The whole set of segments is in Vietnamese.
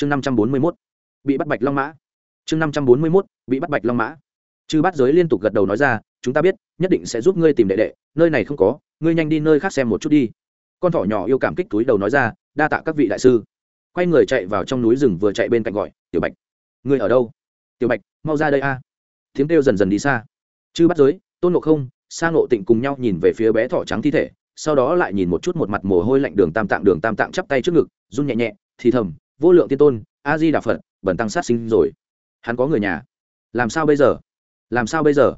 chương năm trăm bốn mươi mốt, bị bắt bạch long mã. Chương năm trăm bốn mươi mốt, bị bắt bạch long mã. Chư bát giới liên tục gật đầu nói ra, chúng ta biết, nhất định sẽ giúp ngươi tìm đệ đệ, nơi này không có, ngươi nhanh đi nơi khác xem một chút đi. Con thỏ nhỏ yêu cảm kích túi đầu nói ra, đa tạ các vị đại sư. Quay người chạy vào trong núi rừng vừa chạy bên cạnh gọi, tiểu bạch, ngươi ở đâu? Tiểu bạch, mau ra đây a. Tiếng kêu dần dần đi xa. Chư bắt giới, tôn ngộ không sang ngộ tịnh cùng nhau nhìn về phía bé thỏ trắng thi thể, sau đó lại nhìn một chút một mặt mồ hôi lạnh đường tam tạng, đường tam tạng chắp tay trước ngực, run nhẹ nhẹ, thì thầm vô lượng tiên tôn, a di đà phật bẩn tăng sát sinh rồi. Hắn có người nhà. Làm sao bây giờ? Làm sao bây giờ?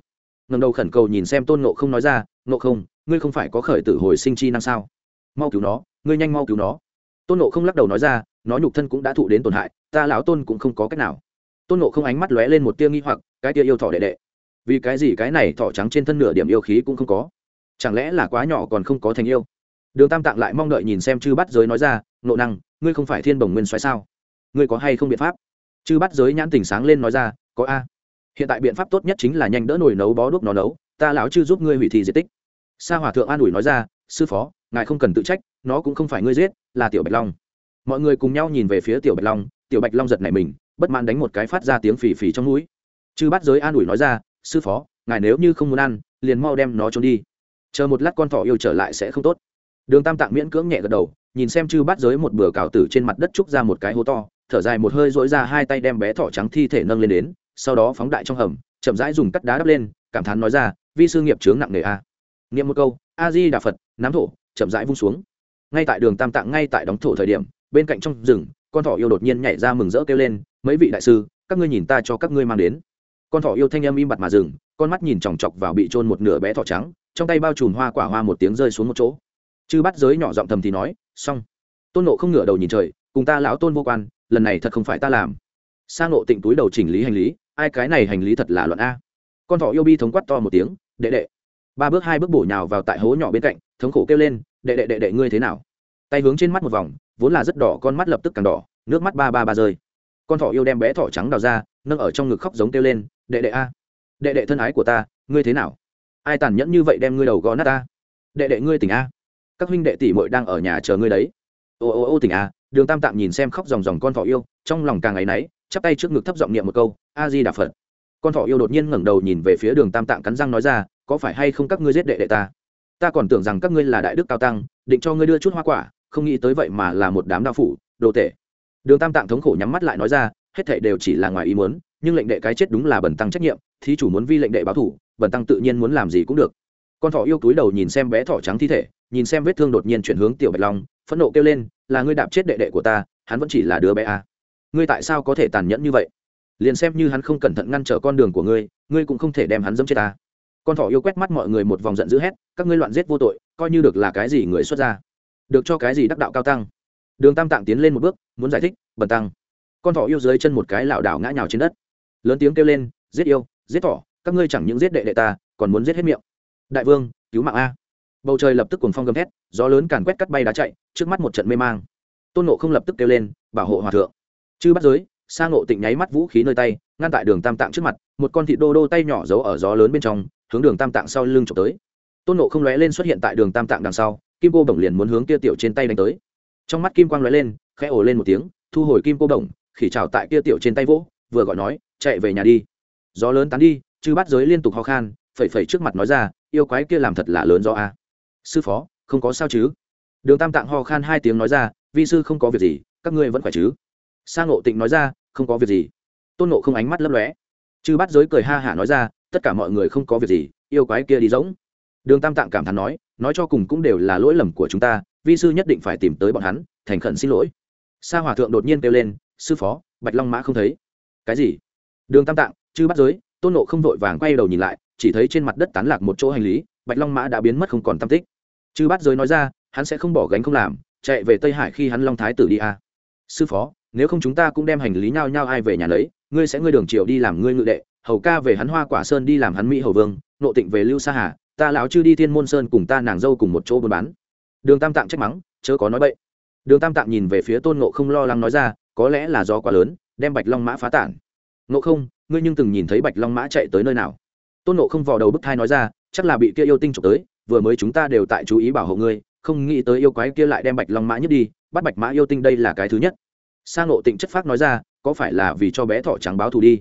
Ngầm đầu khẩn cầu nhìn xem tôn nộ không nói ra nộ không, ngươi không phải có khởi tử hồi sinh chi năng sao? Mau cứu nó, ngươi nhanh mau cứu nó. Tôn nộ không lắc đầu nói ra, nó nhục thân cũng đã thụ đến tổn hại, ta lão tôn cũng không có cách nào. Tôn nộ không ánh mắt lóe lên một tia nghi hoặc, cái tia yêu thỏ đệ đệ. Vì cái gì cái này thỏ trắng trên thân nửa điểm yêu khí cũng không có? Chẳng lẽ là quá nhỏ còn không có thành yêu? Đường tam tạng lại mong đợi nhìn xem chư bắt giới nói ra nộ năng, ngươi không phải thiên bồng nguyên xoáy sao? Ngươi có hay không biện pháp? Chư bắt giới nhãn tỉnh sáng lên nói ra, có a. Hiện tại biện pháp tốt nhất chính là nhanh đỡ nồi nấu bó đuốc nó nấu, ta lão chư giúp ngươi hủy thị di tích. Sa hòa thượng an ủi nói ra, sư phó, ngài không cần tự trách, nó cũng không phải ngươi giết, là tiểu bạch long. Mọi người cùng nhau nhìn về phía tiểu bạch long, tiểu bạch long giật nảy mình, bất mãn đánh một cái phát ra tiếng phì phì trong núi chư bắt giới an ủi nói ra, sư phó, ngài nếu như không muốn ăn, liền mau đem nó trốn đi. Chờ một lát con thỏ yêu trở lại sẽ không tốt đường tam tạng miễn cưỡng nhẹ gật đầu, nhìn xem chư bắt giới một bừa cào tử trên mặt đất trúc ra một cái hố to, thở dài một hơi dỗi ra hai tay đem bé thỏ trắng thi thể nâng lên đến, sau đó phóng đại trong hầm, chậm rãi dùng cắt đá đắp lên, cảm thán nói ra, vi sư nghiệp chướng nặng nề a. Niệm một câu a di đà phật nắm thổ, chậm rãi vung xuống. Ngay tại đường tam tạng ngay tại đóng thổ thời điểm, bên cạnh trong rừng, con thỏ yêu đột nhiên nhảy ra mừng rỡ kêu lên, mấy vị đại sư, các ngươi nhìn ta cho các ngươi mang đến. Con thỏ yêu thanh âm im bặt mà rừng con mắt nhìn chòng chọc vào bị trôn một nửa bé thỏ trắng, trong tay bao trùm hoa quả hoa một tiếng rơi xuống một chỗ chư bắt giới nhỏ giọng thầm thì nói, xong. Tôn nộ không ngửa đầu nhìn trời, cùng ta lão tôn vô quan, lần này thật không phải ta làm. Sang nộ tịnh túi đầu chỉnh lý hành lý, ai cái này hành lý thật là luận a. Con thỏ yêu bi thống quát to một tiếng, đệ đệ. Ba bước hai bước bổ nhào vào tại hố nhỏ bên cạnh, thống khổ kêu lên, đệ đệ đệ đệ ngươi thế nào? Tay hướng trên mắt một vòng, vốn là rất đỏ, con mắt lập tức càng đỏ, nước mắt ba ba ba rơi. Con thỏ yêu đem bé thỏ trắng đào ra, nâng ở trong ngực khóc giống kêu lên, đệ đệ a, đệ đệ thân ái của ta, ngươi thế nào? Ai tàn nhẫn như vậy đem ngươi đầu gõ nát ta? Đệ đệ ngươi tỉnh a các huynh đệ tỷ muội đang ở nhà chờ ngươi đấy. Ô ô ô tỉnh a à, đường tam tạng nhìn xem khóc dòng dòng con thỏ yêu, trong lòng càng ngày náy, chắp tay trước ngực thấp giọng niệm một câu a di đà phật. Con thỏ yêu đột nhiên ngẩng đầu nhìn về phía đường tam tạng cắn răng nói ra, có phải hay không các ngươi giết đệ đệ ta? Ta còn tưởng rằng các ngươi là đại đức cao tăng, định cho ngươi đưa chút hoa quả, không nghĩ tới vậy mà là một đám đao phủ, đồ tể. Đường tam tạng thống khổ nhắm mắt lại nói ra, hết thảy đều chỉ là ngoài ý muốn, nhưng lệnh đệ cái chết đúng là bẩn tăng trách nhiệm, thí chủ muốn vi lệnh đệ báo thủ bẩn tăng tự nhiên muốn làm gì cũng được. Con thỏ yêu túi đầu nhìn xem bé thỏ trắng thi thể nhìn xem vết thương đột nhiên chuyển hướng tiểu bạch long, phẫn nộ kêu lên, là ngươi đạp chết đệ đệ của ta, hắn vẫn chỉ là đứa bé à. ngươi tại sao có thể tàn nhẫn như vậy? Liền xem như hắn không cẩn thận ngăn trở con đường của ngươi ngươi cũng không thể đem hắn dẫm chết ta. Con thỏ yêu quét mắt mọi người một vòng giận dữ hét, các ngươi loạn giết vô tội, coi như được là cái gì người xuất ra được cho cái gì đắc đạo cao tăng. Đường tam tạng tiến lên một bước, muốn giải thích, bần tăng. Con thỏ yêu dưới chân một cái lảo đảo ngã nhào trên đất. Lớn tiếng kêu lên, giết yêu, giết thỏ, các ngươi chẳng những giết đệ đệ ta, còn muốn giết hết miệng. Đại vương, cứu mạng a bầu trời lập tức cuồng phong gầm thét, gió lớn càn quét cắt bay đá chạy, trước mắt một trận mê mang. Tôn nộ không lập tức kêu lên, bảo hộ hòa thượng. Chư bắt giới, Sa ngộ tịnh nháy mắt vũ khí nơi tay, ngăn tại đường tam tạng trước mặt, một con thịt đô đô tay nhỏ giấu ở gió lớn bên trong, hướng đường tam tạng sau lưng trộm tới. Tôn nộ không lóe lên xuất hiện tại đường tam tạng đằng sau, kim cô bổng liền muốn hướng kia tiểu trên tay đánh tới. Trong mắt kim quang lóe lên, khẽ ồ lên một tiếng, thu hồi kim cô bổng, khỉ trào tại kia tiểu trên tay vỗ, vừa gọi nói, chạy về nhà đi. Gió lớn tán đi, chư bắt giới liên tục ho khan, phẩy phẩy trước mặt nói ra, yêu quái kia làm thật là lớn do a sư phó, không có sao chứ? Đường tam tạng ho khan hai tiếng nói ra, vi sư không có việc gì, các ngươi vẫn khỏe chứ? Sa ngộ tịnh nói ra, không có việc gì. Tôn nộ không ánh mắt lấp lóe. Chư bắt giới cười ha hả nói ra, tất cả mọi người không có việc gì, yêu quái kia đi rỗng. Đường tam tạng cảm thán nói nói cho cùng cũng đều là lỗi lầm của chúng ta, vi sư nhất định phải tìm tới bọn hắn, thành khẩn xin lỗi. Sa hòa thượng đột nhiên kêu lên, sư phó, bạch long mã không thấy. Cái gì? Đường tam tạng, chư bắt giới, tôn nộ không vội vàng quay đầu nhìn lại, chỉ thấy trên mặt đất tán lạc một chỗ hành lý, bạch long mã đã biến mất không còn tam tích chư bắt giới nói ra, hắn sẽ không bỏ gánh không làm, chạy về tây hải khi hắn long thái tử đi à. sư phó, nếu không chúng ta cũng đem hành lý nhau nhau ai về nhà lấy, ngươi sẽ ngươi đường triều đi làm ngươi ngự đệ, hầu ca về hắn hoa quả sơn đi làm hắn mỹ hầu vương, nộ tịnh về lưu sa hà, ta lão chư đi thiên môn sơn cùng ta nàng dâu cùng một chỗ buôn bán. Đường tam tạng trách mắng, chớ có nói bậy. Đường tam tạng nhìn về phía tôn nộ không lo lắng nói ra, có lẽ là do quá lớn, đem bạch long mã phá tản. Nộ không, ngươi nhưng từng nhìn thấy bạch long mã chạy tới nơi nào? Tôn nộ không vò đầu bức thai nói ra, chắc là bị kia yêu tinh trộm tới vừa mới chúng ta đều tại chú ý bảo hộ ngươi, không nghĩ tới yêu quái kia lại đem bạch long mã nhất đi, bắt bạch mã yêu tinh đây là cái thứ nhất. Sang ngộ tịnh chất phác nói ra, có phải là vì cho bé thỏ trắng báo thù đi?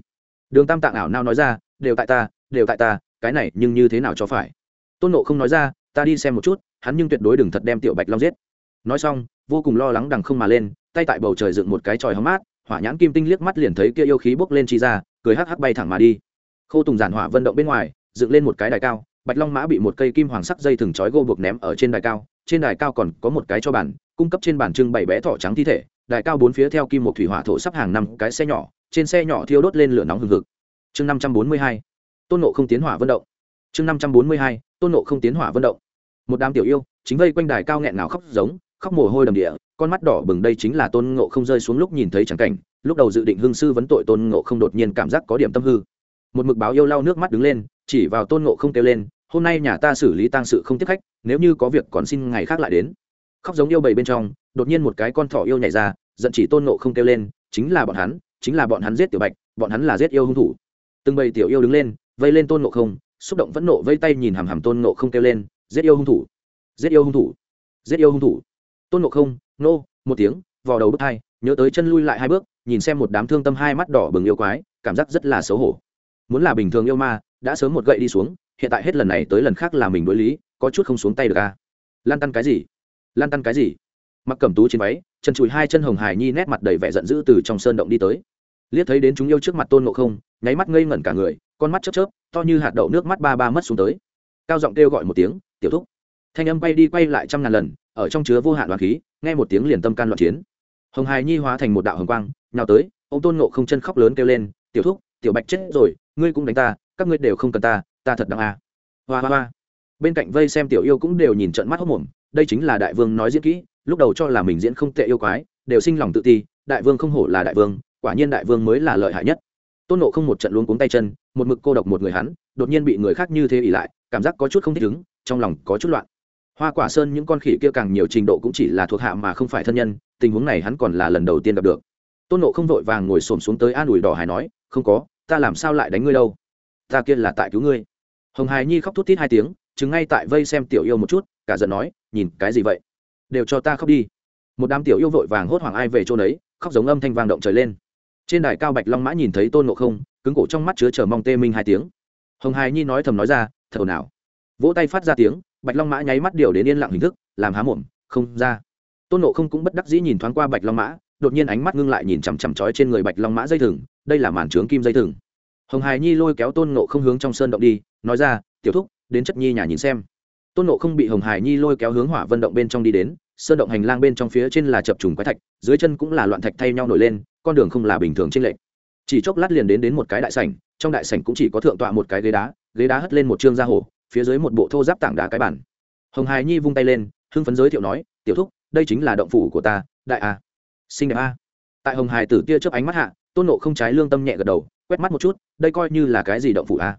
Đường tam tạng ảo nao nói ra, đều tại ta, đều tại ta, cái này nhưng như thế nào cho phải? Tôn nộ không nói ra, ta đi xem một chút, hắn nhưng tuyệt đối đừng thật đem tiểu bạch long giết. Nói xong, vô cùng lo lắng đằng không mà lên, tay tại bầu trời dựng một cái tròi hóng mát, hỏa nhãn kim tinh liếc mắt liền thấy kia yêu khí bốc lên chi ra, cười hắc hắc bay thẳng mà đi. Khâu tùng giản hỏa vận động bên ngoài, dựng lên một cái đài cao bạch long mã bị một cây kim hoàng sắc dây thừng trói gô buộc ném ở trên đài cao, trên đài cao còn có một cái cho bản cung cấp trên bản trưng bày bé thỏ trắng thi thể, đài cao bốn phía theo kim một thủy hỏa thổ sắp hàng năm cái xe nhỏ, trên xe nhỏ thiêu đốt lên lửa nóng hừng hực. Chương năm trăm bốn mươi hai, tôn nộ không tiến hỏa vận động. Chương năm trăm bốn mươi hai, tôn nộ không tiến hỏa vận động. Một đám tiểu yêu, chính vây quanh đài cao nghẹn nào khóc giống, khóc mồ hôi đầm địa, con mắt đỏ bừng đây chính là tôn ngộ không rơi xuống lúc nhìn thấy trắng cảnh, lúc đầu dự định hương sư vấn tội tôn ngộ không đột nhiên cảm giác có điểm tâm hư. Một mực báo yêu lau nước mắt đứng lên, chỉ vào tôn ngộ không kêu lên hôm nay nhà ta xử lý tang sự không tiếp khách, nếu như có việc còn xin ngày khác lại đến. Khóc giống yêu bầy bên trong, đột nhiên một cái con thỏ yêu nhảy ra, giận chỉ tôn nộ không kêu lên, chính là bọn hắn, chính là bọn hắn giết tiểu bạch, bọn hắn là giết yêu hung thủ. Từng bầy tiểu yêu đứng lên, vây lên tôn nộ không, xúc động vẫn nộ vây tay nhìn hàm hàm tôn nộ không kêu lên, giết yêu hung thủ, giết yêu hung thủ, giết yêu hung thủ. Tôn nộ không, nô, một tiếng, vò đầu bước hai, nhớ tới chân lui lại hai bước, nhìn xem một đám thương tâm hai mắt đỏ bừng yêu quái, cảm giác rất là xấu hổ. Muốn là bình thường yêu ma, đã sớm một gậy đi xuống hiện tại hết lần này tới lần khác là mình đối lý, có chút không xuống tay được a à? lan tăn cái gì? Lan tăn cái gì? Mặc cẩm tú trên váy, chân chùi hai chân hồng hải nhi nét mặt đầy vẻ giận dữ từ trong sơn động đi tới. Liếc thấy đến chúng yêu trước mặt tôn ngộ không, nháy mắt ngây ngẩn cả người, con mắt chớp chớp, to như hạt đậu nước mắt ba ba mất xuống tới. Cao giọng kêu gọi một tiếng, tiểu thúc. Thanh âm bay đi quay lại trăm ngàn lần, ở trong chứa vô hạn đoàn khí, nghe một tiếng liền tâm can loạn chiến. Hồng hải nhi hóa thành một đạo hồng quang, nhào tới, ông tôn ngộ không chân khóc lớn kêu lên, tiểu thúc, tiểu bạch chết rồi, ngươi cũng đánh ta, các ngươi đều không cần ta ta thật đáng à. hoa hoa hoa. Bên cạnh vây xem tiểu yêu cũng đều nhìn trận mắt hốc mồm, đây chính là đại vương nói diễn kỹ, lúc đầu cho là mình diễn không tệ yêu quái, đều sinh lòng tự ti, đại vương không hổ là đại vương, quả nhiên đại vương mới là lợi hại nhất. Tôn nộ không một trận luôn cuống tay chân, một mực cô độc một người hắn, đột nhiên bị người khác như thế ỉ lại, cảm giác có chút không thích ứng, trong lòng có chút loạn. Hoa quả sơn những con khỉ kia càng nhiều trình độ cũng chỉ là thuộc hạ mà không phải thân nhân, tình huống này hắn còn là lần đầu tiên gặp được. Tôn nộ không vội vàng ngồi xổm xuống tới an ủi đỏ hải nói, không có, ta làm sao lại đánh ngươi đâu? Ta kia là tại cứu ngươi hồng hải nhi khóc thút thít hai tiếng chứng ngay tại vây xem tiểu yêu một chút, cả giận nói, nhìn cái gì vậy? Đều cho ta khóc đi. Một đám tiểu yêu vội vàng hốt hoảng ai về chỗ đấy khóc giống âm thanh vang động trời lên. Trên đài cao bạch long mã nhìn thấy tôn nộ không, cứng cổ trong mắt chứa chờ mong tê minh hai tiếng. Hồng hải nhi nói thầm nói ra, thở nào. Vỗ tay phát ra tiếng, bạch long mã nháy mắt điều đến yên lặng hình thức, làm há mồm, không ra. Tôn nộ không cũng bất đắc dĩ nhìn thoáng qua bạch long mã, đột nhiên ánh mắt ngưng lại nhìn chằm chằm chói trên người bạch long mã dây thừng, đây là màn trướng kim dây thừng. Hồng hài nhi lôi kéo tôn nộ không hướng trong sơn động đi nói ra, tiểu thúc, đến chất nhi nhà nhìn xem. Tôn nộ không bị hồng hải nhi lôi kéo hướng hỏa vân động bên trong đi đến, sơn động hành lang bên trong phía trên là chập trùng quái thạch, dưới chân cũng là loạn thạch thay nhau nổi lên, con đường không là bình thường trên lệnh chỉ chốc lát liền đến đến một cái đại sảnh, trong đại sảnh cũng chỉ có thượng tọa một cái ghế đá ghế đá hất lên một trương da hổ, phía dưới một bộ thô giáp tảng đá cái bản. Hồng hài nhi vung tay lên, hưng phấn giới thiệu nói, tiểu thúc, đây chính là động phủ của ta, đại a. Xinh đẹp a. Tại hồng hài tử tia chớp ánh mắt hạ, tôn nộ không trái lương tâm nhẹ gật đầu, quét mắt một chút, đây coi như là cái gì động phủ a?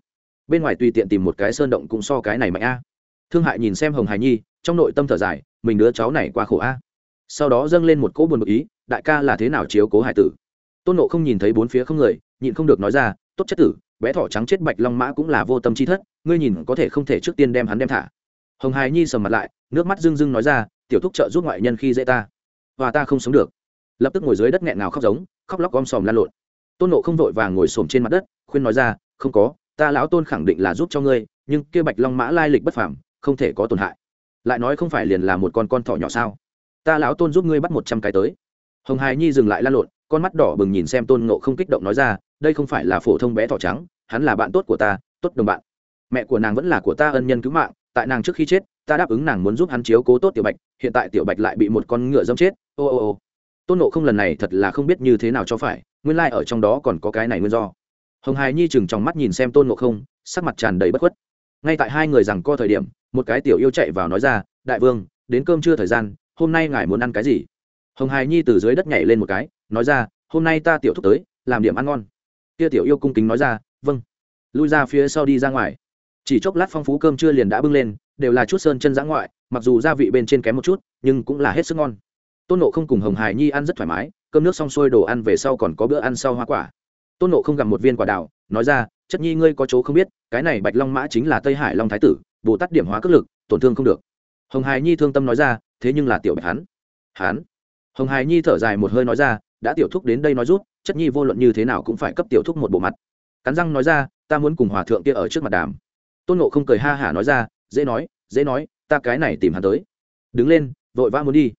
Bên ngoài tùy tiện tìm một cái sơn động cũng so cái này mạnh a. Thương hại nhìn xem hồng hải nhi, trong nội tâm thở dài, mình đứa cháu này qua khổ a. Sau đó dâng lên một cỗ buồn bực ý, đại ca là thế nào chiếu cố hải tử? Tôn nộ không nhìn thấy bốn phía không người, nhịn không được nói ra, tốt chất tử, bé thỏ trắng chết bạch long mã cũng là vô tâm chi thất, ngươi nhìn có thể không thể trước tiên đem hắn đem thả. Hồng hài nhi sầm mặt lại, nước mắt rưng rưng nói ra, tiểu thúc trợ giúp ngoại nhân khi dễ ta và ta không sống được. Lập tức ngồi dưới đất nghẹn ngào khóc giống, khóc lóc gom sòm lan lộn. Tôn nộ không vội vàng ngồi xổm trên mặt đất, khuyên nói ra, không có ta lão tôn khẳng định là giúp cho ngươi, nhưng kia bạch long mã lai lịch bất phàm, không thể có tổn hại. Lại nói không phải liền là một con con thỏ nhỏ sao? Ta lão tôn giúp ngươi bắt một trăm cái tới. Hồng hài nhi dừng lại lan lộn, con mắt đỏ bừng nhìn xem tôn ngộ không kích động nói ra, đây không phải là phổ thông bé thỏ trắng, hắn là bạn tốt của ta, tốt đồng bạn. Mẹ của nàng vẫn là của ta ân nhân cứu mạng, tại nàng trước khi chết, ta đáp ứng nàng muốn giúp hắn chiếu cố tốt tiểu bạch, hiện tại tiểu bạch lại bị một con ngựa dâm chết, ô ô ô. Tôn nộ không lần này thật là không biết như thế nào cho phải, nguyên lai、like、ở trong đó còn có cái này nguyên do hồng hài nhi chừng trong mắt nhìn xem tôn ngộ không, sắc mặt tràn đầy bất khuất. Ngay tại hai người rằng co thời điểm, một cái tiểu yêu chạy vào nói ra, đại vương, đến cơm trưa thời gian, hôm nay ngài muốn ăn cái gì? Hồng hài nhi từ dưới đất nhảy lên một cái, nói ra, hôm nay ta tiểu thúc tới, làm điểm ăn ngon. Kia tiểu yêu cung kính nói ra vâng. Lui ra phía sau đi ra ngoài. Chỉ chốc lát phong phú cơm trưa liền đã bưng lên, đều là chút sơn chân giã ngoại, mặc dù gia vị bên trên kém một chút, nhưng cũng là hết sức ngon. Tôn nộ không cùng hồng hải nhi ăn rất thoải mái, cơm nước xong xuôi đồ ăn về sau còn có bữa ăn sau hoa quả tôn nộ không gặp một viên quả đào, nói ra, chất nhi ngươi có chỗ không biết, cái này bạch long mã chính là tây hải long thái tử, bồ tát điểm hóa cất lực, tổn thương không được. Hồng hải nhi thương tâm nói ra, thế nhưng là tiểu bạch hắn hắn. Hồng hải nhi thở dài một hơi nói ra, đã tiểu thúc đến đây nói rút, chất nhi vô luận như thế nào cũng phải cấp tiểu thúc một bộ mặt. Cắn răng nói ra, ta muốn cùng hòa thượng kia ở trước mặt đàm. Tôn nộ không cười ha hả nói ra, dễ nói dễ nói, ta cái này tìm hắn tới. Đứng lên, vội vã muốn đi.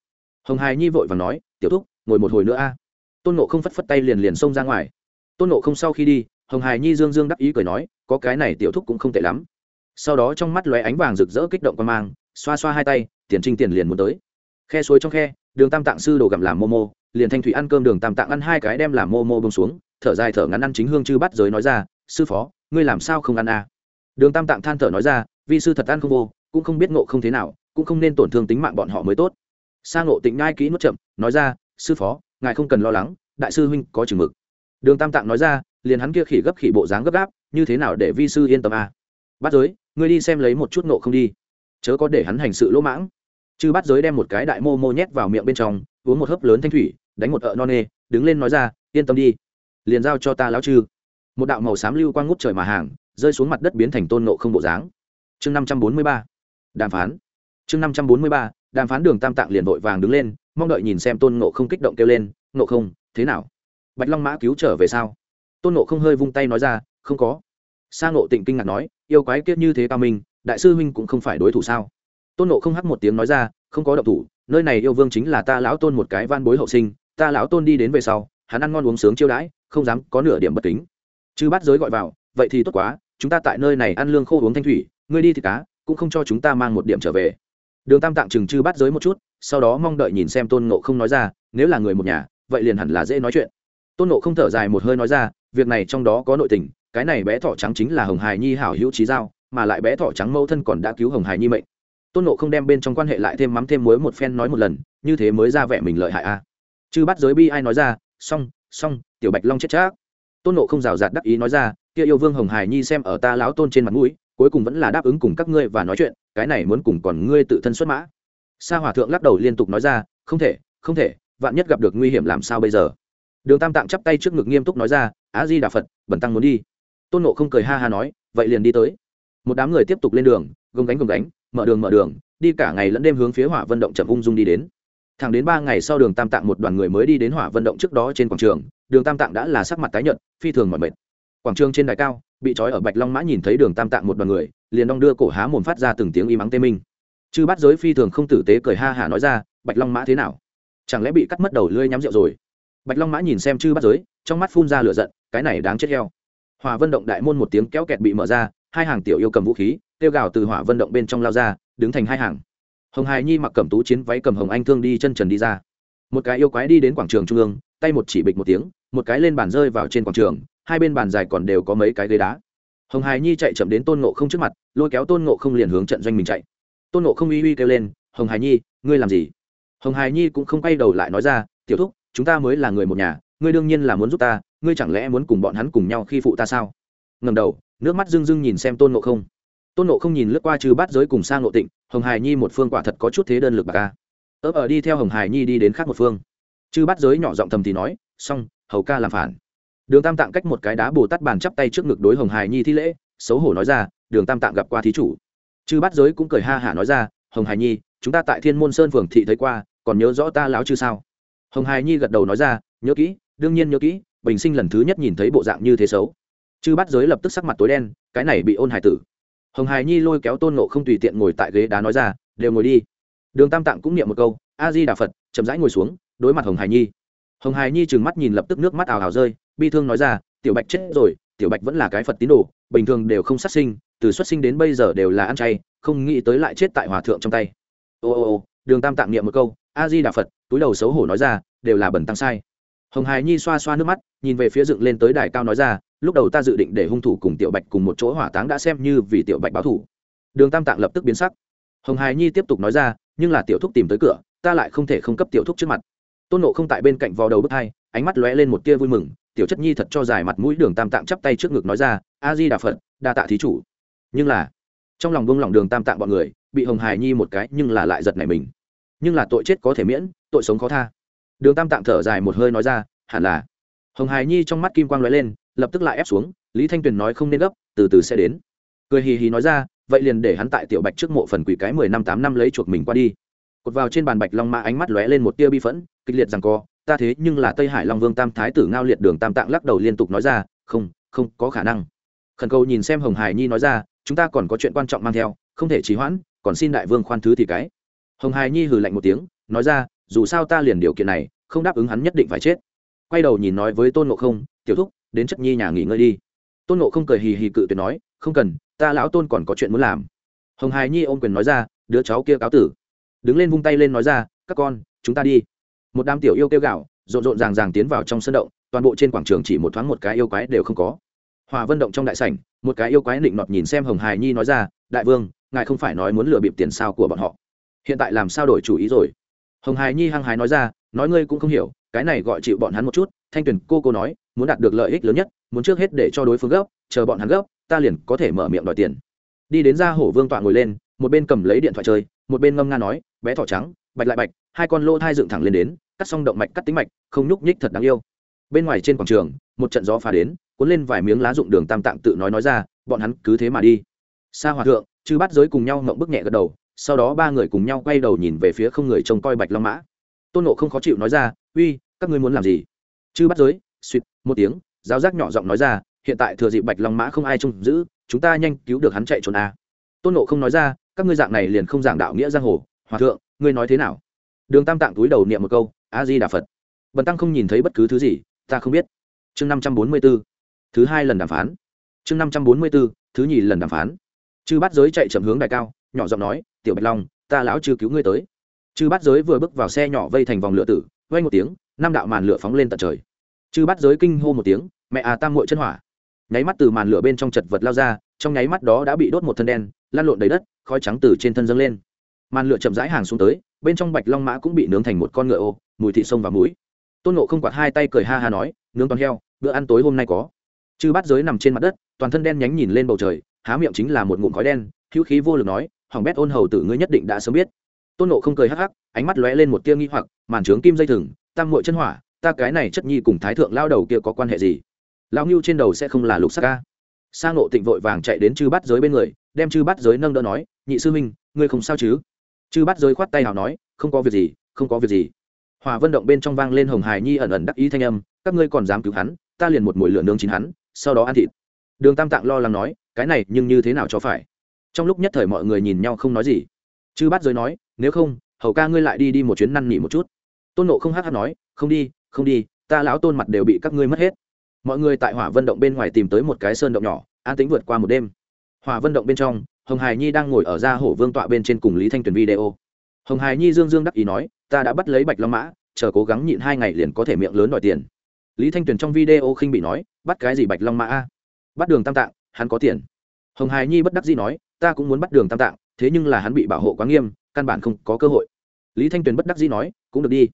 Hồng hài nhi vội và nói, tiểu thúc, ngồi một hồi nữa a. Tôn nộ không phất phất tay liền liền xông ra ngoài tôn nộ không sau khi đi, hồng hài nhi dương dương đắc ý cười nói, có cái này tiểu thúc cũng không tệ lắm. Sau đó trong mắt lóe ánh vàng rực rỡ kích động quan mang, xoa xoa hai tay, tiền trinh tiền liền muốn tới. Khe suối trong khe, đường tam tạng sư đồ gặm làm momo liền thanh thủy ăn cơm đường tam tạng ăn hai cái đem làm momo bông xuống, thở dài thở ngắn ăn chính hương chư bắt giới nói ra, sư phó, ngươi làm sao không ăn à? đường tam tạng than thở nói ra, vi sư thật ăn không vô, cũng không biết ngộ không thế nào, cũng không nên tổn thương tính mạng bọn họ mới tốt. Sang ngộ tịnh ngai kỹ nuốt chậm, nói ra, sư phó, ngài không cần lo lắng, đại sư huynh có chừng mực đường tam tạng nói ra, liền hắn kia khỉ gấp khỉ bộ dáng gấp gáp, như thế nào để vi sư yên tâm à? bắt giới, ngươi đi xem lấy một chút nộ không đi. Chớ có để hắn hành sự lỗ mãng. Chư bắt giới đem một cái đại mô mô nhét vào miệng bên trong, uống một hớp lớn thanh thủy, đánh một ợ non nê, đứng lên nói ra, yên tâm đi. Liền giao cho ta lão chư. Một đạo màu xám lưu quang ngút trời mà hàng, rơi xuống mặt đất biến thành tôn nộ không bộ dáng. Chương năm trăm bốn mươi ba, đàm phán. Chương năm trăm bốn mươi ba, đàm phán đường tam tạng liền vội vàng đứng lên, mong đợi nhìn xem tôn nộ không kích động kêu lên nộ không, thế nào? Bạch long mã cứu trở về sao? Tôn nộ không hơi vung tay nói ra, không có. Sa ngộ tịnh kinh ngạc nói, yêu quái kiết như thế cao minh, đại sư huynh cũng không phải đối thủ sao? Tôn nộ không hắc một tiếng nói ra, không có động thủ, nơi này yêu vương chính là ta lão tôn một cái van bối hậu sinh, ta lão tôn đi đến về sau, hắn ăn ngon uống sướng chiêu đãi, không dám có nửa điểm bất kính. Chứ bắt giới gọi vào, vậy thì tốt quá, chúng ta tại nơi này ăn lương khô uống thanh thủy, ngươi đi thì cá, cũng không cho chúng ta mang một điểm trở về. Đường tam tạng chừng chư bắt giới một chút, sau đó mong đợi nhìn xem tôn nộ không nói ra, nếu là người một nhà, vậy liền hẳn là dễ nói chuyện tôn nộ không thở dài một hơi nói ra, việc này trong đó có nội tình, cái này bé thỏ trắng chính là hồng hài nhi hảo hữu trí giao, mà lại bé thỏ trắng mâu thân còn đã cứu hồng hài nhi mệnh. Tôn nộ không đem bên trong quan hệ lại thêm mắm thêm muối một phen nói một lần, như thế mới ra vẻ mình lợi hại a. À. chư bắt giới bi ai nói ra, xong xong, tiểu bạch long chết chắc. Tôn nộ không rào rạt đắc ý nói ra, kia yêu vương hồng hài nhi xem ở ta lão tôn trên mặt mũi, cuối cùng vẫn là đáp ứng cùng các ngươi và nói chuyện, cái này muốn cùng còn ngươi tự thân xuất mã. Sa hòa thượng lắc đầu liên tục nói ra, không thể không thể, vạn nhất gặp được nguy hiểm làm sao bây giờ? Đường tam tạng chắp tay trước ngực nghiêm túc nói ra, á di đà phật, bẩn tăng muốn đi. Tôn nộ không cười ha ha nói, vậy liền đi tới. Một đám người tiếp tục lên đường, gồng gánh gồng gánh, mở đường mở đường, đi cả ngày lẫn đêm hướng phía hỏa vận động chậm ung dung đi đến. Thẳng đến ba ngày sau đường tam tạng một đoàn người mới đi đến hỏa vận động trước đó trên quảng trường, đường tam tạng đã là sắc mặt tái nhợt, phi thường mọi mệt. Quảng trường trên đài cao, bị trói ở bạch long mã nhìn thấy đường tam tạng một đoàn người, liền đong đưa cổ há mồm phát ra từng tiếng y mắng tê minh. Chư bắt giới phi thường không tử tế cười ha hả nói ra, bạch long mã thế nào? Chẳng lẽ bị cắt mất đầu lưỡi nhắm rượu rồi? Bạch long mã nhìn xem chư bắt giới, trong mắt phun ra lửa giận, cái này đáng chết heo. Hỏa vân động đại môn một tiếng kéo kẹt bị mở ra, hai hàng tiểu yêu cầm vũ khí kêu gào từ hỏa vân động bên trong lao ra, đứng thành hai hàng. Hồng hài nhi mặc cầm tú chiến váy cầm hồng anh thương đi chân trần đi ra. Một cái yêu quái đi đến quảng trường trung ương, tay một chỉ bịch một tiếng, một cái lên bàn rơi vào trên quảng trường, hai bên bàn dài còn đều có mấy cái ghế đá. Hồng hài nhi chạy chậm đến tôn ngộ không trước mặt, lôi kéo tôn ngộ không liền hướng trận doanh mình chạy. Tôn Ngộ không uy uy kêu lên, hồng hài nhi, ngươi làm gì? Hồng hài nhi cũng không quay đầu lại nói ra, tiểu thúc chúng ta mới là người một nhà, ngươi đương nhiên là muốn giúp ta, ngươi chẳng lẽ muốn cùng bọn hắn cùng nhau khi phụ ta sao? Ngầm đầu, nước mắt rưng rưng nhìn xem tôn nộ không. Tôn nộ không nhìn lướt qua trừ bát giới cùng sang nộ tịnh, hồng hài nhi một phương quả thật có chút thế đơn lực bạc ca ớp ở đi theo hồng hài nhi đi đến khác một phương. Chư bát giới nhỏ giọng thầm thì nói, xong, hầu ca làm phản. Đường tam tạng cách một cái đá bồ tát bàn chắp tay trước ngực đối hồng hài nhi thi lễ, xấu hổ nói ra, đường tam tạng gặp qua thí chủ. Chư bát giới cũng cười ha hả nói ra, hồng hài nhi, chúng ta tại thiên môn sơn phường thị thấy qua, còn nhớ rõ ta lão chư sao? Hồng hài nhi gật đầu nói ra, nhớ kỹ, đương nhiên nhớ kỹ, bình sinh lần thứ nhất nhìn thấy bộ dạng như thế xấu. Chư bát giới lập tức sắc mặt tối đen, cái này bị ôn hài tử. Hồng hài nhi lôi kéo tôn nộ không tùy tiện ngồi tại ghế đá nói ra, đều ngồi đi. Đường tam tạng cũng niệm một câu, a di đà phật, chậm rãi ngồi xuống, đối mặt hồng hài nhi. Hồng hài nhi trừng mắt nhìn lập tức nước mắt ào ào rơi, bi thương nói ra, tiểu bạch chết rồi, tiểu bạch vẫn là cái phật tín đồ, bình thường đều không sát sinh, từ xuất sinh đến bây giờ đều là ăn chay, không nghĩ tới lại chết tại hòa thượng trong tay. Ô ô ô, đường tam tạng niệm một câu a di đà phật, túi đầu xấu hổ nói ra, đều là bẩn tăng sai. Hồng hài nhi xoa xoa nước mắt, nhìn về phía dựng lên tới đài cao nói ra, lúc đầu ta dự định để hung thủ cùng tiểu bạch cùng một chỗ hỏa táng đã xem như vì tiểu bạch báo thủ. Đường tam tạng lập tức biến sắc. Hồng hài nhi tiếp tục nói ra, nhưng là tiểu thúc tìm tới cửa, ta lại không thể không cấp tiểu thúc trước mặt. Tôn nộ không tại bên cạnh vò đầu bước hai, ánh mắt lóe lên một tia vui mừng, tiểu chất nhi thật cho dài mặt mũi đường tam tạng chắp tay trước ngực nói ra, a di đà phật, đa tạ thí chủ. Nhưng là, trong lòng buông lòng đường tam tạng bọn người, bị hồng hài nhi một cái, nhưng là lại giật nảy mình nhưng là tội chết có thể miễn, tội sống khó tha. Đường tam tạm thở dài một hơi nói ra, hẳn là. Hồng hài nhi trong mắt kim quang lóe lên, lập tức lại ép xuống, lý thanh tuyền nói không nên gấp, từ từ sẽ đến. Cười hì hì nói ra, vậy liền để hắn tại tiểu bạch trước mộ phần quỷ cái mười năm tám năm lấy chuộc mình qua đi. Cột vào trên bàn bạch long mã ánh mắt lóe lên một tia bi phẫn, kịch liệt rằng co, ta thế nhưng là tây hải long vương tam thái tử ngao liệt đường tam tạng lắc đầu liên tục nói ra, không không có khả năng. Khẩn cầu nhìn xem hồng hải nhi nói ra, chúng ta còn có chuyện quan trọng mang theo, không thể trì hoãn, còn xin đại vương khoan thứ thì cái hồng hải nhi hừ lạnh một tiếng, nói ra, dù sao ta liền điều kiện này, không đáp ứng hắn nhất định phải chết. Quay đầu nhìn nói với tôn ngộ không, tiểu thúc, đến chất nhi nhà nghỉ ngơi đi. Tôn ngộ không cười hì hì cự tuyệt nói, không cần, ta lão tôn còn có chuyện muốn làm. Hồng hải nhi ôm quyền nói ra, đứa cháu kia cáo tử. Đứng lên vung tay lên nói ra, các con, chúng ta đi. Một đám tiểu yêu kêu gạo rộn rộn ràng ràng tiến vào trong sân động, toàn bộ trên quảng trường chỉ một thoáng một cái yêu quái đều không có. Hòa vân động trong đại sảnh, một cái yêu quái định nọt nhìn xem hồng hải nhi nói ra, đại vương, ngài không phải nói muốn lừa bịp tiền sao của bọn họ hiện tại làm sao đổi chủ ý rồi? Hồng hải nhi hăng hái nói ra, nói ngươi cũng không hiểu, cái này gọi chịu bọn hắn một chút, thanh tuyền cô cô nói, muốn đạt được lợi ích lớn nhất, muốn trước hết để cho đối phương gấp, chờ bọn hắn gấp, ta liền có thể mở miệng đòi tiền. Đi đến ra hổ vương tọa ngồi lên, một bên cầm lấy điện thoại chơi, một bên ngâm nga nói, bé thỏ trắng, bạch lại bạch, hai con lô thai dựng thẳng lên đến, cắt xong động mạch cắt tính mạch, không nhúc nhích thật đáng yêu. Bên ngoài trên quảng trường, một trận gió phá đến, cuốn lên vài miếng lá dụng đường tam tạng tự nói nói ra, bọn hắn cứ thế mà đi. Sa hòa thượng, chư bắt giới cùng nhau ngậm bức nhẹ gật đầu sau đó ba người cùng nhau quay đầu nhìn về phía không người trông coi bạch long mã. Tôn nộ không khó chịu nói ra, uy, các ngươi muốn làm gì? Chư bắt giới, suýt, một tiếng, giáo giác nhỏ giọng nói ra, hiện tại thừa dịp bạch long mã không ai trông giữ, chúng ta nhanh cứu được hắn chạy trốn a à. tôn nộ không nói ra, các ngươi dạng này liền không giảng đạo nghĩa giang hồ, hòa thượng, ngươi nói thế nào? Đường tam tạng túi đầu niệm một câu, a di đà phật. Bần tăng không nhìn thấy bất cứ thứ gì, ta không biết. Chương năm trăm bốn mươi b ố thứ hai lần đàm phán. Chương năm trăm bốn mươi b ố thứ nhì lần đàm phán. Chư bắt giới chạy chậm hướng đại cao, nhỏ giọng nói tiểu bạch long, ta lão chưa cứu ngươi tới. Chư Bát giới vừa bước vào xe nhỏ vây thành vòng lửa tử vây một tiếng, năm đạo màn lửa phóng lên tận trời. Chư Bát giới kinh hô một tiếng, mẹ à tam muội chân hỏa. Nháy mắt từ màn lửa bên trong chật vật lao ra, trong nháy mắt đó đã bị đốt một thân đen, lan lộn đầy đất, khói trắng từ trên thân dâng lên. Màn lửa chậm rãi hàng xuống tới, bên trong bạch long mã cũng bị nướng thành một con ngựa ô, mùi thị sông và mũi tôn nộ không quạt hai tay cười ha ha nói, nướng toàn heo, bữa ăn tối hôm nay có. Chư bát giới nằm trên mặt đất, toàn thân đen nhánh nhìn lên bầu trời, há miệng chính là một ngụm khói đen, hữu khí vô lực nói hỏng bét ôn hầu tử ngươi nhất định đã sớm biết. Tôn nộ không cười hắc hắc, ánh mắt lóe lên một tia nghi hoặc, màn trướng kim dây thừng, tam mội chân hỏa, ta cái này chất nhi cùng thái thượng lao đầu kia có quan hệ gì? Lao ngưu trên đầu sẽ không là lục sắc ca sang nộ tịnh vội vàng chạy đến chư bát giới bên người, đem chư bát giới nâng đỡ nói, nhị sư minh ngươi không sao chứ? Chư bát giới khoát tay nào nói, không có việc gì, không có việc gì. Hòa vân động bên trong vang lên hồng hài nhi ẩn ẩn đắc ý thanh âm, các ngươi còn dám cứu hắn, ta liền một mùi lửa nướng chín hắn, sau đó ăn thịt. Đường tam tạng lo lắng nói, cái này nhưng như thế nào cho phải? Trong lúc nhất thời mọi người nhìn nhau không nói gì. Chư bát giới nói, nếu không, hầu ca ngươi lại đi đi một chuyến năn nỉ một chút. Tôn nộ không hát hát nói, không đi không đi, ta lão tôn mặt đều bị các ngươi mất hết. Mọi người tại hỏa vân động bên ngoài tìm tới một cái sơn động nhỏ, an tính vượt qua một đêm. Hỏa vân động bên trong, hồng hải nhi đang ngồi ở ra hổ vương tọa bên trên cùng lý thanh tuyền video. Hồng hải nhi dương dương đắc ý nói, ta đã bắt lấy bạch long mã, chờ cố gắng nhịn hai ngày liền có thể miệng lớn đòi tiền. Lý thanh tuyền trong video khinh bị nói, bắt cái gì bạch long mã a? Bắt đường tam tạng, hắn có tiền. Hồng hải nhi bất đắc dĩ nói ta cũng muốn bắt đường tam tạng, thế nhưng là hắn bị bảo hộ quá nghiêm, căn bản không có cơ hội. Lý thanh tuyền bất đắc dĩ nói, cũng được đi.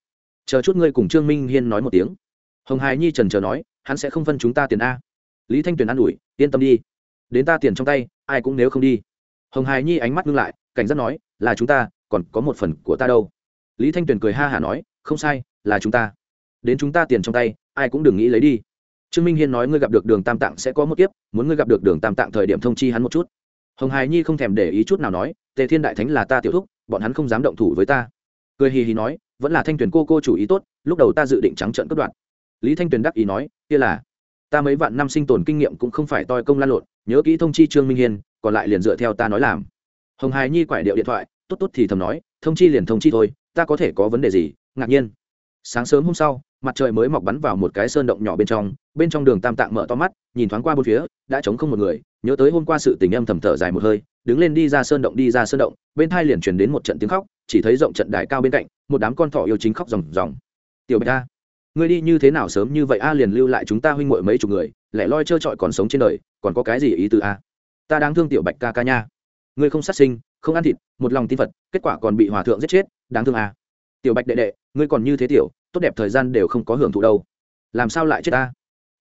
Chờ chút ngươi cùng trương minh hiên nói một tiếng. Hồng hải nhi trần chờ nói, hắn sẽ không phân chúng ta tiền a. Lý thanh tuyền an ủi, yên tâm đi. Đến ta tiền trong tay, ai cũng nếu không đi. Hồng hải nhi ánh mắt ngưng lại, cảnh giác nói, là chúng ta, còn có một phần của ta đâu. Lý thanh tuyền cười ha hả nói, không sai, là chúng ta. Đến chúng ta tiền trong tay, ai cũng đừng nghĩ lấy đi. Trương minh hiên nói ngươi gặp được đường tam tạng sẽ có một kiếp, muốn ngươi gặp được đường tam tạng thời điểm thông chi hắn một chút hồng hải nhi không thèm để ý chút nào nói, tề thiên đại thánh là ta tiểu thúc, bọn hắn không dám động thủ với ta. Cười hì hì nói, vẫn là thanh tuyền cô cô chủ ý tốt, lúc đầu ta dự định trắng trợn cất đoạn lý thanh tuyền đắc ý nói, kia là, ta mấy vạn năm sinh tồn kinh nghiệm cũng không phải toi công lan lộn, nhớ kỹ thông chi trương minh hiên, còn lại liền dựa theo ta nói làm. Hồng hải nhi quải điệu điện thoại, tốt tốt thì thầm nói, thông chi liền thông chi thôi, ta có thể có vấn đề gì? Ngạc nhiên. Sáng sớm hôm sau mặt trời mới mọc bắn vào một cái sơn động nhỏ bên trong bên trong đường tam tạng mở to mắt, nhìn thoáng qua bốn phía, đã trống không một người, nhớ tới hôm qua sự tình em thầm thở dài một hơi, đứng lên đi ra sơn động đi ra sơn động, bên thai liền truyền đến một trận tiếng khóc, chỉ thấy rộng trận đài cao bên cạnh, một đám con thỏ yêu chính khóc ròng ròng. Tiểu bạch a, ngươi đi như thế nào sớm như vậy a liền lưu lại chúng ta huynh muội mấy chục người, lẻ loi trơ trọi còn sống trên đời, còn có cái gì ý tứ a? Ta đáng thương tiểu bạch ca ca nha. Ngươi không sát sinh, không ăn thịt, một lòng tin phật, kết quả còn bị hòa thượng giết chết, đáng thương a. Tiểu bạch đệ đệ, ngươi còn như thế tiểu tốt đẹp thời gian đều không có hưởng thụ đâu. Làm sao lại chết a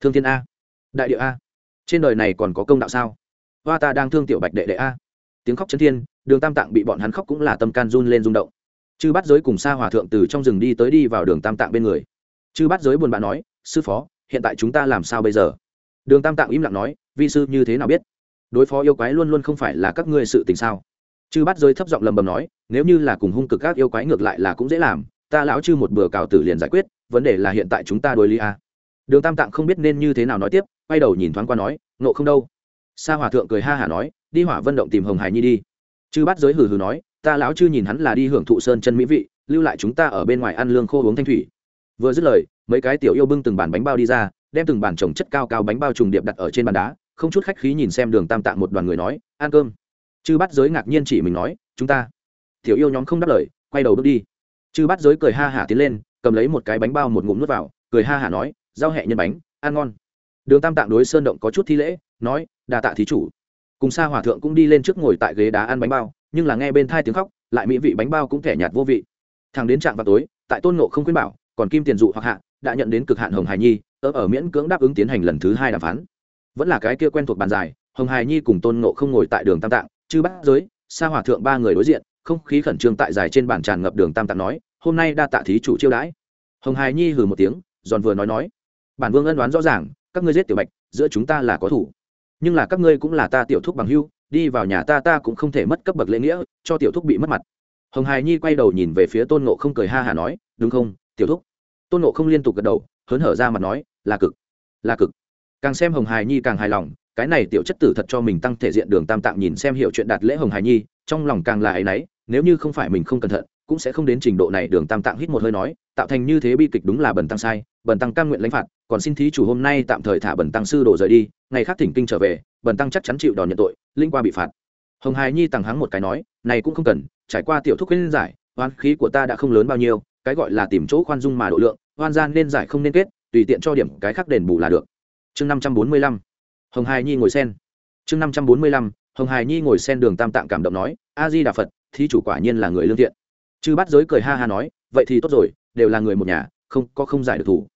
thương thiên a. Đại địa a. Trên đời này còn có công đạo sao? Hoa ta đang thương tiểu bạch đệ đệ a. Tiếng khóc chân thiên, đường tam tạng bị bọn hắn khóc cũng là tâm can run lên rung động. Chư bắt giới cùng xa hòa thượng từ trong rừng đi tới đi vào đường tam tạng bên người. Chư bắt giới buồn bã nói, sư phó, hiện tại chúng ta làm sao bây giờ? Đường tam tạng im lặng nói, vi sư như thế nào biết? Đối phó yêu quái luôn luôn không phải là các ngươi sự tình sao? Chư bắt giới thấp giọng lầm bầm nói, nếu như là cùng hung cực các yêu quái ngược lại là cũng dễ làm ta lão chư một bữa cào tử liền giải quyết, vấn đề là hiện tại chúng ta đối lý a. Đường tam tạng không biết nên như thế nào nói tiếp, quay đầu nhìn thoáng qua nói nộ không đâu. Sa hòa thượng cười ha hả nói, đi hỏa vân động tìm hồng hải nhi đi. Chư bắt giới hừ hừ nói, ta lão chư nhìn hắn là đi hưởng thụ sơn chân mỹ vị, lưu lại chúng ta ở bên ngoài ăn lương khô uống thanh thủy. Vừa dứt lời, mấy cái tiểu yêu bưng từng bàn bánh bao đi ra, đem từng bàn trồng chất cao cao bánh bao trùng điệp đặt ở trên bàn đá, không chút khách khí nhìn xem đường tam tạng một đoàn người nói, ăn cơm. Chư bắt giới ngạc nhiên chỉ mình nói, chúng ta. Tiểu yêu nhóm không đáp lời, quay đầu bước đi chư bắt giới cười ha hả tiến lên, cầm lấy một cái bánh bao một ngụm nuốt vào, cười ha hả nói, giao hẹ nhân bánh, ăn ngon. Đường tam tạng đối sơn động có chút thi lễ, nói, đà tạ thí chủ. Cùng xa hòa thượng cũng đi lên trước ngồi tại ghế đá ăn bánh bao, nhưng là nghe bên thai tiếng khóc, lại mỹ vị bánh bao cũng thẻ nhạt vô vị. Thằng đến trạm vào tối, tại tôn nộ không khuyên bảo, còn kim tiền dụ hoặc hạ, đã nhận đến cực hạn hồng hải nhi, ở ở miễn cưỡng đáp ứng tiến hành lần thứ hai đàm phán. Vẫn là cái kia quen thuộc bàn dài, hồng hải nhi cùng tôn nộ không ngồi tại đường tam tạng, chư bắt giới xa hòa thượng ba người đối diện không khí khẩn trương tại dài trên bàn tràn ngập đường tam tạng nói, hôm nay đa tạ thí chủ chiêu đãi. Hồng hải nhi hừ một tiếng, giòn vừa nói nói, bản vương ân đoán rõ ràng, các ngươi giết tiểu bạch, giữa chúng ta là có thủ. Nhưng là các ngươi cũng là ta tiểu thúc bằng hưu, đi vào nhà ta ta cũng không thể mất cấp bậc lễ nghĩa, cho tiểu thúc bị mất mặt. Hồng hài nhi quay đầu nhìn về phía tôn nộ không cười ha hả nói, đúng không, tiểu thúc? Tôn nộ không liên tục gật đầu, hớn hở ra mặt nói, là cực là cực. Càng xem hồng hài nhi càng hài lòng, cái này tiểu chất tử thật cho mình tăng thể diện đường tam tạng nhìn xem hiệu chuyện đạt lễ hồng hài nhi, trong lòng càng là áy náy nếu như không phải mình không cẩn thận, cũng sẽ không đến trình độ này, đường tam tạng hít một hơi nói, tạo thành như thế bi kịch đúng là bần tăng sai, bần tăng cam nguyện lãnh phạt, còn xin thí chủ hôm nay tạm thời thả bần tăng sư đổ rời đi, ngày khác thỉnh kinh trở về, bần tăng chắc chắn chịu đòn nhận tội, linh qua bị phạt. Hồng hài nhi tằng hắng một cái nói, này cũng không cần, trải qua tiểu thúc khuyên giải oan khí của ta đã không lớn bao nhiêu, cái gọi là tìm chỗ khoan dung mà độ lượng, oan gian nên giải không nên kết, tùy tiện cho điểm cái khác đền bù là được. Chương năm trăm bốn mươi lăm, hồng hài nhi ngồi sen. Chương năm trăm bốn mươi lăm, hồng hài nhi ngồi sen, đường tam tạng cảm động nói, a di đà phật thí chủ quả nhiên là người lương thiện. Chư bắt giới cười ha ha nói, vậy thì tốt rồi, đều là người một nhà, không, có không giải được thủ.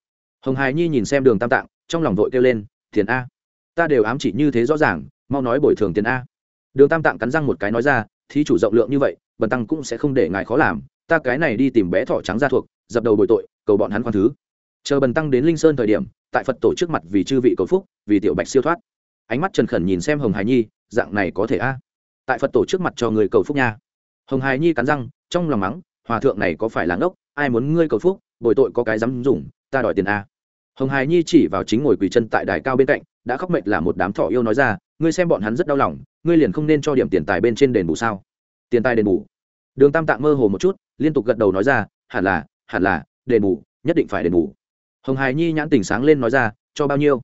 Hồng hài nhi nhìn xem đường tam tạng, trong lòng vội kêu lên, tiền a, ta đều ám chỉ như thế rõ ràng, mau nói bồi thường tiền a. Đường tam tạng cắn răng một cái nói ra, thí chủ rộng lượng như vậy, bần tăng cũng sẽ không để ngài khó làm, ta cái này đi tìm bé thỏ trắng ra thuộc, dập đầu bồi tội, cầu bọn hắn khoan thứ. Chờ bần tăng đến linh sơn thời điểm, tại phật tổ trước mặt vì chư vị cầu phúc, vì tiểu bạch siêu thoát. Ánh mắt trần khẩn nhìn xem hồng hải nhi, dạng này có thể a, tại phật tổ trước mặt cho người cầu phúc nha hồng hải nhi cắn răng, trong lòng mắng, hòa thượng này có phải là ngốc? Ai muốn ngươi cầu phúc? Bồi tội có cái dám dùng, ta đòi tiền a. Hồng hải nhi chỉ vào chính ngồi quỳ chân tại đài cao bên cạnh, đã khóc mệt là một đám thọ yêu nói ra, ngươi xem bọn hắn rất đau lòng, ngươi liền không nên cho điểm tiền tài bên trên đền bù sao? Tiền tài đền bù? Đường tam tạng mơ hồ một chút, liên tục gật đầu nói ra, hẳn là hẳn là, đền bù, nhất định phải đền bù. Hồng hải nhi nhãn tỉnh sáng lên nói ra, cho bao nhiêu?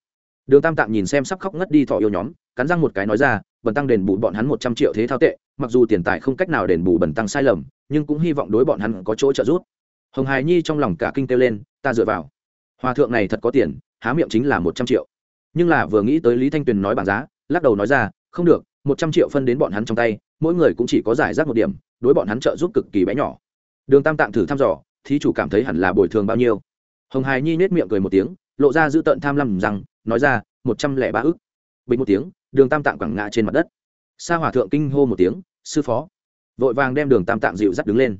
Đường tam tạng nhìn xem sắp khóc ngất đi thọ yêu nhóm, cắn răng một cái nói ra, bần tăng đền bù bọn hắn một trăm triệu thế thao tệ mặc dù tiền tài không cách nào đền bù bần tăng sai lầm, nhưng cũng hy vọng đối bọn hắn có chỗ trợ giúp. Hồng hải nhi trong lòng cả kinh kêu lên, ta dựa vào. Hòa thượng này thật có tiền, há miệng chính là một trăm triệu. Nhưng là vừa nghĩ tới lý thanh tuyền nói bảng giá, lắc đầu nói ra, không được, một trăm triệu phân đến bọn hắn trong tay, mỗi người cũng chỉ có giải rác một điểm, đối bọn hắn trợ giúp cực kỳ bé nhỏ. Đường tam tạng thử thăm dò, thí chủ cảm thấy hẳn là bồi thường bao nhiêu. Hồng hài nhi nết miệng cười một tiếng, lộ ra giữ tợn tham lam rằng, nói ra, một trăm lẻ ba ức. Bình một tiếng, đường tam tạng quẳng ngã trên mặt đất sa hòa thượng kinh hô một tiếng, sư phó. Vội vàng đem đường tam tạng dịu dắt đứng lên.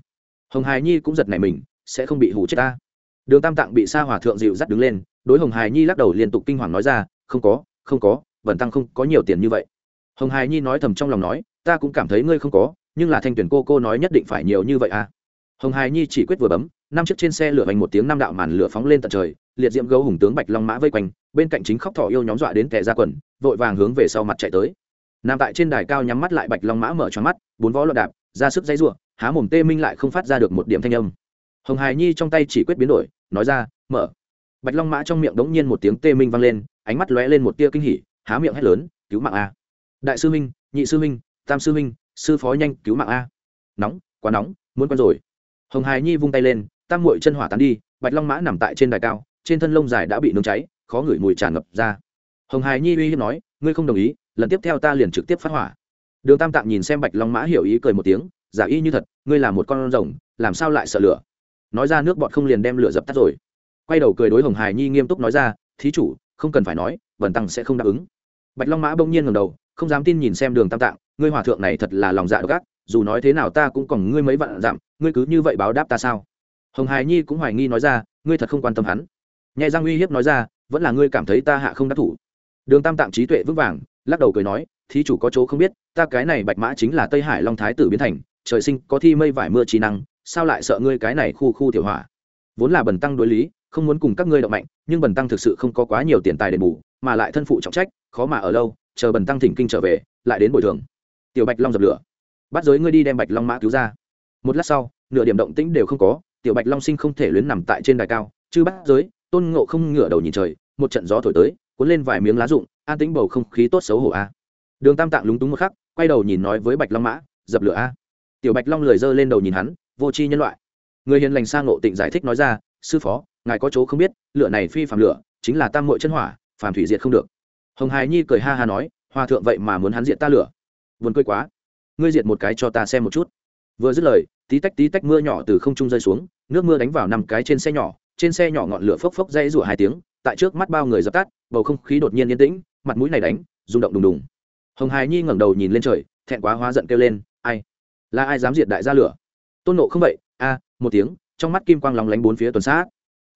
Hồng hài nhi cũng giật nảy mình, sẽ không bị hủ chết ta. Đường tam tạng bị sa hòa thượng dịu dắt đứng lên, đối hồng hài nhi lắc đầu liên tục kinh hoàng nói ra, không có không có vần tăng không có nhiều tiền như vậy. Hồng hài nhi nói thầm trong lòng nói, ta cũng cảm thấy ngươi không có, nhưng là thanh tuyển cô cô nói nhất định phải nhiều như vậy à. Hồng hài nhi chỉ quyết vừa bấm, năm chiếc trên xe lửa vành một tiếng năm đạo màn lửa phóng lên tận trời, liệt diễm gấu hùng tướng bạch long mã vây quanh, bên cạnh chính khóc thỏ yêu nhóm dọa đến kẻ ra quần, vội vàng hướng về sau mặt chạy tới nằm tại trên đài cao nhắm mắt lại bạch long mã mở cho mắt, bốn vó loạn đạp, ra sức dãy ruộng há mồm tê minh lại không phát ra được một điểm thanh âm. Hồng hài nhi trong tay chỉ quyết biến đổi, nói ra, mở. Bạch long mã trong miệng đống nhiên một tiếng tê minh vang lên, ánh mắt lóe lên một tia kinh hỉ, há miệng hét lớn, cứu mạng a. Đại sư minh nhị sư minh tam sư minh sư phó nhanh, cứu mạng a. Nóng, quá nóng, muốn quen rồi. Hồng hài nhi vung tay lên, tam mội chân hỏa tán đi, bạch long mã nằm tại trên đài cao, trên thân lông dài đã bị nướng cháy, khó ngửi mùi tràn ngập ra. Hồng hài nhi uy hiếp nói, ngươi không đồng ý lần tiếp theo ta liền trực tiếp phát hỏa. Đường tam tạng nhìn xem bạch long mã hiểu ý cười một tiếng, giả y như thật, ngươi là một con rồng, làm sao lại sợ lửa? Nói ra nước bọt không liền đem lửa dập tắt rồi. Quay đầu cười đối hồng hài nhi nghiêm túc nói ra, thí chủ, không cần phải nói vần tăng sẽ không đáp ứng. Bạch long mã bỗng nhiên ngầm đầu, không dám tin nhìn xem đường tam tạng, ngươi hòa thượng này thật là lòng dạ độc ác, dù nói thế nào ta cũng còn ngươi mấy vạn dặm, ngươi cứ như vậy báo đáp ta sao? Hồng hài nhi cũng hoài nghi nói ra, ngươi thật không quan tâm hắn. Nhẹ giang uy hiếp nói ra, vẫn là ngươi cảm thấy ta hạ không đắc thủ. Đường tam tạng trí tuệ vững vàng lắc đầu cười nói, thí chủ có chỗ không biết, ta cái này bạch mã chính là tây hải long thái tử biến thành, trời sinh có thi mây vải mưa trí năng, sao lại sợ ngươi cái này khu khu tiểu hỏa? Vốn là bần tăng đối lý, không muốn cùng các ngươi động mạnh, nhưng bần tăng thực sự không có quá nhiều tiền tài đền bù, mà lại thân phụ trọng trách, khó mà ở lâu, chờ bần tăng thỉnh kinh trở về, lại đến bồi thường. Tiểu bạch long dập lửa, bắt giới ngươi đi đem bạch long mã cứu ra. Một lát sau, nửa điểm động tĩnh đều không có, tiểu bạch long sinh không thể luyến nằm tại trên đài cao, chư bắt giới, tôn ngộ không ngửa đầu nhìn trời, một trận gió thổi tới cuốn lên vài miếng lá rụng, an tĩnh bầu không khí tốt xấu hổ a. Đường tam tạng lúng túng một khắc, quay đầu nhìn nói với bạch long mã, dập lửa a. Tiểu bạch long lười giơ lên đầu nhìn hắn, vô tri nhân loại. Người hiền lành sang ngộ tịnh giải thích nói ra, sư phó, ngài có chỗ không biết, lửa này phi phàm lửa, chính là tam mội chân hỏa, phàm thủy diệt không được. Hồng hài nhi cười ha ha nói, hòa thượng vậy mà muốn hắn diệt ta lửa. Vườn cười quá. Ngươi diệt một cái cho ta xem một chút. Vừa dứt lời, tí tách tí tách mưa nhỏ từ không trung rơi xuống, nước mưa đánh vào năm cái trên xe nhỏ, trên xe nhỏ ngọn lửa phốc phốc dãy rủa hai tiếng tại trước mắt bao người dập tắt, bầu không khí đột nhiên yên tĩnh, mặt mũi này đánh, rung động đùng đùng. Hồng hài nhi ngẩng đầu nhìn lên trời, thẹn quá hóa giận kêu lên, ai? Là ai dám diệt đại gia lửa? Tôn nộ không vậy, a, một tiếng, trong mắt kim quang lóng lánh bốn phía tuần sát.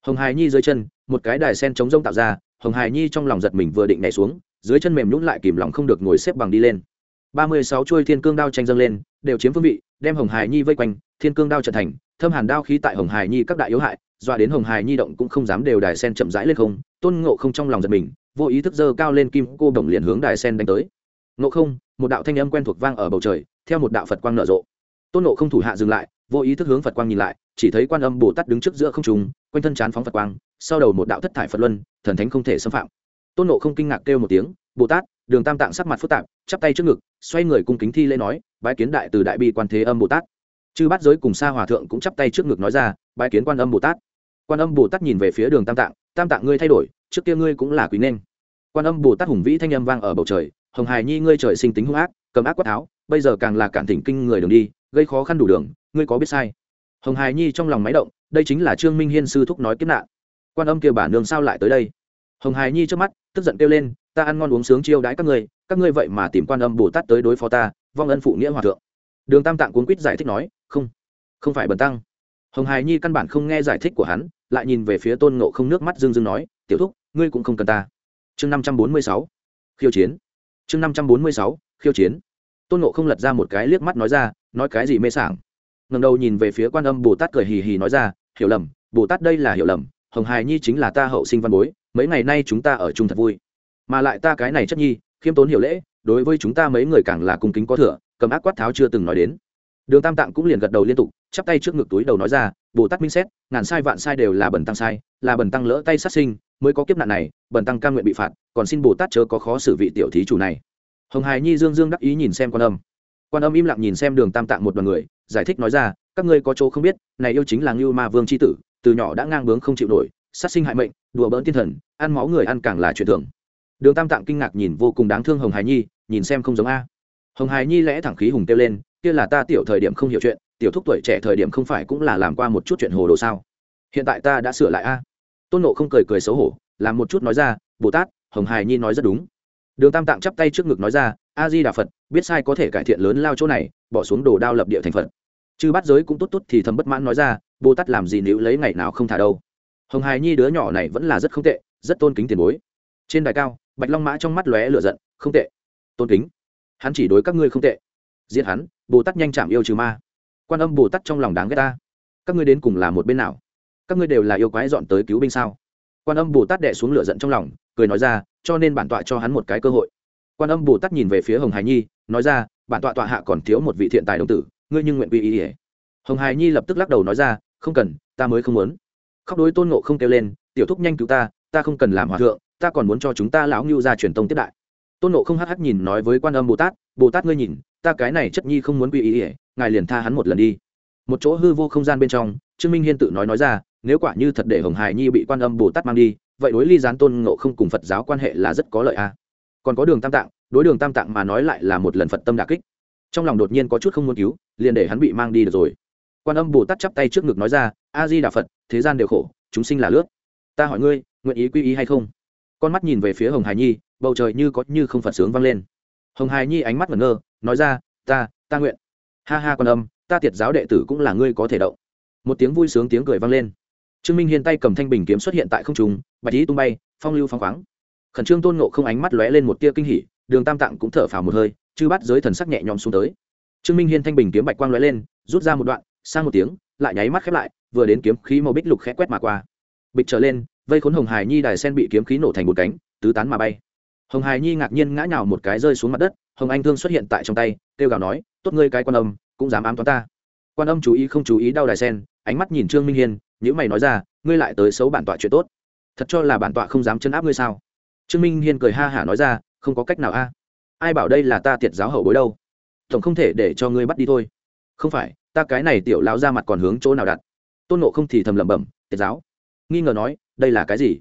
Hồng hài nhi dưới chân, một cái đài sen chống rông tạo ra, hồng hài nhi trong lòng giật mình vừa định nhảy xuống, dưới chân mềm nhún lại kìm lòng không được ngồi xếp bằng đi lên. Ba mươi sáu chuôi thiên cương đao tranh dâng lên, đều chiếm phương vị, đem hồng hài nhi vây quanh, thiên cương đao trở thành, thâm hàn đao khí tại hồng hài nhi các đại yếu hại dọa đến hồng hài nhi động cũng không dám đều đài sen chậm rãi lên không, tôn ngộ không trong lòng giật mình, vô ý thức dơ cao lên kim cô đồng liền hướng đài sen đánh tới. Ngộ không, một đạo thanh âm quen thuộc vang ở bầu trời, theo một đạo phật quang nở rộ. Tôn ngộ không thủ hạ dừng lại, vô ý thức hướng phật quang nhìn lại, chỉ thấy quan âm bồ tát đứng trước giữa không trung, quanh thân chán phóng phật quang, sau đầu một đạo thất thải phật luân, thần thánh không thể xâm phạm. Tôn ngộ không kinh ngạc kêu một tiếng, bồ tát, đường tam tạng sắc mặt phức tạp, chắp tay trước ngực, xoay người cung kính thi lễ nói, bái kiến đại từ đại bi quan thế âm bồ tát. Chư bát giới cùng sa hòa thượng cũng chắp tay trước ngực nói ra, bái kiến quan âm bồ tát quan âm bồ tát nhìn về phía đường tam tạng tam tạng ngươi thay đổi, trước kia ngươi cũng là quý nên. Quan âm bồ tát hùng vĩ thanh âm vang ở bầu trời, hồng hài nhi ngươi trời sinh tính hung ác, cầm ác quát tháo, bây giờ càng là cản thỉnh kinh người đường đi, gây khó khăn đủ đường, ngươi có biết sai. Hồng hài nhi trong lòng máy động, đây chính là trương minh hiên sư thúc nói kiếp nạn. Quan âm kia bà nương sao lại tới đây? Hồng hài nhi trước mắt, tức giận kêu lên, ta ăn ngon uống sướng chiêu đãi các ngươi các ngươi vậy mà tìm quan âm bồ tát tới đối phó ta, vong ân phụ nghĩa hòa thượng. Đường tam tạng cuốn quýt giải thích nói, không không phải bần tăng. Hồng hài nhi căn bản không nghe giải thích của hắn lại nhìn về phía tôn ngộ không nước mắt dưng dưng nói, tiểu thúc, ngươi cũng không cần ta. Chương năm trăm bốn mươi sáu, khiêu chiến. Chương năm trăm bốn mươi sáu, khiêu chiến. Tôn ngộ không lật ra một cái liếc mắt nói ra, nói cái gì mê sảng? Ngầm đầu nhìn về phía quan âm bồ tát cười hì hì nói ra, hiểu lầm, bồ tát đây là hiểu lầm, hồng hài nhi chính là ta hậu sinh văn bối, mấy ngày nay chúng ta ở chung thật vui. Mà lại ta cái này chất nhi, khiêm tốn hiểu lễ, đối với chúng ta mấy người càng là cung kính có thừa, cầm ác quát tháo chưa từng nói đến đường tam tạng cũng liền gật đầu liên tục, chắp tay trước ngực túi đầu nói ra, bồ tát minh xét, ngàn sai vạn sai đều là bần tăng sai, là bần tăng lỡ tay sát sinh, mới có kiếp nạn này, bần tăng cam nguyện bị phạt, còn xin bồ tát chớ có khó xử vị tiểu thí chủ này. Hồng hài nhi dương dương đắc ý nhìn xem quan âm. Quan âm im lặng nhìn xem đường tam tạng một đoàn người, giải thích nói ra, các ngươi có chỗ không biết, này yêu chính là ngưu ma vương c h i tử, từ nhỏ đã ngang bướng không chịu nổi, sát sinh hại mệnh, đùa bỡn thiên thần, ăn máu người ăn càng là chuyện thường. Đường tam tạng kinh ngạc nhìn vô cùng đáng thương hồng hài nhi, nhìn xem không giống a. Hồng hài nhi lẽ thẳng khí hùng kêu lên kia là ta tiểu thời điểm không hiểu chuyện, tiểu thúc tuổi trẻ thời điểm không phải cũng là làm qua một chút chuyện hồ đồ sao? Hiện tại ta đã sửa lại a. Tôn nộ không cười cười xấu hổ, làm một chút nói ra, bồ tát, hồng hài nhi nói rất đúng. Đường tam tạng chắp tay trước ngực nói ra a di đà phật, biết sai có thể cải thiện lớn lao chỗ này, bỏ xuống đồ đao lập địa thành phật. Chư bắt giới cũng tốt tốt thì thầm bất mãn nói ra, bồ tát làm gì nếu lấy ngày nào không thả đâu. Hồng hài nhi đứa nhỏ này vẫn là rất không tệ, rất tôn kính tiền bối. Trên đài cao, bạch long mã trong mắt lóe lửa giận, không tệ, tôn kính. Hắn chỉ đối các ngươi không tệ. Giết hắn bồ tát nhanh chạm yêu trừ ma. Quan âm bồ tát trong lòng đáng ghét ta. Các ngươi đến cùng là một bên nào? Các ngươi đều là yêu quái dọn tới cứu binh sao? Quan âm bồ tát đệ xuống lửa giận trong lòng, cười nói ra, cho nên bản tọa cho hắn một cái cơ hội. Quan âm bồ tát nhìn về phía hồng hải nhi, nói ra, bản tọa tọa hạ còn thiếu một vị thiện tài đồng tử, ngươi nhưng nguyện quy ý ỉa hồng hải nhi lập tức lắc đầu nói ra, không cần, ta mới không muốn. Khóc đối tôn ngộ không kêu lên, tiểu thúc nhanh cứu ta ta không cần làm hòa thượng, ta còn muốn cho chúng ta lão ngưu ra truyền tông tiếp đại tôn nộ không hắc hắc nhìn nói với quan âm bồ tát bồ tát ngươi nhìn, ta cái này chất nhi không muốn quy ý ỉa ngài liền tha hắn một lần đi. Một chỗ hư vô không gian bên trong, trương minh hiên tự nói nói ra, nếu quả như thật để hồng hải nhi bị quan âm bồ tát mang đi, vậy đối ly gián tôn ngộ không cùng phật giáo quan hệ là rất có lợi a còn có đường tam tạng, đối đường tam tạng mà nói lại là một lần phật tâm đà kích. Trong lòng đột nhiên có chút không muốn cứu, liền để hắn bị mang đi được rồi. Quan âm bồ tát chắp tay trước ngực nói ra, a di đà phật, thế gian đều khổ, chúng sinh là lướt. Ta hỏi ngươi, nguyện ý quy ý hay không? Con mắt nhìn về phía hồng hải nhi, bầu trời như có như không phật sướng vang lên. Hồng hải nhi ánh mắt ngẩn ngơ, nói ra, ta ta nguyện. Ha ha quan âm, ta tiệt giáo đệ tử cũng là ngươi có thể động. Một tiếng vui sướng tiếng cười vang lên. Trương minh hiên tay cầm thanh bình kiếm xuất hiện tại không trung, bạch lý tung bay, phong lưu phong khoáng. Khẩn trương tôn ngộ không ánh mắt lóe lên một tia kinh hỉ, đường tam tạng cũng thở phào một hơi, chư bắt giới thần sắc nhẹ nhõm xuống tới. Trương minh hiên thanh bình kiếm bạch quang lóe lên, rút ra một đoạn, sang một tiếng, lại nháy mắt khép lại, vừa đến kiếm khí màu bích lục khẽ quét mà qua. Bịch trở lên vây khốn hồng hải nhi đài sen bị kiếm khí nổ thành một cánh, tứ tán mà bay. Hồng hải nhi ngạc nhiên ngã nhào một cái rơi xuống mặt đất, hồng anh thương xuất hiện tại trong tay, kêu gào nói, tốt ngươi cái quan âm, cũng dám ám toán ta. Quan âm chú ý không chú ý đau đài sen, ánh mắt nhìn trương minh hiên nhữ mày nói ra, ngươi lại tới xấu bản tọa chuyện tốt. Thật cho là bản tọa không dám chân áp ngươi sao? Trương minh hiên cười ha hả nói ra, không có cách nào a. Ai bảo đây là ta tiệt giáo hậu bối đâu? Tổng không thể để cho ngươi bắt đi thôi. Không phải, ta cái này tiểu lão ra mặt còn hướng chỗ nào đặt? Tôn nộ không thì thầm lẩm bẩm, tiệt giáo. Nghi ngờ nói đây là cái gì?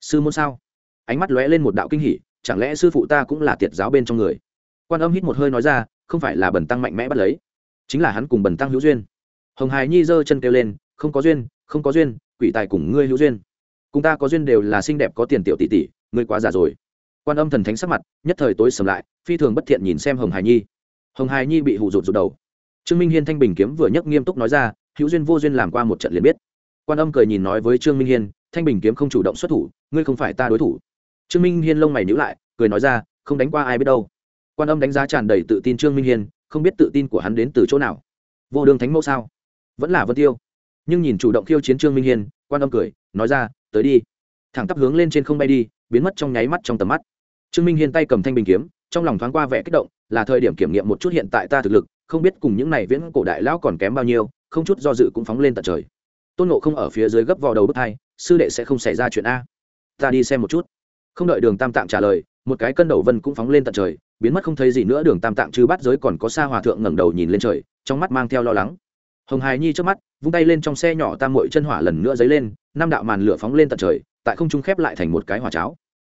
Sư môn sao? Ánh mắt lóe lên một đạo kinh hỉ, chẳng lẽ sư phụ ta cũng là tiệt giáo bên trong người? Quan âm hít một hơi nói ra, không phải là bần tăng mạnh mẽ bắt lấy, chính là hắn cùng bần tăng hữu duyên. Hồng hài nhi giơ chân kêu lên, không có duyên, không có duyên, quỷ tài cùng ngươi hữu duyên. Cùng ta có duyên đều là xinh đẹp có tiền tiểu tỷ tỷ, ngươi quá già rồi. Quan âm thần thánh sắc mặt, nhất thời tối sầm lại, phi thường bất thiện nhìn xem hồng hài nhi. Hồng hài nhi bị hụ rụt rụt đầu. Trương minh hiên thanh bình kiếm vừa nhấc nghiêm túc nói ra, hữu duyên vô duyên làm qua một trận liền biết. Quan âm cười nhìn nói với trương minh hiên thanh bình kiếm không chủ động xuất thủ, ngươi không phải ta đối thủ. Trương minh hiên lông mày nhữ lại, cười nói ra, không đánh qua ai biết đâu. Quan âm đánh giá tràn đầy tự tin trương minh hiên, không biết tự tin của hắn đến từ chỗ nào. Vô đường thánh mẫu sao? Vẫn là vân tiêu. Nhưng nhìn chủ động khiêu chiến trương minh hiên, quan âm cười, nói ra, tới đi. Thẳng tắp hướng lên trên không bay đi, biến mất trong nháy mắt trong tầm mắt. Trương minh hiên tay cầm thanh bình kiếm, trong lòng thoáng qua vẻ kích động, là thời điểm kiểm nghiệm một chút hiện tại ta thực lực, không biết cùng những này viễn cổ đại lão còn kém bao nhiêu, không chút do dự cũng phóng lên tận trời tôn nộ không ở phía dưới gấp vào đầu bước hai sư đệ sẽ không xảy ra chuyện a. Ta đi xem một chút. Không đợi đường tam tạng trả lời, một cái cân đầu vân cũng phóng lên tận trời, biến mất không thấy gì nữa, đường tam tạng chứ bắt giới còn có xa hòa thượng ngẩng đầu nhìn lên trời, trong mắt mang theo lo lắng. Hồng hài nhi trước mắt, vung tay lên trong xe nhỏ tam mội chân hỏa lần nữa dấy lên, năm đạo màn lửa phóng lên tận trời, tại không trung khép lại thành một cái hỏa cháo.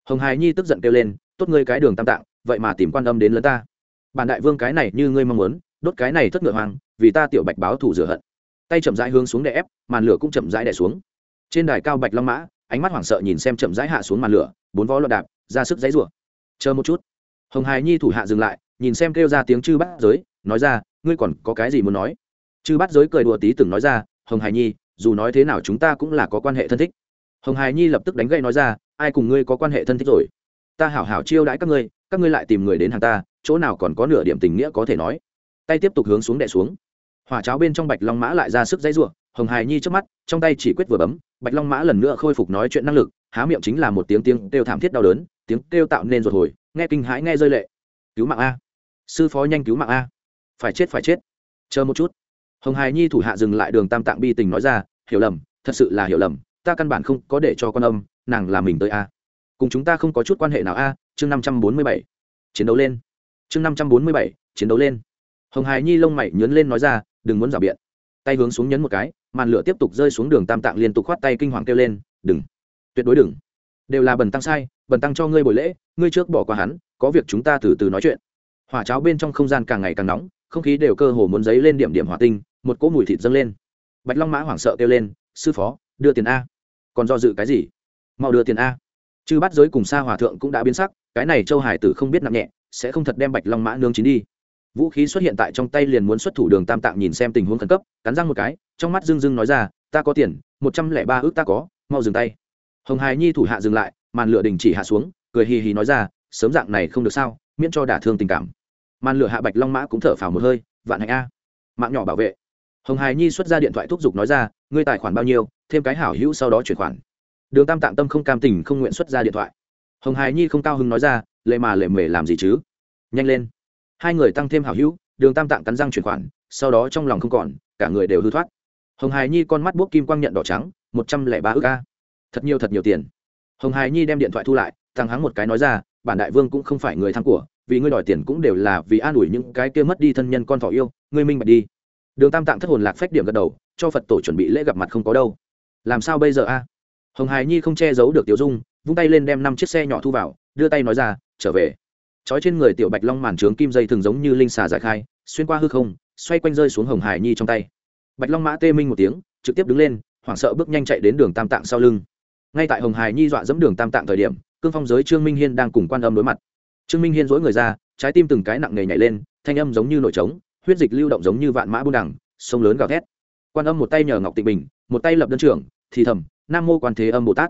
Hồng hài nhi tức giận kêu lên, tốt ngươi cái đường tam tạng, vậy mà tìm quan âm đến lớn ta. Bản đại vương cái này như ngươi mong muốn, đốt cái này thất ngựa hoàng vì ta tiểu bạch báo thủ rửa hận tay chậm rãi hướng xuống đè ép, màn lửa cũng chậm rãi đè xuống. Trên đài cao bạch long mã, ánh mắt hoảng sợ nhìn xem chậm rãi hạ xuống màn lửa, bốn vó loạn đạp, ra sức dãy rủa. Chờ một chút. Hồng hài nhi thủ hạ dừng lại, nhìn xem kêu ra tiếng chư bát giới, nói ra, ngươi còn có cái gì muốn nói? Chư bát giới cười đùa tí từng nói ra, hồng hài nhi, dù nói thế nào chúng ta cũng là có quan hệ thân thích. Hồng hài nhi lập tức đánh gậy nói ra, ai cùng ngươi có quan hệ thân thích rồi? Ta hảo hảo chiêu đãi các ngươi các ngươi lại tìm người đến hàng ta, chỗ nào còn có nửa điểm tình nghĩa có thể nói. Tay tiếp tục hướng xuống đè xuống hỏa cháo bên trong bạch long mã lại ra sức dãy ruộng hồng hài nhi trước mắt, trong tay chỉ quyết vừa bấm, bạch long mã lần nữa khôi phục nói chuyện năng lực, há miệng chính là một tiếng tiếng kêu thảm thiết đau đớn, tiếng kêu tạo nên ruột hồi, nghe kinh hãi nghe rơi lệ. Cứu mạng a. Sư phó nhanh cứu mạng a. Phải chết phải chết. Chờ một chút. Hồng hài nhi thủ hạ dừng lại đường tam tạng bi tình nói ra, hiểu lầm, thật sự là hiểu lầm, ta căn bản không có để cho con âm, nàng là mình tới a. Cùng chúng ta không có chút quan hệ nào a. Chương năm trăm bốn mươi bảy. Chiến đấu lên. Chương năm trăm bốn mươi bảy, chiến đấu lên. Hồng hài nhi lông mày nhớn lên nói ra đừng muốn rào biện. Tay hướng xuống nhấn một cái, màn lửa tiếp tục rơi xuống đường tam tạng liên tục khoát tay kinh hoàng kêu lên, đừng, tuyệt đối đừng. Đều là bần tăng sai, bần tăng cho ngươi buổi lễ, ngươi trước bỏ qua hắn, có việc chúng ta từ từ nói chuyện. Hỏa cháo bên trong không gian càng ngày càng nóng, không khí đều cơ hồ muốn dấy lên điểm điểm hỏa tinh, một cỗ mùi thịt dâng lên. Bạch long mã hoảng sợ kêu lên, sư phó, đưa tiền a. Còn do dự cái gì? Mau đưa tiền a. Chư bắt giới cùng xa hòa thượng cũng đã biến sắc, cái này châu hải tử không biết nặng nhẹ, sẽ không thật đem bạch long mã nương chín đi vũ khí xuất hiện tại trong tay liền muốn xuất thủ đường tam tạng nhìn xem tình huống khẩn cấp, cắn răng một cái, trong mắt dưng dưng nói ra, ta có tiền, một trăm lẻ ba ước ta có, mau dừng tay. Hồng hài nhi thủ hạ dừng lại, màn lửa đình chỉ hạ xuống, cười hì hì nói ra, sớm dạng này không được sao, miễn cho đả thương tình cảm. Màn lửa hạ bạch long mã cũng thở phào một hơi, vạn hạnh a, mạng nhỏ bảo vệ. Hồng hài nhi xuất ra điện thoại thúc giục nói ra, ngươi tài khoản bao nhiêu, thêm cái hảo hữu sau đó chuyển khoản. Đường tam tạng tâm không cam tình không nguyện xuất ra điện thoại. Hồng hài nhi không cao hứng nói ra, lệ mà lệ mề làm gì chứ? Nhanh lên hai người tăng thêm hảo hữu, đường tam tạng cắn răng chuyển khoản, sau đó trong lòng không còn, cả người đều hư thoát. Hồng hài nhi con mắt buốc kim quang nhận đỏ trắng, một trăm lẻ ba ước ca thật nhiều thật nhiều tiền. Hồng hài nhi đem điện thoại thu lại, thằng hắng một cái nói ra, bản đại vương cũng không phải người thắng của, vì ngươi đòi tiền cũng đều là vì an ủi những cái kia mất đi thân nhân con thỏ yêu, ngươi minh bạch đi. Đường tam tạng thất hồn lạc phách điểm gật đầu, cho phật tổ chuẩn bị lễ gặp mặt không có đâu. Làm sao bây giờ a? Hồng hài nhi không che giấu được tiểu dung, vung tay lên đem năm chiếc xe nhỏ thu vào, đưa tay nói ra, trở về trói trên người tiểu bạch long màn trướng kim dây thường giống như linh xà giải khai, xuyên qua hư không, xoay quanh rơi xuống hồng hải nhi trong tay. Bạch long mã tê minh một tiếng, trực tiếp đứng lên, hoảng sợ bước nhanh chạy đến đường tam tạng sau lưng. Ngay tại hồng hải nhi dọa dẫm đường tam tạng thời điểm, cương phong giới trương minh hiên đang cùng quan âm đối mặt. Trương minh hiên dối người ra, trái tim từng cái nặng nề nhảy lên, thanh âm giống như nổi trống, huyết dịch lưu động giống như vạn mã buôn đẳng sông lớn gào thét. Quan âm một tay nhờ ngọc tịnh bình, một tay lập đơn trưởng, thì thầm, nam mô quan thế âm bồ tát.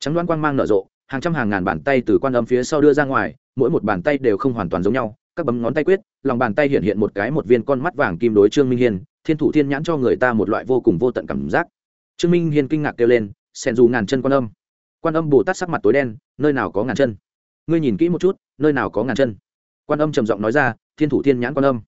Trắng đoan quang mang nở rộ, hàng trăm hàng ngàn bàn tay từ quan âm phía sau đưa ra ngoài mỗi một bàn tay đều không hoàn toàn giống nhau, các bấm ngón tay quyết, lòng bàn tay hiện hiện một cái một viên con mắt vàng kim đối trương minh hiên, thiên thủ thiên nhãn cho người ta một loại vô cùng vô tận cảm giác. Trương minh hiên kinh ngạc kêu lên sen dù ngàn chân quan âm. Quan âm bồ tát sắc mặt tối đen, nơi nào có ngàn chân? Ngươi nhìn kỹ một chút, nơi nào có ngàn chân? Quan âm trầm giọng nói ra, thiên thủ thiên nhãn quan âm.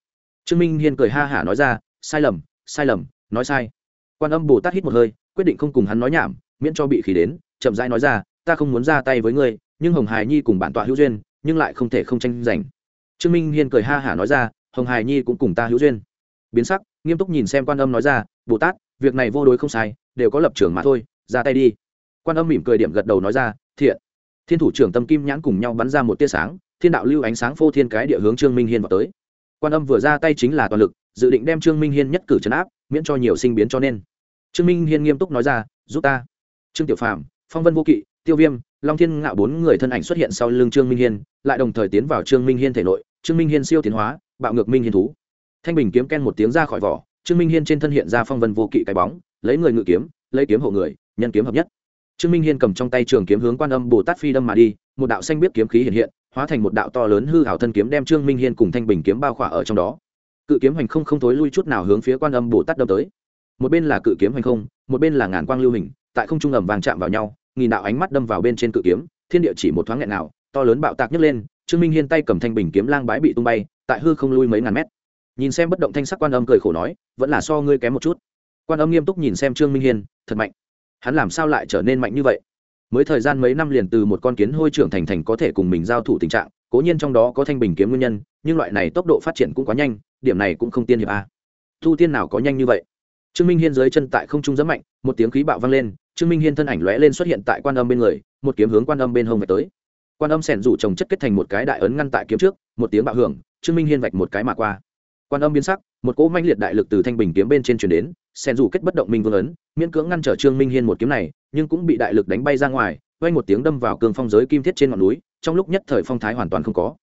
Trương minh hiên cười ha hả nói ra, sai lầm sai lầm, nói sai. Quan âm bồ tát hít một hơi, quyết định không cùng hắn nói nhảm, miễn cho bị khí đến, chậm rãi nói ra, ta không muốn ra tay với ngươi, nhưng hồng hài nhi cùng bản tọa hữu duyên nhưng lại không thể không tranh giành. Trương minh hiên cười ha hả nói ra, hồng hài nhi cũng cùng ta hữu duyên. Biến sắc, nghiêm túc nhìn xem quan âm nói ra, bồ tát, việc này vô đối không sai, đều có lập trường mà thôi, ra tay đi. Quan âm mỉm cười điểm gật đầu nói ra, thiện. Thiên thủ trưởng tâm kim nhãn cùng nhau bắn ra một tia sáng, thiên đạo lưu ánh sáng phô thiên cái địa hướng trương minh hiên vào tới. Quan âm vừa ra tay chính là toàn lực, dự định đem trương minh hiên nhất cử trấn áp, miễn cho nhiều sinh biến cho nên. Trương minh hiên nghiêm túc nói ra, giúp ta. Trương tiểu phàm, phong vân vô kỵ tiêu viêm, long thiên ngạo bốn người thân ảnh xuất hiện sau lưng trương minh hiên, lại đồng thời tiến vào trương minh hiên thể nội, trương minh hiên siêu tiến hóa, bạo ngược minh hiên thú. Thanh bình kiếm ken một tiếng ra khỏi vỏ, trương minh hiên trên thân hiện ra phong vân vô kỵ cái bóng, lấy người ngự kiếm, lấy kiếm hộ người, nhân kiếm hợp nhất. Trương minh hiên cầm trong tay trường kiếm hướng quan âm bồ tát phi đâm mà đi, một đạo xanh biết kiếm khí hiện hiện, hóa thành một đạo to lớn hư hảo thân kiếm đem trương minh hiên cùng thanh bình kiếm bao khỏa ở trong đó. Cự kiếm hành không không thối lui chút nào hướng phía quan âm bồ tát đâm tới. Một bên là cự kiếm hành không, một bên là ngàn quang lưu hình, tại không trung ẩm vàng chạm vào nhau nghìn đạo ánh mắt đâm vào bên trên cự kiếm, thiên địa chỉ một thoáng nghẹn nào, to lớn bạo tạc nhấc lên, trương minh hiên tay cầm thanh bình kiếm lang bãi bị tung bay, tại hư không lui mấy ngàn mét. Nhìn xem bất động thanh sắc quan âm cười khổ nói, vẫn là so ngươi kém một chút. Quan âm nghiêm túc nhìn xem trương minh hiên, thật mạnh. Hắn làm sao lại trở nên mạnh như vậy? Mới thời gian mấy năm liền từ một con kiến hôi trưởng thành thành có thể cùng mình giao thủ tình trạng, cố nhiên trong đó có thanh bình kiếm nguyên nhân, nhưng loại này tốc độ phát triển cũng quá nhanh, điểm này cũng không tiên hiệp a. Thu tiên nào có nhanh như vậy? Trương minh hiên dưới chân tại không trung rất mạnh, một tiếng khí bạo vang lên, trương minh hiên thân ảnh lóe lên xuất hiện tại quan âm bên người, một kiếm hướng quan âm bên hông về tới. Quan âm sẻn rủ trồng chất kết thành một cái đại ấn ngăn tại kiếm trước, một tiếng bạo hưởng, trương minh hiên vạch một cái mà qua. Quan âm biến sắc, một cỗ manh liệt đại lực từ thanh bình kiếm bên trên chuyển đến sẻn rủ kết bất động minh vương ấn, miễn cưỡng ngăn trở trương minh hiên một kiếm này, nhưng cũng bị đại lực đánh bay ra ngoài quay một tiếng đâm vào cương phong giới kim thiết trên ngọn núi, trong lúc nhất thời phong thái hoàn toàn không có.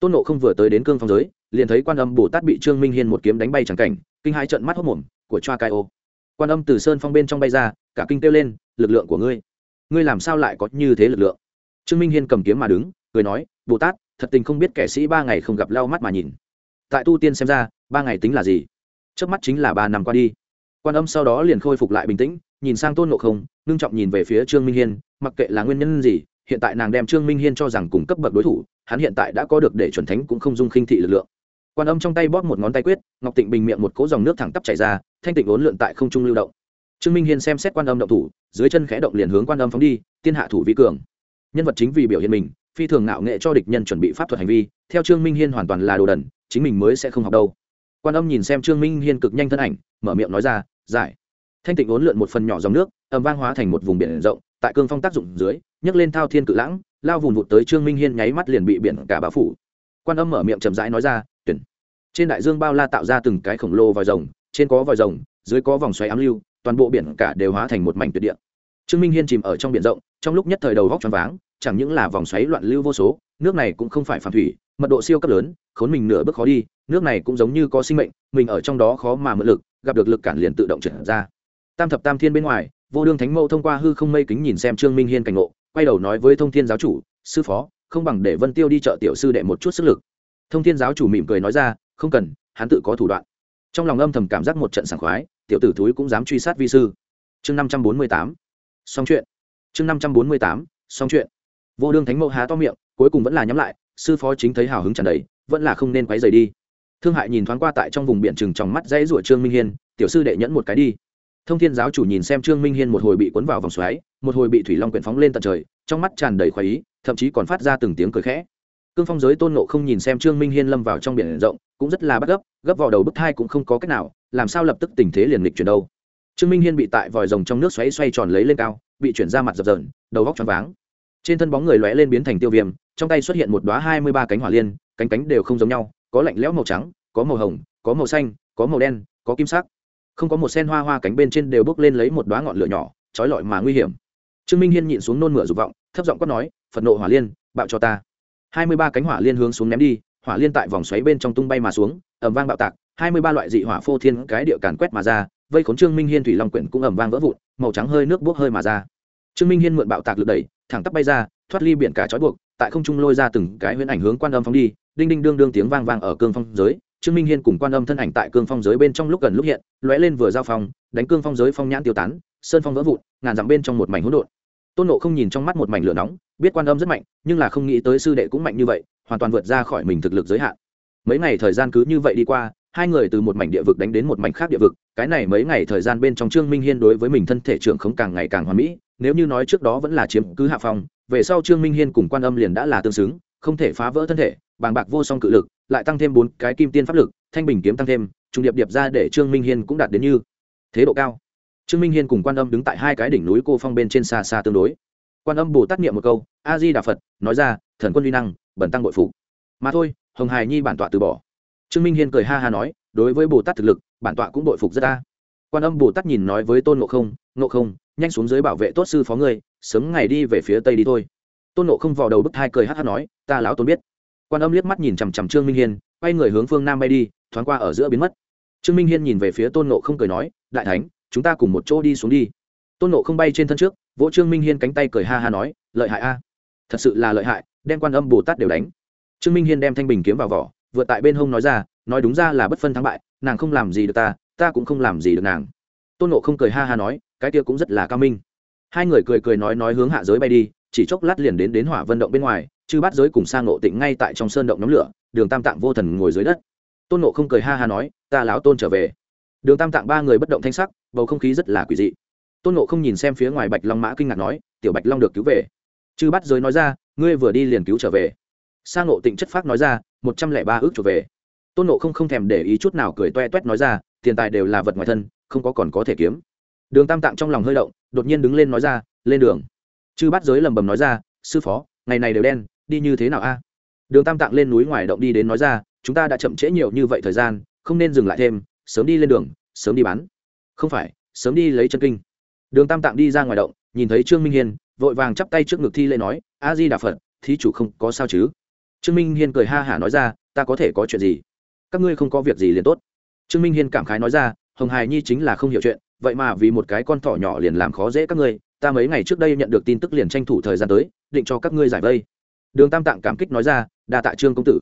Tôn nộ không vừa tới đến cương phong giới, liền thấy quan âm bồ tát bị trương minh hiên một kiếm đánh bay chẳng cảnh, kinh hai trận mắt hốc mồm của choa cai ô quan âm từ sơn phong bên trong bay ra, cả kinh kêu lên, lực lượng của ngươi ngươi làm sao lại có như thế lực lượng? Trương minh hiên cầm kiếm mà đứng, cười nói, bồ tát, thật tình không biết kẻ sĩ ba ngày không gặp lau mắt mà nhìn. Tại tu tiên xem ra, ba ngày tính là gì? Trước mắt chính là ba năm qua đi. Quan âm sau đó liền khôi phục lại bình tĩnh, nhìn sang tôn ngộ không, ngưng trọng nhìn về phía trương minh hiên, mặc kệ là nguyên nhân gì, hiện tại nàng đem trương minh hiên cho rằng cùng cấp bậc đối thủ, hắn hiện tại đã có được để chuẩn thánh cũng không dung khinh thị lực lượng quan âm trong tay bóp một ngón tay quyết, ngọc tịnh bình miệng một cỗ dòng nước thẳng tắp chảy ra, thanh tịnh ốn lượn tại không trung lưu động. Trương minh hiên xem xét quan âm động thủ, dưới chân khẽ động liền hướng quan âm phóng đi, tiên hạ thủ vi cường. Nhân vật chính vì biểu hiện mình, phi thường ngạo nghệ cho địch nhân chuẩn bị pháp thuật hành vi, theo trương minh hiên hoàn toàn là đồ đần, chính mình mới sẽ không học đâu. Quan âm nhìn xem trương minh hiên cực nhanh thân ảnh, mở miệng nói ra, giải. Thanh tịnh ốn lượn một phần nhỏ dòng nước, âm vang hóa thành một vùng biển rộng, tại cương phong tác dụng dưới, nhấc lên thao thiên cự lãng, lao vùng vụt tới trương minh hiên nháy mắt liền bị biển cả bao phủ. Quan âm mở miệng chậm rãi nói ra trên đại dương bao la tạo ra từng cái khổng lồ vòi rồng, trên có vòi rồng, dưới có vòng xoáy ám lưu, toàn bộ biển cả đều hóa thành một mảnh tuyệt địa. Trương minh hiên chìm ở trong biển rộng, trong lúc nhất thời đầu góc choáng váng, chẳng những là vòng xoáy loạn lưu vô số, nước này cũng không phải phản thủy, mật độ siêu cấp lớn, khốn mình nửa bước khó đi, nước này cũng giống như có sinh mệnh, mình ở trong đó khó mà mượn lực, gặp được lực cản liền tự động trở ra. Tam thập tam thiên bên ngoài, vô đương thánh mẫu thông qua hư không mây kính nhìn xem trương minh hiên cảnh ngộ, quay đầu nói với thông thiên giáo chủ, sư phó, không bằng để vân tiêu đi chợ tiểu sư đệ một chút sức lực. Thông thiên giáo chủ mỉm cười nói ra không cần, hắn tự có thủ đoạn. Trong lòng âm thầm cảm giác một trận sảng khoái, tiểu tử thúi cũng dám truy sát vi sư. Chương năm trăm bốn mươi tám, xong chuyện. Chương năm trăm bốn mươi tám, xong chuyện. Vô đương thánh mẫu há to miệng, cuối cùng vẫn là nhắm lại, sư phó chính thấy hào hứng tràn đầy, vẫn là không nên quấy rầy đi. Thương hại nhìn thoáng qua tại trong vùng biển chừng trong mắt dãy rủa trương minh hiên, tiểu sư đệ nhẫn một cái đi. Thông thiên giáo chủ nhìn xem trương minh hiên một hồi bị cuốn vào vòng xoáy, một hồi bị thủy long quyển phóng lên tận trời, trong mắt tràn đầy khoái ý, thậm chí còn phát ra từng tiếng cười khẽ cương phong giới tôn nộ không nhìn xem trương minh hiên lâm vào trong biển rộng, cũng rất là bắt gấp gấp vào đầu bức thai cũng không có cách nào, làm sao lập tức tình thế liền lịch chuyển đâu. Trương minh hiên bị tại vòi rồng trong nước xoáy xoay tròn lấy lên cao, bị chuyển ra mặt dập dờn, đầu góc choáng váng. Trên thân bóng người lóe lên biến thành tiêu viêm, trong tay xuất hiện một đoá hai mươi ba cánh hỏa liên, cánh cánh đều không giống nhau, có lạnh lẽo màu trắng, có màu hồng, có màu xanh, có màu đen, có kim sắc. Không có một sen hoa hoa cánh bên trên đều bốc lên lấy một đoá ngọn lửa nhỏ, trói lọi mà nguy hiểm. Trương minh hiên nhịn xuống nôn mửa dục vọng, thấp giọng quát nói, phật nộ hỏa liên, bạo cho ta hai mươi ba cánh hỏa liên hướng xuống ném đi, hỏa liên tại vòng xoáy bên trong tung bay mà xuống ẩm vang bạo tạc, hai mươi ba loại dị hỏa phô thiên cái địa càn quét mà ra, vây khốn trương minh hiên thủy long quyển cũng ẩm vang vỡ vụn, màu trắng hơi nước bốc hơi mà ra. Trương minh hiên mượn bạo tạc lực đẩy, thẳng tắp bay ra, thoát ly biển cả trói buộc, tại không trung lôi ra từng cái huyễn ảnh hướng quan âm phóng đi, đinh đinh đương đương tiếng vang vang ở cương phong giới, trương minh hiên cùng quan âm thân ảnh tại cương phong giới bên trong lúc gần lúc hiện, lóe lên vừa giao phong, đánh cương phong giới phong nhãn tiêu tán, sơn phong vỡ vụn, ngàn dặm bên trong một mảnh hỗn độn tôn nộ không nhìn trong mắt một mảnh lửa nóng, biết quan âm rất mạnh, nhưng là không nghĩ tới sư đệ cũng mạnh như vậy, hoàn toàn vượt ra khỏi mình thực lực giới hạn. Mấy ngày thời gian cứ như vậy đi qua, hai người từ một mảnh địa vực đánh đến một mảnh khác địa vực, cái này mấy ngày thời gian bên trong trương minh hiên đối với mình thân thể trưởng không càng ngày càng hoàn mỹ, nếu như nói trước đó vẫn là chiếm cứ hạ phong, về sau trương minh hiên cùng quan âm liền đã là tương xứng, không thể phá vỡ thân thể, bàng bạc vô song cự lực, lại tăng thêm bốn cái kim tiên pháp lực, thanh bình kiếm tăng thêm trùng điệp điệp ra để trương minh hiên cũng đạt đến như thế độ cao trương minh hiên cùng quan âm đứng tại hai cái đỉnh núi cô phong bên trên xa xa tương đối. Quan âm bồ tát niệm một câu, a di đà phật, nói ra, thần quân uy năng bẩn tăng bội phụ mà thôi, hồng hài nhi bản tọa từ bỏ. Trương minh hiên cười ha ha nói, đối với bồ tát thực lực, bản tọa cũng bội phục rất ta quan âm bồ tát nhìn nói với tôn ngộ không ngộ không, nhanh xuống dưới bảo vệ tốt sư phó ngươi, sớm ngày đi về phía tây đi thôi. Tôn ngộ không vào đầu bức thai cười hát hát nói, ta lão tôn biết. Quan âm liếc mắt nhìn chằm chằm trương minh hiên, quay người hướng phương nam bay đi, thoáng qua ở giữa biến mất. Trương minh hiên nhìn về phía tôn ngộ không cười nói, đại thánh chúng ta cùng một chỗ đi xuống đi. Tôn ngộ không bay trên thân trước, vỗ trương minh hiên cánh tay cười ha ha nói, lợi hại a. Thật sự là lợi hại, đem quan âm bồ tát đều đánh. Trương minh hiên đem thanh bình kiếm vào vỏ vượt tại bên hông nói ra, nói đúng ra là bất phân thắng bại, nàng không làm gì được ta ta cũng không làm gì được nàng. Tôn nộ không cười ha ha nói, cái kia cũng rất là cao minh. Hai người cười cười nói nói hướng hạ giới bay đi, chỉ chốc lát liền đến đến hỏa vận động bên ngoài, chư bắt giới cùng sang nộ tịnh ngay tại trong sơn động nhóm lửa, đường tam tạng vô thần ngồi dưới đất. Tôn nộ không cười ha ha nói, ta láo tôn trở về đường tam tạng ba người bất động thanh sắc, bầu không khí rất là quỷ dị. Tôn nộ không nhìn xem phía ngoài bạch long mã kinh ngạc nói, tiểu bạch long được cứu về. Chư bắt giới nói ra, ngươi vừa đi liền cứu trở về. Sang nộ tịnh chất phác nói ra, một trăm lẻ ba ước trở về. Tôn nộ không không thèm để ý chút nào cười toe toét nói ra, tiền tài đều là vật ngoài thân, không có còn có thể kiếm. Đường tam tạng trong lòng hơi động, đột nhiên đứng lên nói ra, lên đường. Chư bắt giới lầm bầm nói ra, sư phó, ngày này đều đen, đi như thế nào a? Đường tam tạng lên núi ngoài động đi đến nói ra, chúng ta đã chậm trễ nhiều như vậy thời gian, không nên dừng lại thêm sớm đi lên đường, sớm đi bán. Không phải, sớm đi lấy chân kinh. Đường tam tạng đi ra ngoài động, nhìn thấy trương minh hiên, vội vàng chắp tay trước ngực thi lễ nói, a di đà phật, thí chủ không có sao chứ? Trương minh hiên cười ha hả nói ra, ta có thể có chuyện gì? Các ngươi không có việc gì liền tốt. Trương minh hiên cảm khái nói ra, hồng hài nhi chính là không hiểu chuyện, vậy mà vì một cái con thỏ nhỏ liền làm khó dễ các ngươi, ta mấy ngày trước đây nhận được tin tức liền tranh thủ thời gian tới, định cho các ngươi giải vây. Đường tam tạng cảm kích nói ra, đa tạ trương công tử.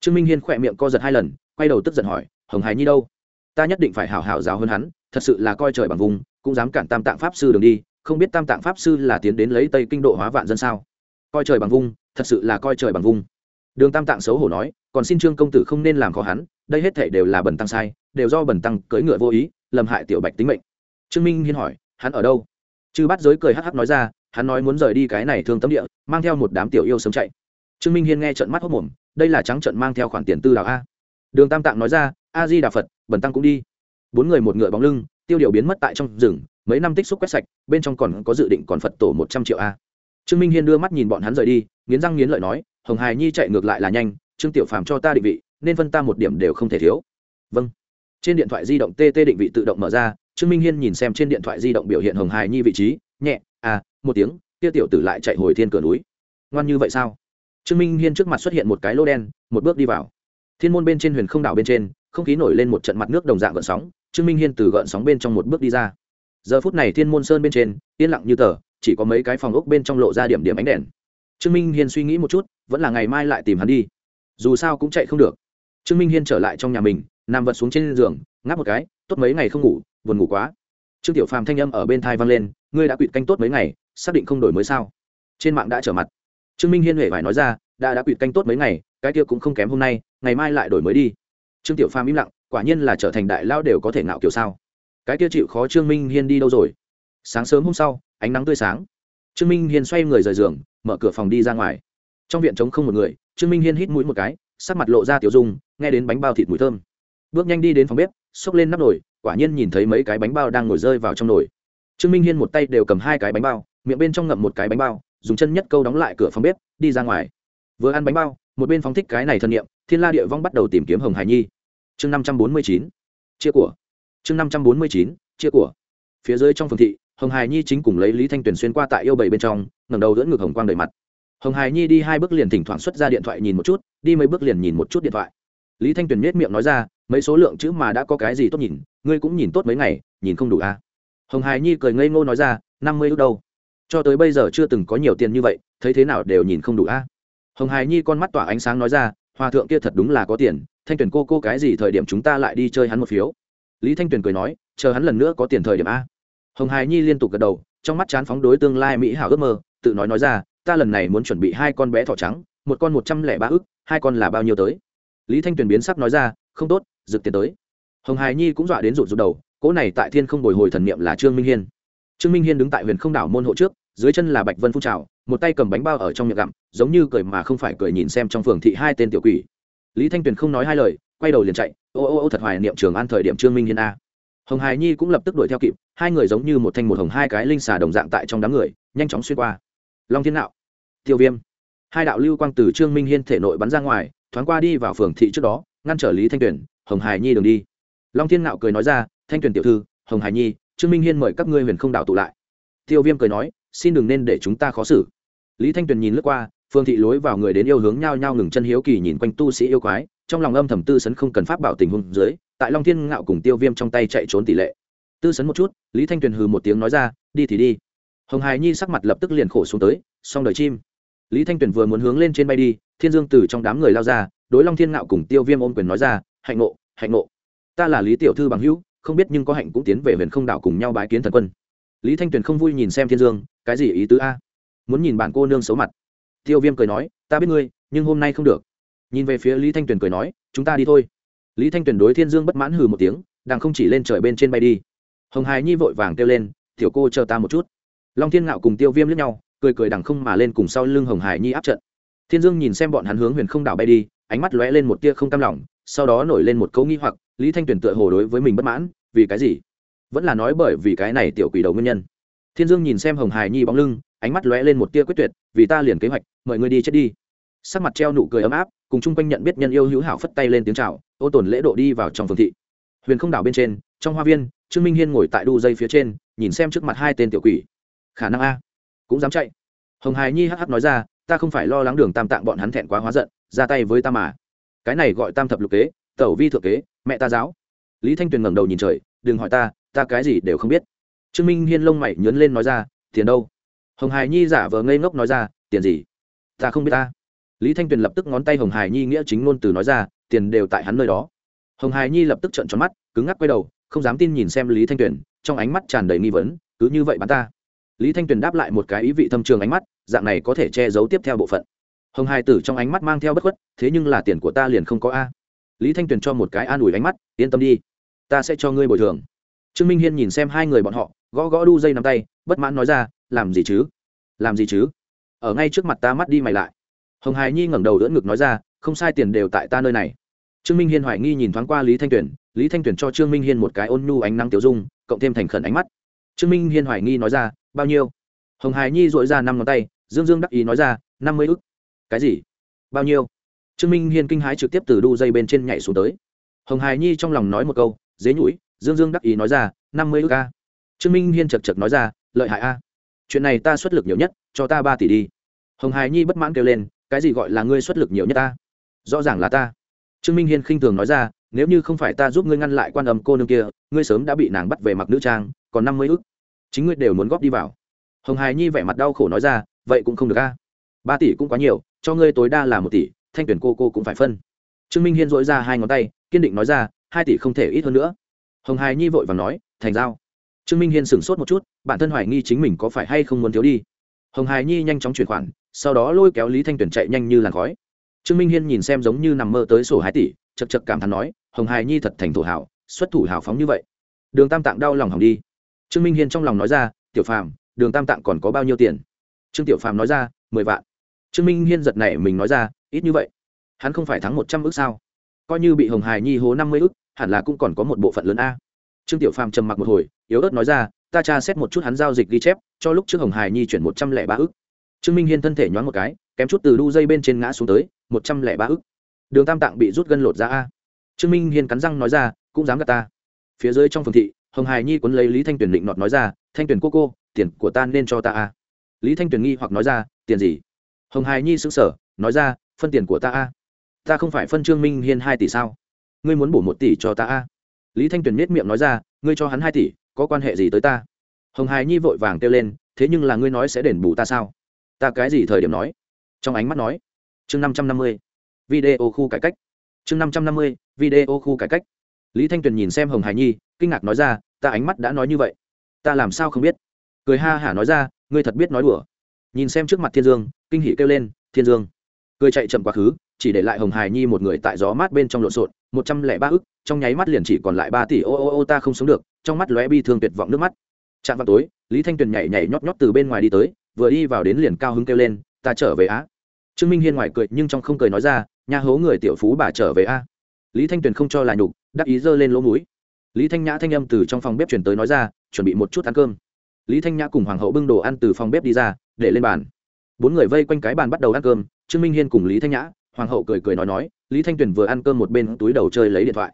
Trương minh hiên khỏe miệng co giật hai lần, quay đầu tức giận hỏi, hồng hài nhi đâu? Ta nhất định phải hảo hảo giáo hơn hắn, thật sự là coi trời bằng vùng, cũng dám cản tam tạng pháp sư đường đi, không biết tam tạng pháp sư là tiến đến lấy tây kinh độ hóa vạn dân sao? Coi trời bằng vung thật sự là coi trời bằng vung đường tam tạng xấu hổ nói, còn xin trương công tử không nên làm khó hắn, đây hết thể đều là bần tăng sai, đều do bần tăng cưỡi ngựa vô ý lầm hại tiểu bạch tính mệnh. Trương minh hiên hỏi, hắn ở đâu? Chư bắt giới cười hắc hắc nói ra, hắn nói muốn rời đi cái này thương tâm địa, mang theo một đám tiểu yêu sớm chạy. Trương minh hiên nghe trận mắt hốc mồm, đây là trắng trận mang theo khoản tiền tư đạo a. Đường tam tạng nói ra a di đà phật, bần tăng cũng đi. Bốn người một ngựa bóng lưng, tiêu điều biến mất tại trong rừng, mấy năm tích xúc quét sạch, bên trong còn có dự định còn phật tổ một trăm triệu a. Trương minh hiên đưa mắt nhìn bọn hắn rời đi, nghiến răng nghiến lợi nói, hồng hài nhi chạy ngược lại là nhanh, trương tiểu phàm cho ta định vị, nên phân ta một điểm đều không thể thiếu. Vâng. Trên điện thoại di động tt định vị tự động mở ra, trương minh hiên nhìn xem trên điện thoại di động biểu hiện hồng hài nhi vị trí, nhẹ à một tiếng, kia tiểu tử lại chạy hồi thiên cửa núi. Ngoan như vậy sao? Trương minh hiên trước mặt xuất hiện một cái lô đen, một bước đi vào. Thiên môn bên trên huyền không đảo bên trên không khí nổi lên một trận mặt nước đồng dạng gợn sóng, trương minh hiên từ gợn sóng bên trong một bước đi ra. Giờ phút này thiên môn sơn bên trên, yên lặng như tờ, chỉ có mấy cái phòng ốc bên trong lộ ra điểm điểm ánh đèn. Trương minh hiên suy nghĩ một chút, vẫn là ngày mai lại tìm hắn đi. Dù sao cũng chạy không được. Trương minh hiên trở lại trong nhà mình, nằm vật xuống trên giường, ngáp một cái, tốt mấy ngày không ngủ, buồn ngủ quá. Trương tiểu phàm thanh âm ở bên thai vang lên, ngươi đã quỵt canh tốt mấy ngày, xác định không đổi mới sao? Trên mạng đã trở mặt. Trương minh hiên huệ phải nói ra, đã đã quỵt canh tốt mấy ngày, cái kia cũng không kém hôm nay, ngày mai lại đổi mới đi trương tiểu phàm im lặng, quả nhiên là trở thành đại lao đều có thể ngạo kiểu sao. Cái kia chịu khó trương minh hiên đi đâu rồi? Sáng sớm hôm sau, ánh nắng tươi sáng. Trương minh hiên xoay người rời giường, mở cửa phòng đi ra ngoài. Trong viện trống không một người, trương minh hiên hít mũi một cái, sắc mặt lộ ra tiểu dung, nghe đến bánh bao thịt mùi thơm. Bước nhanh đi đến phòng bếp, xốc lên nắp nồi, quả nhiên nhìn thấy mấy cái bánh bao đang ngồi rơi vào trong nồi. Trương minh hiên một tay đều cầm hai cái bánh bao, miệng bên trong ngậm một cái bánh bao, dùng chân nhất câu đóng lại cửa phòng bếp, đi ra ngoài. Vừa ăn bánh bao, một bên phóng thích cái này thân nhiệm thiên la địa vong bắt đầu tìm kiếm hồng hải nhi. Chương năm trăm bốn mươi chín, chia của. Chương năm trăm bốn mươi chín, chia của. Phía dưới trong phường thị, hồng hải nhi chính cùng lấy lý thanh tuyền xuyên qua tại yêu bảy bên trong, ngẩng đầu dẫn ngực hồng quang đầy mặt. Hồng hải nhi đi hai bước liền thỉnh thoảng xuất ra điện thoại nhìn một chút, đi mấy bước liền nhìn một chút điện thoại. Lý thanh tuyền nết miệng nói ra, mấy số lượng chữ mà đã có cái gì tốt nhìn, ngươi cũng nhìn tốt mấy ngày, nhìn không đủ à. hồng hải nhi cười ngây ngô nói ra, năm mươi ước đâu? Cho tới bây giờ chưa từng có nhiều tiền như vậy, thấy thế nào đều nhìn không đủ à. hồng hải nhi con mắt tỏa ánh sáng nói ra hòa thượng kia thật đúng là có tiền, thanh tuyền cô cô cái gì thời điểm chúng ta lại đi chơi hắn một phiếu? Lý thanh tuyền cười nói, chờ hắn lần nữa có tiền thời điểm a. Hồng hài nhi liên tục gật đầu, trong mắt chán phóng đối tương lai mỹ hảo ước mơ, tự nói nói ra, ta lần này muốn chuẩn bị hai con bé thỏ trắng, một con một trăm lẻ ba ức, hai con là bao nhiêu tới? Lý thanh tuyền biến sắc nói ra, không tốt, rực tiền tới. Hồng hài nhi cũng dọa đến rụt rụt đầu cỗ này tại thiên không bồi hồi thần niệm là trương minh hiên. Trương minh hiên đứng tại huyền không đảo môn hộ trước dưới chân là bạch vân phun trào, một tay cầm bánh bao ở trong miệng gặm, giống như cười mà không phải cười nhìn xem trong phường thị hai tên tiểu quỷ. Lý thanh tuyền không nói hai lời, quay đầu liền chạy, ô ô ô, thật hoài niệm trường an thời điểm trương minh hiên a. Hồng hài nhi cũng lập tức đuổi theo kịp, hai người giống như một thanh một hồng hai cái linh xà đồng dạng tại trong đám người, nhanh chóng xuyên qua. Long thiên nạo, tiêu viêm, hai đạo lưu quang từ trương minh hiên thể nội bắn ra ngoài, thoáng qua đi vào phường thị trước đó, ngăn trở lý thanh tuyền, hồng hài nhi đường đi. Long thiên nạo cười nói ra, thanh tuyền tiểu thư, hồng hài nhi, trương minh hiên mời các ngươi huyền không đạo tụ lại. Tiêu viêm cười nói xin đừng nên để chúng ta khó xử. Lý thanh tuyền nhìn lướt qua, phương thị lối vào người đến yêu hướng nhau nhau ngừng chân hiếu kỳ nhìn quanh tu sĩ yêu quái, trong lòng âm thầm tư sấn không cần pháp bảo tình huống dưới, tại long thiên ngạo cùng tiêu viêm trong tay chạy trốn tỷ lệ. Tư sấn một chút, lý thanh tuyền hừ một tiếng nói ra, đi thì đi. Hồng hài nhi sắc mặt lập tức liền khổ xuống tới xong đời chim. Lý thanh tuyền vừa muốn hướng lên trên bay đi, thiên dương từ trong đám người lao ra, đối long thiên ngạo cùng tiêu viêm ôm quyền nói ra, hạnh ngộ hạnh ngộ. Ta là lý tiểu thư bằng hữu, không biết nhưng có hạnh cũng tiến về huyền không đảo cùng nhau bái kiến thần quân lý thanh tuyền không vui nhìn xem thiên dương, cái gì ý tứ a? Muốn nhìn bản cô nương xấu mặt. Tiêu viêm cười nói, ta biết ngươi, nhưng hôm nay không được. Nhìn về phía lý thanh tuyền cười nói, chúng ta đi thôi. Lý thanh tuyền đối thiên dương bất mãn hừ một tiếng, đang không chỉ lên trời bên trên bay đi. Hồng hài nhi vội vàng kêu lên, tiểu cô chờ ta một chút. Long thiên ngạo cùng tiêu viêm lướt nhau, cười cười đằng không mà lên cùng sau lưng hồng hải nhi áp trận. Thiên dương nhìn xem bọn hắn hướng huyền không đảo bay đi, ánh mắt lóe lên một tia không cam lòng, sau đó nổi lên một câu nghi hoặc, lý thanh tuyền tựa hồ đối với mình bất mãn, vì cái gì? Vẫn là nói bởi vì cái này tiểu quỷ đầu nguyên nhân. Thiên dương nhìn xem hồng hải nhi bóng lưng, ánh mắt lóe lên một tia quyết tuyệt, vì ta liền kế hoạch, mời ngươi đi chết đi. Sắc mặt treo nụ cười ấm áp, cùng chung quanh nhận biết nhân yêu hữu hảo phất tay lên tiếng chào, ô tồn lễ độ đi vào trong phường thị. Huyền không đảo bên trên, trong hoa viên, trương minh hiên ngồi tại đu dây phía trên, nhìn xem trước mặt hai tên tiểu quỷ. Khả năng a. Cũng dám chạy. Hồng hài nhi hh nói ra, ta không phải lo lắng đường tam tạng bọn hắn thẹn quá hóa giận, ra tay với ta mà. Cái này gọi tam thập lục kế, tẩu vi thượng kế, mẹ ta giáo. Lý thanh tuyền ngẩng đầu nhìn trời, đừng hỏi ta ta cái gì đều không biết. Trương minh hiên lông mày nhớn lên nói ra, tiền đâu? Hồng Hải nhi giả vờ ngây ngốc nói ra, tiền gì? Ta không biết ta. Lý thanh tuyền lập tức ngón tay hồng Hải nhi nghĩa chính ngôn từ nói ra, tiền đều tại hắn nơi đó. Hồng Hải nhi lập tức trợn tròn mắt, cứng ngắc quay đầu, không dám tin nhìn xem lý thanh tuyền, trong ánh mắt tràn đầy nghi vấn, cứ như vậy bắn ta. Lý thanh tuyền đáp lại một cái ý vị thâm trường ánh mắt, dạng này có thể che giấu tiếp theo bộ phận. Hồng Hải tử trong ánh mắt mang theo bất khuất, thế nhưng là tiền của ta liền không có a. Lý thanh tuyền cho một cái an ủi ánh mắt, yên tâm đi, ta sẽ cho ngươi bồi thường trương minh hiên nhìn xem hai người bọn họ, gõ gõ đu dây nắm tay, bất mãn nói ra, làm gì chứ? Làm gì chứ? Ở ngay trước mặt ta mắt đi mày lại. Hồng hài nhi ngẩng đầu đỡ ngực nói ra, không sai tiền đều tại ta nơi này. Trương minh hiên hoài nghi nhìn thoáng qua lý thanh tuyền lý thanh tuyền cho trương minh hiên một cái ôn nhu ánh nắng tiểu dung, cộng thêm thành khẩn ánh mắt. Trương minh hiên hoài nghi nói ra, bao nhiêu? Hồng hài nhi dội ra năm ngón tay, dương dương đắc ý nói ra, năm mươi ức. Cái gì? Bao nhiêu? Trương minh hiên kinh hái trực tiếp từ đu dây bên trên nhảy xuống tới. Hồng hài nhi trong lòng nói một câu, dế nhũi dương dương đắc ý nói ra, năm mươi ức a. Trương minh hiên chật chật nói ra, lợi hại a. Chuyện này ta xuất lực nhiều nhất, cho ta ba tỷ đi. Hồng Hải nhi bất mãn kêu lên, cái gì gọi là ngươi xuất lực nhiều nhất ta? Rõ ràng là ta. Trương minh hiên khinh thường nói ra, nếu như không phải ta giúp ngươi ngăn lại quan âm cô nương kia, ngươi sớm đã bị nàng bắt về mặc nữ trang, còn năm mươi ức chính ngươi đều muốn góp đi vào. Hồng Hải nhi vẻ mặt đau khổ nói ra, vậy cũng không được a. Ba tỷ cũng quá nhiều, cho ngươi tối đa là một tỷ, thanh tuyển cô cô cũng phải phân. Trương minh hiên dội ra hai ngón tay, kiên định nói ra, hai tỷ không thể ít hơn nữa hồng hài nhi vội và nói, thành giao. Trương minh hiên sửng sốt một chút, bản thân hoài nghi chính mình có phải hay không muốn thiếu đi. Hồng hài nhi nhanh chóng chuyển khoản, sau đó lôi kéo lý thanh tuyển chạy nhanh như làn khói. Trương minh hiên nhìn xem giống như nằm mơ tới sổ hai tỷ, chật chật cảm thán nói, hồng hài nhi thật thành thổ hảo, xuất thủ hảo phóng như vậy. Đường tam tạng đau lòng hỏng đi. Trương minh hiên trong lòng nói ra, tiểu phàm, đường tam tạng còn có bao nhiêu tiền? Trương tiểu phàm nói ra, mười vạn. Trương minh hiên giật này mình nói ra, ít như vậy? Hắn không phải thắng một trăm ước sao? Coi như bị hồng hài nhi hố năm mươi ước hẳn là cũng còn có một bộ phận lớn a. Trương tiểu phàm trầm mặc một hồi, yếu ớt nói ra, ta tra xét một chút hắn giao dịch ghi chép, cho lúc trước hồng hải nhi chuyển một trăm lẻ ba ức. Trương minh hiên thân thể nhoáng một cái, kém chút từ đu dây bên trên ngã xuống tới, một trăm lẻ ba ức. Đường tam tạng bị rút gân lột ra a. Trương minh hiên cắn răng nói ra, cũng dám gạt ta. Phía dưới trong phường thị, hồng hải nhi quấn lấy lý thanh tuyền định nọt nói ra, thanh tuyền cô cô, tiền của ta nên cho ta a. Lý thanh tuyền nghi hoặc nói ra, tiền gì? Hồng hải nhi xứng sở nói ra, phân tiền của ta a. Ta không phải phân trương minh hiên hai tỷ sao? Ngươi muốn bổ một tỷ cho ta a? Lý thanh tuyền miết miệng nói ra, ngươi cho hắn hai tỷ, có quan hệ gì tới ta? Hồng hài nhi vội vàng kêu lên, thế nhưng là ngươi nói sẽ đền bù ta sao? Ta cái gì thời điểm nói? Trong ánh mắt nói. Chương năm trăm năm mươi, video khu cải cách. Chương năm trăm năm mươi, video khu cải cách. Lý thanh tuyền nhìn xem hồng hải nhi, kinh ngạc nói ra, ta ánh mắt đã nói như vậy. Ta làm sao không biết? Cười ha hả nói ra, ngươi thật biết nói đùa. Nhìn xem trước mặt thiên dương, kinh hỉ kêu lên, thiên dương. Cười chạy chậm quá khứ chỉ để lại hồng hài nhi một người tại gió mát bên trong lộn xộn, một trăm lẻ ba ức, trong nháy mắt liền chỉ còn lại ba tỷ, ô ô ô, ta không sống được, trong mắt lóe bi thương tuyệt vọng nước mắt. Chạm vào tối, lý thanh tuyền nhảy nhảy nhót nhót từ bên ngoài đi tới, vừa đi vào đến liền cao hứng kêu lên, ta trở về á. Trương minh hiên ngoài cười nhưng trong không cười nói ra nhà hố người tiểu phú bà trở về a lý thanh tuyền không cho là nhục, đắc ý giơ lên lỗ mũi. Lý thanh nhã thanh âm từ trong phòng bếp chuyển tới nói ra, chuẩn bị một chút ăn cơm. Lý thanh nhã cùng hoàng hậu bưng đồ ăn từ phòng bếp đi ra, để lên bàn. Bốn người vây quanh cái bàn bắt đầu ăn cơm, trương minh hiên cùng lý thanh nhã hoàng hậu cười cười nói nói, lý thanh tuyền vừa ăn cơm một bên túi đầu chơi lấy điện thoại.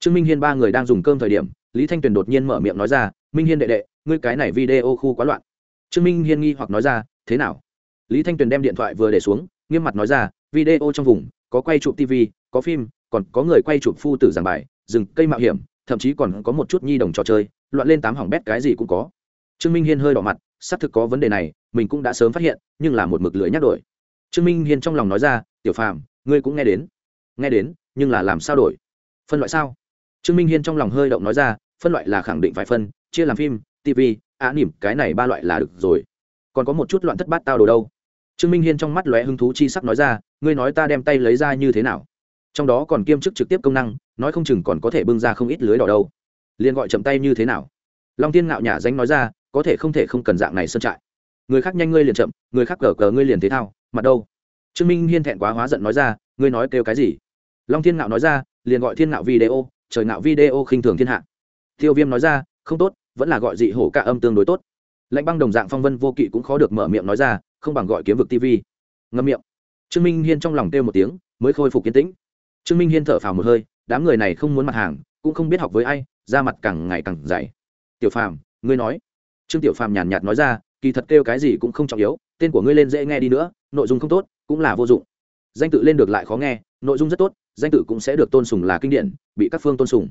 Trương minh hiên ba người đang dùng cơm thời điểm, lý thanh tuyền đột nhiên mở miệng nói ra, minh hiên đệ đệ, ngươi cái này video khu quá loạn. Trương minh hiên nghi hoặc nói ra, thế nào? Lý thanh tuyền đem điện thoại vừa để xuống, nghiêm mặt nói ra, video trong vùng, có quay chụp tv có phim, còn có người quay chụp phu tử giảng bài, rừng, cây mạo hiểm, thậm chí còn có một chút nhi đồng trò chơi, loạn lên tám hỏng bét cái gì cũng có. Trương minh hiên hơi đỏ mặt, xác thực có vấn đề này, mình cũng đã sớm phát hiện, nhưng là một mực lưỡi nhắc đổi trương minh hiên trong lòng nói ra, tiểu phàm, ngươi cũng nghe đến. Nghe đến, nhưng là làm sao đổi? Phân loại sao? Trương minh hiên trong lòng hơi động nói ra, phân loại là khẳng định phải phân, chia làm phim tv á nỉm, cái này ba loại là được rồi. Còn có một chút loạn thất bát tao đồ đâu? Trương minh hiên trong mắt lóe hứng thú chi sắc nói ra, ngươi nói ta đem tay lấy ra như thế nào? Trong đó còn kiêm chức trực tiếp công năng, nói không chừng còn có thể bưng ra không ít lưới đỏ đâu. Liền gọi chậm tay như thế nào? Long tiên ngạo nhả danh nói ra, có thể không thể không cần dạng này sơn trại. Người khác nhanh ngươi liền chậm, người khác cờ cờ ngươi liền thế thao mặt đâu? Trương minh hiên thẹn quá hóa giận nói ra, ngươi nói kêu cái gì? Long thiên ngạo nói ra, liền gọi thiên ngạo video, trời ngạo video khinh thường thiên hạ. Tiêu viêm nói ra, không tốt, vẫn là gọi dị hổ cả âm tương đối tốt. Lãnh băng đồng dạng phong vân vô kỵ cũng khó được mở miệng nói ra, không bằng gọi kiếm vực tv ngâm miệng. Trương minh hiên trong lòng kêu một tiếng, mới khôi phục kiến tĩnh. Trương minh hiên thở phào một hơi, đám người này không muốn mặt hàng, cũng không biết học với ai, da mặt càng ngày càng dày. Tiểu phàm, ngươi nói. Trương tiểu phàm nhàn nhạt nói ra, kỳ thật kêu cái gì cũng không trọng yếu tên của ngươi lên dễ nghe đi nữa, nội dung không tốt, cũng là vô dụng. Danh tự lên được lại khó nghe, nội dung rất tốt, danh tự cũng sẽ được tôn sùng là kinh điển, bị các phương tôn sùng.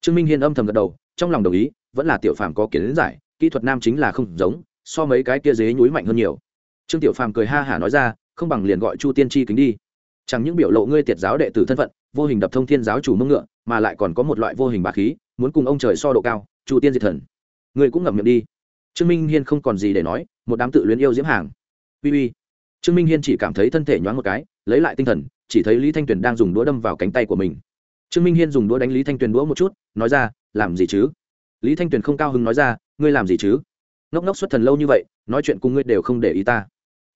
Trương minh hiên âm thầm gật đầu, trong lòng đồng ý, vẫn là tiểu phàm có kiến giải, kỹ thuật nam chính là không giống, so mấy cái kia dế nhúi mạnh hơn nhiều. Trương tiểu phàm cười ha hả nói ra, không bằng liền gọi chu tiên tri kính đi. Chẳng những biểu lộ ngươi tiệt giáo đệ tử thân phận, vô hình đập thông thiên giáo chủ mông ngựa, mà lại còn có một loại vô hình bà khí, muốn cùng ông trời so độ cao, chu tiên diệt thần. Ngươi cũng ngậm miệng đi. Trương minh hiên không còn gì để nói, một đám tự luyến yêu diễm hàng uy uy. Trương minh hiên chỉ cảm thấy thân thể nhoáng một cái, lấy lại tinh thần, chỉ thấy lý thanh tuyền đang dùng đũa đâm vào cánh tay của mình. Trương minh hiên dùng đũa đánh lý thanh tuyền đũa một chút, nói ra, làm gì chứ? Lý thanh tuyền không cao hứng nói ra, ngươi làm gì chứ? Ngốc ngốc xuất thần lâu như vậy, nói chuyện cùng ngươi đều không để ý ta.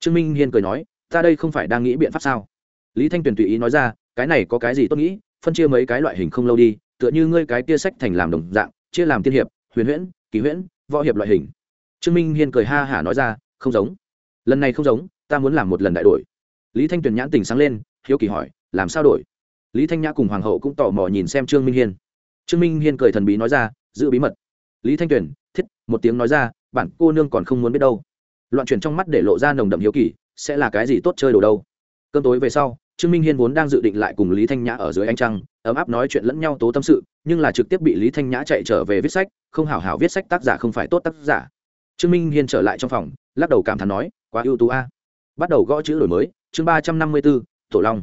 Trương minh hiên cười nói, ta đây không phải đang nghĩ biện pháp sao? Lý thanh tuyền tùy ý nói ra, cái này có cái gì tốt nghĩ, phân chia mấy cái loại hình không lâu đi, tựa như ngươi cái tia sách thành làm đồng dạng, chia làm tiên hiệp, huyền huyễn, kỳ huyễn, võ hiệp loại hình. Trương minh hiên cười ha hả nói ra, không giống lần này không giống, ta muốn làm một lần đại đổi. Lý thanh tuyền nhãn tình sáng lên, hiếu kỳ hỏi, làm sao đổi? Lý thanh nhã cùng hoàng hậu cũng tò mò nhìn xem trương minh hiên. Trương minh hiên cười thần bí nói ra, giữ bí mật. Lý thanh tuyền, thiết, một tiếng nói ra, bản cô nương còn không muốn biết đâu. Loạn chuyển trong mắt để lộ ra nồng đậm hiếu kỳ, sẽ là cái gì tốt chơi đồ đâu. Cơn tối về sau, trương minh hiên vốn đang dự định lại cùng lý thanh nhã ở dưới ánh trăng, ấm áp nói chuyện lẫn nhau tố tâm sự, nhưng là trực tiếp bị lý thanh nhã chạy trở về viết sách, không hảo hảo viết sách tác giả không phải tốt tác giả. Trương minh hiên trở lại trong phòng, lắc đầu cảm thán nói quá ưu tú a. Bắt đầu gõ chữ đổi mới, chương ba trăm năm mươi b ố tổ long.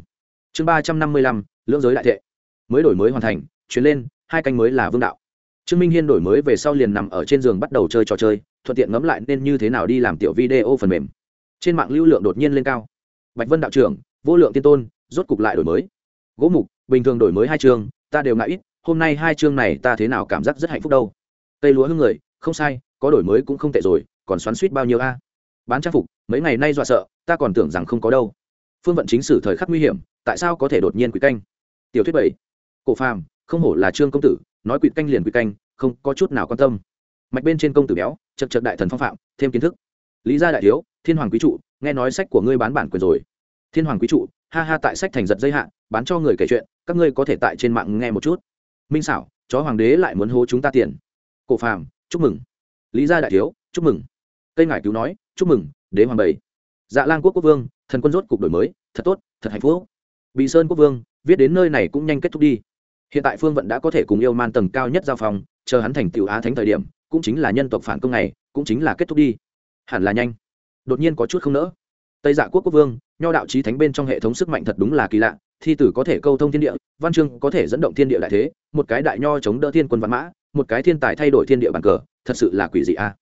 Chương ba trăm năm mươi lăm, lưỡng giới đại thệ. Mới đổi mới hoàn thành chuyến lên, hai canh mới là vương đạo. Trương minh hiên đổi mới về sau liền nằm ở trên giường bắt đầu chơi trò chơi, thuận tiện ngẫm lại nên như thế nào đi làm tiểu video phần mềm. Trên mạng lưu lượng đột nhiên lên cao. Bạch vân đạo trưởng, vô lượng tiên tôn, rốt cục lại đổi mới. Gỗ mục, bình thường đổi mới hai chương, ta đều ngại ít, hôm nay hai chương này ta thế nào cảm giác rất hạnh phúc đâu. Cây lúa hương người, không sai, có đổi mới cũng không tệ rồi, còn xoắn suýt bao nhiêu a? Bán trang phục, mấy ngày nay dọa sợ, ta còn tưởng rằng không có đâu. Phương vận chính sử thời khắc nguy hiểm, tại sao có thể đột nhiên quỷ canh? Tiểu thuyết bảy, cổ phàm, không hổ là trương công tử, nói quỷ canh liền quỷ canh, không có chút nào quan tâm. Mạch bên trên công tử béo, chật chật đại thần phong phạm, thêm kiến thức. Lý gia đại thiếu, thiên hoàng quý trụ, nghe nói sách của ngươi bán bản quyền rồi. Thiên hoàng quý trụ, ha ha tại sách thành giật dây hạn bán cho người kể chuyện, các ngươi có thể tại trên mạng nghe một chút. Minh xảo chó hoàng đế lại muốn hố chúng ta tiền. Cổ phàm, chúc mừng. Lý gia đại thiếu, chúc mừng cây ngải cứu nói, chúc mừng, đế hoàng bảy. Dạ lang quốc quốc vương, thần quân rốt cục đổi mới, thật tốt, thật hạnh phúc. Bị sơn quốc vương viết đến nơi này cũng nhanh kết thúc đi. Hiện tại phương vận đã có thể cùng yêu man tầng cao nhất giao phòng, chờ hắn thành tiểu á thánh thời điểm, cũng chính là nhân tộc phản công này, cũng chính là kết thúc đi. Hẳn là nhanh. Đột nhiên có chút không nỡ. Tây dạ quốc quốc vương, nho đạo trí thánh bên trong hệ thống sức mạnh thật đúng là kỳ lạ, thi tử có thể câu thông thiên địa, văn chương có thể dẫn động thiên địa đại thế, một cái đại nho chống đỡ thiên quân văn mã, một cái thiên tài thay đổi thiên địa bàn cờ, thật sự là quỷ dị a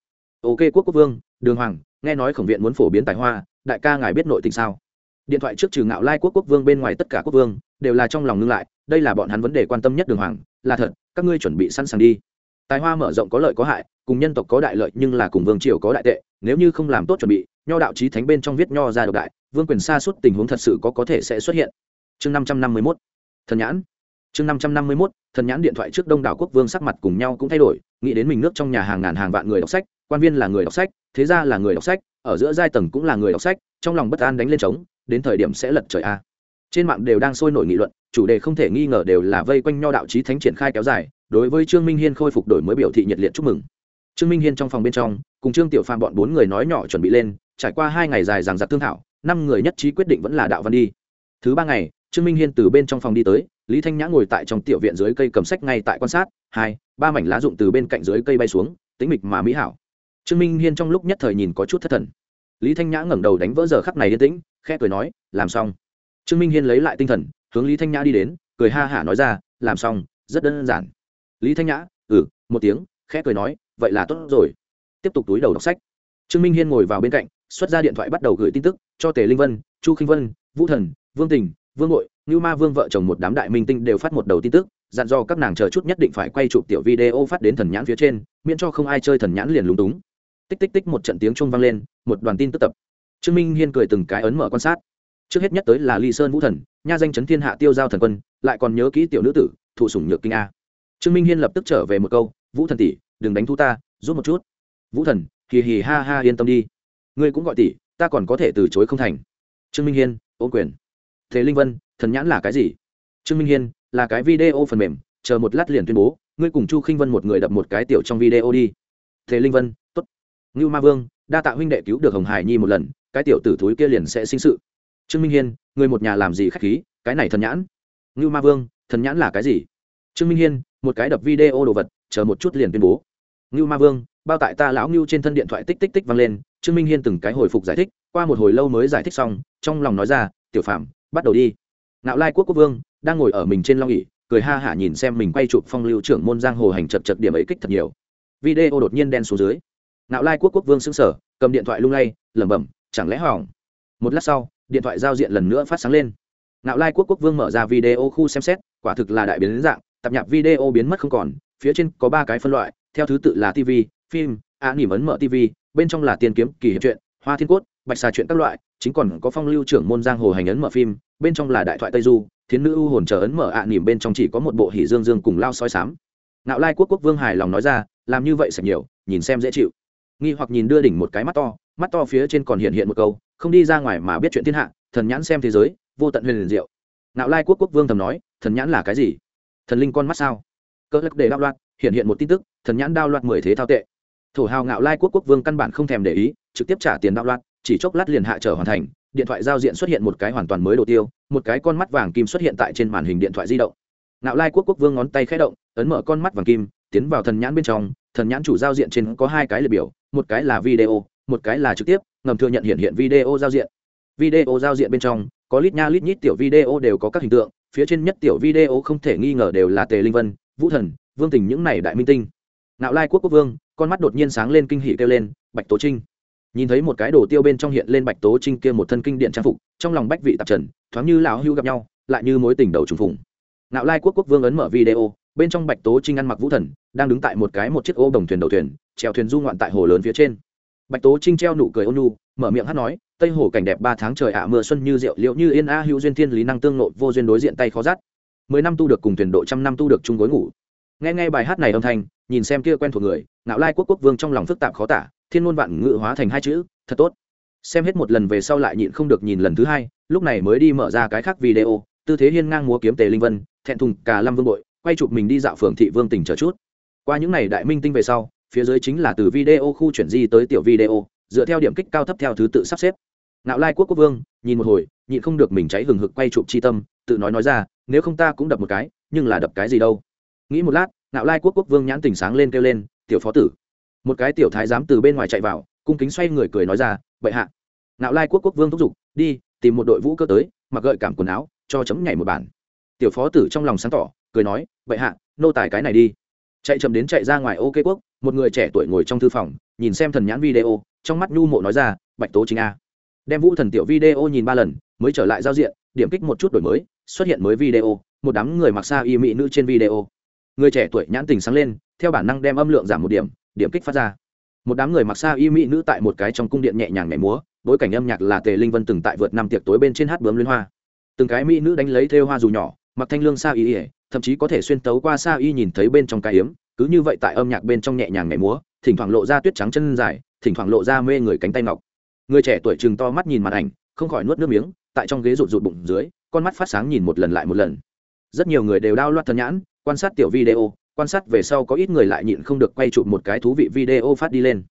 ok quốc quốc vương, đường hoàng, nghe nói khổng viện muốn phổ biến tài hoa, đại ca ngài biết nội tình sao? Điện thoại trước trừ ngạo lai quốc quốc vương bên ngoài tất cả quốc vương, đều là trong lòng ngưng lại, đây là bọn hắn vấn đề quan tâm nhất đường hoàng, là thật, các ngươi chuẩn bị sẵn sàng đi. Tài hoa mở rộng có lợi có hại, cùng nhân tộc có đại lợi nhưng là cùng vương triều có đại tệ, nếu như không làm tốt chuẩn bị, nho đạo trí thánh bên trong viết nho ra độc đại, vương quyền xa suốt tình huống thật sự có có thể sẽ xuất hiện. Chương năm trăm năm mươi mốt, thần nhãn. Chương năm trăm năm mươi mốt, thần nhãn điện thoại trước đông đảo quốc vương sắc mặt cùng nhau cũng thay đổi, nghĩ đến mình nước trong nhà hàng ngàn hàng vạn người đọc sách quan viên là người đọc sách, thế gia là người đọc sách, ở giữa giai tầng cũng là người đọc sách, trong lòng bất an đánh lên trống, đến thời điểm sẽ lật trời a. Trên mạng đều đang sôi nổi nghị luận, chủ đề không thể nghi ngờ đều là vây quanh nho đạo trí thánh triển khai kéo dài, đối với trương minh hiên khôi phục đổi mới biểu thị nhiệt liệt chúc mừng. Trương minh hiên trong phòng bên trong, cùng trương tiểu phàm bọn bốn người nói nhỏ chuẩn bị lên, trải qua hai ngày dài giảng giặc thương thảo, năm người nhất trí quyết định vẫn là đạo văn đi. Thứ ba ngày, trương minh hiên từ bên trong phòng đi tới, lý thanh nhã ngồi tại trong tiểu viện dưới cây cầm sách ngay tại quan sát, hai, ba mảnh lá rụng từ bên cạnh dưới cây bay xuống tính mịch mà mỹ hảo trương minh hiên trong lúc nhất thời nhìn có chút thất thần. Lý thanh nhã ngẩng đầu đánh vỡ giờ khắc này yên tĩnh, khẽ cười nói, làm xong. Trương minh hiên lấy lại tinh thần, hướng lý thanh nhã đi đến, cười ha hả nói ra, làm xong, rất đơn giản. Lý thanh nhã ừ một tiếng, khẽ cười nói, vậy là tốt rồi. Tiếp tục túi đầu đọc sách. Trương minh hiên ngồi vào bên cạnh, xuất ra điện thoại bắt đầu gửi tin tức, cho tề linh vân, chu khinh vân, vũ thần, vương tình, vương nội Ngưu ma vương vợ chồng một đám đại minh tinh đều phát một đầu tin tức, dặn dò các nàng chờ chút nhất định phải quay chụp tiểu video phát đến thần nhãn phía trên, miễn cho không ai chơi thần nhãn liền lúng túng tích tích tích một trận tiếng chuông vang lên, một đoàn tin tức tập. Trương minh hiên cười từng cái ấn mở quan sát. Trước hết nhất tới là ly sơn vũ thần, nha danh chấn thiên hạ tiêu giao thần quân, lại còn nhớ kỹ tiểu nữ tử, thụ sủng nhược kinh a. Trương minh hiên lập tức trở về một câu, vũ thần tỷ, đừng đánh thu ta, giúp một chút. Vũ thần, hì hì ha ha, yên tâm đi. Ngươi cũng gọi tỷ, ta còn có thể từ chối không thành. Trương minh hiên ôm quyền. Thế linh vân, thần nhãn là cái gì? Trương minh hiên, là cái video phần mềm, chờ một lát liền tuyên bố, ngươi cùng chu khinh vân một người đập một cái tiểu trong video đi. Thế linh vân ngưu ma vương, đa tạ huynh đệ cứu được hồng hải nhi một lần, cái tiểu tử thúi kia liền sẽ sinh sự. Trương minh hiên, người một nhà làm gì k h á c h khí, cái này thần nhãn. Ngưu ma vương, thần nhãn là cái gì? Trương minh hiên, một cái đập video đồ vật, chờ một chút liền tuyên bố. Ngưu ma vương, bao tại ta lão ngưu trên thân điện thoại tích tích tích vang lên, trương minh hiên từng cái hồi phục giải thích, qua một hồi lâu mới giải thích xong, trong lòng nói ra, tiểu phạm bắt đầu đi. Nạo lai quốc quốc vương, đang ngồi ở mình trên long ỉ cười ha hả nhìn xem mình quay chụp phong lưu trưởng môn giang hồ hành chật chật điểm ấy kích thật nhiều. Video đột nhiên đen xuống dưới nạo lai quốc quốc vương xứng sở cầm điện thoại lung lay, lẩm bẩm, chẳng lẽ hỏng? Một lát sau, điện thoại giao diện lần nữa phát sáng lên. Nạo lai quốc quốc vương mở ra video khu xem xét, quả thực là đại biến dạng, tập nhạc video biến mất không còn, phía trên có ba cái phân loại, theo thứ tự là tv phim, a nỉm ấn mở tv bên trong là tiền kiếm, kỳ hiệp truyện, hoa thiên cốt, bạch xà truyện các loại, chính còn có phong lưu trưởng môn giang hồ hành ấn mở phim, bên trong là đại thoại tây du, thiến nữ u hồn chờ ấn mở ạ nỉm bên trong chỉ có một bộ hỉ dương dương cùng lao soi sám. Nạo lai quốc quốc vương hài lòng nói ra, làm như vậy sạch nhiều, nhìn xem dễ chịu nghi hoặc nhìn đưa đỉnh một cái mắt to mắt to phía trên còn hiện hiện một câu, không đi ra ngoài mà biết chuyện thiên hạ, thần nhãn xem thế giới, vô tận huyền liền diệu. Nạo lai quốc quốc vương thầm nói, thần nhãn là cái gì? Thần linh con mắt sao? Cơ lắc để đao loạt, hiện hiện một tin tức, thần nhãn đao loạt mười thế thao tệ. Thổ hào ngạo lai quốc quốc vương căn bản không thèm để ý, trực tiếp trả tiền đao loạt, chỉ chốc lát liền hạ trở hoàn thành, điện thoại giao diện xuất hiện một cái hoàn toàn mới đồ tiêu, một cái con mắt vàng kim xuất hiện tại trên màn hình điện thoại di động. Ngạo lai quốc quốc vương ngón tay khẽ động, ấn mở con mắt vàng kim, tiến vào thần nhãn bên trong, thần nhãn chủ giao diện trên có hai cái liệt biểu một cái là video, một cái là trực tiếp, ngầm thừa nhận hiện hiện video giao diện. Video giao diện bên trong, có lít nha lít nhít tiểu video đều có các hình tượng, phía trên nhất tiểu video không thể nghi ngờ đều là tề linh vân, vũ thần, vương tình những này đại minh tinh. Nạo lai quốc quốc vương, con mắt đột nhiên sáng lên kinh hỉ kêu lên, bạch tố trinh. Nhìn thấy một cái đồ tiêu bên trong hiện lên bạch tố trinh kia một thân kinh điện trang phục, trong lòng bách vị tạp trần, thoáng như lão hưu gặp nhau, lại như mối tình đầu trùng phùng. Nạo lai quốc quốc vương ấn mở video bên trong bạch tố trinh ăn mặc vũ thần, đang đứng tại một cái một chiếc ô đồng thuyền đầu thuyền trèo thuyền du ngoạn tại hồ lớn phía trên. Bạch tố trinh treo nụ cười ôn nu mở miệng hát nói, tây hồ cảnh đẹp ba tháng trời ạ à, mưa xuân như rượu, liệu như yên a, hữu duyên thiên lý năng tương nộ vô duyên đối diện tay khó rát mười năm tu được cùng thuyền độ, trăm năm tu được chung gối ngủ. Nghe nghe bài hát này âm thanh, nhìn xem kia quen thuộc người, ngạo lai quốc quốc vương trong lòng phức tạp khó tả, thiên ngôn vạn ngự hóa thành hai chữ, thật tốt. Xem hết một lần về sau lại nhịn không được nhìn lần thứ hai, lúc này mới đi mở ra cái khác video, tư thế hiên ngang múa kiếm tề linh vân, thẹn thùng cả lâm vương bội quay chụp mình đi dạo phường thị vương tỉnh chờ chút. Qua những ngày đại minh tinh về sau, phía dưới chính là từ video khu chuyển di tới tiểu video, dựa theo điểm kích cao thấp theo thứ tự sắp xếp. Nạo lai quốc quốc vương, nhìn một hồi, nhịn không được mình cháy hừng hực quay chụp chi tâm, tự nói nói ra, nếu không ta cũng đập một cái, nhưng là đập cái gì đâu? Nghĩ một lát nạo lai quốc quốc vương nhãn tỉnh sáng lên kêu lên, tiểu phó tử. Một cái tiểu thái giám từ bên ngoài chạy vào, cung kính xoay người cười nói ra, bệ hạ. Nạo lai quốc quốc vương thúc giục, đi, tìm một đội vũ cơ tới, mặc gợi cảm quần áo, cho chấm nhảy một bản tiểu phó tử trong lòng sáng tỏ, cười nói, bệ hạ, nô tài cái này đi. Chạy chậm đến chạy ra ngoài ok quốc, một người trẻ tuổi ngồi trong thư phòng, nhìn xem thần nhãn video, trong mắt nhu mộ nói ra, bạch tố chính a. Đem vũ thần tiểu video nhìn ba lần, mới trở lại giao diện, điểm kích một chút đổi mới, xuất hiện mới video, một đám người mặc xa y mỹ nữ trên video. Người trẻ tuổi nhãn tình sáng lên, theo bản năng đem âm lượng giảm một điểm điểm kích phát ra. Một đám người mặc xa y mỹ nữ tại một cái trong cung điện nhẹ nhàng nhảy múa, bối cảnh âm nhạc là tề linh vân từng tại vượt năm tiệc tối bên trên hát bướm liên hoa. Từng cái mỹ nữ đánh lấy thêu hoa dù nhỏ mặc thanh lương xa y ỉa thậm chí có thể xuyên tấu qua xa y nhìn thấy bên trong cái yếm, cứ như vậy tại âm nhạc bên trong nhẹ nhàng nhảy múa, thỉnh thoảng lộ ra tuyết trắng chân dài, thỉnh thoảng lộ ra mê người cánh tay ngọc. Người trẻ tuổi chừng to mắt nhìn màn ảnh, không khỏi nuốt nước miếng, tại trong ghế rụt rụt bụng dưới, con mắt phát sáng nhìn một lần lại một lần. Rất nhiều người đều đao loạt thần nhãn, quan sát tiểu video, quan sát về sau có ít người lại nhịn không được quay chụp một cái thú vị video phát đi lên.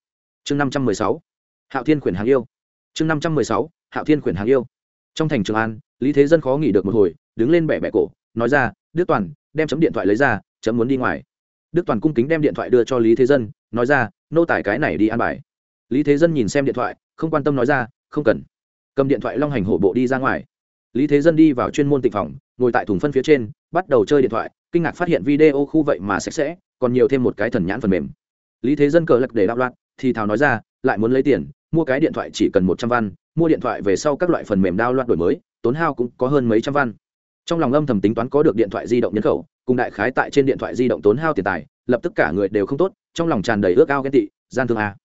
Chương năm trăm mười sáu, hạo thiên khuyển hàng yêu. Chương năm trăm mười sáu, hạo thiên khuyển hàng yêu. Trong thành trường an, lý thế dân khó nghỉ được một hồi đứng lên bẻ bẻ cổ, nói ra, đức toàn, đem chấm điện thoại lấy ra, chấm muốn đi ngoài. Đức toàn cung kính đem điện thoại đưa cho lý thế dân, nói ra, nô tải cái này đi ăn bài. Lý thế dân nhìn xem điện thoại, không quan tâm nói ra, không cần. Cầm điện thoại long hành hổ bộ đi ra ngoài. Lý thế dân đi vào chuyên môn tịnh phòng, ngồi tại thùng phân phía trên, bắt đầu chơi điện thoại, kinh ngạc phát hiện video khu vậy mà sạch sẽ, còn nhiều thêm một cái thần nhãn phần mềm. Lý thế dân cờ lật để đạo loạn, thì thào nói ra, lại muốn lấy tiền, mua cái điện thoại chỉ cần một trăm văn, mua điện thoại về sau các loại phần mềm đao loạn đổi mới, tốn hao cũng có hơn mấy trăm văn trong lòng âm thầm tính toán có được điện thoại di động nhân khẩu, cùng đại khái tại trên điện thoại di động tốn hao tiền tài, lập tức cả người đều không tốt, trong lòng tràn đầy ước ao ghen tị, gian thương a.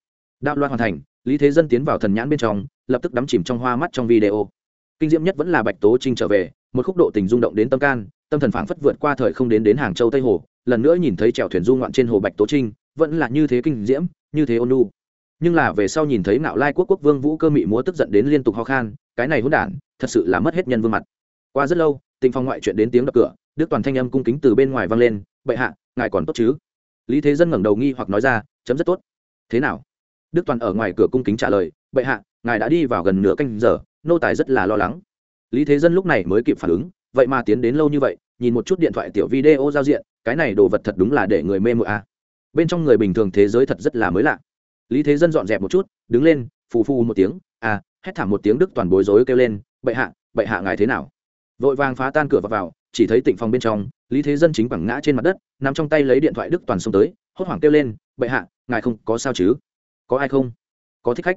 Đạo loan hoàn thành, lý thế dân tiến vào thần nhãn bên trong, lập tức đắm chìm trong hoa mắt trong video. Kinh diễm nhất vẫn là bạch tố trinh trở về, một khúc độ tình rung động đến tâm can, tâm thần phảng phất vượt qua thời không đến đến hàng châu tây hồ, lần nữa nhìn thấy chèo thuyền du ngoạn trên hồ bạch tố trinh, vẫn là như thế kinh diễm, như thế ôn nu nhưng là về sau nhìn thấy ngạo lai quốc quốc vương vũ cơ mị múa tức giận đến liên tục ho khan, cái này hỗn đản, thật sự là mất hết nhân vương mặt. Qua rất lâu tình phong ngoại chuyện đến tiếng đập cửa, đức toàn thanh âm cung kính từ bên ngoài vang lên, bệ hạ, ngài còn tốt chứ? Lý thế dân ngẩng đầu nghi hoặc nói ra, chấm rất tốt. Thế nào? Đức toàn ở ngoài cửa cung kính trả lời, bệ hạ, ngài đã đi vào gần nửa canh giờ, nô tài rất là lo lắng. Lý thế dân lúc này mới kịp phản ứng, vậy mà tiến đến lâu như vậy, nhìn một chút điện thoại tiểu video giao diện, cái này đồ vật thật đúng là để người mê mụa à. bên trong người bình thường thế giới thật rất là mới lạ. Lý thế dân dọn dẹp một chút, đứng lên, phù phù một tiếng à hét thảm một tiếng đức toàn bối rối kêu lên, bệ hạ bệ hạ ngài thế nào? Vội vàng phá tan cửa và vào chỉ thấy tịnh phòng bên trong lý thế dân chính quẳng ngã trên mặt đất nằm trong tay lấy điện thoại đức toàn xông tới hốt hoảng kêu lên bệ hạ ngài không có sao chứ? Có ai không? Có thích khách?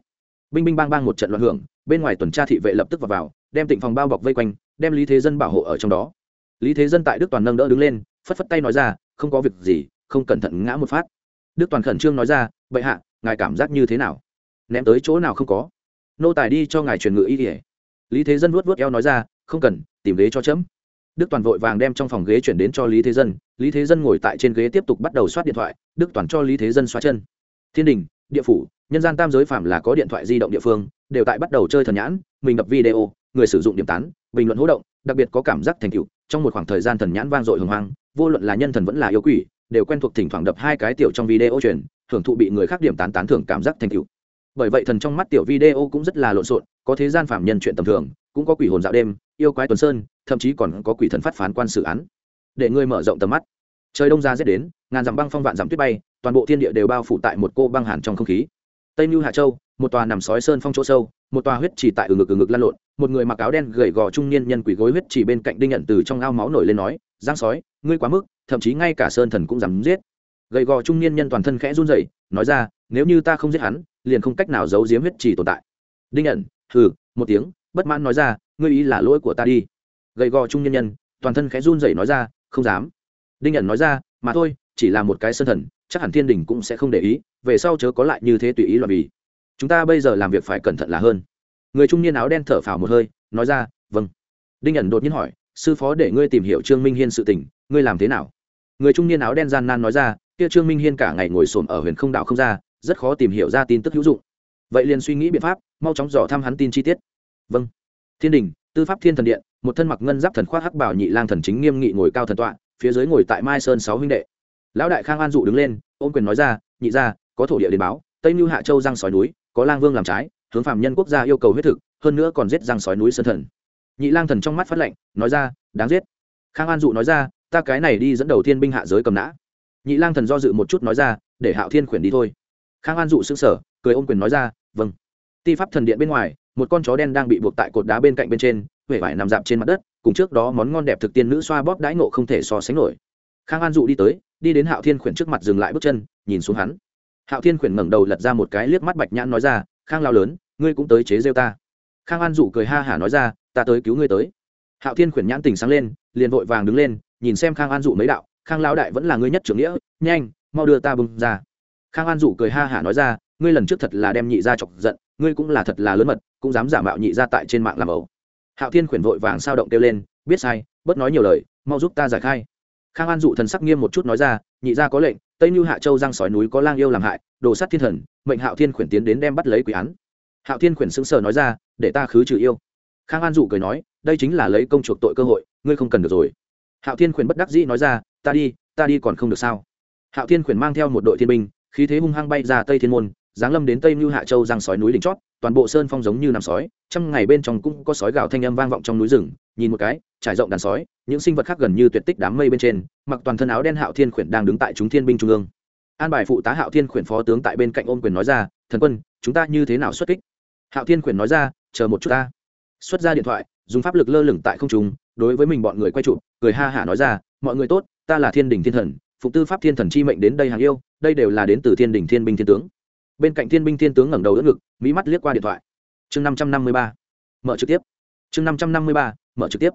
Binh binh bang bang một trận loạn hưởng bên ngoài tuần tra thị vệ lập tức vào, vào đem tịnh phòng bao bọc vây quanh đem lý thế dân bảo hộ ở trong đó. Lý thế dân tại đức toàn nâng đỡ đứng lên phất phất tay nói ra không có việc gì không cẩn thận ngã một phát. Đức toàn khẩn trương nói ra bệ hạ ngài cảm giác như thế nào? Ném tới chỗ nào không có? Nô tài đi cho ngài truyền ngự y ỉa lý thế dân vuốt vuốt eo nói ra không cần tìm ghế cho chấm. Đức toàn vội vàng đem trong phòng ghế chuyển đến cho lý thế dân. Lý thế dân ngồi tại trên ghế tiếp tục bắt đầu soát điện thoại. Đức toàn cho lý thế dân xóa chân. Thiên đình, địa phủ, nhân gian tam giới phạm là có điện thoại di động địa phương, đều tại bắt đầu chơi thần nhãn, mình đập video, người sử dụng điểm tán, bình luận hỗ động, đặc biệt có cảm giác thành tựu. Trong một khoảng thời gian thần nhãn vang dội hồng hoang, vô luận là nhân thần vẫn là yêu quỷ, đều quen thuộc thỉnh thoảng đập hai cái tiểu trong video truyền, thưởng thụ bị người khác điểm tán tán thưởng cảm giác thành tựu. Bởi vậy thần trong mắt tiểu video cũng rất là lộn xộn, có thế gian phạm nhân chuyện tầm thường, cũng có quỷ hồn dạo đêm yêu quái tuần sơn, thậm chí còn có quỷ thần phát phán quan xử án. Để ngươi mở rộng tầm mắt. Trời đông ra rét đến, ngàn dặm băng phong vạn dặm tuyết bay, toàn bộ thiên địa đều bao phủ tại một cô băng hàn trong không khí. Tây mưu hạ châu, một tòa nằm sói sơn phong chỗ sâu, một tòa huyết chỉ tại ừ ngực ừ ngực lăn lộn, một người mặc áo đen gầy gò trung niên nhân quỷ gối huyết chỉ bên cạnh đinh nhận từ trong ao máu nổi lên nói, giang sói, ngươi quá mức, thậm chí ngay cả sơn thần cũng dám giết. Gầy gò trung niên nhân toàn thân khẽ run rẩy, nói ra, nếu như ta không giết hắn, liền không cách nào giấu giếm huyết chỉ tồn tại. Đinh nhận, hừ, một tiếng, bất mãn nói ra ngươi ý là lỗi của ta đi. Gầy gò trung niên nhân, toàn thân khẽ run rẩy nói ra, không dám. Đinh nhận nói ra, mà thôi, chỉ là một cái sân thần, chắc hẳn thiên đình cũng sẽ không để ý, về sau chớ có lại như thế tùy ý loạn vì. Chúng ta bây giờ làm việc phải cẩn thận là hơn. Người trung niên áo đen thở phào một hơi, nói ra vâng. Đinh nhận đột nhiên hỏi, sư phó để ngươi tìm hiểu trương minh hiên sự tình, ngươi làm thế nào? Người trung niên áo đen gian nan nói ra, kia trương minh hiên cả ngày ngồi xổm ở huyền không đạo không ra, rất khó tìm hiểu ra tin tức hữu dụng. Vậy liền suy nghĩ biện pháp, mau chóng dò thăm hắn tin chi tiết. Vâng thiên đình, tư pháp thiên thần điện, một thân mặc ngân giáp thần khoác hắc bảo nhị lang thần chính nghiêm nghị ngồi cao thần tọa, phía dưới ngồi tại mai sơn sáu huynh đệ. Lão đại khang an dụ đứng lên, ôm quyền nói ra, nhị ra có thổ địa đến báo, tây mưu hạ châu giang sói núi, có lang vương làm trái, hướng phạm nhân quốc gia yêu cầu huyết thực, hơn nữa còn giết giang sói núi sơn thần. Nhị lang thần trong mắt phát lệnh, nói ra, đáng giết. Khang an dụ nói ra, ta cái này đi dẫn đầu thiên binh hạ giới cầm nã. Nhị lang thần do dự một chút nói ra, để hạo thiên khuyển đi thôi. Khang an dụ xứng sở cười ôm quyền nói ra vâng. Ti pháp thần điện bên ngoài một con chó đen đang bị buộc tại cột đá bên cạnh bên trên huệ vải nằm dạp trên mặt đất, cùng trước đó món ngon đẹp thực tiên nữ xoa bóp đãi ngộ không thể so sánh nổi. Khang an dụ đi tới, đi đến hạo thiên khuyển trước mặt dừng lại bước chân, nhìn xuống hắn. Hạo thiên khuyển ngẩng đầu lật ra một cái liếc mắt bạch nhãn nói ra, khang lao lớn, ngươi cũng tới chế rêu ta. Khang an dụ cười ha hả nói ra, ta tới cứu ngươi tới. Hạo thiên khuyển nhãn tình sáng lên, liền vội vàng đứng lên, nhìn xem khang an dụ mấy đạo, khang lao đại vẫn là ngươi nhất trưởng nghĩa, nhanh, mau đưa ta bưng ra. Khang an dụ cười ha hả nói ra ngươi lần trước thật là đem nhị ra chọc giận, ngươi cũng là thật là lớn mật, cũng dám giả mạo nhị ra tại trên mạng làm ẩu. Hạo thiên khuyển vội vàng sao động kêu lên, biết sai, bớt nói nhiều lời, mau giúp ta giải khai. Khang an dụ thần sắc nghiêm một chút nói ra, nhị ra có lệnh, tây như hạ châu giang sói núi có lang yêu làm hại, đồ sát thiên thần, mệnh hạo thiên khuyển tiến đến đem bắt lấy quỷ án. Hạo thiên khuyển sững sờ nói ra, để ta khứ trừ yêu. Khang an dụ cười nói, đây chính là lấy công chuộc tội cơ hội, ngươi không cần được rồi. Hạo thiên khuyển bất đắc dĩ nói ra, ta đi ta đi còn không được sao. Hạo thiên khuyển mang theo một đội thiên binh, khí thế hung hăng bay ra tây thiên môn giáng lâm đến tây như hạ châu giang sói núi đỉnh chót, toàn bộ sơn phong giống như nằm sói, trăm ngày bên trong cũng có sói gào thanh âm vang vọng trong núi rừng, nhìn một cái, trải rộng đàn sói, những sinh vật khác gần như tuyệt tích đám mây bên trên, mặc toàn thân áo đen hạo thiên khuyển đang đứng tại chúng thiên binh trung ương. An bài phụ tá hạo thiên khuyển phó tướng tại bên cạnh ôm quyền nói ra, thần quân, chúng ta như thế nào xuất kích? Hạo thiên khuyển nói ra, chờ một chút ta. Xuất ra điện thoại, dùng pháp lực lơ lửng tại không trung, đối với mình bọn người quay trụ cười ha hả nói ra, mọi người tốt, ta là thiên đình thiên thần phụ tư pháp thiên thần chi mệnh đến đây hàng yêu, đây đều là đến từ thiên đình thiên binh thiên tướng bên cạnh thiên binh thiên tướng ngẩng đầu đỡ ngực mỹ mắt liếc qua điện thoại. Chương năm trăm năm mươi ba, mở trực tiếp. Chương năm trăm năm mươi ba, mở trực tiếp.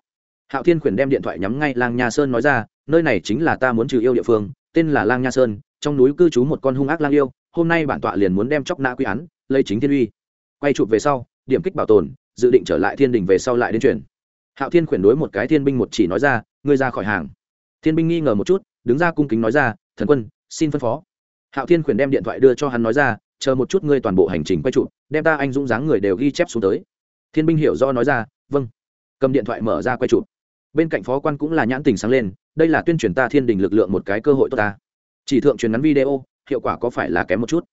Hạo thiên khuyển đem điện thoại nhắm ngay lang nha sơn nói ra, nơi này chính là ta muốn trừ yêu địa phương, tên là lang nha sơn, trong núi cư trú một con hung ác lang yêu, hôm nay bản tọa liền muốn đem chóc nã quy án lây chính thiên uy. Quay chụp về sau, điểm kích bảo tồn, dự định trở lại thiên đình về sau lại đến chuyển hạo thiên khuyển đối một cái thiên binh một chỉ nói ra, ngươi ra khỏi hàng. Thiên binh nghi ngờ một chút, đứng ra cung kính nói ra, thần quân, xin phân phó. Hạo thiên khuyển đem điện thoại đưa cho hắn nói ra chờ một chút ngươi toàn bộ hành trình quay trụ, đem ta anh dũng dáng người đều ghi chép xuống tới. Thiên binh hiểu do nói ra vâng. Cầm điện thoại mở ra quay trụ. Bên cạnh phó quan cũng là nhãn tình sáng lên, đây là tuyên truyền ta thiên đình lực lượng một cái cơ hội tốt ta. Chỉ thượng truyền ngắn video, hiệu quả có phải là kém một chút?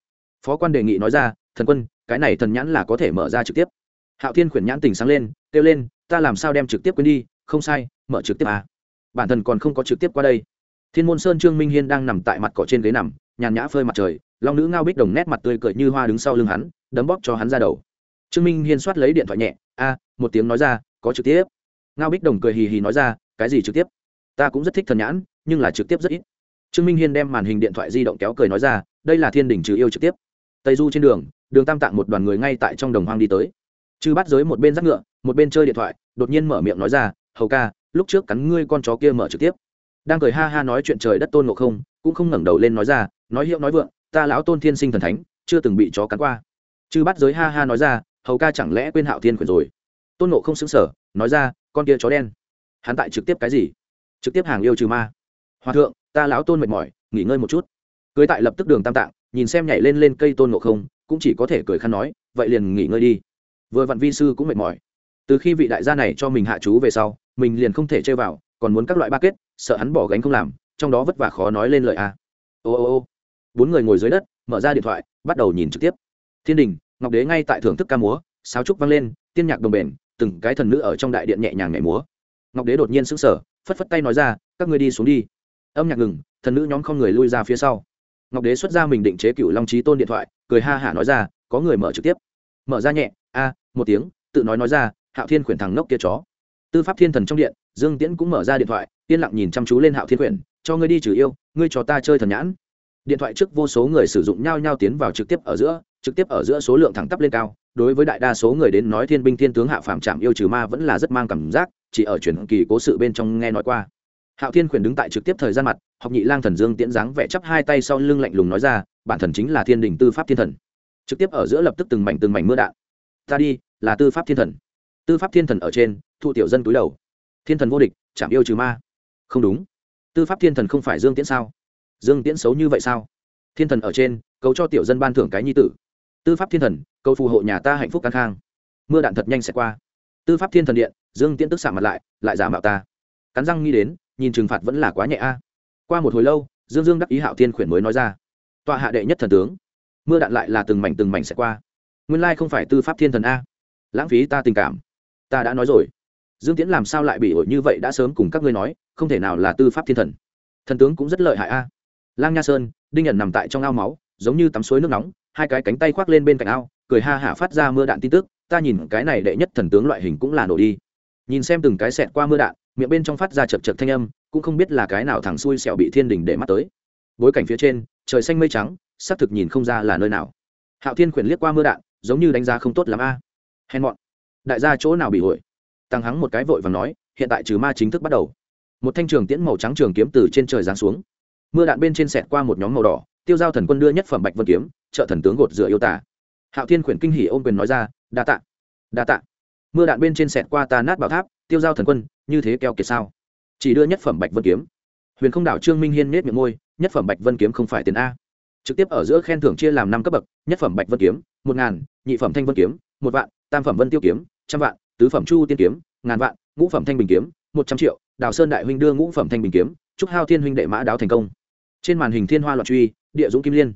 Phó quan đề nghị nói ra, thần quân, cái này thần nhãn là có thể mở ra trực tiếp. Hạo thiên khuyển nhãn tình sáng lên, kêu lên, ta làm sao đem trực tiếp quên đi, không sai, mở trực tiếp à. bản thân còn không có trực tiếp qua đây. Thiên môn sơn trương minh hiên đang nằm tại mặt cỏ trên ghế nằm nhàn nhã phơi mặt trời, long nữ ngao bích đồng nét mặt tươi cười như hoa đứng sau lưng hắn, đấm bóp cho hắn ra đầu. Trương minh hiên soát lấy điện thoại nhẹ, a, một tiếng nói ra, có trực tiếp. Ngao bích đồng cười hì hì nói ra, cái gì trực tiếp? Ta cũng rất thích thần nhãn, nhưng là trực tiếp rất ít. Trương minh hiên đem màn hình điện thoại di động kéo cười nói ra, đây là thiên đình trừ yêu trực tiếp. Tây du trên đường đường tam tạng một đoàn người ngay tại trong đồng hoang đi tới. Chư bắt giới một bên dắt ngựa, một bên chơi điện thoại, đột nhiên mở miệng nói ra, hầu ca, lúc trước cắn ngươi con chó kia mở trực tiếp. Đang cười ha ha nói chuyện trời đất tôn ngộ không cũng không ngẩng đầu lên nói ra, nói hiệu nói vượng, ta lão tôn thiên sinh thần thánh, chưa từng bị chó cắn qua. Chư bắt giới ha ha nói ra, hầu ca chẳng lẽ quên hạo thiên quyền rồi? Tôn nộ không xứng sở nói ra, con kia chó đen. Hắn tại trực tiếp cái gì? Trực tiếp hàng yêu trừ ma. Hòa thượng, ta lão tôn mệt mỏi, nghỉ ngơi một chút. Cưới tại lập tức đường tam tạng, nhìn xem nhảy lên lên cây tôn nộ không, cũng chỉ có thể cười khăn nói, vậy liền nghỉ ngơi đi. Vừa vặn vi sư cũng mệt mỏi. Từ khi vị đại gia này cho mình hạ chú về sau, mình liền không thể chơi vào, còn muốn các loại ba kết, sợ hắn bỏ gánh không làm trong đó vất vả khó nói lên lời a ô ô ô. Bốn người ngồi dưới đất, mở ra điện thoại, bắt đầu nhìn trực tiếp. Thiên đình, ngọc đế ngay tại thưởng thức ca múa, sáo trúc vang lên, tiên nhạc đồng bền, từng cái thần nữ ở trong đại điện nhẹ nhàng nhảy múa. Ngọc đế đột nhiên sững sờ, phất phất tay nói ra, các ngươi đi xuống đi. Âm nhạc ngừng, thần nữ nhóm không người lui ra phía sau. Ngọc đế xuất ra mình định chế cựu long trí tôn điện thoại, cười ha hả nói ra, có người mở trực tiếp. Mở ra nhẹ, a, một tiếng, tự nói nói ra, hạo thiên khuyển thằng nốc kia chó. Tư pháp thiên thần trong điện, dương tiễn cũng mở ra điện thoại yên lặng nhìn chăm chú lên hạo thiên quyển, cho ngươi đi trừ yêu, ngươi cho ta chơi thần nhãn. Điện thoại trước vô số người sử dụng nhau nhau tiến vào trực tiếp ở giữa, trực tiếp ở giữa số lượng thẳng tắp lên cao. Đối với đại đa số người đến nói thiên binh thiên tướng hạ phàm trạm yêu trừ ma vẫn là rất mang cảm giác, chỉ ở truyền kỳ cố sự bên trong nghe nói qua. Hạo thiên khuyển đứng tại trực tiếp thời gian mặt, học nhị lang thần dương tiễn dáng vẽ chắp hai tay sau lưng lạnh lùng nói ra, bản thần chính là thiên đình tư pháp thiên thần. Trực tiếp ở giữa lập tức từng mảnh từng mảnh mưa đạn. Ta đi, là tư pháp thiên thần. Tư pháp thiên thần ở trên, thụ tiểu dân túi đầu. Thiên thần vô địch chạm yêu trừ ma không đúng. Tư pháp thiên thần không phải dương tiễn sao? Dương tiễn xấu như vậy sao? Thiên thần ở trên, cầu cho tiểu dân ban thưởng cái nhi tử. Tư pháp thiên thần, cầu phù hộ nhà ta hạnh phúc căng khang. Mưa đạn thật nhanh sẽ qua. Tư pháp thiên thần điện, dương tiễn tức xạ mặt lại lại giả mạo ta. Cắn răng nghĩ đến, nhìn trừng phạt vẫn là quá nhẹ a. Qua một hồi lâu, dương dương đắc ý hạo thiên khuyển mới nói ra. Tọa hạ đệ nhất thần tướng. Mưa đạn lại là từng mảnh từng mảnh sẽ qua. Nguyên lai không phải tư pháp thiên thần a. Lãng phí ta tình cảm. Ta đã nói rồi. Dương tiễn làm sao lại bị ổi như vậy đã sớm cùng các ngươi nói không thể nào là tư pháp thiên thần. Thần tướng cũng rất lợi hại a. Lang nha sơn, đinh nhận nằm tại trong ao máu, giống như tắm suối nước nóng, hai cái cánh tay khoác lên bên cạnh ao, cười ha hả phát ra mưa đạn tin tức, ta nhìn cái này đệ nhất thần tướng loại hình cũng là nổ đi. Nhìn xem từng cái xẹt qua mưa đạn, miệng bên trong phát ra chật chật thanh âm, cũng không biết là cái nào thằng xui xẹo bị thiên đình để mắt tới. Bối cảnh phía trên, trời xanh mây trắng xác thực nhìn không ra là nơi nào. Hạo thiên khuyển liếc qua mưa đạn, giống như đánh giá không tốt l ắ m a. Hèn mọn. Đại gia chỗ nào bị hội tăng hắng một cái vội và nói, hiện tại trừ ma chính thức bắt đầu một thanh trường tiễn màu trắng trường kiếm từ trên trời giáng xuống. Mưa đạn bên trên sẹt qua một nhóm màu đỏ, tiêu giao thần quân đưa nhất phẩm bạch vân kiếm, trợ thần tướng gột rửa yêu tả hạo thiên khuyển kinh hỉ ôm quyền nói ra, đa tạ đa tạ. Mưa đạn bên trên sẹt qua ta nát bảo tháp, tiêu giao thần quân, như thế keo kiệt sao? Chỉ đưa nhất phẩm bạch vân kiếm. Huyền không đảo trương minh hiên nết miệng môi, nhất phẩm bạch vân kiếm không phải tiền a. Trực tiếp ở giữa khen thưởng chia làm năm cấp bậc, nhất phẩm bạch vân kiếm, một ngàn, nhị phẩm thanh vân kiếm, một vạn, tam phẩm vân tiêu kiếm, trăm vạn, tứ phẩm chu tiên kiếm, ngàn vạn, ngũ phẩm thanh bình kiếm một trăm triệu, đào sơn đại huynh đưa ngũ phẩm thanh bình kiếm, chúc hao thiên huynh đệ mã đáo thành công. Trên màn hình thiên hoa loạn truy, địa dũng kim liên.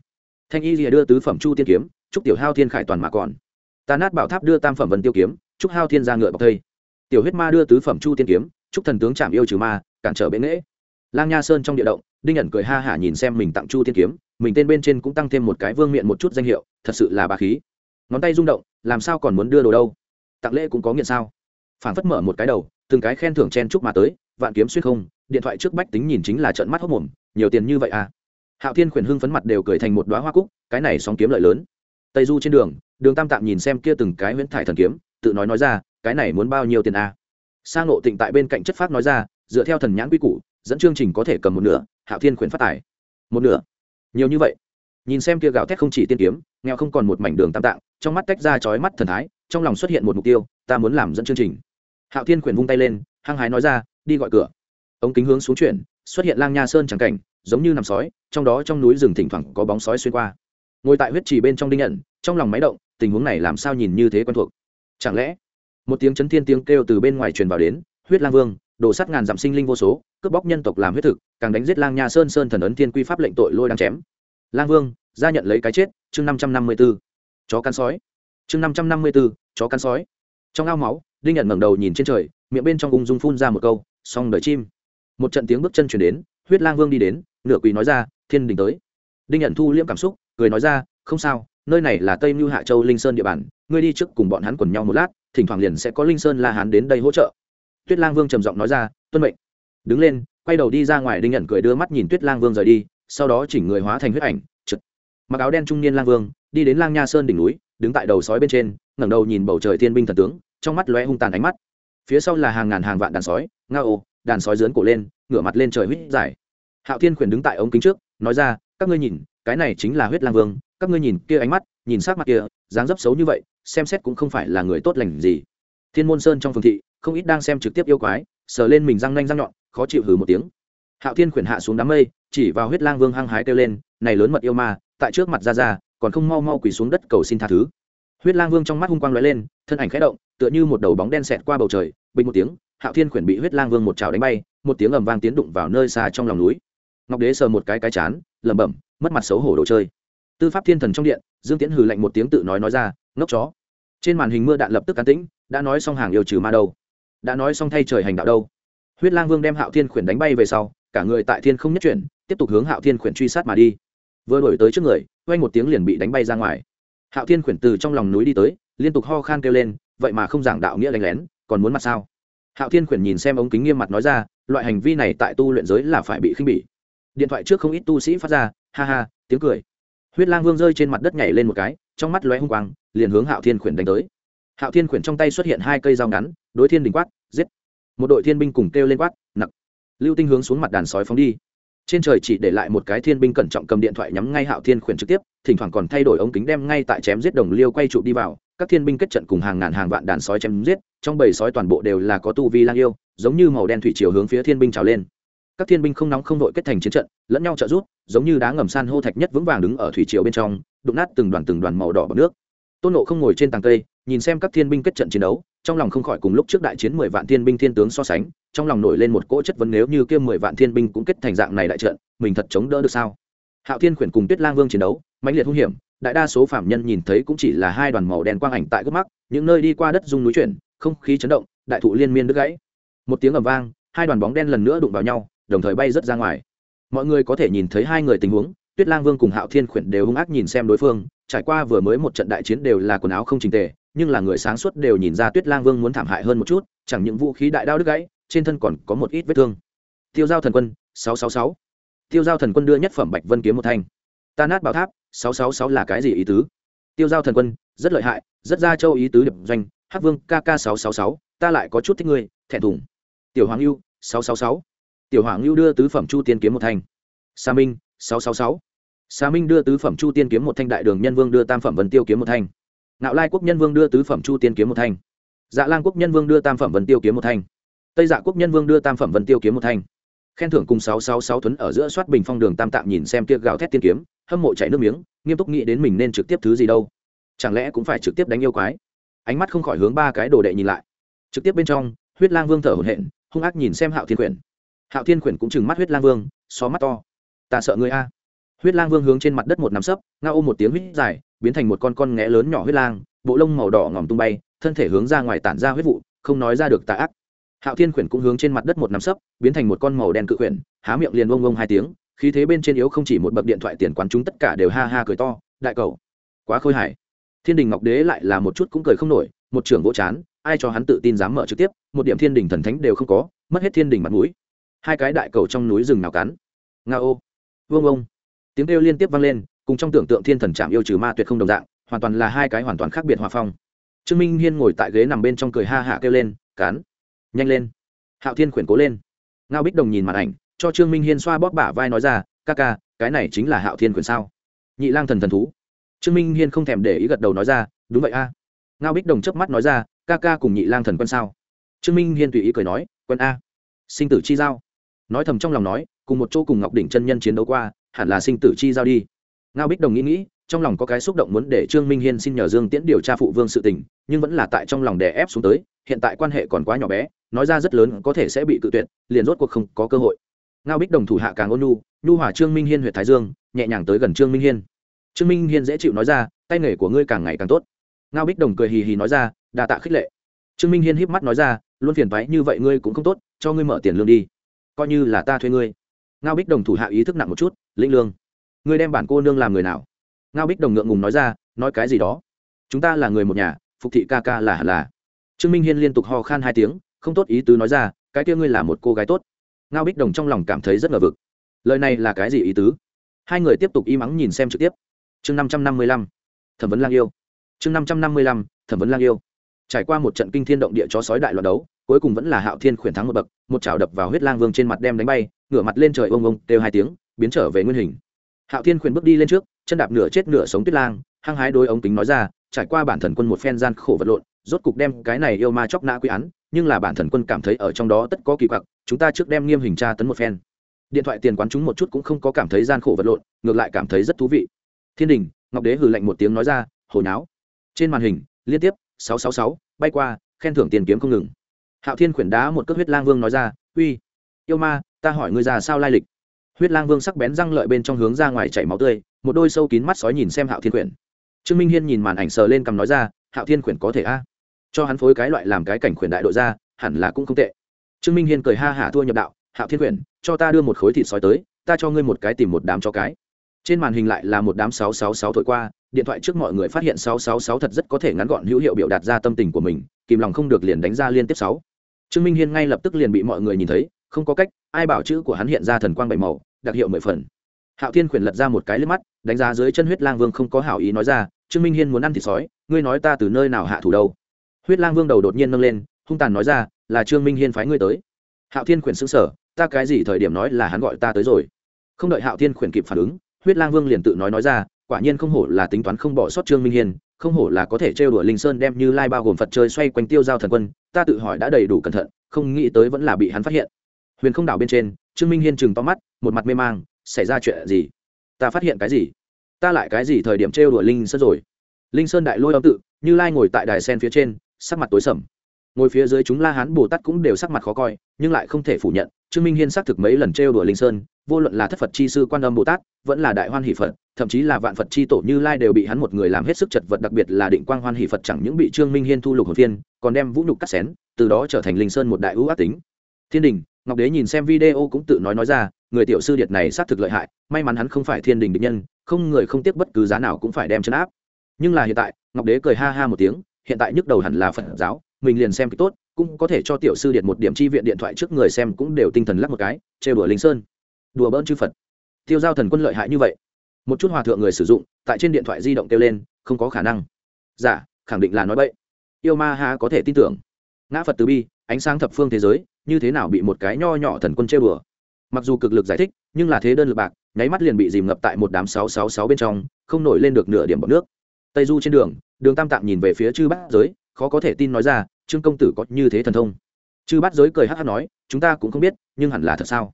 Thanh y rìa đưa tứ phẩm chu tiên kiếm, chúc tiểu hao thiên khải toàn mạ còn. Tà nát bảo tháp đưa tam phẩm vân tiêu kiếm, chúc hao thiên ra ngựa bọc thây. Tiểu huyết ma đưa tứ phẩm chu tiên kiếm, chúc thần tướng chạm yêu trừ ma, cản trở bệ nghễ. Lang nha sơn trong địa động, đinh ẩn cười ha hả nhìn xem mình tặng chu tiên kiếm, mình tên bên trên cũng tăng thêm một cái vương miện một chút danh hiệu, thật sự là bà khí. Ngón tay rung động, làm sao còn muốn đưa đồ đâu? Tặng lễ cũng có nghiện sao? Phản phất mở một cái đầu từng cái khen thưởng chen chúc mà tới, vạn kiếm xuyên không, điện thoại trước bách tính nhìn chính là trận mắt hốc mồm, nhiều tiền như vậy à? Hạo thiên khuyển hưng phấn mặt đều cười thành một đoá hoa cúc, cái này sóng kiếm lợi lớn. Tây du trên đường đường tam tạm nhìn xem kia từng cái huyễn thải thần kiếm, tự nói nói ra, cái này muốn bao nhiêu tiền à? Sang ngộ tịnh tại bên cạnh chất phát nói ra, dựa theo thần nhãn quy củ, dẫn chương trình có thể cầm một nửa, hạo thiên khuyển phát tài. Một nửa? Nhiều như vậy? Nhìn xem kia gạo thét không chỉ tiên kiếm, nghèo không còn một mảnh đường tam tạng, trong mắt tách ra chói mắt thần thái, trong lòng xuất hiện một mục tiêu, ta muốn làm dẫn chương trình hạo thiên khuyển vung tay lên, hăng hái nói ra, đi gọi cửa. Ống kính hướng xuống chuyển, xuất hiện lang nha sơn trắng cảnh, giống như nằm sói, trong đó trong núi rừng thỉnh thoảng có bóng sói xuyên qua. Ngồi tại huyết trì bên trong đinh nhận trong lòng máy động, tình huống này làm sao nhìn như thế quen thuộc? Chẳng lẽ, một tiếng chấn thiên tiếng kêu từ bên ngoài truyền vào đến, huyết lang vương đổ sắt ngàn dặm sinh linh vô số, cướp bóc nhân tộc làm huyết thực, càng đánh giết lang nha sơn sơn thần ấn thiên quy pháp lệnh tội lôi đang chém. Lang vương, ra nhận lấy cái chết, chương năm trăm năm mươi b ố chó cắn sói. Chương năm trăm năm mươi b ố chó cắn sói. Trong ao máu đinh nhận ngẩng đầu nhìn trên trời, miệng bên trong ung dung phun ra một câu, xong đời chim. Một trận tiếng bước chân chuyển đến, huyết lang vương đi đến, nửa quỳ nói ra, thiên đình tới. Đinh nhận thu liễm cảm xúc, cười nói ra, không sao, nơi này là tây mưu hạ châu linh sơn địa bàn, ngươi đi trước cùng bọn hắn quần nhau một lát, thỉnh thoảng liền sẽ có linh sơn la hán đến đây hỗ trợ. Tuyết lang vương trầm giọng nói ra, tuân mệnh. Đứng lên, quay đầu đi ra ngoài, đinh nhận cười đưa mắt nhìn tuyết lang vương rời đi, sau đó chỉnh người hóa thành huyết ảnh trực mặc áo đen trung niên lang vương, đi đến lang nha sơn đỉnh núi, đứng tại đầu sói bên trên, ngẩng đầu nhìn bầu trời thiên binh thần tướng trong mắt lóe hung tàn ánh mắt. Phía sau là hàng ngàn hàng vạn đàn sói, nga ô, đàn sói dướn cổ lên, ngửa mặt lên trời huyết giải. Hạo thiên khuyển đứng tại ống kính trước, nói ra, các ngươi nhìn, cái này chính là huyết lang vương, các ngươi nhìn kia ánh mắt, nhìn sắc mặt kia, dáng dấp xấu như vậy, xem xét cũng không phải là người tốt lành gì. Thiên môn sơn trong phường thị, không ít đang xem trực tiếp yêu quái, sờ lên mình răng nanh răng nhọn, khó chịu hừ một tiếng. Hạo thiên khuyển hạ xuống đám mây, chỉ vào huyết lang vương hăng hái kêu lên, này lớn mật yêu ma, tại trước mặt ra ra, còn không mau mau quỳ xuống đất cầu xin tha thứ huyết lang vương trong mắt hung quang lóe lên, thân ảnh khẽ động, tựa như một đầu bóng đen xẹt qua bầu trời, bình một tiếng, hạo thiên khuyển bị huyết lang vương một trào đánh bay, một tiếng ầm vang tiến đụng vào nơi xa trong lòng núi. Ngọc đế sờ một cái cái chán, lẩm bẩm, mất mặt xấu hổ đồ chơi. Tư pháp thiên thần trong điện, dương tiễn hừ lạnh một tiếng tự nói nói ra, ngốc chó. Trên màn hình mưa đạn lập tức cán tĩnh, đã nói xong hàng yêu trừ ma đâu. Đã nói xong thay trời hành đạo đâu. Huyết lang vương đem hạo thiên khuyển đánh bay về sau, cả người tại thiên không nhất chuyển, tiếp tục hướng hạo thiên khuyển truy sát mà đi. Vừa đổi tới trước người quay một tiếng liền bị đánh bay ra ngoài hạo thiên khuyển từ trong lòng núi đi tới, liên tục ho khan kêu lên, vậy mà không giảng đạo nghĩa đánh lén, còn muốn mặt sao? Hạo thiên khuyển nhìn xem ống kính nghiêm mặt nói ra, loại hành vi này tại tu luyện giới là phải bị khinh bỉ. Điện thoại trước không ít tu sĩ phát ra, ha ha, tiếng cười. Huyết lang vương rơi trên mặt đất nhảy lên một cái, trong mắt lóe hung quang, liền hướng hạo thiên khuyển đánh tới. Hạo thiên khuyển trong tay xuất hiện hai cây dao ngắn, đối thiên đình quát, giết. Một đội thiên binh cùng kêu lên quát, nặc. Lưu tinh hướng xuống mặt đàn sói phóng đi trên trời chỉ để lại một cái thiên binh cẩn trọng cầm điện thoại nhắm ngay hạo thiên khuyển trực tiếp, thỉnh thoảng còn thay đổi ống kính đem ngay tại chém giết đồng liêu quay trụ đi vào. Các thiên binh kết trận cùng hàng ngàn hàng vạn đàn sói chém giết, trong bầy sói toàn bộ đều là có tu vi lang yêu, giống như màu đen thủy chiều hướng phía thiên binh trào lên. Các thiên binh không nóng không đội kết thành chiến trận, lẫn nhau trợ giúp, giống như đá ngầm san hô thạch nhất vững vàng đứng ở thủy triều bên trong, đụng nát từng đoàn từng đoàn màu đỏ bằng nước. Tôn nộ không ngồi trên tàng cây, nhìn xem các thiên binh kết trận chiến đấu, trong lòng không khỏi cùng lúc trước đại chiến mười vạn thiên binh thiên tướng so sánh trong lòng nổi lên một cỗ chất vấn nếu như kia mười vạn thiên binh cũng kết thành dạng này đại trận, mình thật chống đỡ được sao? Hạo thiên khuyển cùng tuyết lang vương chiến đấu, mãnh liệt hung hiểm, đại đa số phạm nhân nhìn thấy cũng chỉ là hai đoàn màu đen quang ảnh tại gốc mắt, những nơi đi qua đất dung núi chuyển, không khí chấn động, đại thụ liên miên đứt gãy. Một tiếng ầm vang, hai đoàn bóng đen lần nữa đụng vào nhau, đồng thời bay rớt ra ngoài. Mọi người có thể nhìn thấy hai người tình huống, tuyết lang vương cùng hạo thiên khuyển đều hung ác nhìn xem đối phương, trải qua vừa mới một trận đại chiến đều là quần áo không trình tề, nhưng là người sáng suốt đều nhìn ra tuyết lang vương muốn thảm hại hơn một chút, chẳng những vũ khí đại đao đứt gãy trên thân còn có một ít vết thương. Tiêu giao thần quân, sáu sáu sáu. Tiêu giao thần quân đưa nhất phẩm bạch vân kiếm một thanh. Ta nát bảo tháp, sáu sáu sáu là cái gì ý tứ? Tiêu giao thần quân, rất lợi hại, rất ra châu ý tứ điệp doanh, hắc vương kk sáu sáu sáu, ta lại có chút thích ngươi, thẹn thùng. Tiểu hoàng lưu sáu sáu sáu. Tiểu hoàng lưu đưa tứ phẩm chu tiên kiếm một thanh. Sa minh, sáu sáu sáu. Sa minh đưa tứ phẩm chu tiên kiếm một thanh, đại đường nhân vương đưa tam phẩm vân tiêu kiếm một thanh. Nạo lai quốc nhân vương đưa tứ phẩm chu tiên kiếm một thanh. Dạ lan quốc nhân vương đưa tam phẩm vân tiêu kiếm một thanh tây dạ quốc nhân vương đưa tam phẩm vân tiêu kiếm một thanh. Khen thưởng cùng sáu sáu sáu tuấn ở giữa soát bình phong đường tam tạm nhìn xem kia gào thét tiên kiếm, hâm mộ chảy nước miếng, nghiêm túc nghĩ đến mình nên trực tiếp thứ gì đâu. Chẳng lẽ cũng phải trực tiếp đánh yêu quái? Ánh mắt không khỏi hướng ba cái đồ đệ nhìn lại. Trực tiếp bên trong, huyết lang vương thở hổn hển, hung ác nhìn xem hạo thiên quyển. Hạo thiên quyển cũng chừng mắt huyết lang vương, xó mắt to. Ta sợ người a. Huyết lang vương hướng trên mặt đất một nắm sấp, ngao ôm một tiếng huyết dài, biến thành một con con nghé lớn nhỏ huyết lang, bộ lông màu đỏ ngòm tung bay, thân thể hướng ra ngoài tản ra huyết vụ, không nói ra được tà ác hạo thiên khuyển cũng hướng trên mặt đất một nắm sấp, biến thành một con màu đen cự khuyển, há miệng liền ông ông hai tiếng, khí thế bên trên yếu không chỉ một bậc điện thoại tiền quán chúng tất cả đều ha ha cười to, đại cầu, quá khôi hài. Thiên đình ngọc đế lại là một chút cũng cười không nổi, một trưởng vỗ chán, ai cho hắn tự tin dám mở trực tiếp, một điểm thiên đình thần thánh đều không có, mất hết thiên đình mặt mũi. Hai cái đại cầu trong núi rừng nào cắn. Nga ô. Vương ông tiếng kêu liên tiếp vang lên, cùng trong tưởng tượng thiên thần chạm yêu trừ ma tuyệt không đồng dạng, hoàn toàn là hai cái hoàn toàn khác biệt hòa phong. Trương minh hiên ngồi tại ghế nằm bên trong cười ha hạ kêu lên cán nhanh lên. Hạo thiên khuyển cố lên. Ngao bích đồng nhìn màn ảnh, cho trương minh hiên xoa bóp bả vai nói ra, ca ca, cái này chính là hạo thiên khuyển sao? Nhị lang thần thần thú. Trương minh hiên không thèm để ý gật đầu nói ra, đúng vậy a. Ngao bích đồng chớp mắt nói ra, ca ca cùng nhị lang thần quân sao? Trương minh hiên tùy ý cười nói quân a. Sinh tử chi giao. Nói thầm trong lòng nói, cùng một chỗ cùng ngọc đỉnh chân nhân chiến đấu qua, hẳn là sinh tử chi giao đi. Ngao bích đồng nghĩ nghĩ, trong lòng có cái xúc động muốn để trương minh hiên xin nhờ dương tiễn điều tra phụ vương sự tình, nhưng vẫn là tại trong lòng đè ép xuống tới hiện tại quan hệ còn quá nhỏ bé, nói ra rất lớn có thể sẽ bị cự tuyệt, liền rốt cuộc không có cơ hội. Ngao bích đồng thủ hạ càng ôn nhu nhu hỏa trương minh hiên huyện thái dương, nhẹ nhàng tới gần trương minh hiên. Trương minh hiên dễ chịu nói ra, tay nghề của ngươi càng ngày càng tốt. Ngao bích đồng cười hì hì nói ra đà tạ khích lệ. Trương minh hiên híp mắt nói ra, luôn phiền thoái như vậy ngươi cũng không tốt, cho ngươi mở tiền lương đi. Coi như là ta thuê ngươi. Ngao bích đồng thủ hạ ý thức nặng một chút, lĩnh lương. Ngươi đem bản cô nương làm người nào? Ngao bích đồng ngượng ngùng nói ra, nói cái gì đó? Chúng ta là người một nhà, phục thị ca ca là hẳn là trương minh hiên liên tục ho khan hai tiếng, không tốt ý tứ nói ra, cái kia ngươi là một cô gái tốt. Ngao bích đồng trong lòng cảm thấy rất ngờ vực. Lời này là cái gì ý tứ? Hai người tiếp tục im ắng nhìn xem trực tiếp. Chương năm trăm năm mươi lăm, thẩm vấn lang yêu. Chương năm trăm năm mươi lăm, thẩm vấn lang yêu. Trải qua một trận kinh thiên động địa chó sói đại loạt đấu, cuối cùng vẫn là hạo thiên khuyển thắng một bậc, một chảo đập vào huyết lang vương trên mặt đem đánh bay, ngửa mặt lên trời ông ông, kêu hai tiếng, biến trở về nguyên hình. Hạo thiên khuyển bước đi lên trước, chân đạp nửa chết nửa sống tuyết lang, hăng hái đôi ống kính nói ra, trải qua bản thần quân một phen gian khổ vật lộn rốt cục đem cái này yêu ma chóc nã quy án, nhưng là bản thần quân cảm thấy ở trong đó tất có kỳ quặc, chúng ta trước đem nghiêm hình tra tấn một phen. Điện thoại tiền quán chúng một chút cũng không có cảm thấy gian khổ vật lộn, ngược lại cảm thấy rất thú vị. Thiên đình, ngọc đế hừ lạnh một tiếng nói ra hồi náo trên màn hình, liên tiếp, sáu sáu sáu, bay qua, khen thưởng tiền kiếm không ngừng. Hạo thiên khuyển đá một cước huyết lang vương nói ra, uy, yêu ma, ta hỏi ngươi già sao lai lịch? Huyết lang vương sắc bén răng lợi bên trong hướng ra ngoài chảy máu tươi, một đôi sâu kín mắt sói nhìn xem hạo thiên khuyển. Trương minh hiên nhìn màn ảnh sờ lên cầm nói ra, hạo thiên khuyển có thể a cho hắn phối cái loại làm cái cảnh khuyển đại đội ra, hẳn là cũng không tệ. Trương minh hiên cười ha hả thua nhập đạo, hạo thiên khuyển cho ta đưa một khối thịt sói tới, ta cho ngươi một cái tìm một đám cho cái. Trên màn hình lại là một đám sáu sáu sáu thổi qua, điện thoại trước mọi người phát hiện sáu sáu sáu thật rất có thể ngắn gọn hữu hiệu biểu đạt ra tâm tình của mình, kìm lòng không được liền đánh ra liên tiếp sáu. Trương minh hiên ngay lập tức liền bị mọi người nhìn thấy, không có cách, ai bảo chữ của hắn hiện ra thần quang bảy màu, đặc hiệu mười phần. Hạo thiên khuyển lật ra một cái lên mắt, đánh giá dưới chân huyết lang vương không có hảo ý nói ra, trương minh hiên muốn ăn thịt sói, ngươi nói ta từ nơi nào hạ thủ đâu? Huyết lang vương đầu đột nhiên nâng lên, hung tàn nói ra, là trương minh hiên phái ngươi tới. Hạo thiên khuyển xứng sở ta cái gì thời điểm nói là hắn gọi ta tới rồi? Không đợi hạo thiên khuyển kịp phản ứng, huyết lang vương liền tự nói nói ra, quả nhiên không hổ là tính toán không bỏ sót trương minh hiên, không hổ là có thể trêu đùa linh sơn đem như lai bao gồm phật chơi xoay quanh tiêu giao thần quân, ta tự hỏi đã đầy đủ cẩn thận, không nghĩ tới vẫn là bị hắn phát hiện. Huyền không đảo bên trên, trương minh hiên chừng to mắt, một mặt mê mang, xảy ra chuyện gì? Ta phát hiện cái gì? Ta lại cái gì thời điểm trêu đùa linh sơn rồi? Linh sơn đại lôi âm tự, như lai ngồi tại đài sen phía trên sắc mặt tối sầm. Ngồi phía dưới chúng la hán bồ tát cũng đều sắc mặt khó coi, nhưng lại không thể phủ nhận, trương minh hiên xác thực mấy lần trêu đùa linh sơn, vô luận là thất phật chi sư quan âm bồ tát, vẫn là đại hoan hỷ phật, thậm chí là vạn phật chi tổ như lai đều bị hắn một người làm hết sức chật vật, đặc biệt là định quang hoan hỷ phật chẳng những bị trương minh hiên thu lục hồn phiên, còn đem vũ nhục cắt xén, từ đó trở thành linh sơn một đại ưu ác tính. Thiên đình, ngọc đế nhìn xem video cũng tự nói nói ra, người tiểu sư điệt này xác thực lợi hại, may mắn hắn không phải thiên đình địch nhân, không người không tiếc bất cứ giá nào cũng phải đem chấn áp. Nhưng là hiện tại, ngọc đế cười ha ha một tiếng hiện tại nhức đầu hẳn là phật giáo mình liền xem kịch tốt cũng có thể cho tiểu sư điện một điểm chi viện điện thoại trước người xem cũng đều tinh thần lắc một cái chê bửa linh sơn. Đùa bỡn chư phật. Tiêu giao thần quân lợi hại như vậy. Một chút hòa thượng người sử dụng tại trên điện thoại di động kêu lên không có khả năng. Giả dạ, khẳng định là nói bậy. Yêu ma ha có thể tin tưởng. Ngã phật từ bi ánh sáng thập phương thế giới như thế nào bị một cái nho nhỏ thần quân chơi bừa mặc dù cực lực giải thích nhưng là thế đơn lực bạc nháy mắt liền bị dìm ngập tại một đám sáu sáu sáu bên trong không nổi lên được nửa điểm bọc nước tây du trên đường đường tam tạng nhìn về phía chư bát giới, khó có thể tin nói ra, trương công tử có như thế thần thông. Chư bát giới cười hát hát nói, chúng ta cũng không biết, nhưng hẳn là thật sao?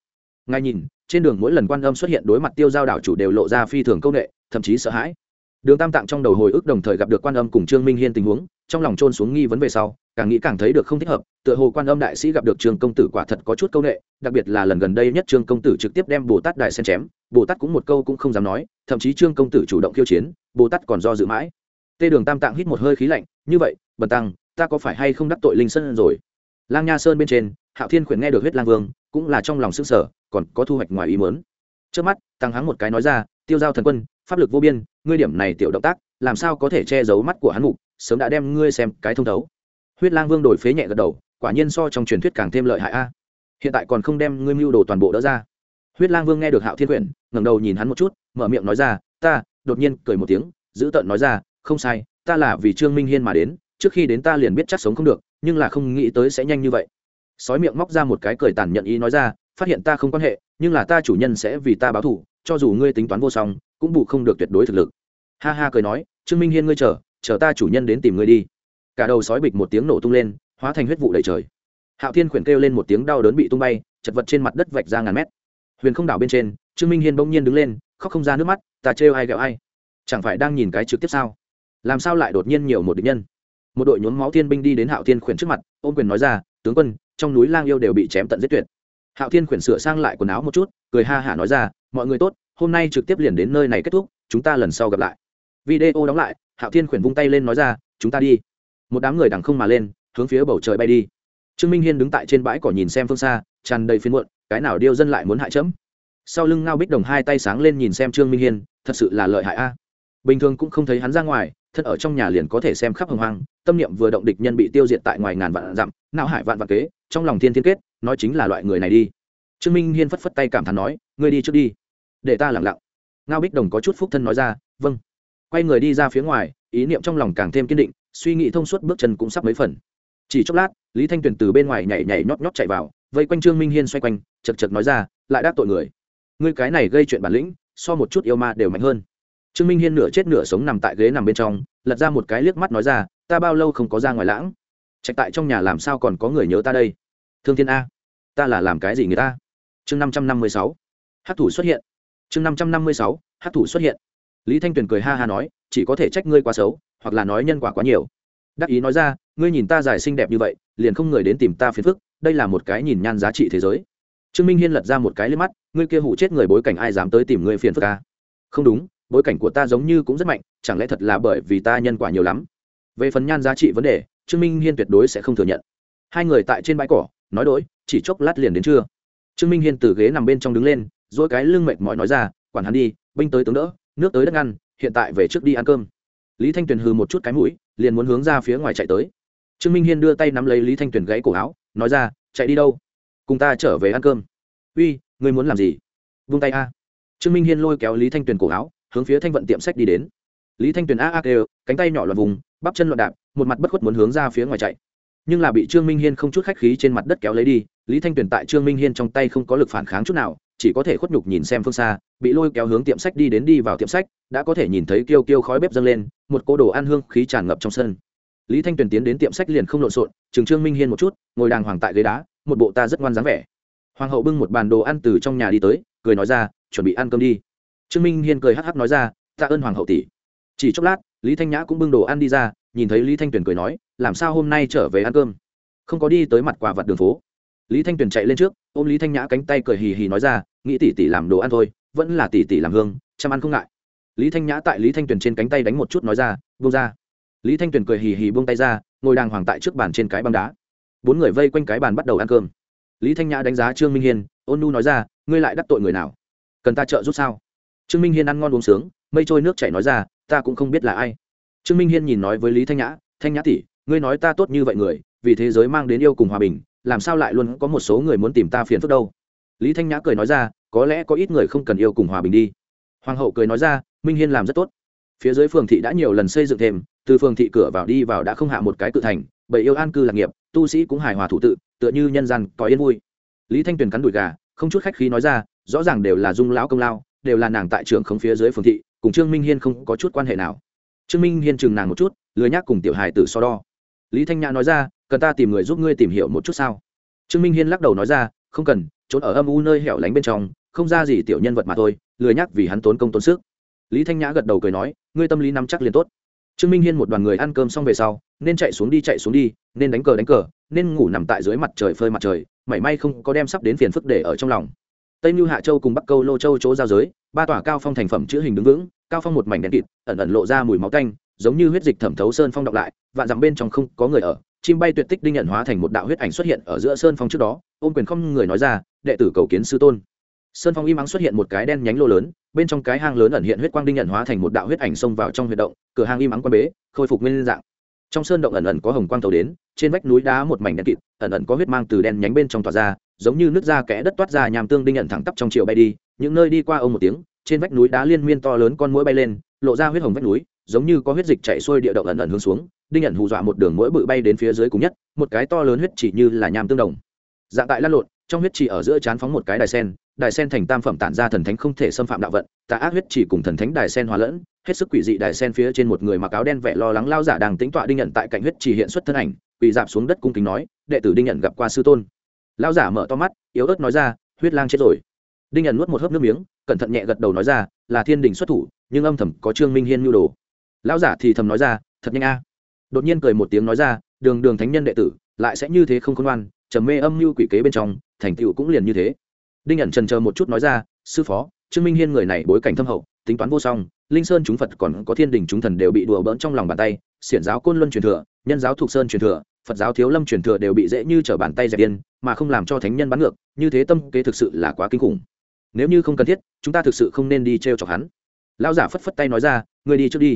Ngay nhìn, trên đường mỗi lần quan âm xuất hiện đối mặt tiêu giao đảo chủ đều lộ ra phi thường công nghệ thậm chí sợ hãi. Đường tam tạng trong đầu hồi ức đồng thời gặp được quan âm cùng trương minh hiên tình huống, trong lòng trôn xuống nghi vấn về sau, càng nghĩ càng thấy được không thích hợp, tựa hồ quan âm đại sĩ gặp được trương công tử quả thật có chút công nghệ đặc biệt là lần gần đây nhất trương công tử trực tiếp đem bồ tát đại sen chém bồ tát cũng một câu cũng không dám nói, thậm chí trương công tử chủ động khiêu chiến, bồ tát còn do dự mãi. Tê đường tam tạng hít một hơi khí lạnh, như vậy, bần tăng, ta có phải hay không đắc tội linh sơn rồi? Lang nha sơn bên trên, hạo thiên khuyển nghe được huyết lang vương, cũng là trong lòng s ư sở còn có thu hoạch ngoài ý mớn trước mắt, tăng hắng một cái nói ra, tiêu giao thần quân, pháp lực vô biên, ngươi điểm này tiểu động tác, làm sao có thể che giấu mắt của hắn mục sớm đã đem ngươi xem cái thông thấu. Huyết lang vương đổi phế nhẹ gật đầu, quả nhiên so trong truyền thuyết càng thêm lợi hại a. Hiện tại còn không đem ngươi mưu đồ toàn bộ đỡ ra. Huyết lang vương nghe được hạo thiên quyển ngẩng đầu nhìn hắn một chút, mở miệng nói ra, ta, đột nhiên cười một tiếng, giữ tợn nói ra, không sai, ta là vì trương minh hiên mà đến, trước khi đến ta liền biết chắc sống không được, nhưng là không nghĩ tới sẽ nhanh như vậy. Sói miệng móc ra một cái cười tàn nhận ý nói ra, phát hiện ta không quan hệ, nhưng là ta chủ nhân sẽ vì ta báo thù, cho dù ngươi tính toán vô song, cũng bù không được tuyệt đối thực lực. Ha ha cười nói, trương minh hiên ngươi chờ chờ ta chủ nhân đến tìm ngươi đi. Cả đầu sói bịch một tiếng nổ tung lên, hóa thành huyết vụ đầy trời. Hạo thiên khuyển kêu lên một tiếng đau đớn bị tung bay, chật vật trên mặt đất vạch ra ngàn mét. Huyền không đảo bên trên trương minh hiên bỗng nhiên đứng lên, khóc không ra nước mắt, ta trêu ai ghẹo ai? Chẳng phải đang nhìn cái trực tiếp sao? Làm sao lại đột nhiên nhiều một địch nhân? Một đội nhuốm máu thiên binh đi đến hạo thiên khuyển trước mặt, ôm quyền nói ra, tướng quân, trong núi lang yêu đều bị chém tận giết tuyệt. Hạo thiên khuyển sửa sang lại quần áo một chút, cười ha hả nói ra, mọi người tốt, hôm nay trực tiếp liền đến nơi này kết thúc, chúng ta lần sau gặp lại. Video đóng lại, hạo thiên khuyển vung tay lên nói ra, chúng ta đi. Một đám người đằng không mà lên, hướng phía bầu trời bay đi. Trương minh hiên đứng tại trên bãi cỏ nhìn xem phương xa, tràn đầy phiên muộn, cái nào điêu dân lại muốn hại chấm? Sau lưng ngao bích đồng hai tay sáng lên nhìn xem trương minh hiên thật sự là lợi hại a à. bình thường cũng không thấy hắn ra ngoài thân ở trong nhà liền có thể xem khắp hồng hoang tâm niệm vừa động địch nhân bị tiêu diệt tại ngoài ngàn vạn dặm não hải vạn vạn kế trong lòng thiên thiên kết nói chính là loại người này đi trương minh hiên phất phất tay cảm thán nói ngươi đi trước đi để ta lặng lặng ngao bích đồng có chút phúc thân nói ra vâng quay người đi ra phía ngoài ý niệm trong lòng càng thêm kiên định suy nghĩ thông suốt bước chân cũng sắp mấy phần chỉ chốc lát lý thanh tuyền từ bên ngoài nhảy nhảy nhót nhót chạy vào vây quanh trương minh hiên xoay quanh chật chật nói ra lại đáp tội người ngươi cái này gây chuyện bản lĩnh, so một chút yêu ma đều mạnh hơn. Trương minh hiên nửa chết nửa sống nằm tại ghế nằm bên trong, lật ra một cái liếc mắt nói ra, ta bao lâu không có ra ngoài lãng? Trạch tại trong nhà làm sao còn có người nhớ ta đây? Thương thiên a, ta là làm cái gì người ta? Chương năm trăm năm mươi sáu hát thủ xuất hiện. Chương năm trăm năm mươi sáu hát thủ xuất hiện. Lý thanh tuyền cười ha ha nói, chỉ có thể trách ngươi quá xấu, hoặc là nói nhân quả quá nhiều. Đắc ý nói ra, ngươi nhìn ta dài xinh đẹp như vậy, liền không người đến tìm ta phiền phức, đây là một cái nhìn nhan giá trị thế giới trương minh hiên lật ra một cái lên mắt, ngươi kia hụ chết người bối cảnh ai dám tới tìm ngươi phiền phức ca không đúng, bối cảnh của ta giống như cũng rất mạnh, chẳng lẽ thật là bởi vì ta nhân quả nhiều lắm? Về phần nhan giá trị vấn đề, trương minh hiên tuyệt đối sẽ không thừa nhận. Hai người tại trên bãi cỏ, nói đỗi chỉ chốc lát liền đến trưa. Trương minh hiên từ ghế nằm bên trong đứng lên dỗi cái lưng mệt mỏi nói ra, quản hắn đi, binh tới tướng đỡ, nước tới đất ngăn, hiện tại về trước đi ăn cơm. Lý thanh tuyền hừ một chút cái mũi, liền muốn hướng ra phía ngoài chạy tới. Trương minh hiên đưa tay nắm lấy lý thanh tuyền gãy cổ áo, nói ra, chạy đi đâu? Cùng ta trở về ăn cơm. Uy, ngươi muốn làm gì? Vung tay a. Trương minh hiên lôi kéo lý thanh tuyền cổ áo, hướng phía thanh vận tiệm sách đi đến. Lý thanh tuyền a a kêu, cánh tay nhỏ loạn vùng, bắp chân loạn đạp, một mặt bất khuất muốn hướng ra phía ngoài chạy. Nhưng là bị trương minh hiên không chút khách khí trên mặt đất kéo lấy đi, lý thanh tuyền tại trương minh hiên trong tay không có lực phản kháng chút nào, chỉ có thể khuất nhục nhìn xem phương xa, bị lôi kéo hướng tiệm sách đi đến đi vào tiệm sách, đã có thể nhìn thấy kêu kêu khói bếp dâng lên, một cô đồ ăn hương khí tràn ngập trong sân. Lý thanh tuyền tiến đến tiệm sách liền không lộn xộn, chừng trương minh hiên một chút, ngồi đàng hoàng tại ghế đá một bộ ta rất ngoan dáng vẻ. Hoàng hậu bưng một bàn đồ ăn từ trong nhà đi tới, cười nói ra, chuẩn bị ăn cơm đi. Trương minh hiên cười hắc hắc nói ra, tạ ơn hoàng hậu tỷ. Chỉ chốc lát, lý thanh nhã cũng bưng đồ ăn đi ra, nhìn thấy lý thanh tuyền cười nói, làm sao hôm nay trở về ăn cơm? Không có đi tới mặt quả vặt đường phố. Lý thanh tuyền chạy lên trước, ôm lý thanh nhã cánh tay cười hì hì nói ra, nghĩ tỷ tỷ làm đồ ăn thôi, vẫn là tỷ tỷ làm hương, chăm ăn không ngại. Lý thanh nhã tại lý thanh tuyền trên cánh tay đánh một chút nói ra, buông ra. Lý thanh tuyền cười hì hì buông tay ra, ngồi đàng hoàng tại trước bàn trên cái băng đá bốn người vây quanh cái bàn bắt đầu ăn cơm. Lý thanh nhã đánh giá trương minh hiên, ôn nu nói ra, ngươi lại đắc tội người nào? Cần ta trợ giúp sao? Trương minh hiên ăn ngon uống sướng, mây trôi nước chảy nói ra, ta cũng không biết là ai. Trương minh hiên nhìn nói với lý thanh nhã thanh nhã tỷ, ngươi nói ta tốt như vậy người, vì thế giới mang đến yêu cùng hòa bình, làm sao lại luôn có một số người muốn tìm ta phiền phức đâu? Lý thanh nhã cười nói ra, có lẽ có ít người không cần yêu cùng hòa bình đi. Hoàng hậu cười nói ra, minh hiên làm rất tốt. Phía dưới phường thị đã nhiều lần xây dựng thêm, từ phường thị cửa vào đi vào đã không hạ một cái cự thành bởi yêu an cư lạc nghiệp, tu sĩ cũng hài hòa thủ tự, tựa như nhân gian có yên vui. Lý thanh tuyền cắn đùi gà, không chút khách khí nói ra, rõ ràng đều là dung lão công lao, đều là nàng tại trường không phía dưới phường thị, cùng trương minh hiên không có chút quan hệ nào. Trương minh hiên chừng nàng một chút, lười nhác cùng tiểu hài tử so đo. Lý thanh nhã nói ra, cần ta tìm người giúp ngươi tìm hiểu một chút sao? Trương minh hiên lắc đầu nói ra, không cần, trốn ở âm u nơi hẻo lánh bên trong, không ra gì tiểu nhân vật mà thôi, lười nhắc vì hắn tốn công tốn sức. Lý thanh nhã gật đầu cười nói, ngươi tâm lý nắm chắc liền tốt trương minh hiên một đoàn người ăn cơm xong về sau, nên chạy xuống đi, chạy xuống đi, nên đánh cờ đánh cờ, nên ngủ nằm tại dưới mặt trời phơi mặt trời, mảy may không có đem sắp đến phiền phức để ở trong lòng. Tây mưu hạ châu cùng bắc câu lô châu chỗ giao giới, ba tòa cao phong thành phẩm chữ hình đứng vững, cao phong một mảnh đen kịt, ẩn ẩn lộ ra mùi máu tanh, giống như huyết dịch thẩm thấu sơn phong đọc lại, vạn dặm bên trong không có người ở, chim bay tuyệt tích đinh nhận hóa thành một đạo huyết ảnh xuất hiện ở giữa sơn phong trước đó, ôm quyền không người nói ra, đệ tử cầu kiến sư tôn. Sơn phong im ắng xuất hiện một cái đen nhánh lô lớn bên trong cái hang lớn ẩn hiện huyết quang đinh nhận hóa thành một đạo huyết ảnh xông vào trong huyệt động, cửa hang im ắng quan bế, khôi phục nguyên dạng. Trong sơn động ẩn ẩn có hồng quang tàu đến, trên vách núi đá một mảnh đen kịt, ẩn ẩn có huyết mang từ đen nhánh bên trong tỏa ra, giống như nước da kẽ đất toát ra nhàm tương đinh nhận thẳng tắp trong chiều bay đi, những nơi đi qua ông một tiếng, trên vách núi đá liên miên to lớn con mũi bay lên, lộ ra huyết hồng vách núi, giống như có huyết dịch chảy xuôi địa động ẩn ẩn hướng xuống, đinh nhận hù dọa một đường mũi bự bay đến phía dưới cùng nhất, một cái to lớn huyết chỉ như là nham tương đồng. Dạng tại lăn lộn, trong huyết chỉ ở giữa chán phóng một cái đài sen đài sen thành tam phẩm tản ra thần thánh không thể xâm phạm đạo vận, tà ác huyết chỉ cùng thần thánh đài sen hòa lẫn, hết sức quỷ dị đài sen phía trên một người mặc áo đen vẻ lo lắng lao giả đang tính tọa đinh nhận tại cạnh huyết chỉ hiện xuất thân ảnh, quỳ dạp xuống đất cung kính nói, đệ tử đinh nhận gặp qua sư tôn. Lao giả mở to mắt, yếu ớt nói ra, huyết lang chết rồi. Đinh nhận nuốt một hớp nước miếng, cẩn thận nhẹ gật đầu nói ra, là thiên đình xuất thủ, nhưng âm thầm có trương minh hiên nhu đồ. Lão giả thì thầm nói ra, thật nhanh a. Đột nhiên cười một tiếng nói ra, đường đường thánh nhân đệ tử, lại sẽ như thế không khôn ngoan, trầm mê âm mưu quỷ kế bên trong, thành tựu cũng liền như thế đinh nhận trần chờ một chút nói ra, sư phó, trương minh hiên người này bối cảnh thâm hậu, tính toán vô song, linh sơn chúng phật còn có thiên đình chúng thần đều bị đùa bỡn trong lòng bàn tay, xiển giáo côn luân truyền thừa, nhân giáo thục sơn truyền thừa, phật giáo thiếu lâm truyền thừa đều bị dễ như trở bàn tay dẹp điên mà không làm cho thánh nhân bắn ngược, như thế tâm kế thực sự là quá kinh khủng. Nếu như không cần thiết, chúng ta thực sự không nên đi t r e o chọc hắn. Lão giả phất phất tay nói ra người đi trước đi.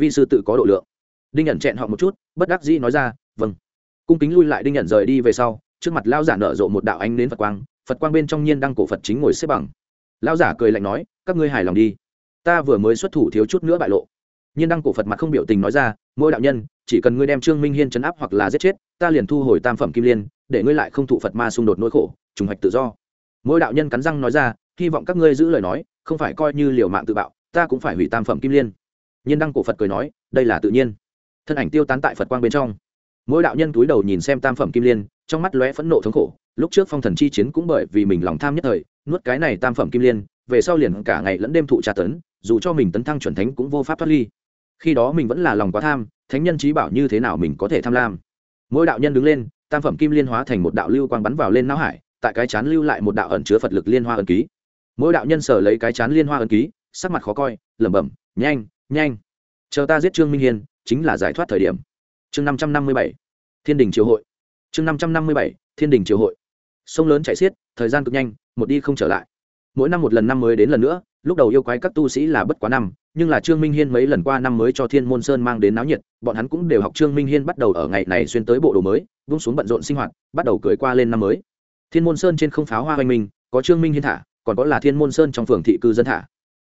Vì sư tự có độ lượng. Đinh nhận chẹn họ một chút, bất đắc dĩ nói ra vâng. Cung kính lui lại đinh nhận rời đi về sau, trước mặt lão giả nở rộ một đạo ánh đến phật quang phật quang bên trong nhiên đăng cổ phật chính ngồi xếp bằng lão giả cười lạnh nói các ngươi hài lòng đi ta vừa mới xuất thủ thiếu chút nữa bại lộ nhiên đăng cổ phật mặt không biểu tình nói ra mỗi đạo nhân chỉ cần ngươi đem trương minh hiên chấn áp hoặc là giết chết ta liền thu hồi tam phẩm kim liên để ngươi lại không thụ phật ma xung đột nỗi khổ trùng hoạch tự do mỗi đạo nhân cắn răng nói ra hy vọng các ngươi giữ lời nói không phải coi như liều mạng tự bạo ta cũng phải hủy tam phẩm kim liên nhiên đăng cổ phật cười nói đây là tự nhiên thân ảnh tiêu tán tại phật quang bên trong mỗi đạo nhân túi đầu nhìn xem tam phẩm kim liên trong mắt lóe phẫn nộ thống khổ lúc trước phong thần chi chiến cũng bởi vì mình lòng tham nhất thời, nuốt cái này tam phẩm kim liên, về sau liền cả ngày lẫn đêm thụ tra tấn, dù cho mình tấn thăng chuẩn thánh cũng vô pháp thoát ly. Khi đó mình vẫn là lòng quá tham, thánh nhân trí bảo như thế nào mình có thể tham lam. Mỗi đạo nhân đứng lên, tam phẩm kim liên hóa thành một đạo lưu quang bắn vào lên não hải, tại cái chán lưu lại một đạo ẩn chứa phật lực liên hoa ẩn ký. Mỗi đạo nhân sở lấy cái chán liên hoa ẩn ký, sắc mặt khó coi, lẩm bẩm, nhanh nhanh, chờ ta giết trương minh hiên, chính là giải thoát thời điểm. Chương năm trăm năm mươi bảy, thiên đình triều hội. Chương năm trăm năm mươi bảy, thiên đình triều hội sông lớn chảy xiết, thời gian cực nhanh, một đi không trở lại. Mỗi năm một lần năm mới đến lần nữa, lúc đầu yêu quái các tu sĩ là bất quá năm, nhưng là trương minh hiên mấy lần qua năm mới cho thiên môn sơn mang đến náo nhiệt, bọn hắn cũng đều học trương minh hiên bắt đầu ở ngày này xuyên tới bộ đồ mới, vung xuống bận rộn sinh hoạt, bắt đầu cưới qua lên năm mới. Thiên môn sơn trên không pháo hoa hoành minh có trương minh hiên thả, còn có là thiên môn sơn trong phường thị cư dân thả.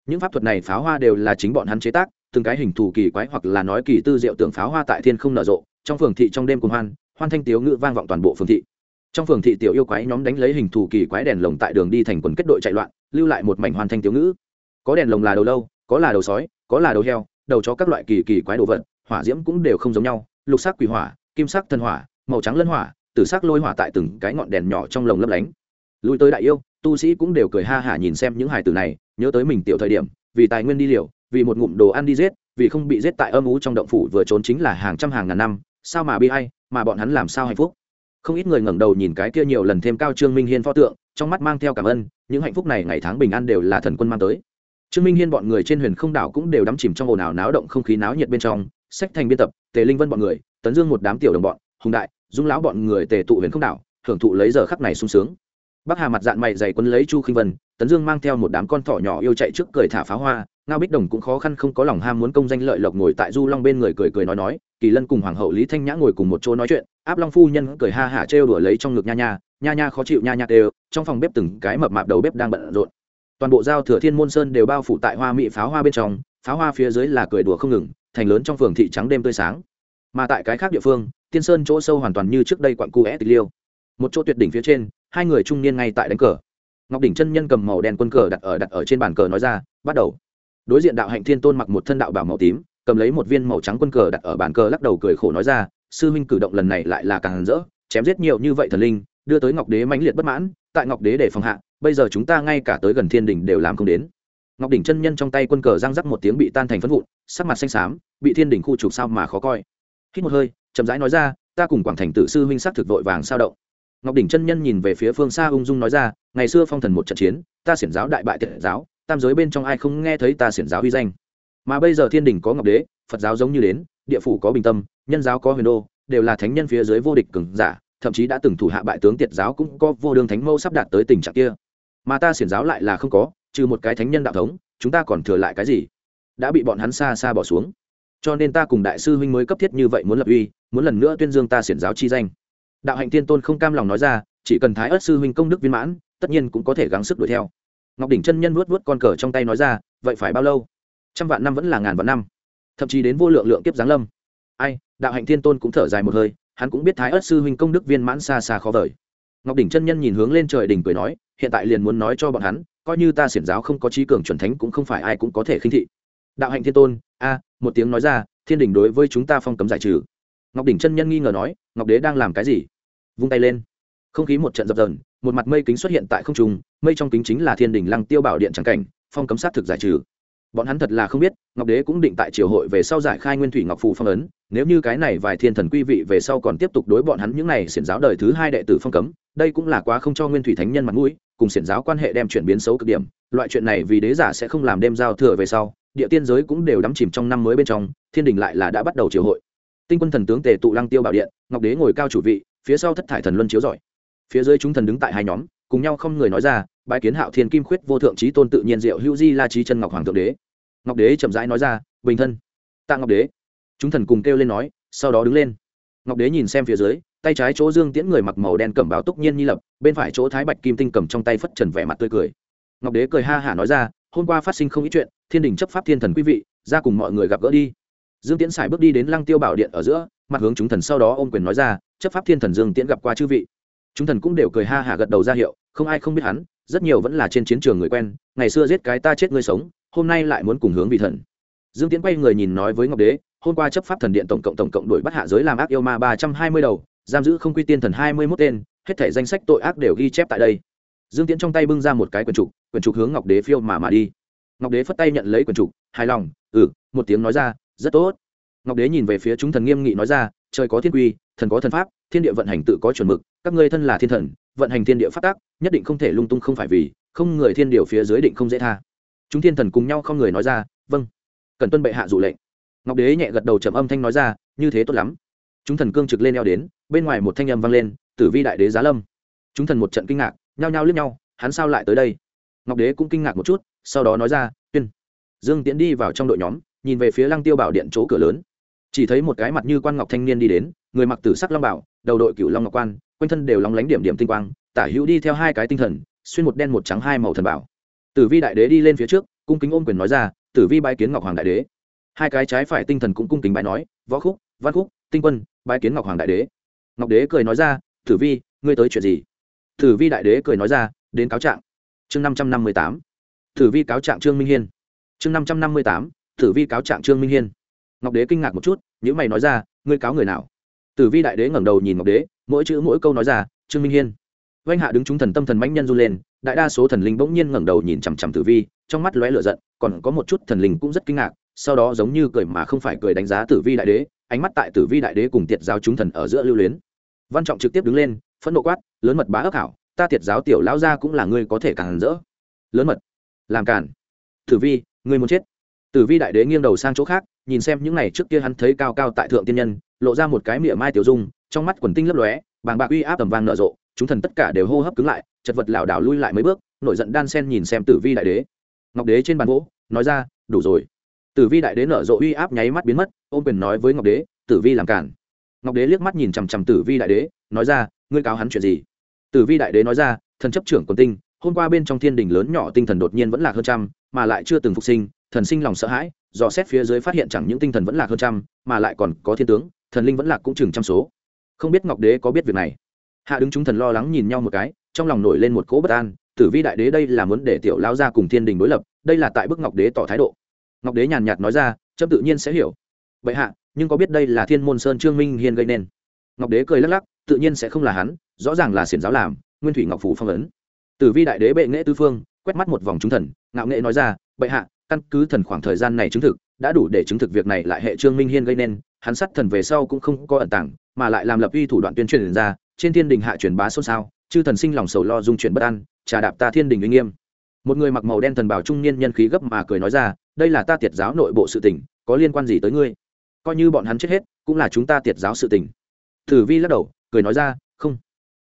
Những pháp thuật này pháo hoa đều là chính bọn hắn chế tác, từng cái hình thù kỳ quái hoặc là nói kỳ tư diệu tưởng pháo hoa tại thiên không nở rộ, trong phường thị trong đêm cùng hoan hoan thanh tiếu ngữ vang vọng toàn bộ phường thị trong phường thị tiểu yêu quái nhóm đánh lấy hình thù kỳ quái đèn lồng tại đường đi thành quần kết đội chạy loạn, lưu lại một mảnh hoàn thanh tiểu ngữ. Có đèn lồng là đầu lâu, có là đầu sói, có là đầu heo, đầu chó các loại kỳ kỳ quái đồ vật, hỏa diễm cũng đều không giống nhau, lục sắc quỷ hỏa, kim sắc thần hỏa, màu trắng lân hỏa, tử sắc lôi hỏa tại từng cái ngọn đèn nhỏ trong lồng lấp lánh. Lui tới đại yêu, tu sĩ cũng đều cười ha hả nhìn xem những hài tử này, nhớ tới mình tiểu thời điểm, vì tài nguyên đi liều, vì một ngụm đồ ăn đi giết, vì không bị giết tại âm ú trong động phủ vừa trốn chính là hàng trăm hàng ngàn năm, sao mà bi hay mà bọn hắn làm sao hạnh phúc? Không ít người ngẩng đầu nhìn cái kia nhiều lần thêm cao trương minh hiên pho tượng, trong mắt mang theo cảm ơn, những hạnh phúc này ngày tháng bình an đều là thần quân mang tới. Trương minh hiên bọn người trên huyền không đảo cũng đều đắm chìm trong ồn ào náo động không khí náo nhiệt bên trong, sách thành biên tập, tề linh vân bọn người, tấn dương một đám tiểu đồng bọn, hùng đại, dung lão bọn người tề tụ huyền không đảo, hưởng thụ lấy giờ khắc này sung sướng. Bắc hà mặt dạng mày dày quân lấy chu khinh vân, tấn dương mang theo một đám con thỏ nhỏ yêu chạy trước cười thả pháo hoa, ngao bích đồng cũng khó khăn không có lòng ham muốn công danh lợi lộc ngồi tại du long bên người cười cười nói nói, kỳ lân cùng hoàng hậu lý thanh nhã ngồi cùng một chỗ nói chuyện áp long phu nhân cười ha hả trêu đùa lấy trong ngực nha nha nha nha khó chịu nha nha đều trong phòng bếp từng cái mập mạp đầu bếp đang bận rộn. Toàn bộ giao thừa thiên môn sơn đều bao phủ tại hoa mỹ pháo hoa bên trong, pháo hoa phía dưới là cười đùa không ngừng, thành lớn trong phường thị trắng đêm tươi sáng. Mà tại cái khác địa phương, tiên sơn chỗ sâu hoàn toàn như trước đây quặn cu é tịch liêu. Một chỗ tuyệt đỉnh phía trên, hai người trung niên ngay tại đánh cờ. Ngọc đỉnh chân nhân cầm màu đen quân cờ đặt ở đặt ở trên bàn cờ nói ra, bắt đầu. Đối diện đạo hạnh thiên tôn mặc một thân đạo bảo màu tím, cầm lấy một viên màu trắng quân cờ đặt ở bàn cờ lắc đầu cười khổ nói ra sư huynh cử động lần này lại là càng rỡ, chém giết nhiều như vậy thần linh, đưa tới ngọc đế mãnh liệt bất mãn, tại ngọc đế để phòng hạ, bây giờ chúng ta ngay cả tới gần thiên đình đều làm không đến. Ngọc đỉnh chân nhân trong tay quân cờ răng rắc một tiếng bị tan thành phân vụn, sắc mặt xanh xám, bị thiên đình khu trục sao mà khó coi. Hít một hơi, chậm rãi nói ra, ta cùng quảng thành tử sư huynh sắc thực vội vàng sao động. Ngọc đỉnh chân nhân nhìn về phía phương xa ung dung nói ra, ngày xưa phong thần một trận chiến, ta xiển giáo đại bại tiệt giáo, tam giới bên trong ai không nghe thấy ta xiển giáo huy danh? Mà bây giờ thiên đình có ngọc đế, phật giáo giống như đến địa phủ có bình tâm, nhân giáo có huyền đô, đều là thánh nhân phía dưới vô địch cường giả, thậm chí đã từng thủ hạ bại tướng tiệt giáo cũng có vô đương thánh mâu sắp đạt tới tình trạng kia. Mà ta xiển giáo lại là không có, trừ một cái thánh nhân đạo thống, chúng ta còn thừa lại cái gì? Đã bị bọn hắn xa xa bỏ xuống. Cho nên ta cùng đại sư huynh mới cấp thiết như vậy muốn lập uy, muốn lần nữa tuyên dương ta xiển giáo chi danh. Đạo hạnh tiên tôn không cam lòng nói ra, chỉ cần thái ớt sư huynh công đức viên mãn, tất nhiên cũng có thể gắng sức đuổi theo. Ngọc đỉnh chân nhân vuốt vuốt con cờ trong tay nói ra, vậy phải bao lâu? Trăm vạn năm vẫn là ngàn vạn năm thậm chí đến vô lượng lượng kiếp giáng lâm. Ai, đạo hạnh thiên tôn cũng thở dài một hơi, hắn cũng biết thái ớt sư huynh công đức viên mãn xa xa khó vời. Ngọc đỉnh chân nhân nhìn hướng lên trời đỉnh cười nói, hiện tại liền muốn nói cho bọn hắn, coi như ta xiển giáo không có trí cường chuẩn thánh cũng không phải ai cũng có thể khinh thị. Đạo hạnh thiên tôn, a, một tiếng nói ra, thiên đình đối với chúng ta phong cấm giải trừ. Ngọc đỉnh chân nhân nghi ngờ nói, ngọc đế đang làm cái gì? Vung tay lên. Không khí một trận dập dờn, một mặt mây kính xuất hiện tại không trung, mây trong kính chính là thiên đình lăng tiêu bảo điện trắng cảnh, phong cấm sát thực giải trừ bọn hắn thật là không biết, ngọc đế cũng định tại triều hội về sau giải khai nguyên thủy ngọc phù phong ấn, nếu như cái này vài thiên thần quy vị về sau còn tiếp tục đối bọn hắn những này xiển giáo đời thứ hai đệ tử phong cấm, đây cũng là quá không cho nguyên thủy thánh nhân mặt mũi, cùng xiển giáo quan hệ đem chuyển biến xấu cực điểm, loại chuyện này vì đế giả sẽ không làm đêm giao thừa về sau, địa tiên giới cũng đều đắm chìm trong năm mới bên trong, thiên đình lại là đã bắt đầu triều hội. Tinh quân thần tướng tề tụ lăng tiêu bảo điện, ngọc đế ngồi cao chủ vị, phía sau thất thải thần luân chiếu giỏi phía dưới chúng thần đứng tại hai nhóm, cùng nhau không người nói ra bái kiến hạo thiên kim khuyết vô thượng trí tôn tự nhiên diệu hữu di la trí chân ngọc hoàng thượng đế. Ngọc đế chậm rãi nói ra, bình thân. Tạ ngọc đế. Chúng thần cùng kêu lên nói, sau đó đứng lên. Ngọc đế nhìn xem phía dưới, tay trái chỗ dương tiễn người mặc màu đen cẩm báo túc nhiên nhi lập, bên phải chỗ thái bạch kim tinh cầm trong tay phất trần vẻ mặt tươi cười. Ngọc đế cười ha hả nói ra, hôm qua phát sinh không ít chuyện, thiên đình chấp pháp thiên thần quý vị, ra cùng mọi người gặp gỡ đi. Dương tiễn xài bước đi đến lăng tiêu bảo điện ở giữa, mặt hướng chúng thần sau đó ôm quyền nói ra, chấp pháp thiên thần dương tiễn gặp qua chư vị. Chúng thần cũng đều cười ha hả gật đầu ra hiệu, không ai không biết hắn rất nhiều vẫn là trên chiến trường người quen, ngày xưa giết cái ta chết ngươi sống, hôm nay lại muốn cùng hướng vị thần. Dương tiến quay người nhìn nói với ngọc đế, hôm qua chấp pháp thần điện tổng cộng tổng cộng đuổi bắt hạ giới làm ác yêu ma ba trăm hai mươi đầu, giam giữ không quy tiên thần hai mươi mốt tên, hết thể danh sách tội ác đều ghi chép tại đây. Dương tiến trong tay bưng ra một cái quyển trục quyển trục hướng ngọc đế phiêu mà mà đi. Ngọc đế phất tay nhận lấy quyển trục, hài lòng ừ một tiếng nói ra, rất tốt. Ngọc đế nhìn về phía chúng thần nghiêm nghị nói ra, trời có thiên quy, thần có thần pháp, thiên địa vận hành tự có chuẩn mực, các ngươi thân là thiên thần vận hành thiên địa phát tác, nhất định không thể lung tung không phải vì, không người thiên điều phía dưới định không dễ tha. Chúng thiên thần cùng nhau không người nói ra vâng. Cần tuân bệ hạ dụ lệnh. Ngọc đế nhẹ gật đầu trầm âm thanh nói ra, như thế tốt lắm. Chúng thần cương trực lên eo đến, bên ngoài một thanh âm vang lên, tử vi đại đế giá lâm. Chúng thần một trận kinh ngạc, nhao nhao liếc nhau, hắn sao lại tới đây? Ngọc đế cũng kinh ngạc một chút, sau đó nói ra, tuyên. Dương tiễn đi vào trong đội nhóm, nhìn về phía lăng tiêu bảo điện chỗ cửa lớn. Chỉ thấy một cái mặt như quan ngọc thanh niên đi đến, người mặc tử sắc long bảo, đầu đội cựu long ngọc quan quanh thân đều lóng lánh điểm điểm tinh quang, tả hữu đi theo hai cái tinh thần, xuyên một đen một trắng hai màu thần bảo. Tử vi đại đế đi lên phía trước, cung kính ôm quyền nói ra, tử vi bái kiến ngọc hoàng đại đế. Hai cái trái phải tinh thần cũng cung kính bái nói, võ khúc, văn khúc, tinh quân, bái kiến ngọc hoàng đại đế. Ngọc đế cười nói ra, tử vi, ngươi tới chuyện gì? Tử vi đại đế cười nói ra, đến cáo trạng. Chương năm trăm năm mươi tám. Tử vi cáo trạng trương minh hiên. Chương năm trăm năm mươi tám. Tử vi cáo trạng trương minh hiên. Ngọc đế kinh ngạc một chút những mày nói ra, ngươi cáo người nào? Tử vi đại đế ngẩng đầu nhìn ngọc đế mỗi chữ mỗi câu nói ra, trương minh hiên. Oanh hạ đứng chúng thần tâm thần mãnh nhân run lên, đại đa số thần linh bỗng nhiên ngẩng đầu nhìn chằm chằm tử vi, trong mắt lóe lửa giận, còn có một chút thần linh cũng rất kinh ngạc, sau đó giống như cười mà không phải cười đánh giá tử vi đại đế, ánh mắt tại tử vi đại đế cùng tiệt giáo chúng thần ở giữa lưu luyến. Văn trọng trực tiếp đứng lên, phẫn nộ quát, lớn mật bá ước hảo, ta tiệt giáo tiểu lão gia cũng là ngươi có thể càng rỡ. Lớn mật? Làm cản? Tử vi, ngươi muốn chết. Tử vi đại đế nghiêng đầu sang chỗ khác, nhìn xem những ngày trước kia hắn thấy cao cao tại thượng tiên nhân, lộ ra một cái miệng mai tiểu dung trong mắt quần tinh lấp lóe, bàng bạc uy áp tầm vang nở rộ, chúng thần tất cả đều hô hấp cứng lại, chật vật lảo đảo lui lại mấy bước, nổi giận đan sen nhìn xem tử vi đại đế. Ngọc đế trên bàn gỗ, nói ra, đủ rồi. Tử vi đại đế nở rộ uy áp nháy mắt biến mất, ôm quyền nói với ngọc đế, tử vi làm cản. Ngọc đế liếc mắt nhìn chằm chằm tử vi đại đế, nói ra, ngươi cáo hắn chuyện gì? Tử vi đại đế nói ra, thần chấp trưởng quần tinh, hôm qua bên trong thiên đình lớn nhỏ tinh thần đột nhiên vẫn là hơn trăm, mà lại chưa từng phục sinh, thần sinh lòng sợ hãi, dò xét phía dưới phát hiện chẳng những tinh thần vẫn là hơn trăm, mà lại còn có thiên tướng, thần linh vẫn là cũng chừng trăm số không biết ngọc đế có biết việc này? Hạ đứng chúng thần lo lắng nhìn nhau một cái, trong lòng nổi lên một cỗ bất an, tử vi đại đế đây là muốn để tiểu lao ra cùng thiên đình đối lập, đây là tại bức ngọc đế tỏ thái độ. Ngọc đế nhàn nhạt nói ra trâm tự nhiên sẽ hiểu. Vậy hạ, nhưng có biết đây là thiên môn sơn trương minh hiên gây nên? Ngọc đế cười lắc lắc, tự nhiên sẽ không là hắn, rõ ràng là xiển giáo làm, nguyên thủy ngọc phủ phong ấn. Tử vi đại đế bệ nghệ tư phương, quét mắt một vòng chúng thần, ngạo nghệ nói ra bệ hạ, căn cứ thần khoảng thời gian này chứng thực, đã đủ để chứng thực việc này lại hệ trương minh hiên gây nên, hắn sát thần về sau cũng không có ẩn tàng mà lại làm lập uy thủ đoạn tuyên truyền ra, trên thiên đình hạ truyền bá xôn xao, chư thần sinh lòng sầu lo dung chuyển bất an, trà đạp ta thiên đình uy nghiêm. Một người mặc màu đen thần bảo trung niên nhân khí gấp mà cười nói ra, đây là ta tiệt giáo nội bộ sự tình, có liên quan gì tới ngươi? Coi như bọn hắn chết hết, cũng là chúng ta tiệt giáo sự tình. Thử vi lắc đầu, cười nói ra, không.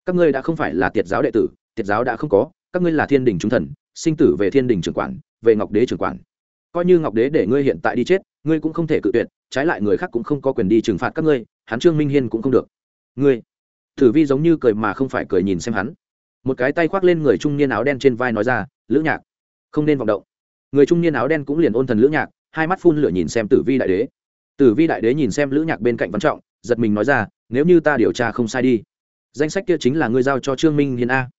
Các ngươi đã không phải là tiệt giáo đệ tử, tiệt giáo đã không có, các ngươi là thiên đình trung thần, sinh tử về thiên đình trưởng quản, về ngọc đế trưởng quản. Coi như ngọc đế để ngươi hiện tại đi chết, ngươi cũng không thể cự tuyệt, trái lại người khác cũng không có quyền đi trừng phạt các ngươi hắn trương minh hiên cũng không được. Ngươi, thử vi giống như cười mà không phải cười nhìn xem hắn. Một cái tay khoác lên người trung niên áo đen trên vai nói ra, lữ nhạc, không nên vọng động. Người trung niên áo đen cũng liền ôn thần lữ nhạc, hai mắt phun lửa nhìn xem tử vi đại đế. Tử vi đại đế nhìn xem lữ nhạc bên cạnh văn trọng, giật mình nói ra, nếu như ta điều tra không sai đi, danh sách kia chính là ngươi giao cho trương minh hiền a.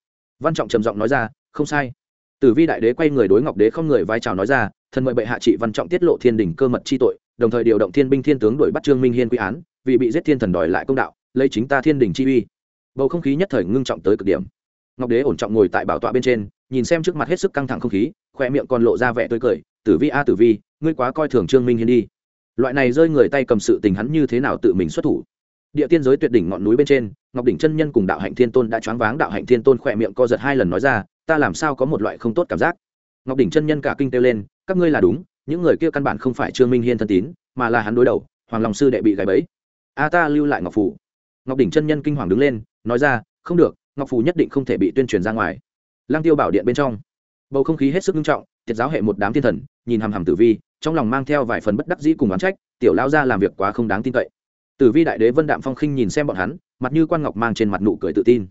Văn trọng trầm giọng nói ra, không sai. Tử vi đại đế quay người đối ngọc đế không người vai trào nói ra, thần mời bệ hạ trị văn trọng tiết lộ thiên đình cơ mật chi tội, đồng thời điều động thiên binh thiên tướng đuổi bắt trương minh hiên quy án vì bị giết thiên thần đòi lại công đạo, lấy chính ta thiên đình chi uy. Bầu không khí nhất thời ngưng trọng tới cực điểm. Ngọc đế ổn trọng ngồi tại bảo tọa bên trên, nhìn xem trước mặt hết sức căng thẳng không khí khoe miệng còn lộ ra vẻ tươi cười, tử vi a, tử vi, ngươi quá coi thường trương minh hiên đi. Loại này rơi người tay cầm sự tình hắn như thế nào tự mình xuất thủ? Địa tiên giới tuyệt đỉnh ngọn núi bên trên, ngọc đỉnh chân nhân cùng đạo hạnh thiên tôn đã choáng váng, đạo hạnh thiên tôn khỏe miệng co giật hai lần nói ra, ta làm sao có một loại không tốt cảm giác? Ngọc đỉnh chân nhân cả kinh kêu lên, các ngươi là đúng, những người kia căn bản không phải trương minh hiên thân tín, mà là hắn đối đầu, hoàng lòng sư đệ bị gãy bẫy a ta lưu lại ngọc phủ. Ngọc đỉnh chân nhân kinh hoàng đứng lên, nói ra, không được, ngọc phủ nhất định không thể bị tuyên truyền ra ngoài. Lang tiêu bảo điện bên trong. Bầu không khí hết sức nghiêm trọng tiết giáo hệ một đám thiên thần, nhìn hàm hàm tử vi, trong lòng mang theo vài phần bất đắc dĩ cùng oán trách, tiểu lao ra làm việc quá không đáng tin cậy. Tử vi đại đế vân đạm phong khinh nhìn xem bọn hắn, mặt như quan ngọc mang trên mặt nụ cười tự tin.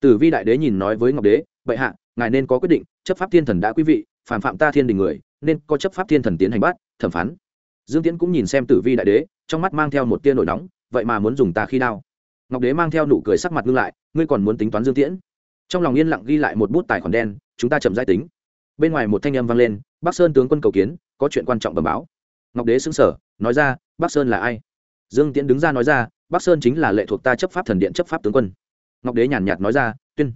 Tử vi đại đế nhìn nói với ngọc đế, bệ hạ, ngài nên có quyết định, chấp pháp thiên thần đã quý vị phản phạm ta thiên đình người, nên có chấp pháp thiên thần tiến hành bắt, thẩm phán. Dương tiễn cũng nhìn xem tử vi đại đế, trong mắt mang theo một tia nổi nóng vậy mà muốn dùng ta khi đao ngọc đế mang theo nụ cười sắc mặt ngưng lại, ngươi còn muốn tính toán dương tiễn. Trong lòng yên lặng ghi lại một bút tài khoản đen, chúng ta chậm giải tính. Bên ngoài một thanh âm vang lên, bắc sơn tướng quân cầu kiến, có chuyện quan trọng bẩm báo. Ngọc đế xứng sở nói ra, bắc sơn là ai? Dương tiễn đứng ra nói ra, bắc sơn chính là lệ thuộc ta chấp pháp thần điện chấp pháp tướng quân. Ngọc đế nhàn nhạt nói ra, tuyên.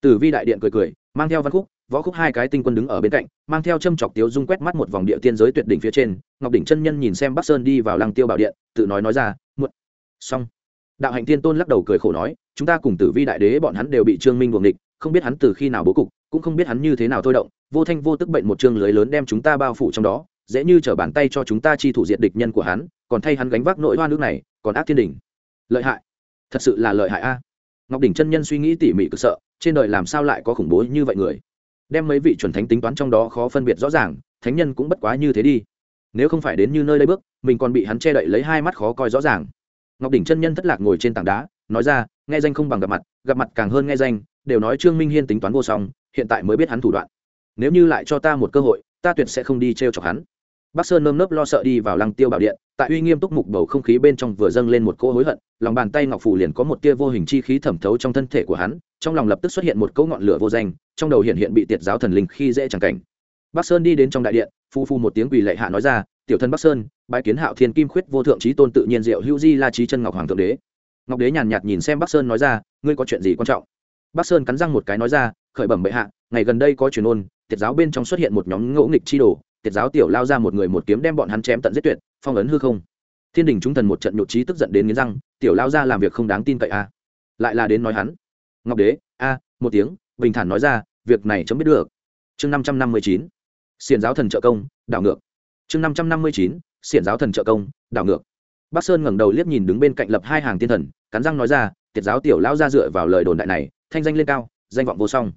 Tử vi đại điện cười cười, mang theo văn khúc, võ khúc hai cái tinh quân đứng ở bên cạnh, mang theo châm chọc tiếu dung quét mắt một vòng địa tiên giới tuyệt đỉnh phía trên. Ngọc đỉnh chân nhân nhìn xem bắc sơn đi vào lăng tiêu bảo điện, tự nói nói ra, muộn xong. Đạo hạnh tiên tôn lắc đầu cười khổ nói, chúng ta cùng tử vi đại đế bọn hắn đều bị trương minh buồng địch không biết hắn từ khi nào bố cục, cũng không biết hắn như thế nào thôi động, vô thanh vô tức bệnh một chương lưới lớn đem chúng ta bao phủ trong đó, dễ như trở bàn tay cho chúng ta chi thủ diệt địch nhân của hắn, còn thay hắn gánh vác nội hoa nước này, còn ác thiên đình lợi hại. Thật sự là lợi hại a. Ngọc đỉnh chân nhân suy nghĩ tỉ mỉ cực sợ, trên đời làm sao lại có khủng bố như vậy người? Đem mấy vị chuẩn thánh tính toán trong đó khó phân biệt rõ ràng, thánh nhân cũng bất quá như thế đi. Nếu không phải đến như nơi đây bước, mình còn bị hắn che đậy lấy hai mắt khó coi rõ ràng ngọc đỉnh chân nhân thất lạc ngồi trên tảng đá, nói ra, nghe danh không bằng gặp mặt gặp mặt càng hơn nghe danh, đều nói trương minh hiên tính toán vô song, hiện tại mới biết hắn thủ đoạn. Nếu như lại cho ta một cơ hội, ta tuyệt sẽ không đi t r e o chọc hắn. Bắc sơn nơm nớp lo sợ đi vào lăng tiêu bảo điện, tại uy nghiêm túc mục bầu không khí bên trong vừa dâng lên một cỗ hối hận, lòng bàn tay ngọc phủ liền có một tia vô hình chi khí thẩm thấu trong thân thể của hắn, trong lòng lập tức xuất hiện một cỗ ngọn lửa vô danh, trong đầu hiện hiện bị tiệt giáo thần linh khi dễ chẳng cảnh. Bắc sơn đi đến trong đại điện phu phu một tiếng quỳ lệ hạ nói ra, tiểu thân bắc sơn, bái kiến hạo thiên kim khuyết vô thượng trí tôn tự nhiên diệu hữu di la trí chân ngọc hoàng thượng đế. Ngọc đế nhàn nhạt nhìn xem bắc sơn nói ra, ngươi có chuyện gì quan trọng? Bắc sơn cắn răng một cái nói ra, khởi bẩm bệ hạ, ngày gần đây có truyền ôn, tiệt giáo bên trong xuất hiện một nhóm ngỗ nghịch chi đồ, tiệt giáo tiểu lao ra một người một kiếm đem bọn hắn chém tận giết tuyệt, phong ấn hư không. Thiên đình chúng thần một trận nhộn trí tức giận đến nghiến răng, tiểu lao ra làm việc không đáng tin cậy a à. lại là đến nói hắn. Ngọc đế, a, một tiếng, bình thản nói ra, việc này chấm biết được. Chương năm trăm năm mươi chín xiển giáo thần trợ công, đảo ngược. Chương năm trăm năm mươi chín, xiển giáo thần trợ công, đảo ngược. Bắc sơn ngẩng đầu liếc nhìn đứng bên cạnh lập hai hàng tiên thần, cắn răng nói ra, tiệt giáo tiểu lao ra dựa vào lời đồn đại này, thanh danh lên cao, danh vọng vô song.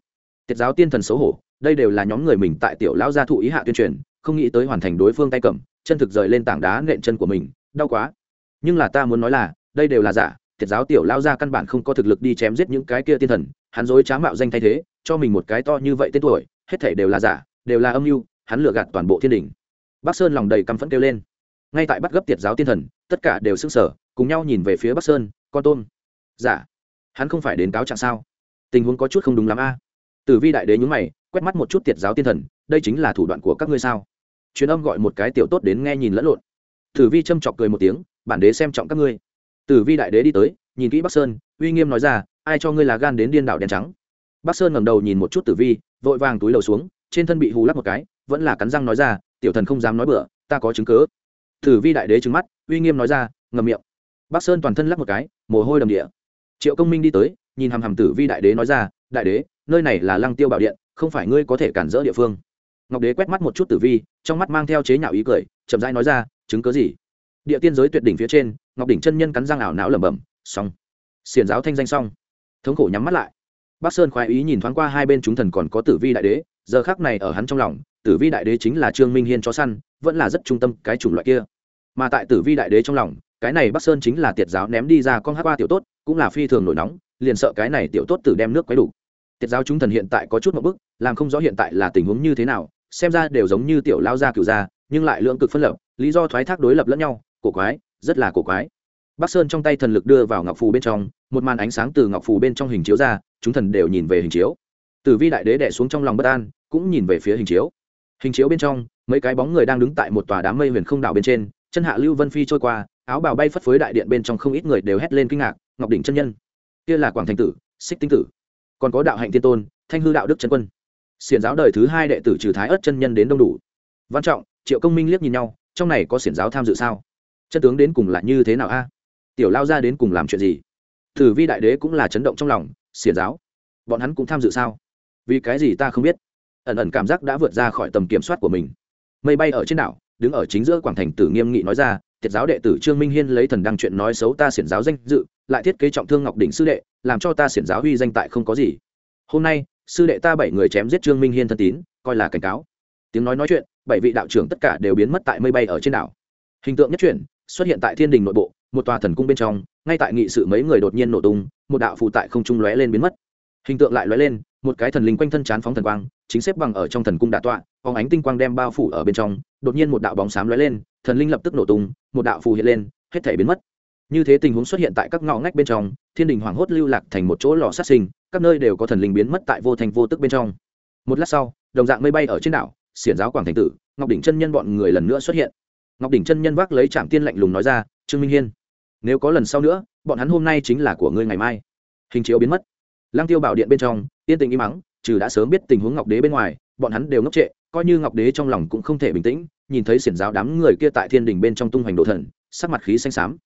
Tiệt giáo tiên thần xấu hổ, đây đều là nhóm người mình tại tiểu lao gia thụ ý hạ tuyên truyền, không nghĩ tới hoàn thành đối phương tay cầm, chân thực rời lên tảng đá nện chân của mình, đau quá. Nhưng là ta muốn nói là, đây đều là giả thiệt giáo tiểu lao ra căn bản không có thực lực đi chém giết những cái kia tiên thần, hắn dối trá mạo danh thay thế, cho mình một cái to như vậy tên tuổi, hết thể đều là giả, đều là âm mưu hắn lừa gạt toàn bộ thiên đình. Bắc sơn lòng đầy căm phẫn kêu lên. Ngay tại bắt gấp tiệt giáo tiên thần, tất cả đều sững sờ sở cùng nhau nhìn về phía bắc sơn, con tôn giả dạ, hắn không phải đến cáo trạng sao? Tình huống có chút không đúng lắm a. Tử vi đại đế nhúng mày, quét mắt một chút tiệt giáo tiên thần, đây chính là thủ đoạn của các ngươi sao? Truyền âm gọi một cái tiểu tốt đến nghe nhìn lẫn lộn. Tử vi châm chọc cười một tiếng, bản đế xem trọng các ngươi. Tử vi đại đế đi tới, nhìn kỹ bắc sơn, uy nghiêm nói ra, ai cho ngươi là gan đến điên đảo đen trắng? Bắc sơn ngẩng đầu nhìn một chút tử vi, vội vàng túi lầu xuống, trên thân bị hù lắc một cái vẫn là cắn răng nói ra, tiểu thần không dám nói bừa, ta có chứng cớ tử vi đại đế trứng mắt, uy nghiêm nói ra ngầm miệng. Bắc sơn toàn thân lắc một cái, mồ hôi đầm địa. Triệu công minh đi tới, nhìn hàm hàm tử vi đại đế nói ra, đại đế, nơi này là lăng tiêu bảo điện, không phải ngươi có thể cản rỡ địa phương. Ngọc đế quét mắt một chút tử vi, trong mắt mang theo chế nhạo ý cười, chậm rãi nói ra, chứng cớ gì? Địa tiên giới tuyệt đỉnh phía trên, ngọc đỉnh chân nhân cắn răng ảo não lẩm bẩm, xong. Xiền giáo thanh danh xong. Thống khổ nhắm mắt lại. Bắc sơn khoái ý nhìn thoáng qua hai bên chúng thần còn có tử vi đại đế, giờ khác này ở hắn trong lòng tử vi đại đế chính là trương minh hiên chó săn, vẫn là rất trung tâm cái chủng loại kia. Mà tại tử vi đại đế trong lòng, cái này bắc sơn chính là tiệt giáo ném đi ra con hát qua tiểu tốt, cũng là phi thường nổi nóng, liền sợ cái này tiểu tốt tử đem nước quấy đủ. Tiệt giáo chúng thần hiện tại có chút một bức, làm không rõ hiện tại là tình huống như thế nào, xem ra đều giống như tiểu lao gia cựu gia, nhưng lại lượng cực phân lập, lý do thoái thác đối lập lẫn nhau, cổ quái, rất là cổ quái. Bắc sơn trong tay thần lực đưa vào ngọc phù bên trong, một màn ánh sáng từ ngọc phù bên trong hình chiếu ra, chúng thần đều nhìn về hình chiếu. Tử vi đại đế đẻ xuống trong lòng bất an, cũng nhìn về phía hình chiếu hình chiếu bên trong, mấy cái bóng người đang đứng tại một tòa đám mây huyền không đảo bên trên, chân hạ lưu vân phi trôi qua, áo bào bay phất phới đại điện bên trong không ít người đều hét lên kinh ngạc, ngọc đỉnh chân nhân. Kia là quảng thành tử, xích tinh tử. Còn có đạo hạnh tiên tôn, thanh hư đạo đức chân quân. Xiển giáo đời thứ hai đệ tử trừ thái ất chân nhân đến đông đủ. Văn trọng, triệu công minh liếc nhìn nhau, trong này có xiển giáo tham dự sao? Chân tướng đến cùng là như thế nào a? Tiểu lao ra đến cùng làm chuyện gì? Tử vi đại đế cũng là chấn động trong lòng, xiển giáo, bọn hắn cũng tham dự sao? Vì cái gì ta không biết? Ẩn ẩn cảm giác đã vượt ra khỏi tầm kiểm soát của mình. Mây bay ở trên đảo, đứng ở chính giữa quảng thành tử nghiêm nghị nói ra thiệt giáo đệ tử trương minh hiên lấy thần đăng chuyện nói xấu ta xiển giáo danh dự, lại thiết kế trọng thương ngọc đỉnh sư đệ, làm cho ta xiển giáo huy danh tại không có gì. Hôm nay, sư đệ ta bảy người chém giết trương minh hiên thân tín, coi là cảnh cáo. Tiếng nói nói chuyện, bảy vị đạo trưởng tất cả đều biến mất tại mây bay ở trên đảo. Hình tượng nhất chuyển, xuất hiện tại thiên đình nội bộ, một tòa thần cung bên trong, ngay tại nghị sự mấy người đột nhiên nổ tung, một đạo phụ tại không trung lóe lên biến mất. Hình tượng lại lóe lên, một cái thần linh quanh thân chán phóng thần quang chính xếp bằng ở trong thần cung đạ tọa, phóng ánh tinh quang đem bao phủ ở bên trong, đột nhiên một đạo bóng xám lóe lên, thần linh lập tức nổ tung, một đạo phù hiện lên, hết thể biến mất. Như thế tình huống xuất hiện tại các ngõ ngách bên trong, thiên đình hoảng hốt lưu lạc thành một chỗ lò sát sinh, các nơi đều có thần linh biến mất tại vô thành vô tức bên trong. Một lát sau, đồng dạng mây bay ở trên đảo, xiển giáo quảng thành tử, ngọc đỉnh chân nhân bọn người lần nữa xuất hiện. Ngọc đỉnh chân nhân vác lấy trạm tiên lạnh lùng nói ra, trương minh hiên, nếu có lần sau nữa, bọn hắn hôm nay chính là của ngươi ngày mai. Hình chiếu biến mất. Lang tiêu bảo điện bên trong, yên tình im mắng trừ đã sớm biết tình huống ngọc đế bên ngoài, bọn hắn đều ngốc trệ, coi như ngọc đế trong lòng cũng không thể bình tĩnh, nhìn thấy xiển giáo đám người kia tại thiên đình bên trong tung hoành độ thần, sắc mặt khí xanh xám.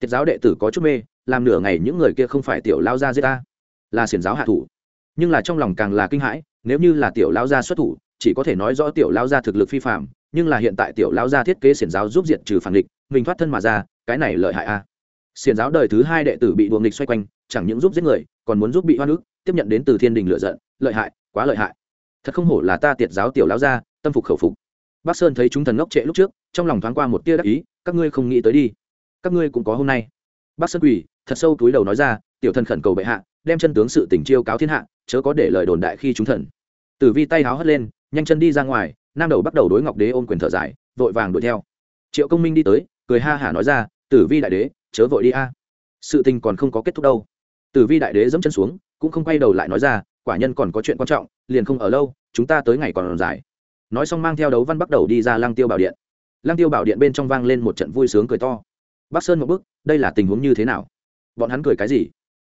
Tiết giáo đệ tử có chút mê, làm nửa ngày những người kia không phải tiểu lao gia giết ta, là xiển giáo hạ thủ. Nhưng là trong lòng càng là kinh hãi, nếu như là tiểu lao gia xuất thủ, chỉ có thể nói rõ tiểu lao gia thực lực phi phạm nhưng là hiện tại tiểu lao gia thiết kế xiển giáo giúp diện trừ phản địch, mình thoát thân mà ra, cái này lợi hại a. À. xiển giáo đời thứ hai đệ tử bị đuồng địch xoay quanh, chẳng những giúp giết người, còn muốn giúp bị hoa nước tiếp nhận đến từ thiên đình lựa giận lợi hại, quá lợi hại. Thật không hổ là ta tiệt giáo tiểu lão gia, tâm phục khẩu phục. Bác sơn thấy chúng thần ngốc trệ lúc trước, trong lòng thoáng qua một tia đắc ý, các ngươi không nghĩ tới đi. Các ngươi cũng có hôm nay. Bác sơn quỳ, thật sâu túi đầu nói ra, tiểu thần khẩn cầu bệ hạ, đem chân tướng sự tình chiêu cáo thiên hạ, chớ có để lời đồn đại khi chúng thần. Tử vi tay háo hất lên, nhanh chân đi ra ngoài, nam đầu bắt đầu đối ngọc đế ôm quyền thở dài, vội vàng đuổi theo. Triệu công minh đi tới, cười ha hả nói ra, tử vi đại đế, chớ vội đi a. Sự tình còn không có kết thúc đâu. Tử vi đại đế dẫm chân xuống, cũng không quay đầu lại nói ra quả nhân còn có chuyện quan trọng, liền không ở lâu, chúng ta tới ngày còn dài. Nói xong mang theo đấu văn bắt đầu đi ra lăng tiêu bảo điện. Lăng tiêu bảo điện bên trong vang lên một trận vui sướng cười to. Bắc sơn một bức đây là tình huống như thế nào? Bọn hắn cười cái gì?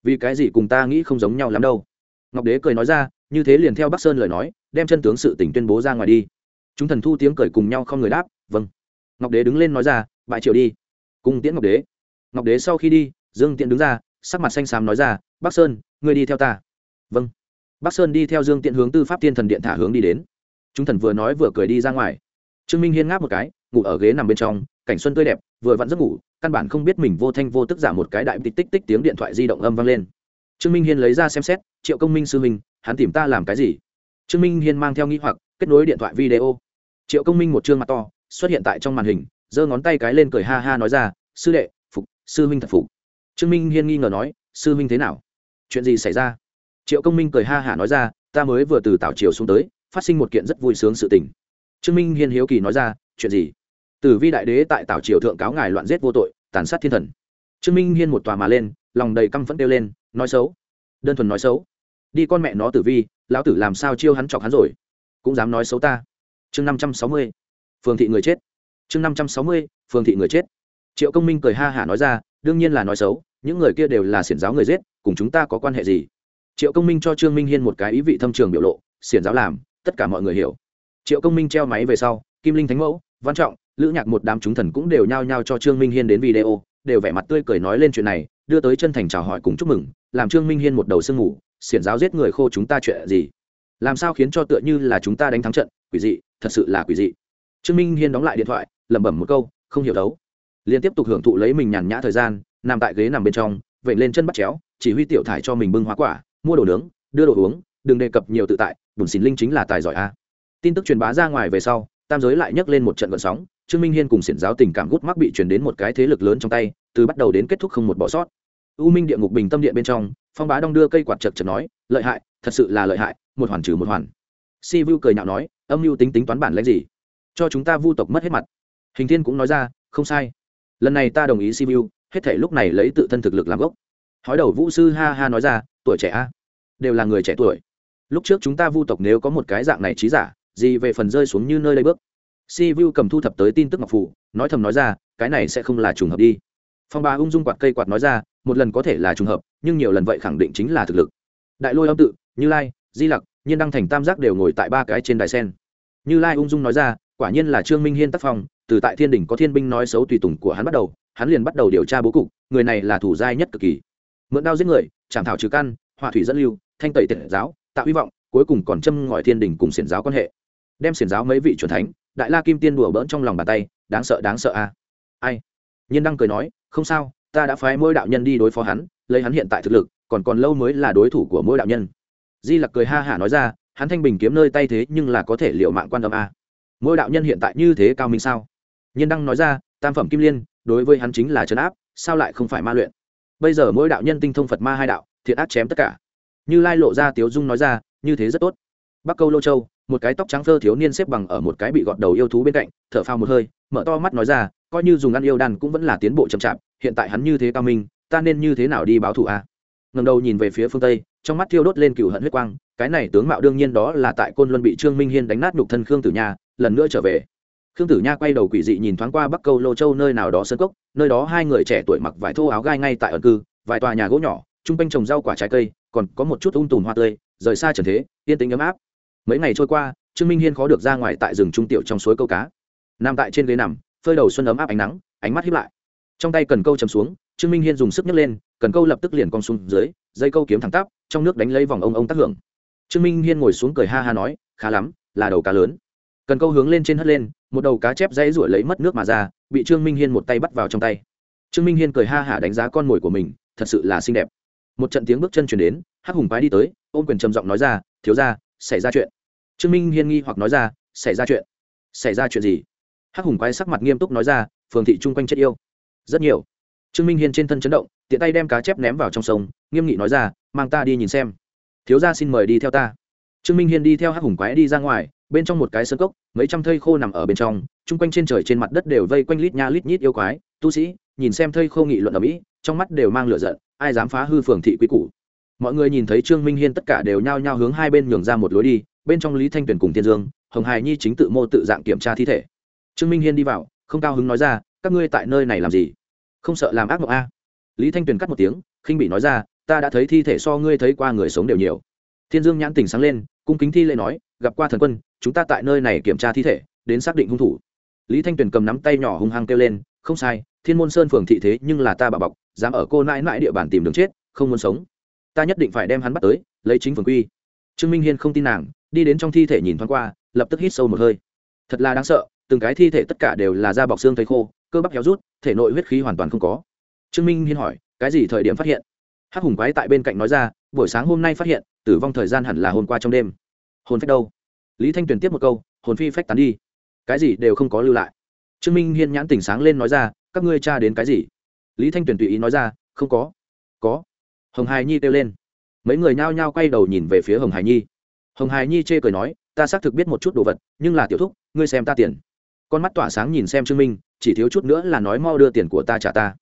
Vì cái gì cùng ta nghĩ không giống nhau lắm đâu? Ngọc đế cười nói ra, như thế liền theo bắc sơn lời nói, đem chân tướng sự tỉnh tuyên bố ra ngoài đi. Chúng thần thu tiếng cười cùng nhau không người đáp vâng. Ngọc đế đứng lên nói ra, bại triều đi. Cùng tiễn ngọc đế. Ngọc đế sau khi đi, dương tiện đứng ra, sắc mặt xanh xám nói ra, bắc sơn, ngươi đi theo ta. Vâng bắc sơn đi theo dương tiện hướng tư pháp tiên thần điện thả hướng đi đến. Chúng thần vừa nói vừa cười đi ra ngoài. Trương minh hiên ngáp một cái, ngủ ở ghế nằm bên trong, cảnh xuân tươi đẹp, vừa vặn giấc ngủ, căn bản không biết mình vô thanh vô tức giả một cái đại tích tích tích tiếng điện thoại di động âm vang lên. Trương minh hiên lấy ra xem xét, triệu công minh sư minh hắn tìm ta làm cái gì? Trương minh hiên mang theo nghĩ hoặc, kết nối điện thoại video. Triệu công minh một chương mặt to, xuất hiện tại trong màn hình, giơ ngón tay cái lên cười ha ha nói ra, sư đệ, phục, sư minh thật phục. Trương minh hiên nghi ngờ nói, sư minh thế nào? Chuyện gì xảy ra? Triệu công minh cười ha hả nói ra, ta mới vừa từ tảo triều xuống tới, phát sinh một kiện rất vui sướng sự tình. Trương minh hiên hiếu kỳ nói ra, chuyện gì? Tử vi đại đế tại tảo triều thượng cáo ngài loạn giết vô tội, tàn sát thiên thần. Trương minh hiên một tòa mà lên, lòng đầy căm phẫn kêu lên, nói xấu. Đơn thuần nói xấu. Đi con mẹ nó tử vi, lão tử làm sao chiêu hắn chọc hắn rồi? Cũng dám nói xấu ta. Chương năm trăm sáu mươi. Phường thị người chết. Chương năm trăm sáu mươi, phường thị người chết. Triệu công minh cười ha hả nói ra, đương nhiên là nói xấu, những người kia đều là xiển giáo người giết, cùng chúng ta có quan hệ gì? Triệu công minh cho trương minh hiên một cái ý vị thâm trường biểu lộ, xiển giáo làm, tất cả mọi người hiểu. Triệu công minh treo máy về sau, kim linh thánh mẫu, văn trọng, lữ nhạc một đám chúng thần cũng đều nhao nhao cho trương minh hiên đến video, đều vẻ mặt tươi cười nói lên chuyện này, đưa tới chân thành chào hỏi cùng chúc mừng, làm trương minh hiên một đầu sương ngủ, xiển giáo giết người khô chúng ta chuyện gì? Làm sao khiến cho tựa như là chúng ta đánh thắng trận, quỷ dị, thật sự là quỷ dị. Trương minh hiên đóng lại điện thoại, lẩm bẩm một câu, không hiểu đấu liên tiếp tục hưởng thụ lấy mình nhàn nhã thời gian, nằm tại ghế nằm bên trong vậy lên chân bắt chéo, chỉ huy tiểu thải cho mình bưng hoa quả mua đồ nướng, đưa đồ uống, đừng đề cập nhiều tự tại, bùn xỉn linh chính là tài giỏi a. Tin tức truyền bá ra ngoài về sau, tam giới lại nhấc lên một trận vận sóng, trương minh hiên cùng xiển giáo tình cảm gút mắc bị truyền đến một cái thế lực lớn trong tay, từ bắt đầu đến kết thúc không một bỏ sót. U minh địa ngục bình tâm điện bên trong, phong bá đong đưa cây quạt chật chật nói, lợi hại, thật sự là lợi hại, một hoàn trừ một hoàn. Si vu cười nhạo nói, âm mưu tính tính toán bản lãnh gì? Cho chúng ta vu tộc mất hết mặt. Hình thiên cũng nói ra, không sai. Lần này ta đồng ý si vu hết thể lúc này lấy tự thân thực lực làm gốc. Hói đầu vũ sư ha ha nói ra tuổi trẻ a? Đều là người trẻ tuổi. Lúc trước chúng ta vu tộc nếu có một cái dạng này trí giả, gì về phần rơi xuống như nơi đây bước? Si vu cầm thu thập tới tin tức ngọc phủ, nói thầm nói ra, cái này sẽ không là trùng hợp đi. Phong ba ung dung quạt cây quạt nói ra, một lần có thể là trùng hợp, nhưng nhiều lần vậy khẳng định chính là thực lực. Đại lôi âm tự, như lai, di lặc, nhiên đăng thành tam giác đều ngồi tại ba cái trên đài sen. Như lai ung dung nói ra, quả nhiên là trương minh hiên tác phong, từ tại thiên đỉnh có thiên binh nói xấu tùy tùng của hắn bắt đầu, hắn liền bắt đầu điều tra bố cục, người này là thủ giai nhất cực kỳ mượn đao giết người, chảm thảo trừ căn, họa thủy dẫn lưu, thanh tẩy tiện giáo, tạo hy vọng, cuối cùng còn châm ngòi thiên đình cùng xiển giáo quan hệ. Đem xiển giáo mấy vị c thánh, đại la kim tiên đùa bỡn trong lòng bàn tay, đáng sợ đáng sợ a. À? ai? Nhiên đăng cười nói, không sao, ta đã phái mỗi đạo nhân đi đối phó hắn, lấy hắn hiện tại thực lực, còn còn lâu mới là đối thủ của mỗi đạo nhân. Di lặc cười ha hả nói ra, hắn thanh bình kiếm nơi tay thế nhưng là có thể liệu mạng quan tâm a. Mỗi đạo nhân hiện tại như thế cao minh sao? Nhiên đăng nói ra, tam phẩm kim liên, đối với hắn chính là trấn áp, sao lại không phải ma luyện? Bây giờ mỗi đạo nhân tinh thông phật ma hai đạo, thiện ác chém tất cả. Như lai lộ ra tiếu dung nói ra, như thế rất tốt. Bắc câu lô châu, một cái tóc trắng phơ thiếu niên xếp bằng ở một cái bị gọt đầu yêu thú bên cạnh, thở phao một hơi, mở to mắt nói ra, coi như dùng ăn yêu đàn cũng vẫn là tiến bộ chậm chạp, hiện tại hắn như thế cao minh, ta nên như thế nào đi báo thù a? À? ngầm đầu nhìn về phía phương tây, trong mắt thiêu đốt lên cựu hận huyết quang, cái này tướng mạo đương nhiên đó là tại côn luân bị trương minh hiên đánh nát nhục thân khương tử nha, lần nữa trở về khương tử nha quay đầu quỷ dị nhìn thoáng qua bắc câu lô châu nơi nào đó sân cốc, nơi đó hai người trẻ tuổi mặc vải thô áo gai ngay tại ẩn cư, vài tòa nhà gỗ nhỏ, chung quanh trồng rau quả trái cây, còn có một chút ung tùm hoa tươi, rời xa trần thế, yên tĩnh ấm áp. Mấy ngày trôi qua, trương minh hiên khó được ra ngoài tại rừng trung tiểu trong suối câu cá. Nằm tại trên ghế nằm, phơi đầu xuân ấm áp ánh nắng, ánh mắt hiếp lại. Trong tay cần câu chầm xuống, trương minh hiên dùng sức nhấc lên, cần câu lập tức liền cong xuống dưới, dây câu kiếm thẳng tắp, trong nước đánh lấy vòng ông ông tác hưởng. Trương minh hiên ngồi xuống cười ha ha nói, khá lắm, là đầu cá lớn cần câu hướng lên trên hất lên, một đầu cá chép dãy ruổi lấy mất nước mà ra, bị trương minh hiên một tay bắt vào trong tay. Trương minh hiên cười ha hả đánh giá con mồi của mình, thật sự là xinh đẹp. Một trận tiếng bước chân chuyển đến, hắc hùng phái đi tới, ôm quyền trầm giọng nói ra, thiếu ra xảy ra chuyện. Trương minh hiên nghi hoặc nói ra, xảy ra chuyện? Xảy ra chuyện gì? Hắc hùng quái sắc mặt nghiêm túc nói ra, phường thị chung quanh chết yêu. Rất nhiều. Trương minh hiên trên thân chấn động, tiện tay đem cá chép ném vào trong sông, nghiêm nghị nói ra, mang ta đi nhìn xem. Thiếu gia xin mời đi theo ta. Trương minh hiên đi theo hắc hùng quái đi ra ngoài bên trong một cái sân cốc, mấy trăm thây khô nằm ở bên trong, chung quanh trên trời trên mặt đất đều vây quanh lít nha lít nhít yêu quái. Tu sĩ, nhìn xem thây khô nghị luận ở mỹ, trong mắt đều mang lửa giận, ai dám phá hư phường thị quý cũ mọi người nhìn thấy trương minh hiên tất cả đều nhao nhao hướng hai bên nhường ra một lối đi, bên trong lý thanh tuyền cùng tiên dương, hồng hải nhi chính tự mô tự dạng kiểm tra thi thể. Trương minh hiên đi vào, không cao hứng nói ra, các ngươi tại nơi này làm gì? Không sợ làm ác mộng a? Lý thanh tuyền cắt một tiếng, khinh bị nói ra, ta đã thấy thi thể so ngươi thấy qua người sống đều nhiều. Thiên dương nhãn tình sáng lên, cung kính thi lễ nói gặp qua thần quân, chúng ta tại nơi này kiểm tra thi thể, đến xác định hung thủ. Lý thanh tuyền cầm nắm tay nhỏ hung hăng kêu lên, không sai, thiên môn sơn phường thị thế nhưng là ta bà bọc, dám ở cô nãi nãi địa bàn tìm đường chết, không muốn sống. Ta nhất định phải đem hắn bắt tới, lấy chính phường quy. Trương minh hiên không tin nàng, đi đến trong thi thể nhìn thoáng qua, lập tức hít sâu một hơi. Thật là đáng sợ, từng cái thi thể tất cả đều là da bọc xương thấy khô, cơ bắp héo rút, thể nội huyết khí hoàn toàn không có. Trương minh hiên hỏi, cái gì thời điểm phát hiện? Hắc hùng quái tại bên cạnh nói ra, buổi sáng hôm nay phát hiện, tử vong thời gian hẳn là hôm qua trong đêm hồn phách đâu? Lý thanh tuyền tiếp một câu, hồn phi phách tán đi. Cái gì đều không có lưu lại. Trương minh hiên nhãn tỉnh sáng lên nói ra, các ngươi tra đến cái gì? Lý thanh tuyền tùy ý nói ra, không có. Có. Hồng hài nhi kêu lên. Mấy người nhao nhao quay đầu nhìn về phía hồng hài nhi. Hồng hài nhi chê cười nói, ta xác thực biết một chút đồ vật, nhưng là tiểu thúc, ngươi xem ta tiền. Con mắt tỏa sáng nhìn xem trương minh, chỉ thiếu chút nữa là nói mau đưa tiền của ta trả ta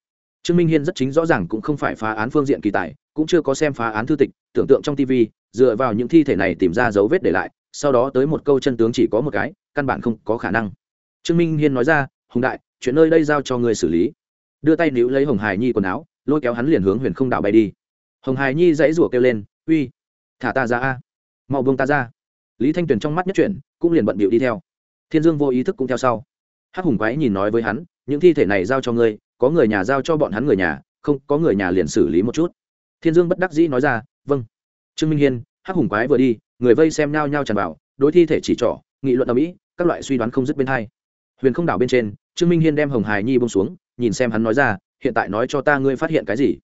trương minh hiên rất chính rõ ràng cũng không phải phá án phương diện kỳ tài, cũng chưa có xem phá án thư tịch, tưởng tượng trong tv dựa vào những thi thể này tìm ra dấu vết để lại, sau đó tới một câu chân tướng chỉ có một cái, căn bản không có khả năng. Trương minh hiên nói ra, hùng đại, chuyện nơi đây giao cho người xử lý. Đưa tay níu lấy hồng hải nhi quần áo, lôi kéo hắn liền hướng huyền không đảo bay đi. Hồng hải nhi dãy rủa kêu lên, uy, thả ta ra a, mau buông ta ra. Lý thanh tuyền trong mắt nhất chuyển, cũng liền bận bịu đi theo. Thiên dương vô ý thức cũng theo sau. Hắc hùng quái nhìn nói với hắn, những thi thể này giao cho ngươi có người nhà giao cho bọn hắn người nhà, không, có người nhà liền xử lý một chút. Thiên dương bất đắc dĩ nói ra vâng. Trương minh hiên, hắc hùng quái vừa đi, người vây xem nhao nhao tràn vào, đối thi thể chỉ trỏ, nghị luận ở mỹ các loại suy đoán không dứt bên hai. Huyền không đảo bên trên, trương minh hiên đem hồng hài nhi bông xuống, nhìn xem hắn nói ra, hiện tại nói cho ta ngươi phát hiện cái gì?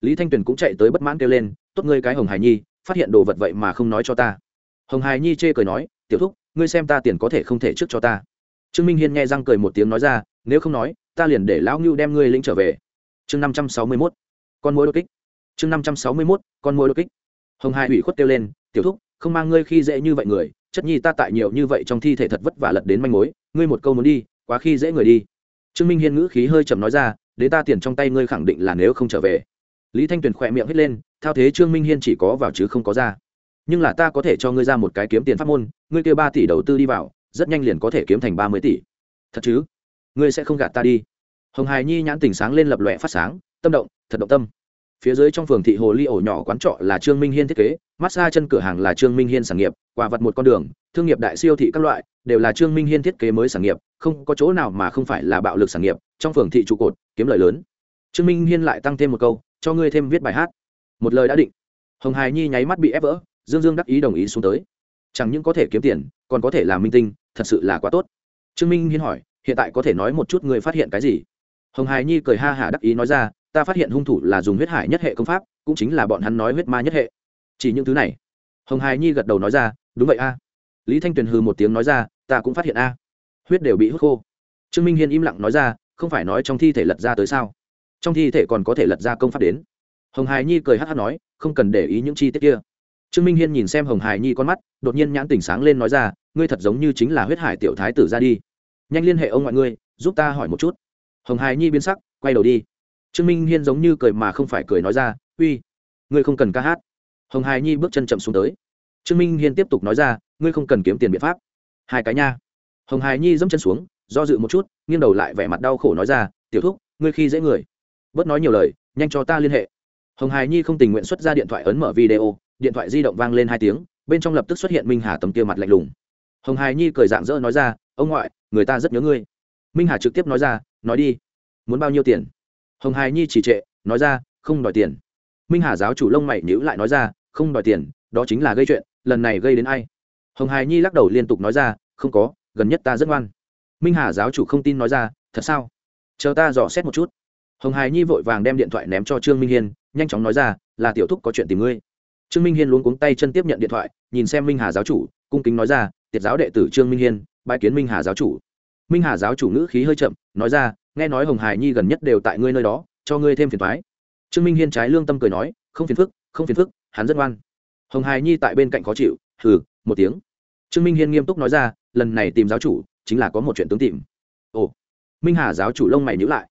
Lý thanh tuyền cũng chạy tới bất mãn kêu lên, tốt ngươi cái hồng hài nhi, phát hiện đồ vật vậy mà không nói cho ta. Hồng hài nhi chê cười nói, tiểu thúc, ngươi xem ta tiền có thể không thể trước cho ta. Trương minh hiên nghe răng cười một tiếng nói ra, nếu không nói ta liền để lão ngưu đem ngươi lĩnh trở về. Chương năm trăm sáu mươi mốt, con mối đột kích. Chương năm trăm sáu mươi mốt, con mối đột kích. Hồng hai ủy khuất kêu lên, tiểu thúc, không mang ngươi khi dễ như vậy người, chất nhi ta tại nhiều như vậy trong thi thể thật vất vả lật đến manh mối, ngươi một câu muốn đi, quá khi dễ người đi. Trương minh hiên ngữ khí hơi chậm nói ra, đến ta tiền trong tay ngươi khẳng định là nếu không trở về. Lý thanh tuyền khỏe miệng hết lên, thao thế trương minh hiên chỉ có vào chứ không có ra. Nhưng là ta có thể cho ngươi ra một cái kiếm tiền pháp môn, ngươi kêu ba tỷ đầu tư đi vào, rất nhanh liền có thể kiếm thành ba mươi tỷ. Thật chứ? Ngươi sẽ không gạt ta đi. Hồng hài nhi nhãn tình sáng lên lập lòe phát sáng, tâm động, thật động tâm. Phía dưới trong phường thị hồ ly ổ nhỏ quán trọ là trương minh hiên thiết kế, massage chân cửa hàng là trương minh hiên sản nghiệp quả vật một con đường, thương nghiệp đại siêu thị các loại, đều là trương minh hiên thiết kế mới sản nghiệp, không có chỗ nào mà không phải là bạo lực sản nghiệp, trong phường thị trụ cột, kiếm lời lớn. Trương minh hiên lại tăng thêm một câu, cho ngươi thêm viết bài hát. Một lời đã định. Hồng hài nhi nháy mắt bị ép vỡ, dương dương đắc ý đồng ý xuống tới. Chẳng những có thể kiếm tiền, còn có thể làm minh tinh, thật sự là quá tốt. Trương minh hiên hỏi hiện tại có thể nói một chút người phát hiện cái gì? Hồng hài nhi cười ha hả đắc ý nói ra, ta phát hiện hung thủ là dùng huyết hải nhất hệ công pháp, cũng chính là bọn hắn nói huyết ma nhất hệ. Chỉ những thứ này. Hồng hài nhi gật đầu nói ra, đúng vậy a. Lý thanh tuyền hư một tiếng nói ra, ta cũng phát hiện a. Huyết đều bị hút khô. Trương minh hiên im lặng nói ra, không phải nói trong thi thể lật ra tới sao? Trong thi thể còn có thể lật ra công pháp đến. Hồng hài nhi cười hát hát nói, không cần để ý những chi tiết kia. Trương minh hiên nhìn xem hồng hài nhi con mắt, đột nhiên nhãn tỉnh sáng lên nói ra, ngươi thật giống như chính là huyết hải tiểu thái tử ra đi nhanh liên hệ ông ngoại ngươi, giúp ta hỏi một chút. Hồng hài nhi biến sắc, quay đầu đi. Trương minh hiên giống như cười mà không phải cười nói ra, uy, ngươi không cần ca hát. Hồng hài nhi bước chân chậm xuống tới. Trương minh hiên tiếp tục nói ra, ngươi không cần kiếm tiền biện pháp. Hai cái nha. Hồng hài nhi dẫm chân xuống, do dự một chút, nghiêng đầu lại vẻ mặt đau khổ nói ra, tiểu thúc, ngươi khi dễ người. Bớt nói nhiều lời, nhanh cho ta liên hệ. Hồng hài nhi không tình nguyện xuất ra điện thoại ấn mở video, điện thoại di động vang lên hai tiếng, bên trong lập tức xuất hiện minh hà tấm kia mặt lạnh lùng. Hồng hài nhi cười dạng dỡ nói ra, ông ngoại người ta rất nhớ ngươi. Minh hà trực tiếp nói ra, nói đi, muốn bao nhiêu tiền? Hồng hài nhi chỉ trệ, nói ra, không đòi tiền. Minh hà giáo chủ lông mày nhữ lại nói ra, không đòi tiền, đó chính là gây chuyện, lần này gây đến ai? Hồng hài nhi lắc đầu liên tục nói ra, không có, gần nhất ta rất ngoan. Minh hà giáo chủ không tin nói ra, thật sao? Chờ ta dò xét một chút. Hồng hài nhi vội vàng đem điện thoại ném cho trương minh hiên, nhanh chóng nói ra, là tiểu thúc có chuyện tìm ngươi. Trương minh hiên luống cuống tay chân tiếp nhận điện thoại, nhìn xem minh hà giáo chủ, cung kính nói ra, tiệt giáo đệ tử trương minh hiên bãi kiến minh hà giáo chủ. Minh hà giáo chủ ngữ khí hơi chậm, nói ra, nghe nói hồng hải nhi gần nhất đều tại ngươi nơi đó, cho ngươi thêm phiền thoái trương minh hiên trái lương tâm cười nói, không phiền phức, không phiền phức, hắn rất ngoan. Hồng hải nhi tại bên cạnh khó chịu, hừ, một tiếng. Trương minh hiên nghiêm túc nói ra, lần này tìm giáo chủ, chính là có một chuyện tướng tìm. Ồ, minh hà giáo chủ lông mày nhữ lại.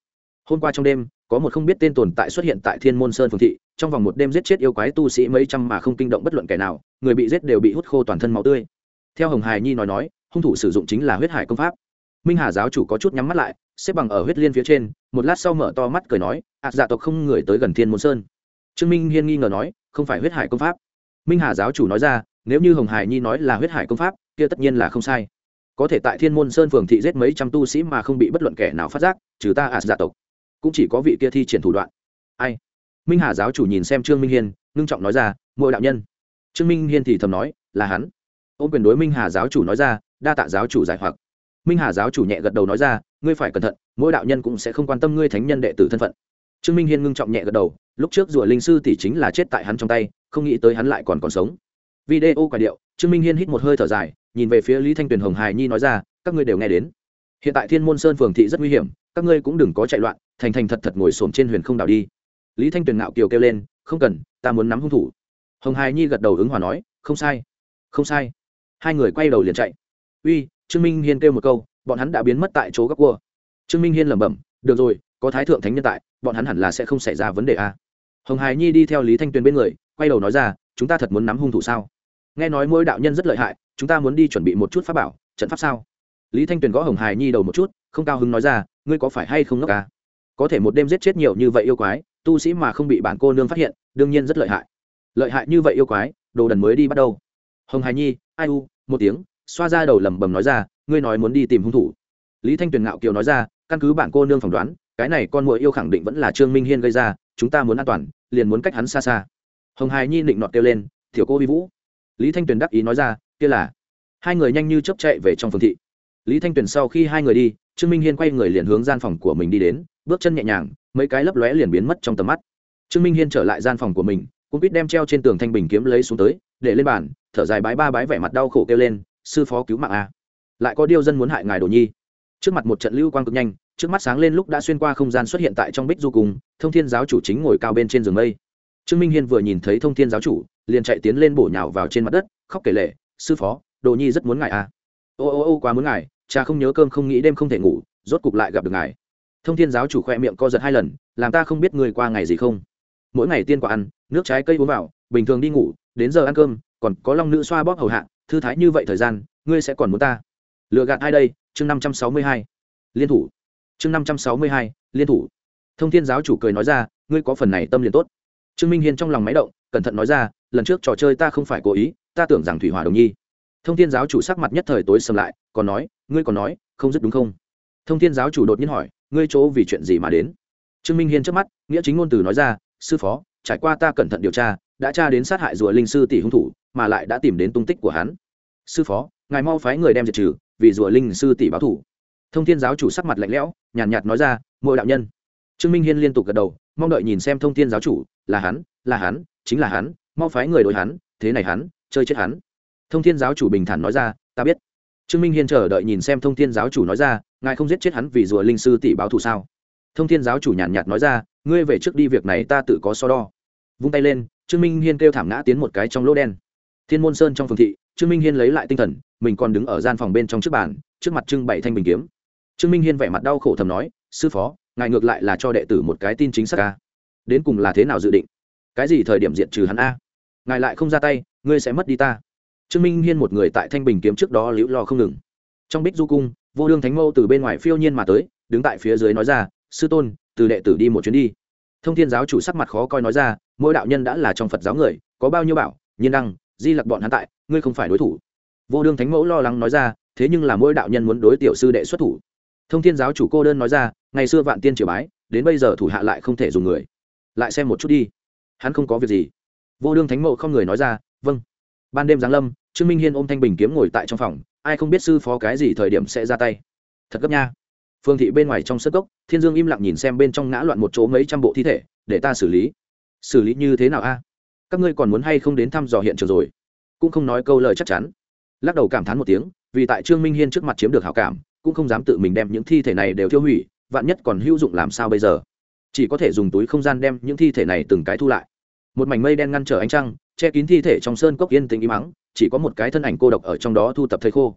Hôm qua trong đêm, có một không biết tên tồn tại xuất hiện tại thiên môn sơn phường thị, trong vòng một đêm giết chết yêu quái tu sĩ mấy trăm mà không kinh động bất luận kẻ nào, người bị giết đều bị hút khô toàn thân máu tươi. Theo hồng hải nhi nói nói hung thủ sử dụng chính là huyết hải công pháp. Minh hà giáo chủ có chút nhắm mắt lại, xếp bằng ở huyết liên phía trên, một lát sau mở to mắt cười nói ạt dạ tộc không người tới gần thiên môn sơn. Trương minh hiên nghi ngờ nói, không phải huyết hải công pháp. Minh hà giáo chủ nói ra, nếu như hồng hải nhi nói là huyết hải công pháp, kia tất nhiên là không sai. Có thể tại thiên môn sơn phường thị giết mấy trăm tu sĩ mà không bị bất luận kẻ nào phát giác, trừ ta ạt dạ tộc. Cũng chỉ có vị kia thi triển thủ đoạn. Ai? Minh hà giáo chủ nhìn xem trương minh hiên, ngưng trọng nói ra mỗi đạo nhân. Trương minh hiên thì thầm nói, là hắn. Ô quyền đối minh hà giáo chủ nói ra đa tạ giáo chủ giải hoặc. Minh hà giáo chủ nhẹ gật đầu nói ra, ngươi phải cẩn thận, mỗi đạo nhân cũng sẽ không quan tâm ngươi thánh nhân đệ tử thân phận. Trương minh hiên ngưng trọng nhẹ gật đầu, lúc trước rùa linh sư tỷ chính là chết tại hắn trong tay, không nghĩ tới hắn lại còn còn sống. Video quả điệu, trương minh hiên hít một hơi thở dài, nhìn về phía lý thanh tuyền hồng hài nhi nói ra, các ngươi đều nghe đến. Hiện tại thiên môn sơn phường thị rất nguy hiểm, các ngươi cũng đừng có chạy loạn, thành thành thật thật ngồi xổm trên huyền không đảo đi. Lý thanh tuyền ngạo kiều kêu lên, không cần, ta muốn nắm hung thủ. Hồng hài nhi gật đầu ứng hòa nói, không sai không sai. Hai người quay đầu liền chạy uy, trương minh hiên kêu một câu, bọn hắn đã biến mất tại chỗ góc cua. Trương minh hiên lẩm bẩm, được rồi, có thái thượng thánh nhân tại, bọn hắn hẳn là sẽ không xảy ra vấn đề a hồng hài nhi đi theo lý thanh tuyền bên người, quay đầu nói ra, chúng ta thật muốn nắm hung thủ sao? Nghe nói mỗi đạo nhân rất lợi hại, chúng ta muốn đi chuẩn bị một chút pháp bảo, trận pháp sao? Lý thanh tuyền gõ hồng hài nhi đầu một chút, không cao hứng nói ra, ngươi có phải hay không ngốc à? có thể một đêm giết chết nhiều như vậy yêu quái, tu sĩ mà không bị bản cô nương phát hiện, đương nhiên rất lợi hại. Lợi hại như vậy yêu quái, đồ đần mới đi bắt đầu. Hồng hài nhi, ai u, một tiếng xoa ra đầu lẩm bẩm nói ra, ngươi nói muốn đi tìm hung thủ. Lý thanh tuyền ngạo kiều nói ra, căn cứ bản cô nương phỏng đoán, cái này con muội yêu khẳng định vẫn là trương minh hiên gây ra, chúng ta muốn an toàn, liền muốn cách hắn xa xa. Hồng hài nhi định nọt kêu lên thiểu cô vi vũ. Lý thanh tuyền đắc ý nói ra, kia là. Hai người nhanh như chấp chạy về trong phường thị. Lý thanh tuyền sau khi hai người đi, trương minh hiên quay người liền hướng gian phòng của mình đi đến, bước chân nhẹ nhàng, mấy cái lấp lóe liền biến mất trong tầm mắt. Trương minh hiên trở lại gian phòng của mình cũng biết đem treo trên tường thanh bình kiếm lấy xuống tới, để lên bàn, thở dài bái ba bái vẻ mặt đau khổ kêu lên sư phó cứu mạng a. Lại có điêu dân muốn hại ngài đồ nhi. Trước mặt một trận lưu quang cực nhanh, trước mắt sáng lên lúc đã xuyên qua không gian xuất hiện tại trong bích du cùng, thông thiên giáo chủ chính ngồi cao bên trên giường mây. Trương minh hiên vừa nhìn thấy thông thiên giáo chủ, liền chạy tiến lên bổ nhào vào trên mặt đất, khóc kể lệ sư phó, đồ nhi rất muốn ngài a. Ô ô ô, quá muốn ngài, cha không nhớ cơm không nghĩ đêm không thể ngủ, rốt cục lại gặp được ngài. Thông thiên giáo chủ khoe miệng co giật hai lần, làm ta không biết người qua ngày gì không? Mỗi ngày tiên quả ăn, nước trái cây uống vào, bình thường đi ngủ, đến giờ ăn cơm, còn có long nữ xoa bóp hầu hạ thư thái như vậy thời gian, ngươi sẽ còn muốn ta? Lựa gạt ai đây? Chương năm trăm sáu mươi hai. Liên thủ. Chương năm trăm sáu mươi hai, liên thủ. Thông thiên giáo chủ cười nói ra, ngươi có phần này tâm liền tốt. Trương minh hiên trong lòng máy động, cẩn thận nói ra, lần trước trò chơi ta không phải cố ý, ta tưởng rằng thủy hòa đồng nhi. Thông thiên giáo chủ sắc mặt nhất thời tối sầm lại, còn nói, ngươi còn nói, không dứt đúng không? Thông thiên giáo chủ đột nhiên hỏi, ngươi chỗ vì chuyện gì mà đến? Trương minh hiên trước mắt, nghĩa chính ngôn từ nói ra, sư phó, trải qua ta cẩn thận điều tra đã tra đến sát hại rùa linh sư tỷ hung thủ mà lại đã tìm đến tung tích của hắn. Sư phó ngài mau phái người đem diệt trừ vì rùa linh sư tỷ báo thủ thông thiên giáo chủ sắc mặt lạnh lẽo nhàn nhạt, nhạt nói ra mỗi đạo nhân. Trương minh hiên liên tục gật đầu mong đợi nhìn xem thông thiên giáo chủ là hắn là hắn chính là hắn mau phái người đối hắn thế này hắn chơi chết hắn. Thông thiên giáo chủ bình thản nói ra ta biết. Trương minh hiên chờ đợi nhìn xem thông thiên giáo chủ nói ra ngài không giết chết hắn vì rùa linh sư tỷ báo thù sao? Thông thiên giáo chủ nhàn nhạt, nhạt nói ra ngươi về trước đi việc này ta tự có so đo. Vung tay lên trương minh hiên kêu thảm ngã tiến một cái trong lỗ đen. Thiên môn sơn trong phường thị, trương minh hiên lấy lại tinh thần, mình còn đứng ở gian phòng bên trong trước bàn, trước mặt trưng bày thanh bình kiếm. Trương minh hiên vẻ mặt đau khổ thầm nói, sư phó, ngài ngược lại là cho đệ tử một cái tin chính xác ca đến cùng là thế nào dự định? Cái gì thời điểm diện trừ hắn a? Ngài lại không ra tay, ngươi sẽ mất đi ta. Trương minh hiên một người tại thanh bình kiếm trước đó liễu lo không ngừng. Trong bích du cung, vô đương thánh mâu từ bên ngoài phiêu nhiên mà tới, đứng tại phía dưới nói ra, sư tôn, từ đệ tử đi một chuyến đi thông thiên giáo chủ sắc mặt khó coi nói ra, mỗi đạo nhân đã là trong phật giáo người, có bao nhiêu bảo, nhiên đăng, di lặc bọn hắn tại, ngươi không phải đối thủ. Vô đương thánh mẫu lo lắng nói ra, thế nhưng là mỗi đạo nhân muốn đối tiểu sư đệ xuất thủ. Thông thiên giáo chủ cô đơn nói ra, ngày xưa vạn tiên triều bái, đến bây giờ thủ hạ lại không thể dùng người. Lại xem một chút đi. Hắn không có việc gì. Vô đương thánh mẫu không người nói ra vâng. Ban đêm giáng lâm, trương minh hiên ôm thanh bình kiếm ngồi tại trong phòng, ai không biết sư phó cái gì thời điểm sẽ ra tay. Thật gấp nha phương thị bên ngoài trong sơ cốc, thiên dương im lặng nhìn xem bên trong ngã loạn một chỗ mấy trăm bộ thi thể để ta xử lý. Xử lý như thế nào a? Các ngươi còn muốn hay không đến thăm dò hiện trường rồi? Cũng không nói câu lời chắc chắn. Lắc đầu cảm thán một tiếng vì tại trương minh hiên trước mặt chiếm được hảo cảm cũng không dám tự mình đem những thi thể này đều tiêu hủy vạn nhất còn hữu dụng làm sao bây giờ? Chỉ có thể dùng túi không gian đem những thi thể này từng cái thu lại. Một mảnh mây đen ngăn trở ánh trăng che kín thi thể trong sơn cốc yên tĩnh im mắng chỉ có một cái thân ảnh cô độc ở trong đó thu tập thầy khô.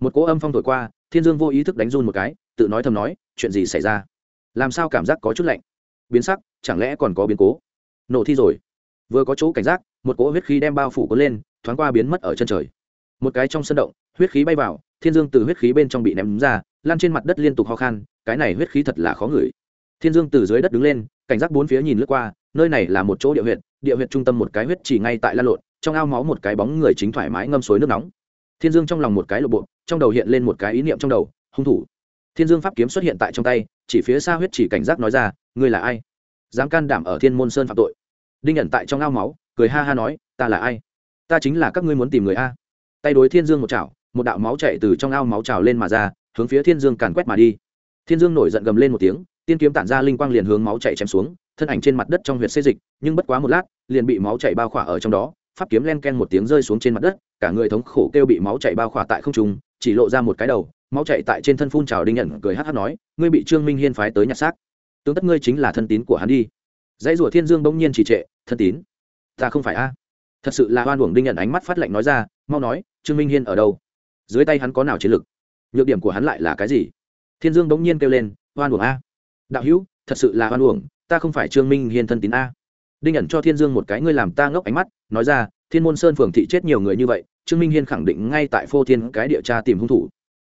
Một cỗ âm phong thổi qua thiên dương vô ý thức đánh run một cái tự nói thầm nói, chuyện gì xảy ra? Làm sao cảm giác có chút lạnh? Biến sắc, chẳng lẽ còn có biến cố? Nổ thi rồi. Vừa có chỗ cảnh giác, một cỗ huyết khí đem bao phủ cuốn lên, thoáng qua biến mất ở chân trời. Một cái trong sân động, huyết khí bay vào, thiên dương từ huyết khí bên trong bị ném ra, lan trên mặt đất liên tục ho khan, cái này huyết khí thật là khó ngửi. Thiên dương từ dưới đất đứng lên, cảnh giác bốn phía nhìn lướt qua, nơi này là một chỗ địa huyệt địa huyệt trung tâm một cái huyết chỉ ngay tại lan lộn, trong ao máu một cái bóng người chính thoải mái ngâm suối nước nóng. Thiên dương trong lòng một cái lộ bộ, trong đầu hiện lên một cái ý niệm trong đầu, hung thủ thiên dương pháp kiếm xuất hiện tại trong tay, chỉ phía xa huyết chỉ cảnh giác nói ra, ngươi là ai? Dám can đảm ở thiên môn sơn phạm tội? Đinh nhận tại trong ao máu, cười ha ha nói, ta là ai? Ta chính là các ngươi muốn tìm người a. Tay đối thiên dương một chảo, một đạo máu chạy từ trong ao máu trào lên mà ra, hướng phía thiên dương càn quét mà đi. Thiên dương nổi giận gầm lên một tiếng, tiên kiếm tản ra linh quang liền hướng máu chạy chém xuống, thân ảnh trên mặt đất trong huyệt xê dịch, nhưng bất quá một lát, liền bị máu chạy bao khỏa ở trong đó, pháp kiếm len ken một tiếng rơi xuống trên mặt đất, cả người thống khổ kêu bị máu chạy bao khỏa tại không trung, chỉ lộ ra một cái đầu máu chạy tại trên thân phun trào đinh nhận cười hát hát nói, ngươi bị trương minh hiên phái tới nhặt xác. Tướng tất ngươi chính là thân tín của hắn đi. Dãy rủa thiên dương bỗng nhiên trì trệ, thân tín? Ta không phải a. Thật sự là hoan uổng đinh nhận ánh mắt phát lạnh nói ra, mau nói, trương minh hiên ở đâu? Dưới tay hắn có nào chiến lực? Nhược điểm của hắn lại là cái gì? Thiên dương bỗng nhiên kêu lên hoan uổng a. Đạo hữu, thật sự là hoan uổng, ta không phải trương minh hiên thân tín a. Đinh nhận cho thiên dương một cái ngươi làm ta ngốc ánh mắt, nói ra, thiên môn sơn phường thị chết nhiều người như vậy, trương minh hiên khẳng định ngay tại phô thiên cái địa tra tìm hung thủ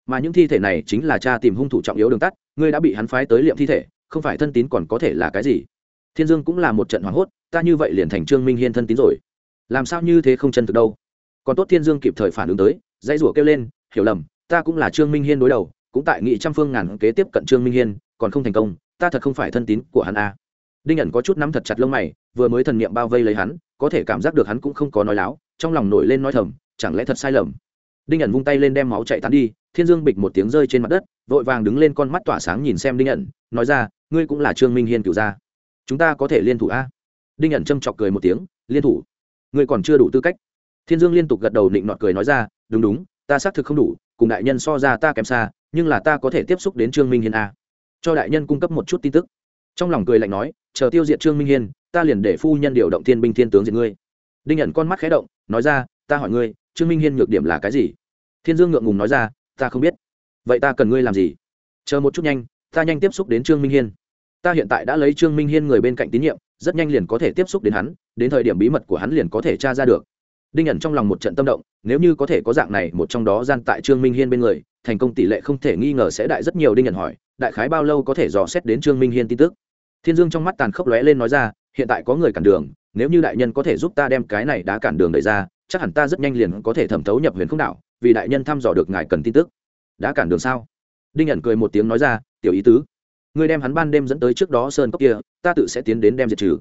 mà những thi thể này chính là cha tìm hung thủ trọng yếu đường tắt, ngươi đã bị hắn phái tới liệm thi thể, không phải thân tín còn có thể là cái gì? Thiên dương cũng là một trận hoảng hốt, ta như vậy liền thành trương minh hiên thân tín rồi. Làm sao như thế không chân thực đâu? Còn tốt thiên dương kịp thời phản ứng tới, dãy rủa kêu lên, hiểu lầm, ta cũng là trương minh hiên đối đầu, cũng tại nghị trăm phương ngàn kế tiếp cận trương minh hiên, còn không thành công, ta thật không phải thân tín của hắn a à. đinh ẩn có chút nắm thật chặt lông mày, vừa mới thần niệm bao vây lấy hắn, có thể cảm giác được hắn cũng không có nói láo, trong lòng nổi lên nói thầm, chẳng lẽ thật sai lầm? Đinh ẩn vung tay lên đem máu chạy tán đi thiên dương bịch một tiếng rơi trên mặt đất, vội vàng đứng lên con mắt tỏa sáng nhìn xem đinh ẩn, nói ra, ngươi cũng là trương minh hiên cựu gia. Chúng ta có thể liên thủ a? Đinh ẩn châm chọc cười một tiếng, liên thủ? Ngươi còn chưa đủ tư cách. Thiên dương liên tục gật đầu định nọt cười nói ra, đúng đúng, ta xác thực không đủ, cùng đại nhân so ra ta kém xa, nhưng là ta có thể tiếp xúc đến trương minh hiên a. Cho đại nhân cung cấp một chút tin tức. Trong lòng cười lạnh nói, chờ tiêu diệt trương minh hiên, ta liền để phu nhân điều động thiên binh thiên tướng diệt ngươi. Đinh ẩn con mắt khé động, nói ra, ta hỏi ngươi, trương minh hiên nhược điểm là cái gì? Thiên dương ngượng ngùng nói ra ta không biết. Vậy ta cần ngươi làm gì? Chờ một chút nhanh, ta nhanh tiếp xúc đến trương minh hiên. Ta hiện tại đã lấy trương minh hiên người bên cạnh tín nhiệm, rất nhanh liền có thể tiếp xúc đến hắn, đến thời điểm bí mật của hắn liền có thể tra ra được. Đinh ẩn trong lòng một trận tâm động, nếu như có thể có dạng này một trong đó gian tại trương minh hiên bên người, thành công tỷ lệ không thể nghi ngờ sẽ đại rất nhiều, đinh ẩn hỏi, đại khái bao lâu có thể dò xét đến trương minh hiên tin tức? Thiên dương trong mắt tàn khốc lóe lên nói ra, hiện tại có người cản đường, nếu như đại nhân có thể giúp ta đem cái này đã cản đường đẩy ra, chắc hẳn ta rất nhanh liền có thể thẩm thấu nhập huyền không đảo vì đại nhân thăm dò được ngài cần tin tức. Đã cản đường sao? Đinh ẩn cười một tiếng nói ra, tiểu ý tứ, ngươi đem hắn ban đêm dẫn tới trước đó sơn cốc kia, ta tự sẽ tiến đến đem diệt trừ.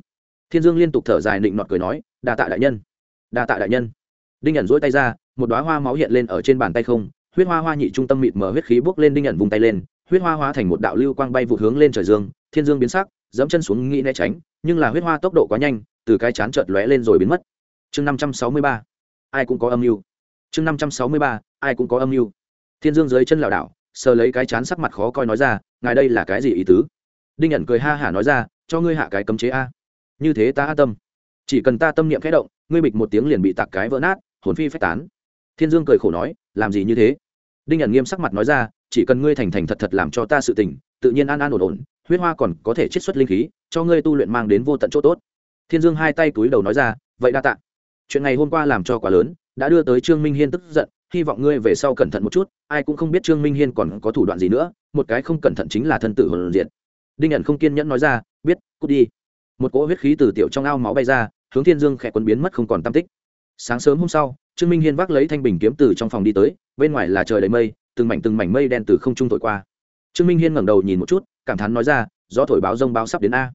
Thiên dương liên tục thở dài nịnh nọt cười nói, đa tạ đại nhân, đa tạ đại nhân. Đinh ẩn dỗi tay ra, một đoá hoa máu hiện lên ở trên bàn tay không, huyết hoa hoa nhị trung tâm mịt mở huyết khí bốc lên đinh ẩn vùng tay lên, huyết hoa hóa thành một đạo lưu quang bay vụt hướng lên trời dương, thiên dương biến sắc, dẫm chân xuống nghĩ né tránh, nhưng là huyết hoa tốc độ quá nhanh, từ cái chán chợt lóe lên rồi biến mất. Chương năm trăm sáu mươi ba, ai cũng có âm mưu chương năm trăm sáu mươi ba, ai cũng có âm mưu. Thiên dương dưới chân lảo đảo, sờ lấy cái chán sắc mặt khó coi nói ra, ngài đây là cái gì ý tứ? Đinh ẩn cười ha hả nói ra, cho ngươi hạ cái cấm chế a. Như thế ta an tâm. Chỉ cần ta tâm niệm khẽ động, ngươi bịch một tiếng liền bị tạc cái vỡ nát, hồn phi phách tán. Thiên dương cười khổ nói, làm gì như thế? Đinh ẩn nghiêm sắc mặt nói ra, chỉ cần ngươi thành thành thật thật làm cho ta sự tình, tự nhiên an an ổn ổn, huyết hoa còn có thể chiết xuất linh khí, cho ngươi tu luyện mang đến vô tận chỗ tốt. Thiên dương hai tay túi đầu nói ra, vậy đa tạ chuyện ngày hôm qua làm cho quá lớn, đã đưa tới trương minh hiên tức giận, hy vọng ngươi về sau cẩn thận một chút, ai cũng không biết trương minh hiên còn có thủ đoạn gì nữa, một cái không cẩn thận chính là thân tử hồn diện đinh ẩn không kiên nhẫn nói ra, biết, cút đi. Một cỗ huyết khí từ tiểu trong ao máu bay ra, hướng thiên dương khẽ quấn biến mất không còn tam tích. Sáng sớm hôm sau, trương minh hiên vác lấy thanh bình kiếm từ trong phòng đi tới, bên ngoài là trời đầy mây, từng mảnh từng mảnh mây đen từ không trung thổi qua. Trương minh hiên ngẩng đầu nhìn một chút, cảm thán nói ra, gió thổi báo rông báo sắp đến a.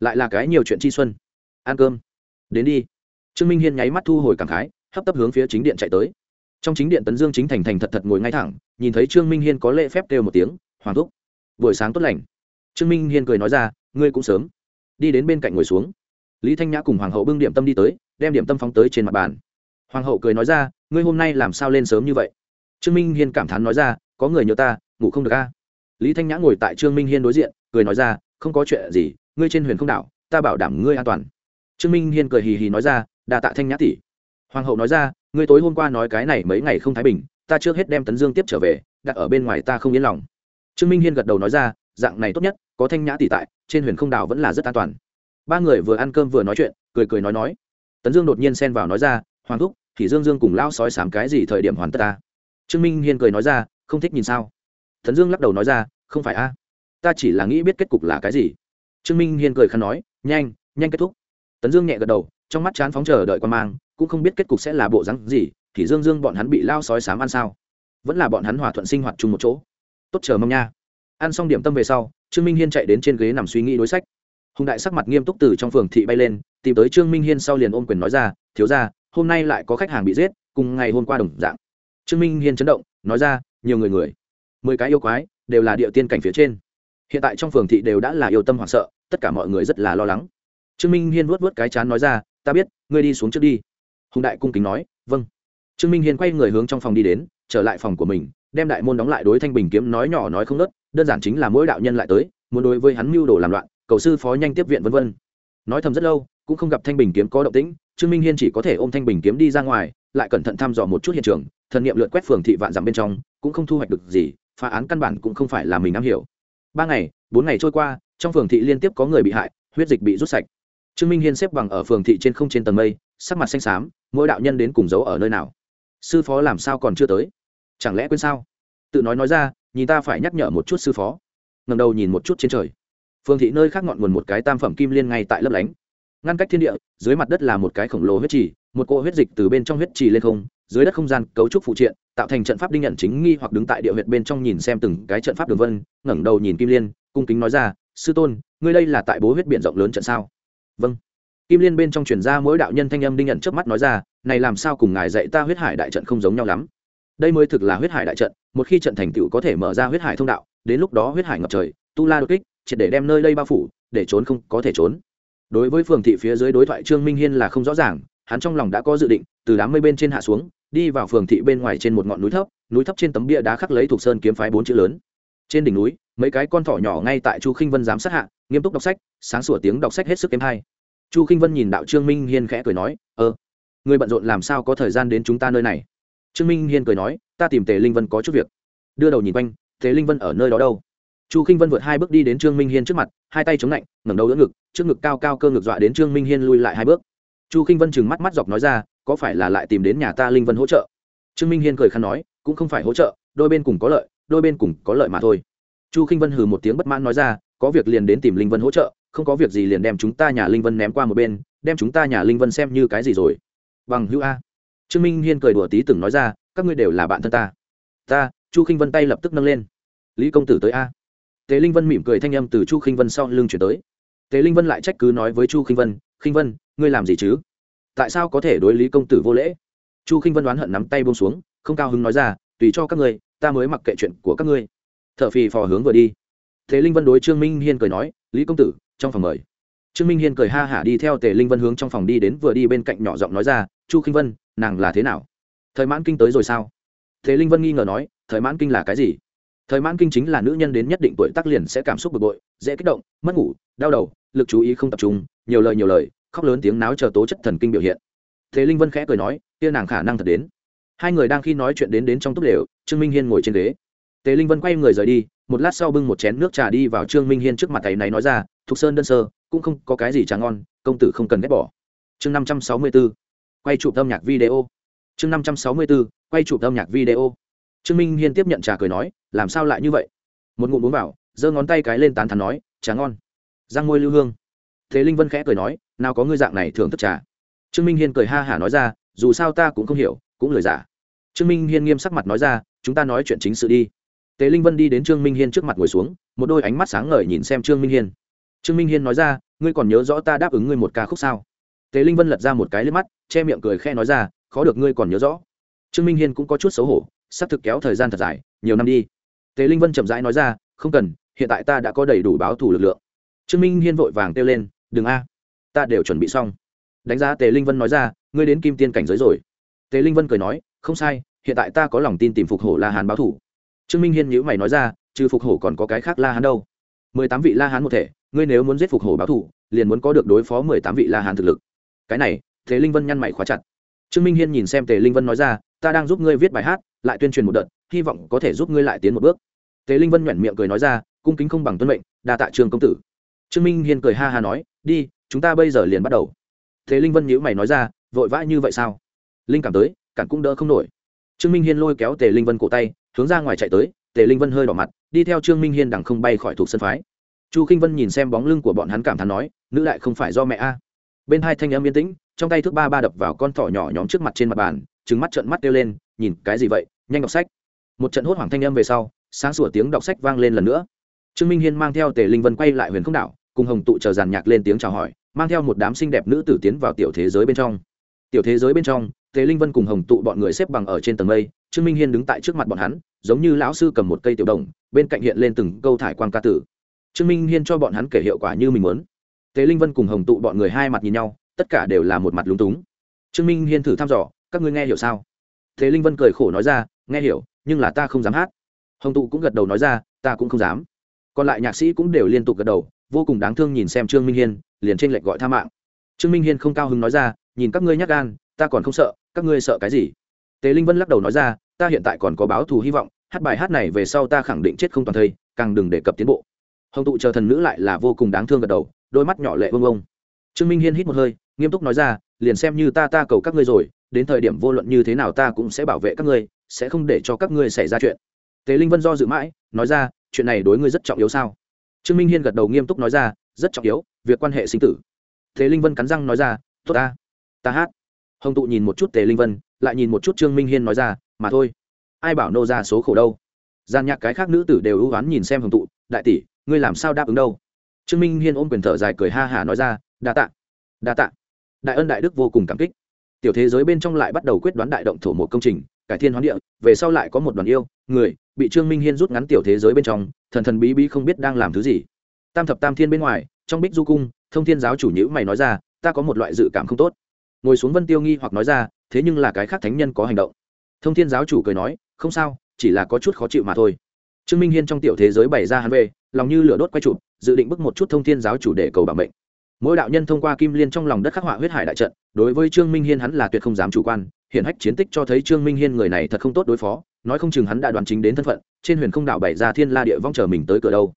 Lại là cái nhiều chuyện chi xuân. Ăn cơm. Đến đi trương minh hiên nháy mắt thu hồi cảm khái, hấp tấp hướng phía chính điện chạy tới. Trong chính điện tấn dương chính thành thành thật thật ngồi ngay thẳng, nhìn thấy trương minh hiên có lễ phép kêu một tiếng, hoàng thúc, buổi sáng tốt lành. Trương minh hiên cười nói ra, ngươi cũng sớm, đi đến bên cạnh ngồi xuống. Lý thanh nhã cùng hoàng hậu bưng điểm tâm đi tới, đem điểm tâm phóng tới trên mặt bàn. Hoàng hậu cười nói ra, ngươi hôm nay làm sao lên sớm như vậy? Trương minh hiên cảm thán nói ra, có người nhớ ta, ngủ không được a. Lý thanh nhã ngồi tại trương minh hiên đối diện, cười nói ra, không có chuyện gì, ngươi trên huyền không đảo, ta bảo đảm ngươi an toàn. Trương minh hiên cười hì hì nói ra đa tạ thanh nhã tỷ. Hoàng hậu nói ra, ngươi tối hôm qua nói cái này mấy ngày không thái bình, ta trước hết đem tấn dương tiếp trở về, đặt ở bên ngoài ta không yên lòng. Trương minh hiên gật đầu nói ra, dạng này tốt nhất, có thanh nhã tỷ tại, trên huyền không đảo vẫn là rất an toàn. Ba người vừa ăn cơm vừa nói chuyện, cười cười nói nói. Tấn dương đột nhiên xen vào nói ra, hoàng thúc, thì dương dương cùng lão sói sám cái gì thời điểm hoàn tất ta? Trương minh hiên cười nói ra, không thích nhìn sao? Tấn dương lắc đầu nói ra, không phải a, ta chỉ là nghĩ biết kết cục là cái gì. Trương minh hiên cười khăn nói, nhanh nhanh kết thúc. Tấn dương nhẹ gật đầu trong mắt chán phóng chờ đợi quan mang, cũng không biết kết cục sẽ là bộ rắn gì, thì dương dương bọn hắn bị lao sói sám ăn sao? Vẫn là bọn hắn hòa thuận sinh hoạt chung một chỗ. Tốt chờ mong nha. Ăn xong điểm tâm về sau, trương minh hiên chạy đến trên ghế nằm suy nghĩ đối sách. Hùng đại sắc mặt nghiêm túc từ trong phường thị bay lên, tìm tới trương minh hiên sau liền ôm quyền nói ra, thiếu ra hôm nay lại có khách hàng bị giết, cùng ngày hôm qua đồng dạng. Trương minh hiên chấn động, nói ra, nhiều người người, mười cái yêu quái, đều là địa tiên cảnh phía trên. Hiện tại trong phường thị đều đã là yêu tâm hoảng sợ, tất cả mọi người rất là lo lắng. Trương minh hiên vuốt vuốt cái chán nói ra ta biết, ngươi đi xuống trước đi. Hùng đại cung kính nói vâng. Trương minh Hiền quay người hướng trong phòng đi đến, trở lại phòng của mình, đem đại môn đóng lại đối thanh bình kiếm nói nhỏ nói không nớt đơn giản chính là mỗi đạo nhân lại tới, muốn đối với hắn mưu đồ làm loạn, cầu sư phó nhanh tiếp viện vân vân. Nói thầm rất lâu, cũng không gặp thanh bình kiếm có động tĩnh, trương minh hiên chỉ có thể ôm thanh bình kiếm đi ra ngoài, lại cẩn thận thăm dò một chút hiện trường, thần nghiệm lượt quét phường thị vạn dặm bên trong, cũng không thu hoạch được gì, phá án căn bản cũng không phải là mình nắm hiểu. Ba ngày, bốn ngày trôi qua, trong phường thị liên tiếp có người bị hại, huyết dịch bị rút sạch trương minh hiên xếp bằng ở phường thị trên không trên tầng mây, sắc mặt xanh xám, mỗi đạo nhân đến cùng giấu ở nơi nào? Sư phó làm sao còn chưa tới? Chẳng lẽ quên sao? Tự nói nói ra, nhìn ta phải nhắc nhở một chút sư phó. Ngầm đầu nhìn một chút trên trời. Phường thị nơi khác ngọn nguồn một cái tam phẩm kim liên ngay tại lấp lánh. Ngăn cách thiên địa, dưới mặt đất là một cái khổng lồ huyết trì, một cỗ huyết dịch từ bên trong huyết trì lên không, dưới đất không gian cấu trúc phụ triện, tạo thành trận pháp đinh nhận chính nghi hoặc đứng tại địa huyệt bên trong nhìn xem từng cái trận pháp đường vân, ngẩng đầu nhìn kim liên, cung kính nói ra, sư tôn, ngươi đây là tại bố huyết biển rộng lớn trận sao? Vâng. Kim liên bên trong truyền ra mỗi đạo nhân thanh âm đinh nhận trước mắt nói ra, này làm sao cùng ngài dạy ta huyết hải đại trận không giống nhau lắm? Đây mới thực là huyết hải đại trận, một khi trận thành tựu có thể mở ra huyết hải thông đạo, đến lúc đó huyết hải ngập trời, tu la đột kích, triệt để đem nơi đây bao phủ, để trốn không có thể trốn. Đối với phường thị phía dưới đối thoại trương minh hiên là không rõ ràng, hắn trong lòng đã có dự định, từ đám mây bên trên hạ xuống, đi vào phường thị bên ngoài trên một ngọn núi thấp núi thấp trên tấm bia đá khắc lấy thuộc sơn kiếm phái bốn chữ lớn. Trên đỉnh núi mấy cái con thỏ nhỏ ngay tại chu khinh vân giám sát hạ, nghiêm túc đọc sách, sáng sủa tiếng đọc sách hết sức kém hay. Chu khinh vân nhìn đạo trương minh hiên khẽ cười nói ơ người bận rộn làm sao có thời gian đến chúng ta nơi này? Trương minh hiên cười nói, ta tìm tề linh vân có chút việc. Đưa đầu nhìn quanh, tề linh vân ở nơi đó đâu? Chu khinh vân vượt hai bước đi đến trương minh hiên trước mặt, hai tay chống lạnh, ngẩng đầu đỡ ngực, trước ngực cao cao cơ ngực dọa đến trương minh hiên lui lại hai bước. Chu khinh vân chừng mắt mắt dọc nói ra, có phải là lại tìm đến nhà ta linh vân hỗ trợ? Trương minh hiên cười khăn nói, cũng không phải hỗ trợ, đôi bên cùng có lợi, đôi bên cùng có lợi mà thôi chu khinh vân hừ một tiếng bất mãn nói ra, có việc liền đến tìm linh vân hỗ trợ, không có việc gì liền đem chúng ta nhà linh vân ném qua một bên, đem chúng ta nhà linh vân xem như cái gì rồi. Bằng hữu a. Trương minh hiên cười đùa tí từng nói ra, các ngươi đều là bạn thân ta. Ta? Chu khinh vân tay lập tức nâng lên. Lý công tử tới a. Tề linh vân mỉm cười thanh âm từ chu khinh vân sau lưng chuyển tới. Tề linh vân lại trách cứ nói với chu khinh vân khinh vân, ngươi làm gì chứ? Tại sao có thể đối lý công tử vô lễ? Chu khinh vân đoán hận nắm tay buông xuống, không cao hứng nói ra, tùy cho các ngươi, ta mới mặc kệ chuyện của các ngươi t h ở phì phò hướng vừa đi. Thế linh vân đối trương minh hiên cười nói, lý công tử, trong phòng mời. Trương minh hiên cười ha hả đi theo tề linh vân hướng trong phòng đi đến vừa đi bên cạnh nhỏ giọng nói ra, chu khinh vân, nàng là thế nào? Thời mãn kinh tới rồi sao? Thế linh vân nghi ngờ nói, thời mãn kinh là cái gì? Thời mãn kinh chính là nữ nhân đến nhất định tuổi tác liền sẽ cảm xúc bực bội, dễ kích động, mất ngủ, đau đầu, lực chú ý không tập trung, nhiều lời nhiều lời, khóc lớn tiếng náo chờ tố chất thần kinh biểu hiện. Thế linh vân khẽ cười nói, kia nàng khả năng thật đến. Hai người đang khi nói chuyện đến đến trong túp lều, trương minh hiên ngồi trên ghế tề linh vân quay người rời đi, một lát sau bưng một chén nước trà đi vào trương minh hiên trước mặt thầy này nói ra, thục sơn đơn sơ, cũng không có cái gì trà ngon, công tử không cần ghét bỏ. Chương năm trăm sáu mươi b ố quay chụp âm nhạc video. Chương năm trăm sáu mươi b ố quay chụp âm nhạc video. Trương minh hiên tiếp nhận trà cười nói, làm sao lại như vậy? Một ngụm uống vào, giơ ngón tay cái lên tán thắn nói, trà ngon. Giang môi lưu hương. Thế linh vân khẽ cười nói, nào có ngươi dạng này thưởng thức trà. Trương minh hiên cười ha hả nói ra, dù sao ta cũng không hiểu, cũng lời giả. Trương minh hiên nghiêm sắc mặt nói ra, chúng ta nói chuyện chính sự đi. Tế linh vân đi đến trương minh hiên trước mặt ngồi xuống, một đôi ánh mắt sáng ngời nhìn xem trương minh hiên. Trương minh hiên nói ra, ngươi còn nhớ rõ ta đáp ứng ngươi một ca khúc sao? Tế linh vân lật ra một cái liếc mắt, che miệng cười khẽ nói ra, khó được ngươi còn nhớ rõ. Trương minh hiên cũng có chút xấu hổ, sắp thực kéo thời gian thật dài, nhiều năm đi. Tế linh vân chậm rãi nói ra, không cần, hiện tại ta đã có đầy đủ báo thủ lực lượng. Trương minh hiên vội vàng kêu lên, đừng a, ta đều chuẩn bị xong. Đánh giá tề linh vân nói ra, ngươi đến kim tiên cảnh giới rồi. Tề linh vân cười nói, không sai, hiện tại ta có lòng tin tìm phục hổ la hán báo thủ trương minh hiên nhữ mày nói ra, trừ phục hổ còn có cái khác la hán đâu? Mười tám vị la hán một thể, ngươi nếu muốn giết phục hổ báo thủ liền muốn có được đối phó mười tám vị la hán thực lực. Cái này Thế linh vân nhăn mày khóa chặt. Trương minh hiên nhìn xem tề linh vân nói ra, ta đang giúp ngươi viết bài hát, lại tuyên truyền một đợt, hy vọng có thể giúp ngươi lại tiến một bước. Tề linh vân nhoẻn miệng cười nói ra, cung kính không bằng tuân mệnh, đa tạ trường công tử. Trương minh hiên cười ha ha nói, đi, chúng ta bây giờ liền bắt đầu. Thế linh vân nhữ mày nói ra, vội vã như vậy sao? Linh cảm tới, cản cũng đỡ không nổi trương minh hiên lôi kéo tề linh vân cổ tay, hướng ra ngoài chạy tới, tề linh vân hơi đỏ mặt, đi theo trương minh hiên đằng không bay khỏi thuộc sân phái. Chu k i n h vân nhìn xem bóng lưng của bọn hắn cảm thán nói, nữ lại không phải do mẹ a. Bên hai thanh âm yên tĩnh, trong tay thước ba ba đập vào con thỏ nhỏ nhóm trước mặt trên mặt bàn trứng mắt trợn mắt kêu lên, nhìn, cái gì vậy? Nhanh đọc sách. Một trận hốt hoảng thanh âm về sau, sáng sủa tiếng đọc sách vang lên lần nữa. Trương minh hiên mang theo tề linh vân quay lại huyền không đảo, cùng hồng tụ chờ giàn nhạc lên tiếng chào hỏi, mang theo một đám xinh đẹp nữ tử tiến vào tiểu thế giới bên trong. Tiểu thế giới bên trong tề linh vân cùng hồng tụ bọn người xếp bằng ở trên tầng mây, trương minh hiên đứng tại trước mặt bọn hắn, giống như lão sư cầm một cây tiểu đồng, bên cạnh hiện lên từng câu thải quan ca tử. Trương minh hiên cho bọn hắn kể hiệu quả như mình muốn. Tề linh vân cùng hồng tụ bọn người hai mặt nhìn nhau, tất cả đều là một mặt lúng túng. Trương minh hiên thử thăm dò, các ngươi nghe hiểu sao? Tề linh vân cười khổ nói ra, nghe hiểu, nhưng là ta không dám hát. Hồng tụ cũng gật đầu nói ra, ta cũng không dám. Còn lại nhạc sĩ cũng đều liên tục gật đầu, vô cùng đáng thương nhìn xem trương minh hiên, liền trên lệch gọi tha mạng. Trương minh hiên không cao hứng nói ra, nhìn các ngươi nhắc gan, ta còn không sợ các ngươi sợ cái gì? Tề linh vân lắc đầu nói ra, ta hiện tại còn có báo thù hy vọng, hát bài hát này về sau ta khẳng định chết không toàn thây, càng đừng đề cập tiến bộ. Hồng tụ chờ thần nữ lại là vô cùng đáng thương gật đầu, đôi mắt nhỏ lệ vương ông. Trương minh hiên hít một hơi, nghiêm túc nói ra, liền xem như ta ta cầu các ngươi rồi, đến thời điểm vô luận như thế nào ta cũng sẽ bảo vệ các ngươi, sẽ không để cho các ngươi xảy ra chuyện. Tề linh vân do dự mãi, nói ra, chuyện này đối ngươi rất trọng yếu sao? Trương minh hiên gật đầu nghiêm túc nói ra, rất trọng yếu, việc quan hệ sinh tử. Tề linh vân cắn răng nói ra, tốt ta ta hát hồng tụ nhìn một chút tề linh vân, lại nhìn một chút trương minh hiên nói ra, mà thôi, ai bảo nô ra số khổ đâu? Gian nhạc cái khác nữ tử đều ưu oán nhìn xem hồng tụ, đại tỷ, ngươi làm sao đáp ứng đâu? Trương minh hiên ôm quyền thở dài cười ha hả nói ra, đa tạ đa tạ. Đại ân đại đức vô cùng cảm kích. Tiểu thế giới bên trong lại bắt đầu quyết đoán đại động thổ một công trình, cải thiên hoán địa, về sau lại có một đoàn yêu, người, bị trương minh hiên rút ngắn tiểu thế giới bên trong, thần thần bí bí không biết đang làm thứ gì. Tam thập tam thiên bên ngoài, trong bích du cung, thông thiên giáo chủ nhữ mày nói ra, ta có một loại dự cảm không tốt ngồi xuống vân tiêu nghi hoặc nói ra, thế nhưng là cái khác thánh nhân có hành động. Thông thiên giáo chủ cười nói, không sao, chỉ là có chút khó chịu mà thôi. Trương minh hiên trong tiểu thế giới bày ra hắn về, lòng như lửa đốt quay chụp, dự định bức một chút thông thiên giáo chủ để cầu bảo mệnh. Mỗi đạo nhân thông qua kim liên trong lòng đất khắc họa huyết hải đại trận, đối với trương minh hiên hắn là tuyệt không dám chủ quan hiện hách chiến tích cho thấy trương minh hiên người này thật không tốt đối phó, nói không chừng hắn đã đoàn chính đến thân phận, trên huyền không đạo bày ra thiên la địa vong chờ mình tới cửa đâu.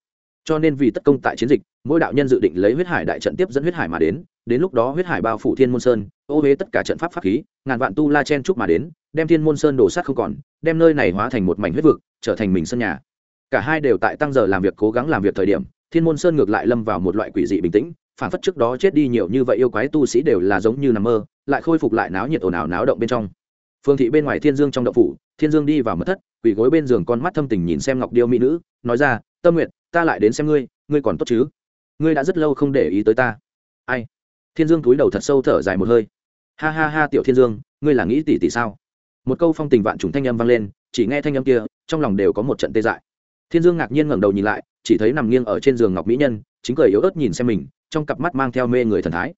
Cho nên vì tất công tại chiến dịch, mỗi đạo nhân dự định lấy huyết hải đại trận tiếp dẫn huyết hải mà đến đến lúc đó huyết hải bao phủ thiên môn sơn, ô huế tất cả trận pháp pháp khí, ngàn vạn tu la chen trúc mà đến, đem thiên môn sơn đổ sát không còn, đem nơi này hóa thành một mảnh huyết vực, trở thành mình sân nhà. Cả hai đều tại tăng giờ làm việc cố gắng làm việc thời điểm, thiên môn sơn ngược lại lâm vào một loại quỷ dị bình tĩnh phản phất trước đó chết đi nhiều như vậy yêu quái tu sĩ đều là giống như nằm mơ, lại khôi phục lại náo nhiệt ồn ào náo động bên trong. Phương thị bên ngoài thiên dương trong động phủ, thiên dương đi vào mất thất quỷ gối bên giường con mắt thâm tình nhìn xem ngọc điêu mỹ nữ, nói ra, tâm nguyện, ta lại đến xem ngươi ngươi còn tốt chứ? Ngươi đã rất lâu không để ý tới ta. Ai? Thiên dương túi đầu thật sâu thở dài một hơi. Ha ha ha, tiểu thiên dương, ngươi là nghĩ tỷ tỷ sao? Một câu phong tình vạn trùng thanh âm vang lên, chỉ nghe thanh âm kia, trong lòng đều có một trận tê dại. Thiên dương ngạc nhiên ngẩng đầu nhìn lại, chỉ thấy nằm nghiêng ở trên giường ngọc mỹ nhân, chính cười yếu ớt nhìn xem mình, trong cặp mắt mang theo mê người thần thái.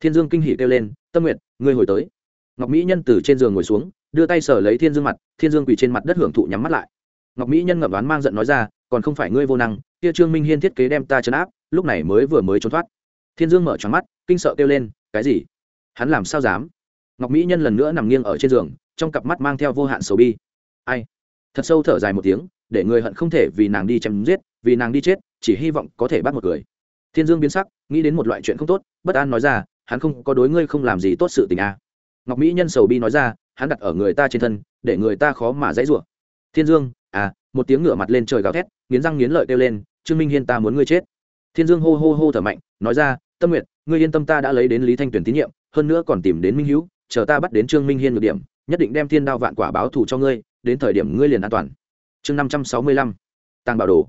Thiên dương kinh hỉ kêu lên, tâm nguyện ngươi hồi tới. Ngọc mỹ nhân từ trên giường ngồi xuống, đưa tay sờ lấy thiên dương mặt, thiên dương quỳ trên mặt đất hưởng thụ nhắm mắt lại. Ngọc mỹ nhân ngậm đoán mang giận nói ra, còn không phải ngươi vô năng, kia trương minh hiên thiết kế đem ta chấn áp, lúc này mới vừa mới trốn thoát. Thiên dương mở tròn mắt kinh sợ kêu lên, cái gì? Hắn làm sao dám? Ngọc mỹ nhân lần nữa nằm nghiêng ở trên giường, trong cặp mắt mang theo vô hạn sầu bi. Ai? Thật sâu thở dài một tiếng, để người hận không thể vì nàng đi chém giết, vì nàng đi chết, chỉ hy vọng có thể bắt một người. Thiên dương biến sắc, nghĩ đến một loại chuyện không tốt, bất an nói ra, hắn không có đối ngươi không làm gì tốt sự tình à. ngọc mỹ nhân sầu bi nói ra, hắn đặt ở người ta trên thân, để người ta khó mà dãy rủa. Thiên dương à một tiếng ngửa mặt lên trời gào thét, nghiến răng nghiến lợi kêu lên, trương minh hiên ta muốn ngươi chết. Thiên dương hô hô hô thở mạnh, nói ra tâm nguyện ngươi yên tâm ta đã lấy đến lý thanh tuyển tín nhiệm, hơn nữa còn tìm đến minh hữu chờ ta bắt đến trương minh hiên được điểm, nhất định đem thiên đao vạn quả báo thù cho ngươi, đến thời điểm ngươi liền an toàn. Chương năm trăm sáu mươi lăm, tàng bảo đồ.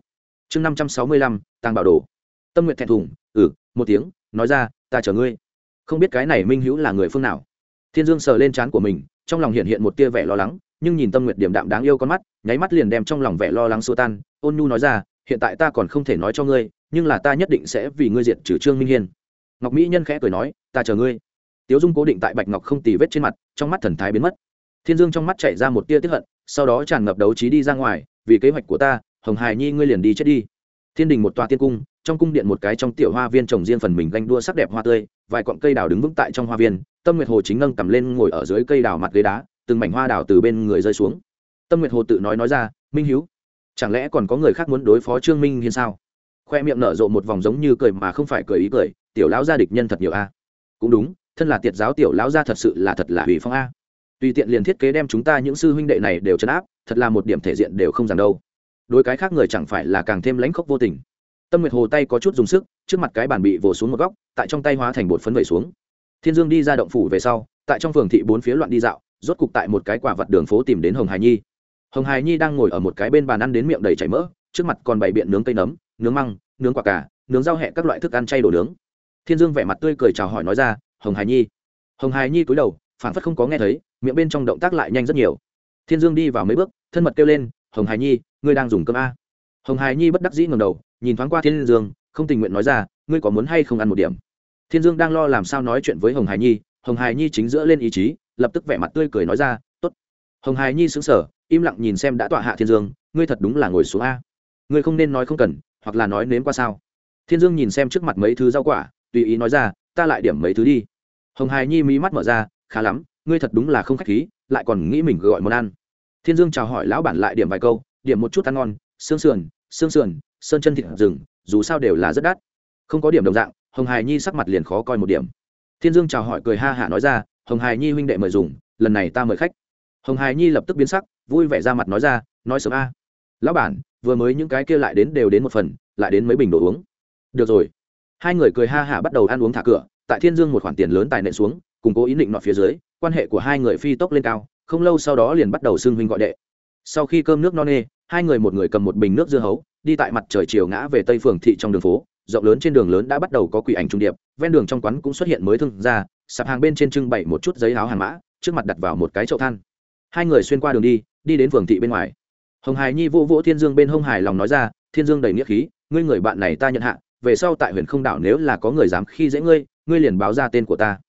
Chương năm trăm sáu mươi lăm, tàng bảo đồ. Tâm nguyện thẹn thùng ừ một tiếng, nói ra, ta chờ ngươi. Không biết cái này minh hữu là người phương nào. Thiên dương sờ lên trán của mình, trong lòng hiện hiện một tia vẻ lo lắng, nhưng nhìn tâm nguyện điểm đạm đáng yêu con mắt, nháy mắt liền đem trong lòng vẻ lo lắng xua tan, ôn nhu nói ra hiện tại ta còn không thể nói cho ngươi, nhưng là ta nhất định sẽ vì ngươi diệt trừ trương minh hiên. Ngọc mỹ nhân khẽ cười nói, ta chờ ngươi. Tiếu dung cố định tại bạch ngọc không tì vết trên mặt, trong mắt thần thái biến mất. Thiên dương trong mắt chạy ra một tia tiếp hận, sau đó tràn ngập đấu trí đi ra ngoài, vì kế hoạch của ta, hồng hài nhi ngươi liền đi chết đi. Thiên đình một tòa tiên cung, trong cung điện một cái trong tiểu hoa viên trồng riêng phần mình ganh đua sắc đẹp hoa tươi, vài cọn cây đào đứng vững tại trong hoa viên, tâm nguyệt hồ chính nâng cầm lên ngồi ở dưới cây đào mặt ghế đá, từng mảnh hoa đào từ bên người rơi xuống. Tâm nguyệt hồ tự nói nói ra, minh hiếu chẳng lẽ còn có người khác muốn đối phó trương minh hiên sao? Khoe miệng nở rộ một vòng giống như cười mà không phải cười ý cười, tiểu lão gia địch nhân thật nhiều a. Cũng đúng, thân là tiệt giáo tiểu lão gia thật sự là thật là hủy phong a. Tùy tiện liền thiết kế đem chúng ta những sư huynh đệ này đều chấn áp, thật là một điểm thể diện đều không giảm đâu. Đối cái khác người chẳng phải là càng thêm lãnh khốc vô tình. Tâm nguyệt hồ tay có chút dùng sức, trước mặt cái bàn bị vồ xuống một góc, tại trong tay hóa thành bột phấn vẩy xuống. Thiên dương đi ra động phủ về sau, tại trong phường thị bốn phía loạn đi dạo, rốt cục tại một cái quả vật đường phố tìm đến hồng hải nhi hồng hải nhi đang ngồi ở một cái bên bàn ăn đến miệng đầy chảy mỡ, trước mặt còn bày biện nướng cây nấm, nướng măng, nướng quả cà, nướng rau hẹ các loại thức ăn chay đồ nướng. Thiên dương vẻ mặt tươi cười chào hỏi nói ra, hồng hải nhi. Hồng hải nhi cúi đầu phản phất không có nghe thấy, miệng bên trong động tác lại nhanh rất nhiều. Thiên dương đi vào mấy bước, thân mật kêu lên, hồng hải nhi, ngươi đang dùng cơm a? Hồng hải nhi bất đắc dĩ ngầm đầu, nhìn thoáng qua thiên dương, không tình nguyện nói ra, ngươi có muốn hay không ăn một điểm? Thiên dương đang lo làm sao nói chuyện với hồng hải nhi, hồng hải nhi chính giữa lên ý chí, lập tức vẻ mặt tươi cười nói ra t ố t hồng hải nhi xứng sở im lặng nhìn xem đã tọa hạ thiên dương, ngươi thật đúng là ngồi xuống a. Ngươi không nên nói không cần, hoặc là nói nếm qua sao? Thiên dương nhìn xem trước mặt mấy thứ rau quả, tùy ý nói ra, ta lại điểm mấy thứ đi. Hồng hài nhi mí mắt mở ra, khá lắm, ngươi thật đúng là không khách khí, lại còn nghĩ mình gọi món ăn. Thiên dương chào hỏi lão bản lại điểm vài câu, điểm một chút ăn ngon, xương sườn xương sườn, sơn chân thịt rừng, dù sao đều là rất đắt. Không có điểm đồng dạng, hồng hài nhi sắc mặt liền khó coi một điểm. Thiên dương chào hỏi cười ha hả nói ra, hồng hài nhi huynh đệ mời dùng, lần này ta mời khách hồng hài nhi lập tức biến sắc, vui vẻ ra mặt nói ra, nói sớm a. Lão bản, vừa mới những cái kia lại đến đều đến một phần, lại đến mấy bình đồ uống. Được rồi. Hai người cười ha hả bắt đầu ăn uống thả cửa, tại thiên dương một khoản tiền lớn tài nệ xuống, cùng cố ý định nọ phía dưới, quan hệ của hai người phi tốc lên cao, không lâu sau đó liền bắt đầu xưng huynh gọi đệ. Sau khi cơm nước no nê, hai người một người cầm một bình nước dưa hấu, đi tại mặt trời chiều ngã về tây phường thị trong đường phố, rộng lớn trên đường lớn đã bắt đầu có quỷ ảnh trung điệp, ven đường trong quán cũng xuất hiện mới thương ra sạp hàng bên trên trưng bày một chút giấy áo hàng mã, trước mặt đặt vào một cái chậu than hai người xuyên qua đường đi đi đến phường thị bên ngoài. Hồng hải nhi vô vỗ thiên dương bên hông hải lòng nói ra, thiên dương đầy nghĩa khí, ngươi người bạn này ta nhận hạ, về sau tại huyện không đảo nếu là có người dám khi dễ ngươi ngươi liền báo ra tên của ta.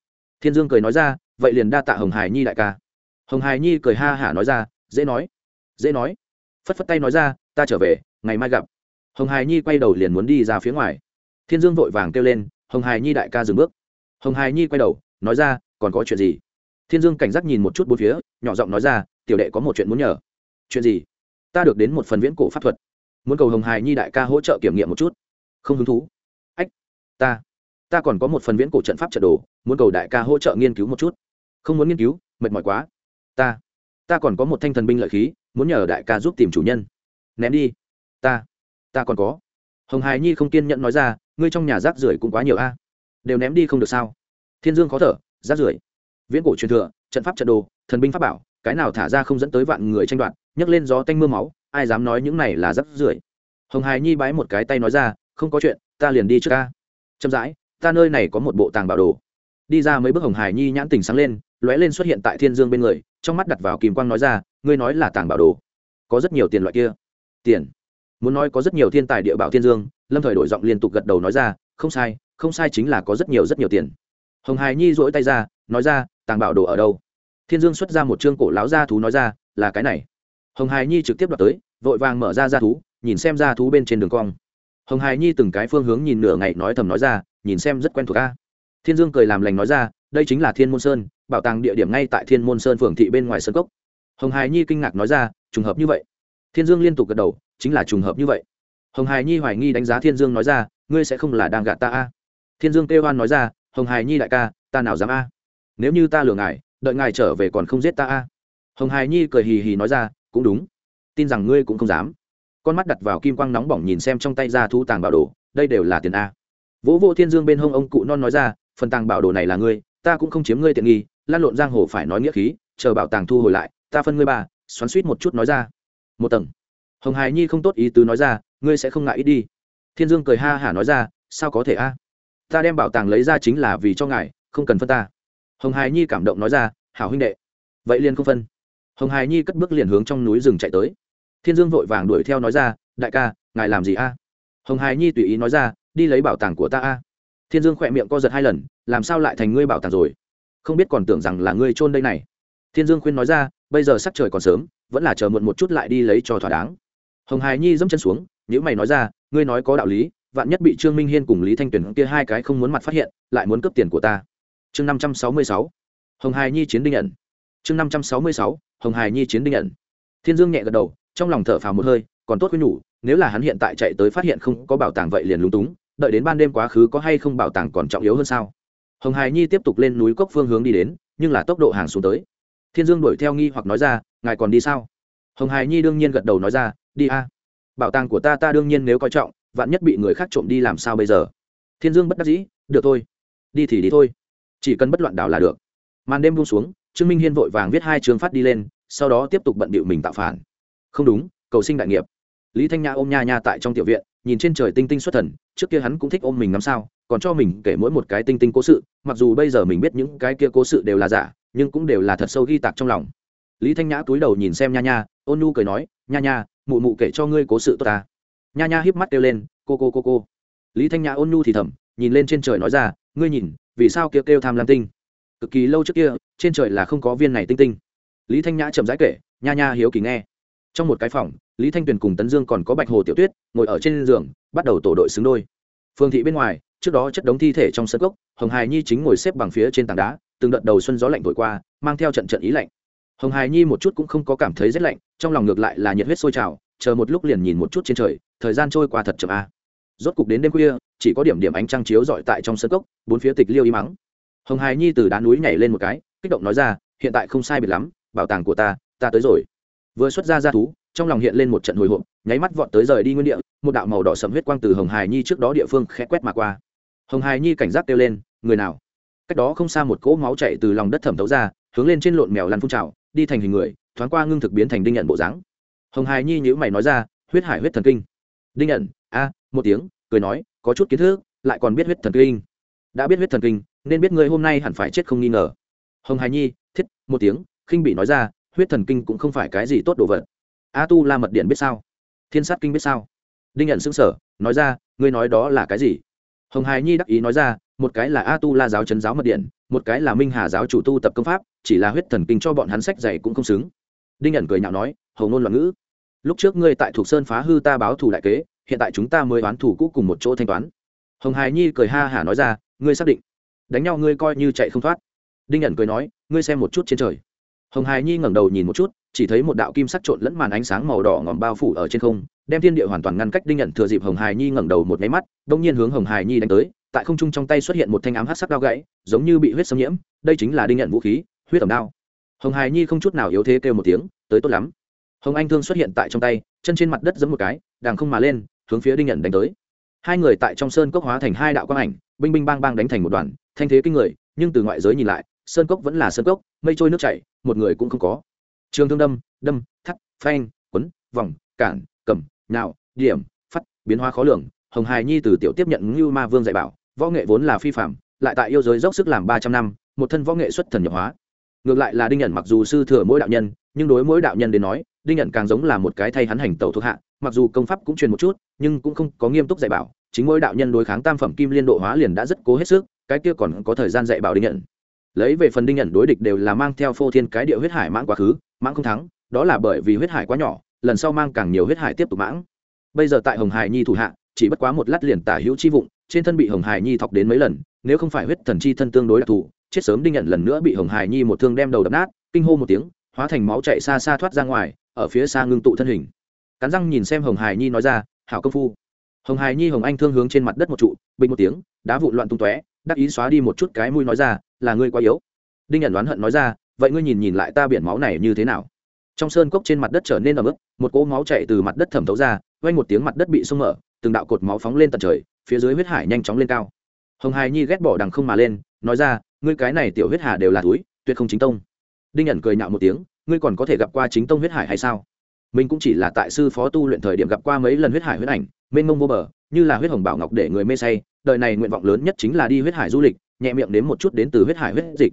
Thiên dương cười nói ra, vậy liền đa tạ hồng hải nhi đại ca. Hồng hải nhi cười ha hả nói ra, dễ nói dễ nói. Phất phất tay nói ra, ta trở về, ngày mai gặp. Hồng hải nhi quay đầu liền muốn đi ra phía ngoài. Thiên dương vội vàng kêu lên, hồng hải nhi đại ca dừng bước. Hồng hải nhi quay đầu, nói ra, còn có chuyện gì? Thiên dương cảnh giác nhìn một chút bốn phía, nhỏ giọng nói ra, tiểu đệ có một chuyện muốn nhờ. Chuyện gì? Ta được đến một phần viễn cổ pháp thuật. Muốn cầu hồng hải nhi đại ca hỗ trợ kiểm nghiệm một chút. Không hứng thú. Ách, ta ta còn có một phần viễn cổ trận pháp trận đồ, muốn cầu đại ca hỗ trợ nghiên cứu một chút. Không muốn nghiên cứu, mệt mỏi quá. Ta ta còn có một thanh thần binh lợi khí, muốn nhờ đại ca giúp tìm chủ nhân. Ném đi. Ta ta còn có. Hồng hải nhi không kiên nhẫn nói ra, ngươi trong nhà rác rưởi cũng quá nhiều a. Đều ném đi không được sao? Thiên dương khó thở, rác rưởi? Viễn cổ truyền thừa, trận pháp trận đồ, thần binh pháp bảo, cái nào thả ra không dẫn tới vạn người tranh đoạt, nhấc lên gió tanh mưa máu, ai dám nói những này là rác rưởi. Hồng hải nhi bái một cái tay nói ra, không có chuyện, ta liền đi trước ca. Chậm rãi, ta nơi này có một bộ tàng bảo đồ. Đi ra mấy bước hồng hải nhi nhãn tình sáng lên, lóe lên xuất hiện tại thiên dương bên người, trong mắt đặt vào kìm quang nói ra, ngươi nói là tàng bảo đồ. Có rất nhiều tiền loại kia. Tiền? Muốn nói có rất nhiều thiên tài địa bảo thiên dương? Lâm thời đổi giọng liên tục gật đầu nói ra, không sai không sai chính là có rất nhiều rất nhiều tiền. Hồng hải nhi dỗi tay ra, nói ra tàng bảo đồ ở đâu? Thiên dương xuất ra một chương cổ láo ra thú nói ra, là cái này. Hồng hải nhi trực tiếp đoạt tới, vội vàng mở ra ra thú, nhìn xem ra thú bên trên đường cong. Hồng hải nhi từng cái phương hướng nhìn nửa ngày nói thầm nói ra, nhìn xem rất quen thuộc a. Thiên dương cười làm lành nói ra, đây chính là thiên môn sơn, bảo tàng địa điểm ngay tại thiên môn sơn phường thị bên ngoài sân cốc. Hồng hải nhi kinh ngạc nói ra, trùng hợp như vậy. Thiên dương liên tục gật đầu, chính là trùng hợp như vậy. Hồng hải nhi hoài nghi đánh giá thiên dương nói ra, ngươi sẽ không là đang gạt ta a. Thiên dương kêu oan nói ra, hồng hải nhi đại ca, ta nào dám a? Nếu như ta lừa ngài, đợi ngài trở về còn không giết ta a. Hồng hải nhi cười hì hì nói ra, cũng đúng. Tin rằng ngươi cũng không dám. Con mắt đặt vào kim quang nóng bỏng nhìn xem trong tay ra thu tàng bảo đồ, đây đều là tiền a. Vỗ vô thiên dương bên hông ông cụ non nói ra, phần tàng bảo đồ này là ngươi, ta cũng không chiếm ngươi tiện nghi, lan lộn giang hồ phải nói nghĩa khí, chờ bảo tàng thu hồi lại, ta phân ngươi ba, xoắn suýt một chút nói ra. Một tầng. Hồng hải nhi không tốt ý tứ nói ra, ngươi sẽ không ngại ít đi. Thiên dương cười ha hả nói ra, sao có thể a? Ta đem bảo tàng lấy ra chính là vì cho ngài, không cần phân ta hồng hải nhi cảm động nói ra, hảo huynh đệ, vậy liền không phân. Hồng hải nhi cất bước liền hướng trong núi rừng chạy tới. Thiên dương vội vàng đuổi theo nói ra, đại ca, ngài làm gì a? Hồng hải nhi tùy ý nói ra, đi lấy bảo tàng của ta a. Thiên dương khỏe miệng co giật hai lần, làm sao lại thành ngươi bảo tàng rồi? Không biết còn tưởng rằng là ngươi trôn đây này. Thiên dương khuyên nói ra, bây giờ sắc trời còn sớm, vẫn là chờ muộn một chút lại đi lấy cho thỏa đáng. Hồng hải nhi dẫm chân xuống nếu mày nói ra, ngươi nói có đạo lý, vạn nhất bị trương minh hiên cùng lý thanh tuyền kia hai cái không muốn mặt phát hiện, lại muốn cướp tiền của ta chương năm trăm sáu mươi sáu. Hồng hài nhi chiến đinh nhận chương năm trăm sáu mươi sáu, hồng hài nhi chiến đinh nhận thiên dương nhẹ gật đầu, trong lòng thở phào một hơi, còn tốt với nhủ, nếu là hắn hiện tại chạy tới phát hiện không có bảo tàng vậy liền lúng túng, đợi đến ban đêm quá khứ có hay không bảo tàng còn trọng yếu hơn sao? Hồng hài nhi tiếp tục lên núi cốc phương hướng đi đến, nhưng là tốc độ hàng xuống tới. Thiên dương đuổi theo nghi hoặc nói ra, ngài còn đi sao? Hồng hài nhi đương nhiên gật đầu nói ra, đi a. Bảo tàng của ta ta đương nhiên nếu coi trọng, vạn nhất bị người khác trộm đi làm sao bây giờ? Thiên dương bất đắc dĩ, được thôi. Đi thì đi thôi chỉ cần bất loạn đảo là được. Màn đêm buông xuống, trương minh hiên vội vàng viết hai trường phát đi lên, sau đó tiếp tục bận bịu mình tạo phản. Không đúng, cầu sinh đại nghiệp. Lý thanh nhã ôm nha nha tại trong tiểu viện, nhìn trên trời tinh tinh xuất thần, trước kia hắn cũng thích ôm mình ngắm sao, còn cho mình kể mỗi một cái tinh tinh cố sự, mặc dù bây giờ mình biết những cái kia cố sự đều là giả, nhưng cũng đều là thật sâu ghi tạc trong lòng. Lý thanh nhã túi đầu nhìn xem nha nha, ôn nu cười nói, nha nha, mụ mụ kể cho ngươi cố sự tốt ta. Nha nha híp mắt kêu lên, cô cô cô cô. Lý thanh nhã ôn nu thì thầm, nhìn lên trên trời nói ra ngươi nhìn vì sao kia kêu tham lam tinh? Cực kỳ lâu trước kia trên trời là không có viên này tinh tinh. Lý thanh nhã chậm rãi kể nha nha hiếu kỳ nghe. Trong một cái phòng lý thanh tuyền cùng tấn dương còn có bạch hồ tiểu tuyết ngồi ở trên giường bắt đầu tổ đội xứng đôi. Phương thị bên ngoài trước đó chất đống thi thể trong sân gốc, hồng hài nhi chính ngồi xếp bằng phía trên tảng đá từng đợt đầu xuân gió lạnh thổi qua mang theo trận trận ý lạnh. Hồng hài nhi một chút cũng không có cảm thấy rét lạnh trong lòng ngược lại là nhiệt huyết sôi trào chờ một lúc liền nhìn một chút trên trời thời gian trôi qua thật chậm a rốt cục đến đêm khuya, chỉ có điểm điểm ánh trăng chiếu rọi tại trong sân cốc, bốn phía tịch liêu y mắng. Hồng hài nhi từ đá núi nhảy lên một cái, kích động nói ra, hiện tại không sai biệt lắm, bảo tàng của ta ta tới rồi. Vừa xuất ra ra thú, trong lòng hiện lên một trận hồi hộp, nháy mắt vọt tới rời đi nguyên địa, một đạo màu đỏ sầm huyết quang từ hồng hài nhi trước đó địa phương khẽ quét mà qua. Hồng hài nhi cảnh giác kêu lên, người nào? Cách đó không xa một cỗ máu chạy từ lòng đất thẩm thấu ra, hướng lên trên lộn mèo lăn phun trào, đi thành hình người, thoáng qua ngưng thực biến thành đinh nhận bộ dáng. Hồng hài nhi nhữ mày nói ra, huyết hải huyết thần kinh. Đinh nhận, a một tiếng, cười nói, có chút kiến thức, lại còn biết huyết thần kinh. Đã biết huyết thần kinh, nên biết ngươi hôm nay hẳn phải chết không nghi ngờ. Hồng hài nhi, thiết, một tiếng, khinh bị nói ra, huyết thần kinh cũng không phải cái gì tốt đồ vật. A tu la mật điện biết sao? Thiên sát kinh biết sao? Đinh nhận xứng sở nói ra, ngươi nói đó là cái gì? Hồng hài nhi đắc ý nói ra, một cái là a tu la giáo trấn giáo mật điện một cái là minh hà giáo chủ tu tập công pháp, chỉ là huyết thần kinh cho bọn hắn sách dạy cũng không xứng. Đinh nhận cười nhạo nói, hầu ngôn loạn ngữ. Lúc trước ngươi tại thuộc sơn phá hư ta báo thù đại kế hiện tại chúng ta mới oán thủ cũ cùng một chỗ thanh toán. Hồng hài nhi cười ha hả nói ra, ngươi xác định. Đánh nhau ngươi coi như chạy không thoát. Đinh nhận cười nói, ngươi xem một chút trên trời. Hồng hài nhi ngẩng đầu nhìn một chút, chỉ thấy một đạo kim sắc trộn lẫn màn ánh sáng màu đỏ ngòm bao phủ ở trên không, đem thiên địa hoàn toàn ngăn cách đinh nhận thừa dịp hồng hài nhi ngẩng đầu một máy mắt đông nhiên hướng hồng hài nhi đánh tới, tại không trung trong tay xuất hiện một thanh ám hát sắc đao gãy, giống như bị huyết xâm nhiễm, đây chính là đinh nhận vũ khí, huyết ẩm đao. Hồng hài nhi không chút nào yếu thế kêu một tiếng, tới tốt lắm. Hồng anh thương xuất hiện tại trong tay, chân trên mặt đất giấm một cái, đàng không mà lên hướng phía đinh nhận đánh tới. Hai người tại trong sơn cốc hóa thành hai đạo quang ảnh, binh binh bang bang đánh thành một đoàn, thanh thế kinh người, nhưng từ ngoại giới nhìn lại, sơn cốc vẫn là sơn cốc, mây trôi nước chảy, một người cũng không có. Trường thương đâm đâm, thắt, phanh, quấn, vòng, cản, cầm, nhạo, điểm phát biến hóa khó lường. Hồng hài nhi từ tiểu tiếp nhận ngưu ma vương dạy bảo, võ nghệ vốn là phi phạm lại tại yêu giới dốc sức làm ba trăm năm, một thân võ nghệ xuất thần nhập hóa. Ngược lại là đinh nhận mặc dù sư thừa mỗi đạo nhân, nhưng đối mỗi đạo nhân đến nói, đinh nhận càng giống là một cái thay hắn hành tẩu thuộc hạ mặc dù công pháp cũng truyền một chút, nhưng cũng không có nghiêm túc dạy bảo, chính mỗi đạo nhân đối kháng tam phẩm kim liên độ hóa liền đã rất cố hết sức, cái kia còn có thời gian dạy bảo đinh nhận. Lấy về phần đinh nhận đối địch đều là mang theo phô thiên cái địa huyết hải mãng quá khứ, mãng không thắng, đó là bởi vì huyết hải quá nhỏ, lần sau mang càng nhiều huyết hải tiếp tục mãng. Bây giờ tại hồng hải nhi thủ hạ, chỉ bất quá một lát liền tả hữu chi vụng, trên thân bị hồng hải nhi thọc đến mấy lần, nếu không phải huyết thần chi thân tương đối đặc thù, chết sớm đinh nhận lần nữa bị hồng hải nhi một thương đem đầu đập nát, kinh hô một tiếng, hóa thành máu chạy xa xa thoát ra ngoài, ở phía xa ngưng tụ thân hình cắn răng nhìn xem hồng hải nhi nói ra, hảo công phu. Hồng hải nhi hồng anh thương hướng trên mặt đất một trụ, bình một tiếng, đá vụn loạn tung tóe, đắc ý xóa đi một chút cái mũi nói ra, là ngươi quá yếu. Đinh nhận đoán hận nói ra, vậy ngươi nhìn nhìn lại ta biển máu này như thế nào? Trong sơn cốc trên mặt đất trở nên ẩm ướt, một cỗ máu chạy từ mặt đất thẩm thấu ra, quanh một tiếng mặt đất bị sung mở, từng đạo cột máu phóng lên tận trời, phía dưới huyết hải nhanh chóng lên cao. Hồng hải nhi ghét bỏ đằng không mà lên, nói ra, ngươi cái này tiểu huyết hà đều là túi, tuyệt không chính tông. Đinh nhận cười nhạo một tiếng, ngươi còn có thể gặp qua chính tông huyết hải hay sao? Mình cũng chỉ là tại sư phó tu luyện thời điểm gặp qua mấy lần huyết hải huyết ảnh, mênh mông vô bờ, như là huyết hồng bảo ngọc để người mê say, đời này nguyện vọng lớn nhất chính là đi huyết hải du lịch, nhẹ miệng đến một chút đến từ huyết hải huyết dịch.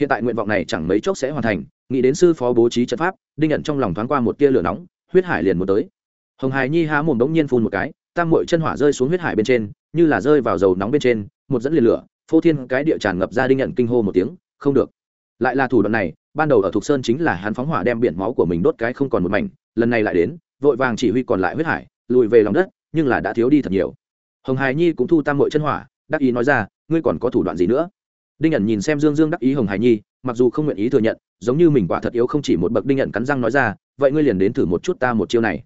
Hiện tại nguyện vọng này chẳng mấy chốc sẽ hoàn thành, nghĩ đến sư phó bố trí trận pháp, đinh nhận trong lòng thoáng qua một tia lửa nóng, huyết hải liền muốn tới. Hồng hải nhi há mồm đống nhiên phun một cái, tam mội chân hỏa rơi xuống huyết hải bên trên, như là rơi vào dầu nóng bên trên, một dẫn liền lửa, phô thiên cái địa tràn ngập ra đinh nhận kinh hô một tiếng, không được. Lại là thủ đoạn này, ban đầu ở thục sơn chính là hắn phóng hỏa đem biển máu của mình đốt cái không còn một mảnh lần này lại đến, vội vàng chỉ huy còn lại huyết hải, lùi về lòng đất, nhưng là đã thiếu đi thật nhiều. Hồng hải nhi cũng thu tam mội chân hỏa, đắc ý nói ra, ngươi còn có thủ đoạn gì nữa? Đinh nhận nhìn xem dương dương đắc ý hồng hải nhi, mặc dù không nguyện ý thừa nhận, giống như mình quả thật yếu không chỉ một bậc đinh nhận cắn răng nói ra, vậy ngươi liền đến thử một chút ta một chiêu này.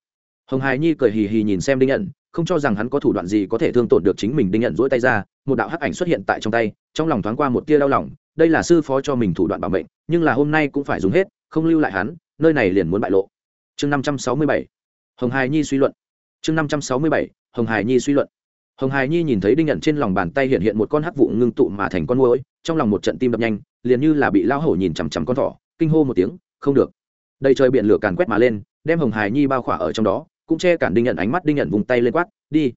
Hồng hải nhi cười hì hì nhìn xem đinh nhận không cho rằng hắn có thủ đoạn gì có thể thương tổn được chính mình đinh nhận dỗi tay ra, một đạo hắc ảnh xuất hiện tại trong tay, trong lòng thoáng qua một tia đau lòng, đây là sư phó cho mình thủ đoạn bảo mệnh, nhưng là hôm nay cũng phải dùng hết, không lưu lại hắn, nơi này liền muốn bại lộ chương năm trăm sáu mươi bảy, hồng hải nhi suy luận. Chương năm trăm sáu mươi bảy, hồng hải nhi suy luận. Hồng hải nhi nhìn thấy đinh nhận trên lòng bàn tay hiện hiện một con hắc vụ ngưng tụ mà thành con môi trong lòng một trận tim đập nhanh, liền như là bị lao hổ nhìn chằm chằm con thỏ, kinh hô một tiếng, không được. Đầy trời biển lửa càn quét mà lên, đem hồng hải nhi bao khỏa ở trong đó, cũng che cản đinh nhận ánh mắt, đinh nhận vùng tay lên quát, đi.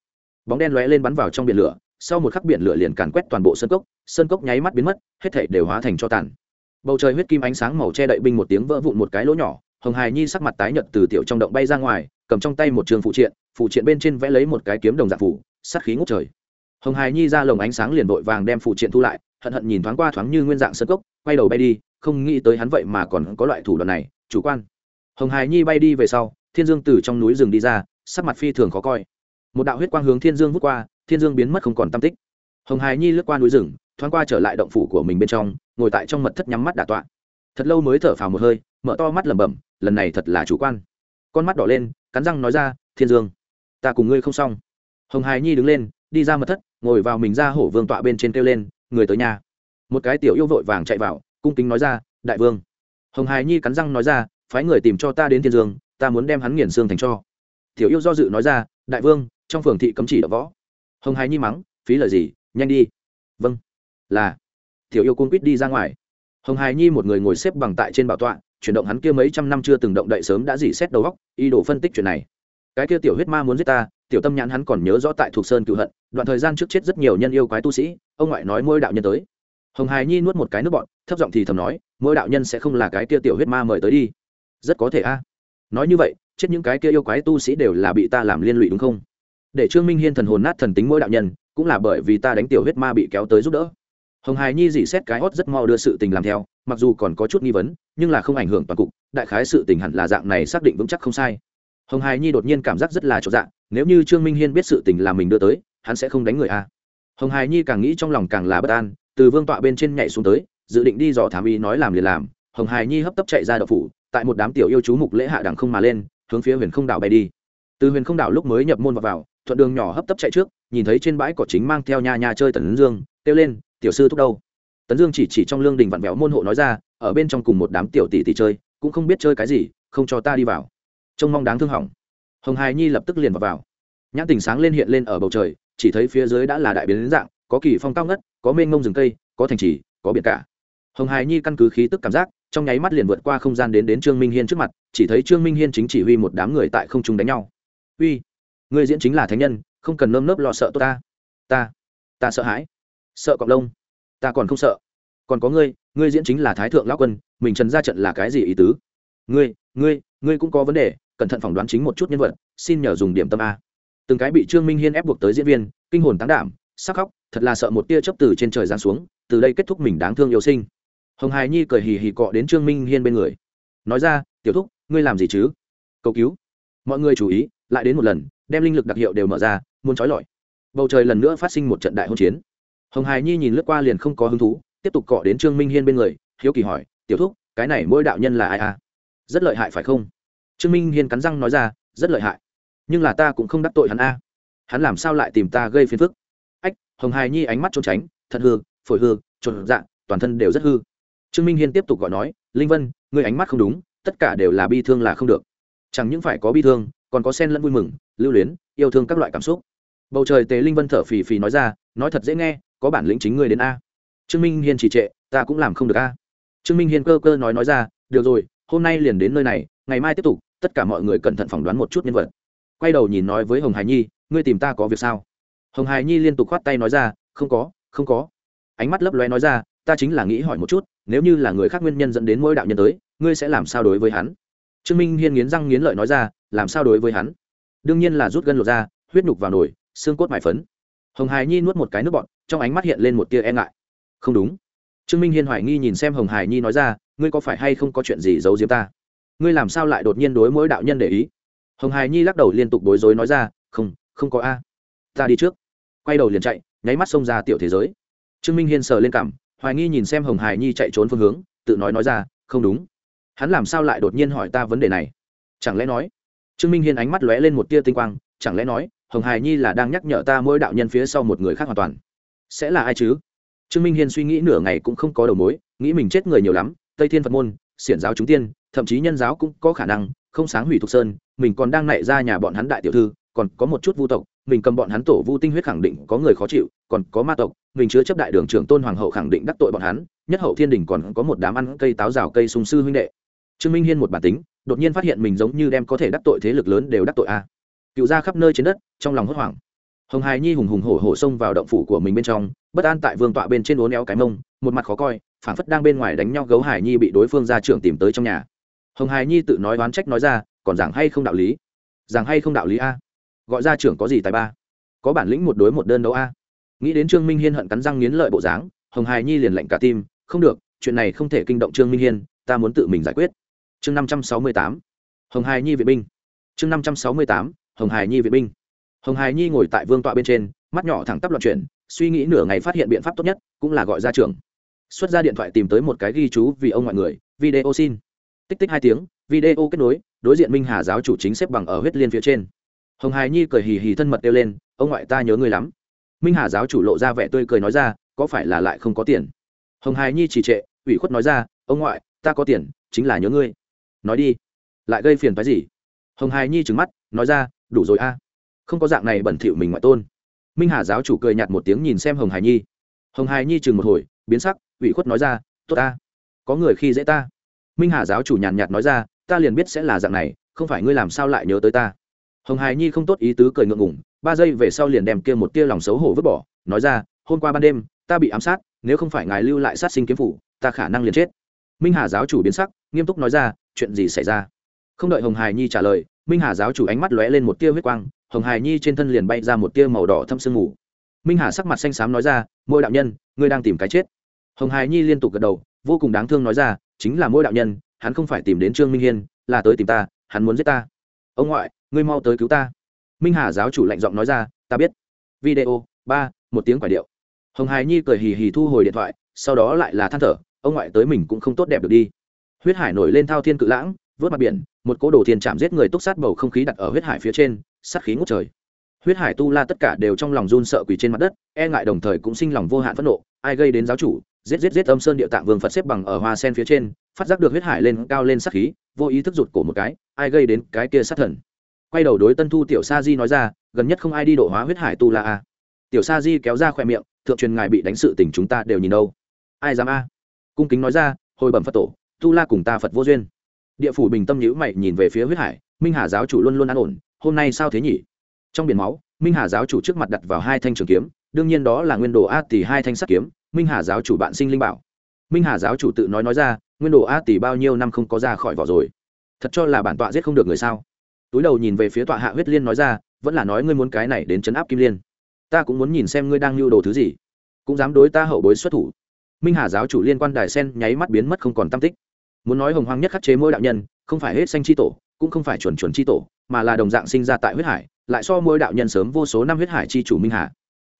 Bóng đen lóe lên bắn vào trong biển lửa, sau một khắc biển lửa liền càn quét toàn bộ sân cốc sân cốc nháy mắt biến mất, hết thảy đều hóa thành cho tàn. Bầu trời huyết kim ánh sáng màu che đậy binh một tiếng vỡ vụn một cái lỗ nhỏ hồng hải nhi sắc mặt tái nhợt từ tiểu trong động bay ra ngoài, cầm trong tay một trường phụ triện phụ triện bên trên vẽ lấy một cái kiếm đồng dạng phủ, sát khí ngút trời. Hồng hải nhi ra lồng ánh sáng liền vội vàng đem phụ triện thu lại, hận hận nhìn thoáng qua thoáng như nguyên dạng sơ cốc, quay đầu bay đi, không nghĩ tới hắn vậy mà còn có loại thủ đoạn này, chủ quan. Hồng hải nhi bay đi về sau, thiên dương từ trong núi rừng đi ra, sắc mặt phi thường khó coi. Một đạo huyết quang hướng thiên dương vút qua, thiên dương biến mất không còn tam tích. Hồng hài nhi lướt qua núi rừng, thoáng qua trở lại động phủ của mình bên trong, ngồi tại trong mật thất nhắm mắt đà tọa. Thật lâu mới thở phào một hơi, mở to mắt lẩm bẩm lần này thật là chủ quan. Con mắt đỏ lên, cắn răng nói ra, thiên dương, ta cùng ngươi không xong. Hồng hài nhi đứng lên, đi ra mật thất, ngồi vào mình ra hổ vương tọa bên trên kêu lên, người tới nhà. Một cái tiểu yêu vội vàng chạy vào, cung kính nói ra, đại vương. Hồng hài nhi cắn răng nói ra, phái người tìm cho ta đến thiên dương, ta muốn đem hắn nghiền xương thành cho. Tiểu yêu do dự nói ra, đại vương, trong phường thị cấm chỉ đ võ. Hồng hài nhi mắng, phí lời gì, nhanh đi. Vâng. Là. Tiểu yêu cung quýt đi ra ngoài. Hồng hài nhi một người ngồi xếp bằng tại trên bảo tọa chuyển động hắn kia mấy trăm năm chưa từng động đậy sớm đã dỉ xét đầu góc, ý đồ phân tích chuyện này. Cái kia tiểu huyết ma muốn giết ta, tiểu tâm nhãn hắn còn nhớ rõ tại thuộc sơn cựu hận, đoạn thời gian trước chết rất nhiều nhân yêu quái tu sĩ, ông ngoại nói mỗi đạo nhân tới. Hồng hài nhi nuốt một cái nước bọn, thấp giọng thì thầm nói, mỗi đạo nhân sẽ không là cái kia tiểu huyết ma mời tới đi. Rất có thể a. Nói như vậy, chết những cái kia yêu quái tu sĩ đều là bị ta làm liên lụy đúng không? Để trương minh hiên thần hồn nát thần tính mỗi đạo nhân, cũng là bởi vì ta đánh tiểu huyết ma bị kéo tới giúp đỡ. Hồng hài nhi dỉ xét cái hót rất mau đưa sự tình làm theo mặc dù còn có chút nghi vấn nhưng là không ảnh hưởng toàn cục đại khái sự tình hẳn là dạng này xác định vững chắc không sai. Hồng hài nhi đột nhiên cảm giác rất là trọn dạng nếu như trương minh hiên biết sự tình là mình đưa tới hắn sẽ không đánh người a. Hồng hài nhi càng nghĩ trong lòng càng là bất an từ vương tọa bên trên nhảy xuống tới dự định đi dò thám ý nói làm liền làm. Hồng hài nhi hấp tấp chạy ra đậu phủ tại một đám tiểu yêu chú mục lễ hạ đẳng không mà lên hướng phía huyền không đảo bay đi. Từ huyền không đảo lúc mới nhập môn vào, vào thuận đường nhỏ hấp tấp chạy trước nhìn thấy trên bãi cỏ chính mang theo nha nha chơi tần dương kêu lên tiểu sư thúc đâu? Tấn dương chỉ chỉ trong lương đình vặn vẹo môn hộ nói ra ở bên trong cùng một đám tiểu tỷ tỷ chơi cũng không biết chơi cái gì không cho ta đi vào. Trông mong đáng thương hỏng. Hồng hài nhi lập tức liền vào, vào. nhãn tình sáng lên hiện lên ở bầu trời chỉ thấy phía dưới đã là đại biến dạng có kỳ phong cao ngất có mênh mông rừng cây có thành trì có biển cả. Hồng hài nhi căn cứ khí tức cảm giác trong nháy mắt liền vượt qua không gian đến đến trương minh hiên trước mặt chỉ thấy trương minh hiên chính chỉ huy một đám người tại không trung đánh nhau. Uy người diễn chính là thánh nhân không cần nơm nớp lo sợ tôi ta. Ta ta sợ hãi. Sợ cọp lông ta còn không sợ. Còn có ngươi ngươi diễn chính là thái thượng lão quân, mình trần ra trận là cái gì ý tứ? Ngươi ngươi ngươi cũng có vấn đề, cẩn thận phỏng đoán chính một chút nhân vật, xin nhờ dùng điểm tâm a. Từng cái bị trương minh hiên ép buộc tới diễn viên, kinh hồn tán đảm, sắc khóc, thật là sợ một tia chấp từ trên trời giáng xuống, từ đây kết thúc mình đáng thương yêu sinh. Hồng hài nhi cười hì hì cọ đến trương minh hiên bên người. Nói ra, tiểu thúc, ngươi làm gì chứ? Cầu cứu. Mọi người chú ý, lại đến một lần, đem linh lực đặc hiệu đều mở ra, muốn trói lọi. Bầu trời lần nữa phát sinh một trận đại hôn chiến hồng hài nhi nhìn lướt qua liền không có hứng thú, tiếp tục cọ đến trương minh hiên bên người, hiếu kỳ hỏi, tiểu thúc, cái này mỗi đạo nhân là ai à? Rất lợi hại phải không? Trương minh hiên cắn răng nói ra, rất lợi hại. Nhưng là ta cũng không đắc tội hắn a. Hắn làm sao lại tìm ta gây phiền phức? Ách, hồng hài nhi ánh mắt trốn tránh, thật hư, phổi hư trộn dạng toàn thân đều rất hư. Trương minh hiên tiếp tục gọi nói, linh vân người ánh mắt không đúng, tất cả đều là bi thương là không được. Chẳng những phải có bi thương, còn có sen lẫn vui mừng, lưu luyến, yêu thương các loại cảm xúc. Bầu trời tế linh vân thở phì phì nói ra, nói thật dễ nghe có bản lĩnh chính ngươi đến a. Trương minh hiên chỉ trệ, ta cũng làm không được a. Trương minh hiên cơ cơ nói nói ra, được rồi, hôm nay liền đến nơi này, ngày mai tiếp tục, tất cả mọi người cẩn thận phỏng đoán một chút nhân vật. Quay đầu nhìn nói với hồng hải nhi, ngươi tìm ta có việc sao? Hồng hải nhi liên tục khoát tay nói ra, không có không có. Ánh mắt lấp lóe nói ra, ta chính là nghĩ hỏi một chút, nếu như là người khác nguyên nhân dẫn đến mỗi đạo nhân tới, ngươi sẽ làm sao đối với hắn? Trương minh hiên nghiến răng nghiến lợi nói ra, làm sao đối với hắn? Đương nhiên là rút gân lột ra huyết nhục vào nồi, xương cốt mải phấn hồng hải nhi nuốt một cái nước bọt, trong ánh mắt hiện lên một tia e ngại. Không đúng. Trương minh hiên hoài nghi nhìn xem hồng hải nhi nói ra, ngươi có phải hay không có chuyện gì giấu diếm ta? Ngươi làm sao lại đột nhiên đối mỗi đạo nhân để ý? Hồng hải nhi lắc đầu liên tục bối rối nói ra, không không có a. Ta đi trước. Quay đầu liền chạy, nháy mắt xông ra tiểu thế giới. Trương minh hiên sờ lên cảm hoài nghi nhìn xem hồng hải nhi chạy trốn phương hướng, tự nói nói ra, không đúng. Hắn làm sao lại đột nhiên hỏi ta vấn đề này? Chẳng lẽ nói? Trương minh hiên ánh mắt lóe lên một tia tinh quang, chẳng lẽ nói hồng hải nhi là đang nhắc nhở ta mỗi đạo nhân phía sau một người khác hoàn toàn. Sẽ là ai chứ? Trương minh hiên suy nghĩ nửa ngày cũng không có đầu mối, nghĩ mình chết người nhiều lắm, tây thiên phật môn, xiển giáo chúng tiên, thậm chí nhân giáo cũng có khả năng, không sáng hủy thục sơn, mình còn đang nảy ra nhà bọn hắn đại tiểu thư, còn có một chút vu tộc, mình cầm bọn hắn tổ vu tinh huyết khẳng định có người khó chịu, còn có ma tộc, mình chứa chấp đại đường trưởng tôn hoàng hậu khẳng định đắc tội bọn hắn, nhất hậu thiên đình còn có một đám ăn cây táo rào cây sùng sư huynh đệ. Trương minh hiên một bản tính, đột nhiên phát hiện mình giống như đem có thể đắc tội thế lực lớn đều đắc tội a cựu ra khắp nơi trên đất, trong lòng hốt hoảng. Hồng hài nhi hùng hùng hổ hổ xông vào động phủ của mình bên trong, bất an tại vương tọa bên trên uốn éo cái mông, một mặt khó coi, phảng phất đang bên ngoài đánh nhau gấu hải nhi bị đối phương ra trưởng tìm tới trong nhà. Hồng hài nhi tự nói đoán trách nói ra, còn giảng hay không đạo lý? Giảng hay không đạo lý a? Gọi ra trưởng có gì tài ba? Có bản lĩnh một đối một đơn đấu a? Nghĩ đến trương minh hiên hận cắn răng nghiến lợi bộ dáng, hồng hài nhi liền lệnh cả tim, không được, chuyện này không thể kinh động trương minh hiên, ta muốn tự mình giải quyết. Chương năm trăm sáu mươi tám. Hồng hài nhi vệ binh. Chương năm trăm sáu mươi tám hồng Hải nhi vệ binh. Hồng Hải nhi ngồi tại vương tọa bên trên, mắt nhỏ thẳng tắp loạn chuyển, suy nghĩ nửa ngày phát hiện biện pháp tốt nhất, cũng là gọi ra trường. Xuất ra điện thoại tìm tới một cái ghi chú vì ông ngoại người, video xin. Tích tích hai tiếng, video kết nối, đối diện minh hà giáo chủ chính xếp bằng ở huyết liên phía trên. Hồng Hải nhi cười hì hì thân mật kêu lên, ông ngoại ta nhớ ngươi lắm. Minh hà giáo chủ lộ ra vẻ tươi cười nói ra, có phải là lại không có tiền? Hồng Hải nhi trì trệ, ủy khuất nói ra, ông ngoại, ta có tiền, chính là nhớ ngươi. Nói đi. Lại gây phiền phái gì? Hồng Hải nhi trừng mắt, nói ra đủ rồi a. Không có dạng này bẩn thỉu mình ngoại tôn. Minh hà giáo chủ cười nhạt một tiếng nhìn xem hồng Hải nhi. Hồng Hải nhi chừng một hồi, biến sắc, ủy khuất nói ra, tốt ta. Có người khi dễ ta. Minh hà giáo chủ nhàn nhạt nói ra, ta liền biết sẽ là dạng này, không phải ngươi làm sao lại nhớ tới ta. Hồng Hải nhi không tốt ý tứ cười ngượng ngủng ba giây về sau liền đem kia một tia lòng xấu hổ vứt bỏ, nói ra, hôm qua ban đêm, ta bị ám sát, nếu không phải ngài lưu lại sát sinh kiếm phủ, ta khả năng liền chết. Minh hà giáo chủ biến sắc, nghiêm túc nói ra, chuyện gì xảy ra? Không đợi hồng Hải nhi trả lời minh hà giáo chủ ánh mắt lóe lên một tia huyết quang, hồng hài nhi trên thân liền bay ra một tia màu đỏ thâm sương mù. Minh hà sắc mặt xanh xám nói ra mỗi đạo nhân, ngươi đang tìm cái chết. Hồng hài nhi liên tục gật đầu, vô cùng đáng thương nói ra, chính là mỗi đạo nhân, hắn không phải tìm đến trương minh hiên, là tới tìm ta, hắn muốn giết ta. Ông ngoại, ngươi mau tới cứu ta. Minh hà giáo chủ lạnh giọng nói ra, ta biết. Video ba, một tiếng quả điệu. Hồng hài nhi cười hì hì thu hồi điện thoại, sau đó lại là than thở, ông ngoại tới mình cũng không tốt đẹp được đi. Huyết hải nổi lên thao thiên cự lãng vớt mặt biển, một cỗ đồ thiên chạm giết người túc sát bầu không khí đặt ở huyết hải phía trên, sát khí ngút trời. Huyết hải tu la tất cả đều trong lòng run sợ quỳ trên mặt đất e ngại đồng thời cũng sinh lòng vô hạn phẫn nộ, ai gây đến giáo chủ, giết giết giết âm sơn địa tạng vương phật xếp bằng ở hoa sen phía trên, phát giác được huyết hải lên cao lên sát khí, vô ý thức rụt cổ một cái, ai gây đến cái kia sát thần. Quay đầu đối tân thu tiểu sa di nói ra, gần nhất không ai đi độ hóa huyết hải tu la a. Tiểu sa di kéo ra khoe miệng, thượng truyền ngài bị đánh sự tình chúng ta đều nhìn đâu. Ai dám a? Cung kính nói ra, hồi bẩm phật tổ, tu la cùng ta phật vô duyên địa phủ bình tâm nhữ mày nhìn về phía huyết hải, minh hà giáo chủ luôn luôn an ổn, hôm nay sao thế nhỉ? Trong biển máu, minh hà giáo chủ trước mặt đặt vào hai thanh trường kiếm, đương nhiên đó là nguyên đồ a tỷ hai thanh sắt kiếm, minh hà giáo chủ bạn sinh linh bảo. Minh hà giáo chủ tự nói nói ra, nguyên đồ a tỷ bao nhiêu năm không có ra khỏi vỏ rồi? Thật cho là bản tọa giết không được người sao? Túi đầu nhìn về phía tọa hạ huyết liên nói ra, vẫn là nói ngươi muốn cái này đến chấn áp kim liên. Ta cũng muốn nhìn xem ngươi đang lưu đồ thứ gì. Cũng dám đối ta hậu bối xuất thủ. Minh hà giáo chủ liên quan đài sen nháy mắt biến mất không còn tam tích muốn nói hồng hoang nhất khắc chế mỗi đạo nhân, không phải hết xanh c h i tổ, cũng không phải chuẩn chuẩn c h i tổ, mà là đồng dạng sinh ra tại huyết hải, lại so mỗi đạo nhân sớm vô số năm huyết hải c h i chủ minh hà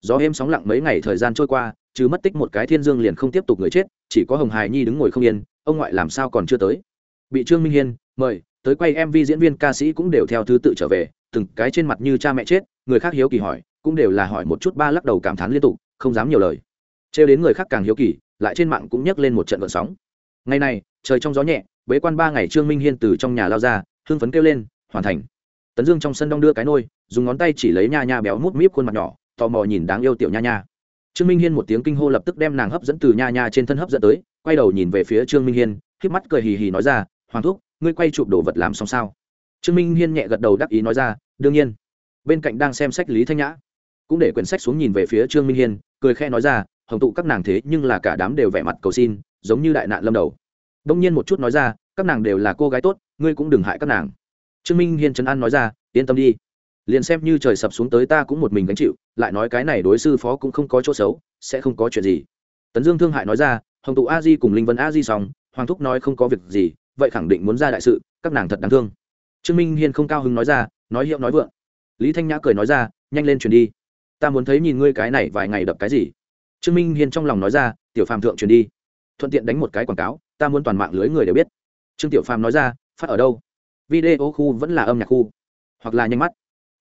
gió êm sóng lặng mấy ngày thời gian trôi qua chứ mất tích một cái thiên dương liền không tiếp tục người chết, chỉ có hồng hải nhi đứng ngồi không yên, ông ngoại làm sao còn chưa tới? Bị trương minh hiên mời, tới quay mv diễn viên ca sĩ cũng đều theo thứ tự trở về, từng cái trên mặt như cha mẹ chết, người khác hiếu kỳ hỏi, cũng đều là hỏi một chút ba lắc đầu cảm thán liên tục, không dám nhiều lời. Trêu đến người khác càng hiếu kỳ, lại trên mạng cũng nhắc lên một trận vận sóng ngày này, trời trong gió nhẹ, bế quan ba ngày trương minh hiên từ trong nhà lao ra, hưng phấn kêu lên, hoàn thành. Tấn dương trong sân đong đưa cái nôi, dùng ngón tay chỉ lấy nha nha béo mút míp khuôn mặt nhỏ, tò mò nhìn đáng yêu tiểu nha nha. Trương minh hiên một tiếng kinh hô lập tức đem nàng hấp dẫn từ nha nha trên thân hấp dẫn tới, quay đầu nhìn về phía trương minh hiên k mắt cười hì hì nói ra, hoàng thúc, ngươi quay chụp đồ vật làm xong sao? Trương minh hiên nhẹ gật đầu đắc ý nói ra, đương nhiên. Bên cạnh đang xem sách lý thanh nhã, cũng để quyển sách xuống nhìn về phía trương minh hiên, cười khe nói ra, hồng tụ các nàng thế nhưng là cả đám đều vẻ mặt cầu xin giống như đại nạn lâm đầu. Đông nhiên một chút nói ra, các nàng đều là cô gái tốt, ngươi cũng đừng hại các nàng. Trương minh hiên trấn an nói ra, yên tâm đi. Liền xem như trời sập xuống tới ta cũng một mình gánh chịu, lại nói cái này đối sư phó cũng không có chỗ xấu, sẽ không có chuyện gì. Tấn dương thương hại nói ra, hồng tụ a di cùng linh vân a di xong, hoàng thúc nói không có việc gì, vậy khẳng định muốn ra đại sự, các nàng thật đáng thương. Trương minh hiên không cao hứng nói ra, nói hiệu nói vượng. Lý thanh nhã cười nói ra, nhanh lên chuyển đi. Ta muốn thấy nhìn ngươi cái này vài ngày đập cái gì. Trương minh hiên trong lòng nói ra, tiểu phàm thượng chuyển đi thuận tiện đánh một cái quảng cáo, ta muốn toàn mạng lưới người đều biết. Trương tiểu phàm nói ra, phát ở đâu? Video khu vẫn là âm nhạc khu, hoặc là nhanh mắt.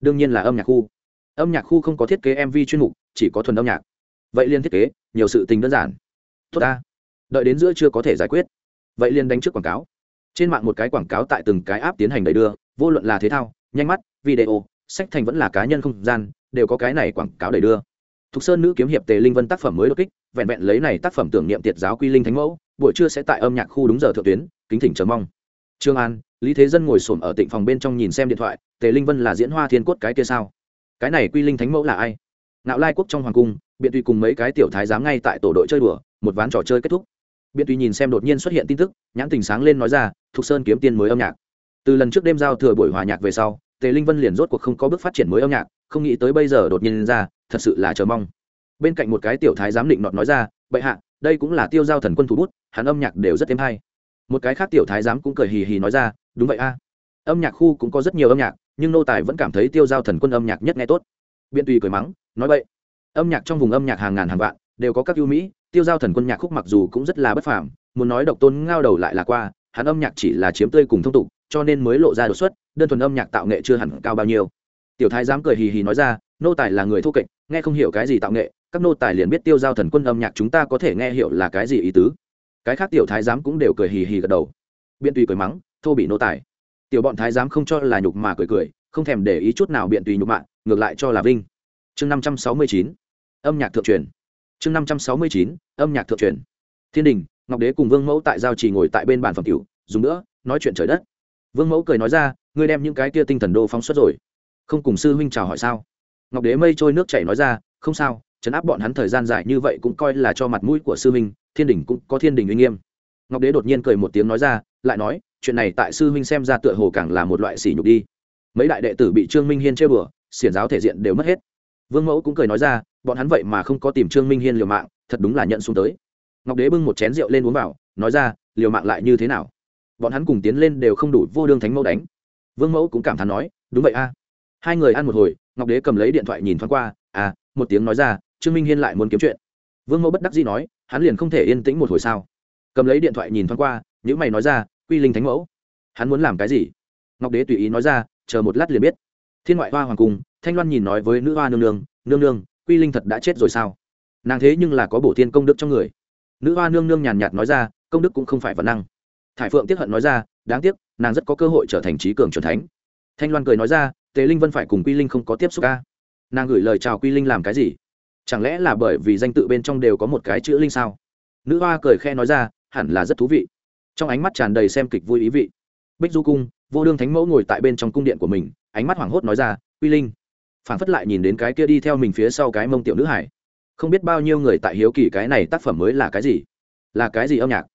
Đương nhiên là âm nhạc khu. Âm nhạc khu không có thiết kế mv chuyên mục, chỉ có thuần âm nhạc. Vậy liên thiết kế, nhiều sự tình đơn giản. Tốt ta. Đợi đến giữa chưa có thể giải quyết. Vậy liên đánh trước quảng cáo. Trên mạng một cái quảng cáo tại từng cái app tiến hành đầy đưa, vô luận là thế thao, nhanh mắt, video, sách thành vẫn là cá nhân không gian, đều có cái này quảng cáo đầy đưa. Thục Sơn nữ kiếm hiệp Tề Linh Vân tác phẩm mới đột kích, vẹn vẹn lấy này tác phẩm tưởng niệm tiệt giáo quy linh thánh mẫu, buổi trưa sẽ tại âm nhạc khu đúng giờ thượng tuyến, kính thỉnh chờ mong. Trương An, Lý Thế Dân ngồi xổm ở tịnh phòng bên trong nhìn xem điện thoại, Tề Linh Vân là diễn hoa thiên cốt cái kia sao? Cái này quy linh thánh mẫu là ai? Nạo Lai quốc trong hoàng cung, Biện Tùy cùng mấy cái tiểu thái giám ngay tại tổ đội chơi đùa, một ván trò chơi kết thúc. Biện Tùy nhìn xem đột nhiên xuất hiện tin tức, nhãn tình sáng lên nói ra, Thục Sơn kiếm tiên mới âm nhạc. Từ lần trước đêm giao thừa buổi hòa nhạc về sau, Tề Linh Vân liền rốt cuộc không có bước phát triển mới âm nhạc, không nghĩ tới bây giờ đột nhiên ra, thật sự là chờ mong. Bên cạnh một cái tiểu thái giám định nọt nói ra bệ hạ đây cũng là tiêu giao thần quân thủ bút hắn âm nhạc đều rất êm hay. Một cái khác tiểu thái giám cũng cười hì hì nói ra đúng vậy a. Âm nhạc khu cũng có rất nhiều âm nhạc nhưng nô tài vẫn cảm thấy tiêu giao thần quân âm nhạc nhất nghe tốt. Biện tùy cười mắng nói vậy âm nhạc trong vùng âm nhạc hàng ngàn hàng vạn đều có các ưu mỹ tiêu giao thần quân nhạc khúc mặc dù cũng rất là bất phàm muốn nói độc tôn ngao đầu lại là qua hắn âm nhạc chỉ là chiếm tươi cùng thông tục cho nên mới lộ ra đột xuất đơn thuần âm nhạc tạo nghệ chưa hẳn cao bao nhiêu. Tiểu thái dám cười hì hì nói ra, nô tài là người thô kệch, nghe không hiểu cái gì tạo nghệ, các nô tài liền biết tiêu giao thần quân âm nhạc chúng ta có thể nghe hiểu là cái gì ý tứ. Cái khác tiểu thái giám cũng đều cười hì hì gật đầu. Biện tùy cười mắng, thô bị nô tài. Tiểu bọn thái giám không cho là nhục mà cười cười, không thèm để ý chút nào biện tùy nhục mạ, ngược lại cho là vinh. Chương năm trăm sáu mươi chín, âm nhạc thượng truyền. Chương năm trăm sáu mươi chín, âm nhạc thượng truyền. Thiên đình, ngọc đế cùng vương mẫu tại giao trì ngồi tại bên bàn phẩm cửu dùng nữa, nói chuyện trời đất. Vương mẫu cười nói ra ngươi đem những cái kia tinh thần đô phóng xuất rồi. Không cùng sư huynh chào hỏi sao? Ngọc đế mây trôi nước chảy nói ra, không sao chấn áp bọn hắn thời gian dài như vậy cũng coi là cho mặt mũi của sư huynh, thiên đình cũng có thiên đình uy nghiêm. Ngọc đế đột nhiên cười một tiếng nói ra, lại nói, chuyện này tại sư huynh xem ra tựa hồ càng là một loại sỉ nhục đi. Mấy đại đệ tử bị trương minh hiên chơi bừa, xiển giáo thể diện đều mất hết. Vương mẫu cũng cười nói ra, bọn hắn vậy mà không có tìm trương minh hiên liều mạng, thật đúng là nhận xuống tới. Ngọc đế bưng một chén rượu lên uống vào, nói ra, liều mạng lại như thế nào? Bọn hắn cùng tiến lên đều không đủ vô đương thánh mẫu đánh vương mẫu cũng cảm thán nói, đúng vậy a. Hai người ăn một hồi, ngọc đế cầm lấy điện thoại nhìn thoáng qua à một tiếng nói ra, trương minh hiên lại muốn kiếm chuyện. Vương mẫu bất đắc dĩ nói, hắn liền không thể yên tĩnh một hồi sao? Cầm lấy điện thoại nhìn thoáng qua những mày nói ra, quy linh thánh mẫu, hắn muốn làm cái gì? Ngọc đế tùy ý nói ra, chờ một lát liền biết. Thiên ngoại hoa hoàng cung, thanh loan nhìn nói với nữ hoa nương nương nương nương, quy linh thật đã chết rồi sao? Nàng thế nhưng là có bổ thiên công đức trong người. Nữ hoa nương nương nhàn nhạt nói ra, công đức cũng không phải vật năng. Thải phượng tiếp hận nói ra, đáng tiếc nàng rất có cơ hội trở thành trí cường c thánh. Thanh loan cười nói ra, tề linh vân phải cùng quy linh không có tiếp xúc ca nàng gửi lời chào quy linh làm cái gì? Chẳng lẽ là bởi vì danh tự bên trong đều có một cái chữ linh sao? Nữ hoa cười khe nói ra, hẳn là rất thú vị. Trong ánh mắt tràn đầy xem kịch vui ý vị. Bích du cung, vô đương thánh mẫu ngồi tại bên trong cung điện của mình, ánh mắt hoảng hốt nói ra, quy linh. Phản phất lại nhìn đến cái kia đi theo mình phía sau cái mông tiểu nữ hải. Không biết bao nhiêu người tại hiếu kỳ cái này tác phẩm mới là cái gì? Là cái gì âm nhạc?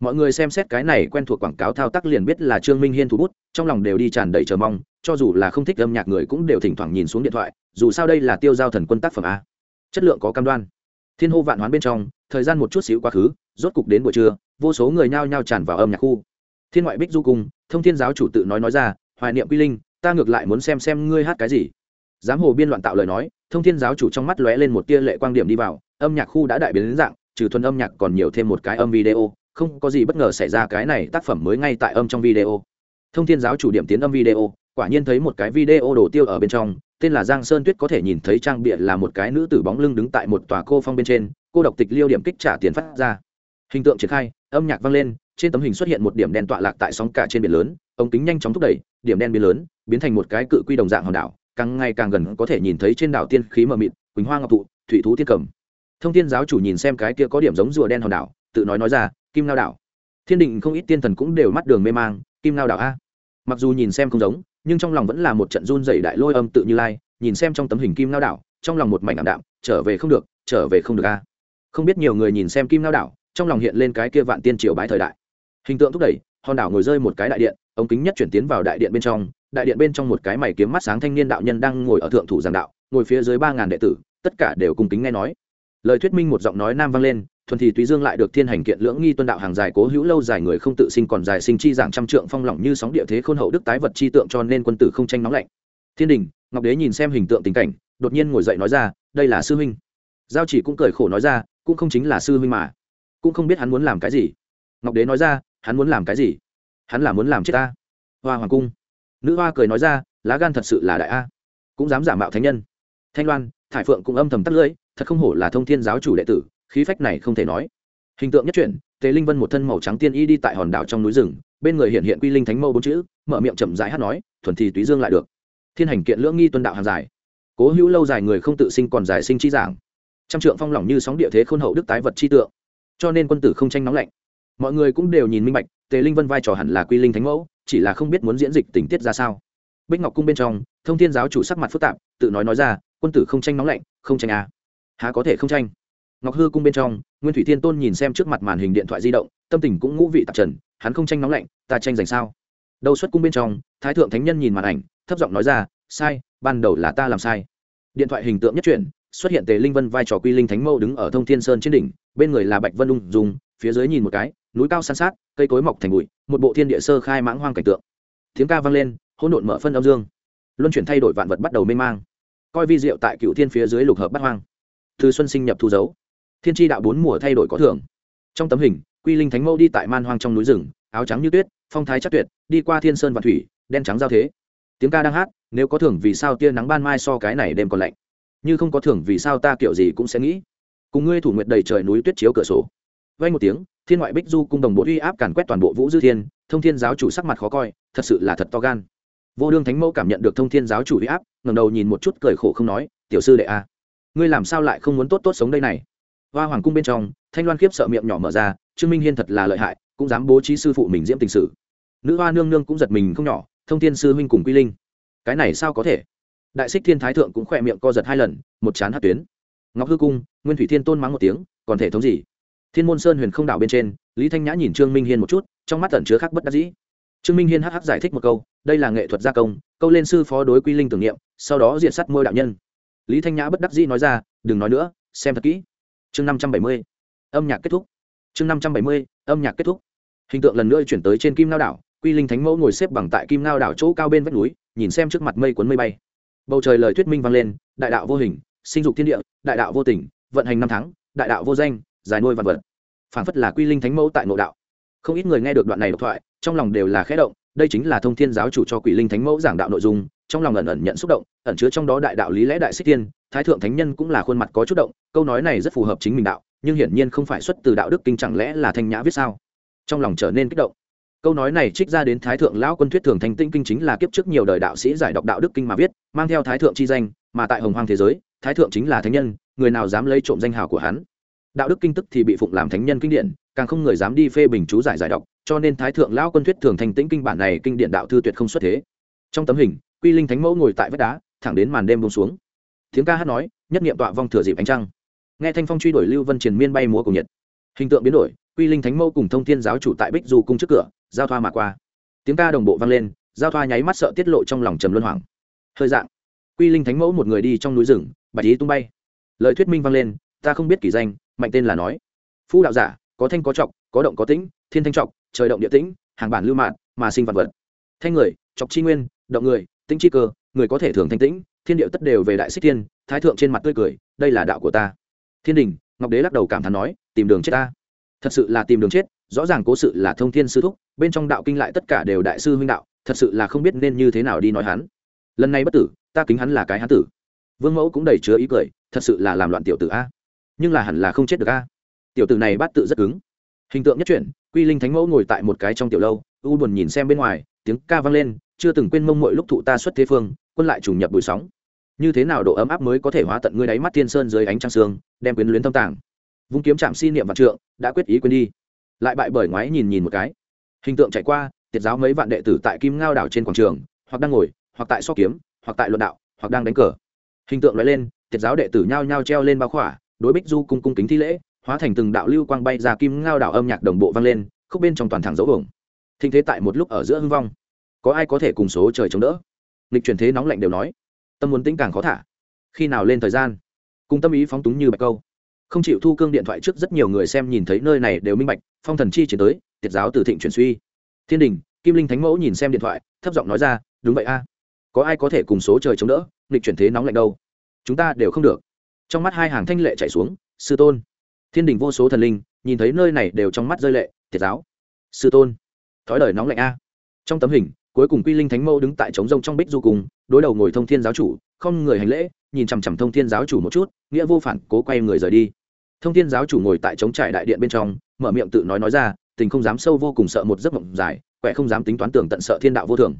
Mọi người xem xét cái này quen thuộc quảng cáo thao tác liền biết là trương minh hiên thủ bút, trong lòng đều đi tràn đầy chờ mong, cho dù là không thích âm nhạc người cũng đều thỉnh thoảng nhìn xuống điện thoại, dù sao đây là tiêu giao thần quân tác phẩm a. Chất lượng có cam đoan. Thiên hô vạn hoán bên trong, thời gian một chút xíu quá khứ, rốt cục đến buổi trưa, vô số người nhao nhao tràn vào âm nhạc khu. Thiên ngoại bích du cung thông thiên giáo chủ tự nói nói ra, hoài niệm quy linh, ta ngược lại muốn xem xem ngươi hát cái gì. Giám hồ biên loạn tạo lời nói, thông thiên giáo chủ trong mắt lóe lên một tia lệ quang điểm đi vào, âm nhạc khu đã đại biến đến dạng, trừ thuần âm nhạc còn nhiều thêm một cái âm video không có gì bất ngờ xảy ra cái này tác phẩm mới ngay tại âm trong video. Thông thiên giáo chủ điểm tiến âm video, quả nhiên thấy một cái video đổ tiêu ở bên trong, tên là giang sơn tuyết có thể nhìn thấy trang bịa là một cái nữ tử bóng lưng đứng tại một tòa cô phong bên trên, cô độc tịch liêu điểm kích trả tiền phát ra. Hình tượng triển khai, âm nhạc vang lên, trên tấm hình xuất hiện một điểm đen tọa lạc tại sóng cả trên biển lớn, ống kính nhanh chóng thúc đẩy, điểm đen biến lớn, biến thành một cái cự quy đồng dạng hòn đảo, càng ngày càng gần có thể nhìn thấy trên đảo tiên khí mờ mịt, quỳnh hoa ngọc thụ, thủy thú tiên cầm. Thông thiên giáo chủ nhìn xem cái kia có điểm giống rùa đen hòn đảo tự nói nói ra, kim lao đảo. Thiên định không ít tiên thần cũng đều mắt đường mê mang, kim lao đảo a. Mặc dù nhìn xem không giống, nhưng trong lòng vẫn là một trận run dày đại lôi âm tự như lai, nhìn xem trong tấm hình kim lao đảo, trong lòng một mảnh ảm đạm, trở về không được, trở về không được a. Không biết nhiều người nhìn xem kim lao đảo, trong lòng hiện lên cái kia vạn tiên triều bái thời đại. Hình tượng thúc đẩy, hòn đảo ngồi rơi một cái đại điện, ống kính nhất chuyển tiến vào đại điện bên trong, đại điện bên trong một cái mày kiếm mắt sáng thanh niên đạo nhân đang ngồi ở thượng thủ giảng đạo, ngồi phía dưới ba ngàn đệ tử, tất cả đều cùng kính nghe nói. Lời thuyết minh một giọng nói nam vang lên thuần thì túy dương lại được thiên hành kiện lưỡng nghi tuân đạo hàng dài cố hữu lâu dài người không tự sinh còn dài sinh chi giảng trăm trượng phong lỏng như sóng địa thế khôn hậu đức tái vật chi tượng cho nên quân tử không tranh nóng lạnh. Thiên đình, ngọc đế nhìn xem hình tượng tình cảnh, đột nhiên ngồi dậy nói ra, đây là sư huynh. Giao chỉ cũng cười khổ nói ra, cũng không chính là sư huynh mà. Cũng không biết hắn muốn làm cái gì. Ngọc đế nói ra, hắn muốn làm cái gì? Hắn là muốn làm chết ta. Hoa hoàng cung. Nữ hoa cười nói ra, lá gan thật sự là đại a. Cũng dám giả mạo thánh nhân. Thanh loan, thải phượng cũng âm thầm tắt lưỡi, thật không hổ là thông thiên giáo chủ đệ tử khí phách này không thể nói. Hình tượng nhất truyện tề linh vân một thân màu trắng tiên y đi tại hòn đảo trong núi rừng, bên người hiện hiện quy linh thánh mâu bốn chữ, mở miệng chậm rãi hát nói, thuần thì túy dương lại được. Thiên hành kiện lưỡng nghi tuân đạo hàng dài. Cố hữu lâu dài người không tự sinh còn dài sinh chi giảng. Trăm trượng phong lỏng như sóng địa thế khôn hậu đức tái vật chi tượng. Cho nên quân tử không tranh nóng lạnh. Mọi người cũng đều nhìn minh bạch, tề linh vân vai trò hẳn là quy linh thánh mẫu, chỉ là không biết muốn diễn dịch tình tiết ra sao. Bích ngọc cung bên trong, thông thiên giáo chủ sắc mặt phức tạp, tự nói nói ra, quân tử không tranh nóng lạnh, không tranh à. há có thể không tranh? Ngọc hư cung bên trong nguyên thủy thiên tôn nhìn xem trước mặt màn hình điện thoại di động tâm tình cũng ngũ vị tạp trần hắn không tranh nóng lạnh ta tranh giành sao? Đầu xuất cung bên trong thái thượng thánh nhân nhìn màn ảnh thấp giọng nói ra sai ban đầu là ta làm sai. Điện thoại hình tượng nhất chuyển, xuất hiện tề linh vân vai trò quy linh thánh Mẫu đứng ở thông thiên sơn trên đỉnh bên người là bạch vân ung dùng phía dưới nhìn một cái núi cao san sát cây cối mọc thành bụi một bộ thiên địa sơ khai mãng hoang cảnh tượng. Tiếng ca vang lên hỗn độn mở phân âm dương. Luân chuyển thay đổi vạn vật bắt đầu mê mang. Coi vi diệu tại cựu thiên phía dưới lục hợp bắt hoang. Từ xuân sinh nhập thu dấu thiên tri đạo bốn mùa thay đổi có thưởng trong tấm hình, quy linh thánh mẫu đi tại man hoang trong núi rừng, áo trắng như tuyết, phong thái chắc tuyệt, đi qua thiên sơn và thủy, đen trắng giao thế. Tiếng ca đang hát, nếu có thưởng vì sao tia nắng ban mai so cái này đêm còn lạnh. Như không có thưởng vì sao ta kiểu gì cũng sẽ nghĩ. Cùng ngươi thủ nguyệt đầy trời núi tuyết chiếu cửa sổ. Vay một tiếng, thiên ngoại bích du cung đồng bộ uy áp càn quét toàn bộ vũ dư thiên, thông thiên giáo chủ sắc mặt khó coi, thật sự là thật to gan. Vô đương thánh mẫu cảm nhận được thông thiên giáo chủ uy áp ngầm đầu nhìn một chút cười khổ không nói, tiểu sư đệ a, ngươi làm sao lại không muốn tốt tốt sống đây này? Hoa hoàng cung bên trong, thanh loan khiếp sợ miệng nhỏ mở ra, trương minh hiên thật là lợi hại, cũng dám bố trí sư phụ mình diễm tình sử. Nữ hoa nương nương cũng giật mình không nhỏ, thông thiên sư huynh cùng quy linh. Cái này sao có thể? Đại xích thiên thái thượng cũng khỏe miệng co giật hai lần, một chán hát tuyến. Ngọc hư cung, nguyên thủy thiên tôn mắng một tiếng, còn thể thống gì? Thiên môn sơn huyền không đảo bên trên, lý thanh nhã nhìn trương minh hiên một chút, trong mắt tẩn chứa khác bất đắc dĩ. Trương minh hiên hh giải thích một câu, đây là nghệ thuật gia công, câu lên sư phó đối quy linh tưởng niệm, sau đó diện sắt môi đạo nhân. Lý thanh nhã bất đắc dĩ nói ra, đừng nói nữa, xem thật kỹ chương năm trăm bảy mươi, âm nhạc kết thúc. Chương năm trăm bảy mươi, âm nhạc kết thúc. Hình tượng lần nữa chuyển tới trên kim lao đảo, quy linh thánh mẫu ngồi xếp bằng tại kim lao đảo chỗ cao bên vách núi, nhìn xem trước mặt mây cuốn mây bay. Bầu trời lời thuyết minh vang lên, đại đạo vô hình, sinh dục thiên địa, đại đạo vô tình, vận hành năm tháng, đại đạo vô danh, dài nuôi vạn vật. Phản phất là quy linh thánh mẫu tại nội đạo. Không ít người nghe được đoạn này độc thoại, trong lòng đều là khẽ động, đây chính là thông thiên giáo chủ cho quỷ linh thánh mẫu giảng đạo nội dung, trong lòng ẩn ẩn nhận xúc động, ẩn chứa trong đó đại đạo lý lẽ đại xích tiên thái thượng thánh nhân cũng là khuôn mặt có chút động, câu nói này rất phù hợp chính mình đạo, nhưng hiển nhiên không phải xuất từ đạo đức kinh chẳng lẽ là thanh nhã viết sao? Trong lòng trở nên kích động. Câu nói này trích ra đến thái thượng lão quân thuyết thường thanh tinh kinh chính là kiếp trước nhiều đời đạo sĩ giải đọc đạo đức kinh mà viết, mang theo thái thượng chi danh, mà tại hồng hoang thế giới, thái thượng chính là thánh nhân, người nào dám lấy trộm danh hào của hắn? Đạo đức kinh tức thì bị phụng làm thánh nhân kinh điển, càng không người dám đi phê bình chú giải giải đọc cho nên thái thượng lão quân thuyết thường thanh tĩnh kinh bản này kinh điển đạo thư tuyệt không xuất thế. Trong tấm hình, quy linh thánh mẫu ngồi tại vách đá, thẳng đến màn đêm bông xuống tiếng ca hát nói, nhất nghiệm tọa vong thừa dịp ánh trăng. Nghe thanh phong truy đuổi lưu vân triền miên bay múa cùng nhiệt. Hình tượng biến đổi, quy linh thánh mẫu cùng thông thiên giáo chủ tại bích du cung trước cửa, giao thoa mà qua. Tiếng ca đồng bộ vang lên, giao thoa nháy mắt sợ tiết lộ trong lòng trầm luân hoàng hơi dạng, quy linh thánh mẫu một người đi trong núi rừng, bạch ý tung bay. Lời thuyết minh vang lên, ta không biết kỷ danh, mạnh tên là nói. Phu đạo giả, có thanh có trọng có động có tĩnh, thiên thanh trọng trời động địa tĩnh, hàng bản lưu mạn, mà sinh vật vật. Thanh người, trọc chi nguyên, động người, tĩnh chi cơ, người có thể thường thanh tĩnh thiên điệu tất đều về đại xích thiên, thái thượng trên mặt tươi cười, đây là đạo của ta. Thiên đình, ngọc đế lắc đầu cảm thán nói, tìm đường chết ta. Thật sự là tìm đường chết, rõ ràng cố sự là thông thiên sư thúc, bên trong đạo kinh lại tất cả đều đại sư huynh đạo, thật sự là không biết nên như thế nào đi nói hắn. Lần này bất tử, ta kính hắn là cái hắn tử. Vương mẫu cũng đầy chứa ý cười, thật sự là làm loạn tiểu tử a. Nhưng là hẳn là không chết được a. Tiểu tử này bắt tự rất cứng. Hình tượng nhất chuyển, quy linh thánh mẫu ngồi tại một cái trong tiểu lâu, u buồn nhìn xem bên ngoài, tiếng ca vang lên, chưa từng quên mông mọi lúc thụ ta xuất thế phương, quân lại trùng nhập bụi sóng như thế nào độ ấm áp mới có thể hóa tận ngươi đáy mắt thiên sơn dưới ánh trăng sương, đem quyến luyến thâm tàng. Vung kiếm chạm si niệm vạn trượng, đã quyết ý quên đi. Lại bại bởi ngoái nhìn nhìn một cái. Hình tượng chạy qua, tiệt giáo mấy vạn đệ tử tại kim ngao đảo trên quảng trường, hoặc đang ngồi, hoặc tại so kiếm, hoặc tại luận đạo, hoặc đang đánh cờ. Hình tượng lại lên, tiệt giáo đệ tử nhao nhao treo lên bao khỏa, đối bích du cung cung kính thi lễ, hóa thành từng đạo lưu quang bay ra kim ngao đảo âm nhạc đồng bộ vang lên, khúc bên trong toàn thẳng dấu hưởng thình thế tại một lúc ở giữa hưng vong. Có ai có thể cùng số trời chống đỡ? Lịch truyền thế nóng lạnh đều nói tâm muốn tính càng khó thả. Khi nào lên thời gian? Cùng tâm ý phóng túng như bạch câu. Không chịu thu cương điện thoại trước rất nhiều người xem nhìn thấy nơi này đều minh bạch, phong thần chi chuyển tới, tiệt giáo từ thịnh chuyển suy. Thiên đình, kim linh thánh mẫu nhìn xem điện thoại, thấp giọng nói ra, đúng vậy a. Có ai có thể cùng số trời chống đỡ lịch chuyển thế nóng lạnh đâu? Chúng ta đều không được. Trong mắt hai hàng thanh lệ chạy xuống, sư tôn. Thiên đình vô số thần linh, nhìn thấy nơi này đều trong mắt rơi lệ, tiệt giáo. Sư tôn. Thói đời nóng lạnh a. Trong tấm hình cuối cùng quy linh thánh mẫu đứng tại trống rông trong bích du cùng, đối đầu ngồi thông thiên giáo chủ, không người hành lễ, nhìn chằm chằm thông thiên giáo chủ một chút, nghĩa vô phản, cố quay người rời đi. Thông thiên giáo chủ ngồi tại trống trải đại điện bên trong, mở miệng tự nói nói ra, tình không dám sâu vô cùng sợ một giấc mộng dài quẹ không dám tính toán tưởng tận sợ thiên đạo vô thường.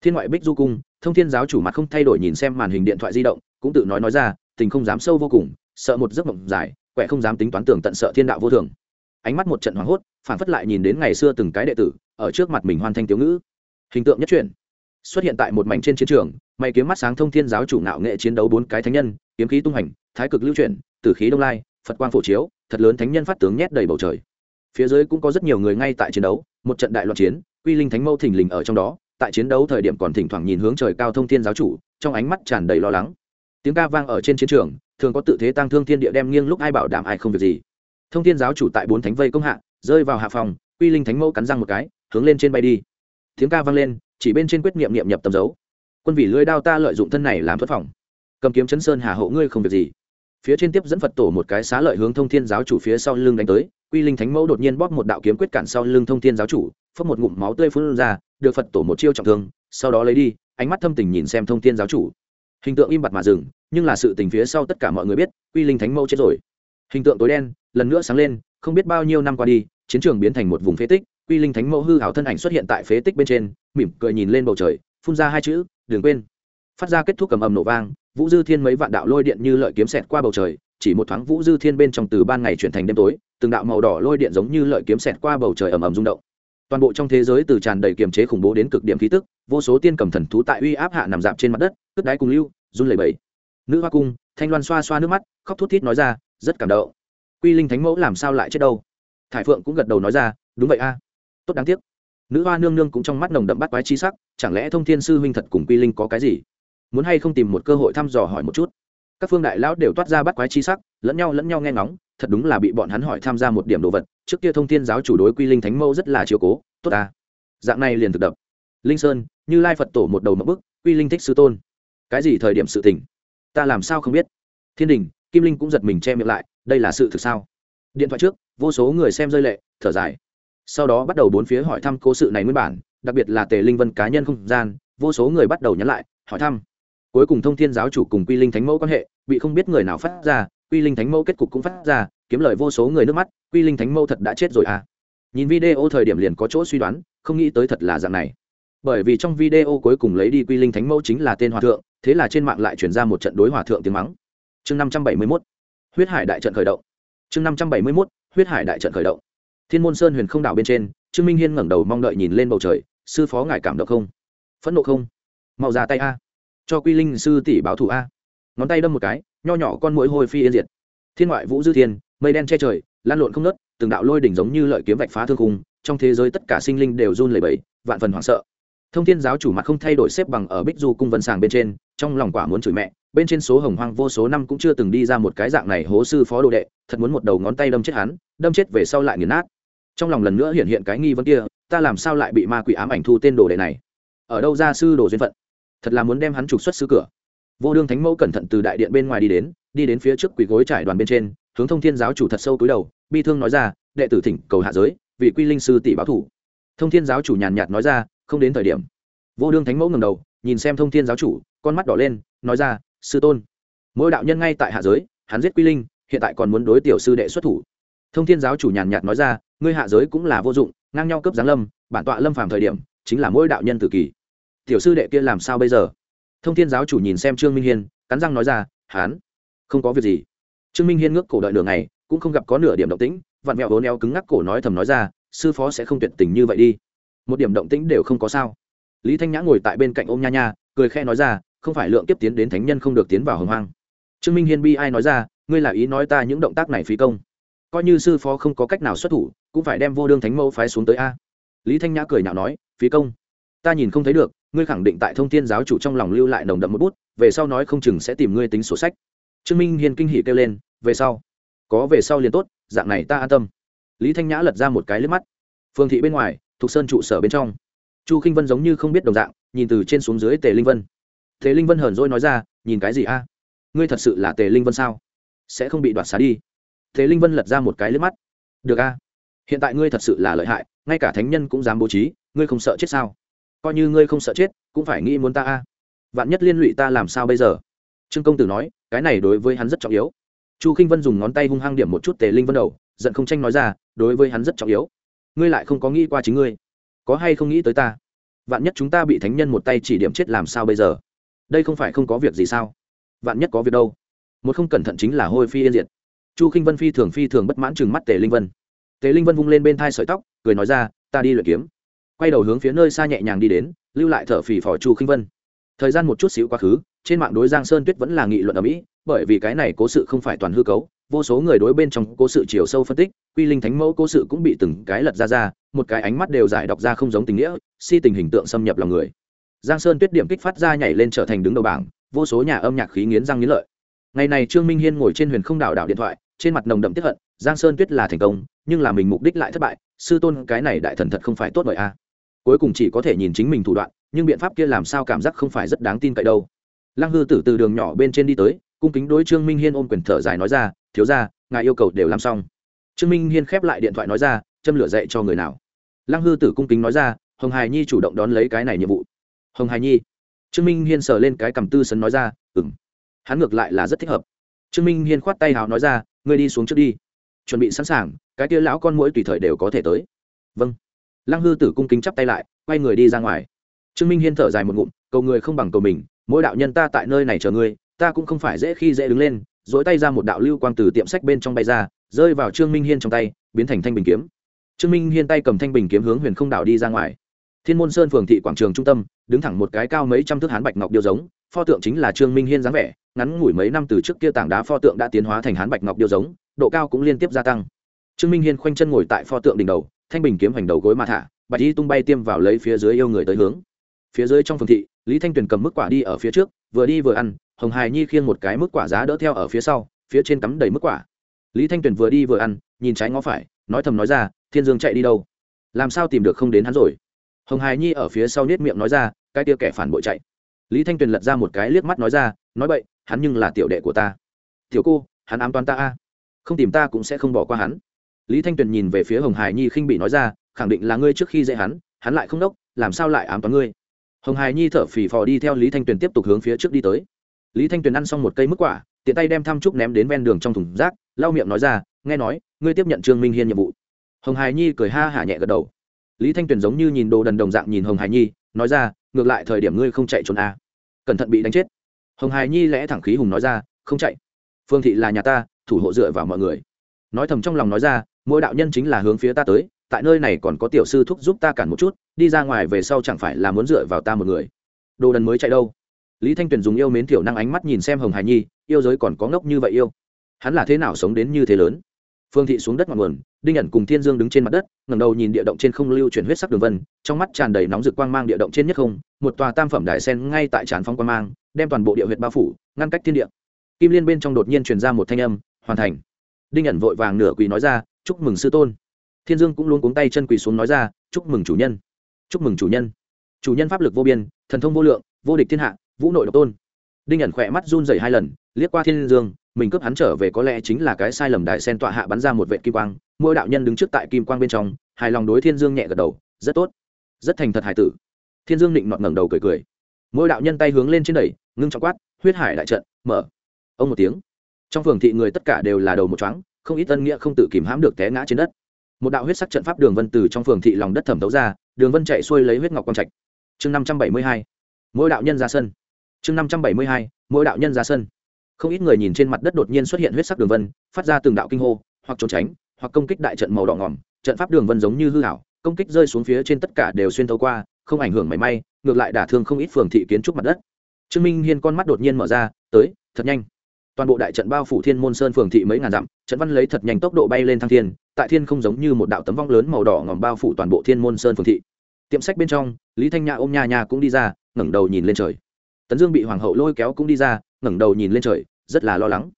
Thiên ngoại bích du cung thông thiên giáo chủ mặt không thay đổi nhìn xem màn hình điện thoại di động, cũng tự nói nói ra, tình không dám sâu vô cùng, sợ một giấc mộng dài quẹ không dám tính toán tưởng tận sợ thiên đạo vô thường. Ánh mắt một trận hoảng hốt, phản phất lại nhìn đến ngày xưa từng cái đệ tử, ở trước mặt mình hoàn thành tiểu ngữ hình tượng nhất truyền xuất hiện tại một mảnh trên chiến trường mày kiếm mắt sáng thông thiên giáo chủ ngạo nghệ chiến đấu bốn cái thánh nhân, kiếm khí tung hành, thái cực lưu chuyển, tử khí đông lai, phật quang phổ chiếu, thật lớn thánh nhân phát tướng nhét đầy bầu trời. Phía dưới cũng có rất nhiều người ngay tại chiến đấu, một trận đại loạn chiến, quy linh thánh mâu thình lình ở trong đó, tại chiến đấu thời điểm còn thỉnh thoảng nhìn hướng trời cao thông thiên giáo chủ, trong ánh mắt tràn đầy lo lắng. Tiếng ca vang ở trên chiến trường, thường có tự thế tăng thương thiên địa đem nghiêng lúc ai bảo đảm ai không việc gì. Thông thiên giáo chủ tại bốn thánh vây công hạ, rơi vào hạ phòng, quy linh thánh mâu cắn răng một cái, hướng lên trên bay đi tiếng ca vang lên, chỉ bên trên quyết niệm niệm nhập tầm dấu. Quân vị lưới đao ta lợi dụng thân này làm thất phòng. Cầm kiếm chấn sơn hà hộ ngươi không việc gì. Phía trên tiếp dẫn phật tổ một cái xá lợi hướng thông thiên giáo chủ phía sau lưng đánh tới, quy linh thánh mẫu đột nhiên bóp một đạo kiếm quyết cản sau lưng thông thiên giáo chủ phấp một ngụm máu tươi phun ra, được phật tổ một chiêu trọng thương, sau đó lấy đi, ánh mắt thâm tình nhìn xem thông thiên giáo chủ. Hình tượng im bặt mà dừng, nhưng là sự tình phía sau tất cả mọi người biết, quy linh thánh mẫu chết rồi. Hình tượng tối đen, lần nữa sáng lên, không biết bao nhiêu năm qua đi, chiến trường biến thành một vùng phế tích quy linh thánh mẫu hư hảo thân ảnh xuất hiện tại phế tích bên trên, mỉm cười nhìn lên bầu trời, phun ra hai chữ, đừng quên. Phát ra kết thúc cầm ầm nổ vang, vũ dư thiên mấy vạn đạo lôi điện như lợi kiếm xẹt qua bầu trời, chỉ một thoáng vũ dư thiên bên trong từ ban ngày chuyển thành đêm tối, từng đạo màu đỏ lôi điện giống như lợi kiếm xẹt qua bầu trời ầm ầm rung động. Toàn bộ trong thế giới từ tràn đầy kiềm chế khủng bố đến cực điểm khí tức, vô số tiên cầm thần thú tại uy áp hạ nằm dạp trên mặt đất, cất đáy cùng lưu, run lẩy bẩy. Nữ hoa cung, thanh loan xoa xoa nước mắt, khóc thút thít nói ra, rất cảm động. Quy linh thánh mẫu làm sao lại chết đâu? Thải phượng cũng gật đầu nói ra, đúng vậy a tốt đáng tiếc. Nữ hoa nương nương cũng trong mắt nồng đậm bắt quái chi sắc, chẳng lẽ thông thiên sư huynh thật cùng quy linh có cái gì? Muốn hay không tìm một cơ hội thăm dò hỏi một chút? Các phương đại lão đều toát ra bắt quái chi sắc, lẫn nhau lẫn nhau nghe ngóng, thật đúng là bị bọn hắn hỏi tham gia một điểm đồ vật, trước kia thông thiên giáo chủ đối quy linh thánh mẫu rất là chiếu cố, tốt ta dạng này liền thực đập. Linh sơn, như lai phật tổ một đầu mẫu bức quy linh thích sư tôn. Cái gì thời điểm sự tình? Ta làm sao không biết? Thiên đình, kim linh cũng giật mình che miệng lại, đây là sự thực sao? Điện thoại trước, vô số người xem rơi lệ, thở dài sau đó bắt đầu bốn phía hỏi thăm cố sự này nguyên bản, đặc biệt là tề linh vân cá nhân không gian, vô số người bắt đầu nhắn lại, hỏi thăm. Cuối cùng thông thiên giáo chủ cùng quy linh thánh mẫu quan hệ, bị không biết người nào phát ra, quy linh thánh mẫu kết cục cũng phát ra, kiếm lời vô số người nước mắt, quy linh thánh mẫu thật đã chết rồi à. Nhìn video thời điểm liền có chỗ suy đoán, không nghĩ tới thật là dạng này. Bởi vì trong video cuối cùng lấy đi quy linh thánh mẫu chính là tên hòa thượng, thế là trên mạng lại chuyển ra một trận đối hòa thượng tiếng mắng. Chương năm trăm bảy mươi mốt, huyết hải đại trận khởi động. Chương năm trăm bảy mươi mốt, huyết hải đại trận khởi động thiên môn sơn huyền không đảo bên trên, trương minh hiên ngẩng đầu mong đợi nhìn lên bầu trời, sư phó ngài cảm động không? Phẫn nộ không? Mau ra tay a. Cho quy linh sư tỷ báo thù a. Ngón tay đâm một cái, nho nhỏ con mũi hôi phi yên diệt. Thiên ngoại vũ dư thiên, mây đen che trời, lan lộn không nớt từng đạo lôi đỉnh giống như lợi kiếm vạch phá thương khung, trong thế giới tất cả sinh linh đều run lẩy bẩy, vạn phần hoảng sợ. Thông thiên giáo chủ mặt không thay đổi xếp bằng ở bích du cung vân sàng bên trên, trong lòng quả muốn chửi mẹ, bên trên số hồng hoang vô số năm cũng chưa từng đi ra một cái dạng này hố sư phó đồ đệ, thật muốn một đầu ngón tay đâm chết hắn, đâm chết về sau lại nghiền nát trong lòng lần nữa hiện hiện cái nghi vấn kia, ta làm sao lại bị ma quỷ ám ảnh thu tên đồ đệ này? Ở đâu ra sư đồ duyên phận? Thật là muốn đem hắn trục xuất sư cửa. Vô đương thánh mẫu cẩn thận từ đại điện bên ngoài đi đến đi đến phía trước quỷ gối trải đoàn bên trên, hướng thông thiên giáo chủ thật sâu túi đầu, bi thương nói ra, đệ tử thỉnh cầu hạ giới vị quy linh sư tỷ báo thủ. Thông thiên giáo chủ nhàn nhạt nói ra, không đến thời điểm. Vô đương thánh mẫu ngầm đầu, nhìn xem thông thiên giáo chủ, con mắt đỏ lên, nói ra, sư tôn, mỗi đạo nhân ngay tại hạ giới, hắn giết quy linh, hiện tại còn muốn đối tiểu sư đệ xuất thủ. Thông thiên giáo chủ nhàn nhạt nói ra ngươi hạ giới cũng là vô dụng, ngang nhau cấp giáng lâm, bản tọa lâm phàm thời điểm, chính là mỗi đạo nhân tử kỳ. Tiểu sư đệ kia làm sao bây giờ? Thông thiên giáo chủ nhìn xem trương minh hiên, cắn răng nói ra, hán, không có việc gì. Trương minh hiên ngước cổ đợi nửa ngày, cũng không gặp có nửa điểm động tĩnh, vặn mẹo hố neo cứng ngắc cổ nói thầm nói ra, sư phó sẽ không tuyệt tình như vậy đi. Một điểm động tĩnh đều không có sao. Lý thanh nhã ngồi tại bên cạnh ôm nha nha, cười khe nói ra, không phải lượng kiếp tiến đến thánh nhân không được tiến vào hồng hoang. Trương minh hiên bi ai nói ra, ngươi là ý nói ta những động tác này phí công. Coi như sư phó không có cách nào xuất thủ cũng phải đem vô đương thánh mẫu phái xuống tới a. Lý thanh nhã cười nhạo nói, phí công, ta nhìn không thấy được, ngươi khẳng định tại thông thiên giáo chủ trong lòng lưu lại nồng đậm một bút, về sau nói không chừng sẽ tìm ngươi tính sổ sách. Trương minh hiền kinh hỉ kêu lên, về sau, có về sau liền tốt, dạng này ta an tâm. Lý thanh nhã lật ra một cái lướt mắt. Phương thị bên ngoài, thuộc sơn trụ sở bên trong. Chu k i n h vân giống như không biết đồng dạng, nhìn từ trên xuống dưới tề linh vân. Tề linh vân hờn dỗi nói ra, nhìn cái gì a? Ngươi thật sự là tề linh vân sao? Sẽ không bị đoạt xá đi. Tề linh vân lật ra một cái lướt mắt. Được a hiện tại ngươi thật sự là lợi hại, ngay cả thánh nhân cũng dám bố trí, ngươi không sợ chết sao? Coi như ngươi không sợ chết, cũng phải nghĩ muốn ta a. Vạn nhất liên lụy ta làm sao bây giờ? Trương công tử nói, cái này đối với hắn rất trọng yếu. Chu k i n h vân dùng ngón tay hung hăng điểm một chút tề linh vân đầu, giận không tranh nói ra, đối với hắn rất trọng yếu. Ngươi lại không có nghĩ qua chính ngươi. Có hay không nghĩ tới ta? Vạn nhất chúng ta bị thánh nhân một tay chỉ điểm chết làm sao bây giờ? Đây không phải không có việc gì sao? Vạn nhất có việc đâu? Một không cẩn thận chính là hôi phi yên diệt. Chu k i n h vân phi thường phi thường bất mãn chừng mắt tề linh vân tề linh vân vung lên bên thai sợi tóc, cười nói ra, ta đi luyện kiếm. Quay đầu hướng phía nơi xa nhẹ nhàng đi đến, lưu lại thở phì phò chu khinh vân. Thời gian một chút xíu quá khứ, trên mạng đối giang sơn tuyết vẫn là nghị luận ở mỹ, bởi vì cái này cố sự không phải toàn hư cấu, vô số người đối bên trong cố sự chiều sâu phân tích, quy linh thánh mẫu cố sự cũng bị từng cái lật ra ra, một cái ánh mắt đều giải đọc ra không giống tình nghĩa, si tình hình tượng xâm nhập lòng người. Giang sơn tuyết điểm kích phát ra nhảy lên trở thành đứng đầu bảng, vô số nhà âm nhạc khí nghiến răng nghiến lợi. Ngày này trương minh hiên ngồi trên huyền không đảo đảo điện thoại trên mặt nồng đậm tiếp hận, giang sơn tuyết là thành công, nhưng là mình mục đích lại thất bại, sư tôn cái này đại thần thật không phải tốt bởi a à. cuối cùng chỉ có thể nhìn chính mình thủ đoạn, nhưng biện pháp kia làm sao cảm giác không phải rất đáng tin cậy đâu. Lăng hư tử từ đường nhỏ bên trên đi tới, cung kính đối trương minh hiên ôm quyền thở dài nói ra, thiếu ra ngài yêu cầu đều làm xong. Trương minh hiên khép lại điện thoại nói ra, châm lửa dậy cho người nào. Lăng hư tử cung kính nói ra, hồng hải nhi chủ động đón lấy cái này nhiệm vụ. Hồng hải nhi? Trương minh hiên sờ lên cái cầm tư sấn nói ra ừ m hắn ngược lại là rất thích hợp. Trương minh hiên khoát tay hào nói ra ngươi đi xuống trước đi. Chuẩn bị sẵn sàng, cái kia lão con mũi tùy thời đều có thể tới. Vâng. Lăng hư tử cung kính chắp tay lại, quay người đi ra ngoài. Trương minh hiên thở dài một ngụm, cầu người không bằng cầu mình mỗi đạo nhân ta tại nơi này chờ ngươi, ta cũng không phải dễ khi dễ đứng lên. Dỗi tay ra một đạo lưu quang từ tiệm sách bên trong bay ra, rơi vào trương minh hiên trong tay, biến thành thanh bình kiếm. Trương minh hiên tay cầm thanh bình kiếm hướng huyền không đạo đi ra ngoài thiên môn sơn phường thị quảng trường trung tâm, đứng thẳng một cái cao mấy trăm thước hán bạch ngọc điêu giống, pho tượng chính là trương minh hiên dáng vẻ, ngắn ngủi mấy năm từ trước kia tảng đá pho tượng đã tiến hóa thành hán bạch ngọc điêu giống, độ cao cũng liên tiếp gia tăng. Trương minh hiên khoanh chân ngồi tại pho tượng đỉnh đầu, thanh bình kiếm hành đầu gối mà thả, bạch y tung bay tiêm vào lấy phía dưới yêu người tới hướng. Phía dưới trong phường thị, lý thanh tuyền cầm mức quả đi ở phía trước, vừa đi vừa ăn, hồng hài nhi khiêng một cái mức quả giá đỡ theo ở phía sau, phía trên cắm đầy mức quả. Lý thanh tuyền vừa đi vừa ăn, nhìn trái ngó phải, nói thầm nói ra, thiên dương chạy đi đâu? Làm sao tìm được không đến hắn rồi? Hồng hài nhi ở phía sau nết miệng nói ra, cái tia kẻ phản bội chạy. Lý thanh tuyền lật ra một cái liếc mắt nói ra, nói vậy hắn nhưng là tiểu đệ của ta. Tiểu cô, hắn ám toán ta a? Không tìm ta cũng sẽ không bỏ qua hắn. Lý thanh tuyền nhìn về phía hồng hải nhi khinh bị nói ra, khẳng định là ngươi trước khi dạy hắn hắn lại không đốc, làm sao lại ám toán ngươi? Hồng hải nhi thở phì phò đi theo lý thanh tuyền tiếp tục hướng phía trước đi tới. Lý thanh tuyền ăn xong một cây mức quả, tiện tay đem thăm trúc ném đến ven đường trong thùng rác, lau miệng nói ra, nghe nói, ngươi tiếp nhận trương minh hiên nhiệm vụ. Hồng hải nhi cười ha hả nhẹ gật đầu lý thanh tuyền giống như nhìn đồ đần đồng dạng nhìn hồng hải nhi, nói ra, ngược lại thời điểm ngươi không chạy trốn à. cẩn thận bị đánh chết. Hồng hải nhi lẽ thẳng khí hùng nói ra, không chạy. Phương thị là nhà ta, thủ hộ dựa vào mọi người. Nói thầm trong lòng nói ra, mỗi đạo nhân chính là hướng phía ta tới, tại nơi này còn có tiểu sư thúc giúp ta cản một chút, đi ra ngoài về sau chẳng phải là muốn dựa vào ta một người. Đồ đần mới chạy đâu. Lý thanh tuyền dùng yêu mến tiểu năng ánh mắt nhìn xem hồng hải nhi, yêu giới còn có ngốc như vậy yêu? Hắn là thế nào sống đến như thế lớn? Phương thị xuống đất ngọn nguồn đinh nhận cùng thiên dương đứng trên mặt đất, ngẩng đầu nhìn địa động trên không lưu chuyển huyết sắc đường vân, trong mắt tràn đầy nóng rực quang mang địa động trên nhất không, một tòa tam phẩm đại sen ngay tại trán phong quang mang, đem toàn bộ địa huyệt bao phủ, ngăn cách thiên địa. Kim liên bên trong đột nhiên truyền ra một thanh âm, hoàn thành. Đinh nhận vội vàng nửa quỳ nói ra, chúc mừng sư tôn. Thiên dương cũng luôn cuống tay chân quỳ xuống nói ra, chúc mừng chủ nhân. Chúc mừng chủ nhân. Chủ nhân pháp lực vô biên, thần thông vô lượng, vô địch thiên hạ, vũ nội độc tôn. Đinh nhận khỏe mắt run rẩy hai lần, liếc qua thiên dương mình cướp hắn trở về có lẽ chính là cái sai lầm đại sen tọa hạ bắn ra một vệ kim quang, mỗi đạo nhân đứng trước tại kim quang bên trong, hài lòng đối thiên dương nhẹ gật đầu, rất tốt, rất thành thật hải tử. Thiên dương định nọt ngẩng đầu cười cười. Mỗi đạo nhân tay hướng lên trên đẩy, ngưng trọng quát, huyết hải đại trận, mở. Ông một tiếng. Trong phường thị người tất cả đều là đầu một chóng không ít tân nghĩa không tự kìm hãm được té ngã trên đất. Một đạo huyết sắc trận pháp đường vân từ trong phường thị lòng đất thẩm thấu ra, đường vân chạy xuôi lấy huyết ngọc quang trạch. Chương năm trăm bảy mươi hai. Mỗi đạo nhân ra sân. Chương năm trăm bảy mươi hai. Mỗi đạo nhân ra sân không ít người nhìn trên mặt đất đột nhiên xuất hiện huyết sắc đường vân, phát ra từng đạo kinh hô, hoặc trốn tránh, hoặc công kích đại trận màu đỏ ngỏm trận pháp đường vân giống như hư hảo công kích rơi xuống phía trên tất cả đều xuyên thấu qua, không ảnh hưởng mảy may, ngược lại đả thương không ít phường thị kiến trúc mặt đất. Trương minh hiên con mắt đột nhiên mở ra, tới, thật nhanh. Toàn bộ đại trận bao phủ thiên môn sơn phường thị mấy ngàn dặm, trận văn lấy thật nhanh tốc độ bay lên thăng thiên, tại thiên không giống như một đạo tấm vong lớn màu đỏ ngòm bao phủ toàn bộ thiên môn sơn phường thị. Tiệm sách bên trong, lý thanh nhã ôm nha nha cũng đi ra, ngẩng đầu nhìn lên trời. Tấn dương bị hoàng hậu lôi kéo cũng đi ra, ngẩng đầu nhìn lên trời rất là lo lắng.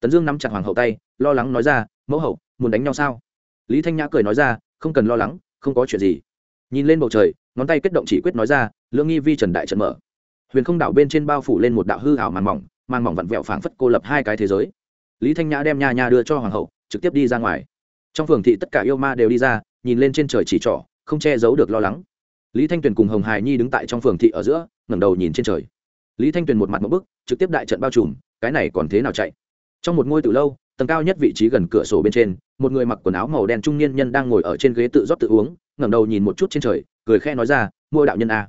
Tấn dương nắm chặt hoàng hậu tay, lo lắng nói ra, mẫu hậu, muốn đánh nhau sao? Lý thanh nhã cười nói ra, không cần lo lắng, không có chuyện gì. Nhìn lên bầu trời, ngón tay kết động chỉ quyết nói ra lương nghi vi trần đại trận mở. Huyền không đảo bên trên bao phủ lên một đạo hư hảo màn mỏng màn mỏng vặn vẹo phảng phất cô lập hai cái thế giới. Lý thanh nhã đem nha nha đưa cho hoàng hậu, trực tiếp đi ra ngoài. Trong phường thị tất cả yêu ma đều đi ra, nhìn lên trên trời chỉ trỏ, không che giấu được lo lắng. Lý thanh tuyền cùng hồng hải nhi đứng tại trong phường thị ở giữa, ngẩng đầu nhìn trên trời. Lý thanh tuyền một mặt một bức, trực tiếp đại trận bao trùm cái này còn thế nào chạy? Trong một ngôi từ lâu, tầng cao nhất vị trí gần cửa sổ bên trên, một người mặc quần áo màu đen trung niên nhân đang ngồi ở trên ghế tự rót tự uống, ngẩng đầu nhìn một chút trên trời, cười khe nói ra, mua đạo nhân a.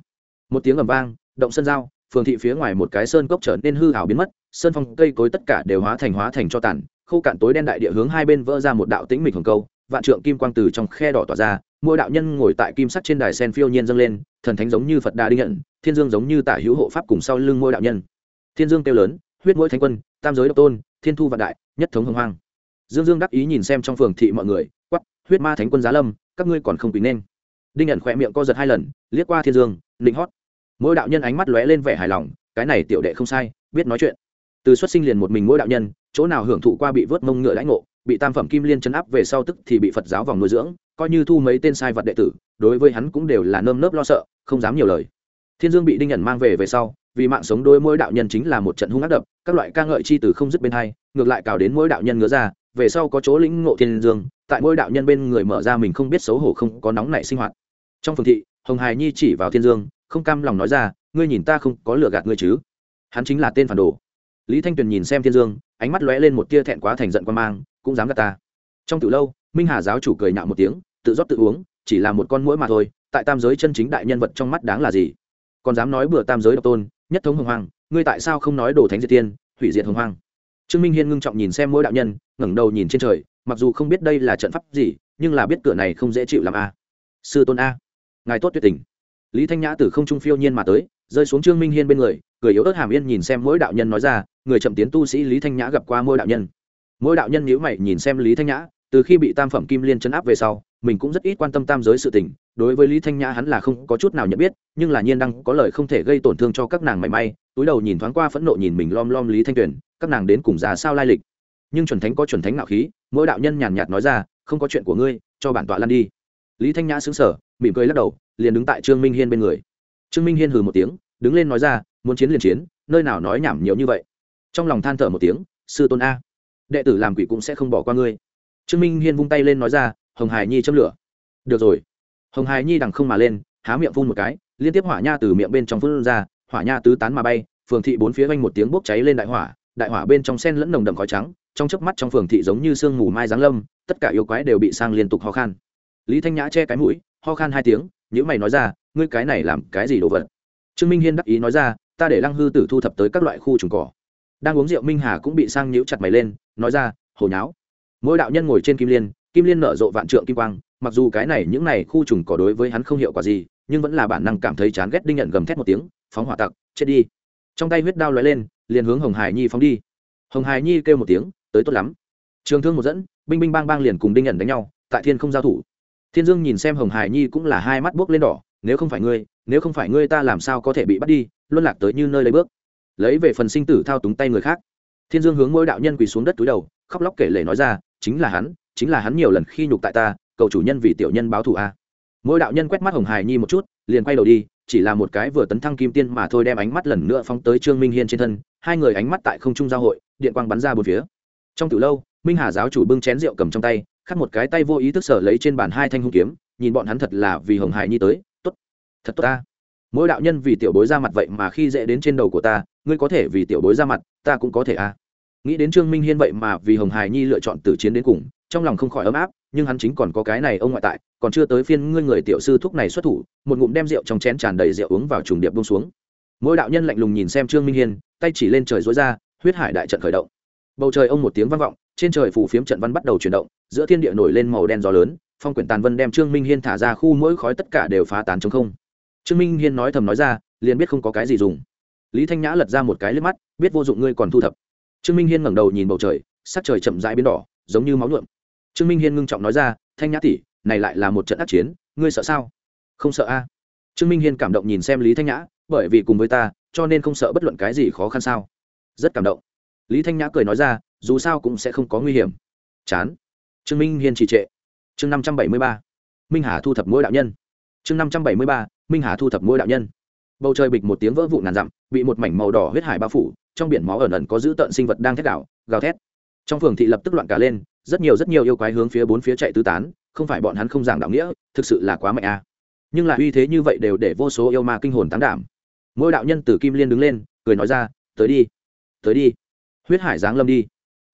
Một tiếng ầm vang, động sân dao phường thị phía ngoài một cái sơn cốc trở nên hư hảo biến mất, sơn phong, cây cối tất cả đều hóa thành hóa thành cho tàn, khô cạn tối đen đại địa hướng hai bên vỡ ra một đạo tĩnh mịch hồng câu, vạn trượng kim quang từ trong khe đỏ tỏa ra mỗi đạo nhân ngồi tại kim sắt trên đài sen phiêu nhiên dâng lên, thần thánh giống như phật đà đinh nhận thiên dương giống như tả hữu hộ pháp cùng sau lưng mỗi đạo nhân. Thiên dương kêu lớn huyết mỗi thánh quân, tam giới độc tôn, thiên thu vạn đại, nhất thống hồng hoang. Dương dương đắc ý nhìn xem trong phường thị mọi người quắp huyết ma thánh quân giá lâm, các ngươi còn không quý nên. Đinh nhận khỏe miệng co giật hai lần, liếc qua thiên dương định hót. Mỗi đạo nhân ánh mắt lóe lên vẻ hài lòng, cái này tiểu đệ không sai, biết nói chuyện. Từ xuất sinh liền một mình mỗi đạo nhân, chỗ nào hưởng thụ qua bị vớt mông ngựa lãnh ngộ, bị tam phẩm kim liên chấn áp về sau tức thì bị phật giáo vòng nuôi dưỡng, coi như thu mấy tên sai vật đệ tử, đối với hắn cũng đều là nơm nớp lo sợ, không dám nhiều lời. Thiên dương bị đinh nhận mang về về sau vì mạng sống đôi mỗi đạo nhân chính là một trận hung ác đập, các loại ca ngợi chi từ không dứt bên hai, ngược lại cào đến mỗi đạo nhân ngứa ra, về sau có chỗ lĩnh ngộ thiên dương, tại mỗi đạo nhân bên người mở ra mình không biết xấu hổ không có nóng nảy sinh hoạt. Trong phường thị, hồng hài nhi chỉ vào thiên dương, không cam lòng nói ra, ngươi nhìn ta không có lừa gạt ngươi chứ? Hắn chính là tên phản đồ. Lý thanh tuyền nhìn xem thiên dương, ánh mắt lóe lên một tia thẹn quá thành giận quan mang, cũng dám gạt ta. Trong từ lâu, minh hà giáo chủ cười nhạo một tiếng, tự rót tự uống, chỉ là một con mũi mà thôi, tại tam giới chân chính đại nhân vật trong mắt đáng là gì? Còn dám nói bừa tam giới độc tôn nhất thống hồng hoàng ngươi tại sao không nói đồ thánh diệt tiên, hủy diệt hồng hoàng trương minh hiên ngưng trọng nhìn xem mỗi đạo nhân, ngẩng đầu nhìn trên trời, mặc dù không biết đây là trận pháp gì, nhưng là biết cửa này không dễ chịu làm a. À. Sư tôn a, ngài tốt tuyệt tình. Lý thanh nhã từ không trung phiêu nhiên mà tới, rơi xuống trương minh hiên bên người, cười yếu ớt hàm yên nhìn xem mỗi đạo nhân nói ra, người chậm tiến tu sĩ lý thanh nhã gặp qua mỗi đạo nhân. Mỗi đạo nhân nhíu mày nhìn xem lý thanh nhã, từ khi bị tam phẩm kim liên chấn áp về sau mình cũng rất ít quan tâm tam giới sự tình, đối với lý thanh nhã hắn là không có chút nào nhận biết, nhưng là nhiên đăng có lời không thể gây tổn thương cho các nàng mảy may, túi đầu nhìn thoáng qua phẫn nộ nhìn mình lom lom lý thanh tuyền, các nàng đến cùng già sao lai lịch. Nhưng chuẩn thánh có chuẩn thánh nạo khí, mỗi đạo nhân nhàn nhạt nói ra, không có chuyện của ngươi, cho bản tọa lăn đi. Lý thanh nhã xứng sở mỉm cười lắc đầu, liền đứng tại trương minh hiên bên người. Trương minh hiên hừ một tiếng, đứng lên nói ra, muốn chiến liền chiến, nơi nào nói nhảm nhiều như vậy. Trong lòng than thở một tiếng, sư tôn a, đệ tử làm quỷ cũng sẽ không bỏ qua ngươi. Trương minh hiên vung tay lên nói ra hồng hải nhi châm lửa. Được rồi. Hồng hải nhi đằng không mà lên, há miệng phun một cái, liên tiếp hỏa nha từ miệng bên trong phun ra, hỏa nha tứ tán mà bay, phường thị bốn phía vanh một tiếng bốc cháy lên đại hỏa đại hỏa bên trong sen lẫn nồng đậm khói trắng, trong chớp mắt trong phường thị giống như sương mù mai giáng lâm, tất cả yêu quái đều bị sang liên tục ho khan. Lý thanh nhã che cái mũi, ho khan hai tiếng những mày nói ra, ngươi cái này làm cái gì đồ vật? Trương minh hiên đắc ý nói ra, ta để lăng hư tử thu thập tới các loại khu trùng cỏ. Đang uống rượu minh hà cũng bị sang nhíu chặt mày lên, nói ra, hồ nháo. Mỗi đạo nhân ngồi trên kim liên kim liên nở rộ vạn trượng kim quang, mặc dù cái này những này khu trùng cỏ đối với hắn không hiệu quả gì, nhưng vẫn là bản năng cảm thấy chán ghét đinh nhận gầm thét một tiếng, phóng hỏa tặc, chết đi. Trong tay huyết đao lóe lên, liền hướng hồng hải nhi phóng đi. Hồng hải nhi kêu một tiếng, tới tốt lắm. Trường thương một dẫn, binh binh bang bang liền cùng đinh nhận đánh nhau, tại thiên không giao thủ. Thiên dương nhìn xem hồng hải nhi cũng là hai mắt buốc lên đỏ, nếu không phải ngươi, nếu không phải ngươi ta làm sao có thể bị bắt đi, luân lạc tới như nơi lấy bước. Lấy về phần sinh tử thao túng tay người khác. Thiên dương hướng mỗi đạo nhân quỳ xuống đất túi đầu, khóc lóc kể lể nói ra, chính là hắn chính là hắn nhiều lần khi nhục tại ta, cầu chủ nhân vì tiểu nhân báo thù a. Mỗi đạo nhân quét mắt hồng hải nhi một chút, liền quay đầu đi, chỉ là một cái vừa tấn thăng kim tiên mà thôi đem ánh mắt lần nữa phóng tới trương minh hiên trên thân, hai người ánh mắt tại không trung giao hội, điện quang bắn ra bốn phía. Trong từ lâu, minh hà giáo chủ bưng chén rượu cầm trong tay, khắc một cái tay vô ý thức sở lấy trên bàn hai thanh hung kiếm, nhìn bọn hắn thật là vì hồng hải nhi tới, tốt, thật tốt ta. Mỗi đạo nhân vì tiểu bối ra mặt vậy mà khi dễ đến trên đầu của ta, ngươi có thể vì tiểu bối ra mặt, ta cũng có thể a. Nghĩ đến trương minh hiên vậy mà vì hồng hải nhi lựa chọn từ chiến đến cùng trong lòng không khỏi ấm áp, nhưng hắn chính còn có cái này ông ngoại tại, còn chưa tới phiên ngươi người tiểu sư thúc này xuất thủ, một ngụm đem rượu trong chén tràn đầy rượu uống vào trùng điệp bông xuống. Mỗi đạo nhân lạnh lùng nhìn xem trương minh hiên, tay chỉ lên trời dối ra, huyết hải đại trận khởi động. Bầu trời ông một tiếng vang vọng, trên trời phủ phiếm trận văn bắt đầu chuyển động, giữa thiên địa nổi lên màu đen gió lớn, phong quyển tàn vân đem trương minh hiên thả ra khu mỗi khói tất cả đều phá tán chống không. Trương minh hiên nói thầm nói ra, liền biết không có cái gì dùng. Lý thanh nhã lật ra một cái liếp mắt, biết vô dụng ngươi còn thu thập. Trương minh hiên ngẩng đầu nhìn bầu trời, sắc trời chậm rãi biến đỏ, giống như máu nhuộm trương minh hiên ngưng trọng nói ra, thanh nhã tỷ, này lại là một trận ác chiến, ngươi sợ sao? Không sợ a. Trương minh hiên cảm động nhìn xem lý thanh nhã, bởi vì cùng với ta, cho nên không sợ bất luận cái gì khó khăn sao? Rất cảm động. Lý thanh nhã cười nói ra, dù sao cũng sẽ không có nguy hiểm. Chán. Trương minh hiên trì trệ. Chương năm trăm bảy mươi ba, minh hà thu thập mỗi đạo nhân. Chương năm trăm bảy mươi ba, minh hà thu thập mỗi đạo nhân. Bầu trời bịch một tiếng vỡ vụ ngàn dặm, bị một mảnh màu đỏ huyết hải bao phủ, trong biển máu ẩn ẩn có dữ tợn sinh vật đang thét đảo gào thét. Trong phường thị lập tức loạn cả lên rất nhiều rất nhiều yêu quái hướng phía bốn phía chạy tứ tán, không phải bọn hắn không giảng đạo nghĩa, thực sự là quá mạnh a. À. nhưng là uy thế như vậy đều để vô số yêu ma kinh hồn tán đảm. Mỗi đạo nhân từ kim liên đứng lên, cười nói ra, tới đi tới đi. Huyết hải giáng lâm đi.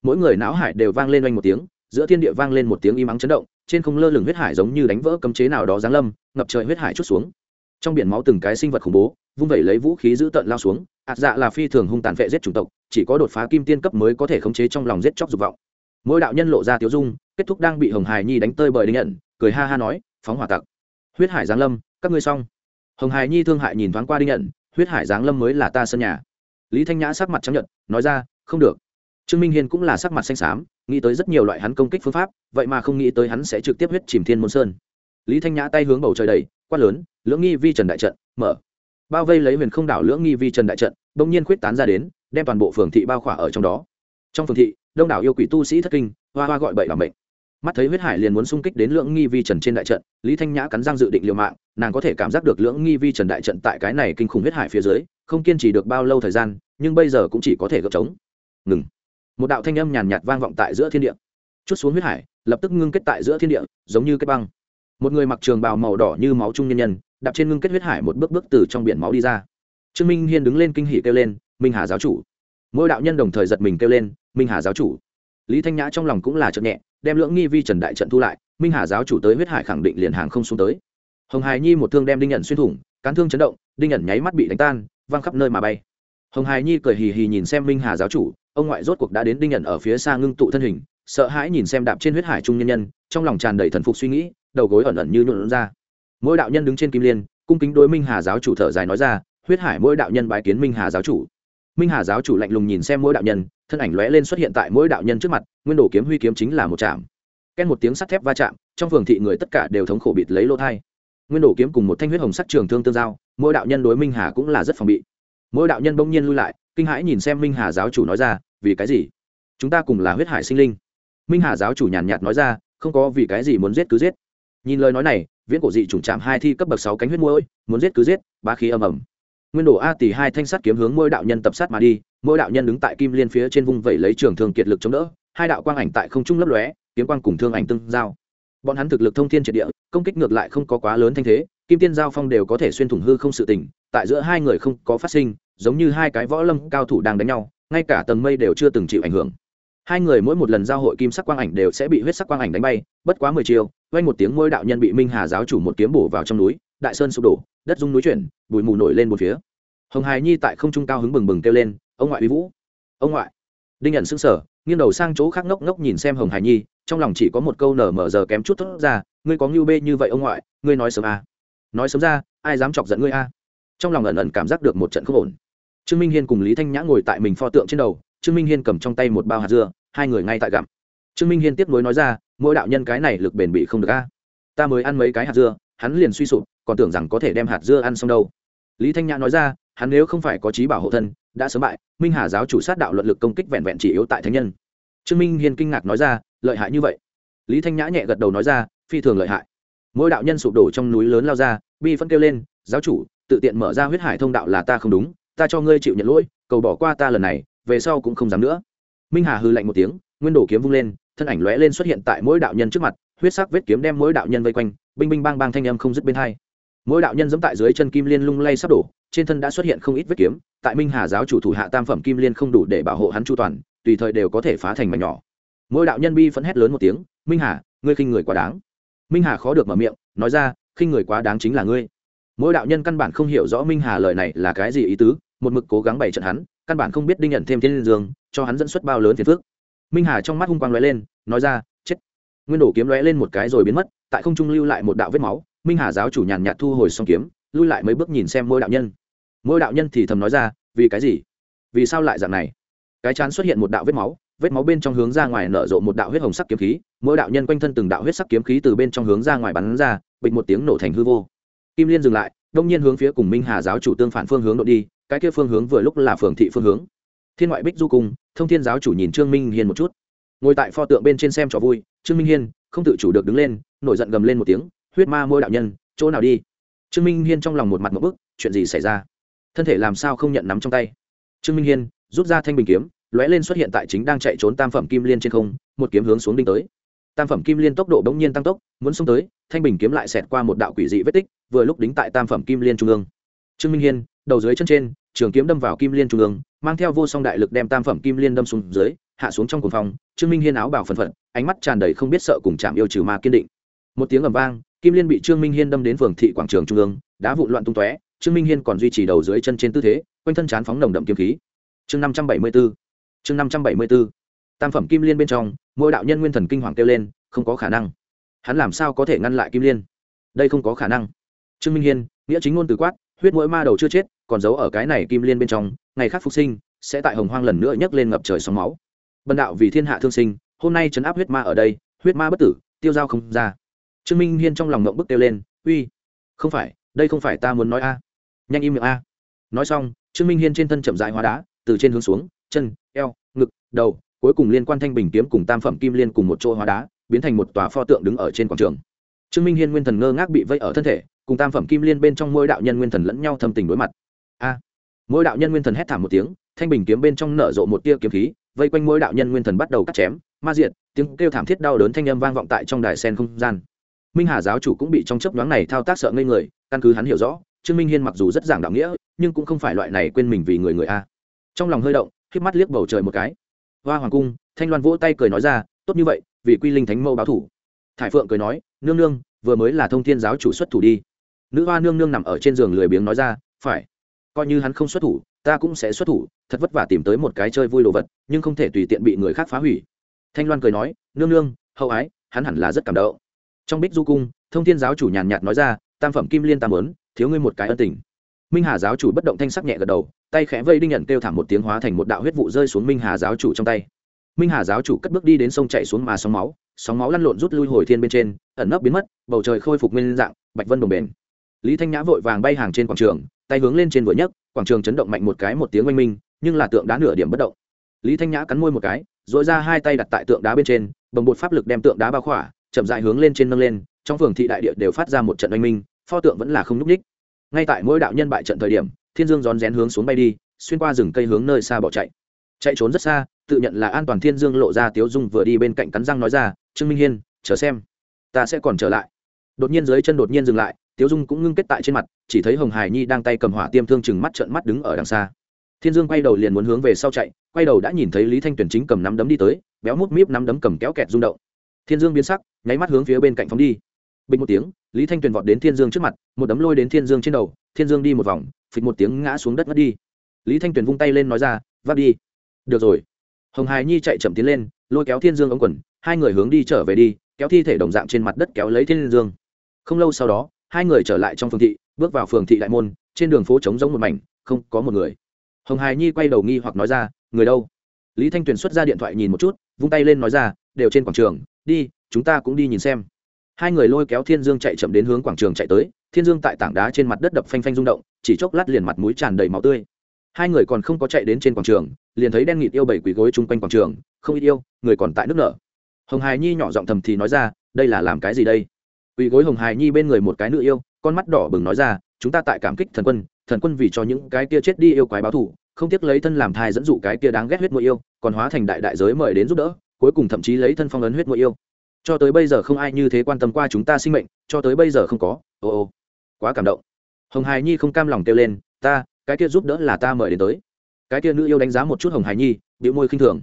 Mỗi người não hải đều vang lên oanh một tiếng, giữa thiên địa vang lên một tiếng im ắng chấn động, trên không lơ lửng huyết hải giống như đánh vỡ cấm chế nào đó giáng lâm, ngập trời huyết hải chút xuống. Trong biển máu từng cái sinh vật khủng bố, vung vẩy lấy vũ khí giữ tợn lao xuống, ạt dạ là phi thường hung tàn vệ giết chủng tộc, chỉ có đột phá kim tiên cấp mới có thể khống chế trong lòng giết chóc dục vọng mỗi đạo nhân lộ ra tiếu dung, kết thúc đang bị hồng hải nhi đánh tơi bời đinh nhận cười ha ha nói, phóng hỏa tặc, huyết hải giáng lâm, các ngươi xong. Hồng hải nhi thương hại nhìn thoáng qua đinh nhận huyết hải giáng lâm mới là ta sân nhà. Lý thanh nhã sắc mặt chấp nhận nói ra, không được. Trương minh hiên cũng là sắc mặt xanh xám, nghĩ tới rất nhiều loại hắn công kích phương pháp, vậy mà không nghĩ tới hắn sẽ trực tiếp huyết chìm thiên môn sơn. Lý thanh nhã tay hướng bầu trời đầy quát lớn, lưỡng nghi vi trần đại trận, mở. Bao vây lấy huyền không đảo lưỡng nghi vi trần đại trận, bỗng nhiên khuyết tán ra đến, đem toàn bộ phường thị bao khỏa ở trong đó. Trong phường thị đông đảo yêu quỷ tu sĩ thất kinh, hoa hoa gọi bậy làm mệnh. Mắt thấy huyết hải liền muốn xung kích đến lưỡng nghi vi trần trên đại trận, lý thanh nhã cắn răng dự định liều mạng, nàng có thể cảm giác được lưỡng nghi vi trần đại trận tại cái này kinh khủng huyết hải phía dưới, không kiên trì được bao lâu thời gian, nhưng bây giờ cũng chỉ có thể gợp trống. Ngừng. Một đạo thanh âm nhàn nhạt vang vọng tại giữa thiên địa. Chút xuống huyết hải, lập tức ngưng kết tại giữa thiên địa, giống như cái băng. Một người mặc trường bào màu đỏ như máu trung nhân nhân, đạp trên ngưng kết huyết hải một bước bước từ trong biển máu đi ra. Trương minh hiên đứng lên kinh hỉ kêu lên, minh hà giáo chủ. Mỗi đạo nhân đồng thời giật mình kêu lên minh hà giáo chủ. Lý thanh nhã trong lòng cũng là chợt nhẹ, đem lưỡng nghi vi trần đại trận thu lại, minh hà giáo chủ tới huyết hải khẳng định liền hàng không xuống tới. Hồng hải nhi một thương đem đinh nhận xuyên thủng, cán thương chấn động, đinh nhận nháy mắt bị đánh tan, văng khắp nơi mà bay. Hồng hải nhi cười hì hì nhìn xem minh hà giáo chủ, ông ngoại rốt cuộc đã đến đinh nhận ở phía xa ngưng tụ thân hình, sợ hãi nhìn xem đạp trên huyết hải trung nhân nhân, trong lòng tràn đầy thần phục suy nghĩ, đầu gối ẩn ẩn như nhuộn ra. Mỗi đạo nhân đứng trên kim liên, cung kính đối minh hà giáo chủ thở dài nói ra, huyết hải mỗi đạo nhân bái kiến minh hà giáo chủ. Minh hà giáo chủ lạnh lùng nhìn xem mỗi đạo nhân thân ảnh lóe lên xuất hiện tại mỗi đạo nhân trước mặt, nguyên đồ kiếm huy kiếm chính là một chạm ken một tiếng sắt thép va chạm, trong phường thị người tất cả đều thống khổ bịt lấy lỗ thai. Nguyên đồ kiếm cùng một thanh huyết hồng sắc trường thương tương giao, mỗi đạo nhân đối minh hà cũng là rất phòng bị. Mỗi đạo nhân bỗng nhiên lui lại, kinh hãi nhìn xem minh hà giáo chủ nói ra, vì cái gì? Chúng ta cùng là huyết hải sinh linh. Minh hà giáo chủ nhàn nhạt nói ra, không có vì cái gì muốn giết cứ giết. Nhìn lời nói này, viễn cổ dị chủng chạm hai thi cấp bậc sáu cánh huyết mũi muốn giết cứ giết ba khí âm ầm nguyên đồ a tỷ hai thanh sắt kiếm hướng mỗi đạo nhân tập sát mà đi, mỗi đạo nhân đứng tại kim liên phía trên vung vẩy lấy trường thường kiệt lực chống đỡ, hai đạo quang ảnh tại không trung lấp lóe, kiếm quang cùng thương ảnh tương giao. Bọn hắn thực lực thông thiên triệt địa, công kích ngược lại không có quá lớn thanh thế, kim tiên giao phong đều có thể xuyên thủng hư không sự tình, tại giữa hai người không có phát sinh, giống như hai cái võ lâm cao thủ đang đánh nhau, ngay cả tầng mây đều chưa từng chịu ảnh hưởng. Hai người mỗi một lần giao hội kim sắc quang ảnh đều sẽ bị huyết sắc quang ảnh đánh bay, bất quá mười chiều vay một tiếng ngôi đạo nhân bị minh hà giáo chủ một kiếm bổ vào trong núi, đại sơn sụp đổ đất rung núi chuyển, bụi mù nổi lên một phía. Hồng hài nhi tại không trung cao hứng bừng bừng kêu lên, ông ngoại uy vũ! Ông ngoại! Đinh nhận xứng sở nghiêng đầu sang chỗ khác ngốc ngốc nhìn xem hồng hài nhi, trong lòng chỉ có một câu nở mở giờ kém chút thốt ra, ngươi có ngưu bê như vậy ông ngoại, ngươi nói sớm à. nói sớm ra, ai dám chọc giận ngươi a? Trong lòng ẩn ẩn cảm giác được một trận không ổn. Trương minh hiên cùng lý thanh nhã ngồi tại mình pho tượng trên đầu, trương minh hiên cầm trong tay một bao hạt dưa, hai người ngay tại gặm trương minh hiên tiếp nối nói ra, mỗi đạo nhân cái này lực bền bị không được a. Ta mới ăn mấy cái hạt dưa, hắn liền suy sụp còn tưởng rằng có thể đem hạt dưa ăn xong đâu. Lý thanh nhã nói ra, hắn nếu không phải có trí bảo hộ thân, đã sớm bại, minh hà giáo chủ sát đạo luận lực công kích vẹn vẹn chỉ yếu tại thánh nhân. Trương minh hiên kinh ngạc nói ra, lợi hại như vậy. Lý thanh nhã nhẹ gật đầu nói ra, phi thường lợi hại. Mỗi đạo nhân sụp đổ trong núi lớn lao ra, bi phân kêu lên, giáo chủ, tự tiện mở ra huyết hải thông đạo là ta không đúng, ta cho ngươi chịu nhận lỗi, cầu bỏ qua ta lần này, về sau cũng không dám nữa. Minh hà hư lạnh một tiếng, nguyên đổ kiếm vung lên, thân ảnh lóe lên xuất hiện tại mỗi đạo nhân trước mặt, huyết sắc vết kiếm đem mỗi đạo nhân vây quanh, binh binh bang bang thanh âm không dứt bên hai mỗi đạo nhân dẫm tại dưới chân kim liên lung lay sắp đổ, trên thân đã xuất hiện không ít vết kiếm, tại minh hà giáo chủ thủ hạ tam phẩm kim liên không đủ để bảo hộ hắn chu toàn, tùy thời đều có thể phá thành mảnh nhỏ. Mỗi đạo nhân bi phẫn hét lớn một tiếng, minh hà, ngươi khinh người quá đáng. Minh hà khó được mở miệng, nói ra, khinh người quá đáng chính là ngươi. Mỗi đạo nhân căn bản không hiểu rõ minh hà lời này là cái gì ý tứ, một mực cố gắng bày trận hắn, căn bản không biết đinh nhận thêm thiên liên dương, cho hắn dẫn xuất bao lớn phiền phước minh hà trong mắt hung quang lóe lên, nói ra, chết. Nguyên đổ kiếm lóe lên một cái rồi biến mất, tại không trung lưu lại một đạo vết máu minh hà giáo chủ nhàn nhạt thu hồi xong kiếm, lui lại mấy bước nhìn xem mỗi đạo nhân. Mỗi đạo nhân thì thầm nói ra, vì cái gì? Vì sao lại dạng này? Cái chán xuất hiện một đạo vết máu vết máu bên trong hướng ra ngoài nở rộ một đạo huyết hồng sắc kiếm khí. Mỗi đạo nhân quanh thân từng đạo huyết sắc kiếm khí từ bên trong hướng ra ngoài bắn ra, bịch một tiếng nổ thành hư vô. Kim liên dừng lại, đông nhiên hướng phía cùng minh hà giáo chủ tương phản phương hướng đội đi, cái kia phương hướng vừa lúc là phường thị phương hướng. Thiên ngoại bích du cung, thông thiên giáo chủ nhìn trương minh hiên một chút. Ngồi tại pho tượng bên trên xem trò vui, trương minh hiên không tự chủ được đứng lên, nổi giận gầm lên một tiếng huyết ma môi đạo nhân, chỗ nào đi? Trương minh hiên trong lòng một mặt một bức, chuyện gì xảy ra? Thân thể làm sao không nhận nắm trong tay? Trương minh hiên, rút ra thanh bình kiếm, lóe lên xuất hiện tại chính đang chạy trốn tam phẩm kim liên trên không, một kiếm hướng xuống đinh tới. Tam phẩm kim liên tốc độ bỗng nhiên tăng tốc, muốn xông tới, thanh bình kiếm lại xẹt qua một đạo quỷ dị vết tích, vừa lúc đính tại tam phẩm kim liên trung ương. Trương minh hiên, đầu dưới chân trên, trường kiếm đâm vào kim liên trung ương, mang theo vô song đại lực đem tam phẩm kim liên đâm xuống dưới, hạ xuống trong cuồng phòng trương minh hiên áo bảo phần phận, ánh mắt tràn đầy không biết sợ cùng chạm yêu trừ ma kiên định. Một tiếng ầm vang kim liên bị trương minh hiên đâm đến phường thị quảng trường trung ương đã vụn loạn tung tóe, trương minh hiên còn duy trì đầu dưới chân trên tư thế, quanh thân chán phóng nồng đậm kiếm khí. Chương năm trăm bảy mươi b chương năm trăm bảy mươi b tam phẩm kim liên bên trong, mỗi đạo nhân nguyên thần kinh hoàng kêu lên, không có khả năng. Hắn làm sao có thể ngăn lại kim liên? Đây không có khả năng. Trương minh hiên, nghĩa chính ngôn từ quát, huyết mỗi ma đầu chưa chết, còn giấu ở cái này kim liên bên trong, ngày khác phục sinh, sẽ tại hồng hoang lần nữa nhấc lên ngập trời sóng máu. Bần đạo vì thiên hạ thương sinh, hôm nay chấn áp huyết ma ở đây, huyết ma bất tử, tiêu dao không ra trương minh hiên trong lòng ngộng bức kêu lên, uy, không phải, đây không phải ta muốn nói a. Nhanh im miệng a. Nói xong, trương minh hiên trên thân chậm dại hóa đá, từ trên hướng xuống, chân, eo, ngực, đầu, cuối cùng liên quan thanh bình kiếm cùng tam phẩm kim liên cùng một chỗ hóa đá, biến thành một tòa pho tượng đứng ở trên quảng trường. Trương minh hiên nguyên thần ngơ ngác bị vây ở thân thể, cùng tam phẩm kim liên bên trong môi đạo nhân nguyên thần lẫn nhau thâm tình đối mặt. A! Mỗi đạo nhân nguyên thần hét thảm một tiếng, thanh bình kiếm bên trong nở rộ một tia kiếm khí, vây quanh mỗi đạo nhân nguyên thần bắt đầu cắt chém, ma diện tiếng kêu thảm thiết đau đớn thanh âm vang vọng tại trong đài sen không gian minh hà giáo chủ cũng bị trong chấp nhoáng này thao tác sợ ngây người, căn cứ hắn hiểu rõ, trương minh hiên mặc dù rất giảng đạo nghĩa, nhưng cũng không phải loại này quên mình vì người người a. Trong lòng hơi động k mắt liếc bầu trời một cái. Hoa hoàng cung, thanh loan vỗ tay cười nói ra, tốt như vậy, vì quy linh thánh mâu báo thủ. Thải phượng cười nói, nương nương, vừa mới là thông thiên giáo chủ xuất thủ đi. Nữ hoa nương nương nằm ở trên giường lười biếng nói ra, phải, coi như hắn không xuất thủ, ta cũng sẽ xuất thủ, thật vất vả tìm tới một cái chơi vui đồ vật, nhưng không thể tùy tiện bị người khác phá hủy. Thanh loan cười nói, nương nương, hậu ái, hắn hẳn là rất cảm động trong bích du cung, thông thiên giáo chủ nhàn nhạt nói ra, tam phẩm kim liên tam lớn thiếu ngươi một cái ân tình. Minh hà giáo chủ bất động thanh sắc nhẹ gật đầu, tay khẽ vây đinh nhận kêu thảm một tiếng hóa thành một đạo huyết vụ rơi xuống minh hà giáo chủ trong tay. Minh hà giáo chủ cất bước đi đến sông chạy xuống mà sóng máu sóng máu lăn lộn rút lui hồi thiên bên trên, ẩn nấp biến mất, bầu trời khôi phục nguyên dạng, bạch vân đồng bền. Lý thanh nhã vội vàng bay hàng trên quảng trường, tay hướng lên trên vừa nhấc, quảng trường chấn động mạnh một cái một tiếng oanh minh, nhưng là tượng đá nửa điểm bất động. Lý thanh nhã cắn môi một cái dội ra hai tay đặt tại tượng đá bên trên bồng bột pháp lực đem tượng đá bao khỏa chậm dại hướng lên trên nâng lên, trong phường thị đại địa đều phát ra một trận oanh minh, pho tượng vẫn là không nhúc ních ngay tại mỗi đạo nhân bại trận thời điểm, thiên dương rón rén hướng xuống bay đi, xuyên qua rừng cây hướng nơi xa bỏ chạy. Chạy trốn rất xa, tự nhận là an toàn thiên dương lộ ra tiếu dung vừa đi bên cạnh cắn răng nói ra, trương minh hiên, chờ xem. Ta sẽ còn trở lại. Đột nhiên dưới chân đột nhiên dừng lại, tiếu dung cũng ngưng kết tại trên mặt, chỉ thấy hồng hải nhi đang tay cầm hỏa tiêm thương chừng mắt trợn mắt đứng ở đằng xa. Thiên dương quay đầu liền muốn hướng về sau chạy, quay đầu đã nhìn thấy lý thanh tuyển chính cầm nắm đấm đi tới, béo mút míp nắm đấm cầm kéo kẹt rung động. Thiên dương biến sắc nháy mắt hướng phía bên cạnh phóng đi. Bình một tiếng, lý thanh tuyền vọt đến thiên dương trước mặt, một đấm lôi đến thiên dương trên đầu, thiên dương đi một vòng, phịch một tiếng ngã xuống đất mất đi. Lý thanh tuyền vung tay lên nói ra, vác đi. Được rồi. Hồng hài nhi chạy chậm tiến lên, lôi kéo thiên dương ống quần, hai người hướng đi trở về đi, kéo thi thể đồng dạng trên mặt đất kéo lấy thiên dương. Không lâu sau đó, hai người trở lại trong phường thị, bước vào phường thị đại môn, trên đường phố trống giống một mảnh, không có một người. Hồng hài nhi quay đầu nghi hoặc nói ra, người đâu? Lý thanh tuyền xuất ra điện thoại nhìn một chút, vung tay lên nói ra, đều trên quảng trường, đi chúng ta cũng đi nhìn xem. Hai người lôi kéo thiên dương chạy chậm đến hướng quảng trường chạy tới, thiên dương tại tảng đá trên mặt đất đập phanh phanh rung động, chỉ chốc lát liền mặt mũi tràn đầy máu tươi. Hai người còn không có chạy đến trên quảng trường, liền thấy đen nghịt yêu bảy quỳ gối chung quanh quảng trường, không ít yêu, người còn tại nước nở. Hồng hài nhi nhỏ giọng thầm thì nói ra, đây là làm cái gì đây? Quỳ gối hồng hài nhi bên người một cái nữ yêu, con mắt đỏ bừng nói ra, chúng ta tại cảm kích thần quân thần quân vì cho những cái kia chết đi yêu quái báo thù, không tiếc lấy thân làm thai dẫn dụ cái kia đáng ghét huyết mũi yêu, còn hóa thành đại đại giới mời đến giúp đỡ, cuối cùng thậm chí lấy thân phong ấn huyết mũi yêu cho tới bây giờ không ai như thế quan tâm qua chúng ta sinh mệnh, cho tới bây giờ không có. Ô ô, quá cảm động. Hồng hài nhi không cam lòng kêu lên, ta, cái kia giúp đỡ là ta mời đến tới. Cái kia nữ yêu đánh giá một chút hồng hài nhi bị môi khinh thường.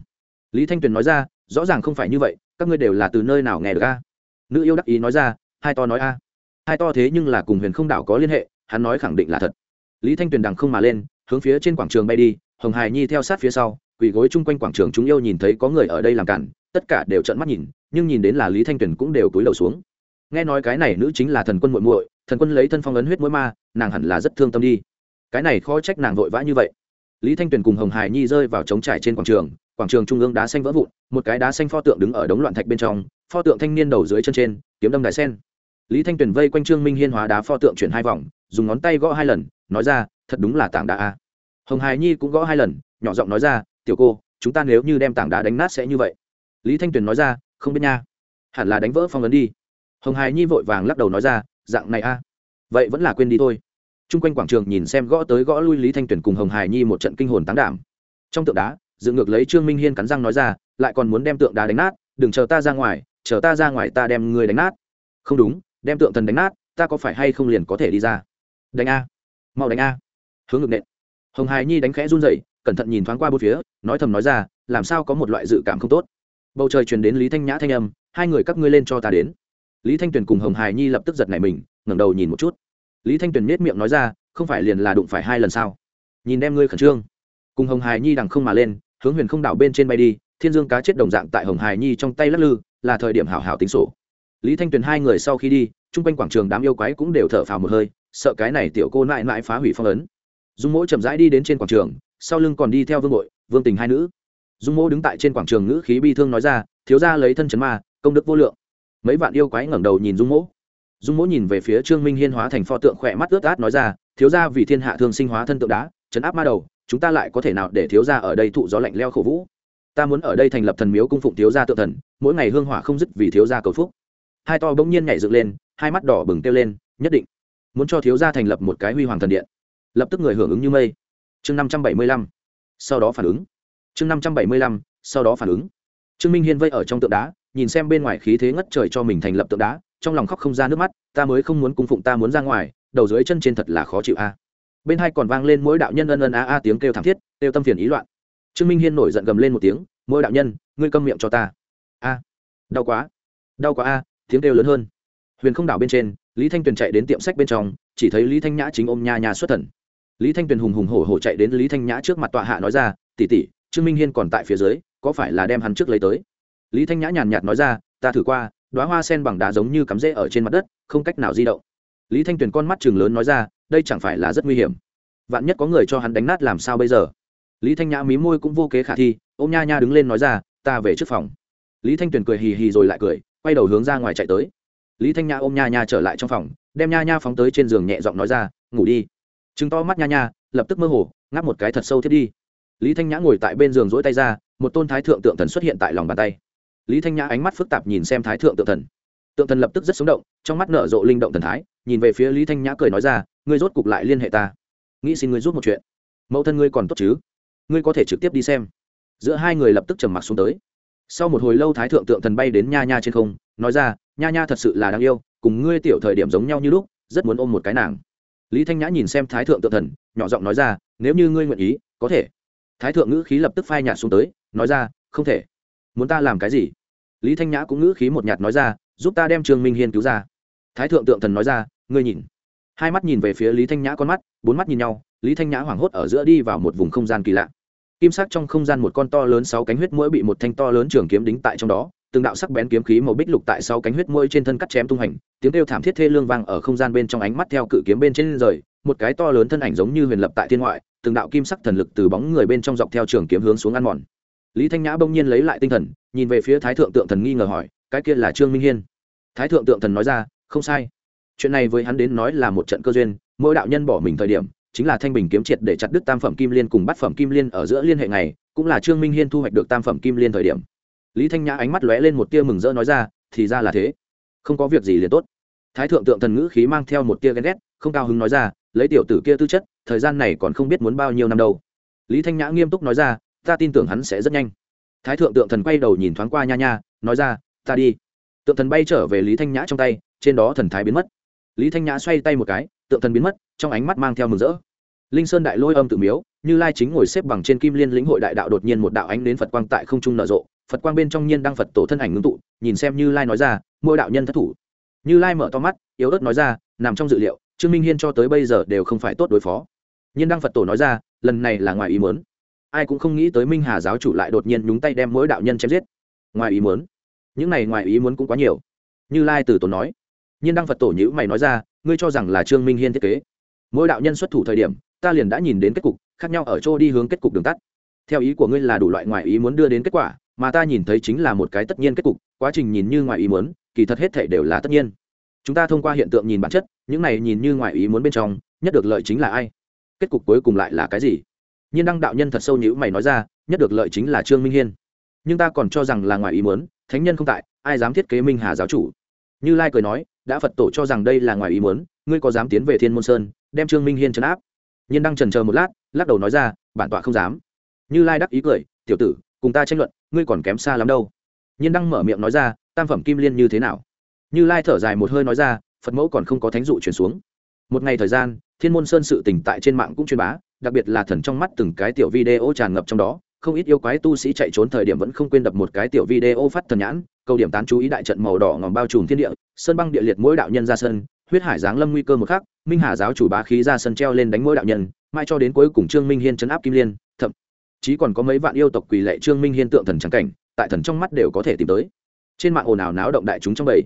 Lý thanh tuyền nói ra, rõ ràng không phải như vậy, các ngươi đều là từ nơi nào nghe được a? Nữ yêu đắc ý nói ra, hai to nói a. Hai to thế nhưng là cùng huyền không đảo có liên hệ, hắn nói khẳng định là thật. Lý thanh tuyền đằng không mà lên, hướng phía trên quảng trường bay đi, hồng hài nhi theo sát phía sau quỳ gối chung quanh quảng trường chúng yêu nhìn thấy có người ở đây làm cản, tất cả đều trợn mắt nhìn, nhưng nhìn đến là lý thanh tuyền cũng đều cúi đầu xuống. Nghe nói cái này nữ chính là thần quân muội muội, thần quân lấy thân phong ấn huyết mũi ma, nàng hẳn là rất thương tâm đi. Cái này khó trách nàng vội vã như vậy. Lý thanh tuyền cùng hồng hải nhi rơi vào trống trải trên quảng trường quảng trường trung ương đá xanh vỡ vụn, một cái đá xanh pho tượng đứng ở đống loạn thạch bên trong, pho tượng thanh niên đầu dưới chân trên, kiếm đâm đại sen. Lý thanh tuyền vây quanh trương minh hiên hóa đá pho tượng chuyển hai vòng, dùng ngón tay gõ hai lần, nói ra, thật đúng là tảng đá a. Hồng hải nhi cũng gõ hai lần, nhỏ giọng nói ra tiểu cô, chúng ta nếu như đem tảng đá đánh nát sẽ như vậy. Lý thanh tuyền nói ra, không biết nha, hẳn là đánh vỡ phong ấn đi. Hồng hải nhi vội vàng lắc đầu nói ra, dạng này a, vậy vẫn là quên đi thôi. T r u n g quanh quảng trường nhìn xem gõ tới gõ lui lý thanh Tuyền cùng hồng hải nhi một trận kinh hồn tán đảm. Trong tượng đá, dựng ngược lấy trương minh hiên cắn răng nói ra, lại còn muốn đem tượng đá đánh nát, đừng chờ ta ra ngoài, chờ ta ra ngoài ta đem người đánh nát. Không đúng, đem tượng thần đánh nát, ta có phải hay không liền có thể đi ra? Đánh a, mau đánh a. Hướng ngược nện. Hồng hải nhi đánh khẽ run dậy cẩn thận nhìn thoáng qua bốn phía, nói thầm nói ra, làm sao có một loại dự cảm không tốt? Bầu trời truyền đến lý thanh nhã thanh âm, hai người các ngươi lên cho ta đến. Lý thanh tuyền cùng hồng hải nhi lập tức giật nảy mình, ngẩng đầu nhìn một chút. Lý thanh tuyền nết miệng nói ra, không phải liền là đụng phải hai lần sao? Nhìn đem ngươi khẩn trương. Cùng hồng hải nhi đằng không mà lên, hướng huyền không đảo bên trên bay đi, thiên dương cá chết đồng dạng tại hồng hải nhi trong tay lắc lư, là thời điểm hảo hảo tính sổ. Lý thanh tuyền hai người sau khi đi, chung quanh quảng trường đám yêu quái cũng đều thở phào một hơi, sợ cái này tiểu cô nại nại phá hủy phong ấn. Dung mỗi chậm rãi đi đến trên quảng trường sau lưng còn đi theo vương bội, vương tình hai nữ. Dung mô đứng tại trên quảng trường ngữ khí bi thương nói ra, thiếu ra lấy thân chấn ma, công đức vô lượng. Mấy vạn yêu quái ngẩng đầu nhìn dung mỗ. Dung mỗ nhìn về phía trương minh hiên hóa thành pho tượng khỏe mắt ướt át nói ra, thiếu ra vì thiên hạ thương sinh hóa thân tượng đá, chấn áp ma đầu, chúng ta lại có thể nào để thiếu ra ở đây thụ gió lạnh leo khổ vũ? Ta muốn ở đây thành lập thần miếu cung phụng thiếu gia tự thần, mỗi ngày hương hỏa không dứt vì thiếu gia cầu phúc. Hai to bỗng nhiên nhảy dựng lên, hai mắt đỏ bừng kêu lên, nhất định muốn cho thiếu gia thành lập một cái huy hoàng thần điện. Lập tức người hưởng ứng như mây chương năm trăm bảy mươi lăm, sau đó phản ứng. chương năm trăm bảy mươi lăm, sau đó phản ứng. Trương minh hiên vây ở trong tượng đá, nhìn xem bên ngoài khí thế ngất trời cho mình thành lập tượng đá, trong lòng khóc không ra nước mắt, ta mới không muốn cung phụng, ta muốn ra ngoài, đầu dưới chân trên thật là khó chịu a. Bên hai còn vang lên mỗi đạo nhân ân ân a a tiếng kêu thảm thiết, kêu tâm phiền ý loạn. Trương minh hiên nổi giận gầm lên một tiếng, mỗi đạo nhân, ngươi câm miệng cho ta. A, đau quá đau quá a, tiếng kêu lớn hơn. Huyền không đảo bên trên, lý thanh tuyền chạy đến tiệm sách bên trong, chỉ thấy lý thanh nhã chính ôm nha nha xuất thần lý thanh tuyền hùng hùng hổ hổ chạy đến lý thanh nhã trước mặt tọa hạ nói ra tỉ tỉ trương minh hiên còn tại phía dưới, có phải là đem hắn trước lấy tới? Lý thanh nhã nhàn nhạt nói ra, ta thử qua đoá hoa sen bằng đá giống như cắm rễ ở trên mặt đất, không cách nào di động. Lý thanh tuyền con mắt chừng lớn nói ra, đây chẳng phải là rất nguy hiểm. Vạn nhất có người cho hắn đánh nát làm sao bây giờ? Lý thanh nhã mí môi cũng vô kế khả thi ô m nha nha đứng lên nói ra, ta về trước phòng. Lý thanh tuyền cười hì hì rồi lại cười, quay đầu hướng ra ngoài chạy tới. Lý thanh nhã ôm nha nha trở lại trong phòng, đem nha nha phóng tới trên giường nhẹ giọng nói ra, ngủ đi chứng to mắt nha nha, lập tức mơ hồ, ngáp một cái thật sâu thiết đi. Lý thanh nhã ngồi tại bên giường rỗi tay ra, một tôn thái thượng tượng thần xuất hiện tại lòng bàn tay. Lý thanh nhã ánh mắt phức tạp nhìn xem thái thượng tượng thần. Tượng thần lập tức rất sống động, trong mắt nở rộ linh động thần thái, nhìn về phía lý thanh nhã cười nói ra, ngươi rốt cục lại liên hệ ta. Nghĩ xin ngươi rút một chuyện. Mẫu thân ngươi còn tốt chứ? Ngươi có thể trực tiếp đi xem. Giữa hai người lập tức trầm mặc xuống tới. Sau một hồi lâu thái thượng tượng thần bay đến nha nha trên không, nói ra, nha nha thật sự là đáng yêu, cùng ngươi tiểu thời điểm giống nhau như lúc, rất muốn ôm một cái nàng lý thanh nhã nhìn xem thái thượng tượng thần, nhỏ giọng nói ra, nếu như ngươi nguyện ý, có thể. Thái thượng ngữ khí lập tức phai nhạt xuống tới, nói ra, không thể. Muốn ta làm cái gì? Lý thanh nhã cũng ngữ khí một nhạt nói ra, giúp ta đem trương minh hiên cứu ra. Thái thượng tượng thần nói ra, ngươi nhìn. Hai mắt nhìn về phía lý thanh nhã con mắt, bốn mắt nhìn nhau, lý thanh nhã hoảng hốt ở giữa đi vào một vùng không gian kỳ lạ. Kim sắc trong không gian một con to lớn sáu cánh huyết mũi bị một thanh to lớn trường kiếm đính tại trong đó từng đạo sắc bén kiếm khí màu bích lục tại sau cánh huyết mũi trên thân cắt chém tung hành, tiếng kêu thảm thiết thê lương vang ở không gian bên trong ánh mắt theo cự kiếm bên trên rời, một cái to lớn thân ảnh giống như huyền lập tại thiên ngoại, từng đạo kim sắc thần lực từ bóng người bên trong dọc theo trường kiếm hướng xuống ăn mòn. Lý thanh nhã bỗng nhiên lấy lại tinh thần, nhìn về phía thái thượng tượng thần nghi ngờ hỏi, cái kia là trương minh hiên? Thái thượng tượng thần nói ra, không sai. Chuyện này với hắn đến nói là một trận cơ duyên, mỗi đạo nhân bỏ mình thời điểm, chính là thanh bình kiếm triệt để chặt đứt tam phẩm kim liên cùng bát phẩm kim liên ở giữa liên hệ này cũng là trương minh hiên thu hoạch được tam phẩm kim liên thời điểm lý thanh nhã ánh mắt lóe lên một tia mừng rỡ nói ra, thì ra là thế. Không có việc gì liền tốt. Thái thượng tượng thần ngữ khí mang theo một tia ghen ghét, không cao hứng nói ra, lấy tiểu tử kia tư chất, thời gian này còn không biết muốn bao nhiêu năm đâu. Lý thanh nhã nghiêm túc nói ra, ta tin tưởng hắn sẽ rất nhanh. Thái thượng tượng thần quay đầu nhìn thoáng qua nha nha, nói ra, ta đi. Tượng thần bay trở về lý thanh nhã trong tay, trên đó thần thái biến mất. Lý thanh nhã xoay tay một cái, tượng thần biến mất, trong ánh mắt mang theo mừng rỡ. Linh sơn đại lôi âm tự miếu, như lai chính ngồi xếp bằng trên kim liên lĩnh hội đại đạo đột nhiên một đạo ánh đến phật quang tại không trung nở rộ phật quang bên trong nhiên đang phật tổ thân ảnh ngưng tụ, nhìn xem như lai nói ra, mỗi đạo nhân thất thủ. Như lai mở to mắt, yếu ớt nói ra, nằm trong dự liệu, trương minh hiên cho tới bây giờ đều không phải tốt đối phó. Nhiên đăng phật tổ nói ra, lần này là ngoài ý muốn. Ai cũng không nghĩ tới minh hà giáo chủ lại đột nhiên nhúng tay đem mỗi đạo nhân chém giết. Ngoài ý muốn. Những này ngoài ý muốn cũng quá nhiều. Như lai từ tổ nói. Nhiên đăng phật tổ nhữ mày nói ra, ngươi cho rằng là trương minh hiên thiết kế. Mỗi đạo nhân xuất thủ thời điểm, ta liền đã nhìn đến kết cục, khác nhau ở chỗ đi hướng kết cục đường tắt. Theo ý của ngươi là đủ loại ngoài ý muốn đưa đến kết quả mà ta nhìn thấy chính là một cái tất nhiên kết cục, quá trình nhìn như ngoài ý muốn, kỳ thật hết thể đều là tất nhiên. Chúng ta thông qua hiện tượng nhìn bản chất, những này nhìn như ngoài ý muốn bên trong, nhất được lợi chính là ai? Kết cục cuối cùng lại là cái gì? Nhiên đăng đạo nhân thật sâu nhữ mày nói ra, nhất được lợi chính là trương minh hiên. Nhưng ta còn cho rằng là ngoài ý muốn, thánh nhân không tại, ai dám thiết kế minh hà giáo chủ? Như lai cười nói, đã phật tổ cho rằng đây là ngoài ý muốn, ngươi có dám tiến về thiên môn sơn, đem trương minh hiên trấn áp? Nhiên đăng trần chờ một lát, lắc đầu nói ra, bản tọa không dám. Như lai đắc ý cười, tiểu tử cùng ta tranh luận, ngươi còn kém xa lắm đâu. Nhiên đăng mở miệng nói ra, tam phẩm kim liên như thế nào? Như lai thở dài một hơi nói ra, phật mẫu còn không có thánh dụ chuyển xuống. Một ngày thời gian, thiên môn sơn sự tỉnh tại trên mạng cũng truyền bá, đặc biệt là thần trong mắt từng cái tiểu video tràn ngập trong đó, không ít yêu quái tu sĩ chạy trốn thời điểm vẫn không quên đập một cái tiểu video phát thần nhãn câu điểm tán chú ý đại trận màu đỏ ngòm bao trùm thiên địa, sơn băng địa liệt mỗi đạo nhân ra sân, huyết hải giáng lâm nguy cơ một khắc, minh hà giáo chủ bá khí ra sân treo lên đánh mỗi đạo nhân, mai cho đến cuối cùng trương minh hiên chấn áp kim liên chí còn có mấy vạn yêu tộc quỳ lệ trương minh hiên tượng thần trắng cảnh, tại thần trong mắt đều có thể tìm tới. Trên mạng ồn ào náo động đại chúng trong bầy.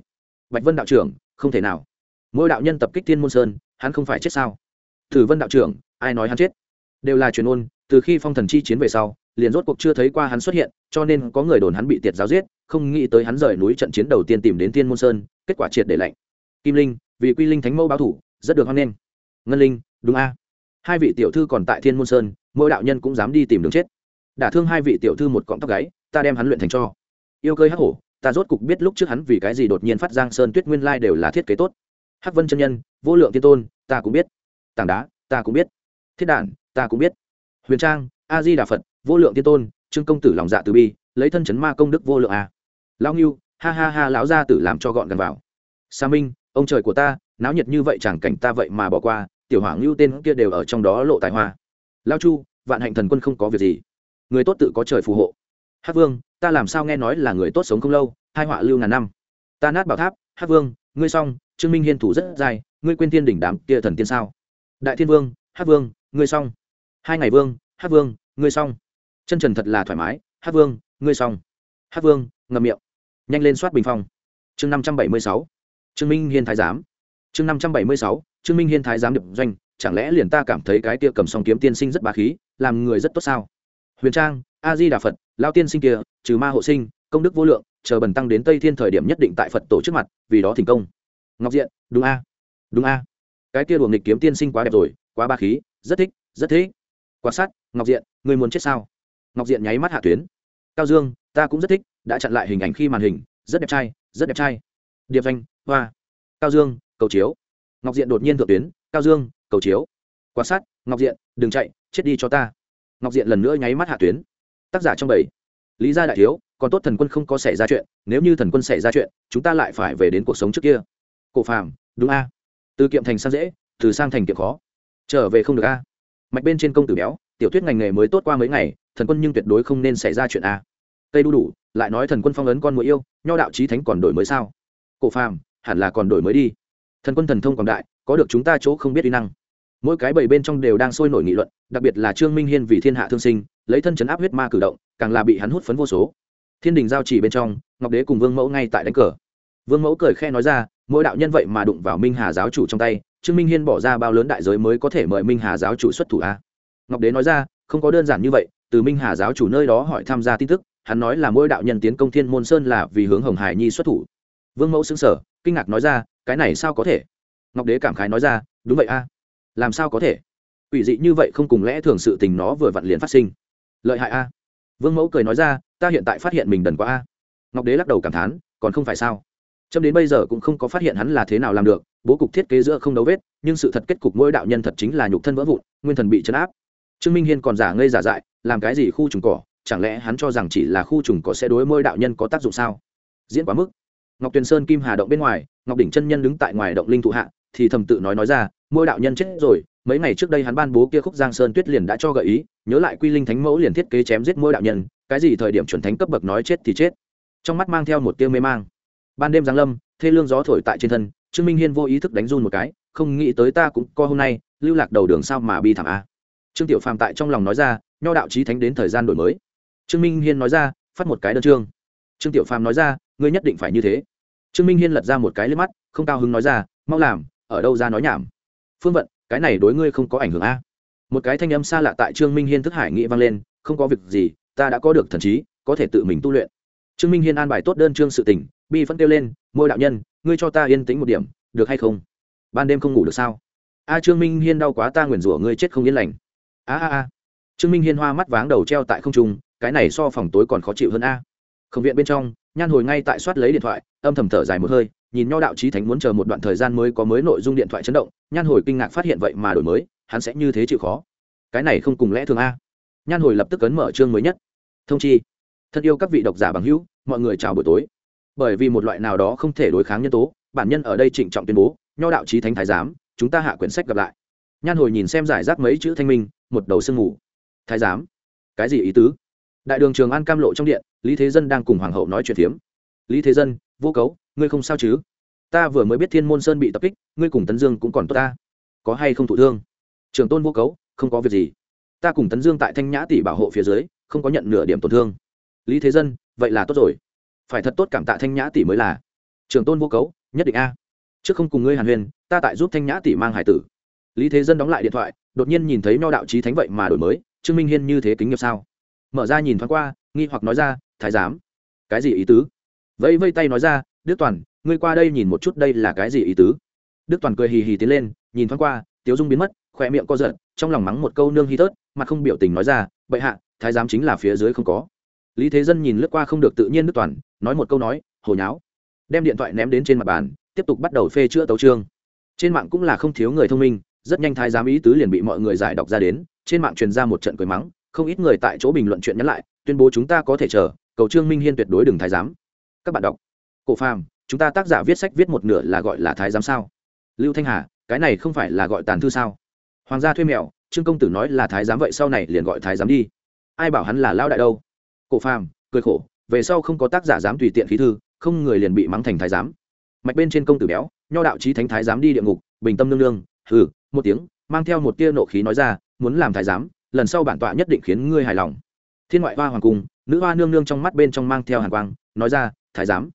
Bạch vân đạo trưởng, không thể nào. Mỗi đạo nhân tập kích thiên môn sơn, hắn không phải chết sao? Thử vân đạo trưởng, ai nói hắn chết? Đều là truyền ôn, từ khi phong thần chi chiến về sau, liền rốt cuộc chưa thấy qua hắn xuất hiện, cho nên có người đồn hắn bị tiệt giáo giết, không nghĩ tới hắn rời núi trận chiến đầu tiên tìm đến thiên môn sơn, kết quả triệt để lạnh. Kim linh, vì quy linh thánh mẫu báo thủ, rất được hoan nghênh. Ngân linh, đúng a hai vị tiểu thư còn tại thiên môn sơn, mỗi đạo nhân cũng dám đi tìm đường chết. Đả thương hai vị tiểu thư một cọng tóc gáy, ta đem hắn luyện thành cho. Yêu cơi hắc hổ, ta rốt cục biết lúc trước hắn vì cái gì đột nhiên phát giang sơn tuyết nguyên lai đều là thiết kế tốt. Hắc vân chân nhân, vô lượng tiên tôn, ta cũng biết. Tảng đá, ta cũng biết. Thiết đản, ta cũng biết. Huyền trang a di đà phật, vô lượng tiên tôn, trương công tử lòng dạ từ bi, lấy thân chấn ma công đức vô lượng a. Lão ngưu, ha ha ha, lão gia tử làm cho gọn gần vào. Sa minh, ông trời của ta, náo nhiệt như vậy chẳng cảnh ta vậy mà bỏ qua tiểu hỏa ngưu tên kia đều ở trong đó lộ tài hoa. Lao chu, vạn hạnh thần quân không có việc gì. Người tốt tự có trời phù hộ. Hát vương, ta làm sao nghe nói là người tốt sống không lâu, hai họa lưu ngàn năm. Ta nát bảo tháp hát vương, ngươi xong, trương minh hiên thủ rất dài, ngươi quên thiên đỉnh đám kia thần tiên sao? Đại thiên vương hát vương, ngươi xong. Hai ngày vương hát vương, ngươi xong. Chân trần thật là thoải mái hát vương, ngươi xong. Hát vương, ngậm miệng. Nhanh lên soát bình phong. Chương năm trăm bảy mươi sáu. Trương minh hiên thái giám. Chương năm trăm bảy mươi sáu trương minh hiên thái giám điệp doanh, chẳng lẽ liền ta cảm thấy cái kia cầm song kiếm tiên sinh rất bá khí, làm người rất tốt sao? Huyền trang, a di đà phật lao tiên sinh kia, trừ ma hộ sinh, công đức vô lượng, chờ bần tăng đến tây thiên thời điểm nhất định tại phật tổ trước mặt, vì đó thành công. Ngọc diện, đúng a. Đúng a. Cái kia luồng nghịch kiếm tiên sinh quá đẹp rồi, quá ba khí, rất thích rất thích. Quan sát ngọc diện, người muốn chết sao? Ngọc diện nháy mắt hạ tuyến. Cao dương, ta cũng rất thích, đã chặn lại hình ảnh khi màn hình, rất đẹp trai, rất đẹp trai. Điệp danh hoa. Cao dương, cầu chiếu ngọc diện đột nhiên thượng tuyến, cao dương, cầu chiếu. Quan sát, ngọc diện, đừng chạy, chết đi cho ta. Ngọc diện lần nữa nháy mắt hạ tuyến. Tác giả trong bảy. Lý gia đại thiếu, còn tốt thần quân không có xảy ra chuyện, nếu như thần quân xảy ra chuyện, chúng ta lại phải về đến cuộc sống trước kia. Cổ phàm, đúng a. Từ kiệm thành sang dễ, từ sang thành kiệm khó. Trở về không được a. Mạch bên trên công tử béo, tiểu thuyết ngành nghề mới tốt qua mấy ngày, thần quân nhưng tuyệt đối không nên xảy ra chuyện a. Tây đu đủ, lại nói thần quân phong ấn con mũi yêu, nho đạo trí thánh còn đổi mới sao? Cổ phàm, hẳn là còn đổi mới đi thần quân thần thông quảng đại, có được chúng ta chỗ không biết uy năng. Mỗi cái bầy bên trong đều đang sôi nổi nghị luận, đặc biệt là trương minh hiên vì thiên hạ thương sinh, lấy thân chấn áp huyết ma cử động, càng là bị hắn hút phấn vô số. Thiên đình giao chỉ bên trong, ngọc đế cùng vương mẫu ngay tại đánh cờ. Vương mẫu cười khe nói ra, mỗi đạo nhân vậy mà đụng vào minh hà giáo chủ trong tay, trương minh hiên bỏ ra bao lớn đại giới mới có thể mời minh hà giáo chủ xuất thủ a? Ngọc đế nói ra, không có đơn giản như vậy, từ minh hà giáo chủ nơi đó hỏi tham gia tin tức, hắn nói là mỗi đạo nhân tiến công thiên môn sơn là vì hướng hồng hải nhi xuất thủ. Vương mẫu xứng sở kinh ngạc nói ra, cái này sao có thể? Ngọc đế cảm khái nói ra, đúng vậy a, làm sao có thể? Ủy dị như vậy không cùng lẽ thường sự tình nó vừa vặn liền phát sinh. Lợi hại a. Vương mẫu cười nói ra, ta hiện tại phát hiện mình đần quá a. Ngọc đế lắc đầu cảm thán, còn không phải sao? Chấm đến bây giờ cũng không có phát hiện hắn là thế nào làm được, bố cục thiết kế giữa không đấu vết, nhưng sự thật kết cục mỗi đạo nhân thật chính là nhục thân vỡ vụn, nguyên thần bị chấn áp. Trương minh hiên còn giả ngây giả dại, làm cái gì khu trùng cỏ? Chẳng lẽ hắn cho rằng chỉ là khu trùng cỏ sẽ đối mỗi đạo nhân có tác dụng sao? Diễn quá mức ngọc tuyền sơn kim hà động bên ngoài, ngọc đỉnh chân nhân đứng tại ngoài động linh thụ hạ, thì thầm tự nói nói ra mỗi đạo nhân chết rồi, mấy ngày trước đây hắn ban bố kia khúc giang sơn tuyết liền đã cho gợi ý, nhớ lại quy linh thánh mẫu liền thiết kế chém giết mỗi đạo nhân, cái gì thời điểm chuẩn thánh cấp bậc nói chết thì chết. Trong mắt mang theo một tiêu mê mang. Ban đêm giáng lâm, thê lương gió thổi tại trên thân, trương minh hiên vô ý thức đánh run một cái, không nghĩ tới ta cũng co hôm nay, lưu lạc đầu đường sao mà bi thảm a. Trương tiểu phàm tại trong lòng nói ra, nho đạo trí thánh đến thời gian đổi mới. Trương minh hiên nói ra, phát một cái đơn trương trương tiểu phàm nói ra ngươi nhất định phải như thế. Trương minh hiên lật ra một cái lên mắt, không cao hứng nói ra, mau làm, ở đâu ra nói nhảm? Phương vận, cái này đối ngươi không có ảnh hưởng a. Một cái thanh âm xa lạ tại trương minh hiên thức hải nghĩ vang lên, không có việc gì, ta đã có được thần trí, có thể tự mình tu luyện. Trương minh hiên an bài tốt đơn trương sự tỉnh bi phân kêu lên môi đạo nhân, ngươi cho ta yên tĩnh một điểm, được hay không? Ban đêm không ngủ được sao? A, trương minh hiên đau quá, ta nguyền rủa ngươi chết không yên lành. A a a. Trương minh hiên hoa mắt váng đầu treo tại không trung, cái này so phòng tối còn khó chịu hơn a. Không viện bên trong nhan hồi ngay tại soát lấy điện thoại, âm thầm thở dài một hơi, nhìn nho đạo trí thánh muốn chờ một đoạn thời gian mới có mới nội dung điện thoại chấn động, nhan hồi kinh ngạc phát hiện vậy mà đổi mới, hắn sẽ như thế chịu khó. Cái này không cùng lẽ thường a. Nhan hồi lập tức ấn mở chương mới nhất. Thông chi. Thân yêu các vị độc giả bằng hữu, mọi người chào buổi tối. Bởi vì một loại nào đó không thể đối kháng nhân tố, bản nhân ở đây trịnh trọng tuyên bố, nho đạo trí thánh thái giám, chúng ta hạ quyển sách gặp lại. Nhan hồi nhìn xem giải rác mấy chữ thanh minh, một đầu sương ngủ thái giám, cái gì ý tứ? Đại đường trường an cam lộ trong điện, lý thế dân đang cùng hoàng hậu nói chuyện phiếm. Lý thế dân, vô cấu, ngươi không sao chứ? Ta vừa mới biết thiên môn sơn bị tập kích, ngươi cùng tấn dương cũng còn tốt ta. Có hay không thụ thương? Trường tôn vô cấu, không có việc gì. Ta cùng tấn dương tại thanh nhã tỷ bảo hộ phía dưới, không có nhận nửa điểm tổn thương. Lý thế dân, vậy là tốt rồi. Phải thật tốt cảm tạ thanh nhã tỷ mới là. Trường tôn vô cấu, nhất định a. Trước không cùng ngươi hàn huyền, ta tại giúp thanh nhã tỷ mang hải tử. Lý thế dân đóng lại điện thoại, đột nhiên nhìn thấy nho đạo trí thánh vậy mà đổi mới, trương minh hiên như thế kính nghiệp sao? Mở ra nhìn thoáng qua, nghi hoặc nói ra, thái giám. Cái gì ý tứ? Vẫy vây tay nói ra, đức toàn, ngươi qua đây nhìn một chút đây là cái gì ý tứ? Đức toàn cười hì hì tiến lên, nhìn thoáng qua, tiếu dung biến mất khoe miệng co giật, trong lòng mắng một câu nương hy tớt, mặt không biểu tình nói ra, bệ hạ, thái giám chính là phía dưới không có. Lý thế dân nhìn lướt qua không được tự nhiên đức toàn, nói một câu nói hồi nháo. Đem điện thoại ném đến trên mặt bàn, tiếp tục bắt đầu phê chữa tấu trương trên mạng cũng là không thiếu người thông minh, rất nhanh thái giám ý tứ liền bị mọi người giải đọc ra đến, trên mạng truyền ra một trận cười mắng không ít người tại chỗ bình luận chuyện nhắn lại, tuyên bố chúng ta có thể chờ, cầu trương minh hiên tuyệt đối đừng thái giám. Các bạn đọc. Cổ phàm, chúng ta tác giả viết sách viết một nửa là gọi là thái giám sao? Lưu thanh hà, cái này không phải là gọi tàn thư sao? Hoàng gia thuê mèo, trương công tử nói là thái giám vậy sau này liền gọi thái giám đi. Ai bảo hắn là lao đại đâu? Cổ phàm, cười khổ, về sau không có tác giả dám tùy tiện khí thư, không người liền bị mắng thành thái giám. Mạch bên trên công tử béo, nho đạo trí thánh thái giám đi địa ngục, bình tâm nương nương, hừ, một tiếng, mang theo một tia nộ khí nói ra, muốn làm thái giám lần sau bản tọa nhất định khiến ngươi hài lòng. Thiên ngoại hoa hoàng cung, nữ hoa nương nương trong mắt bên trong mang theo hàn quang, nói ra, thái giám,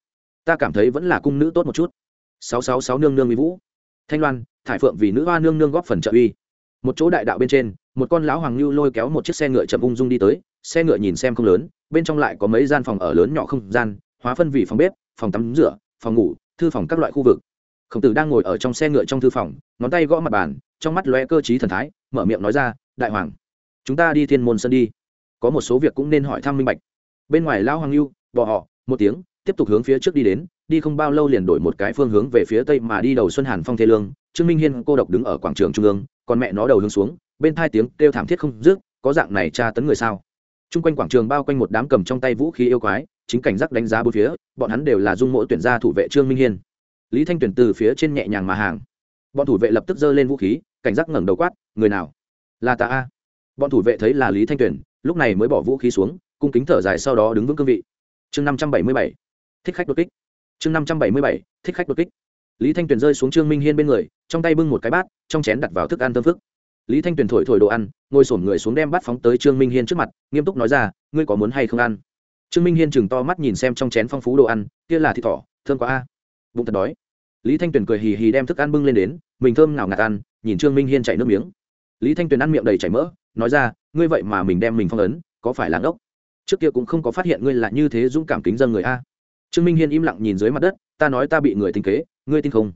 ta cảm thấy vẫn là cung nữ tốt một chút. Sáu sáu sáu nương nương uy vũ. Thanh loan, thải phượng vì nữ hoa nương nương góp phần trợ uy. Một chỗ đại đạo bên trên, một con lão hoàng lưu lôi kéo một chiếc xe ngựa chậm ung dung đi tới, xe ngựa nhìn xem không lớn, bên trong lại có mấy gian phòng ở lớn nhỏ không gian, hóa phân vì phòng bếp, phòng tắm rửa, phòng ngủ, thư phòng các loại khu vực. Khổng tử đang ngồi ở trong xe ngựa trong thư phòng, ngón tay gõ mặt bàn, trong mắt lóe cơ t thần thái, mở miệng nói ra, đại hoàng chúng ta đi thiên môn sân đi. Có một số việc cũng nên hỏi thăm minh bạch. Bên ngoài lão hoàng lưu bỏ họ, một tiếng, tiếp tục hướng phía trước đi đến, đi không bao lâu liền đổi một cái phương hướng về phía tây mà đi đầu xuân hàn phong thế lương. Trương minh hiên, cô độc đứng ở quảng trường trung ương, còn mẹ nó đầu hướng xuống, bên thai tiếng kêu thảm thiết không dứt, có dạng này tra tấn người sao? Chung quanh quảng trường bao quanh một đám cầm trong tay vũ khí yêu quái, chính cảnh giác đánh giá bốn phía, bọn hắn đều là dung mỗi tuyển gia thủ vệ trương minh hiên. Lý thanh tuyển từ phía trên nhẹ nhàng mà hàng. Bọn thủ vệ lập tức giơ lên vũ khí, cảnh giác ngẩng đầu quát, người nào? Là ta a bọn thủ vệ thấy là lý thanh Tuyền, lúc này mới bỏ vũ khí xuống cung kính thở dài sau đó đứng vững cương vị. Chương năm trăm bảy mươi bảy. Thích khách đột kích. Chương năm trăm bảy mươi bảy. Thích khách đột kích. Lý thanh tuyền rơi xuống trương minh hiên bên người trong tay bưng một cái bát trong chén đặt vào thức ăn thơm phức. Lý thanh tuyền thổi thổi đồ ăn ngồi sổm người xuống đem bát phóng tới trương minh hiên trước mặt nghiêm túc nói ra ngươi có muốn hay không ăn? Trương minh hiên chừng to mắt nhìn xem trong chén phong phú đồ ăn kia là thịt thỏ thơm quá a. Bụng thật đói. Lý thanh tuyền cười hì hì đem thức ăn bưng lên đến mình thơm nào ngạt ăn nhìn trương minh hiên chạy nước miếng lý thanh tuyền ăn miệng đầy chảy mỡ, nói ra, ngươi vậy mà mình đem mình phong ấn, có phải là ngốc? Trước kia cũng không có phát hiện ngươi là như thế dũng cảm kính dân người a. Trương minh hiên im lặng nhìn dưới mặt đất, ta nói ta bị người tính kế, ngươi tin không?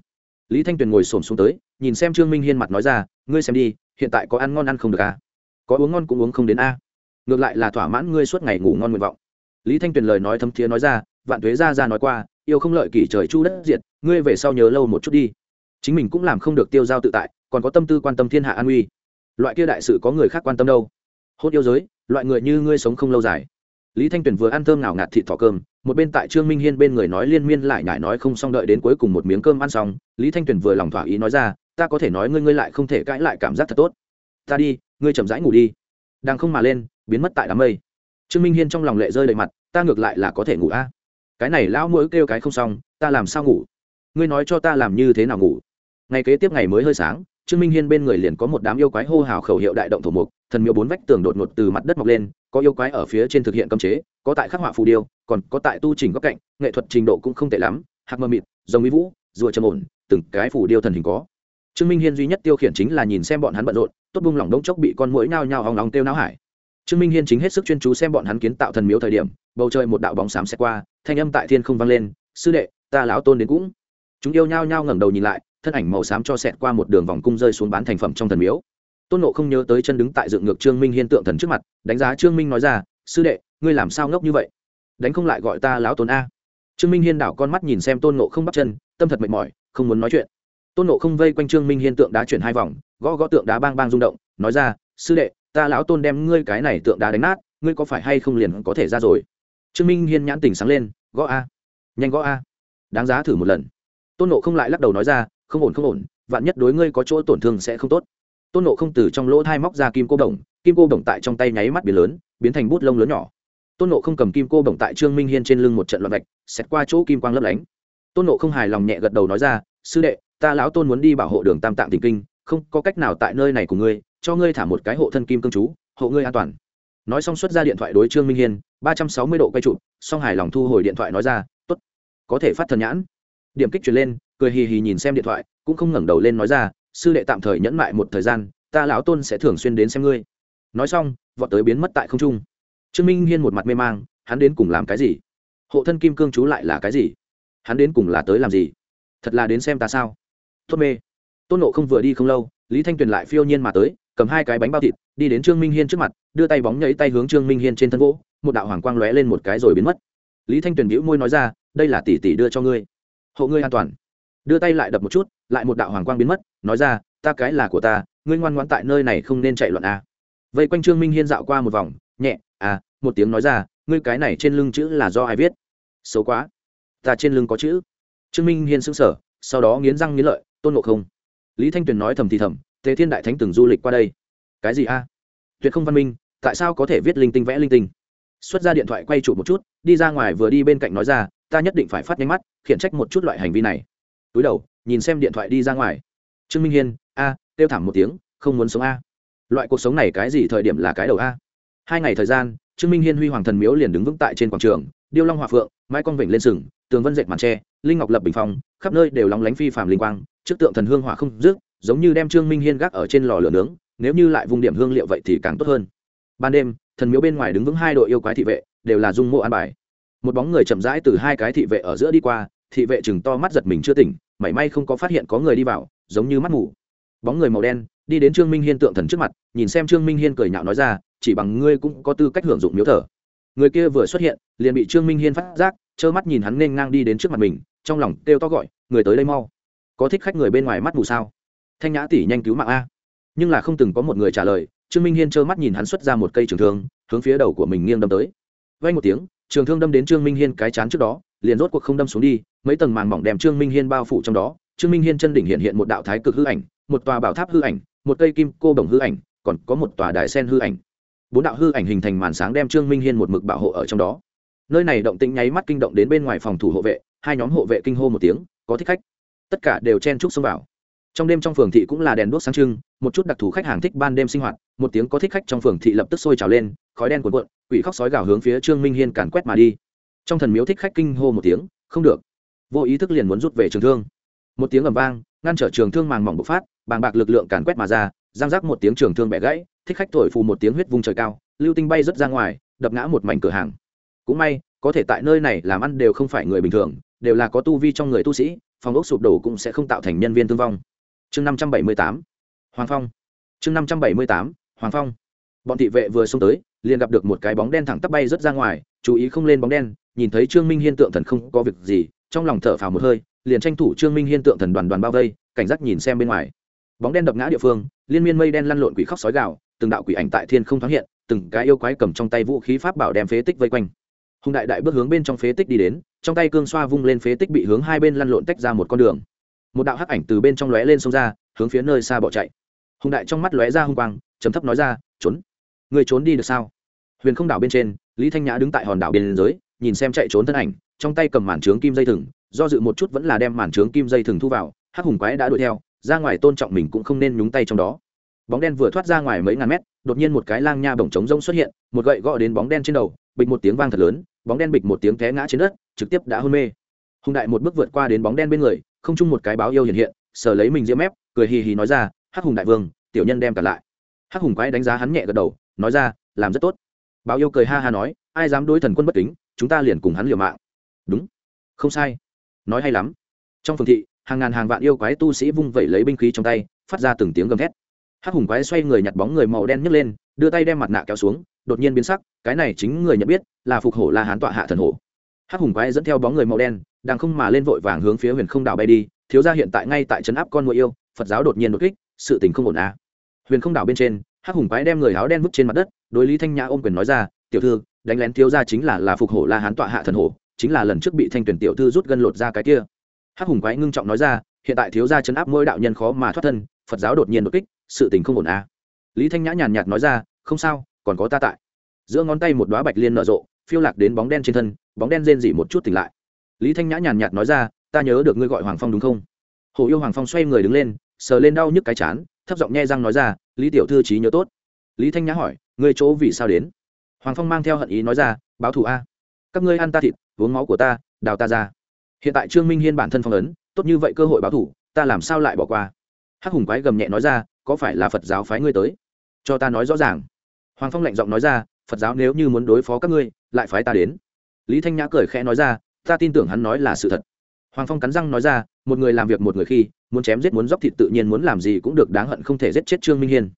Lý thanh tuyền ngồi s ổ m xuống tới, nhìn xem trương minh hiên mặt nói ra, ngươi xem đi, hiện tại có ăn ngon ăn không được a? có uống ngon cũng uống không đến a. Ngược lại là thỏa mãn ngươi suốt ngày ngủ ngon nguyện vọng. Lý thanh tuyền lời nói thấm thiế nói ra, vạn thuế ra ra nói qua, yêu không lợi kỷ trời chu đất diệt, ngươi về sau nhớ lâu một chút đi. Chính mình cũng làm không được tiêu giao tự tại, còn có tâm tư quan tâm thiên hạ an uy loại kia đại sự có người khác quan tâm đâu. Hốt yêu giới, loại người như ngươi sống không lâu dài. Lý thanh tuyền vừa ăn thơm nào ngạt thịt thỏ cơm, một bên tại trương minh hiên bên người nói liên miên lại nhải nói không xong đợi đến cuối cùng một miếng cơm ăn xong, lý thanh tuyền vừa lòng thỏa ý nói ra, ta có thể nói ngươi ngươi lại không thể cãi lại cảm giác thật tốt. Ta đi, ngươi chậm rãi ngủ đi. Đang không mà lên, biến mất tại đám mây. Trương minh hiên trong lòng lệ rơi đầy mặt, ta ngược lại là có thể ngủ a. Cái này lão mỗi kêu cái không xong, ta làm sao ngủ? Ngươi nói cho ta làm như thế nào ngủ? Ngày kế tiếp ngày mới hơi sáng trương minh hiên bên người liền có một đám yêu quái hô hào khẩu hiệu đại động thổ mục, thần miếu bốn vách tường đột ngột từ mặt đất mọc lên, có yêu quái ở phía trên thực hiện cấm chế, có tại khắc họa phù điêu, còn có tại tu trình góc cạnh, nghệ thuật trình độ cũng không tệ lắm hạc mơ mịt dòng mỹ vũ, rùa trầm ổn, từng cái phù điêu thần hình có. Trương minh hiên duy nhất tiêu khiển chính là nhìn xem bọn hắn bận rộn, tốt bung lỏng đông chốc bị con mũi nhao nhao hòng lòng tiêu não hải. Trương minh hiên chính hết sức chuyên chú xem bọn hắn kiến tạo thần miếu thời điểm, bầu trời một đạo bóng xám xẹt qua, thanh âm tại thiên không vang lên, sư đệ, ta lão tôn đến cũng. Chúng yêu nhao nhao ngẩng đầu nhìn lại thân ảnh màu xám cho xẹt qua một đường vòng cung rơi xuống bán thành phẩm trong thần miếu. Tôn nộ không nhớ tới chân đứng tại dựng ngược trương minh hiên tượng thần trước mặt, đánh giá trương minh nói ra, sư đệ, ngươi làm sao ngốc như vậy? Đánh không lại gọi ta lão tôn a. Trương minh hiên đảo con mắt nhìn xem tôn nộ không bắt chân, tâm thật mệt mỏi, không muốn nói chuyện. Tôn nộ không vây quanh trương minh hiên tượng đá chuyển hai vòng, gõ gõ tượng đá bang bang rung động, nói ra, sư đệ, ta lão tôn đem ngươi cái này tượng đá đánh nát, ngươi có phải hay không liền có thể ra rồi? Trương minh hiên nhãn tỉnh sáng lên, gõ a, nhanh gõ a. Đáng giá thử một lần. Tôn nộ không lại lắc đầu nói ra không ổn không ổn, vạn nhất đối ngươi có chỗ tổn thương sẽ không tốt. Tôn nộ không từ trong lỗ thai móc ra kim cô đồng, kim cô đồng tại trong tay nháy mắt biến lớn, biến thành bút lông lớn nhỏ. Tôn nộ không cầm kim cô đồng tại trương minh hiên trên lưng một trận loạn vạch xét qua chỗ kim quang lấp lánh. Tôn nộ không hài lòng nhẹ gật đầu nói ra, sư đệ, ta lão tôn muốn đi bảo hộ đường tam tạng tình kinh, không có cách nào tại nơi này của ngươi, cho ngươi thả một cái hộ thân kim cương chú, hộ ngươi an toàn. Nói xong xuất ra điện thoại đối trương minh hiên, ba trăm sáu mươi độ quay chụp xong hài lòng thu hồi điện thoại nói ra t ố t có thể phát thần nhãn điểm kích truyền lên, cười hì hì nhìn xem điện thoại, cũng không ngẩng đầu lên nói ra, sư đệ tạm thời nhẫn mại một thời gian, ta lão tôn sẽ thường xuyên đến xem ngươi. Nói xong, vọt tới biến mất tại không trung. Trương minh hiên một mặt mê mang, hắn đến cùng làm cái gì? Hộ thân kim cương chú lại là cái gì? Hắn đến cùng là tới làm gì? Thật là đến xem ta sao? Tốt mê. Tôn nộ không vừa đi không lâu, lý thanh tuyền lại phiêu nhiên mà tới, cầm hai cái bánh bao thịt, đi đến trương minh hiên trước mặt, đưa tay bóng nhảy tay hướng trương minh hiên trên thân gỗ một đạo hoàng quang lóe lên một cái rồi biến mất. Lý thanh tuyền bĩu môi nói ra, đây là tỷ tỷ đưa cho ngươi hộ ngươi an toàn. Đưa tay lại đập một chút, lại một đạo hoàng quang biến mất, nói ra, ta cái là của ta, ngươi ngoan ngoãn tại nơi này không nên chạy loạn a vây quanh trương minh hiên dạo qua một vòng, nhẹ à một tiếng nói ra, ngươi cái này trên lưng chữ là do ai viết? Xấu quá, ta trên lưng có chữ. Trương minh hiên sững sờ, sau đó nghiến răng nghiến lợi, tôn ngộ không. Lý thanh tuyền nói thầm thì thầm thế thiên đại thánh từng du lịch qua đây. Cái gì a? Tuyệt không văn minh, tại sao có thể viết linh tinh vẽ linh tinh? Xuất ra điện thoại quay chụp một chút, đi ra ngoài vừa đi bên cạnh nói ra ta nhất định phải phát nhanh mắt, khiển trách một chút loại hành vi này. Túi đầu, nhìn xem điện thoại đi ra ngoài. Trương minh hiên, a, kêu thảm một tiếng, không muốn sống a. Loại cuộc sống này cái gì thời điểm là cái đầu a? Hai ngày thời gian, trương minh hiên huy hoàng thần miếu liền đứng vững tại trên quảng trường, điêu long hòa phượng mai con vịnh lên sừng, tường vân dệt màn tre, linh ngọc lập bình phong, khắp nơi đều lóng lánh phi phàm linh quang, trước tượng thần hương hỏa không dứt, giống như đem trương minh hiên gác ở trên lò lửa nướng, nếu như lại vùng điểm hương liệu vậy thì càng tốt hơn. Ban đêm, thần miếu bên ngoài đứng vững hai đội yêu quái thị vệ, đều là dung mộ an bài một bóng người chậm rãi từ hai cái thị vệ ở giữa đi qua, thị vệ chừng to mắt giật mình chưa tỉnh, mảy may không có phát hiện có người đi vào, giống như mắt ngủ. bóng người màu đen đi đến trương minh hiên tượng thần trước mặt, nhìn xem trương minh hiên cười nhạo nói ra, chỉ bằng ngươi cũng có tư cách hưởng dụng miếu thờ. Người kia vừa xuất hiện, liền bị trương minh hiên phát giác, trơ mắt nhìn hắn nên ngang đi đến trước mặt mình, trong lòng kêu to gọi, người tới đây mau. Có thích khách người bên ngoài mắt mù sao? Thanh nhã tỷ nhanh cứu mạng a. Nhưng là không từng có một người trả lời, trương minh hiên trơ mắt nhìn hắn xuất ra một cây trường thương, hướng phía đầu của mình nghiêng đâm tới. Vay một tiếng trường thương đâm đến trương minh hiên cái chán trước đó, liền rốt cuộc không đâm xuống đi, mấy tầng màng mỏng đem trương minh hiên bao phủ trong đó. Trương minh hiên chân đỉnh hiện hiện một đạo thái cực hư ảnh, một tòa bảo tháp hư ảnh, một cây kim cô đồng hư ảnh, còn có một tòa đài sen hư ảnh. Bốn đạo hư ảnh hình thành màn sáng đem trương minh hiên một mực bảo hộ ở trong đó. Nơi này động tĩnh nháy mắt kinh động đến bên ngoài phòng thủ hộ vệ, hai nhóm hộ vệ kinh hô một tiếng, có thích khách. Tất cả đều chen trúc xông vào trong đêm trong phường thị cũng là đèn đuốc sáng trưng, một chút đặc thù khách hàng thích ban đêm sinh hoạt, một tiếng có thích khách trong phường thị lập tức sôi trào lên, khói đen cuộn cuộn, quỷ khóc sói gào hướng phía trương minh hiên càn quét mà đi. Trong thần miếu thích khách kinh hô một tiếng, không được. Vô ý thức liền muốn rút về trường thương. Một tiếng ầm vang, ngăn trở trường thương màng mỏng bộc phát, bàng bạc lực lượng càn quét mà ra, giang rác một tiếng trường thương bẻ gãy, thích khách thổi phù một tiếng huyết vung trời cao, lưu tinh bay rớt ra ngoài, đập ngã một mảnh cửa hàng. Cũng may, có thể tại nơi này làm ăn đều không phải người bình thường, đều là có tu vi trong người tu sĩ, phòng ốc sụp đổ cũng sẽ không tạo thành nhân viên thương vong chương năm trăm bảy mươi tám, hoàng phong. Chương năm trăm bảy mươi tám, hoàng phong. Bọn thị vệ vừa xông tới, liền gặp được một cái bóng đen thẳng tắp bay rớt ra ngoài, chú ý không lên bóng đen, nhìn thấy trương minh hiên tượng thần không có việc gì, trong lòng thở phào một hơi, liền tranh thủ trương minh hiên tượng thần đoàn đoàn bao vây, cảnh giác nhìn xem bên ngoài. Bóng đen đập ngã địa phương, liên miên mây đen lăn lộn quỷ khóc sói gạo từng đạo quỷ ảnh tại thiên không thoáng hiện, từng cái yêu quái cầm trong tay vũ khí pháp bảo đem phế tích vây quanh. Hùng đại đại bước hướng bên trong phế tích đi đến, trong tay cương xoa vung lên phế tích bị hướng hai bên lăn lộn tách ra một con đường một đạo hắc ảnh từ bên trong lóe lên sông ra, hướng phía nơi xa bỏ chạy. Hùng đại trong mắt lóe ra hung quang chấm thấp nói ra, trốn. Người trốn đi được sao? Huyền không đảo bên trên, lý thanh nhã đứng tại hòn đảo biên giới nhìn xem chạy trốn thân ảnh, trong tay cầm màn trướng kim dây thừng, do dự một chút vẫn là đem màn trướng kim dây thừng thu vào, hắc hùng quái đã đuổi theo, ra ngoài tôn trọng mình cũng không nên nhúng tay trong đó. Bóng đen vừa thoát ra ngoài mấy ngàn mét, đột nhiên một cái lang nha bổng trống rông xuất hiện, một gậy gõ đến bóng đen trên đầu, bịch một tiếng vang thật lớn, bóng đen bịch một tiếng té ngã trên đất, trực tiếp đã hôn mê. Hùng đại một bước vượt qua đến bóng đen bên người không chung một cái báo yêu hiện hiện, sờ lấy mình diễm mép, cười hì hì nói ra, hắc hùng đại vương, tiểu nhân đem cả lại. Hắc hùng quái đánh giá hắn nhẹ gật đầu, nói ra, làm rất tốt. Báo yêu cười ha ha nói, ai dám đối thần quân bất kính, chúng ta liền cùng hắn liều mạng. Đúng. Không sai. Nói hay lắm. Trong phường thị, hàng ngàn hàng vạn yêu quái tu sĩ vung vẩy lấy binh khí trong tay, phát ra từng tiếng gầm thét. Hắc hùng quái xoay người nhặt bóng người màu đen nhấc lên, đưa tay đem mặt nạ kéo xuống, đột nhiên biến sắc, cái này chính người nhận biết là phục hổ la hán tọa hạ thần hổ hắc hùng quái dẫn theo bóng người màu đen, đang không mà lên vội vàng hướng phía huyền không đảo bay đi, thiếu gia hiện tại ngay tại trấn áp con mũi yêu, phật giáo đột nhiên đột kích, sự tình không ổn à. huyền không đảo bên trên, hắc hùng quái đem người áo đen vứt trên mặt đất, đối lý thanh nhã ôm quyền nói ra, tiểu thư, đánh lén thiếu gia chính là là phục hổ la hán tọa hạ thần hổ, chính là lần trước bị thanh tuyển tiểu thư rút gân lột ra cái kia hắc hùng quái ngưng trọng nói ra, hiện tại thiếu gia chấn áp mỗi đạo nhân khó mà thoát thân, phật giáo đột nhiên đột kích, sự tình không ổn à. lý thanh nhã nhàn nhạt nói ra, không sao, còn có ta tại giữa ngón tay một đoá bạch liên nở rộ, phiêu lạc đến bóng đen trên thân bóng đen rên dỉ một chút tỉnh lại. Lý thanh nhã nhàn nhạt nói ra, ta nhớ được ngươi gọi hoàng phong đúng không? Hồ yêu hoàng phong xoay người đứng lên, sờ lên đau nhức cái chán, thấp giọng nhe răng nói ra, lý tiểu thư trí nhớ tốt. Lý thanh nhã hỏi, ngươi chỗ vì sao đến? Hoàng phong mang theo hận ý nói ra, báo thù a. Các ngươi ăn ta thịt, uống máu của ta, đào ta ra. Hiện tại trương minh hiên bản thân phong ấn, tốt như vậy cơ hội báo thù, ta làm sao lại bỏ qua? Hắc hùng quái gầm nhẹ nói ra, có phải là phật giáo phái ngươi tới? Cho ta nói rõ ràng. Hoàng phong lạnh giọng nói ra, phật giáo nếu như muốn đối phó các ngươi, lại phái ta đến lý thanh nhã cười khẽ nói ra, ta tin tưởng hắn nói là sự thật. Hoàng phong cắn răng nói ra, một người làm việc một người khi, muốn chém giết muốn dóc thịt tự nhiên muốn làm gì cũng được, đáng hận không thể giết chết trương minh hiên.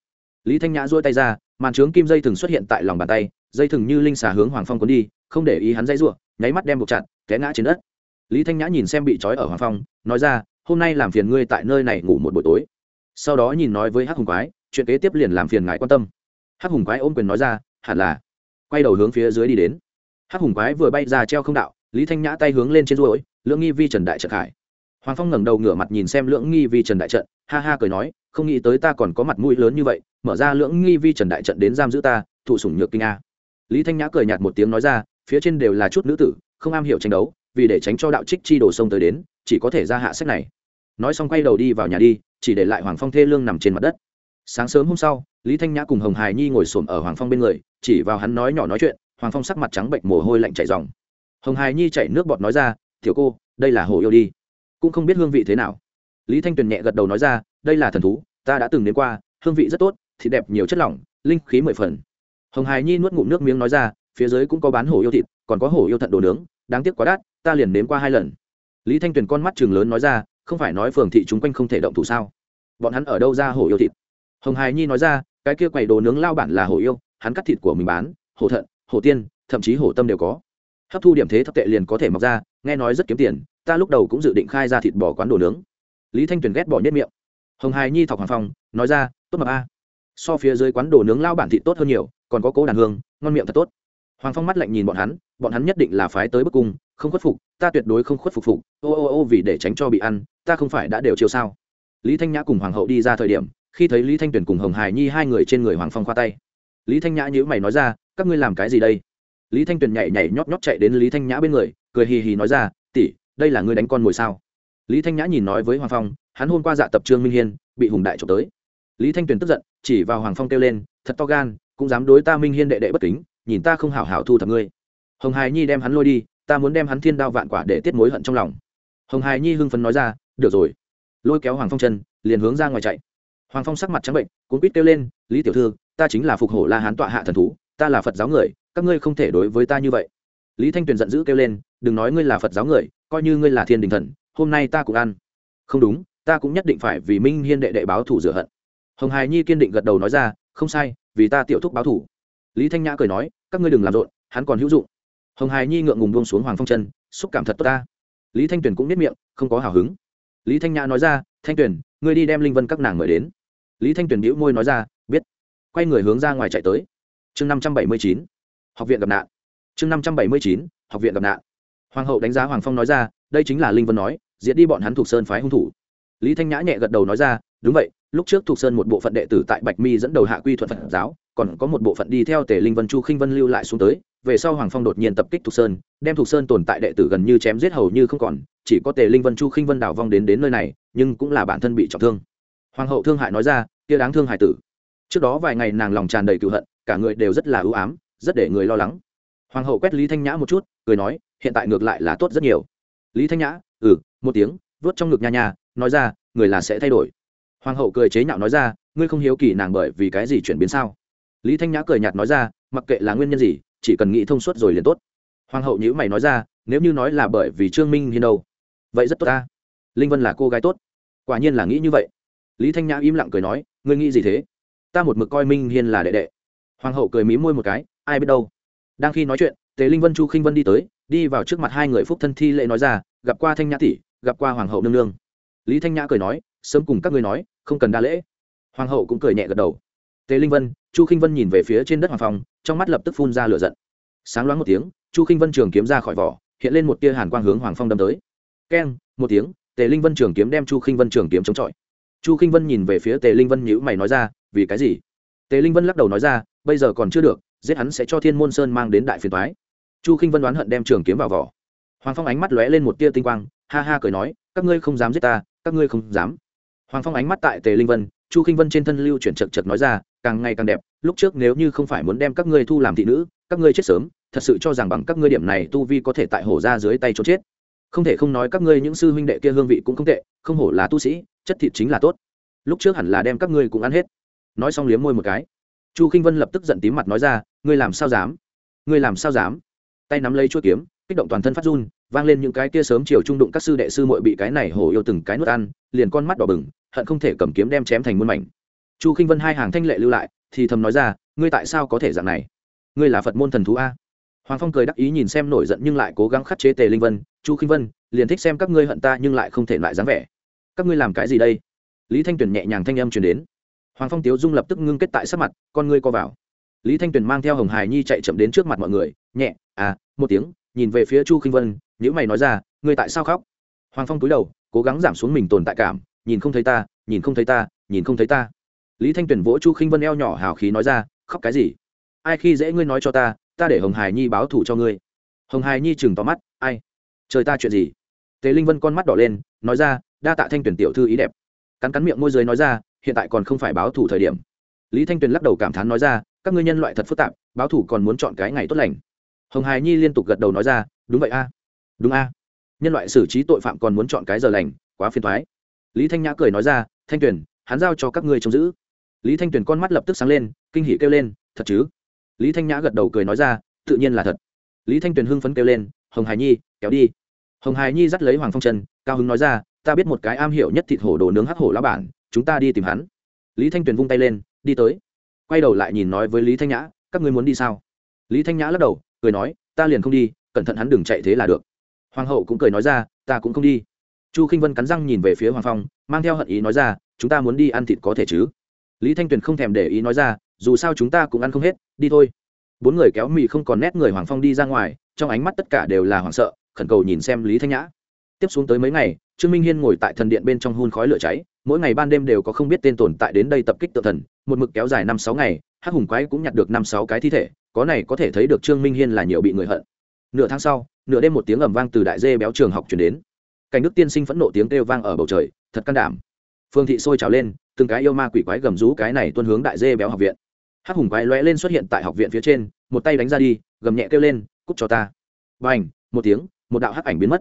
Lý thanh nhã duỗi tay ra, màn trướng kim dây thừng xuất hiện tại lòng bàn tay, dây thừng như linh xà hướng hoàng phong cuốn đi, không để ý hắn dây ruộng nháy mắt đem buộc chặt, té ngã trên đất. Lý thanh nhã nhìn xem bị trói ở hoàng phong, nói ra, hôm nay làm phiền ngươi tại nơi này ngủ một buổi tối. Sau đó nhìn nói với hắc hùng quái, chuyện kế tiếp liền làm phiền ngài quan tâm. Hắc hùng quái ôm quyền nói ra, hẳn là. Quay đầu hướng phía dưới đi đến hắc hùng quái vừa bay ra treo không đạo, lý thanh nhã tay hướng lên trên ruỗi lưỡng nghi vi trần đại trận khải. Hoàng phong ngẩng đầu ngửa mặt nhìn xem lưỡng nghi vi trần đại trận, ha ha cười nói, không nghĩ tới ta còn có mặt mũi lớn như vậy, mở ra lưỡng nghi vi trần đại trận đến giam giữ ta, thụ sủng nhược kinh a. Lý thanh nhã cười nhạt một tiếng nói ra, phía trên đều là chút nữ tử, không am hiểu tranh đấu, vì để tránh cho đạo trích chi đổ sông tới đến, chỉ có thể ra hạ sách này. Nói xong quay đầu đi vào nhà đi, chỉ để lại hoàng phong thê lương nằm trên mặt đất. Sáng sớm hôm sau, lý thanh nhã cùng hồng hài nhi ngồi xổm ở hoàng phong bên người, chỉ vào hắn nói nhỏ nói chuyện hoàng phong sắc mặt trắng bệnh, mồ hôi lạnh chảy dòng hồng hài nhi chảy nước bọt nói ra thiểu cô, đây là hồ yêu đi. Cũng không biết hương vị thế nào. Lý thanh tuyền nhẹ gật đầu nói ra, đây là thần thú, ta đã từng đến qua, hương vị rất tốt, thịt đẹp, nhiều chất lỏng, linh khí mười phần. Hồng hài nhi nuốt ngụm nước miếng nói ra, phía dưới cũng có bán hổ yêu thịt, còn có hổ yêu thận đồ nướng, đáng tiếc quá đắt, ta liền nếm qua hai lần. Lý thanh tuyền con mắt trường lớn nói ra, không phải nói phường thị chúng quanh không thể động thủ sao? Bọn hắn ở đâu ra hổ yêu thịt? Hồng hài nhi nói ra, cái kia quầy đồ nướng lao bản là hổ yêu, hắn cắt thịt của mình bán hổ thận hổ tiên, thậm chí hổ tâm đều có. Hấp thu điểm thế thấp tệ liền có thể mọc ra, nghe nói rất kiếm tiền, ta lúc đầu cũng dự định khai ra thịt bò quán đồ nướng. Lý thanh tuyền ghét bỏ nhất miệng. Hồng hài nhi thọc hoàng phong, nói ra, tốt mập a so phía dưới quán đồ nướng lao bản thịt tốt hơn nhiều, còn có cố đàn hương, ngon miệng thật tốt. Hoàng phong mắt lạnh nhìn bọn hắn bọn hắn nhất định là phái tới bức cung, không khuất phục, ta tuyệt đối không khuất phục phục. Ô ô ô vì để tránh cho bị ăn, ta không phải đã đều chiều sao? Lý thanh nhã cùng hoàng hậu đi ra thời điểm, khi thấy lý thanh tuyền cùng hồng hải nhi hai người trên người hoàng phong khoa tay. Lý thanh nhã nhữ mày nói ra các ngươi làm cái gì đây? Lý thanh tuyền nhảy nhảy nhót nhót chạy đến lý thanh nhã bên người, cười hì hì nói ra, tỷ, đây là ngươi đánh con mồi sao? Lý thanh nhã nhìn nói với hoàng phong, hắn hôm qua dạ tập trương minh hiên, bị hùng đại trộm tới. Lý thanh tuyền tức giận, chỉ vào hoàng phong kêu lên, thật to gan, cũng dám đối ta minh hiên đệ đệ bất kính, nhìn ta không hảo hảo thu thập ngươi. Hồng hải nhi đem hắn lôi đi, ta muốn đem hắn thiên đao vạn quả để tiết mối hận trong lòng. Hồng hải nhi hưng phấn nói ra, được rồi. Lôi kéo hoàng phong chân, liền hướng ra ngoài chạy. Hoàng phong sắc mặt trắng bệnh, cuốn quýt kêu lên, lý tiểu thư, ta chính là phục hổ la hán tọa hạ thần thú ta là phật giáo người, các ngươi không thể đối với ta như vậy. Lý thanh tuyền giận dữ kêu lên, đừng nói ngươi là phật giáo người, coi như ngươi là thiên đình thần, hôm nay ta cũng ăn. Không đúng, ta cũng nhất định phải vì minh hiên đệ đệ báo thủ rửa hận. Hồng hài nhi kiên định gật đầu nói ra, không sai, vì ta tiểu thúc báo thủ lý thanh nhã cười nói, các ngươi đừng làm rộn, hắn còn hữu dụng. Hồng hài nhi ngượng ngùng buông xuống hoàng phong chân, xúc cảm thật tốt ta. Lý thanh tuyền cũng biết miệng, không có hào hứng. Lý thanh nhã nói ra, thanh tuyền, ngươi đi đem linh vân các nàng mời đến. Lý thanh tuyền đĩu môi nói ra, biết. Quay người hướng ra ngoài chạy tới chương năm trăm bảy mươi chín, học viện gặp nạn. Chương năm trăm bảy mươi chín, học viện gặp nạn. Hoàng hậu đánh giá hoàng phong nói ra, đây chính là linh vân nói diễn đi bọn hắn thuộc sơn phái hung thủ. Lý thanh nhã nhẹ gật đầu nói ra, đúng vậy, lúc trước thuộc sơn một bộ phận đệ tử tại bạch mi dẫn đầu hạ quy thuận phật giáo, còn có một bộ phận đi theo tề linh vân, chu khinh vân lưu lại xuống tới, về sau hoàng phong đột nhiên tập kích thuộc sơn, đem thuộc sơn tồn tại đệ tử gần như chém giết hầu như không còn, chỉ có tề linh vân, chu khinh vân đảo vong đến đến nơi này, nhưng cũng là bản thân bị trọng thương. Hoàng hậu thương hại nói ra, kia đáng thương hải tử. Trước đó vài ngày nàng lòng tràn đầy cựu hận cả người đều rất là ưu ám, rất để người lo lắng. Hoàng hậu quét lý thanh nhã một chút, cười nói, hiện tại ngược lại là tốt rất nhiều. Lý thanh nhã ừ một tiếng, vớt trong ngực nha nha, nói ra, người là sẽ thay đổi. Hoàng hậu cười chế nhạo nói ra, ngươi không hiếu kỳ nàng bởi vì cái gì chuyển biến sao? Lý thanh nhã cười nhạt nói ra, mặc kệ là nguyên nhân gì, chỉ cần nghĩ thông suốt rồi liền tốt. Hoàng hậu nhữ mày nói ra, nếu như nói là bởi vì trương minh hiên đâu? Vậy rất tốt ta. Linh vân là cô gái tốt. Quả nhiên là nghĩ như vậy. Lý thanh nhã im lặng cười nói, ngươi nghĩ gì thế? Ta một mực coi minh hiên là đệ đệ hoàng hậu cười mí môi một cái ai biết đâu. Đang khi nói chuyện tề linh vân chu khinh vân đi tới đi vào trước mặt hai người phúc thân thi lễ nói ra gặp qua thanh nhã tỷ gặp qua hoàng hậu nương nương. Lý thanh nhã cười nói sớm cùng các ngươi nói không cần đa lễ. Hoàng hậu cũng cười nhẹ gật đầu. Tề linh vân chu khinh vân nhìn về phía trên đất hoàng phòng, trong mắt lập tức phun ra lửa giận. Sáng loáng một tiếng chu khinh vân trường kiếm ra khỏi vỏ hiện lên một tia hàn quang hướng hoàng phong đâm tới. Keng một tiếng tề linh vân trường kiếm đem chu khinh vân trường kiếm chống chọi. Chu khinh vân nhìn về phía tề linh vân nhữ mày nói ra vì cái gì? Tề linh vân lắc đầu nói ra bây giờ còn chưa được, giết hắn sẽ cho thiên môn sơn mang đến đại phiền thoái chu khinh vân đoán hận đem trường kiếm vào vỏ. Hoàng phong ánh mắt lóe lên một tia tinh quang, ha ha cười nói, các ngươi không dám giết ta, các ngươi không dám. Hoàng phong ánh mắt tại tề linh vân, chu khinh vân trên thân lưu chuyển chật chật nói ra, càng ngày càng đẹp, lúc trước nếu như không phải muốn đem các ngươi thu làm thị nữ, các ngươi chết sớm, thật sự cho rằng bằng các ngươi điểm này tu vi có thể tại hổ ra dưới tay trốn chết. Không thể không nói các ngươi những sư huynh đệ kia hương vị cũng không tệ, không hổ là tu sĩ, chất thịt chính là tốt. Lúc trước hẳn là đem các ngươi cũng ăn hết. Nói xong liếm môi một cái chu k i n h vân lập tức giận tím mặt nói ra, ngươi làm sao dám? Ngươi làm sao dám? Tay nắm lấy chuỗi kiếm, kích động toàn thân phát run, vang lên những cái kia sớm chiều trung đụng các sư đệ sư mội bị cái này hổ yêu từng cái nuốt ăn, liền con mắt đỏ bừng, hận không thể cầm kiếm đem chém thành muôn mảnh. Chu k i n h vân hai hàng thanh lệ lưu lại, thì thầm nói ra, ngươi tại sao có thể dạng này? Ngươi là phật môn thần thú a? Hoàng phong cười đắc ý nhìn xem nổi giận nhưng lại cố gắng khắt chế tề linh vân, chu k i n h vân, liền thích xem các ngươi hận ta nhưng lại không thể lại dáng vẻ. Các ngươi làm cái gì đây? Lý thanh tuyền nhẹ nhàng thanh âm truyền đến hoàng phong tiếu dung lập tức ngưng kết tại sắc mặt, con ngươi co vào. Lý thanh tuyền mang theo hồng hải nhi chạy chậm đến trước mặt mọi người, nhẹ à một tiếng, nhìn về phía chu khinh vân nhữ mày nói ra, ngươi tại sao khóc? Hoàng phong cúi đầu, cố gắng giảm xuống mình tồn tại cảm, nhìn không thấy ta, nhìn không thấy ta, nhìn không thấy ta. Lý thanh tuyền vỗ chu khinh vân eo nhỏ hào khí nói ra, khóc cái gì? Ai khi dễ ngươi nói cho ta ta để hồng hải nhi báo thủ cho ngươi. Hồng hải nhi chừng tóm mắt, ai? Trời ta chuyện gì? Tề linh vân con mắt đỏ lên, nói ra, đa tạ thanh tuyển tiểu thư ý đẹp. Cắn cắn miệng môi giới nói ra hiện tại còn không phải báo thủ thời điểm. Lý thanh tuyền lắc đầu cảm thán nói ra, các ngươi nhân loại thật phức tạp, báo thủ còn muốn chọn cái ngày tốt lành. Hồng hài nhi liên tục gật đầu nói ra, đúng vậy a. Đúng a. Nhân loại xử trí tội phạm còn muốn chọn cái giờ lành, quá phiền thoái lý thanh nhã cười nói ra, thanh tuyền, hắn giao cho các ngươi trông giữ. Lý thanh tuyền con mắt lập tức sáng lên, kinh hỉ kêu lên, thật chứ? Lý thanh nhã gật đầu cười nói ra, tự nhiên là thật. Lý thanh tuyền hưng phấn kêu lên, hồng hài nhi, kéo đi. Hồng hài nhi dắt lấy hoàng phong trần, cao hứng nói ra, ta biết một cái am hiểu nhất thịt hổ đồ nướng hắc hổ lá bản chúng ta đi tìm hắn. Lý thanh tuyền vung tay lên, đi tới. Quay đầu lại nhìn nói với lý thanh nhã, các ngươi muốn đi sao? Lý thanh nhã lắc đầu, cười nói, ta liền không đi, cẩn thận hắn đừng chạy thế là được. Hoàng hậu cũng cười nói ra, ta cũng không đi. Chu k i n h vân cắn răng nhìn về phía hoàng phong, mang theo hận ý nói ra, chúng ta muốn đi ăn thịt có thể chứ? Lý thanh tuyền không thèm để ý nói ra, dù sao chúng ta cũng ăn không hết, đi thôi. Bốn người kéo mì không còn nét người hoàng phong đi ra ngoài, trong ánh mắt tất cả đều là hoảng sợ, khẩn cầu nhìn xem lý thanh nhã tiếp xuống tới mấy ngày, trương minh hiên ngồi tại thần điện bên trong hun khói lửa cháy, mỗi ngày ban đêm đều có không biết tên tồn tại đến đây tập kích tự thần, một mực kéo dài năm sáu ngày, hắc hùng quái cũng nhặt được năm sáu cái thi thể, có này có thể thấy được trương minh hiên là nhiều bị người hận. Nửa tháng sau, nửa đêm một tiếng ầm vang từ đại dê béo trường học chuyển đến. Cảnh đức tiên sinh phẫn nộ tiếng kêu vang ở bầu trời, thật can đảm. Phương thị sôi trào lên, từng cái yêu ma quỷ quái gầm rú cái này tuân hướng đại dê béo học viện. Hắc hùng quái lóe lên xuất hiện tại học viện phía trên, một tay đánh ra đi, gầm nhẹ kêu lên, cút cho ta. B à n h một tiếng, một đạo hắc ảnh biến mất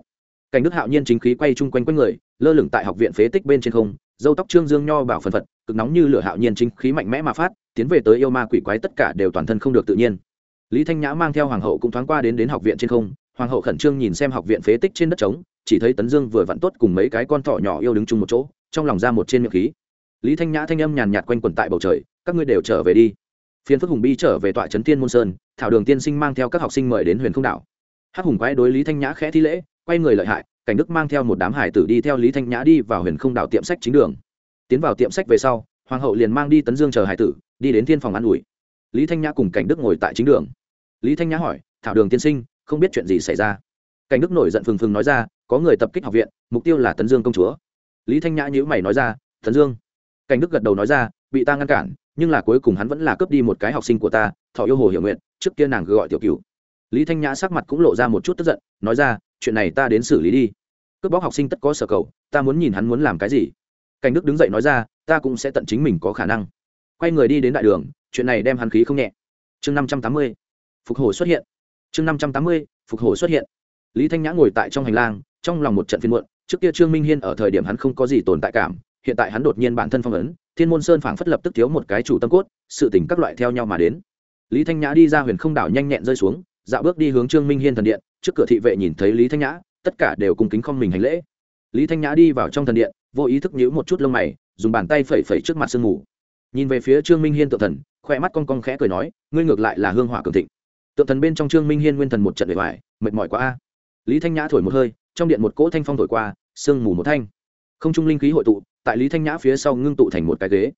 cảnh đức hạo nhiên chính khí quay chung quanh quanh người, lơ lửng tại học viện phế tích bên trên không, dâu tóc trương dương nho bảo phần phật, cực nóng như lửa hạo nhiên chính khí mạnh mẽ mà phát, tiến về tới yêu ma quỷ quái tất cả đều toàn thân không được tự nhiên. Lý thanh nhã mang theo hoàng hậu cũng thoáng qua đến đến học viện trên không, hoàng hậu khẩn trương nhìn xem học viện phế tích trên đất trống, chỉ thấy tấn dương vừa vặn tốt cùng mấy cái con thỏ nhỏ yêu đứng chung một chỗ, trong lòng ra một trên miệng khí. Lý thanh nhã thanh âm nhàn nhạt quanh quẩn tại bầu trời, các ngươi đều trở về đi. Phiến phước hùng bi trở về tọa trấn tiên môn sơn, thảo đường tiên sinh mang theo các học sinh mời đến huyền không đảo. Hắc hùng quái đối lý thanh nhã khẽ thi lễ quay người lợi hại, cảnh đức mang theo một đám hải tử đi theo lý thanh nhã đi vào huyền không đảo tiệm sách chính đường. Tiến vào tiệm sách về sau, hoàng hậu liền mang đi tấn dương chờ hải tử, đi đến thiên phòng an ủi. Lý thanh nhã cùng cảnh đức ngồi tại chính đường. Lý thanh nhã hỏi, thảo đường tiên sinh, không biết chuyện gì xảy ra? Cảnh đức nổi giận phừng phừng nói ra, có người tập kích học viện, mục tiêu là tấn dương công chúa. Lý thanh nhã nhữ mày nói ra, tấn dương. Cảnh đức gật đầu nói ra, bị ta ngăn cản, nhưng là cuối cùng hắn vẫn là cướp đi một cái học sinh của ta, thọ yêu hồ hiểu nguyện, trước kia nàng gọi tiểu cựu lý thanh nhã sắc mặt cũng lộ ra một chút tức giận, nói ra chuyện này ta đến xử lý đi. Cướp bóc học sinh tất có sở cầu, ta muốn nhìn hắn muốn làm cái gì. Cảnh đức đứng dậy nói ra, ta cũng sẽ tận chính mình có khả năng. Quay người đi đến đại đường, chuyện này đem hắn khí không nhẹ. Chương năm trăm tám mươi, phục hồi xuất hiện. Chương năm trăm tám mươi, phục hồi xuất hiện. Lý thanh nhã ngồi tại trong hành lang, trong lòng một trận phiên muộn, trước kia trương minh hiên ở thời điểm hắn không có gì tồn tại cảm, hiện tại hắn đột nhiên bản thân phong ấn, thiên môn sơn phảng phất lập tức thiếu một cái chủ tâm cốt, sự tỉnh các loại theo nhau mà đến. Lý thanh nhã đi ra huyền không đảo nhanh nhẹn rơi xuống, dạo bước đi hướng trương minh hiên thần điện trước cửa thị vệ nhìn thấy lý thanh nhã, tất cả đều cùng kính không mình hành lễ. Lý thanh nhã đi vào trong thần điện, vô ý thức nhíu một chút lông mày, dùng bàn tay phẩy phẩy trước mặt sương mù. Nhìn về phía trương minh hiên tự thần khoe mắt con con khẽ cười nói, ngươi ngược lại là hương hỏa cường thịnh. Tự thần bên trong trương minh hiên nguyên thần một trận bề ngoài, mệt mỏi quá a. Lý thanh nhã thổi một hơi, trong điện một cỗ thanh phong thổi qua, sương mù một thanh. Không trung linh khí hội tụ, tại lý thanh nhã phía sau ngưng tụ thành một cái ghế.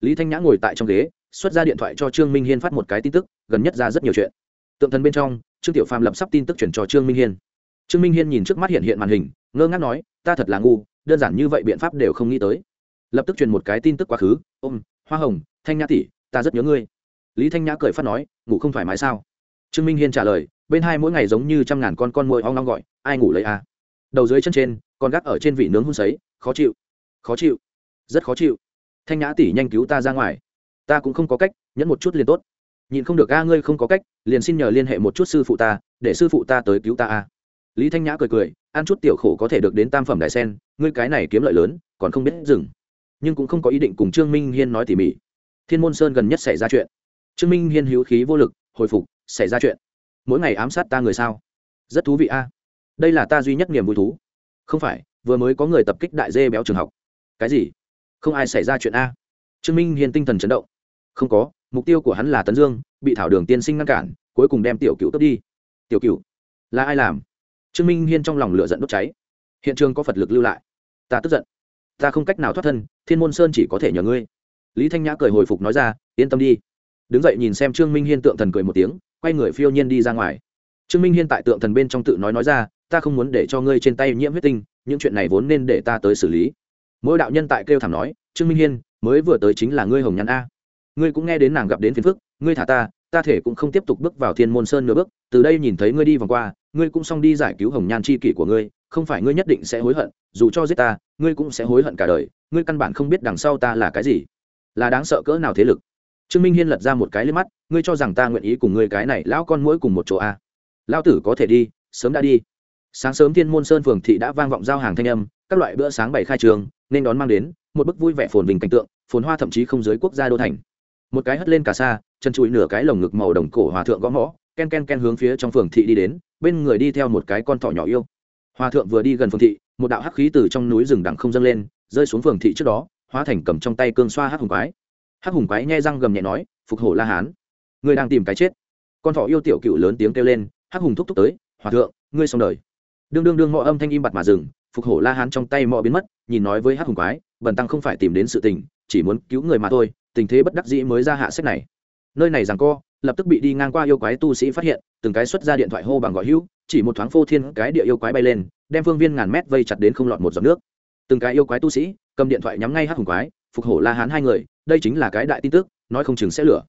Lý thanh nhã ngồi tại trong ghế, xuất ra điện thoại cho trương minh hiên phát một cái tin tức, gần nhất ra rất nhiều chuyện tượng thần bên trong, trương tiểu phàm lập sắp tin tức chuyển cho trương minh hiên. Trương minh hiên nhìn trước mắt hiện hiện màn hình, ngơ ngác nói, ta thật là ngu, đơn giản như vậy biện pháp đều không nghĩ tới. Lập tức truyền một cái tin tức quá khứ, ôm, hoa hồng, thanh nhã tỷ, ta rất nhớ ngươi. Lý thanh nhã cười phát nói, ngủ không thoải mái sao? Trương minh hiên trả lời, bên hai mỗi ngày giống như trăm ngàn con con mồi ong long gọi, ai ngủ lấy à? Đầu dưới chân trên con gác ở trên vị nướng hun sấy, khó chịu khó chịu, rất khó chịu. Thanh nhã tỷ nhanh cứu ta ra ngoài. Ta cũng không có cách, nhẫn một chút liền tốt nhìn không được a, ngươi không có cách, liền xin nhờ liên hệ một chút sư phụ ta, để sư phụ ta tới cứu ta a. Lý thanh nhã cười cười, ăn chút tiểu khổ có thể được đến tam phẩm đại sen, ngươi cái này kiếm lợi lớn, còn không biết dừng. Nhưng cũng không có ý định cùng trương minh hiên nói tỉ mỉ. Thiên môn sơn gần nhất xảy ra chuyện. Trương minh hiên hữu khí vô lực, hồi phục, xảy ra chuyện. Mỗi ngày ám sát ta người sao? Rất thú vị a. Đây là ta duy nhất niềm vui thú. Không phải, vừa mới có người tập kích đại dê béo trường học. Cái gì? Không ai xảy ra chuyện a. Trương minh hiên tinh thần chấn động không có, mục tiêu của hắn là tấn dương, bị thảo đường tiên sinh ngăn cản, cuối cùng đem tiểu cựu cướp đi. Tiểu cựu là ai làm? Trương minh hiên trong lòng lửa giận đốt cháy. Hiện trường có phật lực lưu lại. Ta tức giận. Ta không cách nào thoát thân, thiên môn sơn chỉ có thể nhờ ngươi. Lý thanh nhã cười hồi phục nói ra, yên tâm đi. Đứng dậy nhìn xem trương minh hiên tượng thần cười một tiếng, quay người phiêu nhiên đi ra ngoài. Trương minh hiên tại tượng thần bên trong tự nói nói ra, ta không muốn để cho ngươi trên tay nhiễm huyết tinh, những chuyện này vốn nên để ta tới xử lý. Mỗi đạo nhân tại kêu thảm nói, trương minh hiên, mới vừa tới chính là ngươi hồng nhắn a ngươi cũng nghe đến nàng gặp đến phiền phức, ngươi thả ta ta thể cũng không tiếp tục bước vào thiên môn sơn nửa bước, từ đây nhìn thấy ngươi đi vòng qua, ngươi cũng xong đi giải cứu hồng nhan c h i kỷ của ngươi, không phải ngươi nhất định sẽ hối hận, dù cho giết ta, ngươi cũng sẽ hối hận cả đời, ngươi căn bản không biết đằng sau ta là cái gì. Là đáng sợ cỡ nào thế lực? Trương minh hiên lật ra một cái lên mắt, ngươi cho rằng ta nguyện ý cùng ngươi cái này lão con mũi cùng một chỗ a à. lão tử có thể đi, sớm đã đi. Sáng sớm thiên môn sơn phường thị đã vang vọng giao hàng thanh âm, các loại bữa sáng bày khai trường, nên đón mang đến, một bức vui vẻ phồn vinh cảnh tượng, phồn hoa thậm chí không giới quốc gia đô thành một cái hất lên cả xa, chân trụi nửa cái lồng ngực màu đồng cổ hòa thượng gõ mõ, ken ken ken hướng phía trong phường thị đi đến, bên người đi theo một cái con thỏ nhỏ yêu. Hòa thượng vừa đi gần phường thị, một đạo hắc khí từ trong núi rừng đằng không dâng lên, rơi xuống phường thị trước đó, hóa thành cầm trong tay cương xoa hắc hùng quái. Hắc hùng quái nghe răng gầm nhẹ nói, phục hổ la hán người đang tìm cái chết. Con thỏ yêu tiểu cựu lớn tiếng kêu lên, hắc hùng thúc thúc tới, hòa thượng, ngươi xong đời. Đương đương đương mọi âm thanh im bặt mà dừng, phục hổ la hán trong tay mọ biến mất, nhìn nói với hắc hùng quái, bần tăng không phải tìm đến sự tình, chỉ muốn cứu người mà thôi tình thế bất đắc dĩ mới ra hạ sách này. Nơi này rằng co, lập tức bị đi ngang qua yêu quái tu sĩ phát hiện, từng cái xuất ra điện thoại hô bằng gọi hữu, chỉ một thoáng phô thiên cái địa yêu quái bay lên, đem phương viên ngàn mét vây chặt đến không lọt một giọt nước. Từng cái yêu quái tu sĩ, cầm điện thoại nhắm ngay hắc hùng quái, phục hổ la hán hai người, đây chính là cái đại tin tức, nói không chừng sẽ lửa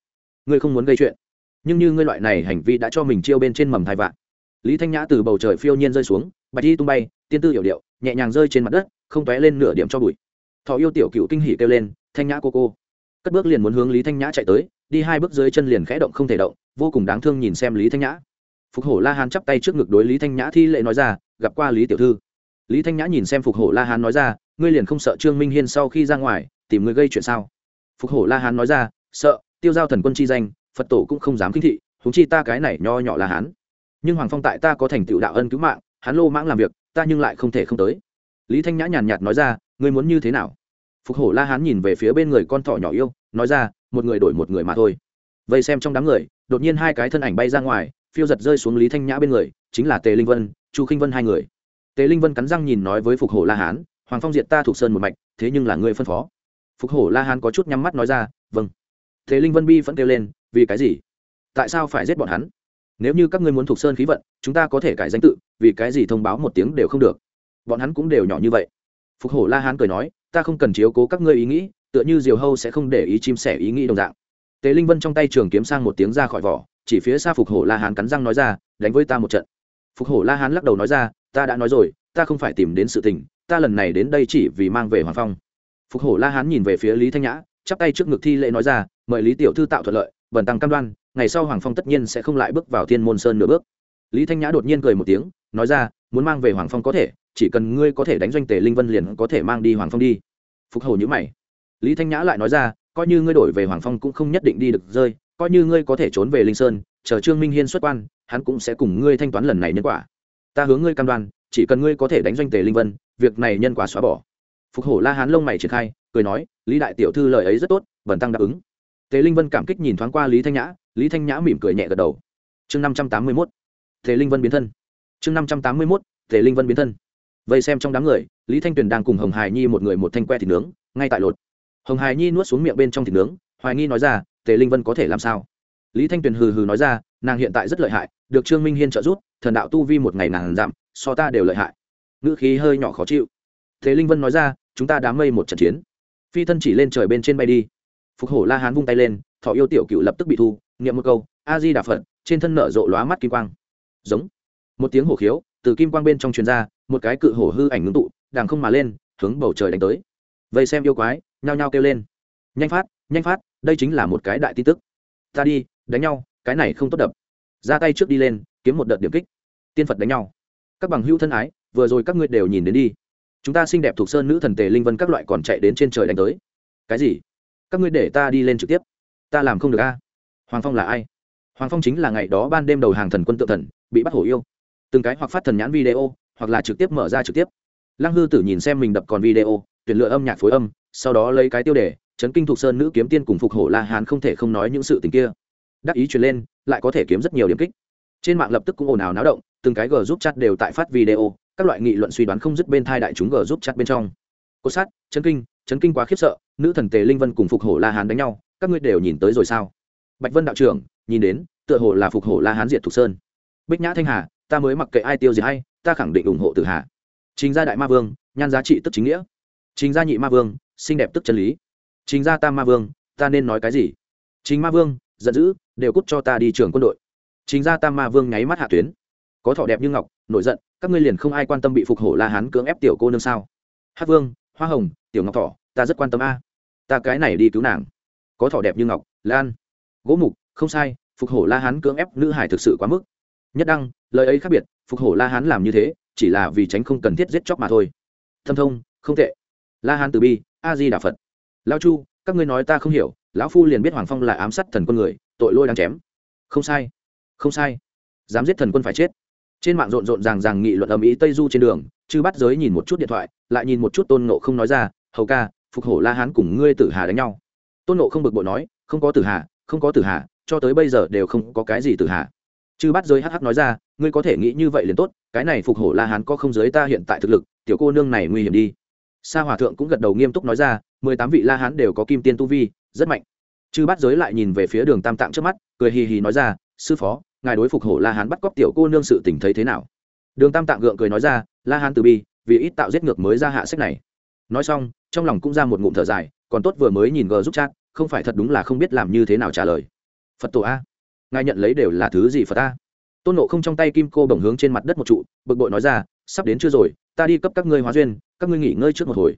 ngươi không muốn gây chuyện. Nhưng như ngươi loại này hành vi đã cho mình chiêu bên trên mầm thai vạn. Lý thanh nhã từ bầu trời phiêu nhiên rơi xuống, bạch y tung bay, tiên tư hiểu điệu, nhẹ nhàng rơi trên mặt đất, không tóe lên nửa điểm cho bụi. Thọ yêu tiểu cựu kinh hỉ kêu lên, thanh nhã cô cô cất bước liền muốn hướng lý thanh nhã chạy tới, đi hai bước dưới chân liền khẽ động không thể động, vô cùng đáng thương nhìn xem lý thanh nhã. Phục hổ la hán chắp tay trước ngực đối lý thanh nhã thi lệ nói ra, gặp qua lý tiểu thư. Lý thanh nhã nhìn xem phục hổ la hán nói ra, ngươi liền không sợ trương minh hiên sau khi ra ngoài, tìm người gây chuyện sao? Phục hổ la hán nói ra, sợ, tiêu giao thần quân chi danh, phật tổ cũng không dám khinh thị húng chi ta cái này nho nhỏ la hán. Nhưng hoàng phong tại ta có thành tựu đạo ân cứu mạng hắn lô mãng làm việc, ta nhưng lại không thể không tới. Lý thanh nhã nhàn nhạt nói ra, ngươi muốn như thế nào? Phục hổ la hán nhìn về phía bên người con thỏ nhỏ yêu, nói ra, một người đổi một người mà thôi. Vậy xem trong đám người, đột nhiên hai cái thân ảnh bay ra ngoài, phiêu giật rơi xuống lý thanh nhã bên người, chính là tề linh vân, chu khinh vân hai người. Tề linh vân cắn răng nhìn nói với phục hổ la hán, hoàng phong diệt ta thuộc sơn một mạch, thế nhưng là người phân phó. Phục hổ la hán có chút nhắm mắt nói ra vâng. Tề linh vân bi vẫn kêu lên, vì cái gì? Tại sao phải giết bọn hắn? Nếu như các ngươi muốn thuộc sơn khí vận, chúng ta có thể cải danh tự, vì cái gì thông báo một tiếng đều không được? Bọn hắn cũng đều nhỏ như vậy. Phục hổ la hán cười nói ta không cần chiếu cố các ngươi ý nghĩ, tựa như diều hâu sẽ không để ý chim sẻ ý nghĩ đồng dạng. Tề linh vân trong tay trường kiếm sang một tiếng ra khỏi vỏ, chỉ phía xa phục hổ la hán cắn răng nói ra, đánh với ta một trận. Phục hổ la hán lắc đầu nói ra, ta đã nói rồi, ta không phải tìm đến sự tình, ta lần này đến đây chỉ vì mang về hoàng phong. Phục hổ la hán nhìn về phía lý thanh nhã, chắp tay trước ngực thi lễ nói ra, mời lý tiểu thư tạo thuận lợi, bần tăng cam đoan, ngày sau hoàng phong tất nhiên sẽ không lại bước vào thiên môn sơn nửa bước. Lý thanh nhã đột nhiên cười một tiếng, nói ra, muốn mang về hoàng phong có thể chỉ cần ngươi có thể đánh doanh tề linh vân liền có thể mang đi hoàng phong đi. Phục hầu nhữ mày. Lý thanh nhã lại nói ra, coi như ngươi đổi về hoàng phong cũng không nhất định đi được rơi, coi như ngươi có thể trốn về linh sơn, chờ trương minh hiên xuất quan, hắn cũng sẽ cùng ngươi thanh toán lần này nhân quả. Ta hướng ngươi cam đoan, chỉ cần ngươi có thể đánh doanh tề linh vân, việc này nhân quả xóa bỏ. Phục hổ la hán lông mày triển khai, cười nói, lý đại tiểu thư lời ấy rất tốt vần tăng đáp ứng. Tề linh vân cảm kích nhìn thoáng qua lý thanh nhã, lý thanh nhã mỉm cười nhẹ gật đầu. Chương năm trăm tám mươi mốt, tề linh vân biến thân. Chương năm trăm tám mươi mốt, tề linh vân biến thân vậy xem trong đám người, lý thanh tuyền đang cùng hồng hải nhi một người một thanh que thịt nướng, ngay tại lột. Hồng hải nhi nuốt xuống miệng bên trong thịt nướng, hoài nghi nói ra, tề linh vân có thể làm sao? Lý thanh tuyền hừ hừ nói ra, nàng hiện tại rất lợi hại, được trương minh hiên trợ giúp, thần đạo tu vi một ngày nàng giảm so ta đều lợi hại. Ngữ khí hơi nhỏ khó chịu. Thế linh vân nói ra, chúng ta đám mây một trận chiến. Phi thân chỉ lên trời bên trên bay đi. Phục hổ la hán vung tay lên, thọ yêu tiểu cựu lập tức bị thu nghiệm một câu, a di đà phật, trên thân nở rộ lóa mắt kim quang. Giống. Một tiếng hổ khiếu từ kim quang bên trong truyền ra, một cái cự hổ hư ảnh ngưng tụ đàng không mà lên, hướng bầu trời đánh tới. Vây xem yêu quái, nhao nhao kêu lên. Nhanh phát nhanh phát, đây chính là một cái đại tin tức. Ta đi, đánh nhau, cái này không tốt đập. Ra tay trước đi lên, kiếm một đợt điểm kích. Tiên phật đánh nhau. Các bằng hữu thân ái, vừa rồi các ngươi đều nhìn đến đi. Chúng ta xinh đẹp thuộc sơn nữ thần tề linh vân các loại còn chạy đến trên trời đánh tới. Cái gì? Các ngươi để ta đi lên trực tiếp. Ta làm không được a. Hoàng phong là ai? Hoàng phong chính là ngày đó ban đêm đầu hàng thần quân tự thần, bị bắt hổ yêu từng cái hoặc phát thần nhãn video, hoặc là trực tiếp mở ra trực tiếp. Lăng hư tử nhìn xem mình đập còn video, tuyển lựa âm nhạc phối âm, sau đó lấy cái tiêu đề, chấn kinh thục sơn nữ kiếm tiên cùng phục hổ la hán không thể không nói những sự tình kia. Đắc ý truyền lên, lại có thể kiếm rất nhiều điểm kích. Trên mạng lập tức cũng ồn ào náo động, từng cái g giúp chat đều tại phát video, các loại nghị luận suy đoán không dứt bên thai đại chúng g giúp chat bên trong. Cô sát, chấn kinh chấn kinh quá khiếp sợ, nữ thần tề linh vân cùng phục hổ la hán đánh nhau, các ngươi đều nhìn tới rồi sao? Bạch vân đạo trưởng, nhìn đến, tựa hồ là phục hổ la hán diệt thục sơn. Bích nhã thanh hà ta mới mặc kệ ai tiêu gì hay, ta khẳng định ủng hộ tử hà. Trình gia đại ma vương, nhan giá trị tức chính nghĩa. Trình gia nhị ma vương, xinh đẹp tức chân lý. Trình gia tam ma vương, ta nên nói cái gì? Trình ma vương, giận dữ, đều cút cho ta đi trường quân đội. Trình gia tam ma vương nháy mắt hạ tuyến. Có thọ đẹp như ngọc, nổi giận, các ngươi liền không ai quan tâm bị phục hổ la hán cưỡng ép tiểu cô nương sao? Hát vương, hoa hồng, tiểu ngọc thọ ta rất quan tâm a. Ta cái này đi cứu nàng. Có thọ đẹp như ngọc, lan. Gỗ mục, không sai, phục hổ la hán cưỡng ép nữ hải thực sự quá mức nhất đăng, lời ấy khác biệt, phục hổ la hán làm như thế, chỉ là vì tránh không cần thiết giết chóc mà thôi. Thâm thông, không tệ. La hán từ bi, a di đà phật. Lao chu, các ngươi nói ta không hiểu, lão phu liền biết hoàng phong là ám sát thần quân người, tội lôi đang chém. Không sai không sai. Dám giết thần quân phải chết. Trên mạng rộn rộn ràng ràng nghị luận âm ý tây du trên đường, chư bắt giới nhìn một chút điện thoại, lại nhìn một chút tôn nộ không nói ra, hầu ca, phục hổ la hán cùng ngươi tử hà đánh nhau. Tôn nộ không bực bội nói, không có tử hà, không có tử hà, cho tới bây giờ đều không có cái gì tử hà chư bắt giới hh nói ra, ngươi có thể nghĩ như vậy liền tốt, cái này phục hổ la hán có không giới ta hiện tại thực lực, tiểu cô nương này nguy hiểm đi. Sa hòa thượng cũng gật đầu nghiêm túc nói ra, mười tám vị la hán đều có kim tiên tu vi, rất mạnh. Chư bắt giới lại nhìn về phía đường tam tạng trước mắt, cười hì hì nói ra, sư phó, ngài đối phục hổ la hán bắt cóc tiểu cô nương sự tình thấy thế nào? Đường tam tạng gượng cười nói ra, la hán từ bi, vì ít tạo giết ngược mới ra hạ sách này. Nói xong, trong lòng cũng ra một ngụm thở dài, còn tốt vừa mới nhìn gờ giúp chat, không phải thật đúng là không biết làm như thế nào trả lời. Phật tổ a ngài nhận lấy đều là thứ gì phật ta. tôn nộ không trong tay kim cô bồng hướng trên mặt đất một trụ, bực bội nói ra, sắp đến chưa rồi, ta đi cấp các ngươi hóa duyên, các ngươi nghỉ ngơi trước một hồi.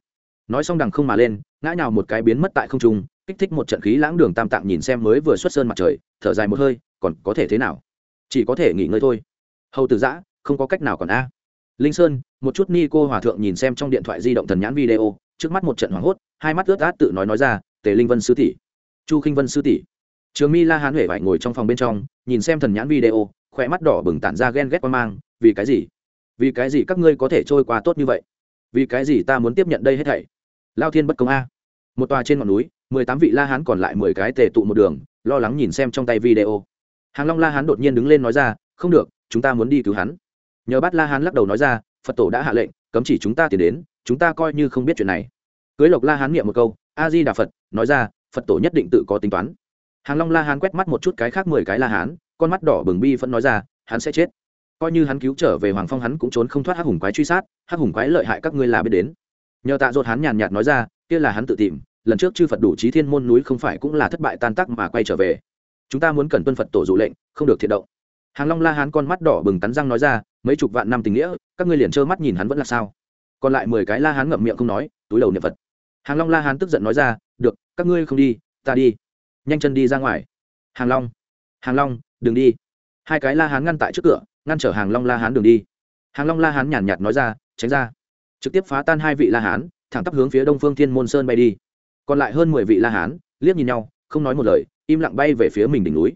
Nói xong đằng không mà lên, ngã nhào một cái biến mất tại không trung, kích thích một trận khí lãng đường tam tạng nhìn xem mới vừa xuất sơn mặt trời, thở dài một hơi, còn có thể thế nào? Chỉ có thể nghỉ ngơi thôi. Hầu từ giã không có cách nào còn a. Linh sơn, một chút ni cô hòa thượng nhìn xem trong điện thoại di động thần nhãn video, trước mắt một trận hoảng hốt, hai mắt ướt át tự nói nói ra, tề linh vân sư tỷ. Chu khinh vân sư tỷ trường mi la hán huệ vải ngồi trong phòng bên trong, nhìn xem thần nhãn video khỏe mắt đỏ bừng tản ra ghen ghét quan mang, vì cái gì? Vì cái gì các ngươi có thể trôi qua tốt như vậy? Vì cái gì ta muốn tiếp nhận đây hết thảy? Lao thiên bất công a. Một tòa trên ngọn núi, mười tám vị la hán còn lại mười cái tề tụ một đường, lo lắng nhìn xem trong tay video. Hàng long la hán đột nhiên đứng lên nói ra, không được, chúng ta muốn đi cứu hắn. Nhờ bắt la hán lắc đầu nói ra, phật tổ đã hạ lệnh, cấm chỉ chúng ta tiến đến, chúng ta coi như không biết chuyện này. Cưới lộc la hán niệm một câu, a di đà phật, nói ra, phật tổ nhất định tự có tính toán hàng long la hán quét mắt một chút cái khác mười cái la hán, con mắt đỏ bừng bi vẫn nói ra, hắn sẽ chết. Coi như hắn cứu trở về hoàng phong hắn cũng trốn không thoát hắc hùng quái truy sát, hắc hùng quái lợi hại các ngươi là biết đến. Nhờ tạ dột hắn nhàn nhạt nói ra, kia là hắn tự tìm, lần trước chư phật đủ trí thiên môn núi không phải cũng là thất bại tan tác mà quay trở về. Chúng ta muốn cần tuân phật tổ dụ lệnh, không được thiện động. Hàng long la hán con mắt đỏ bừng cắn răng nói ra, mấy chục vạn năm tình nghĩa, các ngươi liền trơ mắt nhìn hắn vẫn là sao? Còn lại mười cái la hán ngậm miệng không nói, túi đầu niệm phật. Hàng long la hán tức giận nói ra, được, các ngươi không đi, ta đi nhanh chân đi ra ngoài. Hàng long hàng long, đừng đi. Hai cái la hán ngăn tại trước cửa, ngăn trở hàng long la hán đường đi. Hàng long la hán nhàn nhạt nói ra, tránh ra. Trực tiếp phá tan hai vị la hán, thẳng tắp hướng phía đông phương thiên môn sơn bay đi. Còn lại hơn mười vị la hán, liếc nhìn nhau, không nói một lời, im lặng bay về phía mình đỉnh núi.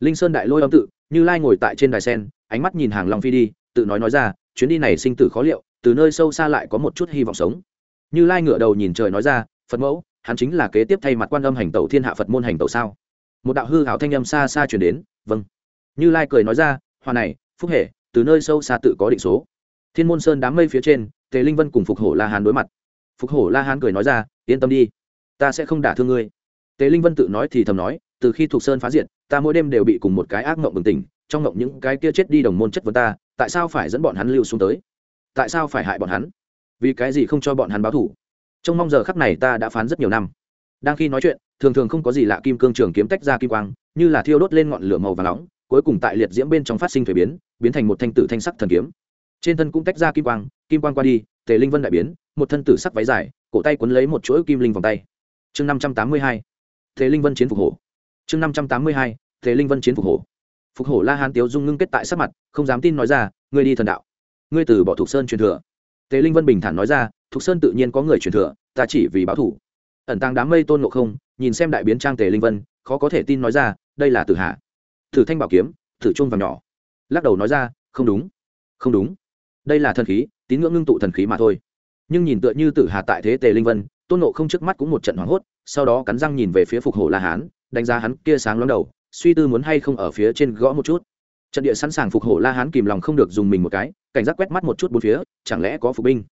Linh sơn đại lôi âm tự, như lai ngồi tại trên đài sen, ánh mắt nhìn hàng long phi đi, tự nói nói ra, chuyến đi này sinh tử khó liệu, từ nơi sâu xa lại có một chút hy vọng sống. Như lai ngửa đầu nhìn trời nói ra, phật mẫu hắn chính là kế tiếp thay mặt quan âm hành tẩu thiên hạ phật môn hành tẩu sao? Một đạo hư hảo thanh âm xa xa chuyển đến vâng. Như lai cười nói ra hoa này, phúc hệ, từ nơi sâu xa tự có định số. Thiên môn sơn đám mây phía trên, tề linh vân cùng phục hổ la hán đối mặt. Phục hổ la hán cười nói ra, yên tâm đi, ta sẽ không đả thương ngươi. Tề linh vân tự nói thì thầm nói, từ khi thuộc sơn phá diện ta mỗi đêm đều bị cùng một cái ác mộng bừng tỉnh, trong mộng những cái kia chết đi đồng môn chất vấn ta, tại sao phải dẫn bọn hắn lưu xuống tới? Tại sao phải hại bọn hắn? Vì cái gì không cho bọn hắn báo thủ? Trong mong giờ khắc này ta đã phán rất nhiều năm. Đang khi nói chuyện, thường thường không có gì lạ kim cương trường kiếm tách ra kim quang, như là thiêu đốt lên ngọn lửa màu và nóng, cuối cùng tại liệt diễm bên trong phát sinh thuế biến biến thành một thanh tử thanh sắc thần kiếm. Trên thân cũng tách ra kim quang kim quang qua đi, tề linh vân đại biến, một thân tử sắc váy dài, cổ tay quấn lấy một chuỗi kim linh vòng tay. Chương năm trăm tám mươi hai, tề linh vân chiến phục hổ. Chương năm trăm tám mươi hai, tề linh vân chiến phục hổ. Phục hổ la hán tiếu dung ngưng kết tại sắc mặt, không dám tin nói ra, ngươi đi thần đạo. Ngươi từ bỏ thục sơn truyền thừa. Tề linh vân bình thản nói ra thục sơn tự nhiên có người truyền thừa, ta chỉ vì báo thủ. Ẩn tàng đám mây tôn ngộ không, nhìn xem đại biến trang tề linh vân, khó có thể tin nói ra, đây là tử hạ. Thử thanh bảo kiếm, thử chuông vàng nhỏ. Lắc đầu nói ra, không đúng không đúng. Đây là thần khí, tín ngưỡng ngưng tụ thần khí mà thôi. Nhưng nhìn tựa như tử hà tại thế tề linh vân, tôn nộ không trước mắt cũng một trận hoảng hốt, sau đó cắn răng nhìn về phía phục hổ la hán, đánh giá hắn kia sáng lóng đầu, suy tư muốn hay không ở phía trên gõ một chút. Trận địa sẵn sàng phục hổ la hán kìm lòng không được dùng mình một cái, cảnh giác quét mắt một chút bốn phía, chẳng lẽ có phục binh?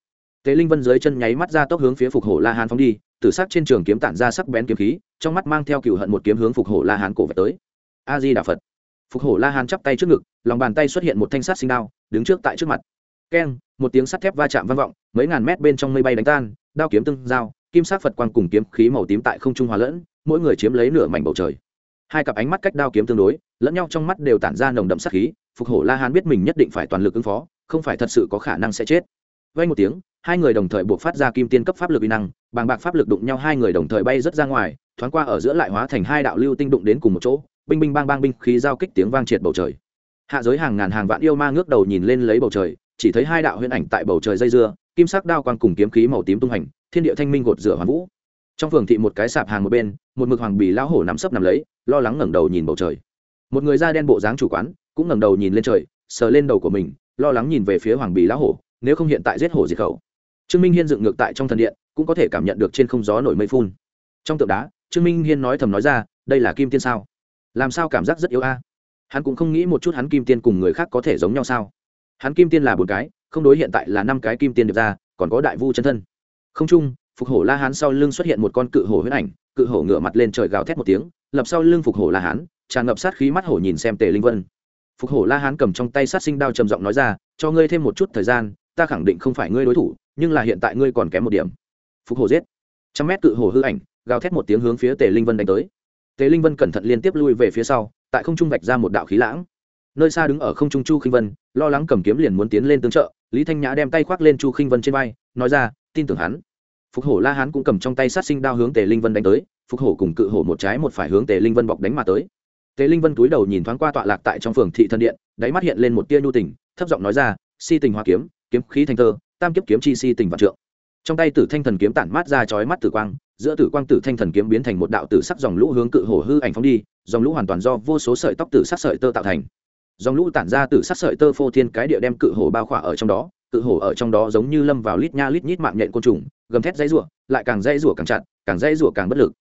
Tế linh vân dưới chân nháy mắt ra tốc hướng phía phục hổ la hán phóng đi, tử sắc trên trường kiếm tản ra sắc bén kiếm khí, trong mắt mang theo cựu hận một kiếm hướng phục hổ la hán cổ về tới. A di đà phật. Phục hổ la hán chắp tay trước ngực, lòng bàn tay xuất hiện một thanh sắt sinh đao, đứng trước tại trước mặt. Keng, một tiếng sắt thép va chạm vang vọng, mấy ngàn mét bên trong mây bay đánh tan, đao kiếm tương giao, kim sắc phật quang cùng kiếm khí màu tím tại không trung hòa lẫn, mỗi người chiếm lấy nửa mảnh bầu trời. Hai cặp ánh mắt cách đao kiếm tương đối, lẫn nhau trong mắt đều tản ra nồng đậm sát khí, phục hổ la hán biết mình nhất định phải toàn lực ứng phó, không phải thật sự có khả năng sẽ chết vay một tiếng, hai người đồng thời buộc phát ra kim tiên cấp pháp lực uy năng, bàng bạc pháp lực đụng nhau hai người đồng thời bay rất ra ngoài, thoáng qua ở giữa lại hóa thành hai đạo lưu tinh đụng đến cùng một chỗ, binh binh bang bang binh khí giao kích tiếng vang triệt bầu trời. Hạ giới hàng ngàn hàng vạn yêu ma ngước đầu nhìn lên lấy bầu trời, chỉ thấy hai đạo huyễn ảnh tại bầu trời dây dưa, kim sắc đao quang cùng kiếm khí màu tím tung hành, thiên địa thanh minh gột rửa hoàn vũ. Trong phường thị một cái sạp hàng một bên, một mực hoàng bì lão hổ nắm sấp nằm lấy, lo lắng ngẩng đầu nhìn bầu trời. Một người da đen bộ dáng chủ quán, cũng ngẩng đầu nhìn lên trời, sờ lên đầu của mình, lo lắng nhìn về phía hoàng bì lão hổ nếu không hiện tại giết hổ diệt khẩu. Trương minh hiên dựng ngược tại trong thần điện, cũng có thể cảm nhận được trên không gió nổi mây phun. Trong tượng đá, trương minh hiên nói thầm nói ra, đây là kim tiên sao? Làm sao cảm giác rất yếu a? Hắn cũng không nghĩ một chút hắn kim tiên cùng người khác có thể giống nhau sao? Hắn kim tiên là bốn cái, không đối hiện tại là năm cái kim tiên được ra, còn có đại vu chân thân. Không chung, phục hổ la hán sau lưng xuất hiện một con cự hổ huyết ảnh, cự hổ ngửa mặt lên trời gào thét một tiếng, lập sau lưng phục hổ la hán, tràn ngập sát khí mắt hổ nhìn xem tề linh vân. Phục hổ la hán cầm trong tay sát sinh đao trầm giọng nói ra, cho ngươi thêm một chút thời gian ta khẳng định không phải ngươi đối thủ, nhưng là hiện tại ngươi còn kém một điểm. Phục hổ giết. Trăm mét cự hổ hư ảnh, gào thét một tiếng hướng phía tề linh vân đánh tới. Tề linh vân cẩn thận liên tiếp lui về phía sau, tại không trung vạch ra một đạo khí lãng. Nơi xa đứng ở không trung chu khinh vân, lo lắng cầm kiếm liền muốn tiến lên tương trợ, lý thanh nhã đem tay khoác lên chu khinh vân trên vai, nói ra, tin tưởng hắn. Phục hổ la hán cũng cầm trong tay sát sinh đao hướng tề linh vân đánh tới, phục hổ cùng cự hổ một trái một phải hướng tề linh vân bọc đánh mà tới. Tề linh vân cúi đầu nhìn thoáng qua tọa lạc tại trong phường thị thân điện, đáy mắt hiện lên một tia nhu tình, thấp giọng nói ra, si tình hoa kiếm kiếm khí thành thơ, tam kiếp kiếm chi si tình vạn trượng. Trong tay tử thanh thần kiếm tản mát ra chói mắt tử quang, giữa tử quang tử thanh thần kiếm biến thành một đạo tử sắc dòng lũ hướng cự hổ hư ảnh phóng đi, dòng lũ hoàn toàn do vô số sợi tóc tử sắc sợi tơ tạo thành. Dòng lũ tản ra tử sắc sợi tơ phô thiên cái địa đem cự hổ bao khỏa ở trong đó, cự hổ ở trong đó giống như lâm vào lít nha lít nhít mạng nhện côn trùng, gầm thét dãy rủa, lại càng dãy rủa càng chặt, càng dãy rủa càng bất lực.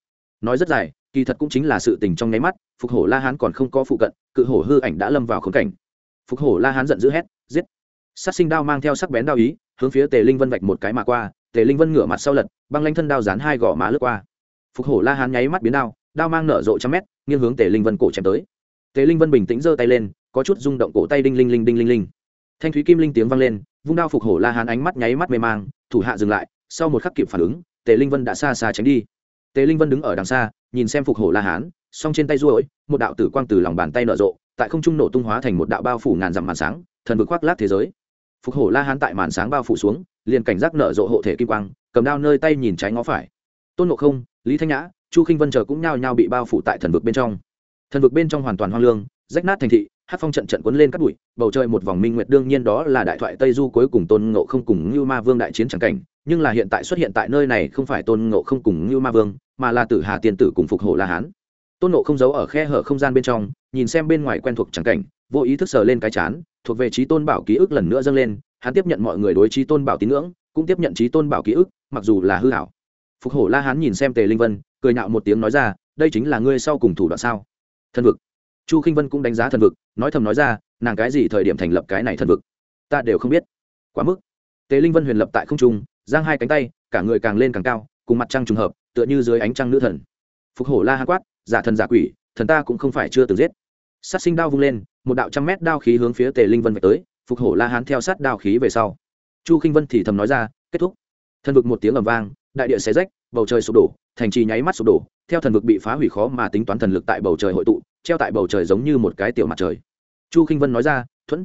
Nói rất dài, kỳ thật cũng chính là sự tình trong nháy mắt, phục hổ la hán còn không có phụ cận, cự hổ hư ảnh đã lâm vào khống cảnh. Phục hổ la hán giận dữ hét, giết sát sinh đao mang theo sắc bén đao ý, hướng phía tề linh vân vạch một cái mà qua, tề linh vân ngửa mặt sau lật, băng lanh thân đao dán hai gò má lướt qua. Phục hổ la hán nháy mắt biến đao đao mang nở rộ trăm mét, nghiêng hướng tề linh vân cổ chém tới. Tề linh vân bình tĩnh giơ tay lên, có chút rung động cổ tay đinh linh linh đinh linh linh. Thanh thúy kim linh tiếng vang lên, vung đao phục hổ la hán ánh mắt nháy mắt mê mang, thủ hạ dừng lại, sau một khắc kịp phản ứng, tề linh vân đã xa xa tránh đi. Tề linh vân đứng ở đằng xa, nhìn xem phục hổ la hán, song trên tay ruỗi một đạo tử quang từ lòng bàn tay nở rộ, tại không trung nổ tung hóa thành một đạo bao phủ ngàn dặm màn sáng, thần vực khoác lát thế giới phục hổ la hán tại màn sáng bao phủ xuống, liền cảnh giác nở rộ hộ thể kim quang, cầm đao nơi tay nhìn trái ngó phải. Tôn ngộ không, lý thanh nhã, chu khinh vân chờ cũng nhao nhao bị bao phủ tại thần vực bên trong. Thần vực bên trong hoàn toàn hoang lương, rách nát thành thị, hát phong trận trận quấn lên các bụi, bầu trời một vòng minh nguyệt đương nhiên đó là đại thoại tây du cuối cùng tôn ngộ không cùng như ma vương đại chiến c cảnh, nhưng là hiện tại xuất hiện tại nơi này không phải tôn ngộ không cùng như ma vương, mà là tử hà tiên tử cùng phục hổ la hán tôn ngộ không giấu ở khe hở không gian bên trong, nhìn xem bên ngoài quen thuộc trắng cảnh, vô ý thức sờ lên cái chán, thuộc về trí tôn bảo ký ức lần nữa dâng lên, hắn tiếp nhận mọi người đối trí tôn bảo tín ngưỡng, cũng tiếp nhận trí tôn bảo ký ức, mặc dù là hư hảo. Phục hổ la hắn nhìn xem tề linh vân, cười nạo một tiếng nói ra, đây chính là ngươi sau cùng thủ đoạn sao? Thần vực. Chu k i n h vân cũng đánh giá thần vực, nói thầm nói ra, nàng cái gì thời điểm thành lập cái này thần vực? Ta đều không biết. Quá mức. Tề linh vân huyền lập tại không trung, giang hai cánh tay, cả người càng lên càng cao, cùng mặt trăng trùng hợp, tựa như dưới ánh trăng nữ thần. Phục hổ la hạ quát giả thần giả quỷ, thần ta cũng không phải chưa từng giết. Sát sinh đao vung lên, một đạo trăm mét đao khí hướng phía tề linh vân về tới, phục hổ la hán theo sát đao khí về sau. Chu k i n h vân thì thầm nói ra, kết thúc. Thần vực một tiếng ầm vang, đại địa xé rách, bầu trời sụp đổ, thành trì nháy mắt sụp đổ, theo thần vực bị phá hủy khó mà tính toán thần lực tại bầu trời hội tụ, treo tại bầu trời giống như một cái tiểu mặt trời. Chu k i n h vân nói ra, thuẫn.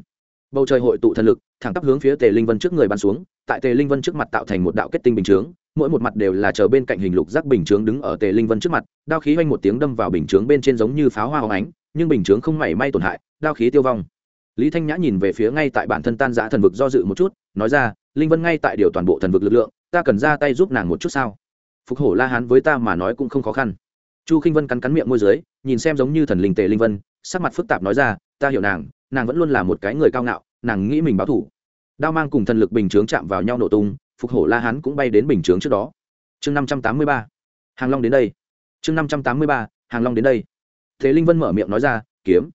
Bầu trời hội tụ thần lực, thẳng tắp hướng phía tề linh vân trước người bắn xuống, tại tề linh vân trước mặt tạo thành một đạo kết tinh bình chướng mỗi một mặt đều là chờ bên cạnh hình lục giác bình chướng đứng ở tề linh vân trước mặt, đao khí oanh một tiếng đâm vào bình chướng bên trên giống như pháo hoa hóng ánh, nhưng bình chướng không mảy may tổn hại, đao khí tiêu vong. Lý thanh nhã nhìn về phía ngay tại bản thân tan giã thần vực do dự một chút, nói ra, linh vân ngay tại điều toàn bộ thần vực lực lượng, ta cần ra tay giúp nàng một chút sao? Phục hổ la hán với ta mà nói cũng không khó khăn. Chu k i n h vân cắn cắn miệng môi d ư ớ i nhìn xem giống như thần linh tề linh vân, sắc mặt phức tạp nói ra, ta hiểu nàng nàng vẫn luôn là một cái người cao ngạo, nàng nghĩ mình báo thủ. Đao mang cùng thần lực bình chướng chạm vào nhau nổ tung phục hổ la hán cũng bay đến bình chướng trước đó. Chương năm trăm tám mươi ba. Hàng long đến đây. Chương năm trăm tám mươi ba, hàng long đến đây. Thế linh vân mở miệng nói ra, kiếm.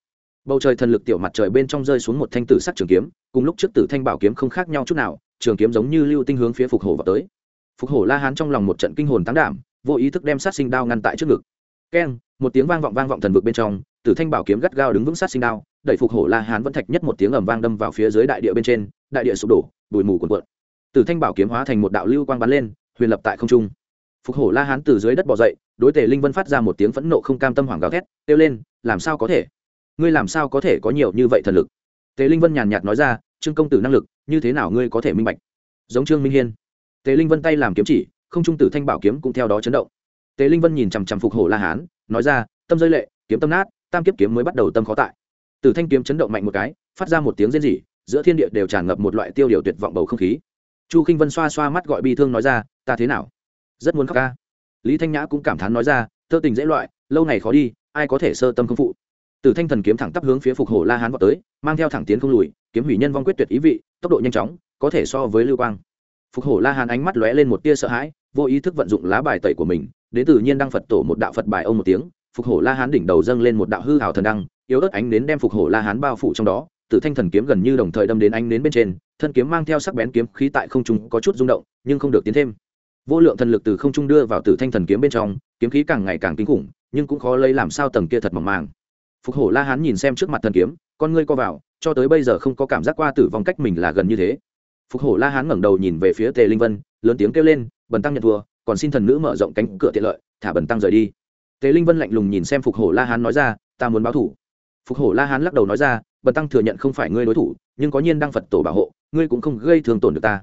Bầu trời thần lực tiểu mặt trời bên trong rơi xuống một thanh tử sắc trường kiếm, cùng lúc trước tử thanh bảo kiếm không khác nhau chút nào, trường kiếm giống như lưu tinh hướng phía phục hổ vào tới. Phục hổ la hán trong lòng một trận kinh hồn tán đảm, vô ý thức đem sát sinh đao ngăn tại trước ngực. Keng, một tiếng vang vọng vang vọng thần vực bên trong, tử thanh bảo kiếm gắt gao đứng vững sát sinh đao, đẩy phục hổ la hán vẫn thạch nhất một tiếng ầm vang đâm vào phía dưới đại địa bên trên, đại địa sụp đổ, bụi mù cuồn cuộn tử thanh bảo kiếm hóa thành một đạo lưu quang bắn lên, huyền lập tại không trung. Phục hổ la hán từ dưới đất bỏ dậy, đối tề linh vân phát ra một tiếng phẫn nộ không cam tâm hoảng gào thét, kêu lên, làm sao có thể? Ngươi làm sao có thể có nhiều như vậy thần lực? Tề linh vân nhàn nhạt nói ra, trương công tử năng lực, như thế nào ngươi có thể minh bạch? Giống trương minh hiên. Tề linh vân tay làm kiếm chỉ, không trung tử thanh bảo kiếm cũng theo đó chấn động. Tề linh vân nhìn chằm chằm phục hổ la hán, nói ra, tâm rơi lệ, kiếm tâm nát, tam kiếp kiếm mới bắt đầu tâm khó tại. Tử thanh kiếm chấn động mạnh một cái, phát ra một tiếng rên rỉ, giữa thiên địa đều tràn ngập một loại tiêu điều tuyệt vọng bầu không khí chu k i n h vân xoa xoa mắt gọi bi thương nói ra, ta thế nào? Rất muốn khóc ca. Lý thanh nhã cũng cảm thán nói ra tơ tình dễ loại, lâu ngày khó đi, ai có thể sơ tâm không phụ? Từ thanh thần kiếm thẳng tắp hướng phía phục hổ la hán vào tới, mang theo thẳng tiến không lùi, kiếm hủy nhân vong quyết tuyệt ý vị, tốc độ nhanh chóng, có thể so với lưu quang. Phục hổ la hán ánh mắt lóe lên một tia sợ hãi, vô ý thức vận dụng lá bài tẩy của mình, đến tự nhiên đăng phật tổ một đạo phật bài ông một tiếng, phục hổ la hán đỉnh đầu dâng lên một đạo hư hào thần đăng, yếu ớt ánh đến đem phục hổ la hán bao phủ trong đó tử thanh thần kiếm gần như đồng thời đâm đến ánh đến bên trên thân kiếm mang theo sắc bén kiếm khí tại không trung có chút rung động, nhưng không được tiến thêm. Vô lượng thần lực từ không trung đưa vào tử thanh thần kiếm bên trong, kiếm khí càng ngày càng kinh khủng, nhưng cũng khó lấy làm sao tầng kia thật mỏng màng. Phục hổ la hán nhìn xem trước mặt thần kiếm, con ngươi co vào, cho tới bây giờ không có cảm giác qua tử vong cách mình là gần như thế. Phục hổ la hán ngẩng đầu nhìn về phía tề linh vân, lớn tiếng kêu lên, bần tăng nhận thua, còn xin thần nữ mở rộng cánh cửa tiện lợi, thả bần tăng rời đi. Tề linh vân lạnh lùng nhìn xem phục hổ la hán nói ra, ta muốn báo thủ. Phục hổ la hán lắc đầu nói ra, bần tăng thừa nhận không phải ngươi đối thủ, nhưng có nhiên đăng phật tổ bảo hộ ngươi cũng không gây thương tổn được ta.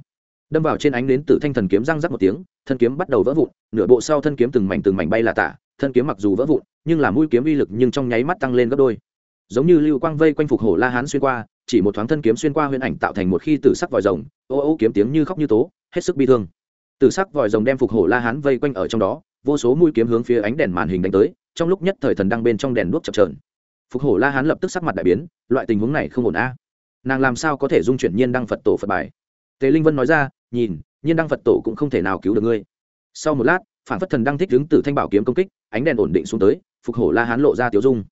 Đâm vào trên ánh đến từ thanh thần kiếm răng rắc một tiếng, thân kiếm bắt đầu vỡ vụn, nửa bộ sau thân kiếm từng mảnh từng mảnh bay là tả, thân kiếm mặc dù vỡ vụn, nhưng là mũi kiếm uy lực nhưng trong nháy mắt tăng lên gấp đôi. Giống như lưu quang vây quanh phục hổ la hán xuyên qua, chỉ một thoáng thân kiếm xuyên qua huyền ảnh tạo thành một khi tử sắc vòi rồng, ô ô kiếm tiếng như khóc như tố, hết sức bi thương. Tử sắc vòi rồng đem phục hổ la hán vây quanh ở trong đó, vô số mũi kiếm hướng phía ánh đèn màn hình đánh tới, trong lúc nhất thời thần đang bên trong đèn đuốc chập trờn phục hổ la hán lập tức sắc mặt đại biến, loại tình huống này không ổn a nàng làm sao có thể dung chuyển nhiên đăng phật tổ phật bài tề linh vân nói ra nhìn nhiên đăng phật tổ cũng không thể nào cứu được ngươi sau một lát phản phất thần đăng thích đứng từ thanh bảo kiếm công kích ánh đèn ổn định xuống tới phục hổ la hán lộ ra tiểu dung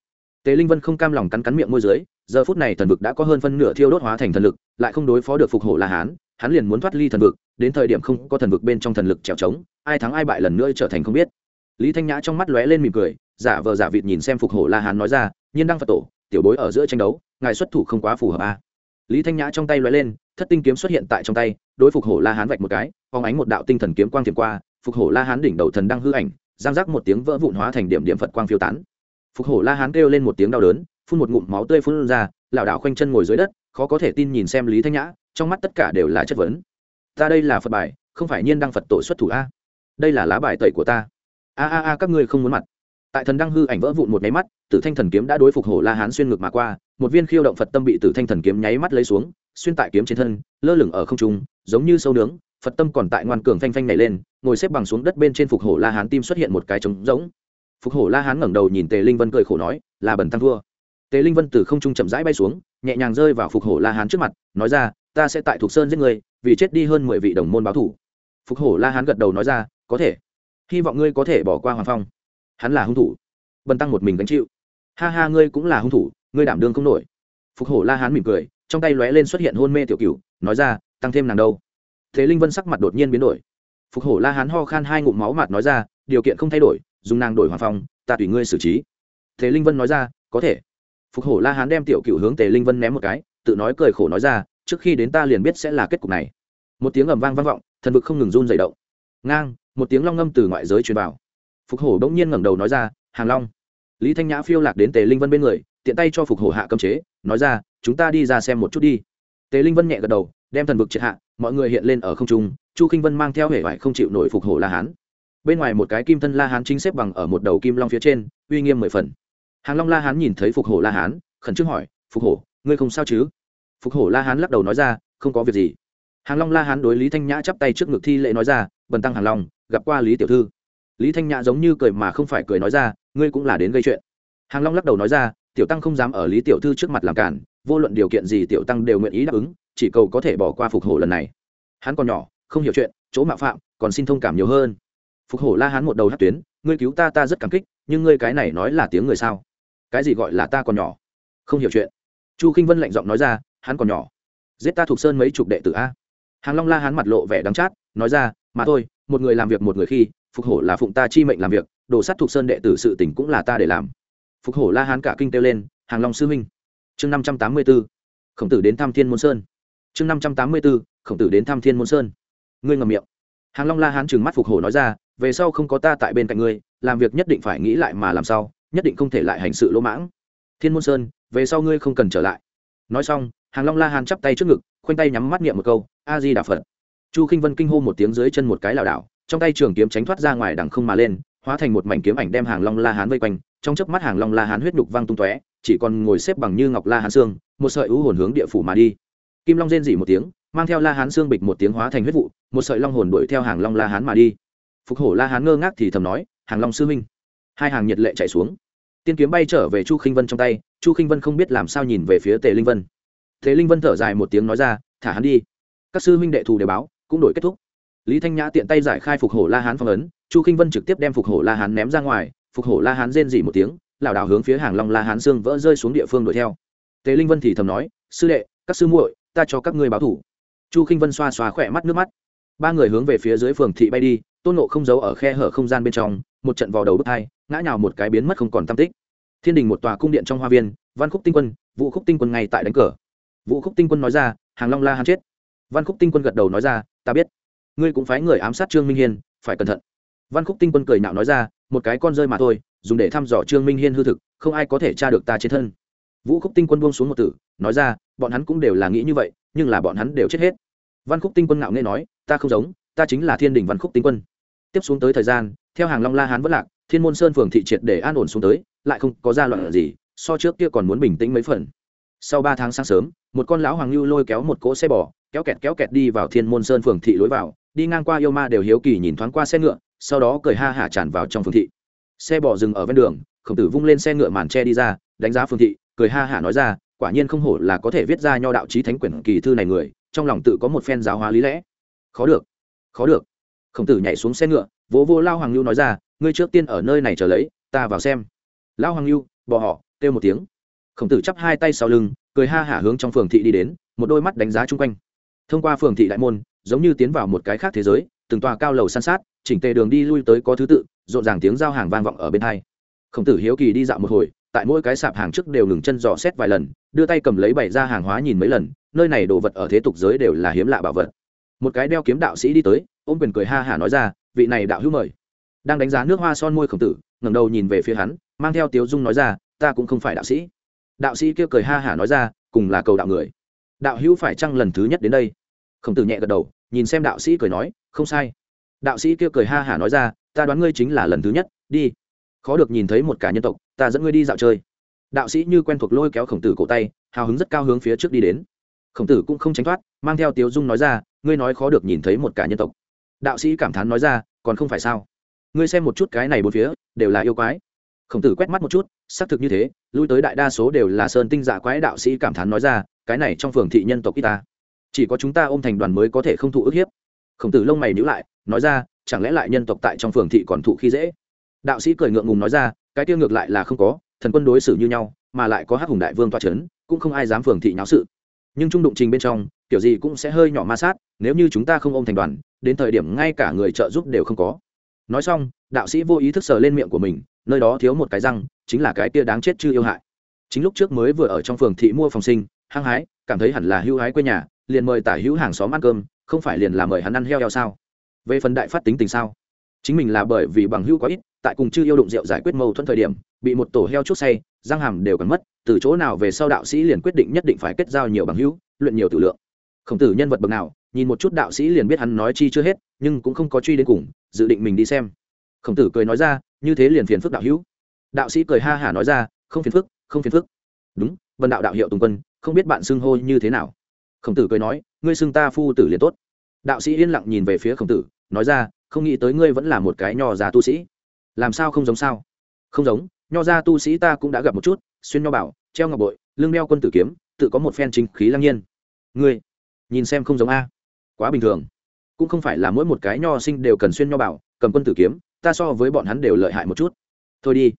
tề linh vân không cam lòng cắn cắn miệng môi dưới giờ phút này thần vực đã có hơn phân nửa thiêu đốt hóa thành thần lực lại không đối phó được phục hổ la hán hắn liền muốn thoát ly thần vực đến thời điểm không có thần vực bên trong thần lực trèo trống ai thắng ai bại lần nữa trở thành không biết lý thanh nhã trong mắt lóe lên mỉm cười giả vờ giả vịt nhìn xem phục hổ la hán nói ra nhiên đăng phật tổ tiểu bối ở giữa tranh đấu ngài xuất thủ không quá phù hợp a à lý thanh nhã trong tay lóe lên, thất tinh kiếm xuất hiện tại trong tay, đối phục hổ la hán vạch một cái, phóng ánh một đạo tinh thần kiếm quang thiểm qua, phục hổ la hán đỉnh đầu thần đang hư ảnh, giang rác một tiếng vỡ vụn hóa thành điểm điểm phật quang phiêu tán. Phục hổ la hán kêu lên một tiếng đau đớn, phun một ngụm máu tươi phun ra, lảo đảo khoanh chân ngồi dưới đất, khó có thể tin nhìn xem lý thanh nhã, trong mắt tất cả đều là chất vấn. Ta đây là phật bài, không phải nhiên đăng phật tổ xuất thủ a. Đây là lá bài tẩy của ta. A a a, các ngươi không muốn mặt. Tại thần đăng hư ảnh vỡ vụn một máy mắt, tử thanh thần kiếm đã đối phục hổ la hán xuyên ngược mà qua một viên khiêu động phật tâm bị tử thanh thần kiếm nháy mắt lấy xuống, xuyên tại kiếm trên thân, lơ lửng ở không trung, giống như sâu nướng, phật tâm còn tại ngoan cường phanh phanh nhảy lên, ngồi xếp bằng xuống đất bên trên phục hổ la hán tim xuất hiện một cái trống rỗng. Phục hổ la hán ngẩng đầu nhìn tề linh vân cười khổ nói, là bần tăng thua. Tề linh vân từ không trung chậm rãi bay xuống, nhẹ nhàng rơi vào phục hổ la hán trước mặt, nói ra, ta sẽ tại thục sơn giết người vì chết đi hơn mười vị đồng môn báo thủ. Phục hổ la hán gật đầu nói ra, có thể. Hy vọng ngươi có thể bỏ qua hoàng phong. Hắn là hung thủ. Bần tăng một mình gánh chịu. Ha ha, ngươi cũng là hung thủ ngươi đảm đương không nổi. Phục hổ la hán mỉm cười, trong tay lóe lên xuất hiện hôn mê tiểu cửu, nói ra, tăng thêm nàng đâu. Thế linh vân sắc mặt đột nhiên biến đổi. Phục hổ la hán ho khan hai ngụm máu mặt nói ra, điều kiện không thay đổi, dùng nàng đổi hoàng phong, ta tùy ngươi xử trí. Thế linh vân nói ra, có thể. Phục hổ la hán đem tiểu cựu hướng tề linh vân ném một cái, tự nói cười khổ nói ra, trước khi đến ta liền biết sẽ là kết cục này. Một tiếng ầm vang vang vọng, thần vực không ngừng run dày động. Ngang, một tiếng long ngâm từ ngoại giới truyền vào. Phục hổ bỗng nhiên ngẩng đầu nói ra, hàng long. Lý thanh nhã phiêu lạc đến tề linh vân bên người tiện tay cho phục hổ hạ cấm chế, nói ra, chúng ta đi ra xem một chút đi. Tề linh vân nhẹ gật đầu, đem thần vực triệt hạ, mọi người hiện lên ở không trung, chu k i n h vân mang theo hệ vải không chịu nổi phục hổ la hán. Bên ngoài một cái kim thân la hán chính xếp bằng ở một đầu kim long phía trên, uy nghiêm mười phần. Hàng long la hán nhìn thấy phục hổ la hán, khẩn trương hỏi, phục hổ, ngươi không sao chứ? Phục hổ la hán lắc đầu nói ra, không có việc gì. Hàng long la hán đối lý thanh nhã chắp tay trước ngực thi lễ nói ra, bần tăng hàng long, gặp qua lý tiểu thư. Lý thanh nhã giống như cười mà không phải cười nói ra, ngươi cũng là đến gây chuyện. Hàng long lắc đầu nói ra tiểu tăng không dám ở lý tiểu thư trước mặt làm cản, vô luận điều kiện gì tiểu tăng đều nguyện ý đáp ứng, chỉ cầu có thể bỏ qua phục hổ lần này. Hắn còn nhỏ, không hiểu chuyện, chỗ mạo phạm, còn xin thông cảm nhiều hơn. Phục hổ la hắn một đầu hát tuyến, ngươi cứu ta ta rất cảm kích, nhưng ngươi cái này nói là tiếng người sao? Cái gì gọi là ta còn nhỏ? Không hiểu chuyện. Chu k i n h vân lạnh giọng nói ra, hắn còn nhỏ. Giết ta thuộc sơn mấy chục đệ tử a? Hàng long la hắn mặt lộ vẻ đắng chát, nói ra, mà thôi, một người làm việc một người khi, phục hổ là phụng ta chi mệnh làm việc, đồ sắt thuộc sơn đệ tử sự tỉnh cũng là ta để làm phục hổ la hán cả kinh kêu lên, hàng long sư huynh. Chương năm trăm tám mươi b ố khổng tử đến thăm thiên môn sơn. Chương năm trăm tám mươi b ố khổng tử đến thăm thiên môn sơn. Ngươi ngầm miệng. Hàng long la hán trừng mắt phục hổ nói ra, về sau không có ta tại bên cạnh ngươi, làm việc nhất định phải nghĩ lại mà làm sao, nhất định không thể lại hành sự lỗ mãng. Thiên môn sơn, về sau ngươi không cần trở lại. Nói xong, hàng long la hán chắp tay trước ngực, khoanh tay nhắm mắt niệm một câu a di đà phật. Chu k i n h vân kinh hô một tiếng dưới chân một cái lảo đảo, trong tay trường kiếm tránh thoát ra ngoài đằng không mà lên, hóa thành một mảnh kiếm ảnh đem hàng long la hán vây quanh trong chớp mắt hàng long la hán huyết nhục văng tung tóe, chỉ còn ngồi xếp bằng như ngọc la hán xương, một sợi ưu hồn hướng địa phủ mà đi. Kim long rên dỉ một tiếng, mang theo la hán xương bịch một tiếng hóa thành huyết vụ, một sợi long hồn đuổi theo hàng long la hán mà đi. Phục hổ la hán ngơ ngác thì thầm nói, hàng long sư minh hai hàng nhiệt lệ chạy xuống. Tiên kiếm bay trở về chu khinh vân trong tay, chu khinh vân không biết làm sao nhìn về phía tề linh vân. Thế linh vân thở dài một tiếng nói ra, thả hắn đi. Các sư huynh đệ thù đều báo, cũng đổi kết thúc. Lý thanh nhã tiện tay giải khai phục hổ la hán phong ấn, chu khinh vân trực tiếp đem phục hổ la hán ném ra ngoài phục hổ la hán rên dỉ một tiếng, lảo đảo hướng phía hàng long la hán xương vỡ rơi xuống địa phương đuổi theo. Tề linh vân thì thầm nói, sư đệ, các sư muội, ta cho các ngươi báo thủ. Chu khinh vân xoa xoa khỏe mắt nước mắt. Ba người hướng về phía dưới phường thị bay đi, tôn nộ không giấu ở khe hở không gian bên trong, một trận vào đầu bước hai, ngã nhào một cái biến mất không còn tam tích. Thiên đình một tòa cung điện trong hoa viên, văn khúc tinh quân, vũ khúc tinh quân ngay tại đánh cờ. Vũ khúc tinh quân nói ra, hàng long la hắn chết. Văn khúc tinh quân gật đầu nói ra, ta biết. Ngươi cũng phái người ám sát trương minh hiên, phải cẩn thận. Văn khúc tinh quân cười nạo nói ra một cái con rơi mà thôi, dùng để thăm dò trương minh hiên hư thực, không ai có thể tra được ta chết thân. Vũ khúc tinh quân buông xuống một tử nói ra, bọn hắn cũng đều là nghĩ như vậy, nhưng là bọn hắn đều chết hết. Văn khúc tinh quân ngạo nghe nói, ta không giống, ta chính là thiên đình văn khúc tinh quân. Tiếp xuống tới thời gian, theo hàng long la hán vẫn lạc, thiên môn sơn phường thị triệt để an ổn xuống tới, lại không có gia loạn gì, so trước kia còn muốn bình tĩnh mấy phần. Sau ba tháng sáng sớm, một con lão hoàng lưu lôi kéo một cỗ xe bò, kéo kẹt kéo kẹt đi vào thiên môn sơn phường thị lối vào, đi ngang qua yêu ma đều hiếu kỳ nhìn thoáng qua xe ngựa sau đó cười ha hả tràn vào trong phường thị. Xe bò dừng ở ven đường, khổng tử vung lên xe ngựa màn tre đi ra, đánh giá phường thị, cười ha hả nói ra, quả nhiên không hổ là có thể viết ra nho đạo trí thánh quyển kỳ thư này người, trong lòng tự có một phen giáo hóa lý lẽ. Khó được khó được. Khổng tử nhảy xuống xe ngựa, vỗ vô lao hoàng lưu nói ra, ngươi trước tiên ở nơi này chờ lấy, ta vào xem. Lao hoàng lưu bỏ họ, kêu một tiếng. Khổng tử chắp hai tay sau lưng, cười ha hả hướng trong phường thị đi đến, một đôi mắt đánh giá chung quanh. Thông qua phường thị đại môn, giống như tiến vào một cái khác thế giới từng tòa cao lầu san sát, chỉnh tề đường đi lui tới có thứ tự, rộn ràng tiếng giao hàng vang vọng ở bên hai. Khổng tử hiếu kỳ đi dạo một hồi, tại mỗi cái sạp hàng trước đều ngừng chân dò xét vài lần, đưa tay cầm lấy bày ra hàng hóa nhìn mấy lần, nơi này đồ vật ở thế tục giới đều là hiếm lạ bảo vật. Một cái đeo kiếm đạo sĩ đi tới, ôm quyền cười ha hả nói ra, vị này đạo hữu mời. Đang đánh giá nước hoa son môi khổng tử, ngẩng đầu nhìn về phía hắn, mang theo tiếu dung nói ra, ta cũng không phải đạo sĩ. Đạo sĩ kia cười ha hả nói ra, cùng là cầu đạo người. Đạo hữu phải chăng lần thứ nhất đến đây? Khổng tử nhẹ gật đầu, nhìn xem đạo sĩ cười nói không sai. Đạo sĩ kia cười ha hả nói ra, ta đoán ngươi chính là lần thứ nhất, đi. Khó được nhìn thấy một cả nhân tộc, ta dẫn ngươi đi dạo chơi. Đạo sĩ như quen thuộc lôi kéo khổng tử cổ tay, hào hứng rất cao hướng phía trước đi đến. Khổng tử cũng không tránh thoát, mang theo tiếu dung nói ra, ngươi nói khó được nhìn thấy một cả nhân tộc. Đạo sĩ cảm thán nói ra, còn không phải sao? Ngươi xem một chút cái này bốn phía, đều là yêu quái. Khổng tử quét mắt một chút, xác thực như thế, lui tới đại đa số đều là sơn tinh dạ quái đạo sĩ cảm thán nói ra, cái này trong phường thị nhân tộc ít ta, chỉ có chúng ta ôm thành đoàn mới có thể không thụ ức hiếp khổng tử lông mày nhữ lại, nói ra, chẳng lẽ lại nhân tộc tại trong phường thị còn thụ khi dễ? Đạo sĩ cười ngượng ngùng nói ra, cái tiêu ngược lại là không có, thần quân đối xử như nhau, mà lại có hắc hùng đại vương toa c h ấ n cũng không ai dám phường thị nháo sự. Nhưng trung đụng trình bên trong, kiểu gì cũng sẽ hơi nhỏ ma sát, nếu như chúng ta không ôm thành đoàn, đến thời điểm ngay cả người trợ giúp đều không có. Nói xong, đạo sĩ vô ý thức sờ lên miệng của mình, nơi đó thiếu một cái răng, chính là cái tia đáng chết chưa yêu hại. Chính lúc trước mới vừa ở trong phường thị mua phòng sinh, hăng hái, cảm thấy hẳn là hưu hái quê nhà, liền mời tả hữu hàng xóm ăn cơm không phải liền là mời hắn ăn heo heo sao? Về phần đại phát tính tình sao? Chính mình là bởi vì bằng hữu quá ít, tại cùng chưa yêu đụng rượu giải quyết mâu thuẫn thời điểm, bị một tổ heo chút say, răng hàm đều cần mất, từ chỗ nào về sau đạo sĩ liền quyết định nhất định phải kết giao nhiều bằng hữu, luyện nhiều tử lượng. Khổng tử nhân vật bậc nào, nhìn một chút đạo sĩ liền biết hắn nói chi chưa hết, nhưng cũng không có truy đến cùng, dự định mình đi xem. Khổng tử cười nói ra, như thế liền phiền phức đạo hữu. Đạo sĩ cười ha hả nói ra, không phiền phức, không phiền phức. Đúng, vân đạo đạo hiệu tùng quân, không biết bạn xưng hô như thế nào khổng tử cười nói, ngươi xưng ta phu tử liền tốt. Đạo sĩ yên lặng nhìn về phía khổng tử, nói ra, không nghĩ tới ngươi vẫn là một cái nho già tu sĩ. Làm sao không giống sao? Không giống, nho gia tu sĩ ta cũng đã gặp một chút, xuyên nho bảo, treo ngọc bội lương đeo quân tử kiếm, tự có một phen chính khí lăng nhiên. Ngươi, nhìn xem không giống a. Quá bình thường. Cũng không phải là mỗi một cái nho sinh đều cần xuyên nho bảo, cầm quân tử kiếm, ta so với bọn hắn đều lợi hại một chút. Thôi đi.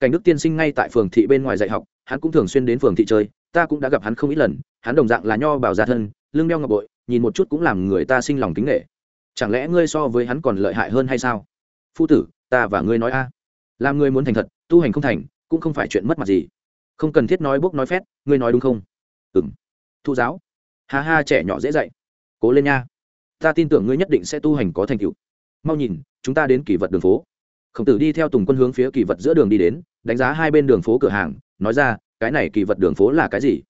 Cảnh đức tiên sinh ngay tại phường thị bên ngoài dạy học, hắn cũng thường xuyên đến phường thị chơi ta cũng đã gặp hắn không ít lần, hắn đồng dạng là nho bảo gia thân, lưng đeo ngọc bội, nhìn một chút cũng làm người ta sinh lòng kính nghệ chẳng lẽ ngươi so với hắn còn lợi hại hơn hay sao? Phu tử, ta và ngươi nói a. Làm ngươi muốn thành thật, tu hành không thành, cũng không phải chuyện mất mặt gì. Không cần thiết nói bốc nói phét, ngươi nói đúng không? Ừ m thụ giáo. Ha ha, trẻ nhỏ dễ dạy. Cố lên nha. Ta tin tưởng ngươi nhất định sẽ tu hành có thành tựu. Mau nhìn, chúng ta đến kỷ vật đường phố. Khổng tử đi theo tùng quân hướng phía kỳ vật giữa đường đi đến, đánh giá hai bên đường phố cửa hàng, nói ra cái này kỳ vật đường phố là cái gì?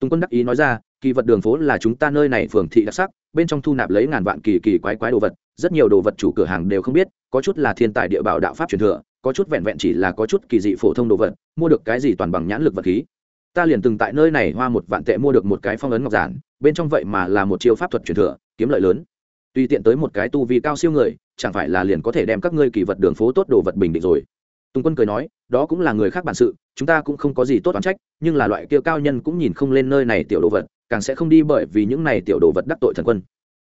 Tùng quân đắc ý nói ra, kỳ vật đường phố là chúng ta nơi này phường thị đặc sắc, bên trong thu nạp lấy ngàn vạn kỳ kỳ quái quái đồ vật, rất nhiều đồ vật chủ cửa hàng đều không biết, có chút là thiên tài địa bảo đạo pháp truyền thừa, có chút vẹn vẹn chỉ là có chút kỳ dị phổ thông đồ vật, mua được cái gì toàn bằng nhãn lực vật khí. Ta liền từng tại nơi này hoa một vạn tệ mua được một cái phong ấn ngọc giản, bên trong vậy mà là một chiêu pháp thuật truyền thừa, kiếm lợi lớn. Tùy tiện tới một cái tu vi cao siêu người, chẳng phải là liền có thể đem các ngươi kỳ vật đường phố tốt đồ vật bình định rồi tùng quân cười nói, đó cũng là người khác bản sự, chúng ta cũng không có gì tốt oán trách, nhưng là loại kia cao nhân cũng nhìn không lên nơi này tiểu đồ vật, càng sẽ không đi bởi vì những này tiểu đồ vật đắc tội thần quân.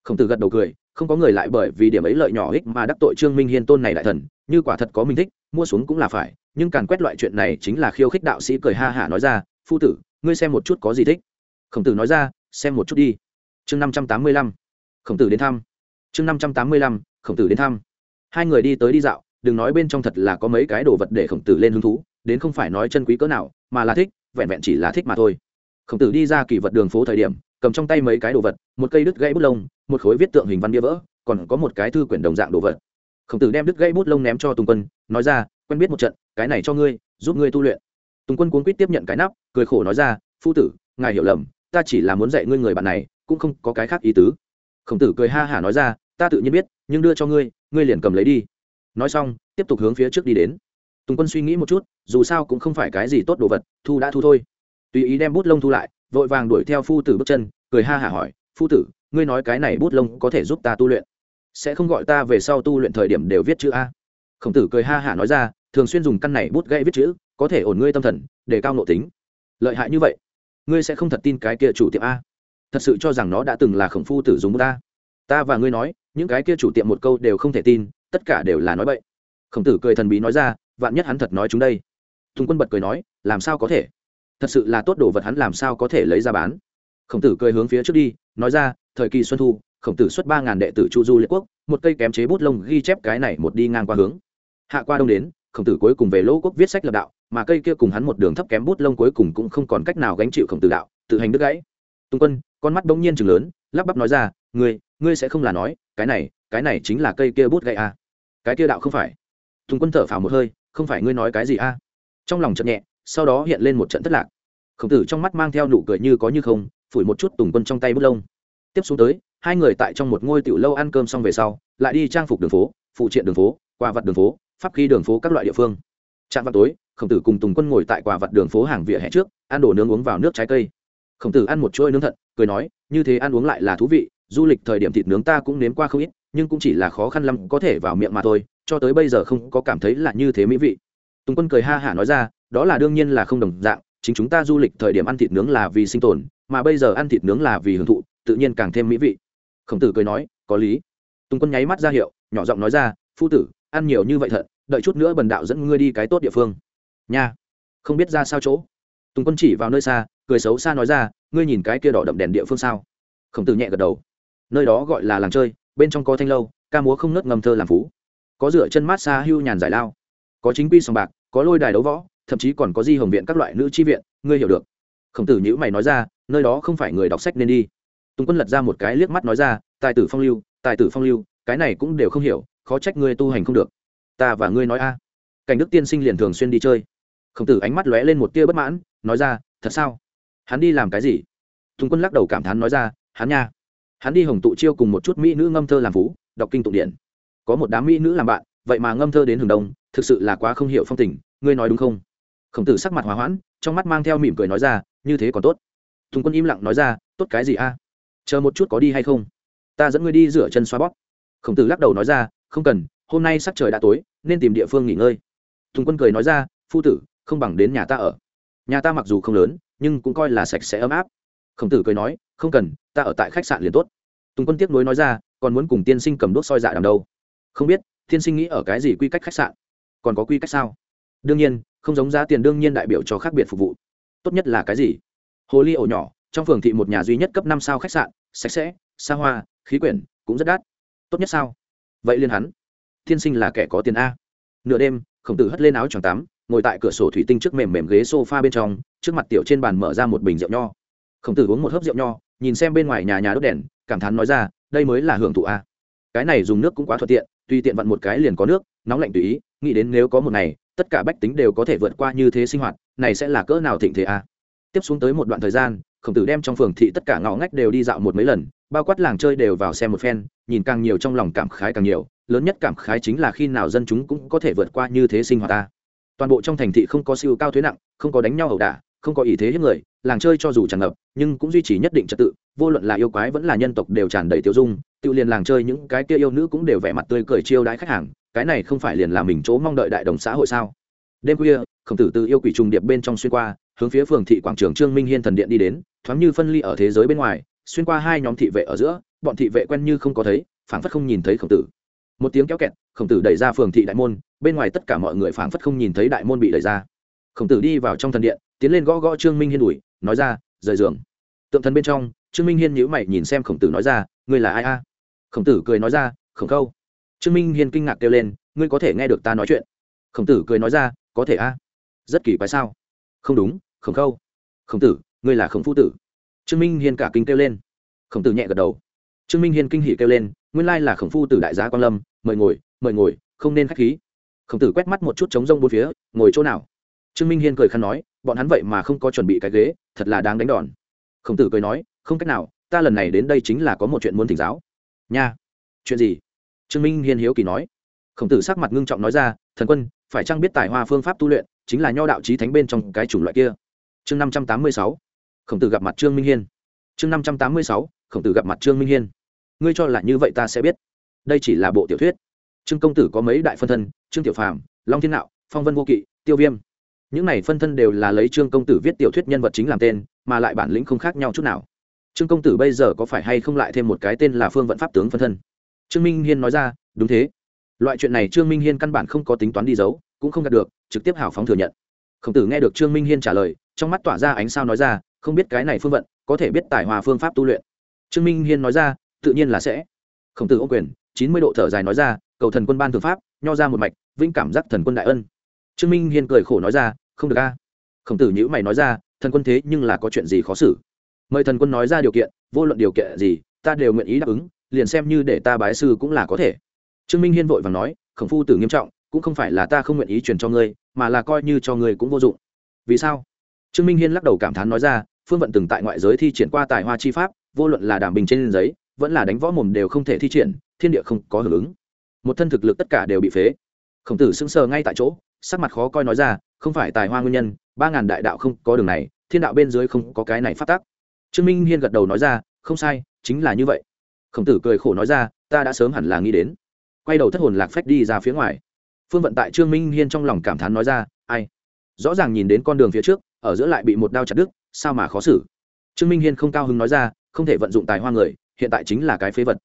Khổng tử gật đầu cười, không có người lại bởi vì điểm ấy lợi nhỏ ích mà đắc tội trương minh hiên tôn này đại thần, như quả thật có mình thích, mua xuống cũng là phải, nhưng càng quét loại chuyện này chính là khiêu khích đạo sĩ cười ha hả nói ra, phu tử, ngươi xem một chút có gì thích. Khổng tử nói ra, xem một chút đi. Chương năm trăm tám mươi lăm. Khổng tử đến thăm. Chương năm trăm tám mươi lăm, khổng tử đến thăm. Hai người đi tới đi dạo đừng nói bên trong thật là có mấy cái đồ vật để khổng tử lên hứng thú, đến không phải nói chân quý cỡ nào, mà là thích, vẹn vẹn chỉ là thích mà thôi. Khổng tử đi ra kỳ vật đường phố thời điểm, cầm trong tay mấy cái đồ vật, một cây đứt gãy bút lông, một khối viết tượng hình văn bia vỡ, còn có một cái thư quyển đồng dạng đồ vật. Khổng tử đem đứt gãy bút lông ném cho tùng quân, nói ra, quen biết một trận, cái này cho ngươi, giúp ngươi tu luyện. Tùng quân cuốn quýt tiếp nhận cái nắp, cười khổ nói ra, phu tử, ngài hiểu lầm, ta chỉ là muốn dạy ngươi người bạn này, cũng không có cái khác ý tứ. Khổng tử cười ha hả nói ra, ta tự nhiên biết, nhưng đưa cho ngươi ngươi liền cầm lấy đi nói xong, tiếp tục hướng phía trước đi đến. Tùng quân suy nghĩ một chút, dù sao cũng không phải cái gì tốt đồ vật, thu đã thu thôi. Tùy ý đem bút lông thu lại, vội vàng đuổi theo phu tử bước chân, cười ha hả hỏi, phu tử, ngươi nói cái này bút lông có thể giúp ta tu luyện? Sẽ không gọi ta về sau tu luyện thời điểm đều viết chữ a? Khổng tử cười ha hả nói ra, thường xuyên dùng căn này bút gây viết chữ, có thể ổn ngươi tâm thần, để cao nộ tính. Lợi hại như vậy, ngươi sẽ không thật tin cái kia chủ tiệm a. Thật sự cho rằng nó đã từng là khổng phu tử dùng ta ta và ngươi nói, những cái kia chủ tiệm một câu đều không thể tin tất cả đều là nói bậy. Khổng tử cười thần bí nói ra, vạn nhất hắn thật nói chúng đây. Tùng quân bật cười nói, làm sao có thể? Thật sự là tốt đồ vật hắn làm sao có thể lấy ra bán. Khổng tử cười hướng phía trước đi, nói ra, thời kỳ xuân thu, khổng tử xuất ba ngàn đệ tử chu du liệt quốc, một cây kém chế bút lông ghi chép cái này một đi ngang qua hướng. Hạ qua đông đến, khổng tử cuối cùng về lỗ quốc viết sách lập đạo, mà cây kia cùng hắn một đường thấp kém bút lông cuối cùng cũng không còn cách nào gánh chịu khổng tử đạo, tự hành đứt gãy. Tung quân, con mắt bỗng nhiên chừng lớn, lắp bắp nói ra, ngươi ngươi sẽ không là nói, cái này cái này chính là cây kia bút gãy à cái kia đạo không phải. Tùng quân thở phào một hơi, không phải ngươi nói cái gì a? À? trong lòng chợt nhẹ, sau đó hiện lên một trận thất lạc. Khổng tử trong mắt mang theo nụ cười như có như không, phủi một chút tùng quân trong tay bút lông. Tiếp xuống tới, hai người tại trong một ngôi tiểu lâu ăn cơm xong về sau, lại đi trang phục đường phố, phụ triện đường phố, quà vật đường phố, pháp khí đường phố các loại địa phương. Trạm vào tối, khổng tử cùng tùng quân ngồi tại quà vật đường phố hàng vỉa hè trước, ăn đồ nướng uống vào nước trái cây. Khổng tử ăn một chuỗi nướng thận cười nói, như thế ăn uống lại là thú vị, du lịch thời điểm thịt nướng ta cũng nếm qua không ít nhưng cũng chỉ là khó khăn lắm có thể vào miệng mà thôi, cho tới bây giờ không có cảm thấy là như thế mỹ vị. Tùng quân cười ha hả nói ra, đó là đương nhiên là không đồng dạng, chính chúng ta du lịch thời điểm ăn thịt nướng là vì sinh tồn, mà bây giờ ăn thịt nướng là vì hưởng thụ, tự nhiên càng thêm mỹ vị. Khổng tử cười nói, có lý. Tùng quân nháy mắt ra hiệu, nhỏ giọng nói ra, phu tử, ăn nhiều như vậy thật, đợi chút nữa bần đạo dẫn ngươi đi cái tốt địa phương. Nha. Không biết ra sao chỗ. Tùng quân chỉ vào nơi xa, cười xấu xa nói ra, ngươi nhìn cái kia đỏ đậm đèn địa phương sao? Khổng tử nhẹ gật đầu. Nơi đó gọi là làng chơi bên trong có thanh lâu, ca múa không nớt ngầm thơ làm phú. Có dựa chân mát xa hưu nhàn giải lao. Có chính quy sòng bạc, có lôi đài đấu võ, thậm chí còn có di hồng viện các loại nữ tri viện, ngươi hiểu được. Khổng tử nhữ mày nói ra, nơi đó không phải người đọc sách nên đi. Tùng quân lật ra một cái liếc mắt nói ra, tài tử phong lưu, tài tử phong lưu, cái này cũng đều không hiểu, khó trách ngươi tu hành không được. Ta và ngươi nói a. Cảnh đức tiên sinh liền thường xuyên đi chơi. Khổng tử ánh mắt lóe lên một tia bất mãn, nói ra, thật sao? Hắn đi làm cái gì? Tùng quân lắc đầu cảm thán nói ra, hắn nha hắn đi hồng tụ chiêu cùng một chút mỹ nữ ngâm thơ làm phú, đọc kinh tụng điện. Có một đám mỹ nữ làm bạn, vậy mà ngâm thơ đến hừng đông, thực sự là quá không hiểu phong tình, ngươi nói đúng không? Khổng tử sắc mặt hòa hoãn, trong mắt mang theo mỉm cười nói ra, như thế còn tốt. Tùng quân im lặng nói ra, tốt cái gì a? Chờ một chút có đi hay không? Ta dẫn ngươi đi rửa chân xoa bóp. Khổng tử lắc đầu nói ra, không cần, hôm nay sắc trời đã tối, nên tìm địa phương nghỉ ngơi. Tùng quân cười nói ra, phu tử, không bằng đến nhà ta ở. Nhà ta mặc dù không lớn, nhưng cũng coi là sạch sẽ ấm áp. Khổng tử cười nói, không cần ta ở tại khách sạn liền tốt. Tùng quân tiếp nối nói ra, còn muốn cùng tiên sinh cầm đốt soi dạ đằng đâu? Không biết, tiên sinh nghĩ ở cái gì quy cách khách sạn? Còn có quy cách sao? Đương nhiên, không giống giá tiền đương nhiên đại biểu cho khác biệt phục vụ. Tốt nhất là cái gì? Hồ ly ổ nhỏ, trong phường thị một nhà duy nhất cấp năm sao khách sạn, sạch sẽ, xa hoa, khí quyển, cũng rất đắt. Tốt nhất sao? Vậy liên hắn. Tiên sinh là kẻ có tiền a. Nửa đêm, khổng tử hất lên áo choàng tắm, ngồi tại cửa sổ thủy tinh trước mềm mềm ghế sofa bên trong, trước mặt tiểu trên bàn mở ra một bình rượu nho. Khổng tử uống một hớp rượu nho nhìn xem bên ngoài nhà nhà đốt đèn, cảm thán nói ra, đây mới là hưởng thụ a. Cái này dùng nước cũng quá thuận tiện tuy tiện vặn một cái liền có nước, nóng lạnh tùy ý, nghĩ đến nếu có một ngày, tất cả bách tính đều có thể vượt qua như thế sinh hoạt, này sẽ là cỡ nào thịnh thế a? Tiếp xuống tới một đoạn thời gian, khổng tử đem trong phường thị tất cả ngõ ngách đều đi dạo một mấy lần, bao quát làng chơi đều vào xem một phen, nhìn càng nhiều trong lòng cảm khái càng nhiều, lớn nhất cảm khái chính là khi nào dân chúng cũng có thể vượt qua như thế sinh hoạt ta toàn bộ trong thành thị không có siêu cao thuế nặng, không có đánh nhau ẩu đả, không có ý thế hiếp người làng chơi cho dù tràn ngập, nhưng cũng duy trì nhất định trật tự, vô luận là yêu quái vẫn là nhân tộc đều tràn đầy tiêu dung, tự liền làng chơi những cái kia yêu nữ cũng đều vẻ mặt tươi cười chiêu đãi khách hàng, cái này không phải liền là mình chỗ mong đợi đại đồng xã hội sao? Đêm khuya, khổng tử từ yêu quỷ trùng điệp bên trong xuyên qua, hướng phía phường thị quảng trường trương minh hiên thần điện đi đến, thoáng như phân ly ở thế giới bên ngoài, xuyên qua hai nhóm thị vệ ở giữa, bọn thị vệ quen như không có thấy, phảng phất không nhìn thấy khổng tử. Một tiếng kéo kẹt, khổng tử đẩy ra phường thị đại môn, bên ngoài tất cả mọi người phảng phất không nhìn thấy đại môn bị đẩy ra. Khổng tử đi vào trong thần điện tiến lên gõ gõ trương minh hiên đuổi, nói ra, rời giường. Tượng thần bên trong, trương minh hiên nhữ mày nhìn xem khổng tử nói ra, ngươi là ai a? Khổng tử cười nói ra, khổng khâu trương minh hiên kinh ngạc kêu lên, ngươi có thể nghe được ta nói chuyện. Khổng tử cười nói ra, có thể a. Rất kỳ quái sao? Không đúng, khổng khâu khổng tử, ngươi là khổng phu tử. Trương minh hiên cả kinh kêu lên. Khổng tử nhẹ gật đầu. Trương minh hiên kinh hỉ kêu lên, nguyên lai là khổng phu tử đại gia quan lâm, mời ngồi mời ngồi, không nên k h á c h khí. Khổng tử quét mắt một chút trống rông bốn phía, ngồi chỗ nào? Trương minh hiên cười khăn nói bọn hắn vậy mà không có chuẩn bị cái ghế, thật là đáng đánh đòn. Khổng tử cười nói, không cách nào, ta lần này đến đây chính là có một chuyện muốn thỉnh giáo. Nha. Chuyện gì? Trương minh hiên hiếu kỳ nói. Khổng tử sắc mặt ngưng trọng nói ra, thần quân, phải chăng biết tài hoa phương pháp tu luyện, chính là nho đạo trí thánh bên trong cái chủng loại kia? Chương năm trăm tám mươi sáu. Khổng tử gặp mặt trương minh hiên. Chương năm trăm tám mươi sáu. Khổng tử gặp mặt trương minh hiên. Ngươi cho là như vậy ta sẽ biết. Đây chỉ là bộ tiểu thuyết. Trương công tử có mấy đại phân thân, trương tiểu phàm, long thiên nạo, phong vân vô kỵ, tiêu viêm những này phân thân đều là lấy trương công tử viết tiểu thuyết nhân vật chính làm tên, mà lại bản lĩnh không khác nhau chút nào. Trương công tử bây giờ có phải hay không lại thêm một cái tên là phương vận pháp tướng phân thân? Trương minh hiên nói ra, đúng thế. Loại chuyện này trương minh hiên căn bản không có tính toán đi giấu, cũng không đạt được, trực tiếp hào phóng thừa nhận. Khổng tử nghe được trương minh hiên trả lời, trong mắt tỏa ra ánh sao nói ra, không biết cái này phương vận có thể biết tài hòa phương pháp tu luyện. Trương minh hiên nói ra, tự nhiên là sẽ. Khổng tử ô quyền, chín mươi độ thở dài nói ra, cầu thần quân ban thượng pháp, nho ra một mạch, vĩnh cảm giác thần quân đại ân. Trương minh hiên cười khổ nói ra không được a. Khổng tử nhữ mày nói ra, thần quân thế nhưng là có chuyện gì khó xử? Mời thần quân nói ra điều kiện, vô luận điều kiện gì, ta đều nguyện ý đáp ứng, liền xem như để ta bái sư cũng là có thể. Trương minh hiên vội và nói, khổng phu tử nghiêm trọng, cũng không phải là ta không nguyện ý truyền cho ngươi, mà là coi như cho ngươi cũng vô dụng. Vì sao? Trương minh hiên lắc đầu cảm thán nói ra, phương vận từng tại ngoại giới thi triển qua tài hoa chi pháp, vô luận là đảm bình trên giấy, vẫn là đánh võ mồm đều không thể thi triển, thiên địa không có hưởng ứng. Một thân thực lực tất cả đều bị phế. Khổng tử sững sờ ngay tại chỗ sắc mặt khó coi nói ra, không phải tài hoa nguyên nhân, ba ngàn đại đạo không có đường này, thiên đạo bên dưới không có cái này phát tác. Trương minh hiên gật đầu nói ra, không sai, chính là như vậy. Khổng tử cười khổ nói ra, ta đã sớm hẳn là nghĩ đến. Quay đầu thất hồn lạc phách đi ra phía ngoài. Phương vận tại trương minh hiên trong lòng cảm thán nói ra, ai? Rõ ràng nhìn đến con đường phía trước, ở giữa lại bị một đao chặt đứt, sao mà khó xử? Trương minh hiên không cao hứng nói ra, không thể vận dụng tài hoa người, hiện tại chính là cái phế vật.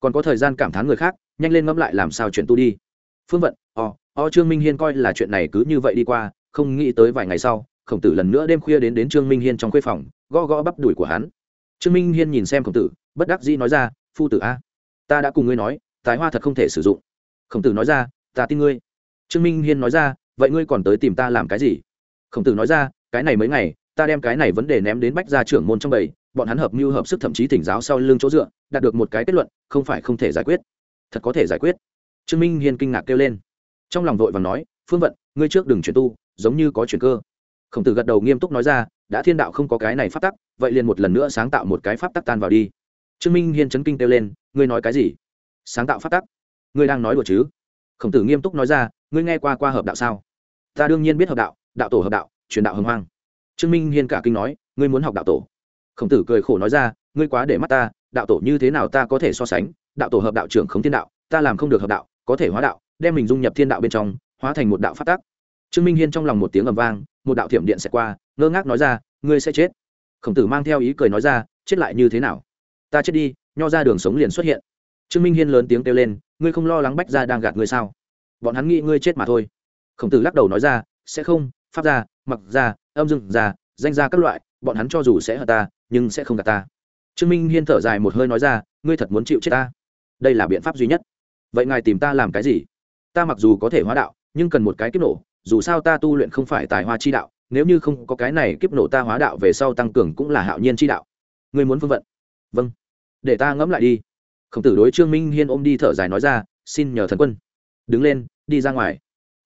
Còn có thời gian cảm thán người khác, nhanh lên ngẫm lại làm sao chuyển tu đi. Phương vận o o trương minh hiên coi là chuyện này cứ như vậy đi qua, không nghĩ tới vài ngày sau, khổng tử lần nữa đêm khuya đến đến trương minh hiên trong khuê phòng, gõ gõ bắp đùi của hắn. Trương minh hiên nhìn xem khổng tử, bất đắc dĩ nói ra, phu tử a, ta đã cùng ngươi nói, tài hoa thật không thể sử dụng. Khổng tử nói ra, ta tin ngươi. Trương minh hiên nói ra, vậy ngươi còn tới tìm ta làm cái gì? Khổng tử nói ra, cái này mấy ngày, ta đem cái này vấn đề ném đến bách gia trưởng môn trong bầy, bọn hắn hợp mưu hợp sức thậm chí thỉnh giáo sau lưng chỗ dựa, đạt được một cái kết luận, không phải không thể giải quyết. Thật có thể giải quyết. Trương minh hiên kinh ngạc kêu lên trong lòng vội và nói, phương vận, ngươi trước đừng chuyển tu, giống như có chuyển cơ. Khổng tử gật đầu nghiêm túc nói ra, đã thiên đạo không có cái này pháp tắc, vậy liền một lần nữa sáng tạo một cái pháp tắc tan vào đi. Trương minh hiên chấn kinh kêu lên, ngươi nói cái gì? Sáng tạo pháp tắc? Ngươi đang nói đùa chứ? Khổng tử nghiêm túc nói ra, ngươi nghe qua qua hợp đạo sao? Ta đương nhiên biết hợp đạo đạo tổ hợp đạo, truyền đạo hưng hoang. Trương minh hiên cả kinh nói, ngươi muốn học đạo tổ? Khổng tử cười khổ nói ra, ngươi quá để mắt ta, đạo tổ như thế nào ta có thể so sánh, đạo tổ hợp đạo trưởng không thiên đạo, ta làm không được hợp đạo, có thể hóa đạo đem mình dung nhập thiên đạo bên trong, hóa thành một đạo phát tác trương minh hiên trong lòng một tiếng ầm vang, một đạo thiểm điện sẽ qua, ngơ ngác nói ra, ngươi sẽ chết. Khổng tử mang theo ý cười nói ra, chết lại như thế nào? Ta chết đi, nho ra đường sống liền xuất hiện. Trương minh hiên lớn tiếng kêu lên, ngươi không lo lắng bách ra đang gạt ngươi sao? Bọn hắn nghĩ ngươi chết mà thôi. Khổng tử lắc đầu nói ra, sẽ không, pháp ra mặc ra âm dưng ra danh ra các loại, bọn hắn cho dù sẽ hận ta, nhưng sẽ không gạt ta. Trương minh hiên thở dài một hơi nói ra, ngươi thật muốn chịu chết ta? Đây là biện pháp duy nhất. Vậy ngài tìm ta làm cái gì? Ta mặc dù có thể hóa đạo, nhưng cần một cái kiếp nổ, dù sao ta tu luyện không phải tài hoa chi đạo, nếu như không có cái này kiếp nổ ta hóa đạo về sau tăng cường cũng là hạo nhiên chi đạo. Ngươi muốn phương vận? Vâng. Để ta ngẫm lại đi. Khổng tử đối trương minh hiên ôm đi thở dài nói ra, xin nhờ thần quân. Đứng lên, đi ra ngoài.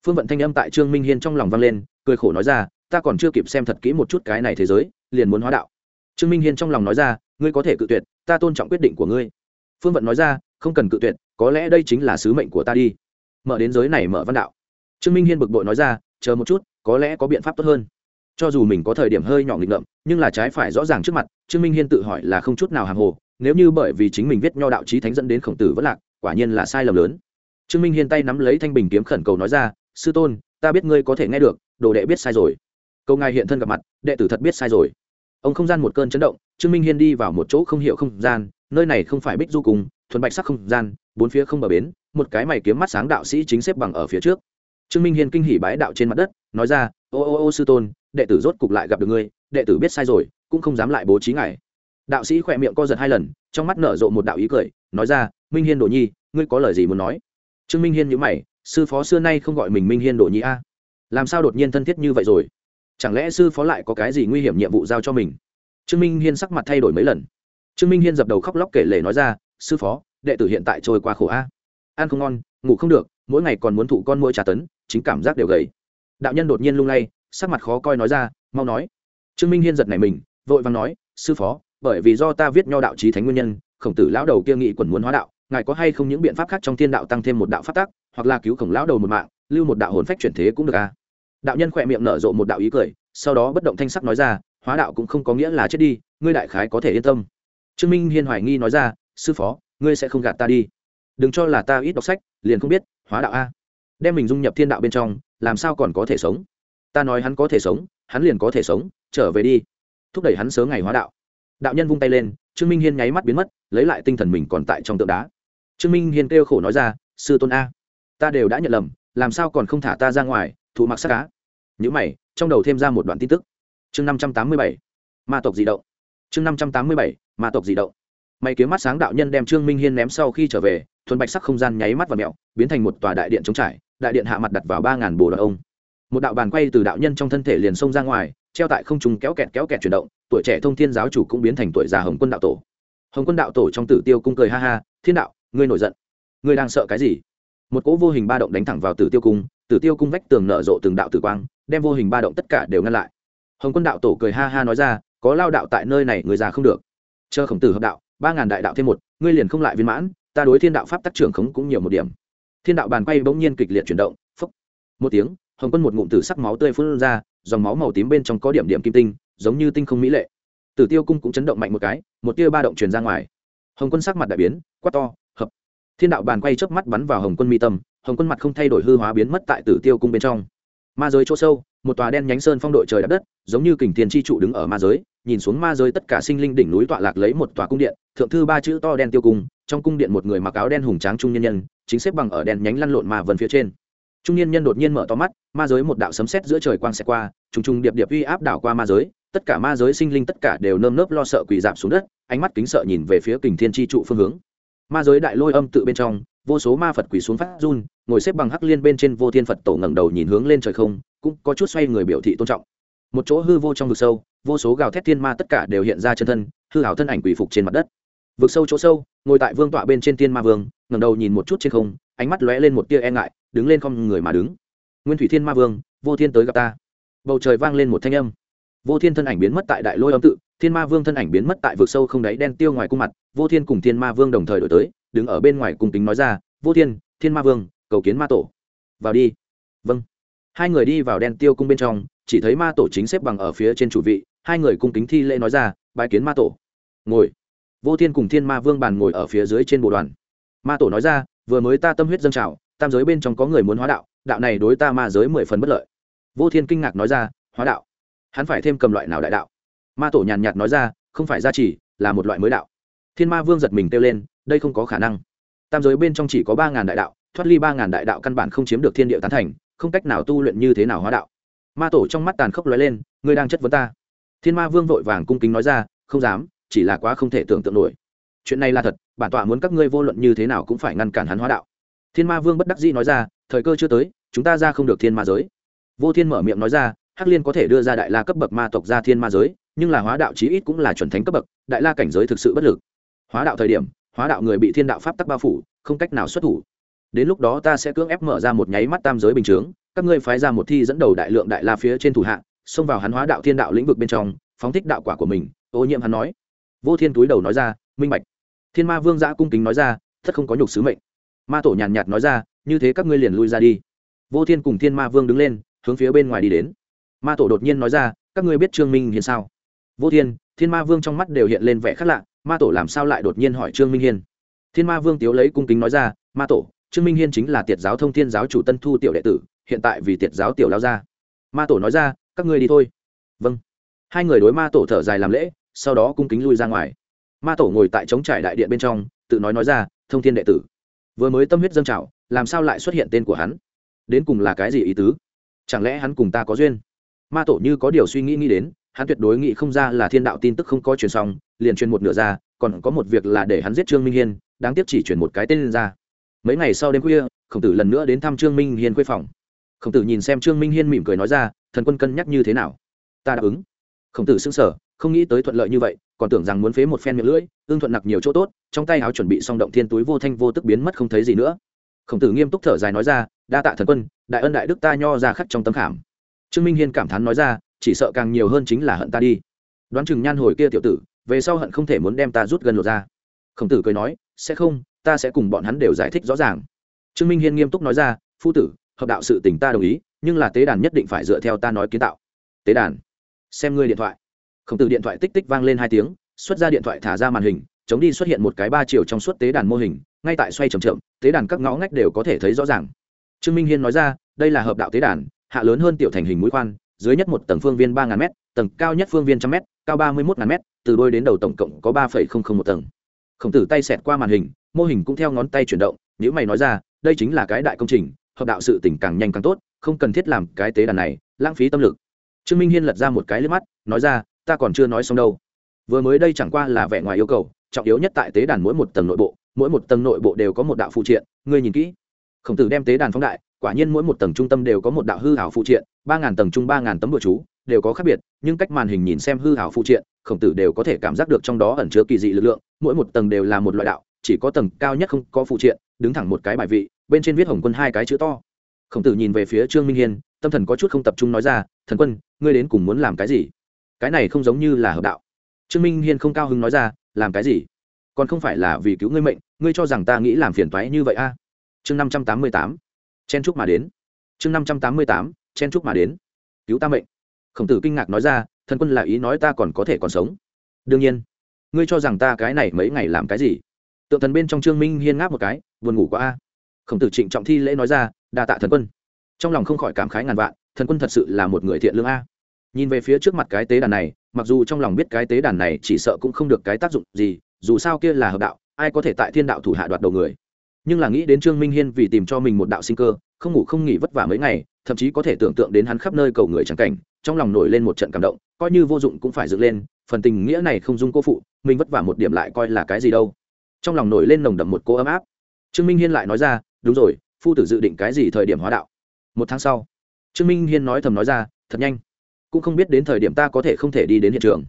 Phương vận thanh âm tại trương minh hiên trong lòng vang lên, cười khổ nói ra, ta còn chưa kịp xem thật kỹ một chút cái này thế giới, liền muốn hóa đạo. Trương minh hiên trong lòng nói ra, ngươi có thể cự tuyệt, ta tôn trọng quyết định của ngươi. Phương vận nói ra, không cần cự tuyệt, có lẽ đây chính là sứ mệnh của ta đi mở đến giới này mở văn đạo. Trương minh hiên bực bội nói ra, chờ một chút, có lẽ có biện pháp tốt hơn. Cho dù mình có thời điểm hơi nhỏ nghịch ngợm, nhưng là trái phải rõ ràng trước mặt, trương minh hiên tự hỏi là không chút nào hàng hồ, nếu như bởi vì chính mình viết nho đạo trí thánh dẫn đến khổng tử vất lạc, quả nhiên là sai lầm lớn. Trương minh hiên tay nắm lấy thanh bình kiếm khẩn cầu nói ra, sư tôn, ta biết ngươi có thể nghe được, đồ đệ biết sai rồi. Câu ngài hiện thân gặp mặt, đệ tử thật biết sai rồi. Ông không gian một cơn chấn động, trương minh hiên đi vào một chỗ không hiểu không gian, nơi này không phải bích du cùng thuần bạch sắc không gian, bốn phía không bờ bến một cái mày kiếm mắt sáng đạo sĩ chính xếp bằng ở phía trước. Trương minh hiên kinh hỉ bái đạo trên mặt đất, nói ra, ô ô ô, sư tôn, đệ tử rốt cục lại gặp được ngươi, đệ tử biết sai rồi, cũng không dám lại bố trí ngài. Đạo sĩ khỏe miệng co giật hai lần, trong mắt nở rộ một đạo ý cười, nói ra, minh hiên đồ nhi, ngươi có lời gì muốn nói? Trương minh hiên nhữ mày, sư phó xưa nay không gọi mình minh hiên đồ nhi a. Làm sao đột nhiên thân thiết như vậy rồi? Chẳng lẽ sư phó lại có cái gì nguy hiểm nhiệm vụ giao cho mình? Trương minh hiên sắc mặt thay đổi mấy lần. Trương minh hiên dập đầu khóc lóc kể lể nói ra, sư phó, đệ tử hiện tại trôi qua khổ a ăn không ngon, ngủ không được, mỗi ngày còn muốn thụ con mỗi trà tấn, chính cảm giác đều gầy. Đạo nhân đột nhiên lung lay, sắc mặt khó coi nói ra, mau nói. Trương minh hiên giật này mình, vội vàng nói, sư phó, bởi vì do ta viết nho đạo trí thánh nguyên nhân, khổng tử lão đầu kia nghị quần muốn hóa đạo, ngài có hay không những biện pháp khác trong thiên đạo tăng thêm một đạo phát tác hoặc là cứu khổng lão đầu một mạng, lưu một đạo hồn phách chuyển thế cũng được à? Đạo nhân khỏe miệng nở rộ một đạo ý cười, sau đó bất động thanh sắc nói ra, hóa đạo cũng không có nghĩa là chết đi, ngươi đại khái có thể yên tâm. Trương minh hiên hoài nghi nói ra, sư phó, ngươi sẽ không gạt ta đi đừng cho là ta ít đọc sách, liền không biết, hóa đạo a. Đem mình dung nhập thiên đạo bên trong, làm sao còn có thể sống? Ta nói hắn có thể sống, hắn liền có thể sống, trở về đi. Thúc đẩy hắn sớm ngày hóa đạo. Đạo nhân vung tay lên, trương minh hiên nháy mắt biến mất, lấy lại tinh thần mình còn tại trong tượng đá. Trương minh hiên kêu khổ nói ra, sư tôn a, ta đều đã nhận lầm, làm sao còn không thả ta ra ngoài, thụ mặc sắc cá nhữ mày, trong đầu thêm ra một đoạn tin tức. Chương năm trăm tám mươi bảy, ma tộc di động. Chương năm trăm tám mươi bảy, ma tộc di động. Mày kiếm mắt sáng đạo nhân đem trương minh hiên ném sau khi trở về thuần bạch sắc không gian nháy mắt và mẹo, biến thành một tòa đại điện trống trải, đại điện hạ mặt đặt vào ba ngàn bồ đoàn ông. Một đạo bàn quay từ đạo nhân trong thân thể liền xông ra ngoài, treo tại không trung kéo kẹt kéo kẹt chuyển động, tuổi trẻ thông thiên giáo chủ cũng biến thành tuổi già hồng quân đạo tổ. Hồng quân đạo tổ trong tử tiêu cung cười ha ha, thiên đạo, ngươi nổi giận. Ngươi đang sợ cái gì? Một cỗ vô hình ba động đánh thẳng vào tử tiêu cung, tử tiêu cung vách tường nở rộ từng đạo tử quang, đem vô hình ba động tất cả đều ngăn lại. Hồng quân đạo tổ cười ha ha nói ra, có lao đạo tại nơi này, người già không được. Chờ khổng tử hợp đạo, ba ngàn đại đạo thêm một, ngươi liền không lại viên mãn ta đối thiên đạo pháp tác trưởng khống cũng nhiều một điểm. Thiên đạo bàn quay bỗng nhiên kịch liệt chuyển động phúc một tiếng, hồng quân một ngụm tử sắc máu tươi phun ra, dòng máu màu tím bên trong có điểm điểm kim tinh, giống như tinh không mỹ lệ. Tử tiêu cung cũng chấn động mạnh một cái, một tia ba động truyền ra ngoài. Hồng quân sắc mặt đại biến, quát to, hợp. Thiên đạo bàn quay chớp mắt bắn vào hồng quân mi tâm, hồng quân mặt không thay đổi hư hóa biến mất tại tử tiêu cung bên trong. Ma giới chỗ sâu, một tòa đen nhánh sơn phong đội trời đất đất, giống như kình thiên tri trụ đứng ở ma giới nhìn xuống ma giới tất cả sinh linh đỉnh núi tọa lạc lấy một tòa cung điện, thượng thư ba chữ to đen tiêu cung, trong cung điện một người mặc áo đen hùng tráng trung nhân nhân, chính xếp bằng ở đèn nhánh lăn lộn ma vần phía trên. Trung nhân nhân đột nhiên mở to mắt, ma giới một đạo sấm sét giữa trời quang xẹt qua, trùng trùng điệp điệp uy áp đảo qua ma giới, tất cả ma giới sinh linh tất cả đều nơm nớp lo sợ quỳ giảm xuống đất, ánh mắt kính sợ nhìn về phía kình thiên tri trụ phương hướng. Ma giới đại lôi âm tự bên trong, vô số ma phật quỳ xuống phát run, ngồi xếp bằng hắc liên bên trên vô thiên phật tổ ngẩng đầu nhìn hướng lên trời không, cũng có chút xoay người biểu thị tôn trọng. Một chỗ hư vô trong vực sâu vô số gào thét thiên ma tất cả đều hiện ra chân thân, hư hảo thân ảnh quỷ phục trên mặt đất. Vực sâu chỗ sâu, ngồi tại vương tọa bên trên thiên ma vương, ngẩng đầu nhìn một chút trên không, ánh mắt lóe lên một tia e ngại, đứng lên không người mà đứng. Nguyên thủy thiên ma vương, vô thiên tới gặp ta. Bầu trời vang lên một thanh âm. Vô thiên thân ảnh biến mất tại đại lôi âm tự, thiên ma vương thân ảnh biến mất tại vực sâu không đáy đen tiêu ngoài cung mặt, vô thiên cùng thiên ma vương đồng thời đổi tới, đứng ở bên ngoài cung kính nói ra, vô thiên thiên ma vương, cầu kiến ma tổ. Vào đi. Vâng. Hai người đi vào đen tiêu cung bên trong chỉ thấy ma tổ chính xếp bằng ở phía trên chủ vị, hai người cung kính thi lễ nói ra bài kiến ma tổ. Ngồi. Vô thiên cùng thiên ma vương bàn ngồi ở phía dưới trên bộ đoàn. Ma tổ nói ra, vừa mới ta tâm huyết dâng trào, tam giới bên trong có người muốn hóa đạo đạo này đối ta ma giới mười phần bất lợi. Vô thiên kinh ngạc nói ra, hóa đạo? Hắn phải thêm cầm loại nào đại đạo? Ma tổ nhàn nhạt nói ra, không phải gia trì, là một loại mới đạo. Thiên ma vương giật mình kêu lên, đây không có khả năng. Tam giới bên trong chỉ có ba ngàn đại đạo, thoát ly ba ngàn đại đạo căn bản không chiếm được thiên địa tán thành, không cách nào tu luyện như thế nào hóa đạo ma tổ trong mắt tàn khốc lóe lên, ngươi đang chất vấn ta? Thiên ma vương vội vàng cung kính nói ra, không dám, chỉ là quá không thể tưởng tượng nổi. Chuyện này là thật, bản tọa muốn các ngươi vô luận như thế nào cũng phải ngăn cản hắn hóa đạo. Thiên ma vương bất đắc dĩ nói ra, thời cơ chưa tới, chúng ta ra không được thiên ma giới. Vô thiên mở miệng nói ra, hắc liên có thể đưa ra đại la cấp bậc ma tộc ra thiên ma giới, nhưng là hóa đạo chí ít cũng là chuẩn thánh cấp bậc, đại la cảnh giới thực sự bất lực. Hóa đạo thời điểm, hóa đạo người bị thiên đạo pháp tắc bao phủ, không cách nào xuất thủ. Đến lúc đó ta sẽ cưỡng ép mở ra một nháy mắt tam giới bình chướng các ngươi phái ra một thi dẫn đầu đại lượng đại la phía trên thủ hạ, xông vào hắn hóa đạo thiên đạo lĩnh vực bên trong, phóng thích đạo quả của mình, ô nhiễm hắn nói. Vô thiên túi đầu nói ra, minh bạch. Thiên ma vương giã cung kính nói ra, thất không có nhục sứ mệnh. Ma tổ nhàn nhạt nói ra, như thế các ngươi liền lui ra đi. Vô thiên cùng thiên ma vương đứng lên, hướng phía bên ngoài đi đến. Ma tổ đột nhiên nói ra, các ngươi biết trương minh hiền sao? Vô thiên thiên ma vương trong mắt đều hiện lên vẻ khác lạ, ma tổ làm sao lại đột nhiên hỏi trương minh hiên? Thiên ma vương tiếu lấy cung kính nói ra, ma tổ, trương minh hiên chính là tiệt giáo thông thiên giáo chủ tân thu tiểu đệ tử hiện tại vì tiệt giáo tiểu lao ra. Ma tổ nói ra, các ngươi đi thôi. Vâng. Hai người đối ma tổ thở dài làm lễ, sau đó cung kính lui ra ngoài. Ma tổ ngồi tại trống trải đại điện bên trong, tự nói nói ra, thông thiên đệ tử, vừa mới tâm huyết dâng trào, làm sao lại xuất hiện tên của hắn? Đến cùng là cái gì ý tứ? Chẳng lẽ hắn cùng ta có duyên? Ma tổ như có điều suy nghĩ nghĩ đến, hắn tuyệt đối nghĩ không ra là thiên đạo tin tức không có truyền xong, liền truyền một nửa ra, còn có một việc là để hắn giết trương minh hiên, đáng tiếc chỉ truyền một cái tên lên ra. Mấy ngày sau đêm khuya, khổng tử lần nữa đến thăm trương minh hiên khuê phòng khổng tử nhìn xem trương minh hiên mỉm cười nói ra, thần quân cân nhắc như thế nào? Ta đáp ứng. Khổng tử xưng sở không nghĩ tới thuận lợi như vậy, còn tưởng rằng muốn phế một phen miệng lưỡi, ương thuận nặc nhiều chỗ tốt, trong tay áo chuẩn bị xong động thiên túi vô thanh vô tức biến mất không thấy gì nữa. Khổng tử nghiêm túc thở dài nói ra, đa tạ thần quân, đại ân đại đức ta nho ra khắc trong tấm khảm. Trương minh hiên cảm thán nói ra, chỉ sợ càng nhiều hơn chính là hận ta đi. Đoán chừng nhan hồi kia tiểu tử, về sau hận không thể muốn đem ta rút gần lột ra. Khổng tử cười nói, sẽ không, ta sẽ cùng bọn hắn đều giải thích rõ ràng. Trương minh hiên nghiêm túc nói ra, phu tử hợp đạo sự tình ta đồng ý, nhưng là tế đàn nhất định phải dựa theo ta nói kiến tạo. Tế đàn. Xem ngươi điện thoại. Khổng tử điện thoại tích tích vang lên hai tiếng, xuất ra điện thoại thả ra màn hình, chống đi xuất hiện một cái ba chiều trong suốt tế đàn mô hình, ngay tại xoay trầm chậm, tế đàn các ngõ ngách đều có thể thấy rõ ràng. Trương minh hiên nói ra, đây là hợp đạo tế đàn, hạ lớn hơn tiểu thành hình mũi khoan, dưới nhất một tầng phương viên ba ngàn m tầng cao nhất phương viên trăm m cao ba mươi một ngàn m từ đôi đến đầu tổng cộng có ba phẩy không không một tầng. Khổng tử tay xẹt qua màn hình, mô hình cũng theo ngón tay chuyển động nếu mày nói ra, đây chính là cái đại công trình hợp đạo sự tỉnh càng nhanh càng tốt, không cần thiết làm cái tế đàn này, lãng phí tâm lực. Trương minh hiên lật ra một cái lên mắt, nói ra, ta còn chưa nói xong đâu. Vừa mới đây chẳng qua là vẻ ngoài yêu cầu, trọng yếu nhất tại tế đàn mỗi một tầng nội bộ, mỗi một tầng nội bộ đều có một đạo phụ triện, ngươi nhìn kỹ. Khổng tử đem tế đàn phóng đại, quả nhiên mỗi một tầng trung tâm đều có một đạo hư hảo phụ triện, ba ngàn tầng trung ba ngàn tấm bừa chú, đều có khác biệt, nhưng cách màn hình nhìn xem hư hảo phụ triện, khổng tử đều có thể cảm giác được trong đó ẩn chứa kỳ dị lực lượng, mỗi một tầng đều là một loại đạo chỉ có tầng cao nhất không có phụ triện, đứng thẳng một cái bài vị, bên trên viết hồng quân hai cái chữ to. Khổng tử nhìn về phía trương minh hiên, tâm thần có chút không tập trung nói ra, thần quân, ngươi đến cùng muốn làm cái gì? Cái này không giống như là hợp đạo. Trương minh hiên không cao hứng nói ra, làm cái gì? Còn không phải là vì cứu ngươi mệnh, ngươi cho rằng ta nghĩ làm phiền toái như vậy a? À? chương năm trăm tám mươi tám, chen trúc mà đến. Chương năm trăm tám mươi tám, chen trúc mà đến. Cứu ta mệnh. Khổng tử kinh ngạc nói ra, thần quân là ý nói ta còn có thể còn sống. Đương nhiên, ngươi cho rằng ta cái này mấy ngày làm cái gì? Tượng thần bên trong trương minh hiên ngáp một cái, buồn ngủ quá a. Khổng tử trịnh trọng thi lễ nói ra, đa tạ thần quân. Trong lòng không khỏi cảm khái ngàn vạn, thần quân thật sự là một người thiện lương a. Nhìn về phía trước mặt cái tế đàn này, mặc dù trong lòng biết cái tế đàn này chỉ sợ cũng không được cái tác dụng gì, dù sao kia là hợp đạo, ai có thể tại thiên đạo thủ hạ đoạt đầu người. Nhưng là nghĩ đến trương minh hiên vì tìm cho mình một đạo sinh cơ, không ngủ không nghỉ vất vả mấy ngày, thậm chí có thể tưởng tượng đến hắn khắp nơi cầu người chẳng cảnh, trong lòng nổi lên một trận cảm động, coi như vô dụng cũng phải dựng lên, phần tình nghĩa này không dung cô phụ, mình vất vả một điểm lại coi là cái gì đâu trong lòng nổi lên nồng đậm một cô ấm áp. Trương minh hiên lại nói ra, đúng rồi, phu tử dự định cái gì thời điểm hóa đạo? Một tháng sau. Trương minh hiên nói thầm nói ra, thật nhanh. Cũng không biết đến thời điểm ta có thể không thể đi đến hiện trường.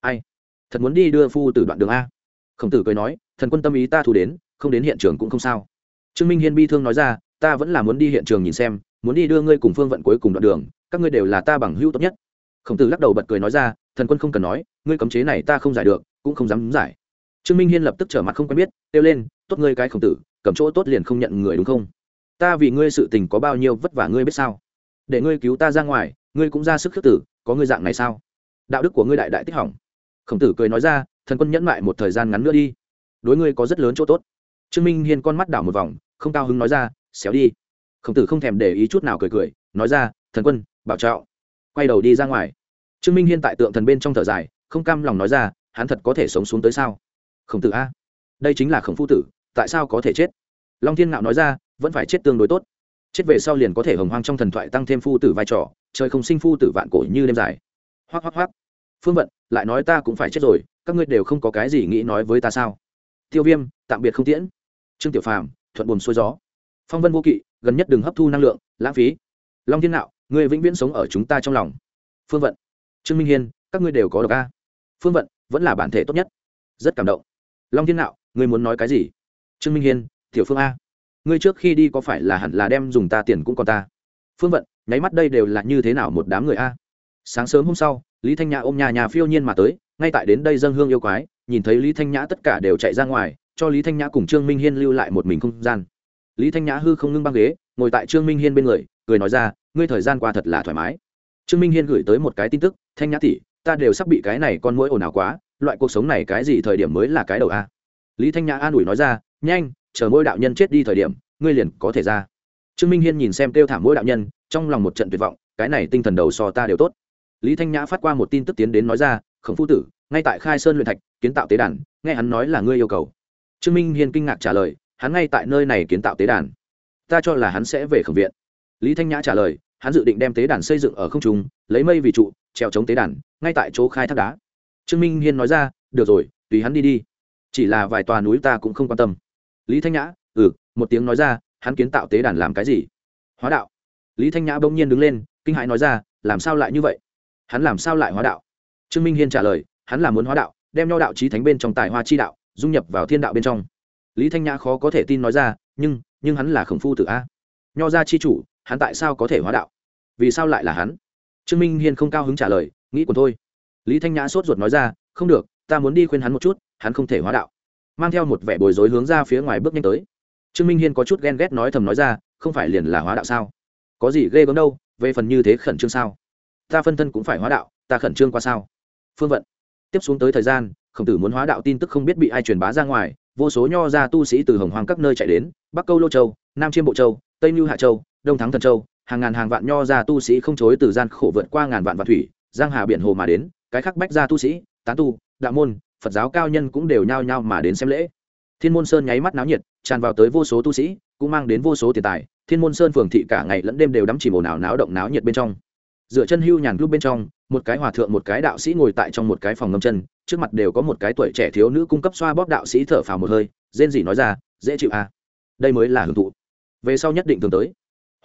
Ai? Thật muốn đi đưa phu tử đoạn đường a? Khổng tử cười nói, thần quân tâm ý ta thu đến, không đến hiện trường cũng không sao. Trương minh hiên bi thương nói ra, ta vẫn là muốn đi hiện trường nhìn xem, muốn đi đưa ngươi cùng phương vận cuối cùng đoạn đường, các ngươi đều là ta bằng hữu tốt nhất. Khổng tử lắc đầu bật cười nói ra, thần quân không cần nói, ngươi cấm chế này ta không giải được, cũng không dám giải trương minh hiên lập tức trở mặt không quen biết, kêu lên, tốt ngươi cái khổng tử, cầm chỗ tốt liền không nhận người đúng không? Ta vì ngươi sự tình có bao nhiêu vất vả ngươi biết sao? Để ngươi cứu ta ra ngoài, ngươi cũng ra sức khước tử, có ngươi dạng này sao? Đạo đức của ngươi đại đại tích hỏng. Khổng tử cười nói ra, thần quân nhẫn mại một thời gian ngắn nữa đi, đối ngươi có rất lớn chỗ tốt. Trương minh hiên con mắt đảo một vòng, không cao hứng nói ra, xéo đi. Khổng tử không thèm để ý chút nào cười cười, nói ra, thần quân, bảo trạo quay đầu đi ra ngoài. Trương minh hiên tại tượng thần bên trong thở dài, không cam lòng nói ra, hắn thật có thể sống xuống tới sao? Khổng tử a, đây chính là khổng phu tử, tại sao có thể chết? Long thiên ngạo nói ra, vẫn phải chết tương đối tốt. Chết về sau liền có thể hồng hoang trong thần thoại tăng thêm phu tử vai trò, trời không sinh phu tử vạn cổ như đêm dài. Hoác hoác hoác phương vận, lại nói ta cũng phải chết rồi, các ngươi đều không có cái gì nghĩ nói với ta sao? Tiêu viêm, tạm biệt không tiễn. Trương tiểu phàm, thuận buồm xuôi gió. Phong vân vô kỵ, gần nhất đừng hấp thu năng lượng, lãng phí. Long thiên nạo ngươi vĩnh viễn sống ở chúng ta trong lòng. Phương vận. Trương minh hiên, các ngươi đều có độc a. Phương vận, vẫn là bản thể tốt nhất. Rất cảm động long thiên nạo, ngươi muốn nói cái gì? Trương minh hiên, tiểu phương a. Ngươi trước khi đi có phải là hẳn là đem dùng ta tiền cũng còn ta? Phương vận, nháy mắt đây đều là như thế nào một đám người a? Sáng sớm hôm sau, lý thanh nhã ôm nhà nhà phiêu nhiên mà tới, ngay tại đến đây dân hương yêu quái, nhìn thấy lý thanh nhã tất cả đều chạy ra ngoài, cho lý thanh nhã cùng trương minh hiên lưu lại một mình không gian. Lý thanh nhã hư không ngưng băng ghế, ngồi tại trương minh hiên bên người, cười nói ra, ngươi thời gian qua thật là thoải mái. Trương minh hiên gửi tới một cái tin tức, thanh nhã tỷ, ta đều sắp bị cái này con mũi ồn ào quá loại cuộc sống này cái gì thời điểm mới là cái đầu a? Lý thanh nhã an ủi nói ra, nhanh, chờ mỗi đạo nhân chết đi thời điểm, ngươi liền có thể ra. Trương minh hiên nhìn xem kêu thảm mỗi đạo nhân, trong lòng một trận tuyệt vọng, cái này tinh thần đầu so ta đều tốt. Lý thanh nhã phát qua một tin tức tiến đến nói ra, khổng phu tử, ngay tại khai sơn luyện thạch, kiến tạo tế đàn, nghe hắn nói là ngươi yêu cầu. Trương minh hiên kinh ngạc trả lời, hắn ngay tại nơi này kiến tạo tế đàn. Ta cho là hắn sẽ về khổng viện. Lý thanh nhã trả lời, hắn dự định đem tế đàn xây dựng ở không trung, lấy mây vì trụ, treo chống tế đàn, ngay tại chỗ khai thác đá trương minh hiên nói ra, được rồi, tùy hắn đi đi. Chỉ là vài tòa núi ta cũng không quan tâm. Lý thanh nhã ừ một tiếng nói ra, hắn kiến tạo tế đàn làm cái gì? Hóa đạo. Lý thanh nhã bỗng nhiên đứng lên, kinh hãi nói ra, làm sao lại như vậy? Hắn làm sao lại hóa đạo? Trương minh hiên trả lời, hắn là muốn hóa đạo, đem nho đạo trí thánh bên trong tài hoa chi đạo, dung nhập vào thiên đạo bên trong. Lý thanh nhã khó có thể tin nói ra, nhưng nhưng hắn là khổng phu tử a. Nho gia chi chủ, hắn tại sao có thể hóa đạo? Vì sao lại là hắn? Trương minh hiên không cao hứng trả lời, nghĩ còn thôi lý thanh nhã sốt ruột nói ra, không được, ta muốn đi khuyên hắn một chút, hắn không thể hóa đạo. Mang theo một vẻ bồi dối hướng ra phía ngoài bước nhanh tới. Trương minh hiên có chút ghen ghét nói thầm nói ra, không phải liền là hóa đạo sao? Có gì ghê gớm đâu, về phần như thế khẩn trương sao? Ta phân thân cũng phải hóa đạo, ta khẩn trương qua sao? Phương vận. Tiếp xuống tới thời gian, khổng tử muốn hóa đạo tin tức không biết bị ai truyền bá ra ngoài, vô số nho gia tu sĩ từ hồng hoàng các nơi chạy đến, bắc câu lô châu, nam chiêm bộ châu, tây mưu hạ châu, đông thắng thần châu, hàng ngàn hàng vạn nho gia tu sĩ không chối từ gian khổ vượt qua ngàn vạn vạn thủy, giang hà biển hồ mà đến cái khắc bách gia tu sĩ, tán tu, đạo môn, phật giáo cao nhân cũng đều nhao nhao mà đến xem lễ. Thiên môn sơn nháy mắt náo nhiệt, tràn vào tới vô số tu sĩ, cũng mang đến vô số tiền tài. Thiên môn sơn phường thị cả ngày lẫn đêm đều đắm chìm ồn ào náo động náo nhiệt bên trong. Dựa chân hưu nhàn lúc bên trong, một cái hòa thượng, một cái đạo sĩ ngồi tại trong một cái phòng ngâm chân, trước mặt đều có một cái tuổi trẻ thiếu nữ cung cấp xoa bóp đạo sĩ thở phào một hơi, rên gì nói ra, dễ chịu à? Đây mới là hưởng thụ. Về sau nhất định thường tới.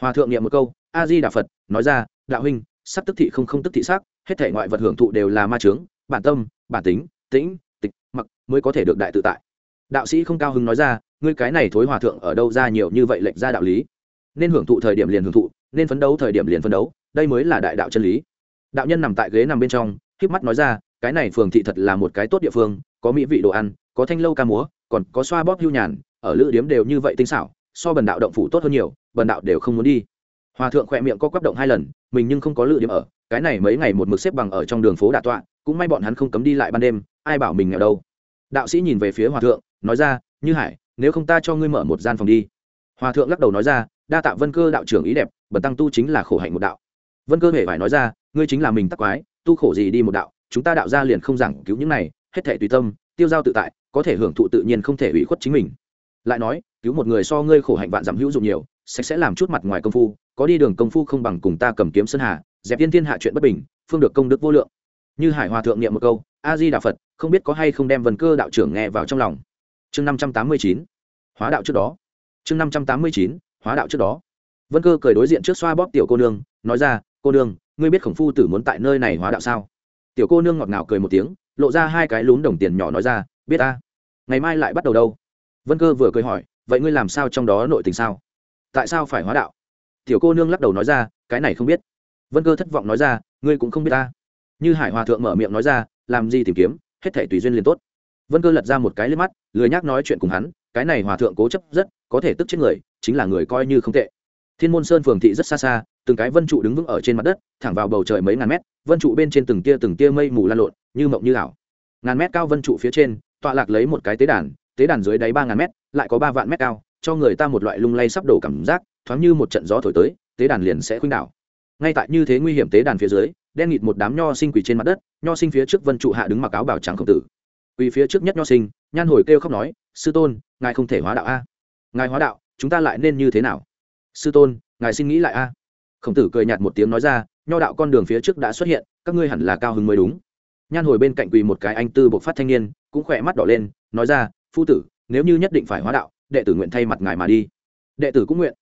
Hòa thượng nghiệm một câu, a di đà phật, nói ra, đạo huynh sắc tức thị không không tức thị sắc hết thể ngoại vật hưởng thụ đều là ma chướng, bản tâm bản tính tĩnh tịch mặc mới có thể được đại tự tại. Đạo sĩ không cao hứng nói ra ngươi cái này thối hòa thượng ở đâu ra nhiều như vậy lệnh ra đạo lý? Nên hưởng thụ thời điểm liền hưởng thụ nên phấn đấu thời điểm liền phấn đấu đây mới là đại đạo chân lý. Đạo nhân nằm tại ghế nằm bên trong khép mắt nói ra cái này phường thị thật là một cái tốt địa phương có mỹ vị đồ ăn có thanh lâu ca múa còn có xoa bóp hưu nhàn ở lữ điếm đều như vậy tinh xảo so bần đạo động phủ tốt hơn nhiều bần đạo đều không muốn đi. Hòa thượng khỏe miệng có quắp động hai lần mình nhưng không có lựa điểm ở, cái này mấy ngày một mực xếp bằng ở trong đường phố đà tọa, cũng may bọn hắn không cấm đi lại ban đêm, ai bảo mình nghèo đâu. Đạo sĩ nhìn về phía hòa thượng, nói ra, như hải, nếu không ta cho ngươi mở một gian phòng đi. Hòa thượng lắc đầu nói ra, đa tạ vân cơ đạo trưởng ý đẹp, bần tăng tu chính là khổ hạnh một đạo. Vân cơ hề phải nói ra, ngươi chính là mình tắc quái, tu khổ gì đi một đạo, chúng ta đạo ra liền không giảng cứu những này, hết thể tùy tâm, tiêu giao tự tại, có thể hưởng thụ tự nhiên không thể ủy khuất chính mình. Lại nói, cứu một người so ngươi khổ hạnh vạn giảm hữu dụng nhiều sạch sẽ làm chút mặt ngoài công phu có đi đường công phu không bằng cùng ta cầm kiếm sơn hà, dẹp tiên thiên hạ chuyện bất bình, phương được công đức vô lượng. Như hải hòa thượng niệm một câu, a di đà phật, không biết có hay không đem vần cơ đạo trưởng nghe vào trong lòng. Chương năm trăm tám mươi chín, hóa đạo trước đó. Chương năm trăm tám mươi chín, hóa đạo trước đó. Vân cơ cười đối diện trước xoa bóp tiểu cô nương, nói ra, cô nương, ngươi biết khổng phu tử muốn tại nơi này hóa đạo sao? Tiểu cô nương ngọt ngào cười một tiếng, lộ ra hai cái lún đồng tiền nhỏ nói ra, biết ta. Ngày mai lại bắt đầu đâu. Vân cơ vừa cười hỏi, vậy ngươi làm sao trong đó nội tình sao? Tại sao phải hóa đạo? Tiểu cô nương lắc đầu nói ra, cái này không biết. Vân cơ thất vọng nói ra, ngươi cũng không biết ta. Như hải hòa thượng mở miệng nói ra, làm gì tìm kiếm, hết thể tùy duyên liền tốt. Vân cơ lật ra một cái lên mắt, lười nhác nói chuyện cùng hắn, cái này hòa thượng cố chấp rất, có thể tức chết người, chính là người coi như không tệ. Thiên môn sơn phường thị rất xa xa, từng cái vân trụ đứng vững ở trên mặt đất, thẳng vào bầu trời mấy ngàn mét, vân trụ bên trên từng tia từng tia mây mù lan lộn, như mộng như ảo. Ngàn mét cao vân trụ phía trên, tọa lạc lấy một cái tế đàn tế đàn dưới đáy ba ngàn mét, lại có ba vạn mét cao, cho người ta một loại lung lay sắp đổ cảm giác thoáng như một trận gió thổi tới, tế đàn liền sẽ khuynh đảo. Ngay tại như thế nguy hiểm tế đàn phía dưới, đen nghịt một đám nho sinh quỳ trên mặt đất, nho sinh phía trước vân trụ hạ đứng mặc áo bảo trắng khổng tử. Quỳ phía trước nhất nho sinh, nhan hồi kêu khóc nói, sư tôn, ngài không thể hóa đạo a. Ngài hóa đạo, chúng ta lại nên như thế nào? Sư tôn, ngài xin nghĩ lại a. Khổng tử cười nhạt một tiếng nói ra, nho đạo con đường phía trước đã xuất hiện, các ngươi hẳn là cao hứng mới đúng. Nhan hồi bên cạnh quỳ một cái anh tư bộc phát thanh niên, cũng khỏe mắt đỏ lên, nói ra, phu tử, nếu như nhất định phải hóa đạo, đệ tử nguyện thay mặt ngài mà đi. Đệ tử cũng nguyện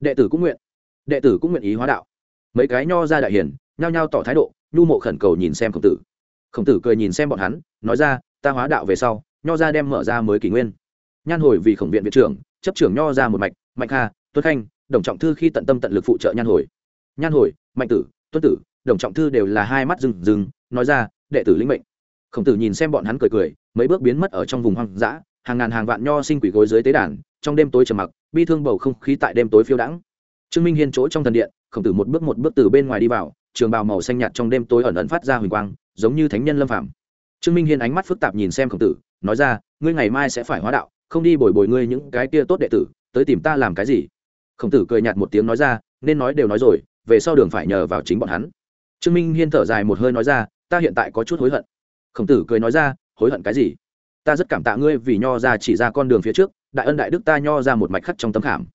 đệ tử cũng nguyện. Đệ tử cũng nguyện ý hóa đạo. Mấy cái nho ra đại hiền, nhao nhao tỏ thái độ, nhu mộ khẩn cầu nhìn xem khổng tử. Khổng tử cười nhìn xem bọn hắn, nói ra, ta hóa đạo về sau, nho ra đem mở ra mới kỷ nguyên. Nhan hồi vì khổng viện viện trưởng, chấp trưởng nho ra một mạch, mạnh kha, tuấn khanh, đồng trọng thư khi tận tâm tận lực phụ trợ nhan hồi. Nhan hồi, mạnh tử, tuấn tử, đồng trọng thư đều là hai mắt rừng rừng, nói ra, đệ tử lĩnh mệnh. Khổng tử nhìn xem bọn hắn cười cười, mấy bước biến mất ở trong vùng hoang dã, hàng ngàn hàng vạn nho sinh quỷ gối dưới tế đàn trong đêm tối trầm mặc, bi thương bầu không khí tại đêm tối phiêu đãng. Trương minh hiên chỗ trong thần điện khổng tử một bước một bước từ bên ngoài đi vào, trường bào màu xanh nhạt trong đêm tối ẩn ẩn phát ra huỳnh quang, giống như thánh nhân lâm phạm trương minh hiên ánh mắt phức tạp nhìn xem khổng tử, nói ra, ngươi ngày mai sẽ phải hóa đạo, không đi bồi bồi ngươi những cái kia tốt đệ tử, tới tìm ta làm cái gì? Khổng tử cười nhạt một tiếng nói ra, nên nói đều nói rồi, về sau đường phải nhờ vào chính bọn hắn. Trương minh hiên thở dài một hơi nói ra, ta hiện tại có chút hối hận. Khổng tử cười nói ra, hối hận cái gì? Ta rất cảm tạ ngươi vì nho ra chỉ ra con đường phía trước đại ân đại đức ta nho ra một mạch khắc trong tấm khảm.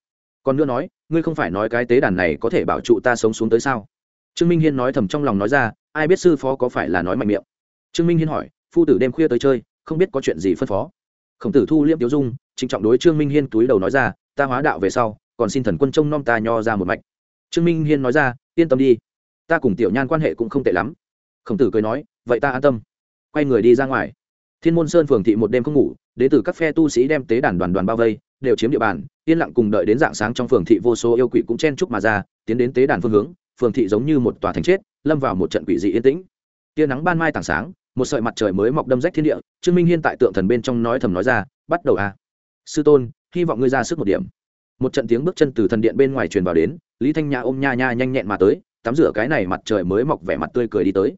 Còn nữa nói, ngươi không phải nói cái tế đàn này có thể bảo trụ ta sống xuống tới sao? Trương minh hiên nói thầm trong lòng nói ra, ai biết sư phó có phải là nói mạnh miệng? Trương minh hiên hỏi, phu tử đêm khuya tới chơi, không biết có chuyện gì phân phó? Khổng tử thu liêm tiêu dung, trịnh trọng đối trương minh hiên túi đầu nói ra, ta hóa đạo về sau, còn xin thần quân trông nom ta nho ra một mạch. Trương minh hiên nói ra, yên tâm đi, ta cùng tiểu nhan quan hệ cũng không tệ lắm. Khổng tử cười nói, vậy ta an tâm. Quay người đi ra ngoài. Thiên môn sơn phường thị một đêm không ngủ đến từ các phe tu sĩ đem tế đàn đoàn đoàn bao vây, đều chiếm địa bàn, yên lặng cùng đợi đến dạng sáng trong phường thị vô số yêu quỷ cũng chen chúc mà ra, tiến đến tế đàn phương hướng, phường thị giống như một tòa thành chết, lâm vào một trận quỷ dị yên tĩnh. Tia nắng ban mai tảng sáng, một sợi mặt trời mới mọc đâm rách thiên địa, trương minh hiên tại tượng thần bên trong nói thầm nói ra, bắt đầu à. Sư tôn, hy vọng ngươi ra sức một điểm. Một trận tiếng bước chân từ thần điện bên ngoài truyền vào đến, lý thanh nhã ôm nha nha nhanh nhẹn mà tới, tắm rửa cái này mặt trời mới mọc vẻ mặt tươi cười đi tới.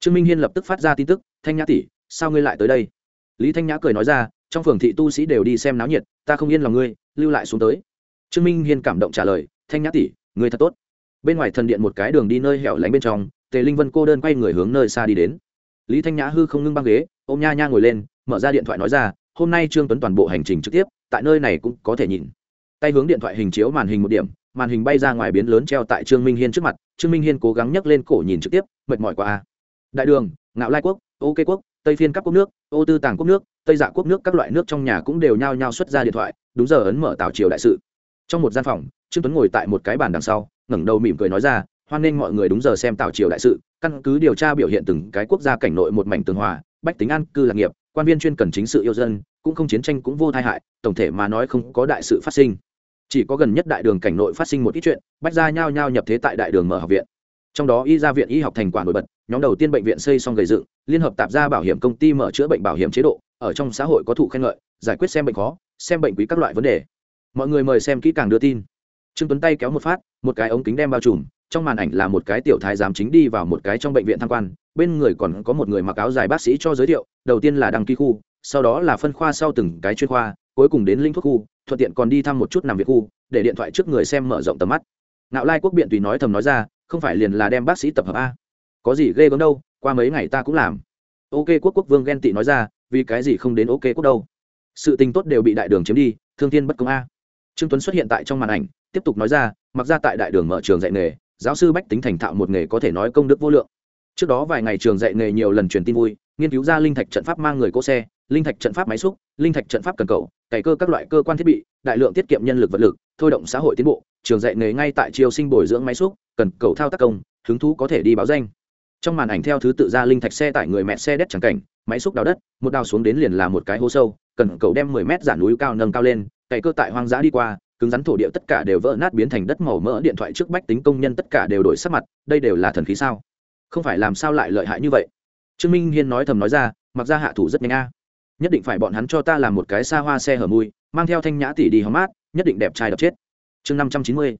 Trương minh hiên lập tức phát ra tin tức, thanh nhã tỷ, sao ngươi lại tới đây? Lý thanh nhã cười nói ra trong phường thị tu sĩ đều đi xem náo nhiệt, ta không yên lòng ngươi, lưu lại xuống tới. Trương minh hiên cảm động trả lời, thanh nhã tỷ, ngươi thật tốt. Bên ngoài thần điện một cái đường đi nơi hẻo lánh bên trong, tề linh vân cô đơn quay người hướng nơi xa đi đến. Lý thanh nhã hư không ngưng băng ghế ô m nha nha ngồi lên, mở ra điện thoại nói ra, hôm nay trương tuấn toàn bộ hành trình trực tiếp, tại nơi này cũng có thể nhìn. Tay hướng điện thoại hình chiếu màn hình một điểm, màn hình bay ra ngoài biến lớn treo tại trương minh hiên trước mặt. Trương minh hiên cố gắng nhấc lên cổ nhìn trực tiếp, mệt mỏi qua à. đại đường, ngạo lai quốc, ok quốc tây phiên các quốc nước ô tư tàng quốc nước, tây dạ quốc nước các loại nước trong nhà cũng đều nhao nhao xuất ra điện thoại, đúng giờ ấn mở tảo triều đại sự. Trong một gian phòng, trương tuấn ngồi tại một cái bàn đằng sau, ngẩng đầu mỉm cười nói ra, hoan nghênh mọi người đúng giờ xem tảo triều đại sự, căn cứ điều tra biểu hiện từng cái quốc gia cảnh nội một mảnh tường hòa, bách tính an, cư lạc nghiệp, quan viên chuyên cần chính sự yêu dân, cũng không chiến tranh cũng vô tai hại, tổng thể mà nói không có đại sự phát sinh. Chỉ có gần nhất đại đường cảnh nội phát sinh một ít chuyện, bách gia nhao nhao nhập thế tại đại đường mở học viện. Trong đó y gia viện y học thành quả nổi bật nhóm đầu tiên bệnh viện xây xong gầy dựng, liên hợp tạp gia bảo hiểm công ty mở chữa bệnh bảo hiểm chế độ, ở trong xã hội có thụ khen ngợi, giải quyết xem bệnh khó, xem bệnh quý các loại vấn đề. Mọi người mời xem kỹ càng đưa tin. Trương tuấn tay kéo một phát, một cái ống kính đem bao trùm, trong màn ảnh là một cái tiểu thái giám chính đi vào một cái trong bệnh viện tham quan, bên người còn có một người mặc áo dài bác sĩ cho giới thiệu, đầu tiên là đăng ký khu, sau đó là phân khoa sau từng cái chuyên khoa, cuối cùng đến linh thuốc khu, thuận tiện còn đi thăm một chút nằm việc khu, để điện thoại trước người xem mở rộng tầm mắt. Nạo lai quốc biện tùy nói thầm nói ra, không phải liền là đem bác sĩ tập hợp a có gì ghê gớm đâu, qua mấy ngày ta cũng làm. Ok, quốc quốc vương ghen tị nói ra, vì cái gì không đến ok quốc đâu. Sự tình tốt đều bị đại đường chiếm đi, thương thiên bất công a. Trương tuấn xuất hiện tại trong màn ảnh, tiếp tục nói ra, mặc ra tại đại đường mở trường dạy nghề, giáo sư bách tính thành thạo một nghề có thể nói công đức vô lượng. Trước đó vài ngày trường dạy nghề nhiều lần truyền tin vui, nghiên cứu ra linh thạch trận pháp mang người cỗ xe, linh thạch trận pháp máy xúc, linh thạch trận pháp cần cầu, cày cơ các loại cơ quan thiết bị, đại lượng tiết kiệm nhân lực vật lực, thôi động xã hội tiến bộ, trường dạy nghề ngay tại triều sinh bồi dưỡng máy xúc, cần cầu thao tác công, hứng thú có thể đi báo danh trong màn ảnh theo thứ tự ra linh thạch xe tải người mẹ xe đét chẳng cảnh, máy xúc đào đất, một đào xuống đến liền là một cái hố sâu, cần cầu đem mười mét giả núi cao nâng cao lên, cày cơ tại hoang dã đi qua, cứng rắn thổ địa tất cả đều vỡ nát biến thành đất màu mỡ, điện thoại trước bách tính công nhân tất cả đều đổi sắc mặt, đây đều là thần khí sao? Không phải làm sao lại lợi hại như vậy? Trương minh hiên nói thầm nói ra, mặc ra hạ thủ rất nhanh a. Nhất định phải bọn hắn cho ta làm một cái xa hoa xe hở mui, mang theo thanh nhã tỷ đi hóng mát, nhất định đẹp trai đập chết. Chương năm trăm chín mươi,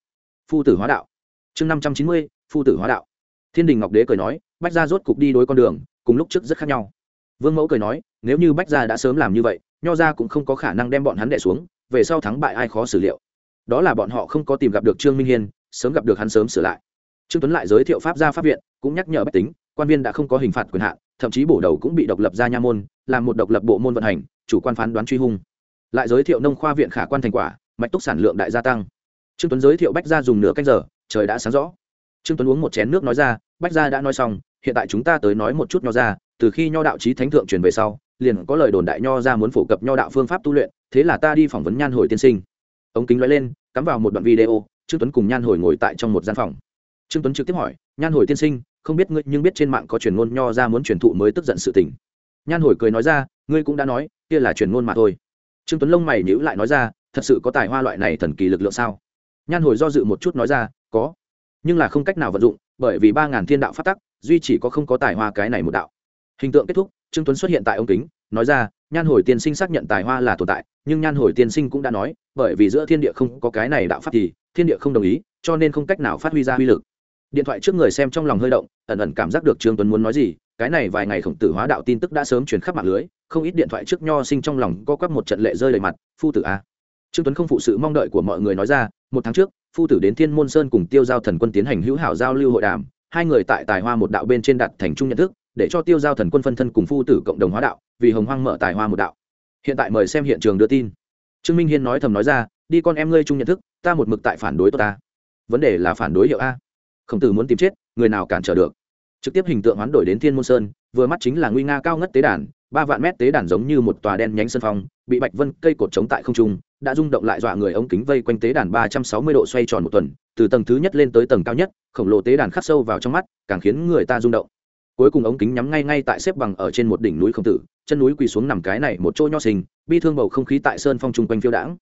phu tử hóa đạo. Chương năm trăm chín mươi, phu tử hóa đạo. Thiên đình ngọc đế cười nói bách gia rốt cục đi đối con đường, cùng lúc trước rất khác nhau. Vương mẫu cười nói, nếu như bách gia đã sớm làm như vậy, nho gia cũng không có khả năng đem bọn hắn đẻ xuống, về sau thắng bại ai khó xử liệu. Đó là bọn họ không có tìm gặp được trương minh hiên, sớm gặp được hắn sớm sửa lại. Trương tuấn lại giới thiệu pháp gia pháp viện, cũng nhắc nhở bách tính, quan viên đã không có hình phạt quyền hạn, thậm chí bổ đầu cũng bị độc lập ra nha môn, làm một độc lập bộ môn vận hành, chủ quan phán đoán truy hung. Lại giới thiệu nông khoa viện khả quan thành quả, mạch túc sản lượng đại gia tăng. Trương tuấn giới thiệu bách gia dùng nửa cách giờ, trời đã sáng rõ. Trương tuấn uống một chén nước nói ra, bách gia đã nói xong hiện tại chúng ta tới nói một chút nho ra, từ khi nho đạo trí thánh thượng truyền về sau, liền có lời đồn đại nho ra muốn phổ cập nho đạo phương pháp tu luyện, thế là ta đi phỏng vấn nhan hồi tiên sinh. Ống kính nói lên, cắm vào một đoạn video, trương tuấn cùng nhan hồi ngồi tại trong một gian phòng. Trương tuấn trực tiếp hỏi, nhan hồi tiên sinh, không biết ngươi nhưng biết trên mạng có truyền ngôn nho ra muốn truyền thụ mới tức giận sự tình? Nhan hồi cười nói ra, ngươi cũng đã nói, kia là truyền ngôn mà thôi. Trương tuấn lông mày nhíu lại nói ra, thật sự có tài hoa loại này thần kỳ lực lượng sao? Nhan hồi do dự một chút nói ra, có, nhưng là không cách nào vận dụng, bởi vì ba ngàn thiên đạo phát tắc duy chỉ có không có tài hoa cái này một đạo. Hình tượng kết thúc, trương tuấn xuất hiện tại ống kính, nói ra, nhan hồi tiên sinh xác nhận tài hoa là tồn tại, nhưng nhan hồi tiên sinh cũng đã nói, bởi vì giữa thiên địa không có cái này đạo pháp thì thiên địa không đồng ý, cho nên không cách nào phát huy ra uy lực. Điện thoại trước người xem trong lòng hơi động, ẩn ẩn cảm giác được trương tuấn muốn nói gì, cái này vài ngày khổng tử hóa đạo tin tức đã sớm truyền khắp mạng lưới, không ít điện thoại trước nho sinh trong lòng co quắp một trận lệ rơi đầy mặt, phu tử a. Trương tuấn không phụ sự mong đợi của mọi người nói ra, một tháng trước, phu tử đến thiên môn sơn cùng tiêu giao thần quân tiến hành hữu hảo giao lưu hội đàm hai người tại tài hoa một đạo bên trên đặt thành chung nhận thức, để cho tiêu giao thần quân phân thân cùng phu tử cộng đồng hóa đạo, vì hồng hoang mở tài hoa một đạo. Hiện tại mời xem hiện trường đưa tin. Trương minh hiên nói thầm nói ra, đi con em ngươi chung nhận thức, ta một mực tại phản đối tôi ta. Vấn đề là phản đối hiệu a. Khổng tử muốn tìm chết, người nào cản trở được? Trực tiếp hình tượng hoán đổi đến thiên môn sơn, vừa mắt chính là nguy nga cao ngất tế đàn, ba vạn mét tế đàn giống như một tòa đen nhánh sân phong, bị bạch vân cây cột chống tại không trung đã rung động lại dọa người ống kính vây quanh tế đàn ba trăm sáu mươi độ xoay tròn một tuần, từ tầng thứ nhất lên tới tầng cao nhất, khổng lồ tế đàn khắc sâu vào trong mắt, càng khiến người ta rung động. Cuối cùng ống kính nhắm ngay ngay tại xếp bằng ở trên một đỉnh núi không tử, chân núi quỳ xuống nằm cái này một chỗ nho sinh, bi thương bầu không khí tại sơn phong trung quanh phiêu đãng.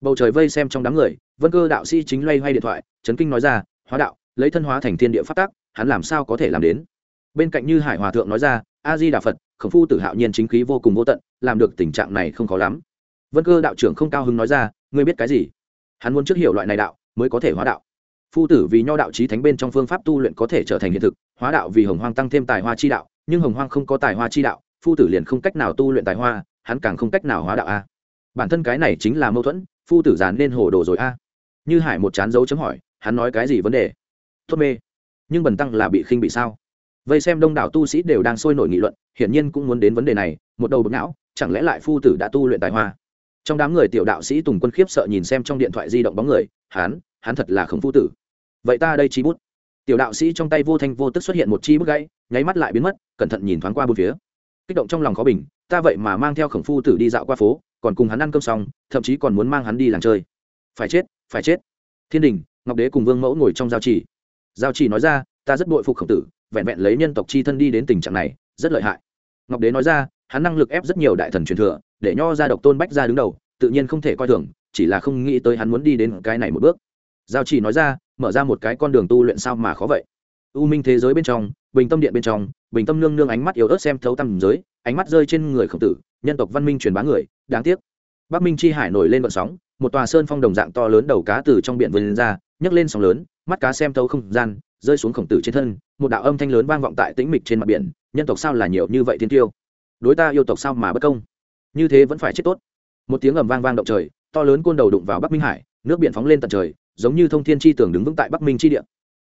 Bầu trời vây xem trong đám người, vân cơ đạo sĩ chính loay hoay điện thoại, chấn kinh nói ra, hóa đạo, lấy thân hóa thành thiên địa pháp tác hắn làm sao có thể làm đến? Bên cạnh như hải hòa thượng nói ra, a di đà phật, khổng phu tử hạo nhiên chính khí vô cùng vô tận, làm được tình trạng này không khó lắm vân cơ đạo trưởng không cao hứng nói ra, ngươi biết cái gì? Hắn muốn trước hiểu loại này đạo, mới có thể hóa đạo. Phu tử vì nho đạo trí thánh bên trong phương pháp tu luyện có thể trở thành hiện thực, hóa đạo vì hồng hoang tăng thêm tài hoa chi đạo, nhưng hồng hoang không có tài hoa chi đạo, phu tử liền không cách nào tu luyện tài hoa, hắn càng không cách nào hóa đạo a. Bản thân cái này chính là mâu thuẫn, phu tử dàn nên hồ đồ rồi a. Như hải một chán dấu chấm hỏi, hắn nói cái gì vấn đề? Thốt mê. Nhưng bần tăng là bị khinh bị sao? Vây xem đông đảo tu sĩ đều đang sôi nổi nghị luận, hiển nhiên cũng muốn đến vấn đề này, một đầu bực não, chẳng lẽ lại phu tử đã tu luyện tài hoa? Trong đám người tiểu đạo sĩ tùng quân khiếp sợ nhìn xem trong điện thoại di động bóng người hắn hắn thật là khổng phu tử. Vậy ta đây chi bút? Tiểu đạo sĩ trong tay vô thanh vô tức xuất hiện một chi bút gãy, nháy mắt lại biến mất, cẩn thận nhìn thoáng qua bốn phía. Kích động trong lòng khó bình, ta vậy mà mang theo khổng phu tử đi dạo qua phố, còn cùng hắn ăn cơm xong, thậm chí còn muốn mang hắn đi làng chơi. Phải chết phải chết. Thiên đình, ngọc đế cùng vương mẫu ngồi trong giao chỉ giao chỉ nói ra, ta rất bội phục khổng tử, vẹn vẹn lấy nhân tộc chi thân đi đến tình trạng này, rất lợi hại. Ngọc đế nói ra, hắn năng lực ép rất nhiều đại thần truyền thừa để nho ra độc tôn bách ra đứng đầu, tự nhiên không thể coi thường, chỉ là không nghĩ tới hắn muốn đi đến cái này một bước. Giao chỉ nói ra, mở ra một cái con đường tu luyện sao mà khó vậy? U minh thế giới bên trong, bình tâm điện bên trong, bình tâm nương nương ánh mắt yếu ớt xem thấu tầm giới, ánh mắt rơi trên người khổng tử, nhân tộc văn minh truyền bá người, đáng tiếc. Bắc minh chi hải nổi lên vận sóng, một tòa sơn phong đồng dạng to lớn đầu cá từ trong biển vươn ra, nhấc lên sóng lớn, mắt cá xem thấu không gian, rơi xuống khổng tử trên thân, một đạo âm thanh lớn vang vọng tại tĩnh mịch trên mặt biển, nhân tộc sao là nhiều như vậy thiên tiêu? Đối ta yêu tộc sao mà bất công? Như thế vẫn phải chết tốt. Một tiếng ầm vang vang động trời, to lớn côn đầu đụng vào bắc minh hải, nước biển phóng lên tận trời, giống như thông thiên chi tưởng đứng vững tại bắc minh chi địa.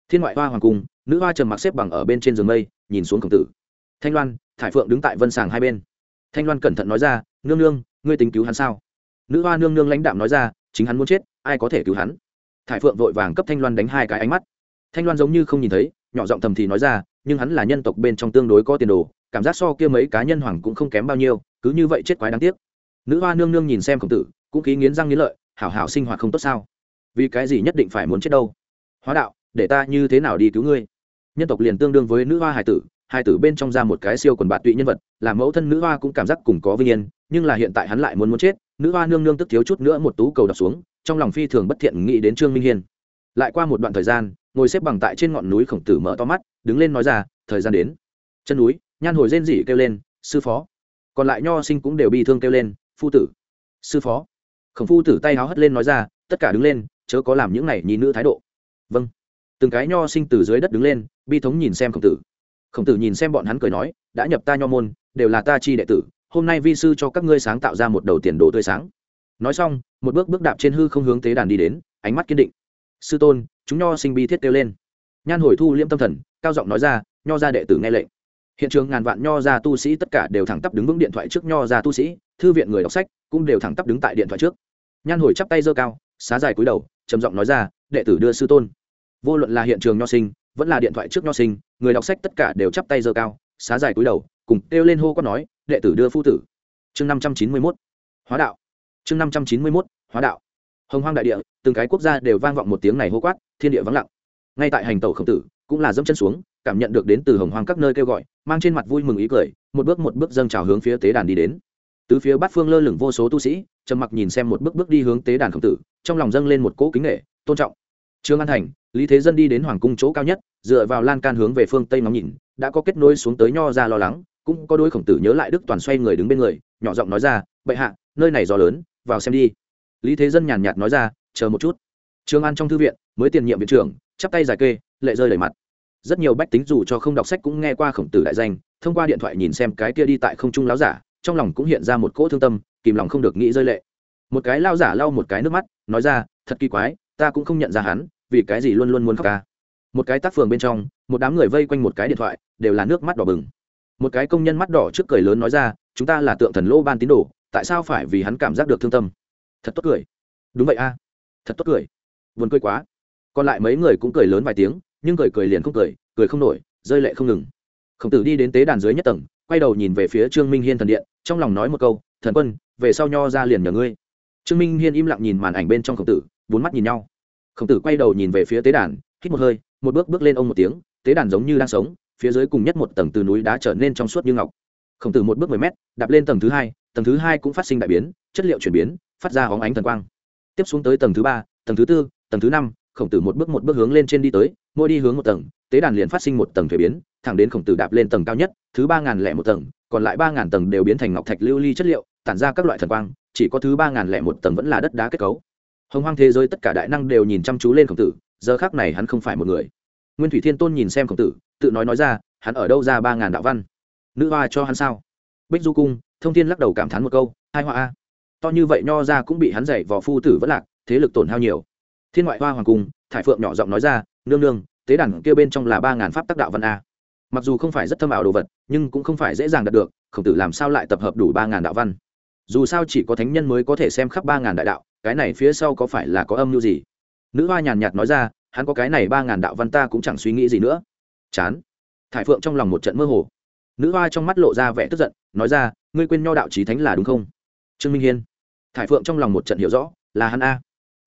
Thiên ngoại hoa hoàng cung, nữ hoa trầm mặc xếp bằng ở bên trên giường mây, nhìn xuống khổng tử. Thanh loan, thải phượng đứng tại vân sàng hai bên. Thanh loan cẩn thận nói ra, nương nương, ngươi tính cứu hắn sao? Nữ hoa nương nương lãnh đạm nói ra, chính hắn muốn chết, ai có thể cứu hắn? Thải phượng vội vàng cấp thanh loan đánh hai cái ánh mắt. Thanh loan giống như không nhìn thấy, nhỏ giọng thầm thì nói ra, nhưng hắn là nhân tộc bên trong tương đối có tiền đồ cảm giác so kia mấy cá nhân hoàng cũng không kém bao nhiêu, cứ như vậy chết quái đáng tiếc. Nữ hoa nương nương nhìn xem khổng tử, cũng khí nghiến răng nghiến lợi, hảo hảo sinh hoạt không tốt sao? Vì cái gì nhất định phải muốn chết đâu? Hóa đạo, để ta như thế nào đi cứu ngươi? Nhân tộc liền tương đương với nữ hoa hải tử hải tử bên trong ra một cái siêu quần bạt tụy nhân vật làm mẫu thân nữ hoa cũng cảm giác cùng có vinh yên, nhưng là hiện tại hắn lại muốn muốn chết, nữ hoa nương nương tức thiếu chút nữa một tú cầu đập xuống, trong lòng phi thường bất thiện nghĩ đến trương minh hiên. Lại qua một đoạn thời gian, ngồi xếp bằng tại trên ngọn núi khổng tử mở to mắt, đứng lên nói ra, thời gian đến. Chân núi nhan hồi rên rỉ kêu lên, sư phó. Còn lại nho sinh cũng đều bị thương kêu lên, phu tử, sư phó. Khổng phu tử tay háo hất lên nói ra, tất cả đứng lên, chớ có làm những này nhìn nữ thái độ. Vâng. Từng cái nho sinh từ dưới đất đứng lên, bi thống nhìn xem khổng tử. Khổng tử nhìn xem bọn hắn cười nói, đã nhập ta nho môn, đều là ta chi đệ tử, hôm nay vi sư cho các ngươi sáng tạo ra một đầu tiền đồ tươi sáng. Nói xong, một bước bước đạp trên hư không hướng tế đàn đi đến, ánh mắt kiên định. Sư tôn, chúng nho sinh bi thiết kêu lên. Nhan hồi thu liễm tâm thần, cao giọng nói ra, nho ra đệ tử nghe lệnh hiện trường ngàn vạn nho ra tu sĩ tất cả đều thẳng tắp đứng vững điện thoại trước nho ra tu sĩ, thư viện người đọc sách cũng đều thẳng tắp đứng tại điện thoại trước. Nhan hồi chắp tay giơ cao, xá dài cúi đầu, trầm giọng nói ra, đệ tử đưa sư tôn. Vô luận là hiện trường nho sinh, vẫn là điện thoại trước nho sinh, người đọc sách tất cả đều chắp tay giơ cao, xá dài cúi đầu, cùng kêu lên hô quát nói, đệ tử đưa phu tử. Chương năm trăm chín mươi mốt. Hóa đạo. Chương năm trăm chín mươi mốt, hóa đạo. Hồng hoang đại địa, từng cái quốc gia đều vang vọng một tiếng này hô quát, thiên địa vắng lặng. Ngay tại hành tàu khổng tử, cũng là dẫm chân xuống cảm nhận được đến từ hồng hoang các nơi kêu gọi, mang trên mặt vui mừng ý cười, một bước một bước dâng trào hướng phía tế đàn đi đến. Tứ phía bát phương lơ lửng vô số tu sĩ, trầm mặc nhìn xem một bước bước đi hướng tế đàn khổng tử, trong lòng dâng lên một cỗ kính nghệ tôn trọng. Trương an thành, lý thế dân đi đến hoàng cung chỗ cao nhất, dựa vào lan can hướng về phương tây ngắm nhìn, đã có kết nối xuống tới nho ra lo lắng, cũng có đôi khổng tử nhớ lại đức toàn xoay người đứng bên người, nhỏ giọng nói ra, bệ hạ, nơi này gió lớn, vào xem đi. Lý thế dân nhàn nhạt nói ra, chờ một chút. Trương an trong thư viện, mới tiền nhiệm viện trưởng, chắp tay giải kê, lệ rơi đầy mặt rất nhiều bách tính dù cho không đọc sách cũng nghe qua khổng tử đại danh, thông qua điện thoại nhìn xem cái kia đi tại không trung láo giả, trong lòng cũng hiện ra một cỗ thương tâm, kìm lòng không được nghĩ rơi lệ. Một cái lao giả lau một cái nước mắt, nói ra, thật kỳ quái, ta cũng không nhận ra hắn, vì cái gì luôn luôn muốn khóc ca một cái tác phường bên trong, một đám người vây quanh một cái điện thoại, đều là nước mắt đỏ bừng. Một cái công nhân mắt đỏ trước cười lớn nói ra, chúng ta là tượng thần lô ban tín đồ, tại sao phải vì hắn cảm giác được thương tâm? Thật tốt cười. Đúng vậy a. Thật tốt cười. Buồn cười quá. Còn lại mấy người cũng cười lớn vài tiếng nhưng cười cười liền không cười cười không nổi, rơi lệ không ngừng. Khổng tử đi đến tế đàn dưới nhất tầng, quay đầu nhìn về phía trương minh hiên thần điện, trong lòng nói một câu, thần quân, về sau nho ra liền nhờ ngươi. Trương minh hiên im lặng nhìn màn ảnh bên trong khổng tử, bốn mắt nhìn nhau. Khổng tử quay đầu nhìn về phía tế đàn, hít một hơi, một bước bước lên ông một tiếng, tế đàn giống như đang sống, phía dưới cùng nhất một tầng từ núi đá trở nên trong suốt như ngọc. Khổng tử một bước mười mét, đạp lên tầng thứ hai, tầng thứ hai cũng phát sinh đại biến, chất liệu chuyển biến, phát ra hóng ánh thần quang. Tiếp xuống tới tầng thứ ba, tầng thứ tư, tầng thứ năm khổng tử một bước một bước hướng lên trên đi tới, mỗi đi hướng một tầng, tế đàn liền phát sinh một tầng thuế biến, thẳng đến khổng tử đạp lên tầng cao nhất, thứ ba ngàn lẻ một tầng, còn lại ba ngàn tầng đều biến thành ngọc thạch lưu ly chất liệu, tản ra các loại thần quang, chỉ có thứ ba ngàn lẻ một tầng vẫn là đất đá kết cấu. Hồng hoang thế giới tất cả đại năng đều nhìn chăm chú lên khổng tử, giờ khác này hắn không phải một người. Nguyên thủy thiên tôn nhìn xem khổng tử, tự nói nói ra, hắn ở đâu ra ba ngàn đạo văn? Nữ hoa cho hắn sao? Bích du cung, thông thiên lắc đầu cảm thán một câu, hai hoa a. To như vậy nho ra cũng bị hắn dạy vò phu tử vẫn lạc, thế lực tổn hao nhiều thiên ngoại hoa hoàng cung, thải phượng nhỏ giọng nói ra, nương nương, tế đàn kia bên trong là ba ngàn pháp tác đạo văn a. Mặc dù không phải rất thâm ảo đồ vật, nhưng cũng không phải dễ dàng đạt được, khổng tử làm sao lại tập hợp đủ ba ngàn đạo văn? Dù sao chỉ có thánh nhân mới có thể xem khắp ba ngàn đại đạo, cái này phía sau có phải là có âm mưu gì? Nữ hoa nhàn nhạt nói ra, hắn có cái này ba ngàn đạo văn ta cũng chẳng suy nghĩ gì nữa. Chán. Thải phượng trong lòng một trận mơ hồ. Nữ hoa trong mắt lộ ra vẻ tức giận, nói ra, ngươi quên nho đạo trí thánh là đúng không? Trương minh hiên. Thải phượng trong lòng một trận hiểu rõ, là hắn a.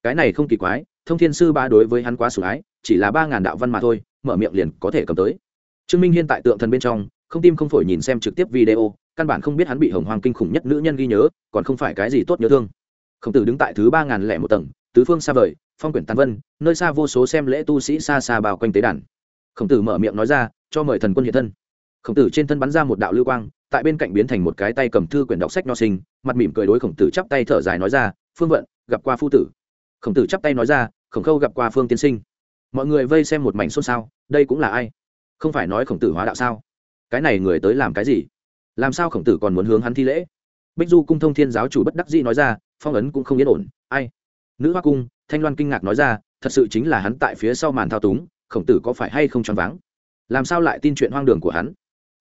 Cái này không kỳ quái thông thiên sư ba đối với hắn quá sủng ái, chỉ là ba ngàn đạo văn mà thôi, mở miệng liền có thể cầm tới. Trương minh hiên tại tượng thần bên trong, không tim không phổi nhìn xem trực tiếp video, căn bản không biết hắn bị hồng hoàng kinh khủng nhất nữ nhân ghi nhớ, còn không phải cái gì tốt nhớ thương. Khổng tử đứng tại thứ ba ngàn lẻ một tầng, tứ phương xa vời, phong quyển tàn vân, nơi xa vô số xem lễ tu sĩ xa xa bao quanh tế đàn. Khổng tử mở miệng nói ra, cho mời thần quân hiện thân. Khổng tử trên thân bắn ra một đạo lưu quang, tại bên cạnh biến thành một cái tay cầm thư quyển đọc sách nho sinh, mặt mỉm cười đối khổng tử chắp tay thở dài nói ra, phương vận, gặp qua phu tử khổng tử chắp tay nói ra, khổng khâu gặp qua phương tiên sinh. Mọi người vây xem một mảnh xôn xao, đây cũng là ai? Không phải nói khổng tử hóa đạo sao? Cái này người tới làm cái gì? Làm sao khổng tử còn muốn hướng hắn thi lễ? Bích du cung thông thiên giáo chủ bất đắc dĩ nói ra, phong ấn cũng không yên ổn, ai? Nữ hoa cung, thanh loan kinh ngạc nói ra, thật sự chính là hắn tại phía sau màn thao túng, khổng tử có phải hay không choáng váng? Làm sao lại tin chuyện hoang đường của hắn?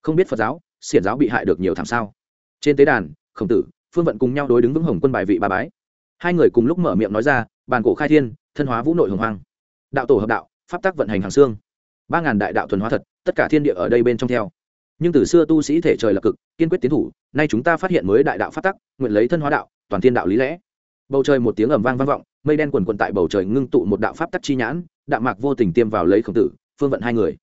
Không biết phật giáo, xiển giáo bị hại được nhiều thảm sao? Trên tế đàn, khổng tử, phương vận cùng nhau đối đứng vững hồng quân bài vị ba bái. Hai người cùng lúc mở miệng nói ra bàn cổ khai thiên, thân hóa vũ nội hồng hoang. Đạo tổ hợp đạo, pháp tác vận hành hàng xương. Ba ngàn đại đạo thuần hóa thật, tất cả thiên địa ở đây bên trong theo. Nhưng từ xưa tu sĩ thể trời là cực, kiên quyết tiến thủ, nay chúng ta phát hiện mới đại đạo pháp tắc, nguyện lấy thân hóa đạo, toàn thiên đạo lý lẽ. Bầu trời một tiếng ầm vang vang vọng, mây đen quần quần tại bầu trời ngưng tụ một đạo pháp tắc chi nhãn đạo mạc vô tình tiêm vào lấy khổng tử, phương vận hai người.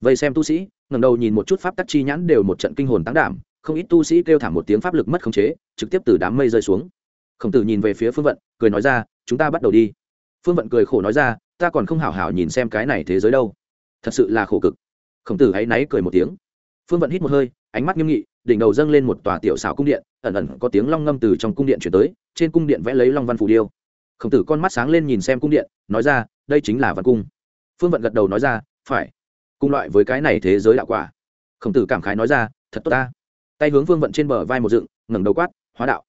Vậy xem tu sĩ ngầm đầu nhìn một chút pháp tắc chi nhãn đều một trận kinh hồn tăng đảm, không ít tu sĩ kêu thảm một tiếng pháp lực mất khống chế, trực tiếp từ đám mây rơi xuống. Khổng tử nhìn về phía phương vận, cười nói ra chúng ta bắt đầu đi. Phương vận cười khổ nói ra, ta còn không hảo hảo nhìn xem cái này thế giới đâu. Thật sự là khổ cực. Khổng tử áy náy cười một tiếng. Phương vận hít một hơi, ánh mắt nghiêm nghị, đỉnh đầu dâng lên một tòa tiểu xảo cung điện, ẩn ẩn có tiếng long ngâm từ trong cung điện chuyển tới, trên cung điện vẽ lấy long văn phù điêu. Khổng tử con mắt sáng lên nhìn xem cung điện, nói ra, đây chính là văn cung. Phương vận gật đầu nói ra, phải. Cung loại với cái này thế giới đạo quả. Khổng tử cảm khái nói ra, thật tốt ta. Tay hướng phương vận trên bờ vai một dựng, ngẩng đầu quát, hóa đạo.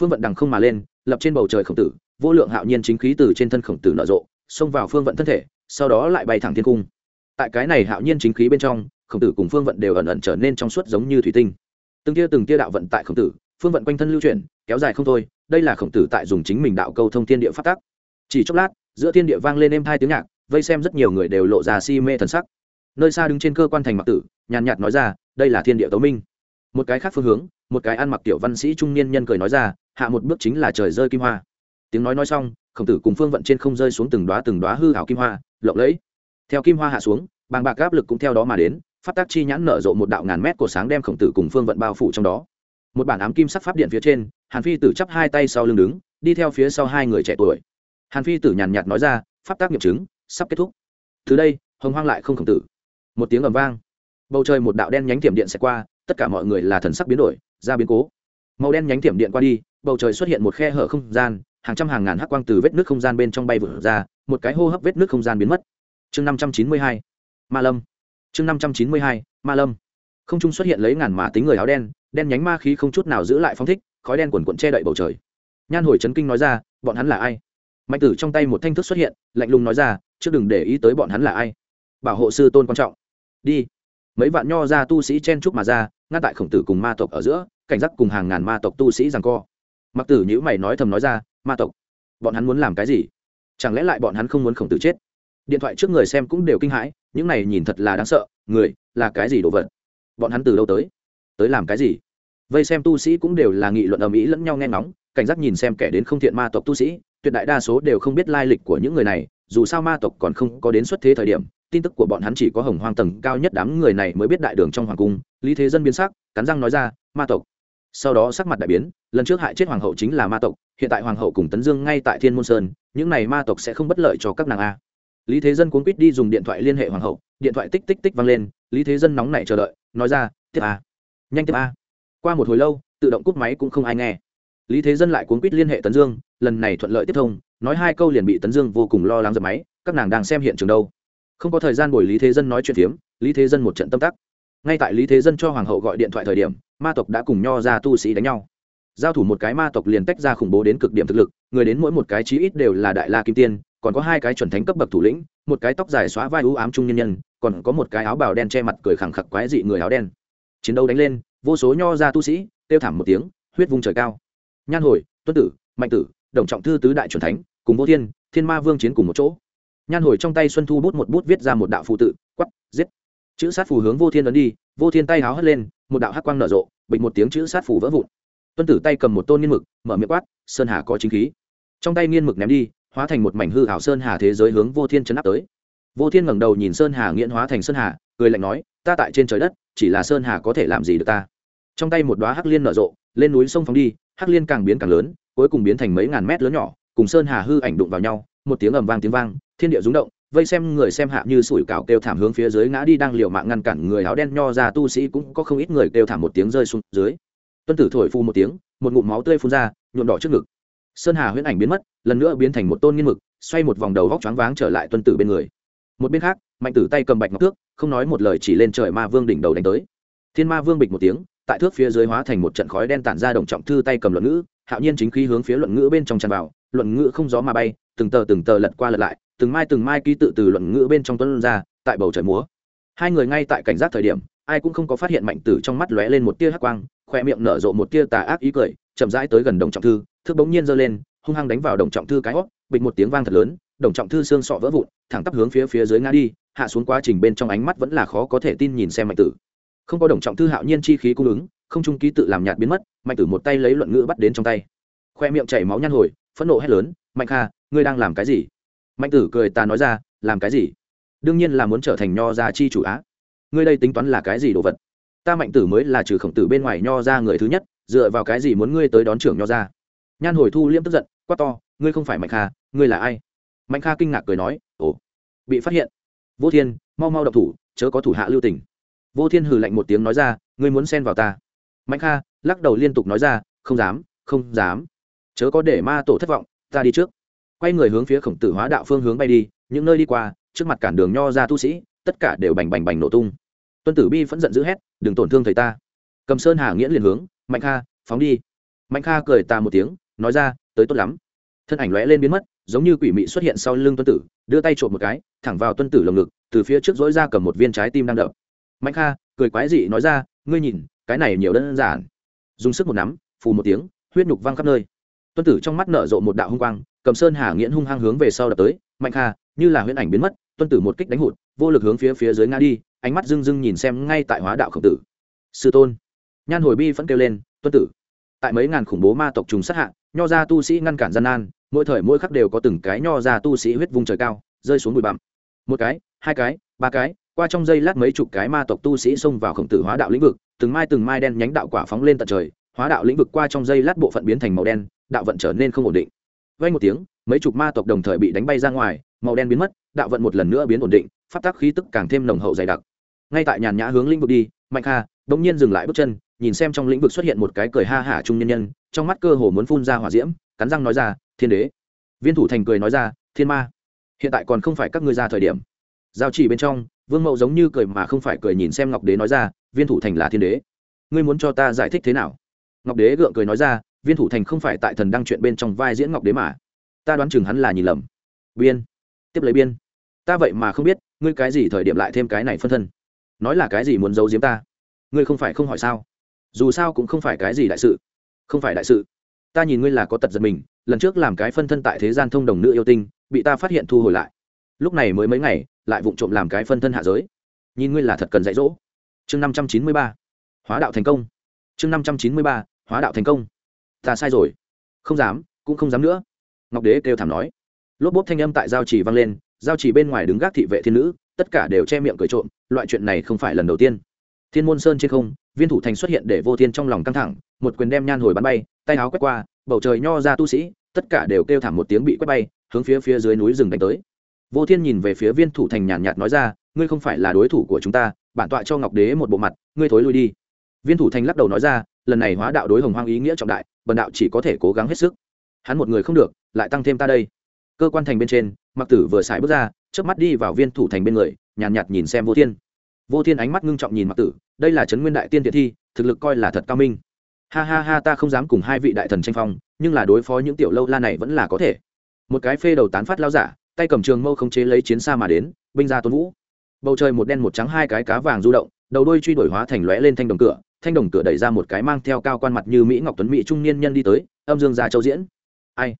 Phương vận đằng không mà lên, lập trên bầu trời khổng tử vô lượng hạo nhiên chính khí từ trên thân khổng tử nở rộ, xông vào phương vận thân thể, sau đó lại bay thẳng thiên cung. Tại cái này hạo nhiên chính khí bên trong, khổng tử cùng phương vận đều ẩn ẩn trở nên trong suốt giống như thủy tinh. Từng tia từng tia đạo vận tại khổng tử, phương vận quanh thân lưu chuyển, kéo dài không thôi, đây là khổng tử tại dùng chính mình đạo câu thông thiên địa phát tác chỉ chốc lát, giữa thiên địa vang lên êm hai tiếng nhạc, vây xem rất nhiều người đều lộ ra si mê thần sắc. Nơi xa đứng trên cơ quan thành mặc tử, nhàn nhạt nói ra, đây là thiên địa tấu minh. Một cái khác phương hướng, một cái ăn mặc tiểu văn sĩ trung niên nhân cười nói ra, hạ một bước chính là trời rơi kim hoa tiếng nói nói xong, khổng tử cùng phương vận trên không rơi xuống từng đoá từng đoá hư hảo kim hoa, lộng lẫy. Theo kim hoa hạ xuống, bàng bạc áp lực cũng theo đó mà đến phát tác chi nhãn nở rộ một đạo ngàn mét của sáng đem khổng tử cùng phương vận bao phủ trong đó. Một bản ám kim sắc pháp điện phía trên, hàn phi tử chắp hai tay sau lưng đứng, đi theo phía sau hai người trẻ tuổi. Hàn phi tử nhàn nhạt nói ra, pháp tác nghiệm chứng, sắp kết thúc. Từ đây, hồng hoang lại không khổng tử. Một tiếng ầm vang. Bầu trời một đạo đen nhánh thiểm điện sẽ qua, tất cả mọi người là thần sắc biến đổi, ra biến cố. Màu đen nhánh thiểm điện qua đi, bầu trời xuất hiện một khe hở không gian hàng trăm hàng ngàn hắc quang từ vết nước không gian bên trong bay vượt ra, một cái hô hấp vết nước không gian biến mất. Chương năm trăm chín mươi hai, ma lâm. Chương năm trăm chín mươi hai, ma lâm. Không trung xuất hiện lấy ngàn mã tính người áo đen đen nhánh ma khí không chút nào giữ lại phong thích, khói đen cuồn cuộn che đậy bầu trời. Nhan hồi chấn kinh nói ra, bọn hắn là ai? Mạnh tử trong tay một thanh thức xuất hiện, lạnh lùng nói ra trước đừng để ý tới bọn hắn là ai. Bảo hộ sư tôn quan trọng. Đi. Mấy vạn nho ra tu sĩ chen chúc mà ra, ngăn tại khổng tử cùng ma tộc ở giữa, cảnh giác cùng hàng ngàn ma tộc tu sĩ giằng co. Mặc tử nhíu mày nói thầm nói ra ma tộc. Bọn hắn muốn làm cái gì? Chẳng lẽ lại bọn hắn không muốn khổng tử chết? Điện thoại trước người xem cũng đều kinh hãi, những này nhìn thật là đáng sợ, người, là cái gì đồ vật? Bọn hắn từ đâu tới? Tới làm cái gì? Vây xem tu sĩ cũng đều là nghị luận ầm ĩ lẫn nhau nghe ngóng, cảnh giác nhìn xem kẻ đến không thiện ma tộc tu sĩ, tuyệt đại đa số đều không biết lai lịch của những người này, dù sao ma tộc còn không có đến xuất thế thời điểm, tin tức của bọn hắn chỉ có hồng hoang tầng cao nhất đám người này mới biết đại đường trong hoàng cung, lý thế dân biến sắc, cắn răng nói ra, ma tộc sau đó sắc mặt đại biến, lần trước hại chết hoàng hậu chính là ma tộc, hiện tại hoàng hậu cùng tấn dương ngay tại thiên môn sơn, những này ma tộc sẽ không bất lợi cho các nàng a. Lý thế dân cuốn quýt đi dùng điện thoại liên hệ hoàng hậu, điện thoại tích tích tích vang lên, lý thế dân nóng nảy chờ đợi, nói ra, tiếp a. Nhanh tiếp a. Qua một hồi lâu, tự động cúp máy cũng không ai nghe. Lý thế dân lại cuốn quýt liên hệ tấn dương, lần này thuận lợi tiếp thông, nói hai câu liền bị tấn dương vô cùng lo lắng dập máy, các nàng đang xem hiện trường đâu? Không có thời gian buổi lý thế dân nói chuyện phiếm, lý thế dân một trận tâm tắc ngay tại lý thế dân cho hoàng hậu gọi điện thoại thời điểm, ma tộc đã cùng nho ra tu sĩ đánh nhau. Giao thủ một cái ma tộc liền tách ra khủng bố đến cực điểm thực lực, người đến mỗi một cái chí ít đều là đại la kim tiên, còn có hai cái chuẩn thánh cấp bậc thủ lĩnh, một cái tóc dài xóa vai ưu ám trung nhân nhân, còn có một cái áo bào đen che mặt cười khẳng khặc quái dị người áo đen. Chiến đấu đánh lên, vô số nho ra tu sĩ kêu thảm một tiếng, huyết vung trời cao. Nhan hồi, tuân tử, mạnh tử, đồng trọng thư tứ đại chuẩn thánh, cùng vô thiên thiên ma vương chiến cùng một chỗ. Nhan hồi trong tay xuân thu bút một bút viết ra một đạo phụ tự quắp giết chữ sát phù hướng vô thiên ấn đi, vô thiên tay háo hất lên, một đạo hắc quang nở rộ, bịch một tiếng chữ sát phù vỡ vụn. Tuân tử tay cầm một tôn nghiên mực, mở miệng quát, sơn hà có chính khí. Trong tay nghiên mực ném đi, hóa thành một mảnh hư ảo sơn hà thế giới hướng vô thiên chấn áp tới. Vô thiên ngẩng đầu nhìn sơn hà nghiễn hóa thành sơn hà, cười lạnh nói, ta tại trên trời đất, chỉ là sơn hà có thể làm gì được ta? Trong tay một đoá hắc liên nở rộ, lên núi sông phóng đi, hắc liên càng biến càng lớn, cuối cùng biến thành mấy ngàn mét lớn nhỏ, cùng sơn hà hư ảnh đụng vào nhau, một tiếng ầm vang tiếng vang, thiên địa rung động vây xem người xem hạ như sủi cảo kêu thảm hướng phía dưới ngã đi đang liều mạng ngăn cản người áo đen nho ra, tu sĩ cũng có không ít người kêu thảm một tiếng rơi xuống dưới. Tuân tử thổi phu một tiếng, một ngụm máu tươi phun ra, nhuộm đỏ trước ngực. Sơn hà huyễn ảnh biến mất, lần nữa biến thành một tôn nghiên mực, xoay một vòng đầu vóc choáng váng trở lại tuân tử bên người. Một bên khác, mạnh tử tay cầm bạch ngọc thước, không nói một lời chỉ lên trời ma vương đỉnh đầu đánh tới. Thiên ma vương bịch một tiếng, tại thước phía dưới hóa thành một trận khói đen tản ra đồng trọng thư tay cầm luận ngữ, hạo nhiên chính khí hướng phía luận ngữ bên trong tràn vào, luận ngữ không gió mà bay, từng tờ từng tờ lật qua lật lại từng mai từng mai ký tự từ luận ngữ bên trong tuấn ra, tại bầu trời múa. Hai người ngay tại cảnh giác thời điểm, ai cũng không có phát hiện mạnh tử trong mắt lóe lên một tia hắc quang khoe miệng nở rộ một tia tà ác ý cười, chậm rãi tới gần đồng trọng thư thước bỗng nhiên giơ lên, hung hăng đánh vào đồng trọng thư cái hót, bịch một tiếng vang thật lớn, đồng trọng thư xương sọ vỡ vụn, thẳng tắp hướng phía phía dưới ngã đi, hạ xuống quá trình bên trong ánh mắt vẫn là khó có thể tin nhìn xem mạnh tử. Không có đồng trọng thư hạo nhiên chi khí cung ứng, không trung ký tự làm nhạt biến mất, mạnh tử một tay lấy luận ngữ bắt đến trong tay. Khoe miệng chảy máu nhăn hồi, phẫn nộ hét lớn, mạnh kha, ngươi đang làm cái gì? Mạnh tử cười ta nói ra, làm cái gì? Đương nhiên là muốn trở thành nho gia chi chủ á. Ngươi đây tính toán là cái gì đồ vật? Ta mạnh tử mới là trừ khổng tử bên ngoài nho ra người thứ nhất, dựa vào cái gì muốn ngươi tới đón trưởng nho ra nhan hồi thu liêm tức giận, quát to, ngươi không phải mạnh kha, ngươi là ai? Mạnh kha kinh ngạc cười nói, ồ, bị phát hiện. Vô thiên, mau mau độc thủ, chớ có thủ hạ lưu tình. Vô thiên hừ lạnh một tiếng nói ra, ngươi muốn xen vào ta. Mạnh kha lắc đầu liên tục nói ra, không dám không dám. Chớ có để ma tổ thất vọng, ta đi trước quay người hướng phía khổng tử hóa đạo phương hướng bay đi, những nơi đi qua, trước mặt cản đường nho ra tu sĩ, tất cả đều bành bành bành nổ tung. Tuân tử bi phẫn giận d ữ hét, đừng tổn thương thầy ta. Cầm sơn hà nghiễn liền hướng, mạnh kha, phóng đi. Mạnh kha cười ta một tiếng, nói ra, tới tốt lắm. Thân ảnh lóe lên biến mất, giống như quỷ mị xuất hiện sau lưng tuân tử, đưa tay trộm một cái, thẳng vào tuân tử lồng ngực, từ phía trước dối ra cầm một viên trái tim đang đập. Mạnh kha cười quái dị nói ra, ngươi nhìn, cái này nhiều đơn giản. Dùng sức một nắm, phù một tiếng, huyết nhục văng khắp nơi tuân tử trong mắt nở rộ một đạo hung quang, cầm sơn hà nghiễn hung hăng hướng về sau đập tới, mạnh kha, như là huyễn ảnh biến mất, tuân tử một kích đánh hụt, vô lực hướng phía phía dưới ngã đi, ánh mắt dưng dưng nhìn xem ngay tại hóa đạo khổng tử. Sư tôn. Nhan hồi bi vẫn kêu lên, tuân tử. Tại mấy ngàn khủng bố ma tộc trùng sát hạ, nho ra tu sĩ ngăn cản gian nan, mỗi thời mỗi khắc đều có từng cái nho ra tu sĩ huyết vùng trời cao, rơi xuống bụi bặm. Một cái, hai cái, ba cái, qua trong giây lát mấy chục cái ma tộc tu sĩ xông vào khổng tử hóa đạo lĩnh vực, từng mai từng mai đen nhánh đạo quả phóng lên tận trời, hóa đạo lĩnh vực qua trong giây lát bộ phận biến thành màu đen đạo vận trở nên không ổn định. Vay một tiếng, mấy chục ma tộc đồng thời bị đánh bay ra ngoài, màu đen biến mất, đạo vận một lần nữa biến ổn định phát tác khí tức càng thêm nồng hậu dày đặc. Ngay tại nhàn nhã hướng lĩnh vực đi, mạnh kha đ ỗ n g nhiên dừng lại bước chân, nhìn xem trong lĩnh vực xuất hiện một cái cười ha hả trung nhân nhân, trong mắt cơ hồ muốn phun ra hỏa diễm, cắn răng nói ra, thiên đế. Viên thủ thành cười nói ra, thiên ma, hiện tại còn không phải các ngươi ra thời điểm. Giao chỉ bên trong, vương mậu giống như cười mà không phải cười nhìn xem ngọc đế nói ra, viên thủ thành là thiên đế. Ngươi muốn cho ta giải thích thế nào? Ngọc đế gượng cười nói ra viên thủ thành không phải tại thần đăng chuyện bên trong vai diễn ngọc đế mà. Ta đoán chừng hắn là nhìn lầm. Biên. Tiếp lấy biên. Ta vậy mà không biết, ngươi cái gì thời điểm lại thêm cái này phân thân? Nói là cái gì muốn giấu giếm ta? Ngươi không phải không hỏi sao? Dù sao cũng không phải cái gì đại sự. Không phải đại sự. Ta nhìn ngươi là có tật giật mình, lần trước làm cái phân thân tại thế gian thông đồng nữ yêu tinh, bị ta phát hiện thu hồi lại. Lúc này mới mấy ngày, lại vụng trộm làm cái phân thân hạ giới. Nhìn ngươi là thật cần dạy dỗ. Chương năm trăm chín mươi ba. Hóa đạo thành công. Chương năm trăm chín mươi ba. Hóa đạo thành công ta sai rồi. Không dám, cũng không dám nữa. Ngọc đế kêu thảm nói. Lốp bốp thanh âm tại giao trì vang lên, giao trì bên ngoài đứng gác thị vệ thiên nữ, tất cả đều che miệng cười trộm, loại chuyện này không phải lần đầu tiên. Thiên môn sơn trên không, viên thủ thành xuất hiện để vô thiên trong lòng căng thẳng, một quyền đem nhan hồi bắn bay, tay áo quét qua, bầu trời nho ra tu sĩ, tất cả đều kêu thảm một tiếng bị quét bay, hướng phía phía dưới núi rừng đánh tới. Vô thiên nhìn về phía viên thủ thành nhàn nhạt nói ra, ngươi không phải là đối thủ của chúng ta, bản tọa cho ngọc đế một bộ mặt, ngươi thối lui đi. Viên thủ thành lắc đầu nói ra, lần này hóa đạo đối hồng hoang ý nghĩa trọng đại bần đạo chỉ có thể cố gắng hết sức. Hắn một người không được lại tăng thêm ta đây. Cơ quan thành bên trên mặc tử vừa xài bước ra trước mắt đi vào viên thủ thành bên người nhàn nhạt, nhạt nhìn xem vô thiên. Vô thiên ánh mắt ngưng trọng nhìn mặc tử đây là trấn nguyên đại tiên thiện thi thực lực coi là thật cao minh. Ha ha ha ta không dám cùng hai vị đại thần tranh phong nhưng là đối phó những tiểu lâu la này vẫn là có thể. Một cái phê đầu tán phát lao giả tay cầm trường mâu không chế lấy chiến xa mà đến binh ra tôn vũ. Bầu trời một đen một trắng hai cái cá vàng du động đầu đôi truy đuổi hóa thành lóe lên thanh đồng cửa, thanh đồng cửa đẩy ra một cái mang theo cao quan mặt như mỹ ngọc tuấn mỹ trung niên nhân đi tới, âm dương gia châu diễn. Ai?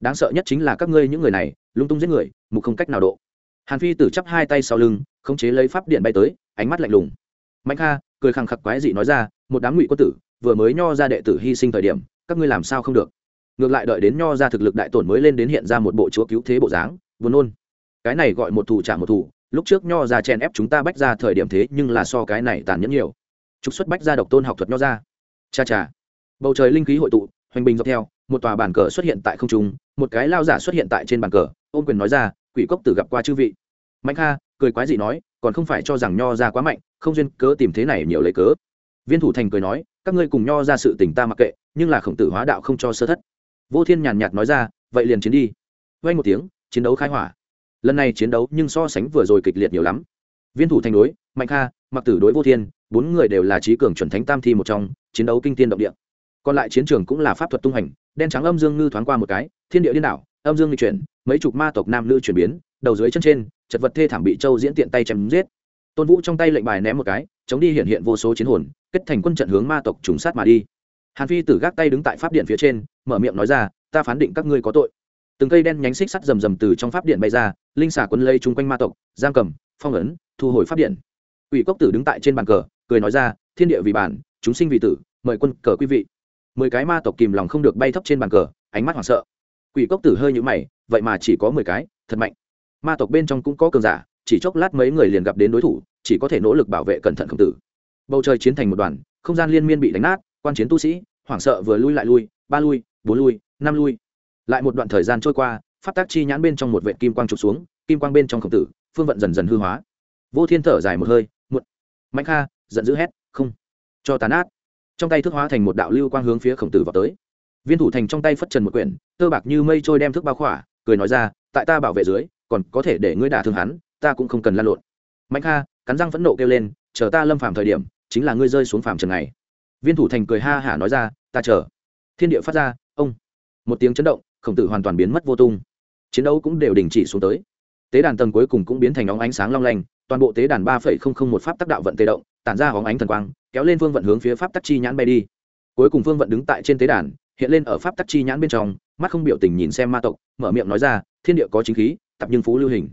Đáng sợ nhất chính là các ngươi những người này, lung tung giết người, mục không cách nào độ. Hàn phi tử chắp hai tay sau lưng, khống chế lấy pháp điện bay tới, ánh mắt lạnh lùng. Mạnh kha, cười khẳng khặc quái dị nói ra, một đám ngụy quân tử, vừa mới nho ra đệ tử hy sinh thời điểm, các ngươi làm sao không được? Ngược lại đợi đến nho ra thực lực đại tổn mới lên đến hiện ra một bộ chúa cứu thế bộ dáng, buồn nôn. Cái này gọi một thủ trả một thủ lúc trước nho ra chèn ép chúng ta bách ra thời điểm thế nhưng là so cái này tàn nhẫn nhiều. Trục xuất bách ra độc tôn học thuật nho ra. Cha cha. Bầu trời linh khí hội tụ, hoành bình dọc theo, một tòa bàn cờ xuất hiện tại không trung, một cái lao giả xuất hiện tại trên bàn cờ, ôm quyền nói ra, quỷ cốc tử gặp qua chư vị. Mạnh kha, cười quái dị nói, còn không phải cho rằng nho ra quá mạnh, không duyên cớ tìm thế này nhiều lấy cớ. Viên thủ thành cười nói, các ngươi cùng nho ra sự tình ta mặc kệ, nhưng là khổng tử hóa đạo không cho sơ thất. Vô thiên nhàn nhạt nói ra, vậy liền chiến đi. Vay một tiếng, chiến đấu khai hỏa lần này chiến đấu nhưng so sánh vừa rồi kịch liệt nhiều lắm. Viên thủ thành đối, mạnh kha mặc tử đối vô thiên, bốn người đều là trí cường chuẩn thánh tam thi một trong, chiến đấu kinh tiên động địa. Còn lại chiến trường cũng là pháp thuật tung hành, đen trắng âm dương ngư thoáng qua một cái, thiên địa điên đảo, âm dương nghịch chuyển, mấy chục ma tộc nam nữ chuyển biến, đầu dưới chân trên, chật vật thê thảm bị châu diễn tiện tay chém giết. Tôn vũ trong tay lệnh bài ném một cái, chống đi hiện hiện vô số chiến hồn, kết thành quân trận hướng ma tộc trùng sát mà đi. Hàn phi tử gác tay đứng tại pháp điện phía trên, mở miệng nói ra, ta phán định các ngươi có tội từng cây đen nhánh xích sắt rầm rầm từ trong pháp điện bay ra, linh xà quân lây chung quanh ma tộc giang cầm, phong ấn, thu hồi pháp điện. Ủy cốc tử đứng tại trên bàn cờ, cười nói ra, thiên địa vì bản, chúng sinh vì tử, mời quân cờ quý vị. Mười cái ma tộc kìm lòng không được bay thấp trên bàn cờ, ánh mắt hoảng sợ. Quỷ cốc tử hơi nhũ mày, vậy mà chỉ có mười cái, thật mạnh. Ma tộc bên trong cũng có cường giả, chỉ chốc lát mấy người liền gặp đến đối thủ, chỉ có thể nỗ lực bảo vệ cẩn thận khổng tử. Bầu trời chiến thành một đoàn, không gian liên miên bị đánh nát, quan chiến tu sĩ, hoảng sợ vừa lui lại lui, ba lui, bốn lui, năm lui lại một đoạn thời gian trôi qua phát tác chi nhãn bên trong một vệ kim quang trục xuống, kim quang bên trong khổng tử, phương vận dần dần hư hóa. Vô thiên thở dài một hơi, một, mạnh kha, giận dữ hét, không, cho tàn át trong tay thức hóa thành một đạo lưu quang hướng phía khổng tử vào tới. Viên thủ thành trong tay phất trần một quyển, tơ bạc như mây trôi đem thức bao khỏa, cười nói ra, tại ta bảo vệ dưới, còn có thể để ngươi đả thương hắn, ta cũng không cần lan lộn. Mạnh kha, cắn răng phẫn nộ kêu lên, chờ ta lâm phàm thời điểm, chính là ngươi rơi xuống phàm trần này. Viên thủ thành cười ha hả nói ra, ta chờ. Thiên địa phát ra, ông, một tiếng chấn động khổng tử hoàn toàn biến mất vô tung. Chiến đấu cũng đều đình chỉ xuống tới. Tế đàn tầng cuối cùng cũng biến thành óng ánh sáng long lanh, toàn bộ tế đàn ba phẩy không không một pháp tác đạo vận tê động, tản ra óng ánh thần quang, kéo lên phương vận hướng phía pháp tắc chi nhãn bay đi. Cuối cùng phương vận đứng tại trên tế đàn, hiện lên ở pháp tắc chi nhãn bên trong, mắt không biểu tình nhìn xem ma tộc, mở miệng nói ra, thiên địa có chính khí, tập nhưng phú lưu hình.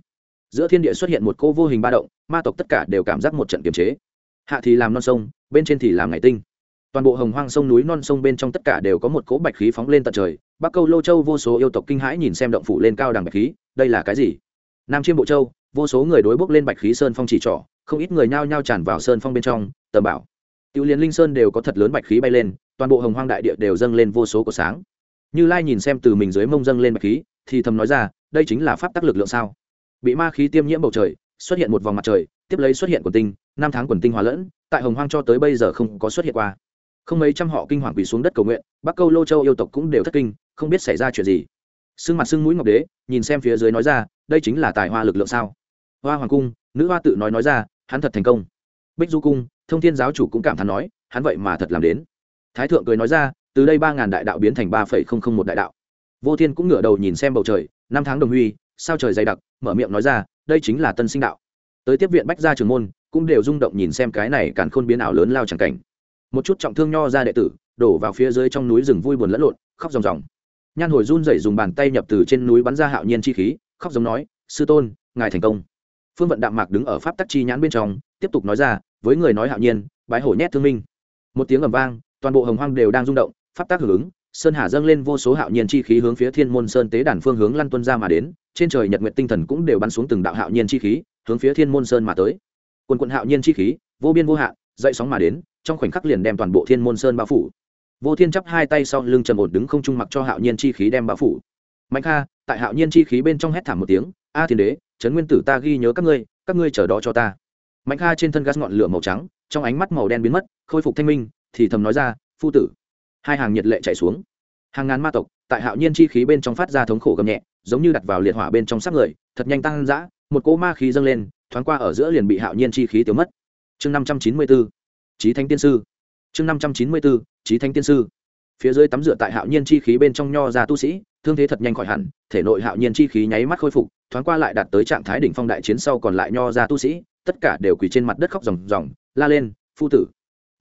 Giữa thiên địa xuất hiện một cô vô hình ba động, ma tộc tất cả đều cảm giác một trận kiềm chế. Hạ thì làm non sông, bên trên thì làm ngày tinh toàn bộ hồng hoang sông núi non sông bên trong tất cả đều có một cỗ bạch khí phóng lên tận trời. Bắc câu lô châu vô số yêu tộc kinh hãi nhìn xem động phủ lên cao đằng bạch khí, đây là cái gì? Nam chiêm bộ châu, vô số người đối bốc lên bạch khí sơn phong chỉ trỏ, không ít người nhao nhao tràn vào sơn phong bên trong, tầm bảo. Tiểu liên linh sơn đều có thật lớn bạch khí bay lên, toàn bộ hồng hoang đại địa đều dâng lên vô số của sáng. Như lai nhìn xem từ mình dưới mông dâng lên bạch khí, thì thầm nói ra, đây chính là pháp tắc lực lượng sao? Bị ma khí tiêm nhiễm bầu trời, xuất hiện một vòng mặt trời, tiếp lấy xuất hiện quần tinh, năm tháng quần tinh hòa lẫn, tại hồng hoang cho tới bây giờ không có xuất hiện qua không mấy trăm họ kinh hoàng quỳ xuống đất cầu nguyện, bắc câu lô châu yêu tộc cũng đều thất kinh, không biết xảy ra chuyện gì. Sưng mặt sưng mũi ngọc đế, nhìn xem phía dưới nói ra, đây chính là tài hoa lực lượng sao? Hoa hoàng cung, nữ hoa tự nói nói ra, hắn thật thành công. Bích du cung, thông thiên giáo chủ cũng cảm thán nói, hắn vậy mà thật làm đến. Thái thượng cười nói ra, từ đây ba ngàn đại đạo biến thành ba phẩy không không một đại đạo. Vô thiên cũng ngửa đầu nhìn xem bầu trời, năm tháng đồng huy, sao trời dày đặc, mở miệng nói ra, đây chính là tân sinh đạo. Tới tiếp viện bách gia trường môn, cũng đều rung động nhìn xem cái này càn khôn biến ảo lớn lao chẳng cảnh một chút trọng thương nho ra đệ tử, đổ vào phía dưới trong núi rừng vui buồn lẫn lộn, khóc ròng ròng. Nhan hồi run rẩy dùng bàn tay nhập từ trên núi bắn ra hạo nhiên chi khí, khóc giống nói, sư tôn, ngài thành công. Phương vận đạm mạc đứng ở pháp tắc chi nhãn bên trong, tiếp tục nói ra, với người nói hạo nhiên, bái hổ nhét thương minh. Một tiếng ầm vang, toàn bộ hồng hoang đều đang rung động, pháp tắc hưởng ứng, sơn hà dâng lên vô số hạo nhiên chi khí hướng phía thiên môn sơn tế đàn phương hướng lăn tuân ra mà đến, trên trời nhật nguyện tinh thần cũng đều bắn xuống từng đạo hạo nhiên chi khí, hướng phía thiên môn sơn mà tới. Quần quận hạo nhiên chi khí, vô biên vô hạn, dậy sóng mà đến trong khoảnh khắc liền đem toàn bộ thiên môn sơn bao phủ. Vô thiên chắp hai tay sau lưng trầm ổn đứng không trung mặc cho hạo nhiên chi khí đem bao phủ. Mạnh kha, tại hạo nhiên chi khí bên trong hét thảm một tiếng, a thiên đế, trấn nguyên tử ta ghi nhớ các ngươi các ngươi chờ đó cho ta. Mạnh kha trên thân gas ngọn lửa màu trắng, trong ánh mắt màu đen biến mất, khôi phục thanh minh, thì thầm nói ra, phu tử. Hai hàng nhiệt lệ chạy xuống. Hàng ngàn ma tộc, tại hạo nhiên chi khí bên trong phát ra thống khổ gầm nhẹ, giống như đặt vào liệt hỏa bên trong xác người, thật nhanh tăng dã, một cỗ ma khí dâng lên, thoáng qua ở giữa liền bị hạo nhiên chi khí tiêu mất. Chương năm trăm chín mươi bốn trí thánh tiên sư. Chương năm trăm chín mươi bốn trí thánh tiên sư. Phía dưới tắm rửa tại hạo nhiên chi khí bên trong nho ra tu sĩ, thương thế thật nhanh khỏi hẳn, thể nội hạo nhiên chi khí nháy mắt khôi phục, thoáng qua lại đạt tới trạng thái đỉnh phong đại chiến sau còn lại nho ra tu sĩ, tất cả đều quỳ trên mặt đất khóc ròng ròng, la lên, phu tử.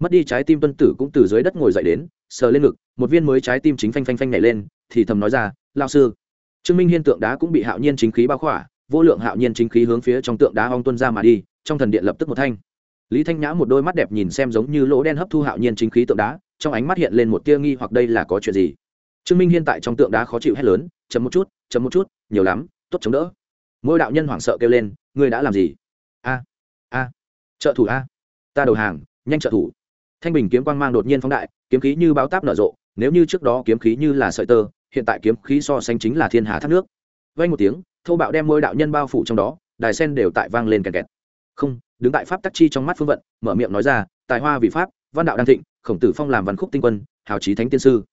Mất đi trái tim tuân tử cũng từ dưới đất ngồi dậy đến, sờ lên ngực, một viên mới trái tim chính phanh phanh phanh nhảy lên, thì thầm nói ra lao sư. Trương minh hiên tượng đá cũng bị hạo nhiên chính khí bao khỏa, vô lượng hạo nhiên chính khí hướng phía trong tượng đá ong tuân ra mà đi, trong thần điện lập tức một thanh lý thanh nhã một đôi mắt đẹp nhìn xem giống như lỗ đen hấp thu hạo nhiên chính khí tượng đá, trong ánh mắt hiện lên một tia nghi hoặc đây là có chuyện gì. Trương minh hiên tại trong tượng đá khó chịu hét lớn chấm một chút chấm một chút, nhiều lắm, tốt chống đỡ. Mỗi đạo nhân hoảng sợ kêu lên, ngươi đã làm gì? A a, trợ thủ a, ta đầu hàng, nhanh trợ thủ. Thanh bình kiếm quang mang đột nhiên phóng đại, kiếm khí như báo táp nở rộ, nếu như trước đó kiếm khí như là sợi tơ, hiện tại kiếm khí so sánh chính là thiên hà thác nước. Vay một tiếng thâu bạo đem mỗi đạo nhân bao phủ trong đó, đài sen đều tại vang lên kẹt kẹt. Không đứng tại pháp tắc chi trong mắt phương vận, mở miệng nói ra, tài hoa vì pháp, văn đạo đan thịnh, khổng tử phong làm văn khúc tinh quân, hào trí thánh tiên sư.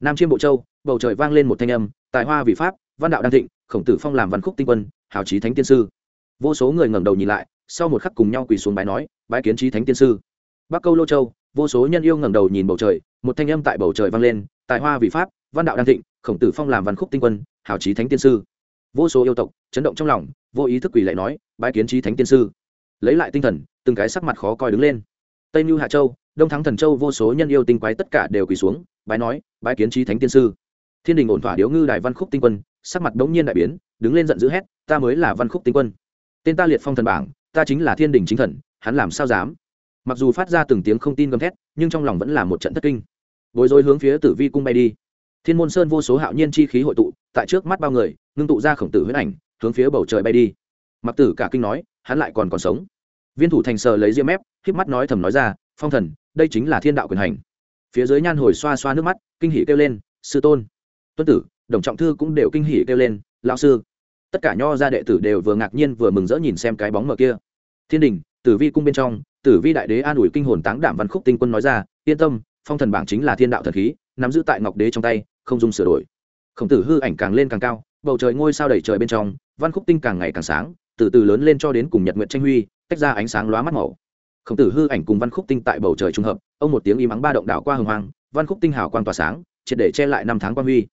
Nam chiêm bộ châu, bầu trời vang lên một thanh âm, tài hoa vì pháp, văn đạo đan thịnh, khổng tử phong làm văn khúc tinh quân, hào trí thánh tiên sư. Vô số người ngẩng đầu nhìn lại, sau một khắc cùng nhau quỳ xuống bái nói, bái kiến trí thánh tiên sư. Bắc câu lô châu, vô số nhân yêu ngẩng đầu nhìn bầu trời, một thanh âm tại bầu trời vang lên, tài hoa vị pháp, văn đạo đan thịnh, khổng tử phong làm văn khúc tinh quân, hào trí thánh tiên sư. Vô số yêu tộc chấn động trong lòng, vô ý thức quỳ lại nói, bái kiến trí thánh tiên sư lấy lại tinh thần, từng cái sắc mặt khó coi đứng lên. Tây mưu hạ châu, đông thắng thần châu vô số nhân yêu tinh quái tất cả đều quỳ xuống, bái nói, bái kiến trí thánh tiên sư. Thiên đình ổn thỏa điếu ngư đài văn khúc tinh quân, sắc mặt đống nhiên đại biến, đứng lên giận dữ hét, ta mới là văn khúc tinh quân. Tên ta liệt phong thần bảng, ta chính là thiên đình chính thần, hắn làm sao dám? Mặc dù phát ra từng tiếng không tin gầm thét, nhưng trong lòng vẫn là một trận thất kinh. Bối rối hướng phía tử vi cung bay đi. Thiên môn sơn vô số hạo nhiên chi khí hội tụ, tại trước mắt bao người, ngưng tụ ra khổng tử huyết ảnh, hướng phía bầu trời bay đi. Mặc tử cả kinh nói hắn lại còn còn sống. Viên thủ thành sờ lấy diêm mép k mắt nói thầm nói ra, phong thần, đây chính là thiên đạo quyền hành. Phía dưới nhan hồi xoa xoa nước mắt, kinh hỉ kêu lên, sư tôn. Tuân tử, đồng trọng thư cũng đều kinh hỉ kêu lên, lão sư. Tất cả nho gia đệ tử đều vừa ngạc nhiên vừa mừng rỡ nhìn xem cái bóng mờ kia. Thiên đình, tử vi cung bên trong, tử vi đại đế an ủi kinh hồn táng đảm văn khúc tinh quân nói ra, yên tâm, phong thần bảng chính là thiên đạo thần khí, nắm giữ tại ngọc đế trong tay, không dung sửa đổi. Khổng tử hư ảnh càng lên càng cao, bầu trời ngôi sao đầy trời bên trong, văn khúc tinh càng ngày càng sáng từ từ lớn lên cho đến cùng nhật nguyện tranh huy, tách ra ánh sáng lóa mắt màu. Khổng tử hư ảnh cùng văn khúc tinh tại bầu trời trung hợp, ông một tiếng im mắng ba động đảo qua hồng hoang, văn khúc tinh hào quang tỏa sáng, triệt để che lại năm tháng quan huy.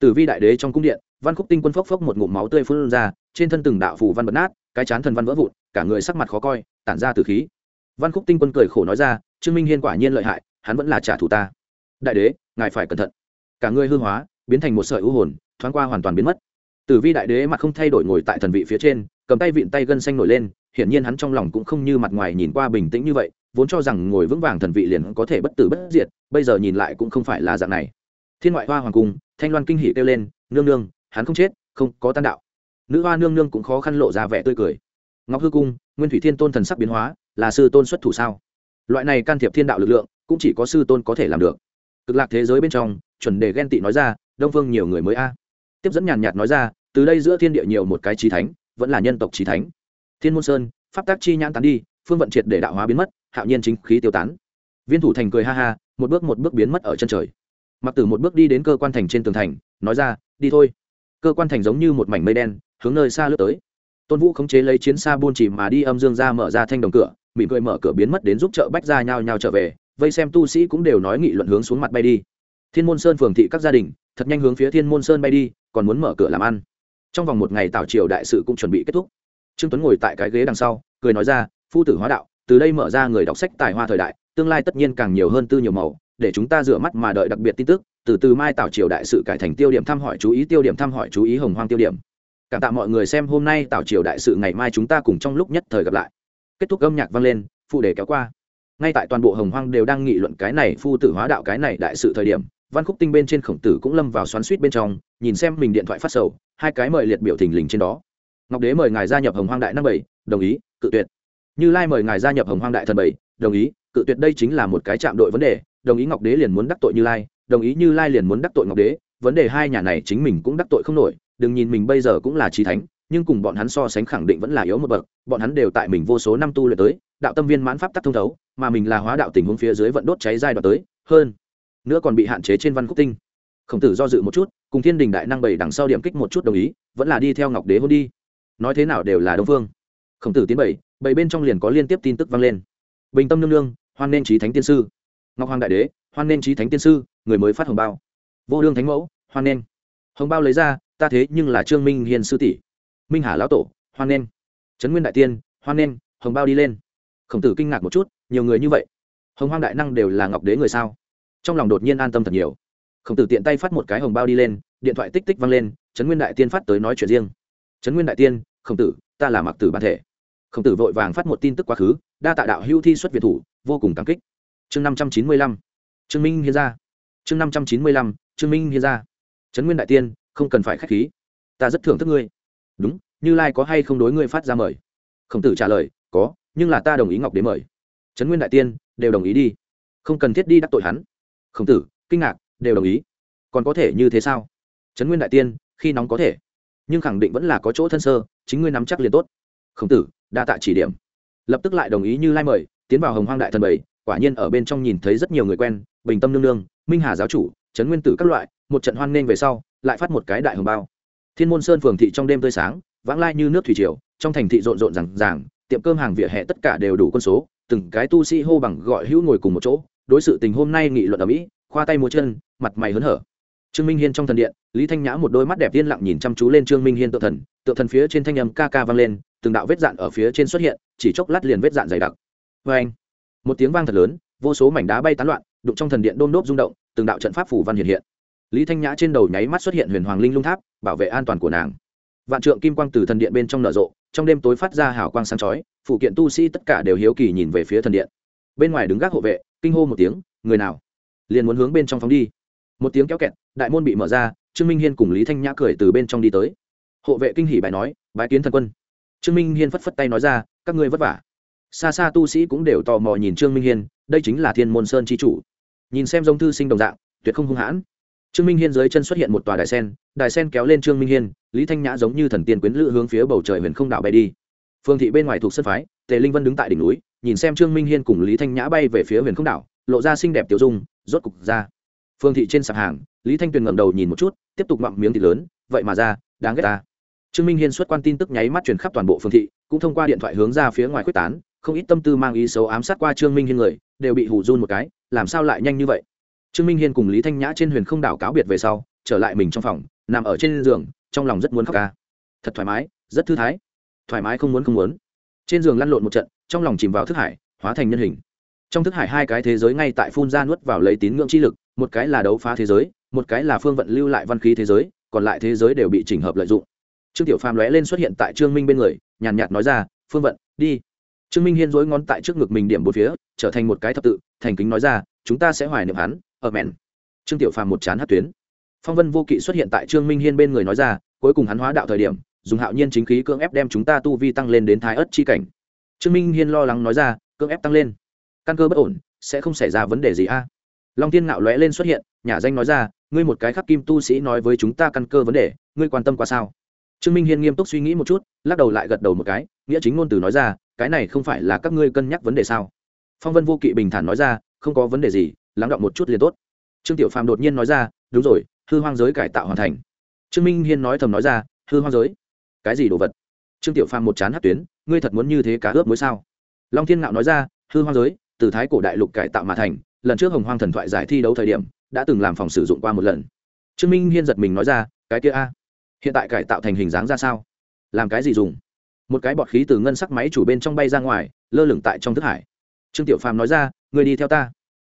Tử vi đại đế trong cung điện, văn khúc tinh quân phốc phốc một ngụm máu tươi phun ra, trên thân từng đạo phủ văn bật nát, cái chán thần văn vỡ vụn, cả người sắc mặt khó coi, tản ra từ khí. Văn khúc tinh quân cười khổ nói ra, trương minh hiên quả nhiên lợi hại, hắn vẫn là trả thù ta. Đại đế, ngài phải cẩn thận. Cả người hư hóa, biến thành một sợi u hồn, thoáng qua hoàn toàn biến mất. Tử vi đại đế mặt không thay đổi ngồi tại thần vị phía trên cầm tay vịn tay gân xanh nổi lên, hiển nhiên hắn trong lòng cũng không như mặt ngoài nhìn qua bình tĩnh như vậy, vốn cho rằng ngồi vững vàng thần vị liền có thể bất tử bất diệt, bây giờ nhìn lại cũng không phải là dạng này. Thiên ngoại hoa hoàng cung, thanh loan kinh hỉ kêu lên, nương nương, hắn không chết, không có tan đạo. Nữ hoa nương nương cũng khó khăn lộ ra vẻ tươi cười. Ngọc hư cung, nguyên thủy thiên tôn thần sắc biến hóa, là sư tôn xuất thủ sao? Loại này can thiệp thiên đạo lực lượng, cũng chỉ có sư tôn có thể làm được. Cực lạc thế giới bên trong, chuẩn đề ghen tị nói ra, đông phương nhiều người mới a. Tiếp dẫn nhàn nhạt nói ra, từ đây giữa thiên địa nhiều một cái trí thánh vẫn là nhân tộc trí thánh. Thiên môn sơn, pháp tác chi nhãn tán đi, phương vận triệt để đạo hóa biến mất, hạo nhiên chính khí tiêu tán. Viên thủ thành cười ha ha, một bước một bước biến mất ở chân trời. Mặc tử một bước đi đến cơ quan thành trên tường thành, nói ra, đi thôi. Cơ quan thành giống như một mảnh mây đen, hướng nơi xa lướt tới. Tôn vũ khống chế lấy chiến xa buôn chỉ mà đi âm dương ra mở ra thanh đồng cửa, mỉm cười mở cửa biến mất đến giúp chợ bách ra nhau nhau trở về, vây xem tu sĩ cũng đều nói nghị luận hướng xuống mặt bay đi. Thiên môn sơn phường thị các gia đình, thật nhanh hướng phía thiên môn sơn bay đi, còn muốn mở cửa làm ăn trong vòng một ngày tảo triều đại sự cũng chuẩn bị kết thúc. Trương tuấn ngồi tại cái ghế đằng sau, cười nói ra, phu tử hóa đạo, từ đây mở ra người đọc sách tài hoa thời đại, tương lai tất nhiên càng nhiều hơn tư nhiều màu, để chúng ta rửa mắt mà đợi đặc biệt tin tức, từ từ mai tảo triều đại sự cải thành tiêu điểm thăm hỏi chú ý, tiêu điểm thăm hỏi chú ý hồng hoang tiêu điểm. Cảm tạ mọi người xem hôm nay tảo triều đại sự, ngày mai chúng ta cùng trong lúc nhất thời gặp lại. Kết thúc âm nhạc vang lên, phụ đề kéo qua. Ngay tại toàn bộ hồng hoang đều đang nghị luận cái này phu tử hóa đạo, cái này đại sự thời điểm, văn khúc tinh bên trên khổng tử cũng lâm vào xoắn suýt bên trong, nhìn xem mình điện thoại phát sầu hai cái mời liệt biểu thình lình trên đó. Ngọc đế mời ngài gia nhập hồng hoang đại năm bảy, đồng ý, cự tuyệt. Như lai mời ngài gia nhập hồng hoang đại thần bảy, đồng ý, cự tuyệt đây chính là một cái chạm đội vấn đề, đồng ý ngọc đế liền muốn đắc tội như lai, đồng ý như lai liền muốn đắc tội ngọc đế, vấn đề hai nhà này chính mình cũng đắc tội không nổi, đừng nhìn mình bây giờ cũng là trí thánh, nhưng cùng bọn hắn so sánh khẳng định vẫn là yếu một bậc, bọn hắn đều tại mình vô số năm tu luyện tới, đạo tâm viên mãn pháp tắc thông thấu, mà mình là hóa đạo tình huống phía dưới vận đốt cháy giai đoạn tới, hơn nữa còn bị hạn chế trên văn khúc tinh. Khổng tử do dự một chút cùng thiên đình đại năng bảy đằng sau điểm kích một chút đồng ý, vẫn là đi theo ngọc đế hôn đi. Nói thế nào đều là đông phương. Khổng tử tiến bảy bảy bên trong liền có liên tiếp tin tức vang lên. Bình tâm nương nương, hoan nên trí thánh tiên sư. Ngọc hoàng đại đế, hoan nên trí thánh tiên sư, người mới phát hồng bao. Vô đương thánh mẫu, hoan nên hồng bao lấy ra, ta thế nhưng là trương minh hiền sư tỷ. Minh hà lão tổ, hoan nên trấn nguyên đại tiên, hoan nên hồng bao đi lên. Khổng tử kinh ngạc một chút, nhiều người như vậy. Hồng hoang đại năng đều là ngọc đế người sao? Trong lòng đột nhiên an tâm thật nhiều khổng tử tiện tay phát một cái hồng bao đi lên, điện thoại tích tích văng lên, trấn nguyên đại tiên phát tới nói chuyện riêng. Trấn nguyên đại tiên, khổng tử, ta là mặc tử bản thể. Khổng tử vội vàng phát một tin tức quá khứ, đa tạ đạo hữu thi xuất việt thủ, vô cùng cảm kích. Chương năm trăm chín mươi lăm, trương minh hiên ra chương năm trăm chín mươi lăm, trương minh hiên ra trấn nguyên đại tiên, không cần phải k h á c h khí. Ta rất thưởng thức ngươi. Đúng, như lai có hay không đối ngươi phát ra mời? Khổng tử trả lời, có, nhưng là ta đồng ý ngọc đế mời. Trấn nguyên đại tiên, đều đồng ý đi. Không cần thiết đi đắc tội hắn. Khổng tử, kinh ngạc đều đồng ý. Còn có thể như thế sao? Trấn nguyên đại tiên, khi nóng có thể. Nhưng khẳng định vẫn là có chỗ thân sơ, chính ngươi nắm chắc liền tốt. Khổng tử, đa tạ chỉ điểm. Lập tức lại đồng ý như lai mời, tiến vào hồng hoang đại thần bảy, quả nhiên ở bên trong nhìn thấy rất nhiều người quen, bình tâm nương nương, minh hà giáo chủ, trấn nguyên tử các loại, một trận hoan nghênh về sau, lại phát một cái đại hồng bao. Thiên môn sơn phường thị trong đêm tươi sáng, vãng lai như nước thủy triều, trong thành thị rộn rộn rằng ràng, tiệm cơm hàng vỉa hè tất cả đều đủ quân số, từng cái tu sĩ hô bằng gọi hữu ngồi cùng một chỗ, đối sự tình hôm nay nghị luận ở mỹ khoa tay múa chân, mặt mày hớn hở. Trương minh hiên trong thần điện, lý thanh nhã một đôi mắt đẹp yên lặng nhìn chăm chú lên trương minh hiên tự thần tự thần phía trên thanh âm ca ca vang lên, từng đạo vết dạn ở phía trên xuất hiện, chỉ chốc lát liền vết dạn dày đặc. Vê anh, một tiếng vang thật lớn, vô số mảnh đá bay tán loạn, đụng trong thần điện đôm đốp rung động, từng đạo trận pháp phủ văn hiện hiện. Lý thanh nhã trên đầu nháy mắt xuất hiện huyền hoàng linh lung tháp, bảo vệ an toàn của nàng. Vạn trượng kim quang từ thần điện bên trong nở rộ, trong đêm tối phát ra hào quang sáng chói, phụ kiện tu sĩ tất cả đều hiếu kỳ nhìn về phía thần điện. Bên ngoài đứng gác hộ vệ, kinh hô một tiếng, người nào? Liền muốn hướng bên trong phóng đi. Một tiếng kéo kẹt, đại môn bị mở ra, trương minh hiên cùng lý thanh nhã cười từ bên trong đi tới. Hộ vệ kinh hỉ bài nói, bái kiến thần quân. Trương minh hiên phất phất tay nói ra, các ngươi vất vả. Xa xa tu sĩ cũng đều tò mò nhìn trương minh hiên, đây chính là thiên môn sơn chi chủ. Nhìn xem giống thư sinh đồng dạng, tuyệt không hung hãn. Trương minh hiên dưới chân xuất hiện một tòa đài sen đài sen kéo lên trương minh hiên, lý thanh nhã giống như thần tiên quyến lữ hướng phía bầu trời huyền không đảo bay đi. Phương thị bên ngoài thuộc sân phái, tề linh vân đứng tại đỉnh núi, nhìn xem trương minh hiên cùng lý thanh nhã bay về phía huyền không đảo, lộ ra xinh đẹp tiểu dung rốt cục ra. Phương thị trên sạp hàng, lý thanh tuyền ngẩng đầu nhìn một chút, tiếp tục mặm miếng thịt lớn, vậy mà ra, đáng ghét ta. Trương minh hiên xuất quan tin tức nháy mắt truyền khắp toàn bộ phương thị, cũng thông qua điện thoại hướng ra phía ngoài quyết tán, không ít tâm tư mang ý xấu ám sát qua trương minh hiên người, đều bị hù run một cái, làm sao lại nhanh như vậy? Trương minh hiên cùng lý thanh nhã trên huyền không đảo cáo biệt về sau, trở lại mình trong phòng, nằm ở trên giường, trong lòng rất muốn khóc ca. Thật thoải mái, rất thư thái. Thoải mái không muốn không muốn. Trên giường lăn lộn một trận, trong lòng chìm vào thức hải, hóa thành nhân hình trong thức hải hai cái thế giới ngay tại phun ra nuốt vào lấy tín ngưỡng chi lực, một cái là đấu phá thế giới, một cái là phương vận lưu lại văn khí thế giới, còn lại thế giới đều bị chỉnh hợp lợi dụng. Trương tiểu phàm lóe lên xuất hiện tại trương minh bên người, nhàn nhạt nói ra, phương vận, đi. Trương minh hiên dối ngón tại trước ngực mình điểm bốn phía, trở thành một cái thập tự, thành kính nói ra, chúng ta sẽ hoài niệm hắn, ở mẹn. Trương tiểu phàm một chán hát tuyến. Phong vân vô kỵ xuất hiện tại trương minh hiên bên người nói ra, cuối cùng hắn hóa đạo thời điểm, dùng hạo nhiên chính khí cưỡng ép đem chúng ta tu vi tăng lên đến thái ất chi cảnh. Trương minh hiên lo lắng nói ra, cưỡng ép tăng lên căn cơ bất ổn, sẽ không xảy ra vấn đề gì a. Long tiên ngạo lóe lên xuất hiện, nhà danh nói ra, ngươi một cái khắc kim tu sĩ nói với chúng ta căn cơ vấn đề, ngươi quan tâm qua sao? Trương minh hiên nghiêm túc suy nghĩ một chút, lắc đầu lại gật đầu một cái, nghĩa chính ngôn từ nói ra, cái này không phải là các ngươi cân nhắc vấn đề sao? Phong vân vô kỵ bình thản nói ra, không có vấn đề gì, lắng động một chút liền tốt. Trương tiểu phàm đột nhiên nói ra, đúng rồi, hư hoang giới cải tạo hoàn thành. Trương minh hiên nói thầm nói ra, hư hoang giới? Cái gì đồ vật? Trương tiểu phàm một chán hát tuyến, ngươi thật muốn như thế cả ướp mới sao? Long thiên ngạo nói ra, hư hoang giới? Từ thái cổ đại lục cải tạo mà thành, lần trước hồng hoang thần thoại giải thi đấu thời điểm, đã từng làm phòng sử dụng qua một lần. Trương minh hiên giật mình nói ra, cái kia a, hiện tại cải tạo thành hình dáng ra sao? Làm cái gì dùng? Một cái bọt khí từ ngân sắc máy chủ bên trong bay ra ngoài, lơ lửng tại trong thức hải. Trương tiểu phàm nói ra người đi theo ta.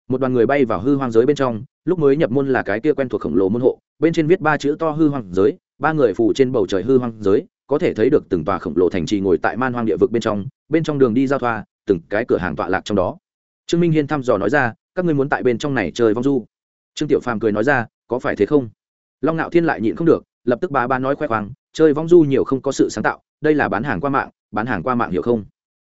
Một đoàn người bay vào hư hoang giới bên trong, lúc mới nhập môn là cái kia quen thuộc khổng lồ môn hộ, bên trên viết ba chữ to hư hoang giới, ba người phủ trên bầu trời hư hoang giới, có thể thấy được từng tòa khổng lồ thành trì ngồi tại man hoang địa vực bên trong bên trong đường đi giao thoa, từng cái cửa hàng tọa lạc trong đó trương minh hiên thăm dò nói ra, các ngươi muốn tại bên trong này chơi vong du? Trương tiểu phàm cười nói ra, có phải thế không? Long ngạo thiên lại nhịn không được, lập tức bà ba nói khoe khoang, chơi vong du nhiều không có sự sáng tạo, đây là bán hàng qua mạng, bán hàng qua mạng hiểu không?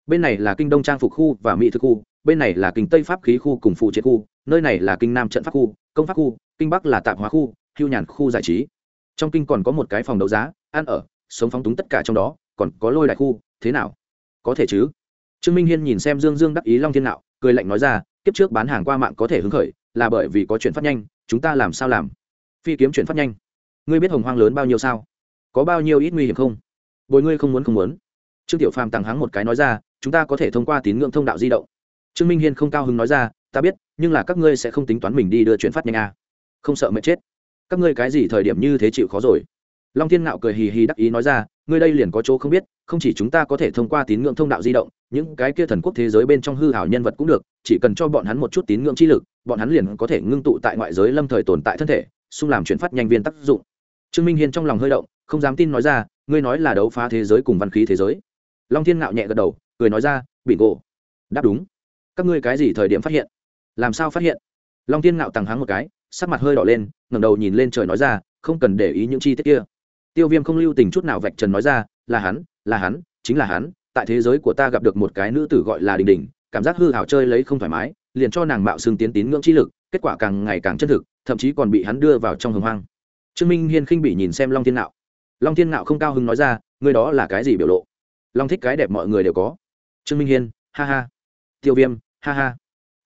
Bên này là kinh đông trang phục khu và mỹ thực khu, bên này là kinh tây pháp khí khu cùng phụ triệt khu, nơi này là kinh nam trận pháp khu, công pháp khu, kinh bắc là tạp hóa khu, hưu nhàn khu giải trí. Trong kinh còn có một cái phòng đấu giá, ăn ở, sống phóng túng tất cả trong đó, còn có lôi đại khu, thế nào? Có thể chứ? Trương minh hiên nhìn xem dương dương đắc ý long thiên nạo cười lạnh nói ra, kiếp trước bán hàng qua mạng có thể hứng khởi, là bởi vì có chuyển phát nhanh, chúng ta làm sao làm? Phi kiếm chuyển phát nhanh. Ngươi biết hồng hoang lớn bao nhiêu sao? Có bao nhiêu ít nguy hiểm không? Bồi ngươi không muốn không muốn. Trương tiểu phàm tàng hắng một cái nói ra, chúng ta có thể thông qua tín ngưỡng thông đạo di động. Trương minh hiên không cao hứng nói ra, ta biết, nhưng là các ngươi sẽ không tính toán mình đi đưa chuyển phát nhanh à. không sợ mệt chết. Các ngươi cái gì thời điểm như thế chịu khó rồi? Long thiên ngạo cười hì hì đắc ý nói ra ngươi đây liền có chỗ không biết, không chỉ chúng ta có thể thông qua tín ngưỡng thông đạo di động, những cái kia thần quốc thế giới bên trong hư hảo nhân vật cũng được, chỉ cần cho bọn hắn một chút tín ngưỡng chi lực, bọn hắn liền có thể ngưng tụ tại ngoại giới lâm thời tồn tại thân thể, xung làm chuyển phát nhanh viên tác dụng. Trương minh hiên trong lòng hơi động, không dám tin nói ra, ngươi nói là đấu phá thế giới cùng văn khí thế giới. Long thiên ngạo nhẹ gật đầu, cười nói ra bị ngộ. Đáp đúng. Các ngươi cái gì thời điểm phát hiện? Làm sao phát hiện? Long thiên ngạo tằng hắng một cái, sắc mặt hơi đỏ lên, ngẩng đầu nhìn lên trời nói ra, không cần để ý những chi tiết kia tiêu viêm không lưu tình chút nào vạch trần nói ra, là hắn là hắn, chính là hắn, tại thế giới của ta gặp được một cái nữ tử gọi là đình đình, cảm giác hư hảo chơi lấy không thoải mái, liền cho nàng mạo xương tiến tín ngưỡng chi lực, kết quả càng ngày càng chân thực, thậm chí còn bị hắn đưa vào trong hồng hoang. Trương minh hiên khinh bị nhìn xem long thiên nạo. Long thiên nạo không cao hứng nói ra người đó là cái gì biểu lộ? Long thích cái đẹp mọi người đều có. Trương minh hiên, ha ha. Tiêu viêm, ha ha.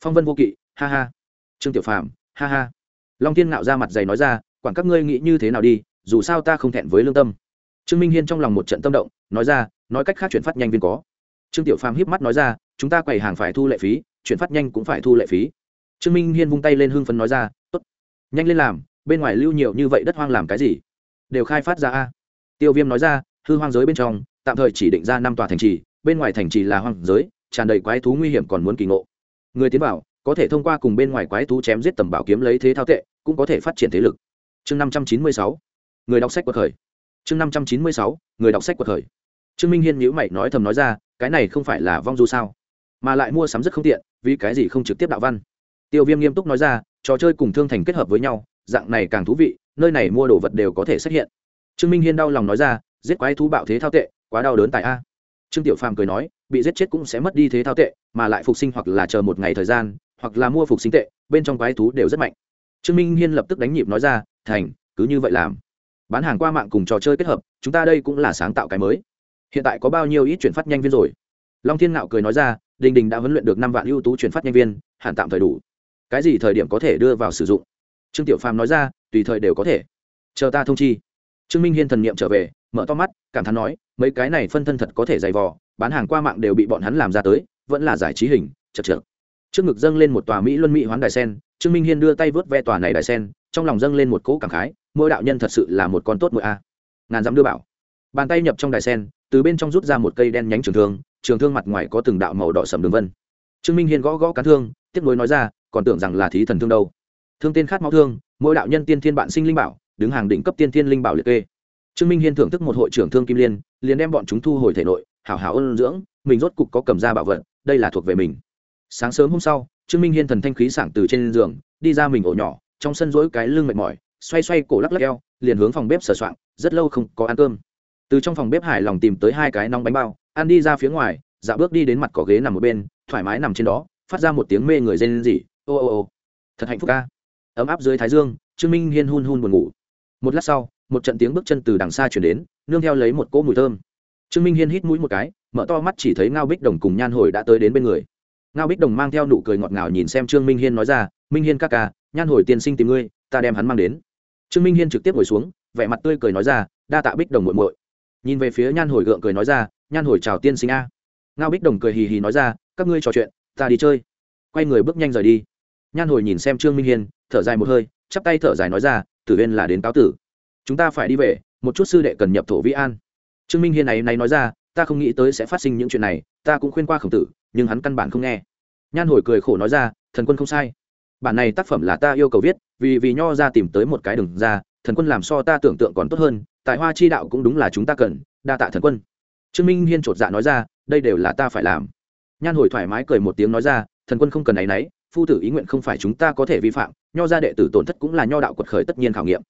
Phong vân vô kỵ, ha ha. Trương tiểu phạm ha ha. Long thiên nạo ra mặt dày nói ra, quản các ngươi nghĩ như thế nào đi dù sao ta không thẹn với lương tâm. Trương minh hiên trong lòng một trận tâm động, nói ra, nói cách khác chuyển phát nhanh viên có. Trương tiểu phàm híp mắt nói ra, chúng ta quầy hàng phải thu lệ phí, chuyển phát nhanh cũng phải thu lệ phí. Trương minh hiên vung tay lên hưng phấn nói ra, tốt. Nhanh lên làm, bên ngoài lưu nhiều như vậy đất hoang làm cái gì? Đều khai phát ra a. Tiêu viêm nói ra, hư hoang giới bên trong, tạm thời chỉ định ra năm tòa thành trì, bên ngoài thành trì là hoang giới, tràn đầy quái thú nguy hiểm còn muốn kỳ ngộ. Người tiến bảo có thể thông qua cùng bên ngoài quái thú chém giết tầm bảo kiếm lấy thế thao tệ, cũng có thể phát triển thế lực. Chương năm trăm chín mươi sáu người đọc sách quật khởi. Chương năm trăm chín mươi sáu, người đọc sách quật khởi. Trương minh hiên nhữ mày nói thầm nói ra, cái này không phải là vong du sao? Mà lại mua sắm rất không tiện, vì cái gì không trực tiếp đạo văn? Tiêu viêm nghiêm túc nói ra, trò chơi cùng thương thành kết hợp với nhau, dạng này càng thú vị, nơi này mua đồ vật đều có thể xuất hiện. Trương minh hiên đau lòng nói ra, giết quái thú bạo thế thao tệ, quá đau đớn tại a. Trương tiểu phàm cười nói, bị giết chết cũng sẽ mất đi thế thao tệ, mà lại phục sinh hoặc là chờ một ngày thời gian, hoặc là mua phục sinh tệ, bên trong quái thú đều rất mạnh. Trương minh hiên lập tức đánh nhịp nói ra, thành, cứ như vậy làm bán hàng qua mạng cùng trò chơi kết hợp, chúng ta đây cũng là sáng tạo cái mới. Hiện tại có bao nhiêu ít chuyển phát nhanh viên rồi? Long thiên ngạo cười nói ra, đình đình đã huấn luyện được năm vạn ưu tú chuyển phát nhanh viên hạn tạm thời đủ. Cái gì thời điểm có thể đưa vào sử dụng? Trương tiểu phàm nói ra, tùy thời đều có thể. Chờ ta thông chi. Trương minh hiên thần n i ệ m trở về, mở to mắt, cảm thán nói, mấy cái này phân thân thật có thể dày vò, bán hàng qua mạng đều bị bọn hắn làm ra tới, vẫn là giải trí hình, chật chật trước ngực dâng lên một tòa mỹ luân mỹ hoán đài sen, trương minh hiên đưa tay vớt ve tòa này đài sen, trong lòng dâng lên một cỗ cảm khái mỗi đạo nhân thật sự là một con tốt mỗi a. Ngàn dặm đưa bảo. Bàn tay nhập trong đài sen, từ bên trong rút ra một cây đen nhánh trường thương trường thương mặt ngoài có từng đạo màu đỏ sầm đường vân. Trương minh hiên gõ gõ cán thương tiếp nối nói ra, còn tưởng rằng là thí thần thương đâu. Thương tên khát máu thương, mỗi đạo nhân tiên thiên bạn sinh linh bảo, đứng hàng đỉnh cấp tiên thiên linh bảo liệt kê. Trương minh hiên thưởng thức một hội trưởng thương kim liên, liền đem bọn chúng thu hồi thể nội, hảo hảo ôn dưỡng, mình rốt cục có cầm ra bảo vật, đây là thuộc về mình. Sáng sớm hôm sau, trương minh hiên thần thanh khí sảng từ trên giường, đi ra mình ổ nhỏ, trong sân rỗi cái lưng mệt mỏi xoay xoay cổ lắc lắc eo, liền hướng phòng bếp sửa soạn rất lâu không có ăn cơm. Từ trong phòng bếp hải lòng tìm tới hai cái nóng bánh bao, ăn đi ra phía ngoài dạ bước đi đến mặt cỏ ghế nằm một bên, thoải mái nằm trên đó, phát ra một tiếng mê người rên rỉ, ô ô ô, thật hạnh phúc ca. Ấm áp dưới thái dương, trương minh hiên hun hun buồn ngủ. Một lát sau, một trận tiếng bước chân từ đằng xa chuyển đến, nương theo lấy một cỗ mùi thơm. Trương minh hiên hít mũi một cái, mở to mắt chỉ thấy ngao bích đồng cùng nhan hồi đã tới đến bên người. Ngao bích đồng mang theo nụ cười ngọt ngào nhìn xem trương minh hiên nói ra, minh hiên ca ca, nhan hồi tiên sinh tìm ngươi, ta đem hắn mang đến trương minh hiên trực tiếp ngồi xuống, vẻ mặt tươi cười nói ra, đa tạ bích đồng muội muội. Nhìn về phía nhan hồi gượng cười nói ra, nhan hồi chào tiên sinh a. Ngao bích đồng cười hì hì nói ra, các ngươi trò chuyện, ta đi chơi. Quay người bước nhanh rời đi. Nhan hồi nhìn xem trương minh hiên, thở dài một hơi, chắp tay thở dài nói ra, tử viên là đến cáo tử. Chúng ta phải đi về, một chút sư đệ cần nhập thổ vĩ an. Trương minh hiên này này nói ra, ta không nghĩ tới sẽ phát sinh những chuyện này, ta cũng khuyên qua khổng tử, nhưng hắn căn bản không nghe. Nhan hồi cười khổ nói ra, thần quân không sai. Bản này tác phẩm là ta yêu cầu viết vì vì nho ra tìm tới một cái đường ra, thần quân làm so ta tưởng tượng còn tốt hơn tại hoa chi đạo cũng đúng là chúng ta cần, đa tạ thần quân. Trương minh hiên chột dạ nói ra, đây đều là ta phải làm. Nhan hồi thoải mái cười một tiếng nói ra, thần quân không cần áy náy, phu tử ý nguyện không phải chúng ta có thể vi phạm, nho ra đệ tử tổn thất cũng là nho đạo quật khởi tất nhiên khảo nghiệm.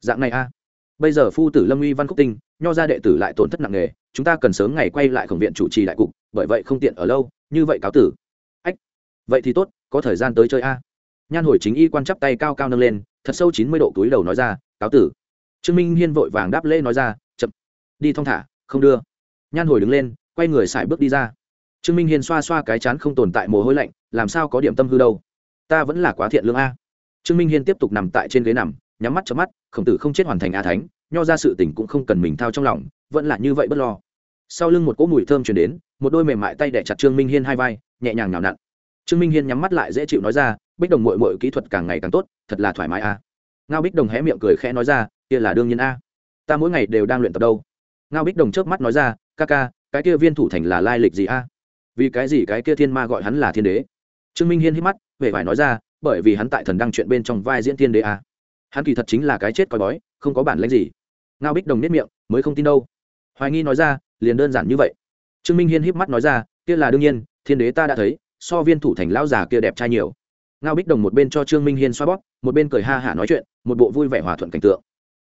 Dạng này a. Bây giờ phu tử lâm uy văn khúc tinh, nho ra đệ tử lại tổn thất nặng nề, chúng ta cần sớm ngày quay lại khổng viện chủ trì đại cục, bởi vậy không tiện ở lâu, như vậy cáo tử. Ách, vậy thì tốt, có thời gian tới chơi a nhan hồi chính y quan chắp tay cao cao nâng lên, thật sâu chín mươi độ túi đầu nói ra, cáo tử. Trương minh hiên vội vàng đáp lễ nói ra, chậm, đi thong thả, không đưa. Nhan hồi đứng lên, quay người xài bước đi ra. Trương minh hiên xoa xoa cái chán không tồn tại mồ hôi lạnh, làm sao có điểm tâm hư đâu? Ta vẫn là quá thiện lương a. Trương minh hiên tiếp tục nằm tại trên ghế nằm, nhắm mắt cho mắt, khổng tử không chết hoàn thành a thánh, nho ra sự tình cũng không cần mình thao trong lòng, vẫn là như vậy bất lo. Sau lưng một cỗ mùi thơm chuyển đến, một đôi mềm mại tay đẻ chặt trương minh hiên hai vai, nhẹ nhàng nhào nặn trương minh hiên nhắm mắt lại dễ chịu nói ra, bích đồng mội mội kỹ thuật càng ngày càng tốt, thật là thoải mái a. Ngao bích đồng hé miệng cười khẽ nói ra, kia là đương nhiên a. Ta mỗi ngày đều đang luyện tập đâu. Ngao bích đồng chớp mắt nói ra, ca ca, cái kia viên thủ thành là lai lịch gì a? Vì cái gì cái kia thiên ma gọi hắn là thiên đế? Trương minh hiên hít mắt về phải nói ra, bởi vì hắn tại thần đăng chuyện bên trong vai diễn thiên đế a. Hắn kỳ thật chính là cái chết coi bói, không có bản lãnh gì. Ngao bích đồng nếp miệng, mới không tin đâu. Hoài nghi nói ra, liền đơn giản như vậy. Trương minh hiên híp mắt nói ra, kia là đương nhiên, thiên đế ta đã thấy so viên thủ thành lão già kia đẹp trai nhiều. Ngao bích đồng một bên cho trương minh hiên xoa bóp, một bên cười ha hả nói chuyện, một bộ vui vẻ hòa thuận cảnh tượng.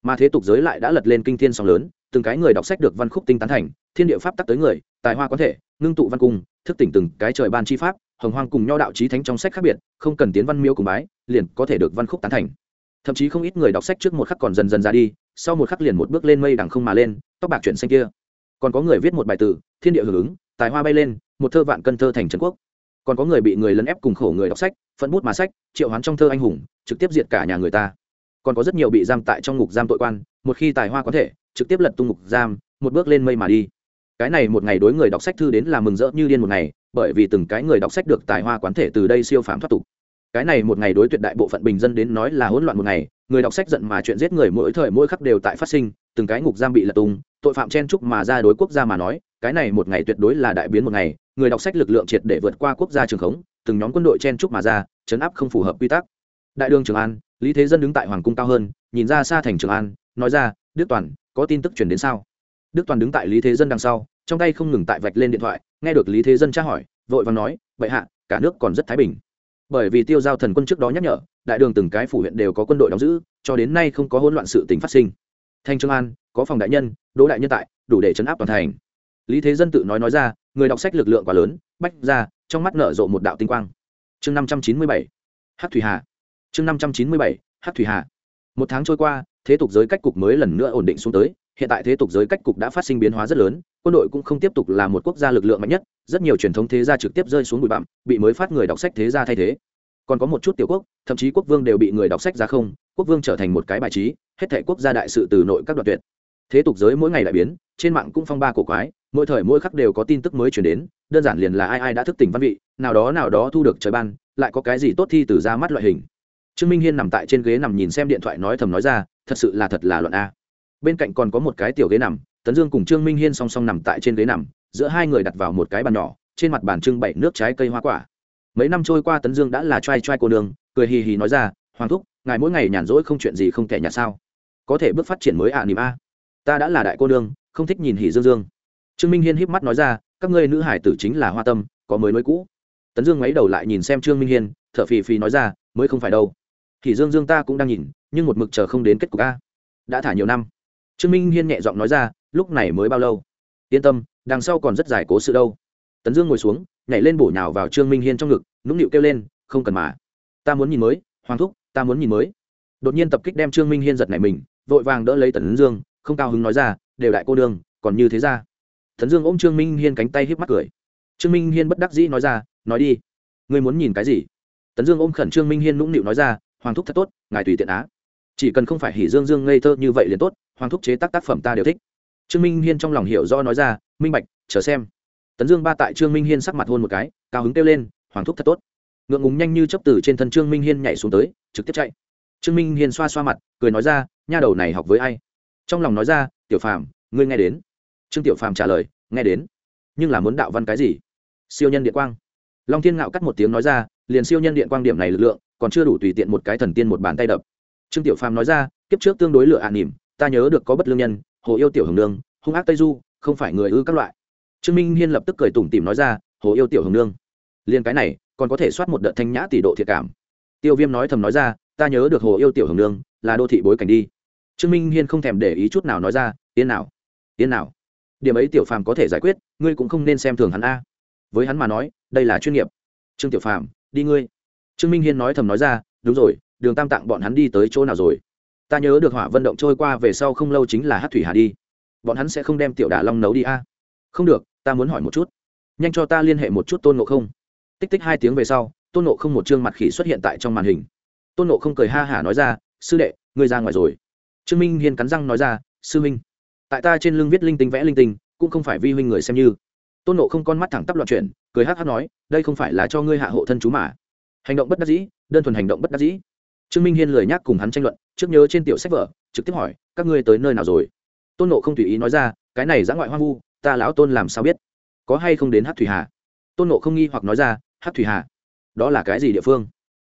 Mà thế tục giới lại đã lật lên kinh thiên song lớn, từng cái người đọc sách được văn khúc tinh tán thành, thiên địa pháp tắc tới người, tài hoa có thể, ngưng tụ văn cung, thức tỉnh từng cái trời ban chi pháp, hồng hoang cùng nho đạo trí thánh trong sách khác biệt, không cần tiến văn miêu cùng bái, liền có thể được văn khúc tán thành. Thậm chí không ít người đọc sách trước một khắc còn dần dần ra đi, sau một khắc liền một bước lên mây đằng không mà lên, tóc bạc chuyển xanh kia. Còn có người viết một bài từ, thiên địa hưởng ứng, tài hoa bay lên, một thơ vạn cân thơ thành trần quốc còn có người bị người lấn ép cùng khổ người đọc sách, phẫn bút mà sách, triệu hoán trong thơ anh hùng, trực tiếp diệt cả nhà người ta. Còn có rất nhiều bị giam tại trong ngục giam tội quan, một khi tài hoa có thể, trực tiếp lật tung ngục giam, một bước lên mây mà đi. Cái này một ngày đối người đọc sách thư đến là mừng rỡ như điên một ngày, bởi vì từng cái người đọc sách được tài hoa quán thể từ đây siêu phàm thoát tục. Cái này một ngày đối tuyệt đại bộ phận bình dân đến nói là hỗn loạn một ngày, người đọc sách giận mà chuyện giết người mỗi thời mỗi khắc đều tại phát sinh, từng cái ngục giam bị lật tung, tội phạm chen trúc mà ra đối quốc gia mà nói cái này một ngày tuyệt đối là đại biến một ngày, người đọc sách lực lượng triệt để vượt qua quốc gia trường khống, từng nhóm quân đội chen trúc mà ra, chấn áp không phù hợp quy tắc. Đại đường trường an, lý thế dân đứng tại hoàng cung cao hơn, nhìn ra xa thành trường an, nói ra, đức toàn, có tin tức chuyển đến sao? Đức toàn đứng tại lý thế dân đằng sau, trong tay không ngừng tại vạch lên điện thoại, nghe được lý thế dân tra hỏi, vội và nói vậy hạ, cả nước còn rất thái bình. Bởi vì tiêu giao thần quân trước đó nhắc nhở, đại đường từng cái phủ huyện đều có quân đội đóng giữ, cho đến nay không có hỗn loạn sự tình phát sinh. Thanh trường an, có phòng đại nhân, đỗ đại nhân tại, đủ để chấn áp toàn thành lý thế dân tự nói nói ra, người đọc sách lực lượng quá lớn, bách ra, trong mắt nở rộ một đạo tinh quang. Chương năm trăm chín mươi bảy hát thủy hà. Chương năm trăm chín mươi bảy hát thủy hà. Một tháng trôi qua, thế tục giới cách cục mới lần nữa ổn định xuống tới, hiện tại thế tục giới cách cục đã phát sinh biến hóa rất lớn, quân đội cũng không tiếp tục là một quốc gia lực lượng mạnh nhất, rất nhiều truyền thống thế gia trực tiếp rơi xuống bụi bặm, bị mới phát người đọc sách thế gia thay thế. Còn có một chút tiểu quốc, thậm chí quốc vương đều bị người đọc sách ra không, quốc vương trở thành một cái bài trí, hết thể quốc gia đại sự từ nội các đoạn tuyệt thế tục giới mỗi ngày lại biến trên mạng cũng phong ba cổ quái mỗi thời mỗi khắc đều có tin tức mới chuyển đến đơn giản liền là ai ai đã thức tỉnh văn vị nào đó nào đó thu được trời ban lại có cái gì tốt thi từ ra mắt loại hình. Trương minh hiên nằm tại trên ghế nằm nhìn xem điện thoại nói thầm nói ra thật sự là thật là luận a. Bên cạnh còn có một cái tiểu ghế nằm tấn dương cùng trương minh hiên song song nằm tại trên ghế nằm giữa hai người đặt vào một cái bàn nhỏ trên mặt bàn trưng bày nước trái cây hoa quả. Mấy năm trôi qua tấn dương đã là t r a i t r a i cô đường cười hì hì nói ra hoàng thúc ngài mỗi ngày nhàn rỗi không chuyện gì không kẻ nhà sao? Có thể bước phát triển mới ạ à, nìm a ta đã là đại cô nương, không thích nhìn hỉ dương dương. Trương minh hiên híp mắt nói ra các ngươi nữ hải tử chính là hoa tâm có mới mới cũ. Tấn dương mấy đầu lại nhìn xem trương minh hiên t h ở phì phì nói ra mới không phải đâu. Hỉ dương dương ta cũng đang nhìn nhưng một mực chờ không đến kết cục a. Đã thả nhiều năm. Trương minh hiên nhẹ giọng nói ra lúc này mới bao lâu? Yên tâm đằng sau còn rất dài cố sự đâu. Tấn dương ngồi xuống nhảy lên bổ nhào vào trương minh hiên trong ngực nũng nịu kêu lên không cần mà. Ta muốn nhìn mới hoàng thúc ta muốn nhìn mới. Đột nhiên tập kích đem trương minh hiên giật này mình vội vàng đỡ lấy tấn dương không cao hứng nói ra, đều đại cô đương còn như thế ra. Tấn dương ôm trương minh hiên cánh tay híp mắt cười. Trương minh hiên bất đắc dĩ nói ra, nói đi, ngươi muốn nhìn cái gì? Tấn dương ôm khẩn trương minh hiên nũng nịu nói ra, hoàng thúc thật tốt, ngài tùy tiện á. Chỉ cần không phải hỉ dương dương ngây thơ như vậy liền tốt, hoàng thúc chế tác tác phẩm ta đều thích. Trương minh hiên trong lòng hiểu do nói ra, minh bạch, chờ xem. Tấn dương ba tại trương minh hiên sắc mặt hôn một cái, cao hứng kêu lên, hoàng thúc thật tốt. Ngượng ngùng nhanh như chấp từ trên thân trương minh hiên nhảy xuống tới, trực tiếp chạy. Trương minh hiên xoa xoa mặt, cười nói ra, nha đầu này học với ai? Trong lòng nói ra, tiểu phàm, ngươi nghe đến. Trương tiểu phàm trả lời, nghe đến. Nhưng là muốn đạo văn cái gì? Siêu nhân điện quang. Long thiên ngạo cắt một tiếng nói ra, liền siêu nhân điện quang điểm này lực lượng, còn chưa đủ tùy tiện một cái thần tiên một bàn tay đập. Trương tiểu phàm nói ra, kiếp trước tương đối lựa ạn nỉm, ta nhớ được có bất lương nhân, hồ yêu tiểu hồng nương, hung ác tây du, không phải người ư các loại. Trương minh hiên lập tức cười tủm tỉm nói ra, hồ yêu tiểu hồng nương, liền cái này, còn có thể soát một đợt thanh nhã tỷ độ thiệt cảm. Tiêu viêm nói thầm nói ra, ta nhớ được hồ yêu tiểu hồng nương, là đô thị bối cảnh đi trương minh hiên không thèm để ý chút nào nói ra, yên nào yên nào. Điểm ấy tiểu phàm có thể giải quyết, ngươi cũng không nên xem thường hắn a. Với hắn mà nói, đây là chuyên nghiệp. Trương tiểu phàm, đi ngươi. Trương minh hiên nói thầm nói ra, đúng rồi, đường tam tạng bọn hắn đi tới chỗ nào rồi? Ta nhớ được hỏa vận động trôi qua về sau không lâu chính là hát thủy hà đi. Bọn hắn sẽ không đem tiểu đà long nấu đi a? Không được, ta muốn hỏi một chút. Nhanh cho ta liên hệ một chút tôn ngộ không. Tích tích hai tiếng về sau, tôn ngộ không một chương mặt khỉ xuất hiện tại trong màn hình. Tôn ngộ không cười ha hả nói ra, sư đệ, ngươi ra ngoài rồi trương minh hiên cắn răng nói ra, sư minh, tại ta trên lưng viết linh tinh vẽ linh tinh, cũng không phải vi huynh người xem như. Tôn nộ không con mắt thẳng tắp loạn chuyển, cười hát hát nói, đây không phải là cho ngươi hạ hộ thân chú mà. Hành động bất đắc dĩ, đơn thuần hành động bất đắc dĩ. Trương minh hiên lời nhắc cùng hắn tranh luận, trước nhớ trên tiểu sách vở, trực tiếp hỏi, các ngươi tới nơi nào rồi? Tôn nộ không tùy ý nói ra, cái này giã ngoại hoang vu, ta lão tôn làm sao biết? Có hay không đến hát thủy hà? Tôn nộ không nghi hoặc nói ra hát thủy hà? Đó là cái gì địa phương?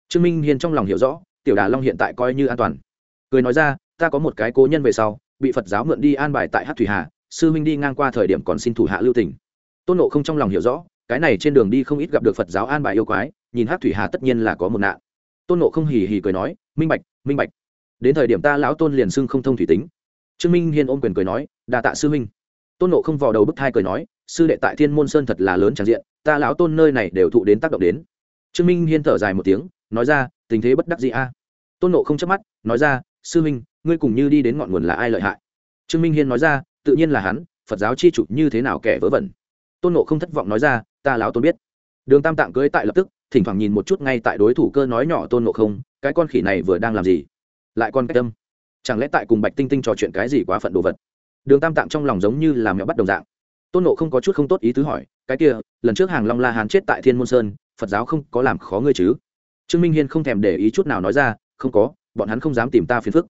Trương minh hiên trong lòng hiểu rõ, tiểu đà long hiện tại coi như an toàn. Cười nói ra ta có một cái cố nhân về sau, bị phật giáo mượn đi an bài tại hát thủy hà, sư minh đi ngang qua thời điểm còn xin thủ hạ lưu tỉnh tôn nộ không trong lòng hiểu rõ, cái này trên đường đi không ít gặp được phật giáo an bài yêu quái, nhìn hát thủy hà tất nhiên là có một nạn. Tôn nộ không hì hì cười nói, minh bạch minh bạch, đến thời điểm ta lão tôn liền xưng không thông thủy tính. Trương minh hiên ôm quyền cười nói đà tạ sư minh tôn nộ không vào đầu bức thai cười nói, sư đệ tại thiên môn sơn thật là lớn tràn diện, ta lão tôn nơi này đều thụ đến tác động đến. Trương minh hiên thở dài một tiếng, nói ra, tình thế bất đắc gì a. Tôn nộ không chớp mắt, nói ra, sư minh ngươi cùng như đi đến ngọn nguồn là ai lợi hại? Trương minh hiên nói ra, tự nhiên là hắn, phật giáo chi chủ như thế nào kẻ vớ vẩn? Tôn nộ không thất vọng nói ra, ta láo tôn biết. Đường tam tạng cưới tại lập tức, thỉnh thoảng nhìn một chút ngay tại đối thủ cơ nói nhỏ tôn nộ không, cái con khỉ này vừa đang làm gì? Lại con cách tâm chẳng lẽ tại cùng bạch tinh tinh trò chuyện cái gì quá phận đồ vật? Đường tam tạng trong lòng giống như làm mẹo bắt đồng dạng. Tôn nộ không có chút không tốt ý tứ hỏi, cái kia, lần trước hàng long la hán chết tại thiên môn sơn, phật giáo không có làm khó ngươi chứ? Trương minh hiên không thèm để ý chút nào nói ra, không có, bọn hắn không dám tìm ta phiền phức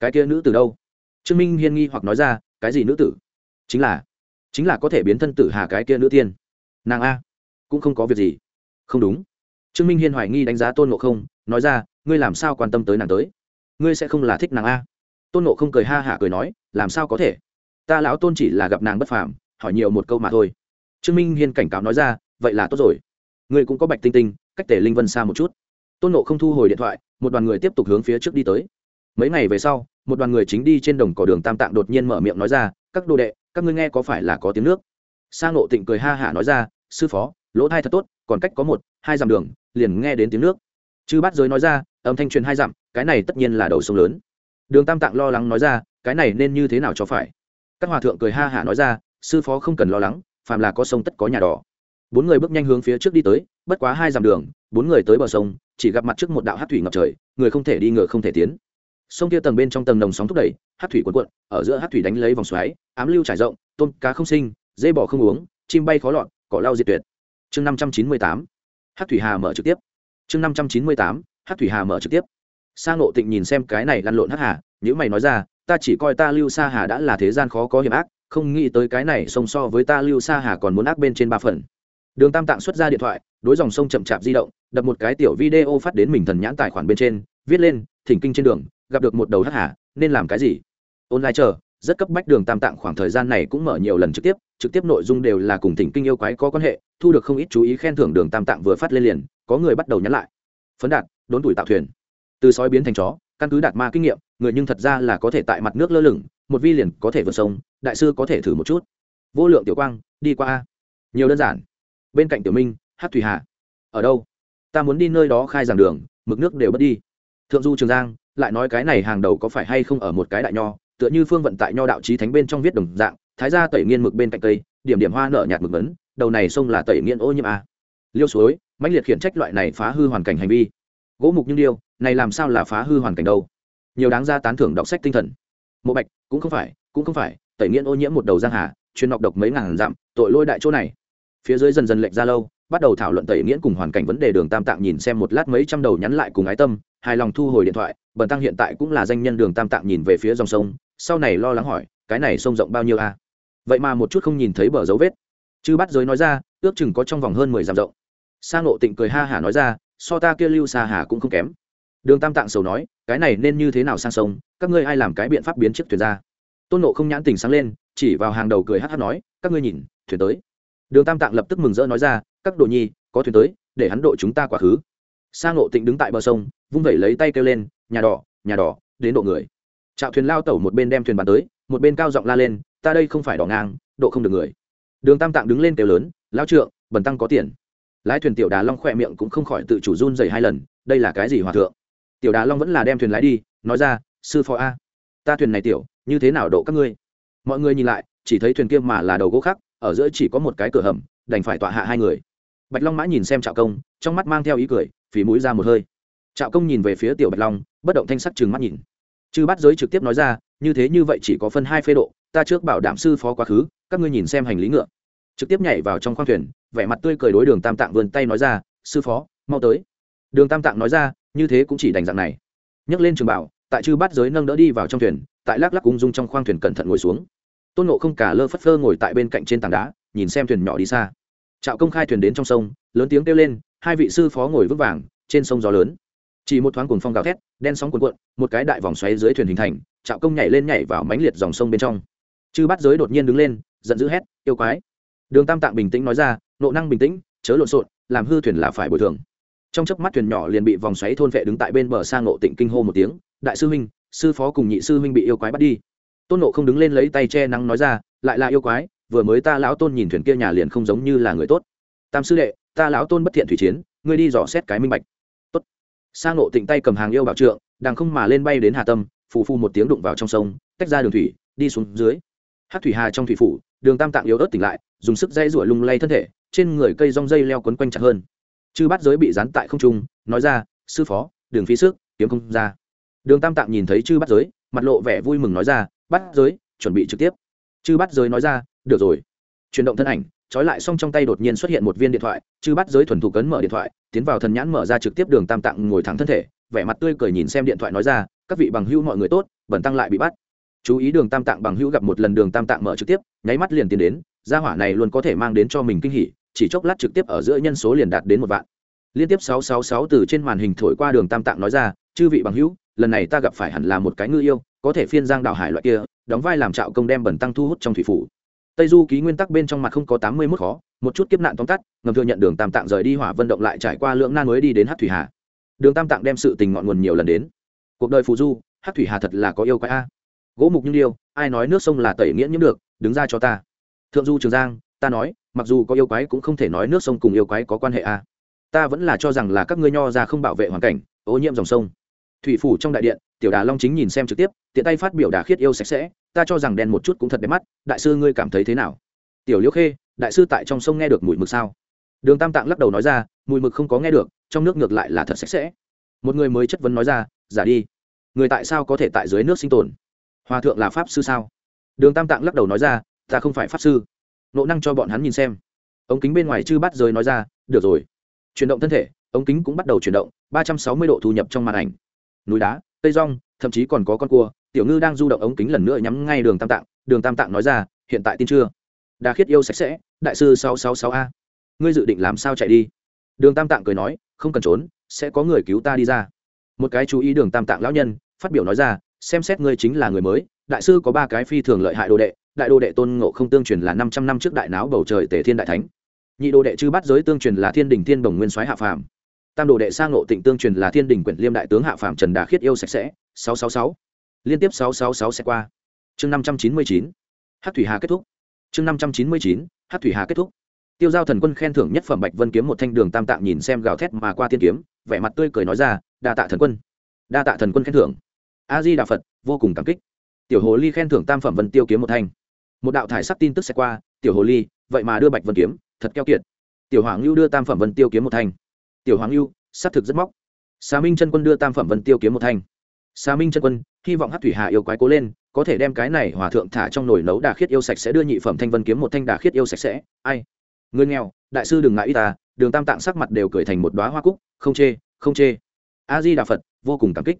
cái kia nữ tử đâu? Trương minh hiên nghi hoặc nói ra, cái gì nữ tử? Chính là chính là có thể biến thân tử hà cái kia nữ tiên. Nàng a, cũng không có việc gì. Không đúng. Trương minh hiên hoài nghi đánh giá tôn nộ không, nói ra, ngươi làm sao quan tâm tới nàng tới? Ngươi sẽ không là thích nàng a. Tôn nộ không cười ha hả cười nói, làm sao có thể? Ta lão tôn chỉ là gặp nàng bất phàm, hỏi nhiều một câu mà thôi. Trương minh hiên cảnh cáo nói ra, vậy là tốt rồi. Ngươi cũng có bạch tinh tinh, cách tể linh vân xa một chút. Tôn nộ không thu hồi điện thoại, một đoàn người tiếp tục hướng phía trước đi tới mấy ngày về sau, một đoàn người chính đi trên đồng cỏ đường tam tạng đột nhiên mở miệng nói ra, các đồ đệ, các ngươi nghe có phải là có tiếng nước? Sang nộ tịnh cười ha hả nói ra, sư phó, lỗ thai thật tốt, còn cách có một, hai dặm đường, liền nghe đến tiếng nước. Chư bát giới nói ra, âm thanh truyền hai dặm, cái này tất nhiên là đầu sông lớn. Đường tam tạng lo lắng nói ra, cái này nên như thế nào cho phải? Các hòa thượng cười ha hả nói ra, sư phó không cần lo lắng, phàm là có sông tất có nhà đỏ bốn người bước nhanh hướng phía trước đi tới, bất quá hai dặm đường, bốn người tới bờ sông, chỉ gặp mặt trước một đạo hát thủy ngập trời, người không thể đi ngựa không thể tiến sông kia tầng bên trong tầng nồng sóng thúc đẩy, hát thủy cuộn cuộn, ở giữa hát thủy đánh lấy vòng xoáy, ám lưu trải rộng, tôm cá không sinh dây bò không uống, chim bay khó lọt, cỏ lau diệt tuyệt. Chương năm trăm chín mươi tám, hát thủy hà mở trực tiếp. Chương năm trăm chín mươi tám, hát thủy hà mở trực tiếp. Sang lộ tịnh nhìn xem cái này lăn lộn hát hà những mày nói ra, ta chỉ coi ta lưu sa hà đã là thế gian khó có hiểm ác, không nghĩ tới cái này sông so với ta lưu sa hà còn muốn ác bên trên ba phần. Đường tam tạng xuất ra điện thoại, đối dòng sông chậm chạp di động, đập một cái tiểu video phát đến mình thần nhãn tài khoản bên trên, viết lên, thỉnh kinh trên đường gặp được một đầu hắc hà, nên làm cái gì? Online chờ, rất cấp bách đường tam tạng khoảng thời gian này cũng mở nhiều lần trực tiếp trực tiếp nội dung đều là cùng thỉnh kinh yêu quái có quan hệ, thu được không ít chú ý khen thưởng đường tam tạng vừa phát lên liền, có người bắt đầu nhắn lại. Phấn đạt, đốn tuổi tạo thuyền. Từ sói biến thành chó, căn cứ đạt ma kinh nghiệm, người nhưng thật ra là có thể tại mặt nước lơ lửng, một vi liền có thể vượt sông, đại sư có thể thử một chút. Vô lượng tiểu quang, đi qua a. Nhiều đơn giản. Bên cạnh tiểu minh, hát thủy hạ ở đâu? Ta muốn đi nơi đó khai giảng đường, mực nước đều bất đi. Thượng du trường giang lại nói cái này hàng đầu có phải hay không ở một cái đại nho, tựa như phương vận tại nho đạo trí thánh bên trong viết đồng dạng, thái gia tẩy nghiên mực bên cạnh cây, điểm điểm hoa nở nhạt mực vấn đầu này sông là tẩy nghiên ô nhiễm a. Liêu suối, mãnh liệt khiển trách loại này phá hư hoàn cảnh hành vi. Gỗ mục nhưng điêu, này làm sao là phá hư hoàn cảnh đâu? Nhiều đáng ra tán thưởng đọc sách tinh thần. Mộ bạch, cũng không phải, cũng không phải, tẩy nghiên ô nhiễm một đầu giang hà, chuyên nọc độc mấy ngàn dặm, tội lôi đại chỗ này. Phía dưới dần dần lệch ra lâu, bắt đầu thảo luận tẩy nghiễn cùng hoàn cảnh vấn đề đường tam tạng nhìn xem một lát mấy trăm đầu nhắn lại cùng ái tâm hài lòng thu hồi điện thoại, bần tăng hiện tại cũng là danh nhân đường tam tạng nhìn về phía dòng sông, sau này lo lắng hỏi, cái này sông rộng bao nhiêu a vậy mà một chút không nhìn thấy bờ dấu vết. Chư bắt giới nói ra, ước chừng có trong vòng hơn mười dặm rộng. Sa ngộ tịnh cười ha hả nói ra, so ta kia lưu xa hà cũng không kém. Đường tam tạng sầu nói, cái này nên như thế nào sang sông, các ngươi ai làm cái biện pháp biến chiếc thuyền ra? Tôn nộ không nhãn tình sáng lên, chỉ vào hàng đầu cười hát hát nói, các ngươi nhìn, thuyền tới. Đường tam tạng lập tức mừng rỡ nói ra, các đồ nhi, có thuyền tới, để hắn đội chúng ta quá khứ. Sang ngộ tịnh đứng tại bờ sông vung vẩy lấy tay kêu lên, nhà đỏ nhà đỏ, đến độ người. Trạo thuyền lao tẩu một bên đem thuyền bàn tới, một bên cao giọng la lên, ta đây không phải đỏ ngang, độ không được người. Đường tam tạng đứng lên kêu lớn lao trượng, bần tăng có tiền. Lái thuyền tiểu đà long khỏe miệng cũng không khỏi tự chủ run dày hai lần, đây là cái gì hòa thượng? Tiểu đà long vẫn là đem thuyền lái đi, nói ra, sư phó a, ta thuyền này tiểu, như thế nào độ các ngươi? Mọi người nhìn lại, chỉ thấy thuyền kia mà là đầu gỗ khác, ở giữa chỉ có một cái cửa hầm, đành phải tọa hạ hai người. Bạch long mã nhìn xem trạo công, trong mắt mang theo ý cười phí mũi ra một hơi trạo công nhìn về phía tiểu bạch long, bất động thanh sắc chừng mắt nhìn. Chư bắt giới trực tiếp nói ra, như thế như vậy chỉ có phân hai phê độ, ta trước bảo đảm sư phó quá khứ, các ngươi nhìn xem hành lý ngựa. Trực tiếp nhảy vào trong khoang thuyền, vẻ mặt tươi cười đối đường tam tạng vươn tay nói ra, sư phó, mau tới. Đường tam tạng nói ra, như thế cũng chỉ đành dạng này. Nhấc lên trường bảo, tại chư bắt giới nâng đỡ đi vào trong thuyền, tại lắc lắc ung dung trong khoang thuyền cẩn thận ngồi xuống. Tôn nộ không cả lơ phất phơ ngồi tại bên cạnh trên tảng đá, nhìn xem thuyền nhỏ đi xa. Trạo công khai thuyền đến trong sông, lớn tiếng kêu lên, hai vị sư phó ngồi vững vàng, trên sông gió lớn chỉ một thoáng cuồng phong gào thét, đen sóng cuồn cuộn, một cái đại vòng xoáy dưới thuyền hình thành trạo công nhảy lên nhảy vào mánh liệt dòng sông bên trong. Chư bắt giới đột nhiên đứng lên, giận dữ hét, yêu quái! Đường tam tạng bình tĩnh nói ra, nộ năng bình tĩnh, chớ lộn xộn, làm hư thuyền là phải bồi thường. Trong chớp mắt thuyền nhỏ liền bị vòng xoáy thôn vệ đứng tại bên bờ sang ngộ tịnh kinh hô một tiếng, đại sư huynh, sư phó cùng nhị sư huynh bị yêu quái bắt đi. Tôn nộ không đứng lên lấy tay che nắng nói ra, lại là yêu quái, vừa mới ta lão tôn nhìn thuyền kia nhà liền không giống như là người tốt. Tam sư đệ, ta lão tôn bất thiện thủy chiến, ngươi đi dò xét cái minh bạch sang nộ tịnh tay cầm hàng yêu bảo trượng, đang không mà lên bay đến hà tâm, phù phu một tiếng đụng vào trong sông, tách ra đường thủy, đi xuống dưới. Hát thủy hà trong thủy phủ, đường tam tạng yếu ớt tỉnh lại, dùng sức dây rủa lung lay thân thể, trên người cây rong dây leo quấn quanh chặt hơn. Chư Bát giới bị dán tại không trung, nói ra, sư phó, đường phí sức, kiếm không ra. Đường tam tạng nhìn thấy chư Bát giới, mặt lộ vẻ vui mừng nói ra bắt giới, chuẩn bị trực tiếp. Chư bắt giới nói ra, được rồi. Chuyển động thân ảnh trói lại xong trong tay đột nhiên xuất hiện một viên điện thoại, chư bắt giới thuần thủ cấn mở điện thoại, tiến vào thần nhãn mở ra trực tiếp đường tam tạng ngồi thẳng thân thể, vẻ mặt tươi cười nhìn xem điện thoại nói ra, các vị bằng hữu mọi người tốt, bẩn tăng lại bị bắt. Chú ý đường tam tạng bằng hữu gặp một lần đường tam tạng mở trực tiếp, nháy mắt liền tiến đến, gia hỏa này luôn có thể mang đến cho mình kinh hỉ, chỉ chốc lát trực tiếp ở giữa nhân số liền đạt đến một vạn. Liên tiếp sáu sáu sáu từ trên màn hình thổi qua đường tam tạng nói ra, chư vị bằng hữu, lần này ta gặp phải hẳn là một cái ngư yêu, có thể phiên giang đảo hải loại kia, đóng vai làm trạo công đem bẩn tăng thu hút trong thủy phủ tây du ký nguyên tắc bên trong mặt không có tám mươi mốt khó, một chút kiếp nạn tóm tắt, ngầm thừa nhận đường tam tạng rời đi hỏa vận động lại trải qua lưỡng nan mới đi đến hát thủy hà. Đường tam tạng đem sự tình ngọn nguồn nhiều lần đến. Cuộc đời phù du hát thủy hà thật là có yêu quái a. Gỗ mục như điêu ai nói nước sông là tẩy nghĩa nhiễm được, đứng ra cho ta. Thượng du trường giang, ta nói, mặc dù có yêu quái cũng không thể nói nước sông cùng yêu quái có quan hệ a. Ta vẫn là cho rằng là các ngươi nho ra không bảo vệ hoàn cảnh, ô nhiễm dòng sông. Thủy phủ trong đại điện, tiểu đà long chính nhìn xem trực tiếp, tiện tay phát biểu đà khiết yêu sạch sẽ ta cho rằng đen một chút cũng thật đẹp mắt, đại sư ngươi cảm thấy thế nào? Tiểu liễu khê, đại sư tại trong sông nghe được mùi mực sao? Đường tam tạng lắc đầu nói ra, mùi mực không có nghe được, trong nước ngược lại là thật sạch sẽ. Một người mới chất vấn nói ra, giả đi. Người tại sao có thể tại dưới nước sinh tồn? Hòa thượng là pháp sư sao? Đường tam tạng lắc đầu nói ra, ta không phải pháp sư. Nộ năng cho bọn hắn nhìn xem. Ống kính bên ngoài chư bắt rời nói ra, được rồi. Chuyển động thân thể, ống kính cũng bắt đầu chuyển động, ba trăm sáu mươi độ thu nhập trong màn ảnh. Núi đá, cây rong, thậm chí còn có con cua tiểu ngư đang du động ống kính lần nữa nhắm ngay đường tam tạng, đường tam tạng nói ra, hiện tại tin chưa? Đà khiết yêu sạch sẽ, đại sư sáu sáu sáu a. Ngươi dự định làm sao chạy đi? Đường tam tạng cười nói, không cần trốn, sẽ có người cứu ta đi ra. Một cái chú ý đường tam tạng lão nhân, phát biểu nói ra, xem xét ngươi chính là người mới, đại sư có ba cái phi thường lợi hại đồ đệ, đại đồ đệ tôn ngộ không tương truyền là năm trăm năm trước đại náo bầu trời tề thiên đại thánh. Nhị đồ đệ chư bắt giới tương truyền là thiên đình thiên Đồng nguyên soái hạ phàm. Tam đồ đệ sang ngộ tịnh tương truyền là thiên đình quyển liêm đại tướng hạ phàm trần đà khiết yêu sạch sẽ, sáu sáu sáu liên tiếp sáu sáu sáu sẽ qua. Chương năm trăm chín mươi chín, hát thủy hà kết thúc. Chương năm trăm chín mươi chín, hát thủy hà kết thúc. Tiêu giao thần quân khen thưởng nhất phẩm bạch vân kiếm một thanh đường tam tạng nhìn xem gào thét mà qua tiên kiếm, vẻ mặt tươi cười nói ra, đa tạ thần quân. Đa tạ thần quân khen thưởng. A di đà phật, vô cùng cảm kích. Tiểu hồ ly khen thưởng tam phẩm vân tiêu kiếm một thanh. Một đạo thải sắc tin tức sẽ qua, tiểu hồ ly, vậy mà đưa bạch vân kiếm, thật keo kiệt. Tiểu hoàng lưu đưa tam phẩm vân tiêu kiếm một thanh. Tiểu hoàng lưu xác thực rất móc. Xà minh chân quân đưa tam phẩm vân tiêu kiếm một thanh. Xà minh chân quân hy vọng hát thủy hà yêu quái cố lên, có thể đem cái này hòa thượng thả trong nồi nấu đà khiết yêu sạch sẽ, đưa nhị phẩm thanh vân kiếm một thanh đà khiết yêu sạch sẽ. Ai? Người nghèo, đại sư đừng ngại y ta, đường tam tạng sắc mặt đều cười thành một đoá hoa cúc, không chê không chê. A di đà phật, vô cùng cảm kích.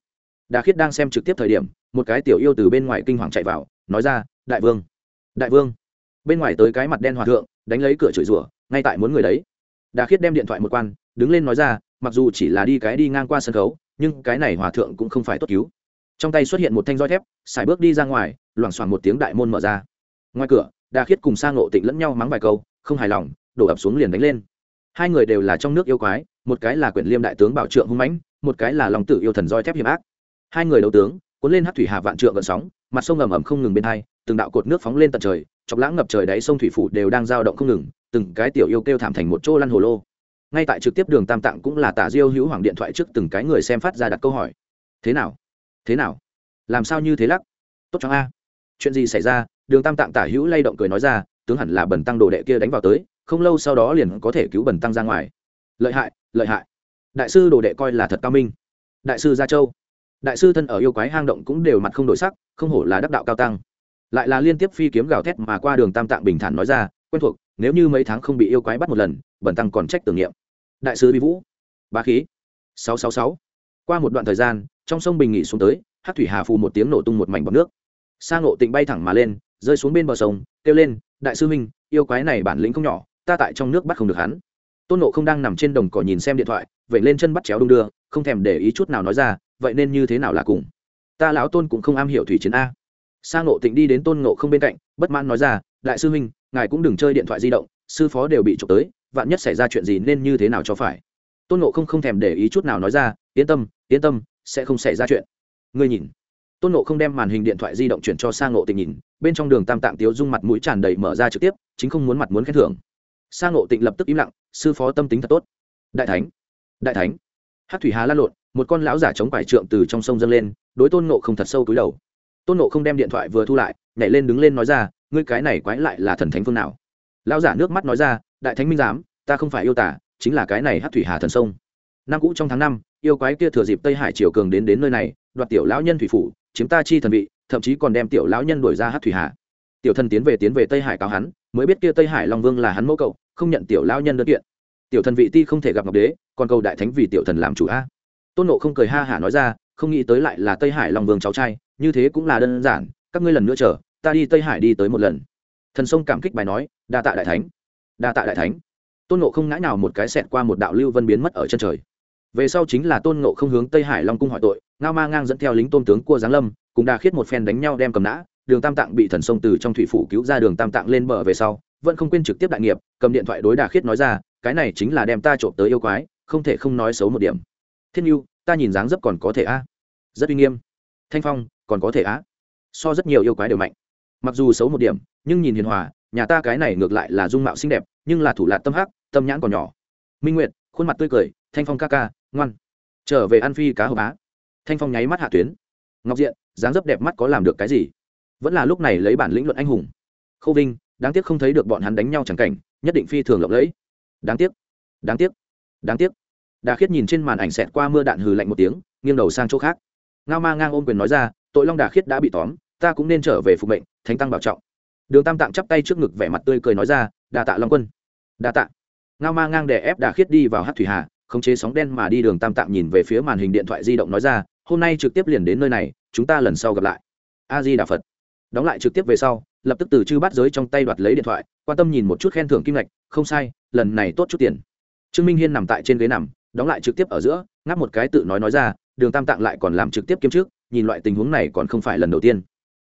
Đà khiết đang xem trực tiếp thời điểm, một cái tiểu yêu từ bên ngoài kinh hoàng chạy vào, nói ra, đại vương đại vương. Bên ngoài tới cái mặt đen hòa thượng, đánh lấy cửa chửi rủa, ngay tại muốn người đấy. Đà khiết đem điện thoại một quan, đứng lên nói ra, mặc dù chỉ là đi cái đi ngang qua sân khấu, nhưng cái này hòa thượng cũng không phải tốt cứu trong tay xuất hiện một thanh roi thép xài bước đi ra ngoài, loảng xoảng một tiếng đại môn mở ra. Ngoài cửa đà khiết cùng sang ngộ tịnh lẫn nhau mắng vài câu, không hài lòng, đổ ập xuống liền đánh lên. Hai người đều là trong nước yêu quái, một cái là quyển liêm đại tướng bảo trượng hung mãnh, một cái là lòng tử yêu thần roi thép hiểm ác. Hai người đấu tướng, cuốn lên hát thủy hà vạn trượng gợn sóng, mặt sông ầm ầm không ngừng bên hai, từng đạo cột nước phóng lên tận trời, chọc lãng ngập trời đáy sông thủy phủ đều đang dao động không ngừng, từng cái tiểu yêu kêu thảm thành một chỗ lăn hồ lô. Ngay tại trực tiếp đường tam tạng cũng là tả diêu hữu hoàng điện thoại trước từng cái người xem phát ra đặt câu hỏi. Thế nào? Thế nào? Làm sao như thế lắc? Tốt cho a. Chuyện gì xảy ra? Đường tam tạng tả hữu lay động cười nói ra, tướng hẳn là bần tăng đồ đệ kia đánh vào tới, không lâu sau đó liền có thể cứu bần tăng ra ngoài. Lợi hại lợi hại. Đại sư đồ đệ coi là thật cao minh. Đại sư gia châu. Đại sư thân ở yêu quái hang động cũng đều mặt không đổi sắc, không hổ là đắc đạo cao tăng. Lại là liên tiếp phi kiếm gào thét mà qua đường tam tạng bình thản nói ra, quen thuộc, nếu như mấy tháng không bị yêu quái bắt một lần, bần tăng còn trách tưởng niệm. Đại sư bi vũ. Bá khí. Sáu sáu sáu. Qua một đoạn thời gian trong sông bình nghỉ xuống tới hát thủy hà phù một tiếng nổ tung một mảnh bọc nước. Sang ngộ tịnh bay thẳng mà lên, rơi xuống bên bờ sông, kêu lên, đại sư minh yêu quái này bản lĩnh không nhỏ, ta tại trong nước bắt không được hắn. Tôn nộ không đang nằm trên đồng cỏ nhìn xem điện thoại vậy lên chân bắt chéo đung đưa, không thèm để ý chút nào nói ra, vậy nên như thế nào là cùng? Ta lão tôn cũng không am hiểu thủy chiến a. Sang ngộ tịnh đi đến tôn nộ không bên cạnh, bất mãn nói ra, đại sư huynh, ngài cũng đừng chơi điện thoại di động, sư phó đều bị trộm tới, vạn nhất xảy ra chuyện gì nên như thế nào cho phải? Tôn nộ không không thèm để ý chút nào nói ra, yên tâm yên tâm sẽ không xảy ra chuyện. Ngươi nhìn. Tôn nộ không đem màn hình điện thoại di động chuyển cho sang ngộ tịnh nhìn, bên trong đường tam tạng tiếu dung mặt mũi tràn đầy mở ra trực tiếp, chính không muốn mặt muốn khen thưởng. Sang ngộ tịnh lập tức im lặng, sư phó tâm tính thật tốt. Đại thánh đại thánh. Hát thủy hà lan lộn, một con lão giả chống quải trượng từ trong sông dâng lên, đối tôn nộ không thật sâu túi đầu. Tôn nộ không đem điện thoại vừa thu lại, nhảy lên đứng lên nói ra, ngươi cái này quái lại là thần thánh phương nào? Lão giả nước mắt nói ra, đại thánh minh giám, ta không phải yêu tả chính là cái này hát thủy hà thần sông năm cũ trong tháng năm, yêu quái kia thừa dịp tây hải triều cường đến đến nơi này, đoạt tiểu lão nhân thủy phủ, chiếm ta chi thần vị, thậm chí còn đem tiểu lão nhân đuổi ra hát thủy hạ. tiểu thần tiến về tiến về tây hải cáo hắn, mới biết kia tây hải long vương là hắn mẫu cậu, không nhận tiểu lão nhân đơn kiện. Tiểu thần vị ti không thể gặp ngọc đế, còn cầu đại thánh vì tiểu thần làm chủ a. Tôn nộ không cười ha hả nói ra, không nghĩ tới lại là tây hải long vương cháu trai, như thế cũng là đơn giản, các ngươi lần nữa chờ, ta đi tây hải đi tới một lần. Thần sông cảm kích bài nói, đa tạ đại thánh, đa tạ đại thánh. Tôn nộ không ngã nào một cái xẹt qua một đạo lưu vân biến mất ở chân trời về sau chính là tôn nộ không hướng tây hải long cung hỏi tội, ngao ma ngang dẫn theo lính tôn tướng cua giáng lâm, cùng đà khiết một phen đánh nhau đem cầm nã, đường tam tạng bị thần sông từ trong thủy phủ cứu ra đường tam tạng lên bờ về sau, vẫn không quên trực tiếp đại nghiệp, cầm điện thoại đối đà khiết nói ra, cái này chính là đem ta trộm tới yêu quái, không thể không nói xấu một điểm. Thiên yêu ta nhìn dáng dấp còn có thể a rất uy nghiêm. Thanh phong, còn có thể á. So rất nhiều yêu quái đều mạnh. Mặc dù xấu một điểm, nhưng nhìn hiền hòa, nhà ta cái này ngược lại là dung mạo xinh đẹp, nhưng là thủ lạc tâm hắc, tâm nhãn còn nhỏ. Minh nguyệt, khuôn mặt tươi cười, thanh phong ca ca ngoan. Trở về ăn phi cá hộp á. Thanh phong nháy mắt hạ tuyến. Ngọc diện, dáng dấp đẹp mắt có làm được cái gì? Vẫn là lúc này lấy bản lĩnh luận anh hùng. Khâu vinh, đáng tiếc không thấy được bọn hắn đánh nhau chẳng cảnh, nhất định phi thường lộng lẫy. Đáng tiếc. Đáng tiếc. Đáng tiếc. Đà khiết nhìn trên màn ảnh xẹt qua mưa đạn hừ lạnh một tiếng, nghiêng đầu sang chỗ khác. Ngao ma ngang ôm quyền nói ra, tội long đà khiết đã bị tóm, ta cũng nên trở về phục mệnh, thánh tăng bảo trọng. Đường tam tạng chắp tay trước ngực vẻ mặt tươi cười nói ra, đà tạ long quân. Đà tạ. Ngao ma ngang đè ép đà khiết đi vào hát thủy hà khống chế sóng đen mà đi đường tam tạng nhìn về phía màn hình điện thoại di động nói ra, hôm nay trực tiếp liền đến nơi này, chúng ta lần sau gặp lại. A di đà phật. Đóng lại trực tiếp về sau, lập tức từ chư bắt giới trong tay đoạt lấy điện thoại, quan tâm nhìn một chút khen thưởng kim ngạch, không sai, lần này tốt chút tiền. Trương minh hiên nằm tại trên ghế nằm, đóng lại trực tiếp ở giữa, ngáp một cái tự nói nói ra, đường tam tạng lại còn làm trực tiếp kiếm trước, nhìn loại tình huống này còn không phải lần đầu tiên.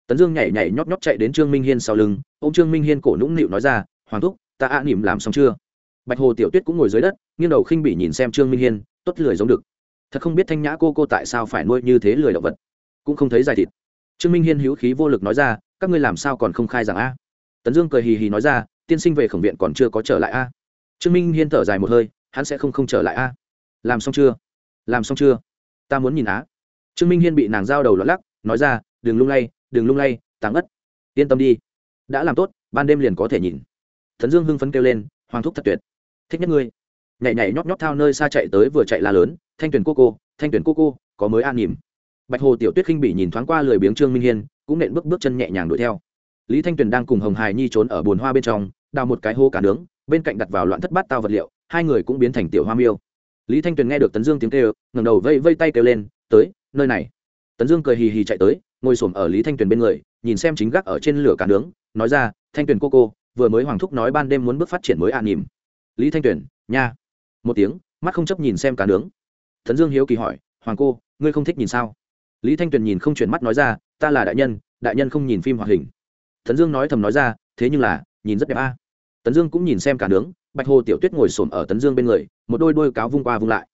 Tấn dương nhảy nhảy nhót nhót chạy đến trương minh hiên sau lưng ô m trương minh hiên cổ nũng nịu nói ra, hoàng thúc, ta ạ nỉm làm xong chưa? Bạch hồ tiểu tuyết cũng ngồi dưới đất, nghiêng đầu khinh bị nhìn xem trương minh hiên, tốt lười giống được thật không biết thanh nhã cô cô tại sao phải nuôi như thế lười động vật. Cũng không thấy dài thịt. Trương minh hiên hữu khí vô lực nói ra, các ngươi làm sao còn không khai rằng a? Tấn dương cười hì hì nói ra, tiên sinh về khổng viện còn chưa có trở lại a? Trương minh hiên thở dài một hơi, hắn sẽ không không trở lại a? Làm xong chưa? Làm xong chưa? Ta muốn nhìn á. Trương minh hiên bị nàng giao đầu lót lắc, nói ra, đừng lung lay, đừng lung lay tàng ất yên tâm đi. Đã làm tốt, ban đêm liền có thể nhìn. Thần dương hưng phấn kêu lên, hoàng thúc thật tuyệt thích nhất ngươi. Nhảy nhảy nhóp nhóp thao nơi xa chạy tới vừa chạy la lớn, thanh tuyển cô cô, thanh tuyển cô cô, có mới an nhìm bạch hồ tiểu tuyết khinh bỉ nhìn thoáng qua lười biếng trương minh hiên, cũng nện bước bước chân nhẹ nhàng đuổi theo. Lý thanh tuyền đang cùng hồng hài nhi trốn ở bồn hoa bên trong, đào một cái hô cả nướng, bên cạnh đặt vào loạn thất bát tao vật liệu, hai người cũng biến thành tiểu hoa miêu. Lý thanh tuyền nghe được tấn dương tiếng kêu, ngẩng đầu vây vây tay kêu lên, tới, nơi này. Tấn dương cười hì hì chạy tới, ngồi xổm ở lý thanh tuyền bên người, nhìn xem chính gác ở trên lửa cả nướng, nói ra, thanh tuyền cô cô, vừa mới hoàng thúc nói ban đêm muốn bước phát triển mới an nỉm lý thanh tuyền, nha. Một tiếng, mắt không chấp nhìn xem cá nướng. Thần dương hiếu kỳ hỏi, hoàng cô, ngươi không thích nhìn sao? Lý thanh tuyền nhìn không chuyển mắt nói ra, ta là đại nhân đại nhân không nhìn phim hoạt hình. Thần dương nói thầm nói ra, thế nhưng là, nhìn rất đẹp a. Tấn dương cũng nhìn xem cả nướng, bạch hồ tiểu tuyết ngồi xổm ở tấn dương bên người, một đôi đôi cáo vung qua vung lại.